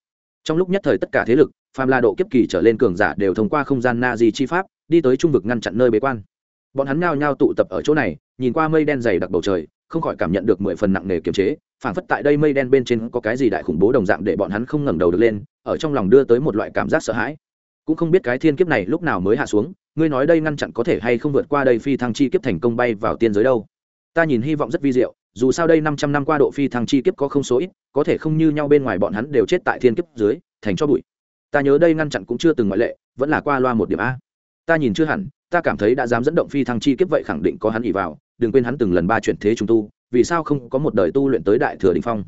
Trong lúc nhất thời tất cả thế lực, phàm la độ kiếp kỳ trở lên cường giả đều thông qua không gian na di chi pháp, đi tới trung vực ngăn chặn nơi bế quan. Bọn hắn nhao nhao tụ tập ở chỗ này, nhìn qua mây đen dày đặc bầu trời, không khỏi cảm nhận được mười phần nặng nề kiềm chế, phảng phất tại đây mây đen bên trên có cái gì đại khủng bố đồng dạng để bọn hắn không ngẩng đầu được lên, ở trong lòng đưa tới một loại cảm giác sợ hãi. Cũng không biết cái thiên kiếp này lúc nào mới hạ xuống, ngươi nói đây ngăn chặn có thể hay không vượt qua đây phi thăng chi kiếp thành công bay vào tiên giới đâu? Ta nhìn hy vọng rất vi diệu dù sao đây năm trăm năm qua độ phi thăng chi kiếp có không số ít, có thể không như nhau bên ngoài bọn hắn đều chết tại thiên kiếp dưới, thành cho bụi. Ta nhớ đây ngăn chặn cũng chưa từng ngoại lệ, vẫn là qua loa một điểm a. Ta nhìn chưa hẳn, ta cảm thấy đã dám dẫn động phi thăng chi kiếp vậy khẳng định có hắn ỉ vào, đừng quên hắn từng lần ba chuyển thế chúng tu, vì sao không có một đời tu luyện tới đại thừa đình phong?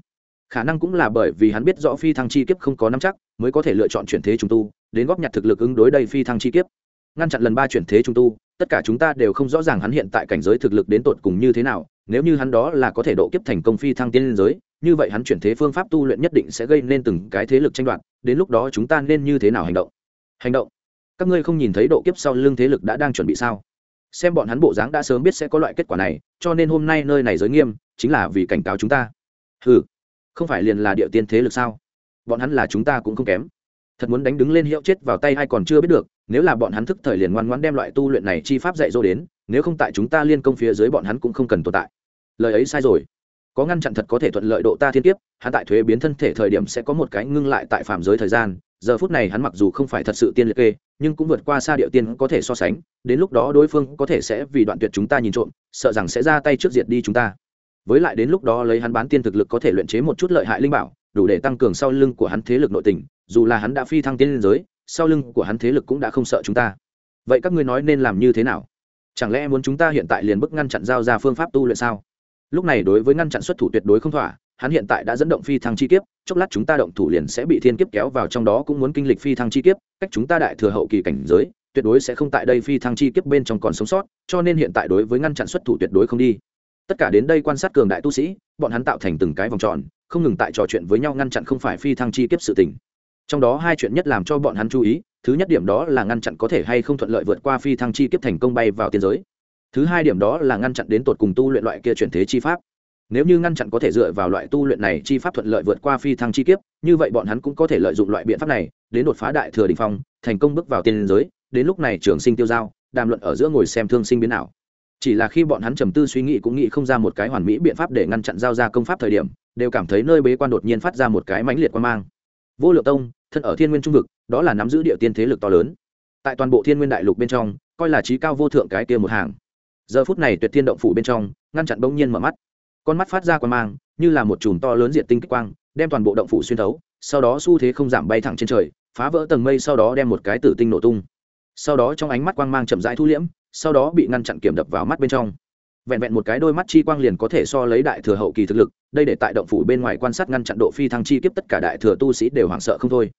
Khả năng cũng là bởi vì hắn biết rõ phi thăng chi kiếp không có năm chắc, mới có thể lựa chọn chuyển thế chúng tu, đến góp nhặt thực lực ứng đối đây phi thăng chi kiếp ngăn chặn lần ba chuyển thế trung tu, tất cả chúng ta đều không rõ ràng hắn hiện tại cảnh giới thực lực đến tột cùng như thế nào, nếu như hắn đó là có thể độ kiếp thành công phi thăng tiên liên giới, như vậy hắn chuyển thế phương pháp tu luyện nhất định sẽ gây nên từng cái thế lực tranh đoạt, đến lúc đó chúng ta nên như thế nào hành động? Hành động? Các ngươi không nhìn thấy độ kiếp sau lưng thế lực đã đang chuẩn bị sao? Xem bọn hắn bộ dáng đã sớm biết sẽ có loại kết quả này, cho nên hôm nay nơi này giới nghiêm, chính là vì cảnh cáo chúng ta. Ừ không phải liền là địa tiên thế lực sao? Bọn hắn là chúng ta cũng không kém. Thật muốn đánh đứng lên hiệu chết vào tay hay còn chưa biết được nếu là bọn hắn thức thời liền ngoan ngoãn đem loại tu luyện này chi pháp dạy dỗ đến, nếu không tại chúng ta liên công phía dưới bọn hắn cũng không cần tồn tại. Lời ấy sai rồi. Có ngăn chặn thật có thể thuận lợi độ ta thiên kiếp, hắn tại thuế biến thân thể thời điểm sẽ có một cái ngưng lại tại phạm giới thời gian, giờ phút này hắn mặc dù không phải thật sự tiên liệt kê, nhưng cũng vượt qua xa địa tiên có thể so sánh, đến lúc đó đối phương có thể sẽ vì đoạn tuyệt chúng ta nhìn trộm, sợ rằng sẽ ra tay trước diệt đi chúng ta. Với lại đến lúc đó lấy hắn bán tiên thực lực có thể luyện chế một chút lợi hại linh bảo, đủ để tăng cường sau lưng của hắn thế lực nội tình, dù là hắn đã phi thăng tiên liên giới sau lưng của hắn thế lực cũng đã không sợ chúng ta. Vậy các ngươi nói nên làm như thế nào? Chẳng lẽ muốn chúng ta hiện tại liền bức ngăn chặn giao ra phương pháp tu luyện sao? Lúc này đối với ngăn chặn xuất thủ tuyệt đối không thỏa, hắn hiện tại đã dẫn động phi thăng chi kiếp, chốc lát chúng ta động thủ liền sẽ bị thiên kiếp kéo vào trong đó cũng muốn kinh lịch phi thăng chi kiếp, cách chúng ta đại thừa hậu kỳ cảnh giới, tuyệt đối sẽ không tại đây phi thăng chi kiếp bên trong còn sống sót, cho nên hiện tại đối với ngăn chặn xuất thủ tuyệt đối không đi. Tất cả đến đây quan sát cường đại tu sĩ, bọn hắn tạo thành từng cái vòng tròn, không ngừng tại trò chuyện với nhau ngăn chặn không phải phi thăng chi kiếp sự tình trong đó hai chuyện nhất làm cho bọn hắn chú ý, thứ nhất điểm đó là ngăn chặn có thể hay không thuận lợi vượt qua phi thăng chi kiếp thành công bay vào tiên giới. Thứ hai điểm đó là ngăn chặn đến tột cùng tu luyện loại kia chuyển thế chi pháp. Nếu như ngăn chặn có thể dựa vào loại tu luyện này chi pháp thuận lợi vượt qua phi thăng chi kiếp, như vậy bọn hắn cũng có thể lợi dụng loại biện pháp này, đến đột phá đại thừa đình phong, thành công bước vào tiên giới, đến lúc này trường sinh tiêu giao, đàm luận ở giữa ngồi xem thương sinh biến nào chỉ là khi bọn hắn trầm tư suy nghĩ cũng nghĩ không ra một cái hoàn mỹ biện pháp để ngăn chặn giao ra công pháp thời điểm, đều cảm thấy nơi bế quan đột nhiên phát ra một cái mãnh liệt quan mang vô lượng tông, thân ở thiên nguyên trung vực, đó là nắm giữ địa tiên thế lực to lớn. Tại toàn bộ thiên nguyên đại lục bên trong, coi là trí cao vô thượng cái kia một hàng. Giờ phút này tuyệt thiên động phủ bên trong, ngăn chặn bỗng nhiên mở mắt. Con mắt phát ra quan mang, như là một chùm to lớn diện tinh kích quang, đem toàn bộ động phủ xuyên thấu, sau đó xu thế không giảm bay thẳng trên trời, phá vỡ tầng mây sau đó đem một cái tử tinh nổ tung. Sau đó trong ánh mắt quang mang chậm rãi thu liễm, sau đó bị ngăn chặn kiểm đập vào mắt bên trong vẹn vẹn một cái đôi mắt chi quang liền có thể so lấy đại thừa hậu kỳ thực lực, đây để tại động phủ bên ngoài quan sát ngăn chặn độ phi thăng chi kiếp tất cả đại thừa tu sĩ đều hoảng sợ không thôi.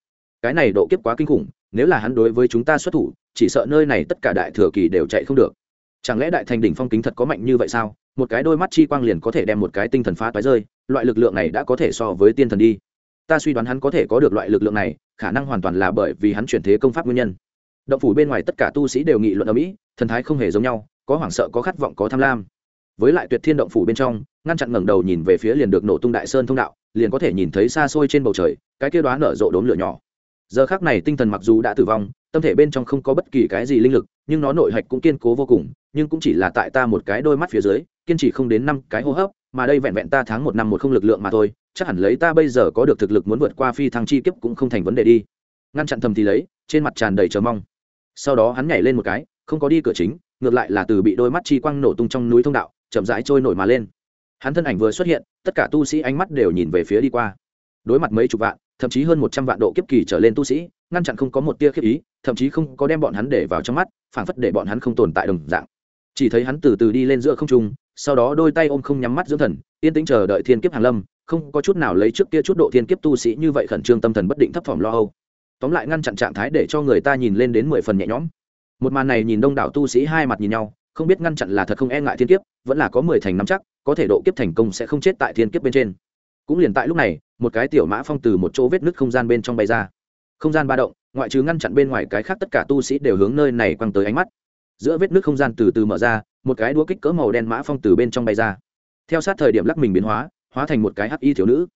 Cái này độ kiếp quá kinh khủng, nếu là hắn đối với chúng ta xuất thủ, chỉ sợ nơi này tất cả đại thừa kỳ đều chạy không được. Chẳng lẽ đại thành đỉnh phong kính thật có mạnh như vậy sao? Một cái đôi mắt chi quang liền có thể đem một cái tinh thần phá toái rơi, loại lực lượng này đã có thể so với tiên thần đi. Ta suy đoán hắn có thể có được loại lực lượng này, khả năng hoàn toàn là bởi vì hắn chuyển thế công pháp nguyên nhân. Động phủ bên ngoài tất cả tu sĩ đều nghị luận ở mỹ, thần thái không hề giống nhau, có hoảng sợ có khát vọng có tham lam với lại tuyệt thiên động phủ bên trong, ngăn chặn ngẩng đầu nhìn về phía liền được nổ tung đại sơn thông đạo, liền có thể nhìn thấy xa xôi trên bầu trời, cái kia đoá nở rộ đốm lửa nhỏ. Giờ khác này tinh thần mặc dù đã tử vong, tâm thể bên trong không có bất kỳ cái gì linh lực, nhưng nó nội hạch cũng kiên cố vô cùng, nhưng cũng chỉ là tại ta một cái đôi mắt phía dưới, kiên trì không đến năm cái hô hấp, mà đây vẹn vẹn ta tháng một năm một không lực lượng mà thôi, chắc hẳn lấy ta bây giờ có được thực lực muốn vượt qua phi thăng chi kiếp cũng không thành vấn đề đi. Ngăn chặn thầm thì lấy, trên mặt tràn đầy chờ mong. Sau đó hắn nhảy lên một cái, không có đi cửa chính, ngược lại là từ bị đôi mắt chi quang nổ tung trong núi thông đạo chậm rãi trôi nổi mà lên. Hắn thân ảnh vừa xuất hiện, tất cả tu sĩ ánh mắt đều nhìn về phía đi qua. Đối mặt mấy chục vạn, thậm chí hơn một trăm vạn độ kiếp kỳ trở lên tu sĩ, ngăn chặn không có một tia khiếp ý, thậm chí không có đem bọn hắn để vào trong mắt, phảng phất để bọn hắn không tồn tại đồng dạng. Chỉ thấy hắn từ từ đi lên giữa không trung, sau đó đôi tay ôm không nhắm mắt dưỡng thần, yên tĩnh chờ đợi thiên kiếp hàng lâm, không có chút nào lấy trước kia chút độ thiên kiếp tu sĩ như vậy khẩn trương tâm thần bất định thấp thỏm lo âu. Tóm lại ngăn chặn trạng thái để cho người ta nhìn lên đến mười phần nhẹ nhõm. Một màn này nhìn đông đảo tu sĩ hai mặt nhìn nhau không biết ngăn chặn là thật không e ngại thiên kiếp, vẫn là có mười thành nắm chắc, có thể độ kiếp thành công sẽ không chết tại thiên kiếp bên trên. Cũng liền tại lúc này, một cái tiểu mã phong từ một chỗ vết nứt không gian bên trong bay ra. Không gian ba động, ngoại trừ ngăn chặn bên ngoài cái khác tất cả tu sĩ đều hướng nơi này quăng tới ánh mắt. Giữa vết nứt không gian từ từ mở ra, một cái đũa kích cỡ màu đen mã phong từ bên trong bay ra. Theo sát thời điểm lắc mình biến hóa hóa thành một cái hắc y thiếu nữ.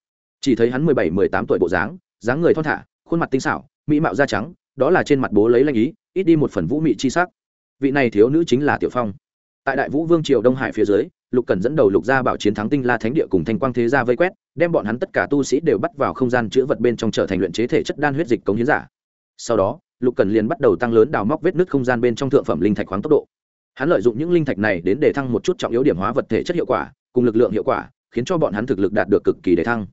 Chỉ thấy hắn mười bảy, mười tám tuổi bộ dáng dáng người thon thả, khuôn mặt tinh xảo, mỹ mạo da trắng, đó là trên mặt bố lấy lanh ý, ít đi một phần vũ mị chi sắc vị này thiếu nữ chính là tiểu phong. Tại đại vũ vương triều đông hải phía dưới, lục cần dẫn đầu lục gia bảo chiến thắng tinh la thánh địa cùng thanh quang thế gia vây quét, đem bọn hắn tất cả tu sĩ đều bắt vào không gian chữa vật bên trong trở thành luyện chế thể chất đan huyết dịch cống hiến giả. Sau đó, lục cần liền bắt đầu tăng lớn đào móc vết nứt không gian bên trong thượng phẩm linh thạch khoáng tốc độ. Hắn lợi dụng những linh thạch này đến để thăng một chút trọng yếu điểm hóa vật thể chất hiệu quả, cùng lực lượng hiệu quả, khiến cho bọn hắn thực lực đạt được cực kỳ để thăng.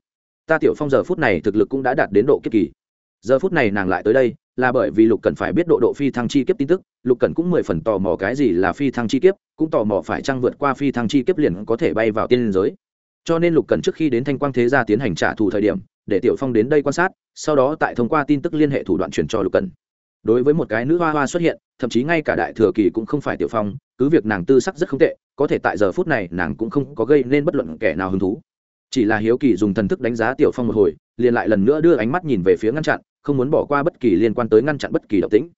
Ta tiểu phong giờ phút này thực lực cũng đã đạt đến độ kiếp kỳ. Giờ phút này nàng lại tới đây, là bởi vì lục cần phải biết độ độ phi thăng chi kiếp tin tức lục Cẩn cũng mười phần tò mò cái gì là phi thăng chi kiếp, cũng tò mò phải chăng vượt qua phi thăng chi kiếp liền có thể bay vào tiên giới. Cho nên lục Cẩn trước khi đến thanh quang thế gia tiến hành trả thù thời điểm, để tiểu phong đến đây quan sát, sau đó tại thông qua tin tức liên hệ thủ đoạn truyền cho lục Cẩn. đối với một cái nữ hoa hoa xuất hiện, thậm chí ngay cả đại thừa kỳ cũng không phải tiểu phong, cứ việc nàng tư sắc rất không tệ, có thể tại giờ phút này nàng cũng không có gây nên bất luận kẻ nào hứng thú. Chỉ là hiếu kỳ dùng thần thức đánh giá tiểu phong một hồi, liền lại lần nữa đưa ánh mắt nhìn về phía ngăn chặn, không muốn bỏ qua bất kỳ liên quan tới ngăn chặn bất kỳ động tĩnh.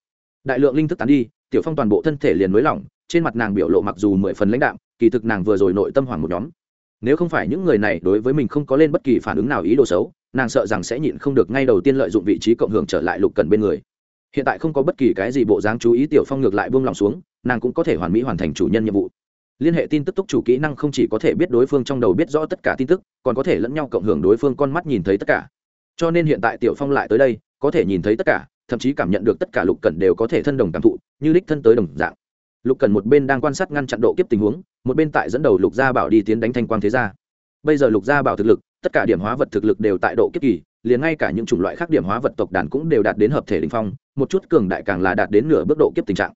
Đại lượng linh thức tán đi tiểu phong toàn bộ thân thể liền nới lỏng, trên mặt nàng biểu lộ mặc dù mười phần lãnh đạm, kỳ thực nàng vừa rồi nội tâm hoảng một nhóm. Nếu không phải những người này đối với mình không có lên bất kỳ phản ứng nào ý đồ xấu, nàng sợ rằng sẽ nhịn không được ngay đầu tiên lợi dụng vị trí cộng hưởng trở lại lục cần bên người. Hiện tại không có bất kỳ cái gì bộ dáng chú ý, tiểu phong ngược lại buông lòng xuống, nàng cũng có thể hoàn mỹ hoàn thành chủ nhân nhiệm vụ. Liên hệ tin tức túc chủ kỹ năng không chỉ có thể biết đối phương trong đầu biết rõ tất cả tin tức, còn có thể lẫn nhau cộng hưởng đối phương con mắt nhìn thấy tất cả. Cho nên hiện tại tiểu phong lại tới đây, có thể nhìn thấy tất cả thậm chí cảm nhận được tất cả lục cần đều có thể thân đồng cảm thụ, như đích thân tới đồng dạng. Lục cần một bên đang quan sát ngăn chặn độ kiếp tình huống, một bên tại dẫn đầu lục gia bảo đi tiến đánh thanh quang thế gia. Bây giờ lục gia bảo thực lực, tất cả điểm hóa vật thực lực đều tại độ kiếp kỳ, liền ngay cả những chủng loại khác điểm hóa vật tộc đàn cũng đều đạt đến hợp thể đình phong, một chút cường đại càng là đạt đến nửa bước độ kiếp tình trạng.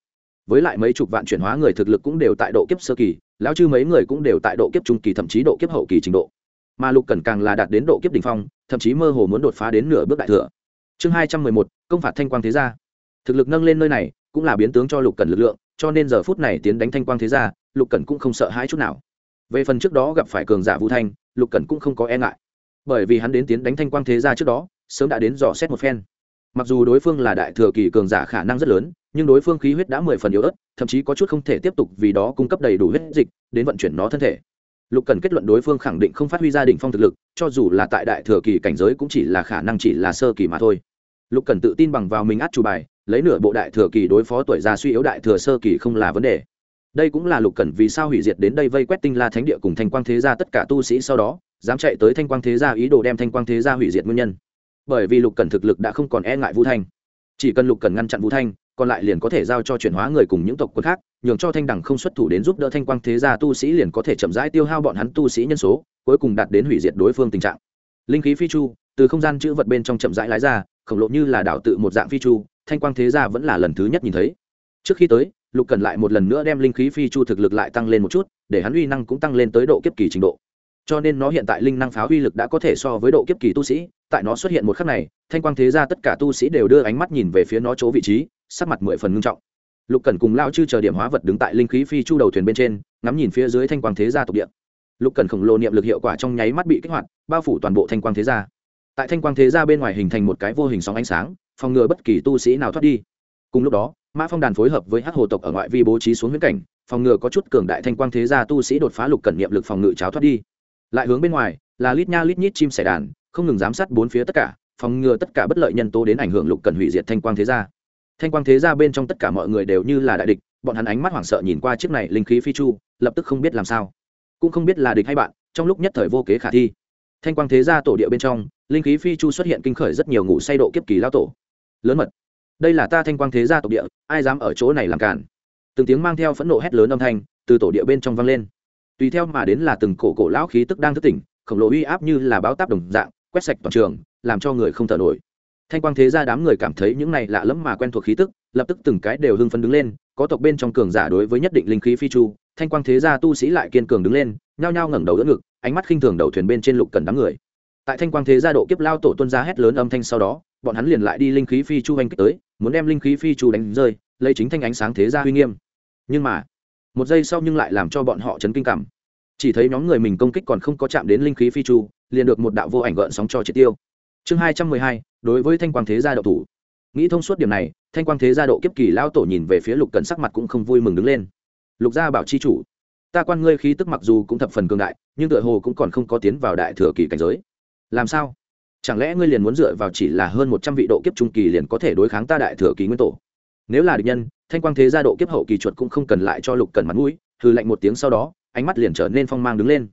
Với lại mấy chục vạn chuyển hóa người thực lực cũng đều tại độ kiếp sơ kỳ, lão chư mấy người cũng đều tại độ kiếp trung kỳ thậm chí độ kiếp hậu kỳ trình độ. Mà lục cần càng là đạt đến độ kiếp đỉnh phong, thậm chí mơ hồ muốn đột phá đến nửa bước đại thừa chương hai trăm mười một, công phạt thanh quang thế gia. Thực lực nâng lên nơi này, cũng là biến tướng cho lục cần lực lượng, cho nên giờ phút này tiến đánh thanh quang thế gia, lục cần cũng không sợ hãi chút nào. Về phần trước đó gặp phải cường giả vũ thanh, lục cần cũng không có e ngại. Bởi vì hắn đến tiến đánh thanh quang thế gia trước đó, sớm đã đến dò xét một phen. Mặc dù đối phương là đại thừa kỳ cường giả khả năng rất lớn, nhưng đối phương khí huyết đã mười phần yếu ớt, thậm chí có chút không thể tiếp tục vì đó cung cấp đầy đủ huyết dịch, đến vận chuyển nó thân thể. Lục cần kết luận đối phương khẳng định không phát huy gia đình phong thực lực, cho dù là tại đại thừa kỳ cảnh giới cũng chỉ là khả năng chỉ là sơ kỳ mà thôi lục cần tự tin bằng vào mình át chủ bài, lấy nửa bộ đại thừa kỳ đối phó tuổi già suy yếu đại thừa sơ kỳ không là vấn đề. Đây cũng là lục cần vì sao hủy diệt đến đây vây quét tinh la thánh địa cùng thanh quang thế gia tất cả tu sĩ sau đó, dám chạy tới thanh quang thế gia ý đồ đem thanh quang thế gia hủy diệt nguyên nhân. Bởi vì lục cần thực lực đã không còn e ngại vũ thanh. Chỉ cần lục cần ngăn chặn vũ thanh, còn lại liền có thể giao cho chuyển hóa người cùng những tộc quân khác, nhường cho thanh đẳng không xuất thủ đến giúp đỡ thanh quang thế gia tu sĩ liền có thể chậm rãi tiêu hao bọn hắn tu sĩ nhân số, cuối cùng đạt đến hủy diệt đối phương tình trạng. Linh khí phi chu từ không gian chữ vật bên trong chậm rãi lái ra, khổng lộ như là đảo tự một dạng phi chu, thanh quang thế gia vẫn là lần thứ nhất nhìn thấy. Trước khi tới, lục cần lại một lần nữa đem linh khí phi chu thực lực lại tăng lên một chút, để hắn uy năng cũng tăng lên tới độ kiếp kỳ trình độ. Cho nên nó hiện tại linh năng pháo uy lực đã có thể so với độ kiếp kỳ tu sĩ, tại nó xuất hiện một khắc này, thanh quang thế gia tất cả tu sĩ đều đưa ánh mắt nhìn về phía nó chỗ vị trí, sắc mặt mười phần ngưng trọng. Lục cần cùng lao chư chờ điểm hóa vật đứng tại linh khí phi chu đầu thuyền bên trên, ngắm nhìn phía dưới thanh quang thế gia tộc địa. Lục cần khổng lồ niệm lực hiệu quả trong nháy mắt bị kích hoạt, bao phủ toàn bộ thanh quang thế gia tại thanh quang thế gia bên ngoài hình thành một cái vô hình sóng ánh sáng, phòng ngừa bất kỳ tu sĩ nào thoát đi. Cùng lúc đó, mã phong đàn phối hợp với hát hồ tộc ở ngoại vi bố trí xuống huyễn cảnh, phòng ngừa có chút cường đại thanh quang thế gia tu sĩ đột phá lục cẩn niệm lực phòng ngự cháo thoát đi. Lại hướng bên ngoài, là lít nha lít nhít chim sẻ đàn, không ngừng giám sát bốn phía tất cả, phòng ngừa tất cả bất lợi nhân tố đến ảnh hưởng lục cẩn hủy diệt thanh quang thế gia. Thanh quang thế gia bên trong tất cả mọi người đều như là đại địch, bọn hắn ánh mắt hoảng sợ nhìn qua chiếc này linh khí phi chu, lập tức không biết làm sao. Cũng không biết là địch hay bạn, trong lúc nhất thời vô kế khả thi thanh quang thế gia tổ địa bên trong, linh khí phi chu xuất hiện kinh khởi rất nhiều ngủ say độ kiếp kỳ lao tổ. Lớn mật. Đây là ta thanh quang thế gia tổ địa, ai dám ở chỗ này làm cản? Từng tiếng mang theo phẫn nộ hét lớn âm thanh từ tổ địa bên trong vang lên. Tùy theo mà đến là từng cổ cổ lão khí tức đang thức tỉnh, khổng lồ uy áp như là báo táp đồng dạng, quét sạch toàn trường, làm cho người không thở nổi. Thanh quang thế gia đám người cảm thấy những này lạ lẫm mà quen thuộc khí tức, lập tức từng cái đều hưng phấn đứng lên, có tộc bên trong cường giả đối với nhất định linh khí phi chu, thanh quang thế gia tu sĩ lại kiên cường đứng lên, nhao nhao ngẩng đầu đỡ ngực ánh mắt khinh thường đầu thuyền bên trên lục cần đám người. Tại thanh quang thế gia độ kiếp lao tổ tuân ra hét lớn âm thanh sau đó, bọn hắn liền lại đi linh khí phi chu anh kích tới, muốn đem linh khí phi chu đánh rơi, lấy chính thanh ánh sáng thế gia uy nghiêm. Nhưng mà, một giây sau nhưng lại làm cho bọn họ chấn kinh cảm. Chỉ thấy nhóm người mình công kích còn không có chạm đến linh khí phi chu, liền được một đạo vô ảnh gợn sóng cho triệt tiêu. Chương hai trăm mười hai, đối với thanh quang thế gia đậu thủ. Nghĩ thông suốt điểm này, thanh quang thế gia độ kiếp kỳ lao tổ nhìn về phía lục cần sắc mặt cũng không vui mừng đứng lên. Lục gia bảo chi chủ ta quan ngươi khí tức mặc dù cũng thập phần cường đại nhưng tựa hồ cũng còn không có tiến vào đại thừa kỳ cảnh giới. Làm sao? Chẳng lẽ ngươi liền muốn dựa vào chỉ là hơn một trăm vị độ kiếp trung kỳ liền có thể đối kháng ta đại thừa kỳ nguyên tổ? Nếu là địch nhân thanh quang thế gia độ kiếp hậu kỳ chuột cũng không cần lại cho lục cần mặt mũi hư lạnh một tiếng sau đó ánh mắt liền trở nên phong mang đứng lên.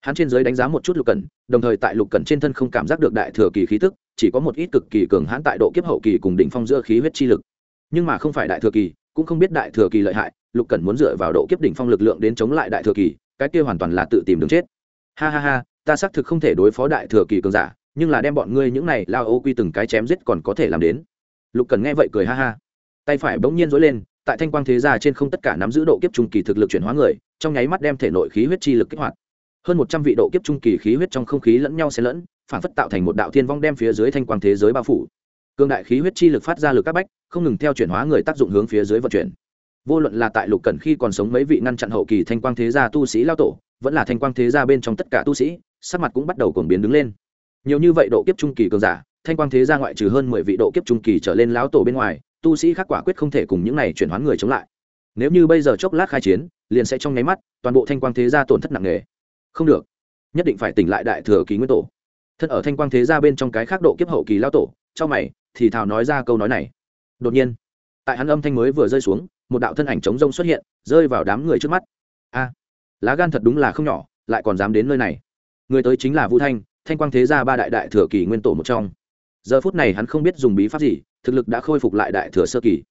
Hắn trên giới đánh giá một chút lục cần, đồng thời tại lục cần trên thân không cảm giác được đại thừa kỳ khí tức chỉ có một ít cực kỳ cường hãn tại độ kiếp hậu kỳ cùng đỉnh phong giữa khí huyết chi lực. Nhưng mà không phải đại thừa kỳ cũng không biết đại thừa kỳ lợi hại lục cẩn muốn dựa vào độ kiếp đỉnh phong lực lượng đến chống lại đại thừa kỳ, cái kia hoàn toàn là tự tìm đường chết. Ha ha ha, ta xác thực không thể đối phó đại thừa kỳ cường giả, nhưng là đem bọn ngươi những này lao ô quy từng cái chém giết còn có thể làm đến. Lục cẩn nghe vậy cười ha ha. Tay phải bỗng nhiên dối lên, tại thanh quang thế gia trên không tất cả nắm giữ độ kiếp trung kỳ thực lực chuyển hóa người, trong nháy mắt đem thể nội khí huyết chi lực kích hoạt. Hơn một trăm vị độ kiếp trung kỳ khí huyết trong không khí lẫn nhau xen lẫn, phản phất tạo thành một đạo thiên vong đem phía dưới thanh quang thế giới bao phủ. Cương đại khí huyết chi lực phát ra lực các bách, không ngừng theo chuyển hóa người tác dụng hướng phía dưới vận chuyển vô luận là tại lục cẩn khi còn sống mấy vị ngăn chặn hậu kỳ thanh quang thế gia tu sĩ lao tổ, vẫn là thanh quang thế gia bên trong tất cả tu sĩ, sắc mặt cũng bắt đầu cuồng biến đứng lên. Nhiều như vậy độ kiếp trung kỳ cường giả, thanh quang thế gia ngoại trừ hơn mười vị độ kiếp trung kỳ trở lên lão tổ bên ngoài, tu sĩ khác quả quyết không thể cùng những này chuyển hóa người chống lại. Nếu như bây giờ chốc lát khai chiến, liền sẽ trong nháy mắt, toàn bộ thanh quang thế gia tổn thất nặng nề. Không được. Nhất định phải tỉnh lại đại thừa kỳ nguyên tổ. Thân ở thanh quang thế gia bên trong cái khác độ kiếp hậu kỳ lao tổ trong mày, thì thào nói ra câu nói này. Đột nhiên, tại hắn âm thanh mới vừa rơi xuống một đạo thân ảnh trống rông xuất hiện, rơi vào đám người trước mắt. A, lá gan thật đúng là không nhỏ, lại còn dám đến nơi này. Người tới chính là vũ thanh thanh quang thế gia ba đại đại thừa kỳ nguyên tổ một trong. Giờ phút này hắn không biết dùng bí pháp gì, thực lực đã khôi phục lại đại thừa sơ kỳ.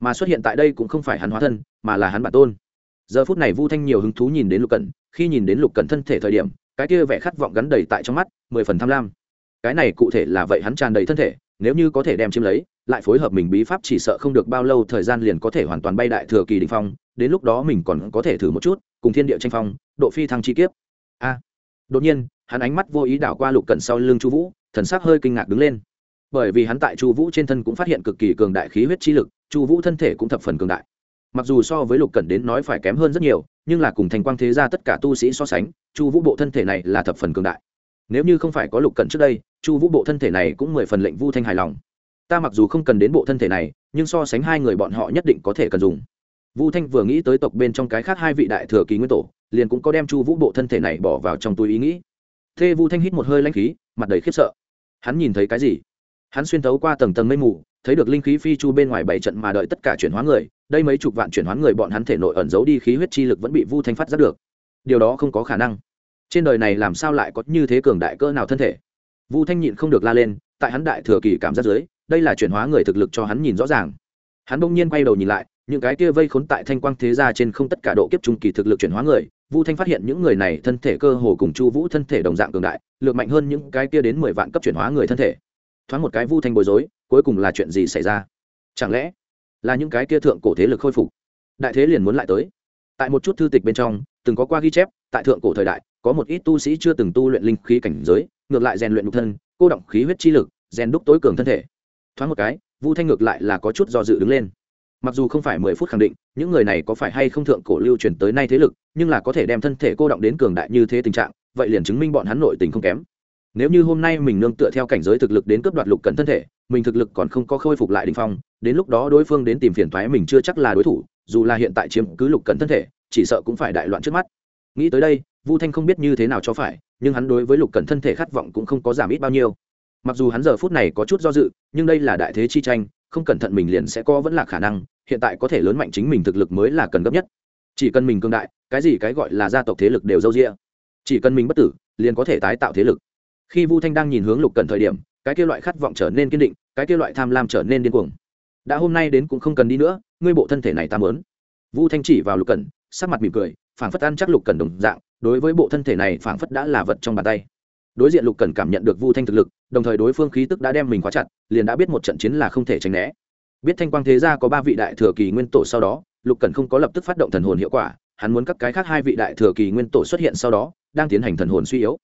Mà xuất hiện tại đây cũng không phải hắn hóa thân, mà là hắn bản tôn. Giờ phút này vu thanh nhiều hứng thú nhìn đến lục cẩn, khi nhìn đến lục cẩn thân thể thời điểm, cái kia vẻ khát vọng gắn đầy tại trong mắt, mười phần tham lam. Cái này cụ thể là vậy hắn tràn đầy thân thể, nếu như có thể đem chiếm lấy lại phối hợp mình bí pháp chỉ sợ không được bao lâu, thời gian liền có thể hoàn toàn bay đại thừa kỳ đỉnh phong, đến lúc đó mình còn có thể thử một chút, cùng thiên địa tranh phong, độ phi thăng chi kiếp. A. Đột nhiên, hắn ánh mắt vô ý đảo qua lục cẩn sau lưng chu vũ, thần sắc hơi kinh ngạc đứng lên. Bởi vì hắn tại chu vũ trên thân cũng phát hiện cực kỳ cường đại khí huyết chi lực, chu vũ thân thể cũng thập phần cường đại. Mặc dù so với lục cẩn đến nói phải kém hơn rất nhiều, nhưng là cùng thành quang thế gia tất cả tu sĩ so sánh, chu vũ bộ thân thể này là thập phần cường đại. Nếu như không phải có lục cẩn trước đây, chu vũ bộ thân thể này cũng mười phần lệnh vu thanh hài lòng ta mặc dù không cần đến bộ thân thể này, nhưng so sánh hai người bọn họ nhất định có thể cần dùng. Vu thanh vừa nghĩ tới tộc bên trong cái khác hai vị đại thừa kỳ nguyên tổ, liền cũng có đem chu vũ bộ thân thể này bỏ vào trong túi ý nghĩ. Thê vu thanh hít một hơi lanh khí, mặt đầy khiếp sợ. Hắn nhìn thấy cái gì? Hắn xuyên thấu qua tầng tầng mây mù, thấy được linh khí phi chu bên ngoài bảy trận mà đợi tất cả chuyển hóa người, đây mấy chục vạn chuyển hóa người bọn hắn thể nội ẩn giấu đi khí huyết chi lực vẫn bị vu thanh phát giác được. Điều đó không có khả năng. Trên đời này làm sao lại có như thế cường đại cỡ nào thân thể? Vu thanh nhịn không được la lên, tại hắn đại thừa kỳ cảm giác dưới đây là chuyển hóa người thực lực cho hắn nhìn rõ ràng. Hắn bỗng nhiên quay đầu nhìn lại, những cái kia vây khốn tại thanh quang thế gia trên không tất cả độ kiếp trung kỳ thực lực chuyển hóa người, vu thanh phát hiện những người này thân thể cơ hồ cùng chu vũ thân thể đồng dạng cường đại lược mạnh hơn những cái kia đến mười vạn cấp chuyển hóa người thân thể. Thoáng một cái vu thanh bối rối, cuối cùng là chuyện gì xảy ra? Chẳng lẽ là những cái kia thượng cổ thế lực khôi phục? Đại thế liền muốn lại tới. Tại một chút thư tịch bên trong, từng có qua ghi chép, tại thượng cổ thời đại, có một ít tu sĩ chưa từng tu luyện linh khí cảnh giới, ngược lại rèn luyện nhục thân, cô động khí huyết chi lực, rèn đúc tối cường thân thể thoáng một cái, vu thanh ngược lại là có chút do dự đứng lên. Mặc dù không phải mười phút khẳng định, những người này có phải hay không thượng cổ lưu truyền tới nay thế lực, nhưng là có thể đem thân thể cô động đến cường đại như thế tình trạng, vậy liền chứng minh bọn hắn nội tình không kém. Nếu như hôm nay mình nương tựa theo cảnh giới thực lực đến cướp đoạt lục cận thân thể, mình thực lực còn không có khôi phục lại đ ỉ n h phong, đến lúc đó đối phương đến tìm phiền thoái mình chưa chắc là đối thủ, dù là hiện tại chiếm cứ lục cận thân thể, chỉ sợ cũng phải đại loạn trước mắt. Nghĩ tới đây, vu thanh không biết như thế nào cho phải, nhưng hắn đối với lục cẩn thân thể khát vọng cũng không có giảm ít bao nhiêu mặc dù hắn giờ phút này có chút do dự, nhưng đây là đại thế chi tranh, không cẩn thận mình liền sẽ có vẫn là khả năng, hiện tại có thể lớn mạnh chính mình thực lực mới là cần gấp nhất. Chỉ cần mình cương đại, cái gì cái gọi là gia tộc thế lực đều dâu rĩa chỉ cần mình bất tử, liền có thể tái tạo thế lực. Khi vu thanh đang nhìn hướng lục cẩn thời điểm, cái kia loại khát vọng trở nên kiên định, cái kia loại tham lam trở nên điên cuồng. Đã hôm nay đến cũng không cần đi nữa, ngươi bộ thân thể này ta mớn. Vu thanh chỉ vào lục cẩn, sắc mặt mỉm cười, phảng phất ăn chắc lục cẩn đồng dạng, đối với bộ thân thể này phảng phất đã là vật trong bàn tay. Đối diện lục cẩn cảm nhận được vu thanh thực lực đồng thời đối phương khí tức đã đem mình khóa chặt, liền đã biết một trận chiến là không thể tránh né. Biết thanh quang thế gia có ba vị đại thừa kỳ nguyên tổ sau đó, lục cẩn không có lập tức phát động thần hồn hiệu quả, hắn muốn các cái khác hai vị đại thừa kỳ nguyên tổ xuất hiện sau đó, đang tiến hành thần hồn suy yếu.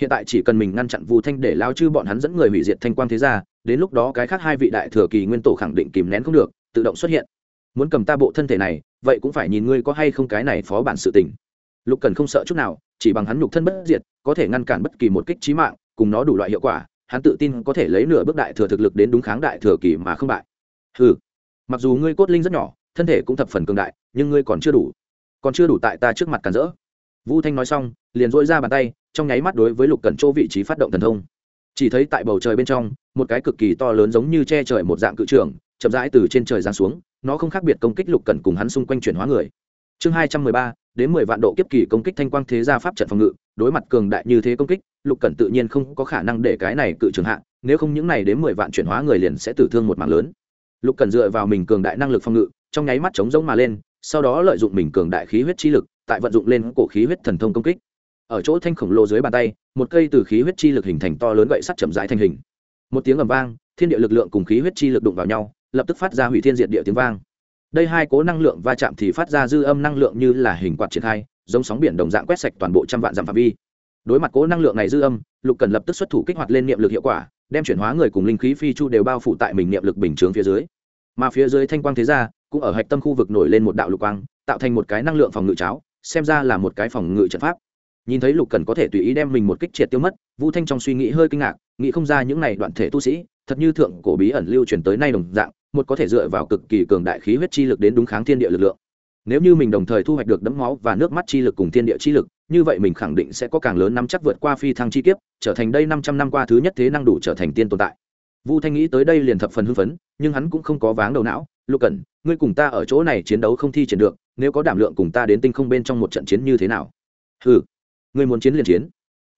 Hiện tại chỉ cần mình ngăn chặn vu thanh để lao chư bọn hắn dẫn người hủy diệt thanh quang thế gia, đến lúc đó cái khác hai vị đại thừa kỳ nguyên tổ khẳng định kìm nén không được, tự động xuất hiện. Muốn cầm ta bộ thân thể này, vậy cũng phải nhìn ngươi có hay không cái này phó bản sự tình. Lục cần không sợ chút nào, chỉ bằng hắn nhục thân bất diệt, có thể ngăn cản bất kỳ một kích trí mạng, cùng nó đủ loại hiệu quả hắn tự tin có thể lấy nửa bước đại thừa thực lực đến đúng kháng đại thừa kỳ mà không bại. Ừ mặc dù ngươi cốt linh rất nhỏ, thân thể cũng thập phần cường đại, nhưng ngươi còn chưa đủ. Còn chưa đủ tại ta trước mặt cản rỡ. Vũ thanh nói xong, liền duỗi ra bàn tay, trong nháy mắt đối với lục cẩn chỗ vị trí phát động thần thông. Chỉ thấy tại bầu trời bên trong, một cái cực kỳ to lớn giống như che trời một dạng cự trường, chậm rãi từ trên trời giáng xuống, nó không khác biệt công kích lục cẩn cùng hắn xung quanh chuyển hóa người. Chương hai trăm mười ba, đến mười vạn độ kiếp kỳ công kích thanh quang thế gia pháp trận phòng ngự đối mặt cường đại như thế công kích, lục cẩn tự nhiên không có khả năng để cái này cự trường hạ, nếu không những này đến mười vạn chuyển hóa người liền sẽ tử thương một mạng lớn. Lục cẩn dựa vào mình cường đại năng lực phòng ngự, trong nháy mắt chống giống mà lên, sau đó lợi dụng mình cường đại khí huyết chi lực, tại vận dụng lên cổ khí huyết thần thông công kích. Ở chỗ thanh khổng lồ dưới bàn tay, một cây từ khí huyết chi lực hình thành to lớn gậy sắt chậm rãi thành hình. Một tiếng ầm vang, thiên địa lực lượng cùng khí huyết chi lực đụng vào nhau, lập tức phát ra hủy thiên diệt địa tiếng vang. Đây hai cố năng lượng va chạm thì phát ra dư âm năng lượng như là hình quạt triển khai giống sóng biển đồng dạng quét sạch toàn bộ trăm vạn dặm phạm vi. Đối mặt cố năng lượng này dư âm, lục cần lập tức xuất thủ kích hoạt lên niệm lực hiệu quả, đem chuyển hóa người cùng linh khí phi chu đều bao phủ tại mình niệm lực bình chướng phía dưới. Mà phía dưới thanh quang thế ra cũng ở hạch tâm khu vực nổi lên một đạo lục quang, tạo thành một cái năng lượng phòng ngự cháo, xem ra là một cái phòng ngự trận pháp. Nhìn thấy lục cần có thể tùy ý đem mình một kích triệt tiêu mất vũ thanh trong suy nghĩ hơi kinh ngạc, nghĩ không ra những này đoạn thể tu sĩ, thật như thượng cổ bí ẩn lưu truyền tới nay đồng dạng, một có thể dựa vào cực kỳ cường đại khí huyết chi lực đến đúng kháng thiên địa lực lượng nếu như mình đồng thời thu hoạch được đấm máu và nước mắt chi lực cùng thiên địa chi lực, như vậy mình khẳng định sẽ có càng lớn năm chắc vượt qua phi thăng chi kiếp, trở thành đây năm trăm năm qua thứ nhất thế năng đủ trở thành tiên tồn tại. Vu thanh nghĩ tới đây liền thập phần hưng phấn, nhưng hắn cũng không có váng đầu não. Lục cẩn, ngươi cùng ta ở chỗ này chiến đấu không thi triển được, nếu có đảm lượng cùng ta đến tinh không bên trong một trận chiến như thế nào? Ừ ngươi muốn chiến liền chiến.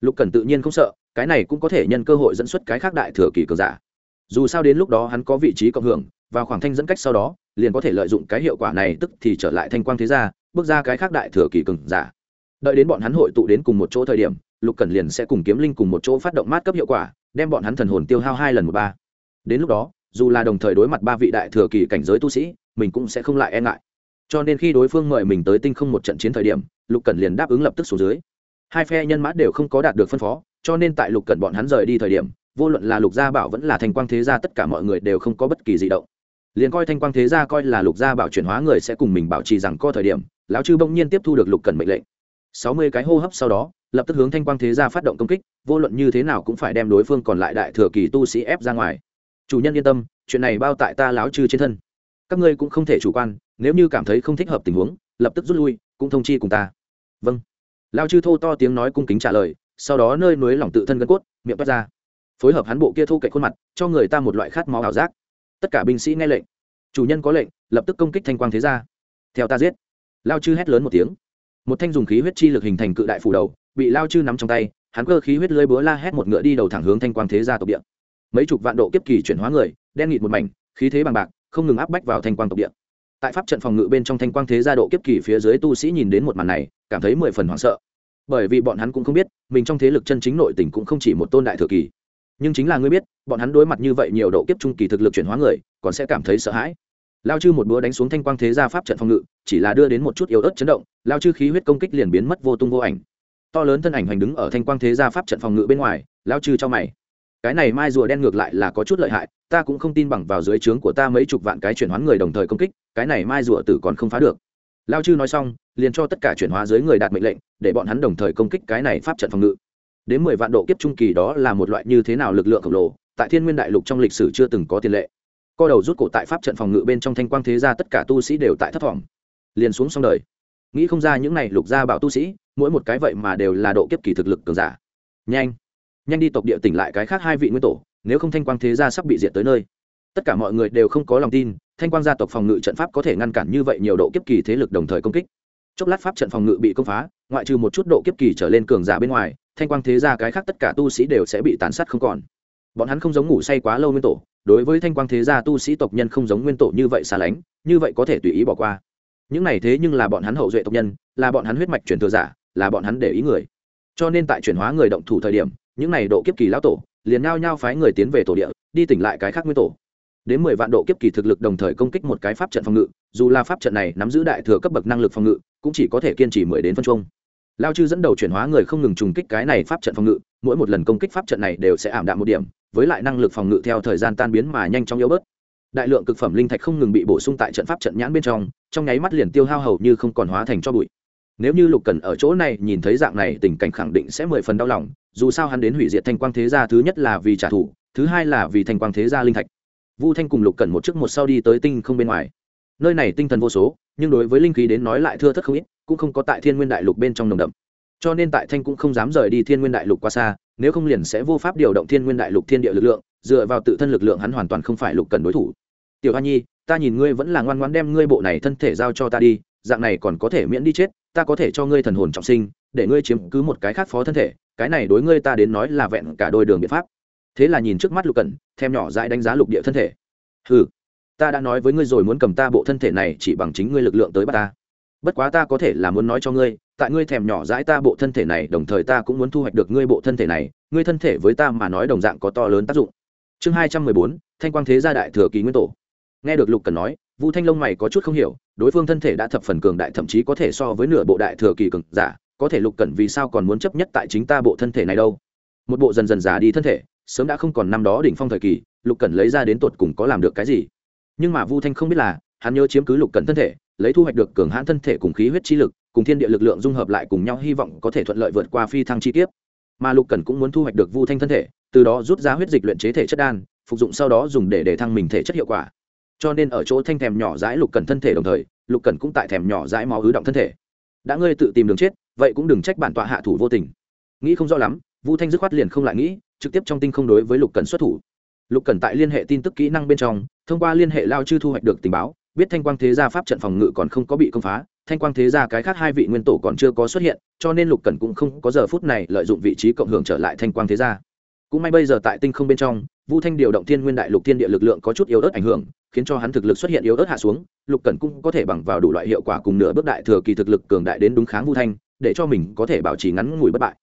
Lục cẩn tự nhiên không sợ, cái này cũng có thể nhân cơ hội dẫn xuất cái khác đại thừa kỳ cường giả. Dù sao đến lúc đó hắn có vị trí cộng hưởng và khoảng thanh dẫn cách sau đó, liền có thể lợi dụng cái hiệu quả này tức thì trở lại thanh quang thế gia, bước ra cái khác đại thừa kỳ cường giả. Đợi đến bọn hắn hội tụ đến cùng một chỗ thời điểm, lục cẩn liền sẽ cùng kiếm linh cùng một chỗ phát động mát cấp hiệu quả, đem bọn hắn thần hồn tiêu hao hai lần một ba. Đến lúc đó, dù là đồng thời đối mặt ba vị đại thừa kỳ cảnh giới tu sĩ, mình cũng sẽ không lại e ngại. Cho nên khi đối phương mời mình tới tinh không một trận chiến thời điểm, lục cẩn liền đáp ứng lập tức xuống dưới. Hai phe nhân mã đều không có đạt được phân phó, cho nên tại lục cẩn bọn hắn rời đi thời điểm, vô luận là lục gia bảo vẫn là thanh quang thế gia tất cả mọi người đều không có bất kỳ di động liền coi thanh quang thế gia coi là lục gia bảo chuyển hóa người sẽ cùng mình bảo trì rằng co thời điểm, lão chư bỗng nhiên tiếp thu được lục cẩn mệnh lệnh. Sáu mươi cái hô hấp sau đó, lập tức hướng thanh quang thế gia phát động công kích, vô luận như thế nào cũng phải đem đối phương còn lại đại thừa kỳ tu sĩ ép ra ngoài. Chủ nhân yên tâm, chuyện này bao tại ta lão chư trên thân. Các ngươi cũng không thể chủ quan, nếu như cảm thấy không thích hợp tình huống, lập tức rút lui, cũng thông chi cùng ta. Vâng. Lao chư thô to tiếng nói cung kính trả lời, sau đó nơi núi lỏng tự thân gân cốt, miệng toát ra. Phối hợp hắn bộ kia thu cậy khuôn mặt, cho người ta một loại khát máu ảo giác tất cả binh sĩ nghe lệnh. Chủ nhân có lệnh, lập tức công kích thanh quang thế gia. Theo ta giết. Lao chư hét lớn một tiếng. Một thanh dùng khí huyết chi lực hình thành cự đại phủ đầu, bị lao chư nắm trong tay, hắn cơ khí huyết lưới búa la hét một ngựa đi đầu thẳng hướng thanh quang thế gia tộc địa. Mấy chục vạn độ kiếp kỳ chuyển hóa người, đen nghịt một mảnh, khí thế bằng bạc, không ngừng áp bách vào thanh quang tộc địa. Tại pháp trận phòng ngự bên trong thanh quang thế gia độ kiếp kỳ phía dưới tu sĩ nhìn đến một màn này, cảm thấy mười phần hoảng sợ. Bởi vì bọn hắn cũng không biết, mình trong thế lực chân chính nội tình cũng không chỉ một tôn đại thừa kỳ nhưng chính là ngươi biết, bọn hắn đối mặt như vậy nhiều độ kiếp trung kỳ thực lực chuyển hóa người, còn sẽ cảm thấy sợ hãi. Lao chư một búa đánh xuống thanh quang thế gia pháp trận phòng ngự, chỉ là đưa đến một chút yếu ớt chấn động, lao chư khí huyết công kích liền biến mất vô tung vô ảnh. To lớn thân ảnh hoành đứng ở thanh quang thế gia pháp trận phòng ngự bên ngoài, lao chư cho mày. Cái này mai rùa đen ngược lại là có chút lợi hại, ta cũng không tin bằng vào dưới trướng của ta mấy chục vạn cái chuyển hóa người đồng thời công kích, cái này mai rùa tử còn không phá được. Lao chư nói xong, liền cho tất cả chuyển hóa dưới người đạt mệnh lệnh, để bọn hắn đồng thời công kích cái này pháp trận phòng ngự đến mười vạn độ kiếp trung kỳ đó là một loại như thế nào lực lượng khổng lồ, tại thiên nguyên đại lục trong lịch sử chưa từng có tiền lệ. Co đầu rút cổ tại pháp trận phòng ngự bên trong thanh quang thế gia tất cả tu sĩ đều tại thất vọng. Liền xuống xong đời. Nghĩ không ra những này lục gia bảo tu sĩ, mỗi một cái vậy mà đều là độ kiếp kỳ thực lực cường giả. Nhanh. Nhanh đi tộc địa tỉnh lại cái khác hai vị nguyên tổ, nếu không thanh quang thế gia sắp bị diệt tới nơi. Tất cả mọi người đều không có lòng tin, thanh quang gia tộc phòng ngự trận pháp có thể ngăn cản như vậy nhiều độ kiếp kỳ thế lực đồng thời công kích. Chốc lát pháp trận phòng ngự bị công phá, ngoại trừ một chút độ kiếp kỳ trở lên cường giả bên ngoài thanh quang thế gia cái khác tất cả tu sĩ đều sẽ bị tàn sát không còn. Bọn hắn không giống ngủ say quá lâu nguyên tổ, đối với thanh quang thế gia tu sĩ tộc nhân không giống nguyên tổ như vậy xa lánh, như vậy có thể tùy ý bỏ qua. Những này thế nhưng là bọn hắn hậu duệ tộc nhân, là bọn hắn huyết mạch truyền thừa giả, là bọn hắn để ý người. Cho nên tại chuyển hóa người động thủ thời điểm, những này độ kiếp kỳ lão tổ liền nhao nhao phái người tiến về tổ địa, đi tỉnh lại cái khác nguyên tổ. Đến mười vạn độ kiếp kỳ thực lực đồng thời công kích một cái pháp trận phòng ngự, dù là pháp trận này nắm giữ đại thừa cấp bậc năng lực phòng ngự, cũng chỉ có thể kiên trì mười đến phân trung lao chư dẫn đầu chuyển hóa người không ngừng trùng kích cái này pháp trận phòng ngự, mỗi một lần công kích pháp trận này đều sẽ ảm đạm một điểm, với lại năng lực phòng ngự theo thời gian tan biến mà nhanh chóng yếu bớt. Đại lượng cực phẩm linh thạch không ngừng bị bổ sung tại trận pháp trận nhãn bên trong trong nháy mắt liền tiêu hao hầu như không còn hóa thành cho bụi. Nếu như lục cần ở chỗ này nhìn thấy dạng này, tình cảnh khẳng định sẽ mười phần đau lòng, dù sao hắn đến hủy diệt thanh quang thế gia thứ nhất là vì trả thù, thứ hai là vì thanh quang thế gia linh thạch. Vu thanh cùng lục cần một trước một sau đi tới tinh không bên ngoài. Nơi này tinh thần vô số, nhưng đối với linh khí đến nói lại thưa thất không ít cũng không có tại thiên nguyên đại lục bên trong nồng đậm. Cho nên tại thanh cũng không dám rời đi thiên nguyên đại lục qua xa, nếu không liền sẽ vô pháp điều động thiên nguyên đại lục thiên địa lực lượng, dựa vào tự thân lực lượng hắn hoàn toàn không phải lục cần đối thủ. Tiểu hoa nhi, ta nhìn ngươi vẫn là ngoan ngoan đem ngươi bộ này thân thể giao cho ta đi, dạng này còn có thể miễn đi chết, ta có thể cho ngươi thần hồn trọng sinh, để ngươi chiếm cứ một cái khác phó thân thể, cái này đối ngươi ta đến nói là vẹn cả đôi đường biện pháp. Thế là nhìn trước mắt lục cẩn thêm nhỏ dãi đánh giá lục địa thân thể. Ừ ta đã nói với ngươi rồi muốn cầm ta bộ thân thể này chỉ bằng chính ngươi lực lượng tới bắt ta bất quá ta có thể là muốn nói cho ngươi, tại ngươi thèm nhỏ dãi ta bộ thân thể này, đồng thời ta cũng muốn thu hoạch được ngươi bộ thân thể này, ngươi thân thể với ta mà nói đồng dạng có to lớn tác dụng. Chương hai trăm mười bốn, thanh quang thế gia đại thừa kỳ nguyên tổ. Nghe được lục cần nói, vu thanh long mày có chút không hiểu, đối phương thân thể đã thập phần cường đại, thậm chí có thể so với nửa bộ đại thừa kỳ cường giả, có thể lục cẩn vì sao còn muốn chấp nhất tại chính ta bộ thân thể này đâu? Một bộ dần dần già đi thân thể, sớm đã không còn năm đó đỉnh phong thời kỳ, lục cẩn lấy ra đến tột cùng có làm được cái gì? Nhưng mà vu thanh không biết là, hắn nhớ chiếm cứ lục cẩn thân thể lấy thu hoạch được cường hãn thân thể cùng khí huyết chi lực, cùng thiên địa lực lượng dung hợp lại cùng nhau, hy vọng có thể thuận lợi vượt qua phi thăng chi kiếp. Mà lục cẩn cũng muốn thu hoạch được vu thanh thân thể, từ đó rút ra huyết dịch luyện chế thể chất đan, phục dụng sau đó dùng để để thăng mình thể chất hiệu quả. Cho nên ở chỗ thanh thèm nhỏ dãi lục cẩn thân thể đồng thời, lục cẩn cũng tại thèm nhỏ dãi máu ứ động thân thể. Đã ngươi tự tìm đường chết, vậy cũng đừng trách bản tọa hạ thủ vô tình. Nghĩ không rõ lắm, vu thanh dứt khoát liền không lại nghĩ, trực tiếp trong tinh không đối với lục cẩn xuất thủ. Lục cẩn tại liên hệ tin tức kỹ năng bên trong, thông qua liên hệ lao chư thu hoạch được tình báo biết thanh quang thế gia pháp trận phòng ngự còn không có bị công phá, thanh quang thế gia cái khác hai vị nguyên tổ còn chưa có xuất hiện, cho nên lục cẩn cũng không có giờ phút này lợi dụng vị trí cộng hưởng trở lại thanh quang thế gia. Cũng may bây giờ tại tinh không bên trong, vu thanh điều động thiên nguyên đại lục thiên địa lực lượng có chút yếu ớt ảnh hưởng, khiến cho hắn thực lực xuất hiện yếu ớt hạ xuống, lục cẩn cũng có thể bằng vào đủ loại hiệu quả cùng nửa bước đại thừa kỳ thực lực cường đại đến đúng kháng vu thanh, để cho mình có thể bảo trì ngắn ngủi bất bại.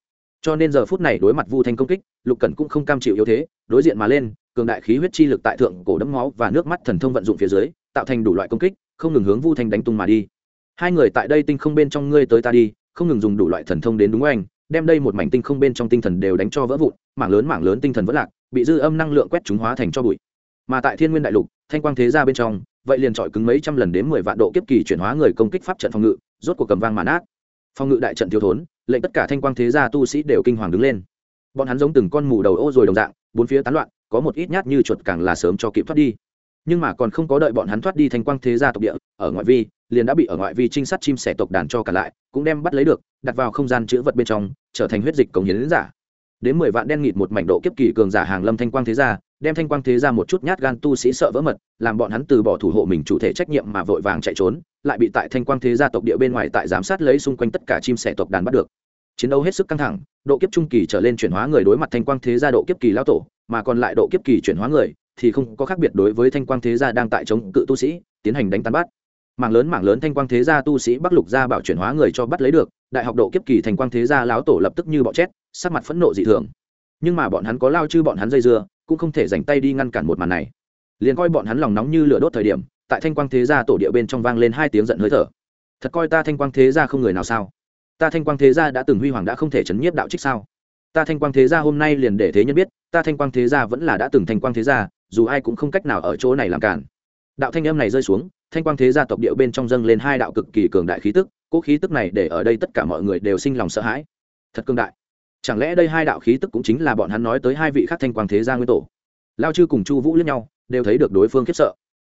Cho nên giờ phút này đối mặt vu thanh công kích, lục cẩn cũng không cam chịu yếu thế, đối diện mà lên, cường đại khí huyết chi lực tại thượng cổ đấm máu và nước mắt thần thông vận dụng phía dưới tạo thành đủ loại công kích, không ngừng hướng vu thanh đánh tung mà đi. Hai người tại đây tinh không bên trong ngươi tới ta đi, không ngừng dùng đủ loại thần thông đến đúng anh đem đây một mảnh tinh không bên trong tinh thần đều đánh cho vỡ vụn, mảng lớn mảng lớn tinh thần vỡ lạc, bị dư âm năng lượng quét chúng hóa thành cho bụi. Mà tại thiên nguyên đại lục, thanh quang thế ra bên trong, vậy liền trọi cứng mấy trăm lần đến mười vạn độ kiếp kỳ chuyển hóa người công kích pháp trận phòng ngự, rốt cuộc cầm vang màn ác phòng ngự đại trận thiếu thốn, lệnh tất cả thanh quang thế gia tu sĩ đều kinh hoàng đứng lên. Bọn hắn giống từng con mù đầu ô rồi đồng dạng, bốn phía tán loạn, có một ít nhát như chuột càng là sớm cho kịp thoát đi nhưng mà còn không có đợi bọn hắn thoát đi thanh quang thế gia tộc địa, ở ngoại vi, liền đã bị ở ngoại vi trinh sát chim sẻ tộc đàn cho cả lại, cũng đem bắt lấy được, đặt vào không gian chữ vật bên trong, trở thành huyết dịch cống hiến giả. Đến mười vạn đen nghịt một mảnh độ kiếp kỳ cường giả hàng lâm thanh quang thế gia, đem thanh quang thế gia một chút nhát gan tu sĩ sợ vỡ mật, làm bọn hắn từ bỏ thủ hộ mình chủ thể trách nhiệm mà vội vàng chạy trốn, lại bị tại thanh quang thế gia tộc địa bên ngoài tại giám sát lấy xung quanh tất cả chim sẻ tộc đàn bắt được. Chiến đấu hết sức căng thẳng, độ kiếp trung kỳ trở lên chuyển hóa người đối mặt thanh quang thế gia độ kiếp kỳ lao tổ, mà còn lại độ kiếp kỳ chuyển hóa người thì không có khác biệt đối với thanh quang thế gia đang tại chống cự tu sĩ, tiến hành đánh tan bắt. Mảng lớn mảng lớn thanh quang thế gia tu sĩ bắc lục gia bảo chuyển hóa người cho bắt lấy được, đại học độ kiếp kỳ thanh quang thế gia láo tổ lập tức như bọ chét sắc mặt phẫn nộ dị thường. Nhưng mà bọn hắn có lao chư bọn hắn dây dưa, cũng không thể dành tay đi ngăn cản một màn này. Liền coi bọn hắn lòng nóng như lửa đốt thời điểm, tại thanh quang thế gia tổ địa bên trong vang lên hai tiếng giận hơi thở. Thật coi ta thanh quang thế gia không người nào sao? Ta thanh quang thế gia đã từng huy hoàng đã không thể chấn nhiếp đạo trích sao? Ta thanh quang thế gia hôm nay liền để thế nhân biết, ta thanh quang thế gia vẫn là đã từng thanh quang thế gia, dù ai cũng không cách nào ở chỗ này làm cản. Đạo thanh âm này rơi xuống, thanh quang thế gia tộc địa bên trong dâng lên hai đạo cực kỳ cường đại khí tức, cỗ khí tức này để ở đây tất cả mọi người đều sinh lòng sợ hãi. Thật cường đại. Chẳng lẽ đây hai đạo khí tức cũng chính là bọn hắn nói tới hai vị khác thanh quang thế gia nguyên tổ? Lao chư cùng chu vũ lẫn nhau, đều thấy được đối phương khiếp sợ.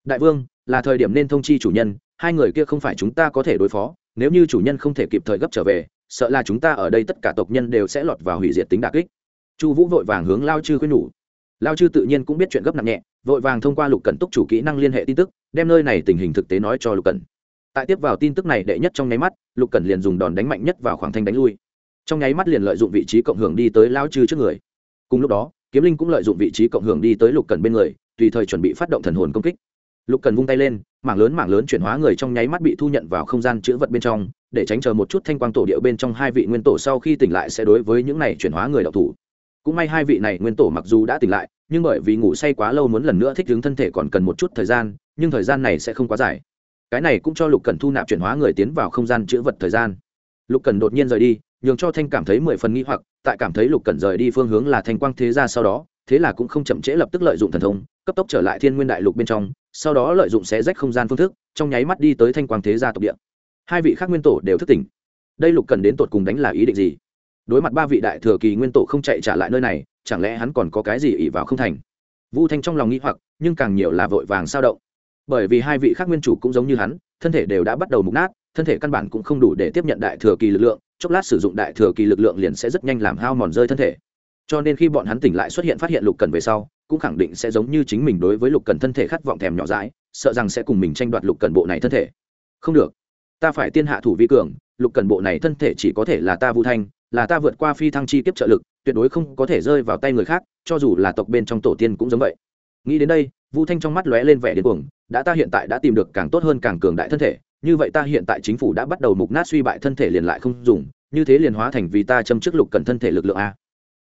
Đại vương, là thời điểm nên thông chi chủ nhân, hai người kia không phải chúng ta có thể đối phó, nếu như chủ nhân không thể kịp thời gấp trở về sợ là chúng ta ở đây tất cả tộc nhân đều sẽ lọt vào hủy diệt tính đà kích. Chu vũ vội vàng hướng lao chư khuyên nhủ. Lao chư tự nhiên cũng biết chuyện gấp nặng nhẹ, vội vàng thông qua lục cẩn túc chủ kỹ năng liên hệ tin tức, đem nơi này tình hình thực tế nói cho lục cẩn. Tại tiếp vào tin tức này đệ nhất trong nháy mắt, lục cẩn liền dùng đòn đánh mạnh nhất vào khoảng thanh đánh lui. Trong nháy mắt liền lợi dụng vị trí cộng hưởng đi tới lao chư trước người. Cùng lúc đó, kiếm linh cũng lợi dụng vị trí cộng hưởng đi tới lục cẩn bên người, tùy thời chuẩn bị phát động thần hồn công kích. Lục cần vung tay lên, mảng lớn mảng lớn chuyển hóa người trong nháy mắt bị thu nhận vào không gian chữ vật bên trong để tránh chờ một chút thanh quang tổ điệu bên trong hai vị nguyên tổ sau khi tỉnh lại sẽ đối với những này chuyển hóa người đọc thủ. Cũng may hai vị này nguyên tổ mặc dù đã tỉnh lại, nhưng bởi vì ngủ say quá lâu muốn lần nữa thích ứng thân thể còn cần một chút thời gian, nhưng thời gian này sẽ không quá dài. Cái này cũng cho lục cần thu nạp chuyển hóa người tiến vào không gian chữ vật thời gian. Lục cần đột nhiên rời đi, nhường cho thanh cảm thấy mười phần nghi hoặc, tại cảm thấy lục cần rời đi phương hướng là thanh quang thế ra sau đó, thế là cũng không chậm trễ lập tức lợi dụng thần thông, cấp tốc trở lại thiên nguyên đại lục bên trong, sau đó lợi dụng xé rách không gian phương thức, trong nháy mắt đi tới thanh quang thế gia tộc địa hai vị khác nguyên tổ đều thức tỉnh. Đây lục cần đến tột cùng đánh là ý định gì? Đối mặt ba vị đại thừa kỳ nguyên tổ không chạy trả lại nơi này, chẳng lẽ hắn còn có cái gì ỉ vào không thành? Vu thanh trong lòng nghĩ hoặc, nhưng càng nhiều là vội vàng sao động. Bởi vì hai vị khác nguyên chủ cũng giống như hắn, thân thể đều đã bắt đầu mục nát, thân thể căn bản cũng không đủ để tiếp nhận đại thừa kỳ lực lượng, chốc lát sử dụng đại thừa kỳ lực lượng liền sẽ rất nhanh làm hao mòn rơi thân thể. Cho nên khi bọn hắn tỉnh lại xuất hiện phát hiện lục cần về sau, cũng khẳng định sẽ giống như chính mình đối với lục cần thân thể khát vọng thèm nhỏ dãi, sợ rằng sẽ cùng mình tranh đoạt lục cần bộ này thân thể. Không được ta phải tiên hạ thủ vi cường, lục cần bộ này thân thể chỉ có thể là ta vu thanh, là ta vượt qua phi thăng chi kiếp trợ lực, tuyệt đối không có thể rơi vào tay người khác, cho dù là tộc bên trong tổ tiên cũng giống vậy. Nghĩ đến đây, vu thanh trong mắt lóe lên vẻ điên cuồng, đã ta hiện tại đã tìm được càng tốt hơn càng cường đại thân thể, như vậy ta hiện tại chính phủ đã bắt đầu mục nát suy bại thân thể liền lại không dùng, như thế liền hóa thành vì ta châm chức lục cần thân thể lực lượng a.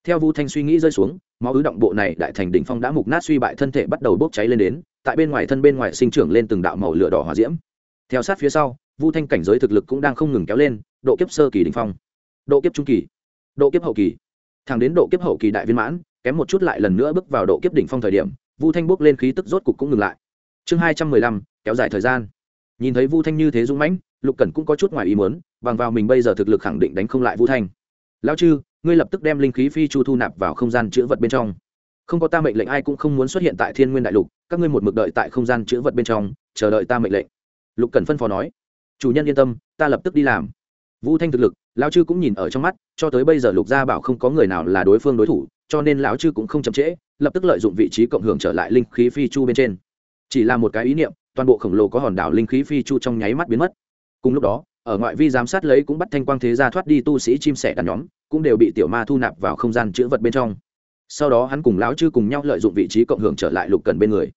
Theo vu thanh suy nghĩ rơi xuống, máu ứ động bộ này đại thành đỉnh phong đã mục nát suy bại thân thể bắt đầu bốc cháy lên đến, tại bên ngoài thân bên ngoài sinh trưởng lên từng đạo màu lửa đỏ hòa diễm. Theo sát phía sau vu thanh cảnh giới thực lực cũng đang không ngừng kéo lên, độ kiếp sơ kỳ đỉnh phong, độ kiếp trung kỳ, độ kiếp hậu kỳ. Thẳng đến độ kiếp hậu kỳ đại viên mãn, kém một chút lại lần nữa bước vào độ kiếp đỉnh phong thời điểm, vu thanh bước lên khí tức rốt cục cũng ngừng lại. Chương hai trăm mười lăm, kéo dài thời gian. Nhìn thấy vu thanh như thế dũng mãnh, lục cẩn cũng có chút ngoài ý muốn, bằng vào mình bây giờ thực lực khẳng định đánh không lại vu thanh. Lao chư, ngươi lập tức đem linh khí phi chu thu nạp vào không gian chữ vật bên trong. Không có ta mệnh lệnh ai cũng không muốn xuất hiện tại thiên nguyên đại lục, các ngươi một mực đợi tại không gian chữ vật bên trong, chờ đợi ta mệnh lệnh. Lục cần phân phó nói chủ nhân yên tâm, ta lập tức đi làm. Vũ thanh thực lực, lão chư cũng nhìn ở trong mắt, cho tới bây giờ lục gia bảo không có người nào là đối phương đối thủ, cho nên lão chư cũng không chậm trễ, lập tức lợi dụng vị trí cộng hưởng trở lại linh khí phi chu bên trên. Chỉ là một cái ý niệm, toàn bộ khổng lồ có hòn đảo linh khí phi chu trong nháy mắt biến mất. Cùng lúc đó, ở ngoại vi giám sát lấy cũng bắt thanh quang thế gia thoát đi tu sĩ chim sẻ đàn nhóm, cũng đều bị tiểu ma thu nạp vào không gian chữ vật bên trong. Sau đó hắn cùng lão chư cùng nhau lợi dụng vị trí cộng hưởng trở lại lục cần bên người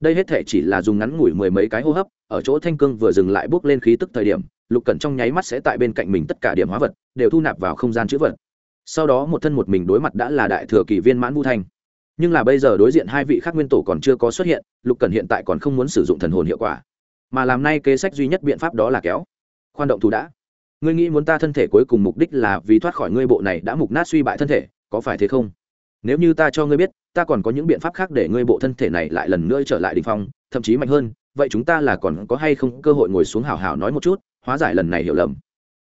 đây hết thể chỉ là dùng ngắn ngủi mười mấy cái hô hấp, ở chỗ thanh cương vừa dừng lại bước lên khí tức thời điểm, lục cần trong nháy mắt sẽ tại bên cạnh mình tất cả điểm hóa vật, đều thu nạp vào không gian chữ vật. Sau đó một thân một mình đối mặt đã là đại thừa kỳ viên mãn vu thanh. Nhưng là bây giờ đối diện hai vị khác nguyên tổ còn chưa có xuất hiện, lục cần hiện tại còn không muốn sử dụng thần hồn hiệu quả. Mà làm nay kế sách duy nhất biện pháp đó là kéo. Khoan động thủ đã. Ngươi nghĩ muốn ta thân thể cuối cùng mục đích là vì thoát khỏi ngươi bộ này đã mục nát suy bại thân thể, có phải thế không? Nếu như ta cho ngươi biết, ta còn có những biện pháp khác để ngươi bộ thân thể này lại lần nữa trở lại đ ỉ n h phong, thậm chí mạnh hơn, vậy chúng ta là còn có hay không cơ hội ngồi xuống hào hào nói một chút, hóa giải lần này hiểu lầm.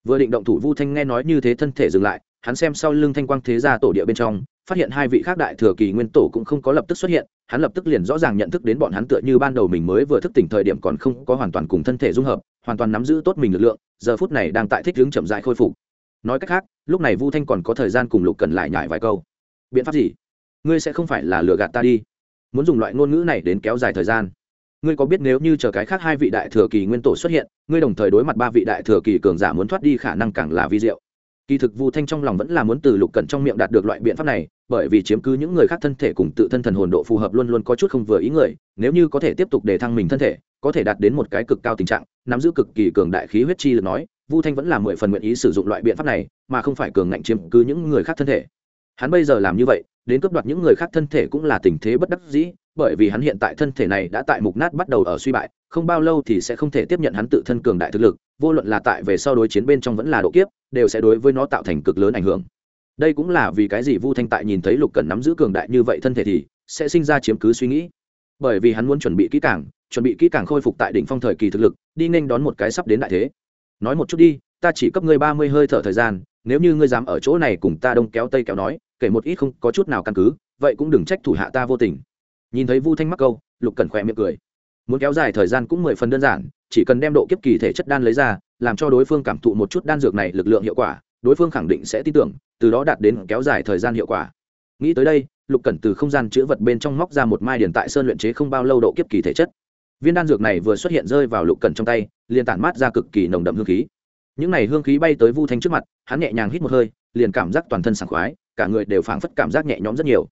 Vừa định động thủ vu thanh nghe nói như thế thân thể dừng lại, hắn xem sau lưng thanh quang thế ra tổ địa bên trong, phát hiện hai vị khác đại thừa kỳ nguyên tổ cũng không có lập tức xuất hiện, hắn lập tức liền rõ ràng nhận thức đến bọn hắn tựa như ban đầu mình mới vừa thức tỉnh thời điểm còn không có hoàn toàn cùng thân thể dung hợp, hoàn toàn nắm giữ tốt mình lực lượng, giờ phút này đang tại thích hướng chậm dại khôi phục. Nói cách khác, lúc này vu thanh còn có thời gian cùng lục cần lại nhải vài câu biện pháp gì? Ngươi sẽ không phải là lừa gạt ta đi. Muốn dùng loại ngôn ngữ này đến kéo dài thời gian. Ngươi có biết nếu như chờ cái khác hai vị đại thừa kỳ nguyên tổ xuất hiện, ngươi đồng thời đối mặt ba vị đại thừa kỳ cường giả muốn thoát đi khả năng càng là vi diệu. Kỳ thực vu thanh trong lòng vẫn là muốn từ lục cẩn trong miệng đạt được loại biện pháp này, bởi vì chiếm cứ những người khác thân thể cùng tự thân thần hồn độ phù hợp luôn luôn có chút không vừa ý người, nếu như có thể tiếp tục để thăng mình thân thể, có thể đạt đến một cái cực cao tình trạng, nắm giữ cực kỳ cường đại khí huyết chi lực nói, vu thanh vẫn là mười phần nguyện ý sử dụng loại biện pháp này, mà không phải cường ngạnh chiếm cứ những người khác thân thể hắn bây giờ làm như vậy, đến cướp đoạt những người khác thân thể cũng là tình thế bất đắc dĩ, bởi vì hắn hiện tại thân thể này đã tại mục nát bắt đầu ở suy bại, không bao lâu thì sẽ không thể tiếp nhận hắn tự thân cường đại thực lực, vô luận là tại về sau đối chiến bên trong vẫn là độ kiếp, đều sẽ đối với nó tạo thành cực lớn ảnh hưởng. Đây cũng là vì cái gì vu thanh tại nhìn thấy lục cần nắm giữ cường đại như vậy thân thể thì sẽ sinh ra chiếm cứ suy nghĩ. Bởi vì hắn muốn chuẩn bị kỹ càng, chuẩn bị kỹ càng khôi phục tại đỉnh phong thời kỳ thực lực, đi nên đón một cái sắp đến đại thế. Nói một chút đi ta chỉ cấp ngươi ba mươi hơi thở thời gian, nếu như ngươi dám ở chỗ này cùng ta đông kéo tây kéo nói, kể một ít không có chút nào căn cứ, vậy cũng đừng trách thủ hạ ta vô tình. Nhìn thấy vu thanh mắc câu, lục cần khỏe miệng cười. Muốn kéo dài thời gian cũng mười phần đơn giản, chỉ cần đem độ kiếp kỳ thể chất đan lấy ra, làm cho đối phương cảm thụ một chút đan dược này lực lượng hiệu quả, đối phương khẳng định sẽ tin tưởng, từ đó đạt đến kéo dài thời gian hiệu quả. Nghĩ tới đây, lục cẩn từ không gian chữ vật bên trong móc ra một mai điển tại sơn luyện chế không bao lâu độ kiếp kỳ thể chất. Viên đan dược này vừa xuất hiện rơi vào lục cẩn trong tay, liền tản mát ra cực kỳ nồng đậm hương khí những n à y hương khí bay tới vu thanh trước mặt, hắn nhẹ nhàng hít một hơi, liền cảm giác toàn thân sảng khoái, cả người đều phảng phất cảm giác nhẹ nhõm rất nhiều.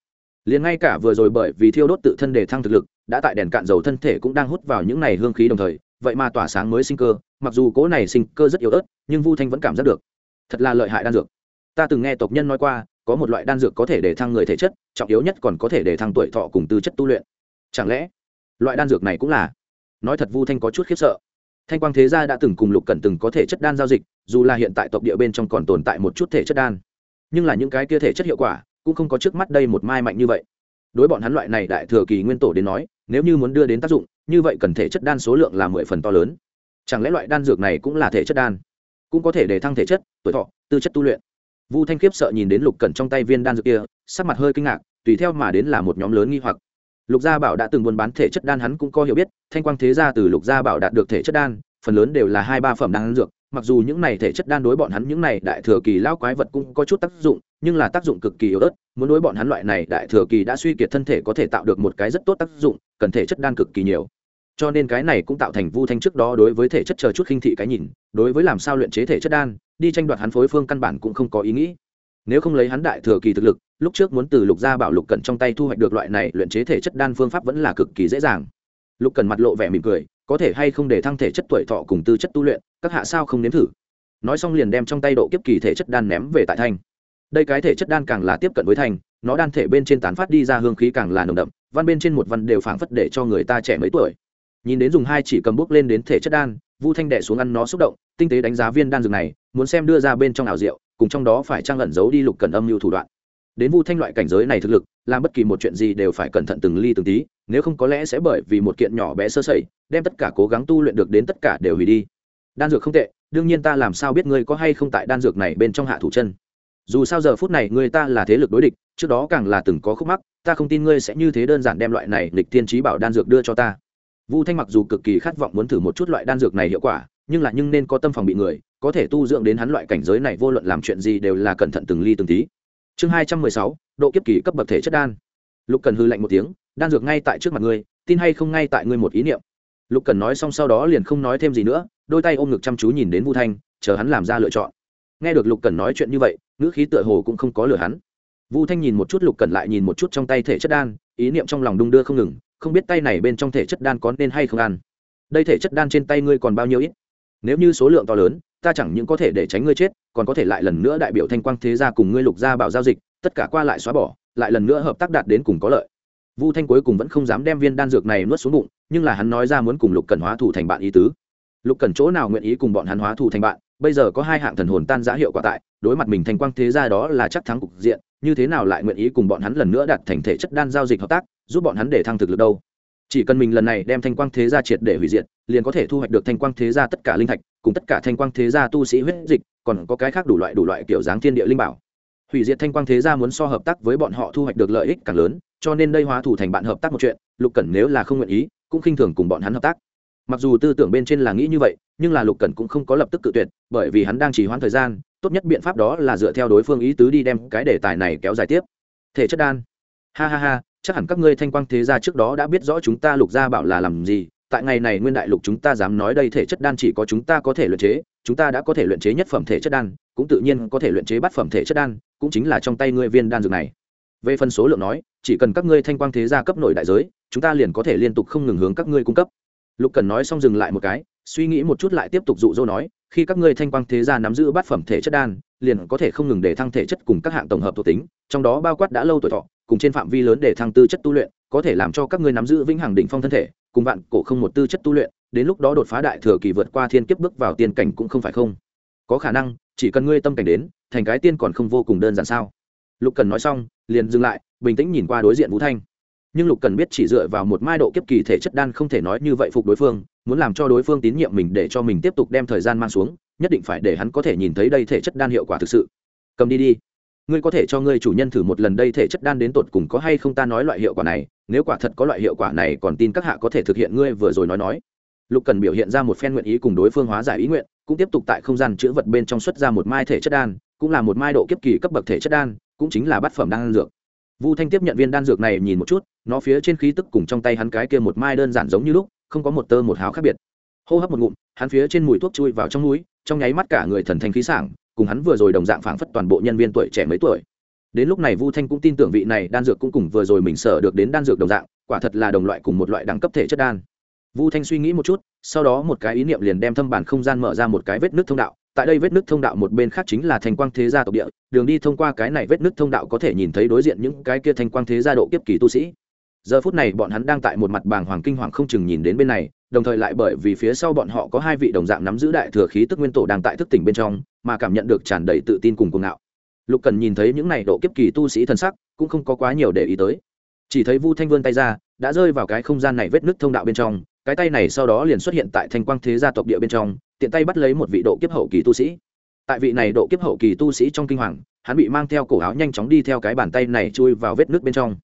Liền ngay cả vừa rồi bởi vì thiêu đốt tự thân để thăng thực lực, đã tại đèn cạn dầu thân thể cũng đang hút vào những n à y hương khí đồng thời, vậy mà tỏa sáng mới sinh cơ, mặc dù cố này sinh cơ rất yếu ớt, nhưng vu thanh vẫn cảm giác được. Thật là lợi hại đan dược. Ta từng nghe tộc nhân nói qua, có một loại đan dược có thể để thăng người thể chất, trọng yếu nhất còn có thể để thăng tuổi thọ cùng tư chất tu luyện. Chẳng lẽ, loại đan dược này cũng là? Nói thật vu thanh có chút khiếp sợ thanh quang thế gia đã từng cùng lục cẩn từng có thể chất đan giao dịch, dù là hiện tại tộc địa bên trong còn tồn tại một chút thể chất đan. Nhưng là những cái kia thể chất hiệu quả, cũng không có trước mắt đây một mai mạnh như vậy. Đối bọn hắn loại này đại thừa kỳ nguyên tổ đến nói, nếu như muốn đưa đến tác dụng, như vậy cần thể chất đan số lượng là mười phần to lớn. Chẳng lẽ loại đan dược này cũng là thể chất đan? Cũng có thể để thăng thể chất, tuổi thọ, tư chất tu luyện. Vu thanh khiếp sợ nhìn đến lục cẩn trong tay viên đan dược kia, sắc mặt hơi kinh ngạc, tùy theo mà đến là một nhóm lớn nghi hoặc lục gia bảo đã từng buôn bán thể chất đan hắn cũng có hiểu biết, thanh quang thế gia từ lục gia bảo đạt được thể chất đan, phần lớn đều là hai ba phẩm đan dược, mặc dù những này thể chất đan đối bọn hắn những này đại thừa kỳ lao quái vật cũng có chút tác dụng, nhưng là tác dụng cực kỳ yếu ớt, muốn đối bọn hắn loại này đại thừa kỳ đã suy kiệt thân thể có thể tạo được một cái rất tốt tác dụng, cần thể chất đan cực kỳ nhiều. Cho nên cái này cũng tạo thành vu thanh trước đó đối với thể chất chờ chút khinh thị cái nhìn, đối với làm sao luyện chế thể chất đan, đi tranh đoạt hắn phối phương căn bản cũng không có ý nghĩ nếu không lấy hắn đại thừa kỳ thực lực, lúc trước muốn từ lục gia bảo lục cần trong tay thu hoạch được loại này luyện chế thể chất đan phương pháp vẫn là cực kỳ dễ dàng. Lục cần mặt lộ vẻ mỉm cười, có thể hay không để thăng thể chất tuổi thọ cùng tư chất tu luyện, các hạ sao không nếm thử? Nói xong liền đem trong tay độ kiếp kỳ thể chất đan ném về tại thanh đây cái thể chất đan càng là tiếp cận với thanh nó đan thể bên trên tán phát đi ra hương khí càng là nồng đậm, văn bên trên một văn đều phảng phất để cho người ta trẻ mấy tuổi. Nhìn đến dùng hai chỉ cầm bút lên đến thể chất đan, vu thanh đệ xuống ăn nó xúc động, tinh tế đánh giá viên đan dược này, muốn xem đưa ra bên trong ảo rượu cùng trong đó phải trang lẩn giấu đi lục cần âm mưu thủ đoạn. Đến vu thanh loại cảnh giới này thực lực, làm bất kỳ một chuyện gì đều phải cẩn thận từng ly từng tí, nếu không có lẽ sẽ bởi vì một kiện nhỏ bé sơ sẩy, đem tất cả cố gắng tu luyện được đến tất cả đều hủy đi. Đan dược không tệ, đương nhiên ta làm sao biết ngươi có hay không tại đan dược này bên trong hạ thủ chân. Dù sao giờ phút này người ta là thế lực đối địch, trước đó càng là từng có khúc mắc, ta không tin ngươi sẽ như thế đơn giản đem loại này lịch tiên trí bảo đan dược đưa cho ta. Vu thanh mặc dù cực kỳ khát vọng muốn thử một chút loại đan dược này hiệu quả, nhưng là nhưng nên có tâm phòng bị người có thể tu dưỡng đến hắn loại cảnh giới này, vô luận làm chuyện gì đều là cẩn thận từng ly từng tí. Chương hai trăm mười sáu, độ kiếp kỳ cấp bậc thể chất đan. Lục cần hư lạnh một tiếng, đan dược ngay tại trước mặt ngươi, tin hay không ngay tại ngươi một ý niệm. Lục cần nói xong sau đó liền không nói thêm gì nữa, đôi tay ôm ngực chăm chú nhìn đến vu thanh, chờ hắn làm ra lựa chọn. Nghe được lục cần nói chuyện như vậy, ngữ khí tựa hồ cũng không có lừa hắn. Vu thanh nhìn một chút lục cần lại nhìn một chút trong tay thể chất đan, ý niệm trong lòng đung đưa không ngừng, không biết tay này bên trong thể chất đan có nên hay không ăn. Đây thể chất đan trên tay ngươi còn bao nhiêu ít? Nếu như số lượng to lớn ta chẳng những có thể để tránh ngươi chết, còn có thể lại lần nữa đại biểu thanh quang thế gia cùng ngươi lục gia bảo giao dịch, tất cả qua lại xóa bỏ, lại lần nữa hợp tác đạt đến cùng có lợi. Vu thanh cuối cùng vẫn không dám đem viên đan dược này nuốt xuống bụng, nhưng là hắn nói ra muốn cùng lục cần hóa thủ thành bạn ý tứ. Lục cần chỗ nào nguyện ý cùng bọn hắn hóa thủ thành bạn, bây giờ có hai hạng thần hồn tan giã hiệu quả tại, đối mặt mình thanh quang thế gia đó là chắc thắng cục diện, như thế nào lại nguyện ý cùng bọn hắn lần nữa đạt thành thể chất đan giao dịch hợp tác, giúp bọn hắn để thăng thực lực đâu? Chỉ cần mình lần này đem thanh quang thế gia triệt để hủy diệt, liền có thể thu hoạch được thanh quang thế gia tất cả linh thạch cùng tất cả thanh quang thế gia tu sĩ huyết dịch, còn có cái khác đủ loại đủ loại kiểu dáng thiên địa linh bảo. Hủy diệt thanh quang thế gia muốn so hợp tác với bọn họ thu hoạch được lợi ích càng lớn, cho nên đây hóa thủ thành bạn hợp tác một chuyện, lục cẩn nếu là không nguyện ý, cũng khinh thường cùng bọn hắn hợp tác. Mặc dù tư tưởng bên trên là nghĩ như vậy, nhưng là lục cẩn cũng không có lập tức cự tuyệt, bởi vì hắn đang chỉ hoãn thời gian, tốt nhất biện pháp đó là dựa theo đối phương ý tứ đi đem cái đề tài này kéo dài tiếp. Thể chất đan. Ha ha ha, chắc hẳn các ngươi thanh quang thế gia trước đó đã biết rõ chúng ta lục gia bảo là làm gì tại ngày này nguyên đại lục chúng ta dám nói đây thể chất đan chỉ có chúng ta có thể luyện chế, chúng ta đã có thể luyện chế nhất phẩm thể chất đan, cũng tự nhiên có thể luyện chế bát phẩm thể chất đan, cũng chính là trong tay ngươi viên đan dược này. Về phần số lượng nói, chỉ cần các ngươi thanh quang thế gia cấp nổi đại giới, chúng ta liền có thể liên tục không ngừng hướng các ngươi cung cấp. Lục cần nói xong dừng lại một cái, suy nghĩ một chút lại tiếp tục dụ dỗ nói, khi các ngươi thanh quang thế gia nắm giữ bát phẩm thể chất đan, liền có thể không ngừng để thăng thể chất cùng các hạng tổng hợp thuộc tính, trong đó bao quát đã lâu tuổi thọ, cùng trên phạm vi lớn để thăng tư chất tu luyện, có thể làm cho các ngươi nắm giữ vĩnh hằng đỉnh phong thân thể cùng vạn cổ không một tư chất tu luyện, đến lúc đó đột phá đại thừa kỳ vượt qua thiên kiếp bước vào tiên cảnh cũng không phải không. Có khả năng, chỉ cần ngươi tâm cảnh đến, thành cái tiên còn không vô cùng đơn giản sao? Lục cần nói xong, liền dừng lại, bình tĩnh nhìn qua đối diện vũ thanh. Nhưng lục cần biết chỉ dựa vào một mai độ kiếp kỳ thể chất đan không thể nói như vậy phục đối phương, muốn làm cho đối phương tín nhiệm mình để cho mình tiếp tục đem thời gian mang xuống, nhất định phải để hắn có thể nhìn thấy đây thể chất đan hiệu quả thực sự. Cầm đi đi. Ngươi có thể cho ngươi chủ nhân thử một lần đây thể chất đan đến tột cùng có hay không ta nói loại hiệu quả này nếu quả thật có loại hiệu quả này còn tin các hạ có thể thực hiện ngươi vừa rồi nói nói. Lục cần biểu hiện ra một phen nguyện ý cùng đối phương hóa giải ý nguyện, cũng tiếp tục tại không gian chữ vật bên trong xuất ra một mai thể chất đan, cũng là một mai độ kiếp kỳ cấp bậc thể chất đan, cũng chính là bát phẩm đan dược. Vu thanh tiếp nhận viên đan dược này nhìn một chút, nó phía trên khí tức cùng trong tay hắn cái kia một mai đơn giản giống như lúc, không có một tơ một háo khác biệt. Hô hấp một ngụm, hắn phía trên mùi thuốc chui vào trong núi trong nháy mắt cả người thần thanh khí sảng, cùng hắn vừa rồi đồng dạng phảng phất toàn bộ nhân viên tuổi trẻ mấy tuổi đến lúc này vu thanh cũng tin tưởng vị này đan dược cũng cùng vừa rồi mình sở được đến đan dược đồng dạng, quả thật là đồng loại cùng một loại đẳng cấp thể chất đan. Vu thanh suy nghĩ một chút, sau đó một cái ý niệm liền đem thâm bản không gian mở ra một cái vết nước thông đạo. Tại đây vết nước thông đạo một bên khác chính là thành quang thế gia tộc địa, đường đi thông qua cái này vết nước thông đạo có thể nhìn thấy đối diện những cái kia thành quang thế gia độ kiếp kỳ tu sĩ. Giờ phút này bọn hắn đang tại một mặt bàng hoàng kinh hoàng không chừng nhìn đến bên này, đồng thời lại bởi vì phía sau bọn họ có hai vị đồng dạng nắm giữ đại thừa khí tức nguyên tổ đang tại thức tỉnh bên trong, mà cảm nhận được tràn đầy tự tin cùng cuồng ngạo lục cần nhìn thấy những này độ kiếp kỳ tu sĩ thần sắc, cũng không có quá nhiều để ý tới. Chỉ thấy vu thanh vươn tay ra, đã rơi vào cái không gian này vết nứt thông đạo bên trong, cái tay này sau đó liền xuất hiện tại thanh quang thế gia tộc địa bên trong, tiện tay bắt lấy một vị độ kiếp hậu kỳ tu sĩ. Tại vị này độ kiếp hậu kỳ tu sĩ trong kinh hoàng, hắn bị mang theo cổ áo nhanh chóng đi theo cái bàn tay này chui vào vết nước bên trong.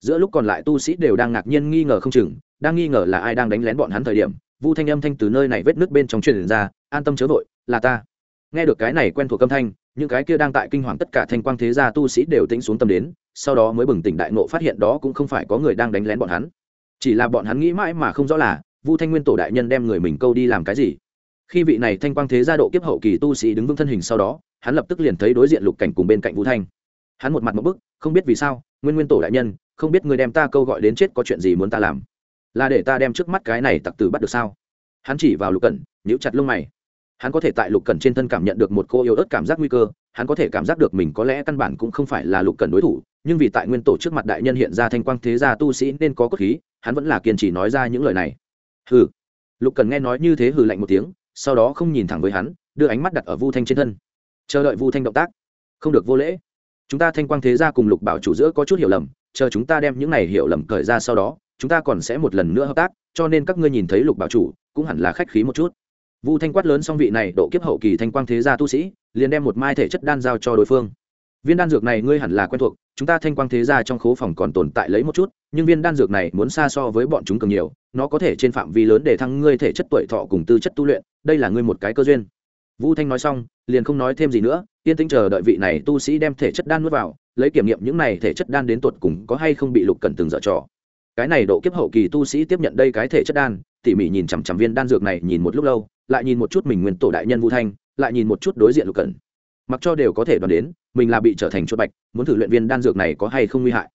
Giữa lúc còn lại tu sĩ đều đang ngạc nhiên nghi ngờ không chừng, đang nghi ngờ là ai đang đánh lén bọn hắn thời điểm, vu thanh âm thanh từ nơi này vết nước bên trong truyền ra, an tâm chớ vội, là ta. Nghe được cái này quen thuộc âm thanh những cái kia đang tại kinh hoàng tất cả thanh quang thế gia tu sĩ đều tính xuống tâm đến, sau đó mới bừng tỉnh đại nộ phát hiện đó cũng không phải có người đang đánh lén bọn hắn. Chỉ là bọn hắn nghĩ mãi mà không rõ là, vu thanh nguyên tổ đại nhân đem người mình câu đi làm cái gì. Khi vị này thanh quang thế gia độ kiếp hậu kỳ tu sĩ đứng vững thân hình sau đó, hắn lập tức liền thấy đối diện lục cảnh cùng bên cạnh vũ thanh. Hắn một mặt một bức, không biết vì sao, nguyên nguyên tổ đại nhân, không biết người đem ta câu gọi đến chết có chuyện gì muốn ta làm? Là để ta đem trước mắt cái này tặc tử bắt được sao? Hắn chỉ vào lục cẩn nhíu chặt lông mày hắn có thể tại lục cẩn trên thân cảm nhận được một cô yêu ớt cảm giác nguy cơ, hắn có thể cảm giác được mình có lẽ căn bản cũng không phải là lục cẩn đối thủ, nhưng vì tại nguyên tổ trước mặt đại nhân hiện ra thanh quang thế gia tu sĩ nên có cốt khí, hắn vẫn là kiên trì nói ra những lời này. Hừ. Lục cẩn nghe nói như thế hừ lạnh một tiếng, sau đó không nhìn thẳng với hắn, đưa ánh mắt đặt ở vu thanh trên thân. Chờ đợi vu thanh động tác. Không được vô lễ. Chúng ta thanh quang thế gia cùng lục bảo chủ giữa có chút hiểu lầm, chờ chúng ta đem những này hiểu lầm cởi ra sau đó, chúng ta còn sẽ một lần nữa hợp tác, cho nên các ngươi nhìn thấy lục bảo chủ, cũng hẳn là khách khí một chút vu thanh quát lớn xong vị này, độ kiếp hậu kỳ thanh quang thế gia tu sĩ, liền đem một mai thể chất đan giao cho đối phương. Viên đan dược này ngươi hẳn là quen thuộc, chúng ta thanh quang thế gia trong khố phòng còn tồn tại lấy một chút, nhưng viên đan dược này muốn xa so với bọn chúng cường nhiều, nó có thể trên phạm vi lớn để thăng ngươi thể chất tuổi thọ cùng tư chất tu luyện, đây là ngươi một cái cơ duyên. Vũ thanh nói xong, liền không nói thêm gì nữa, yên tĩnh chờ đợi vị này tu sĩ đem thể chất đan nuốt vào, lấy kiểm nghiệm những này thể chất đan đến tuột cùng có hay không bị lục cần từng dở trò. Cái này độ kiếp hậu kỳ tu sĩ tiếp nhận đây cái thể chất đan, tỉ mỉ nhìn chằm chằm viên đan dược này, nhìn một lúc lâu lại nhìn một chút mình nguyên tổ đại nhân vũ thanh, lại nhìn một chút đối diện lục cần mặc cho đều có thể đoán đến, mình là bị trở thành chuột bạch, muốn thử luyện viên đan dược này có hay không nguy hại.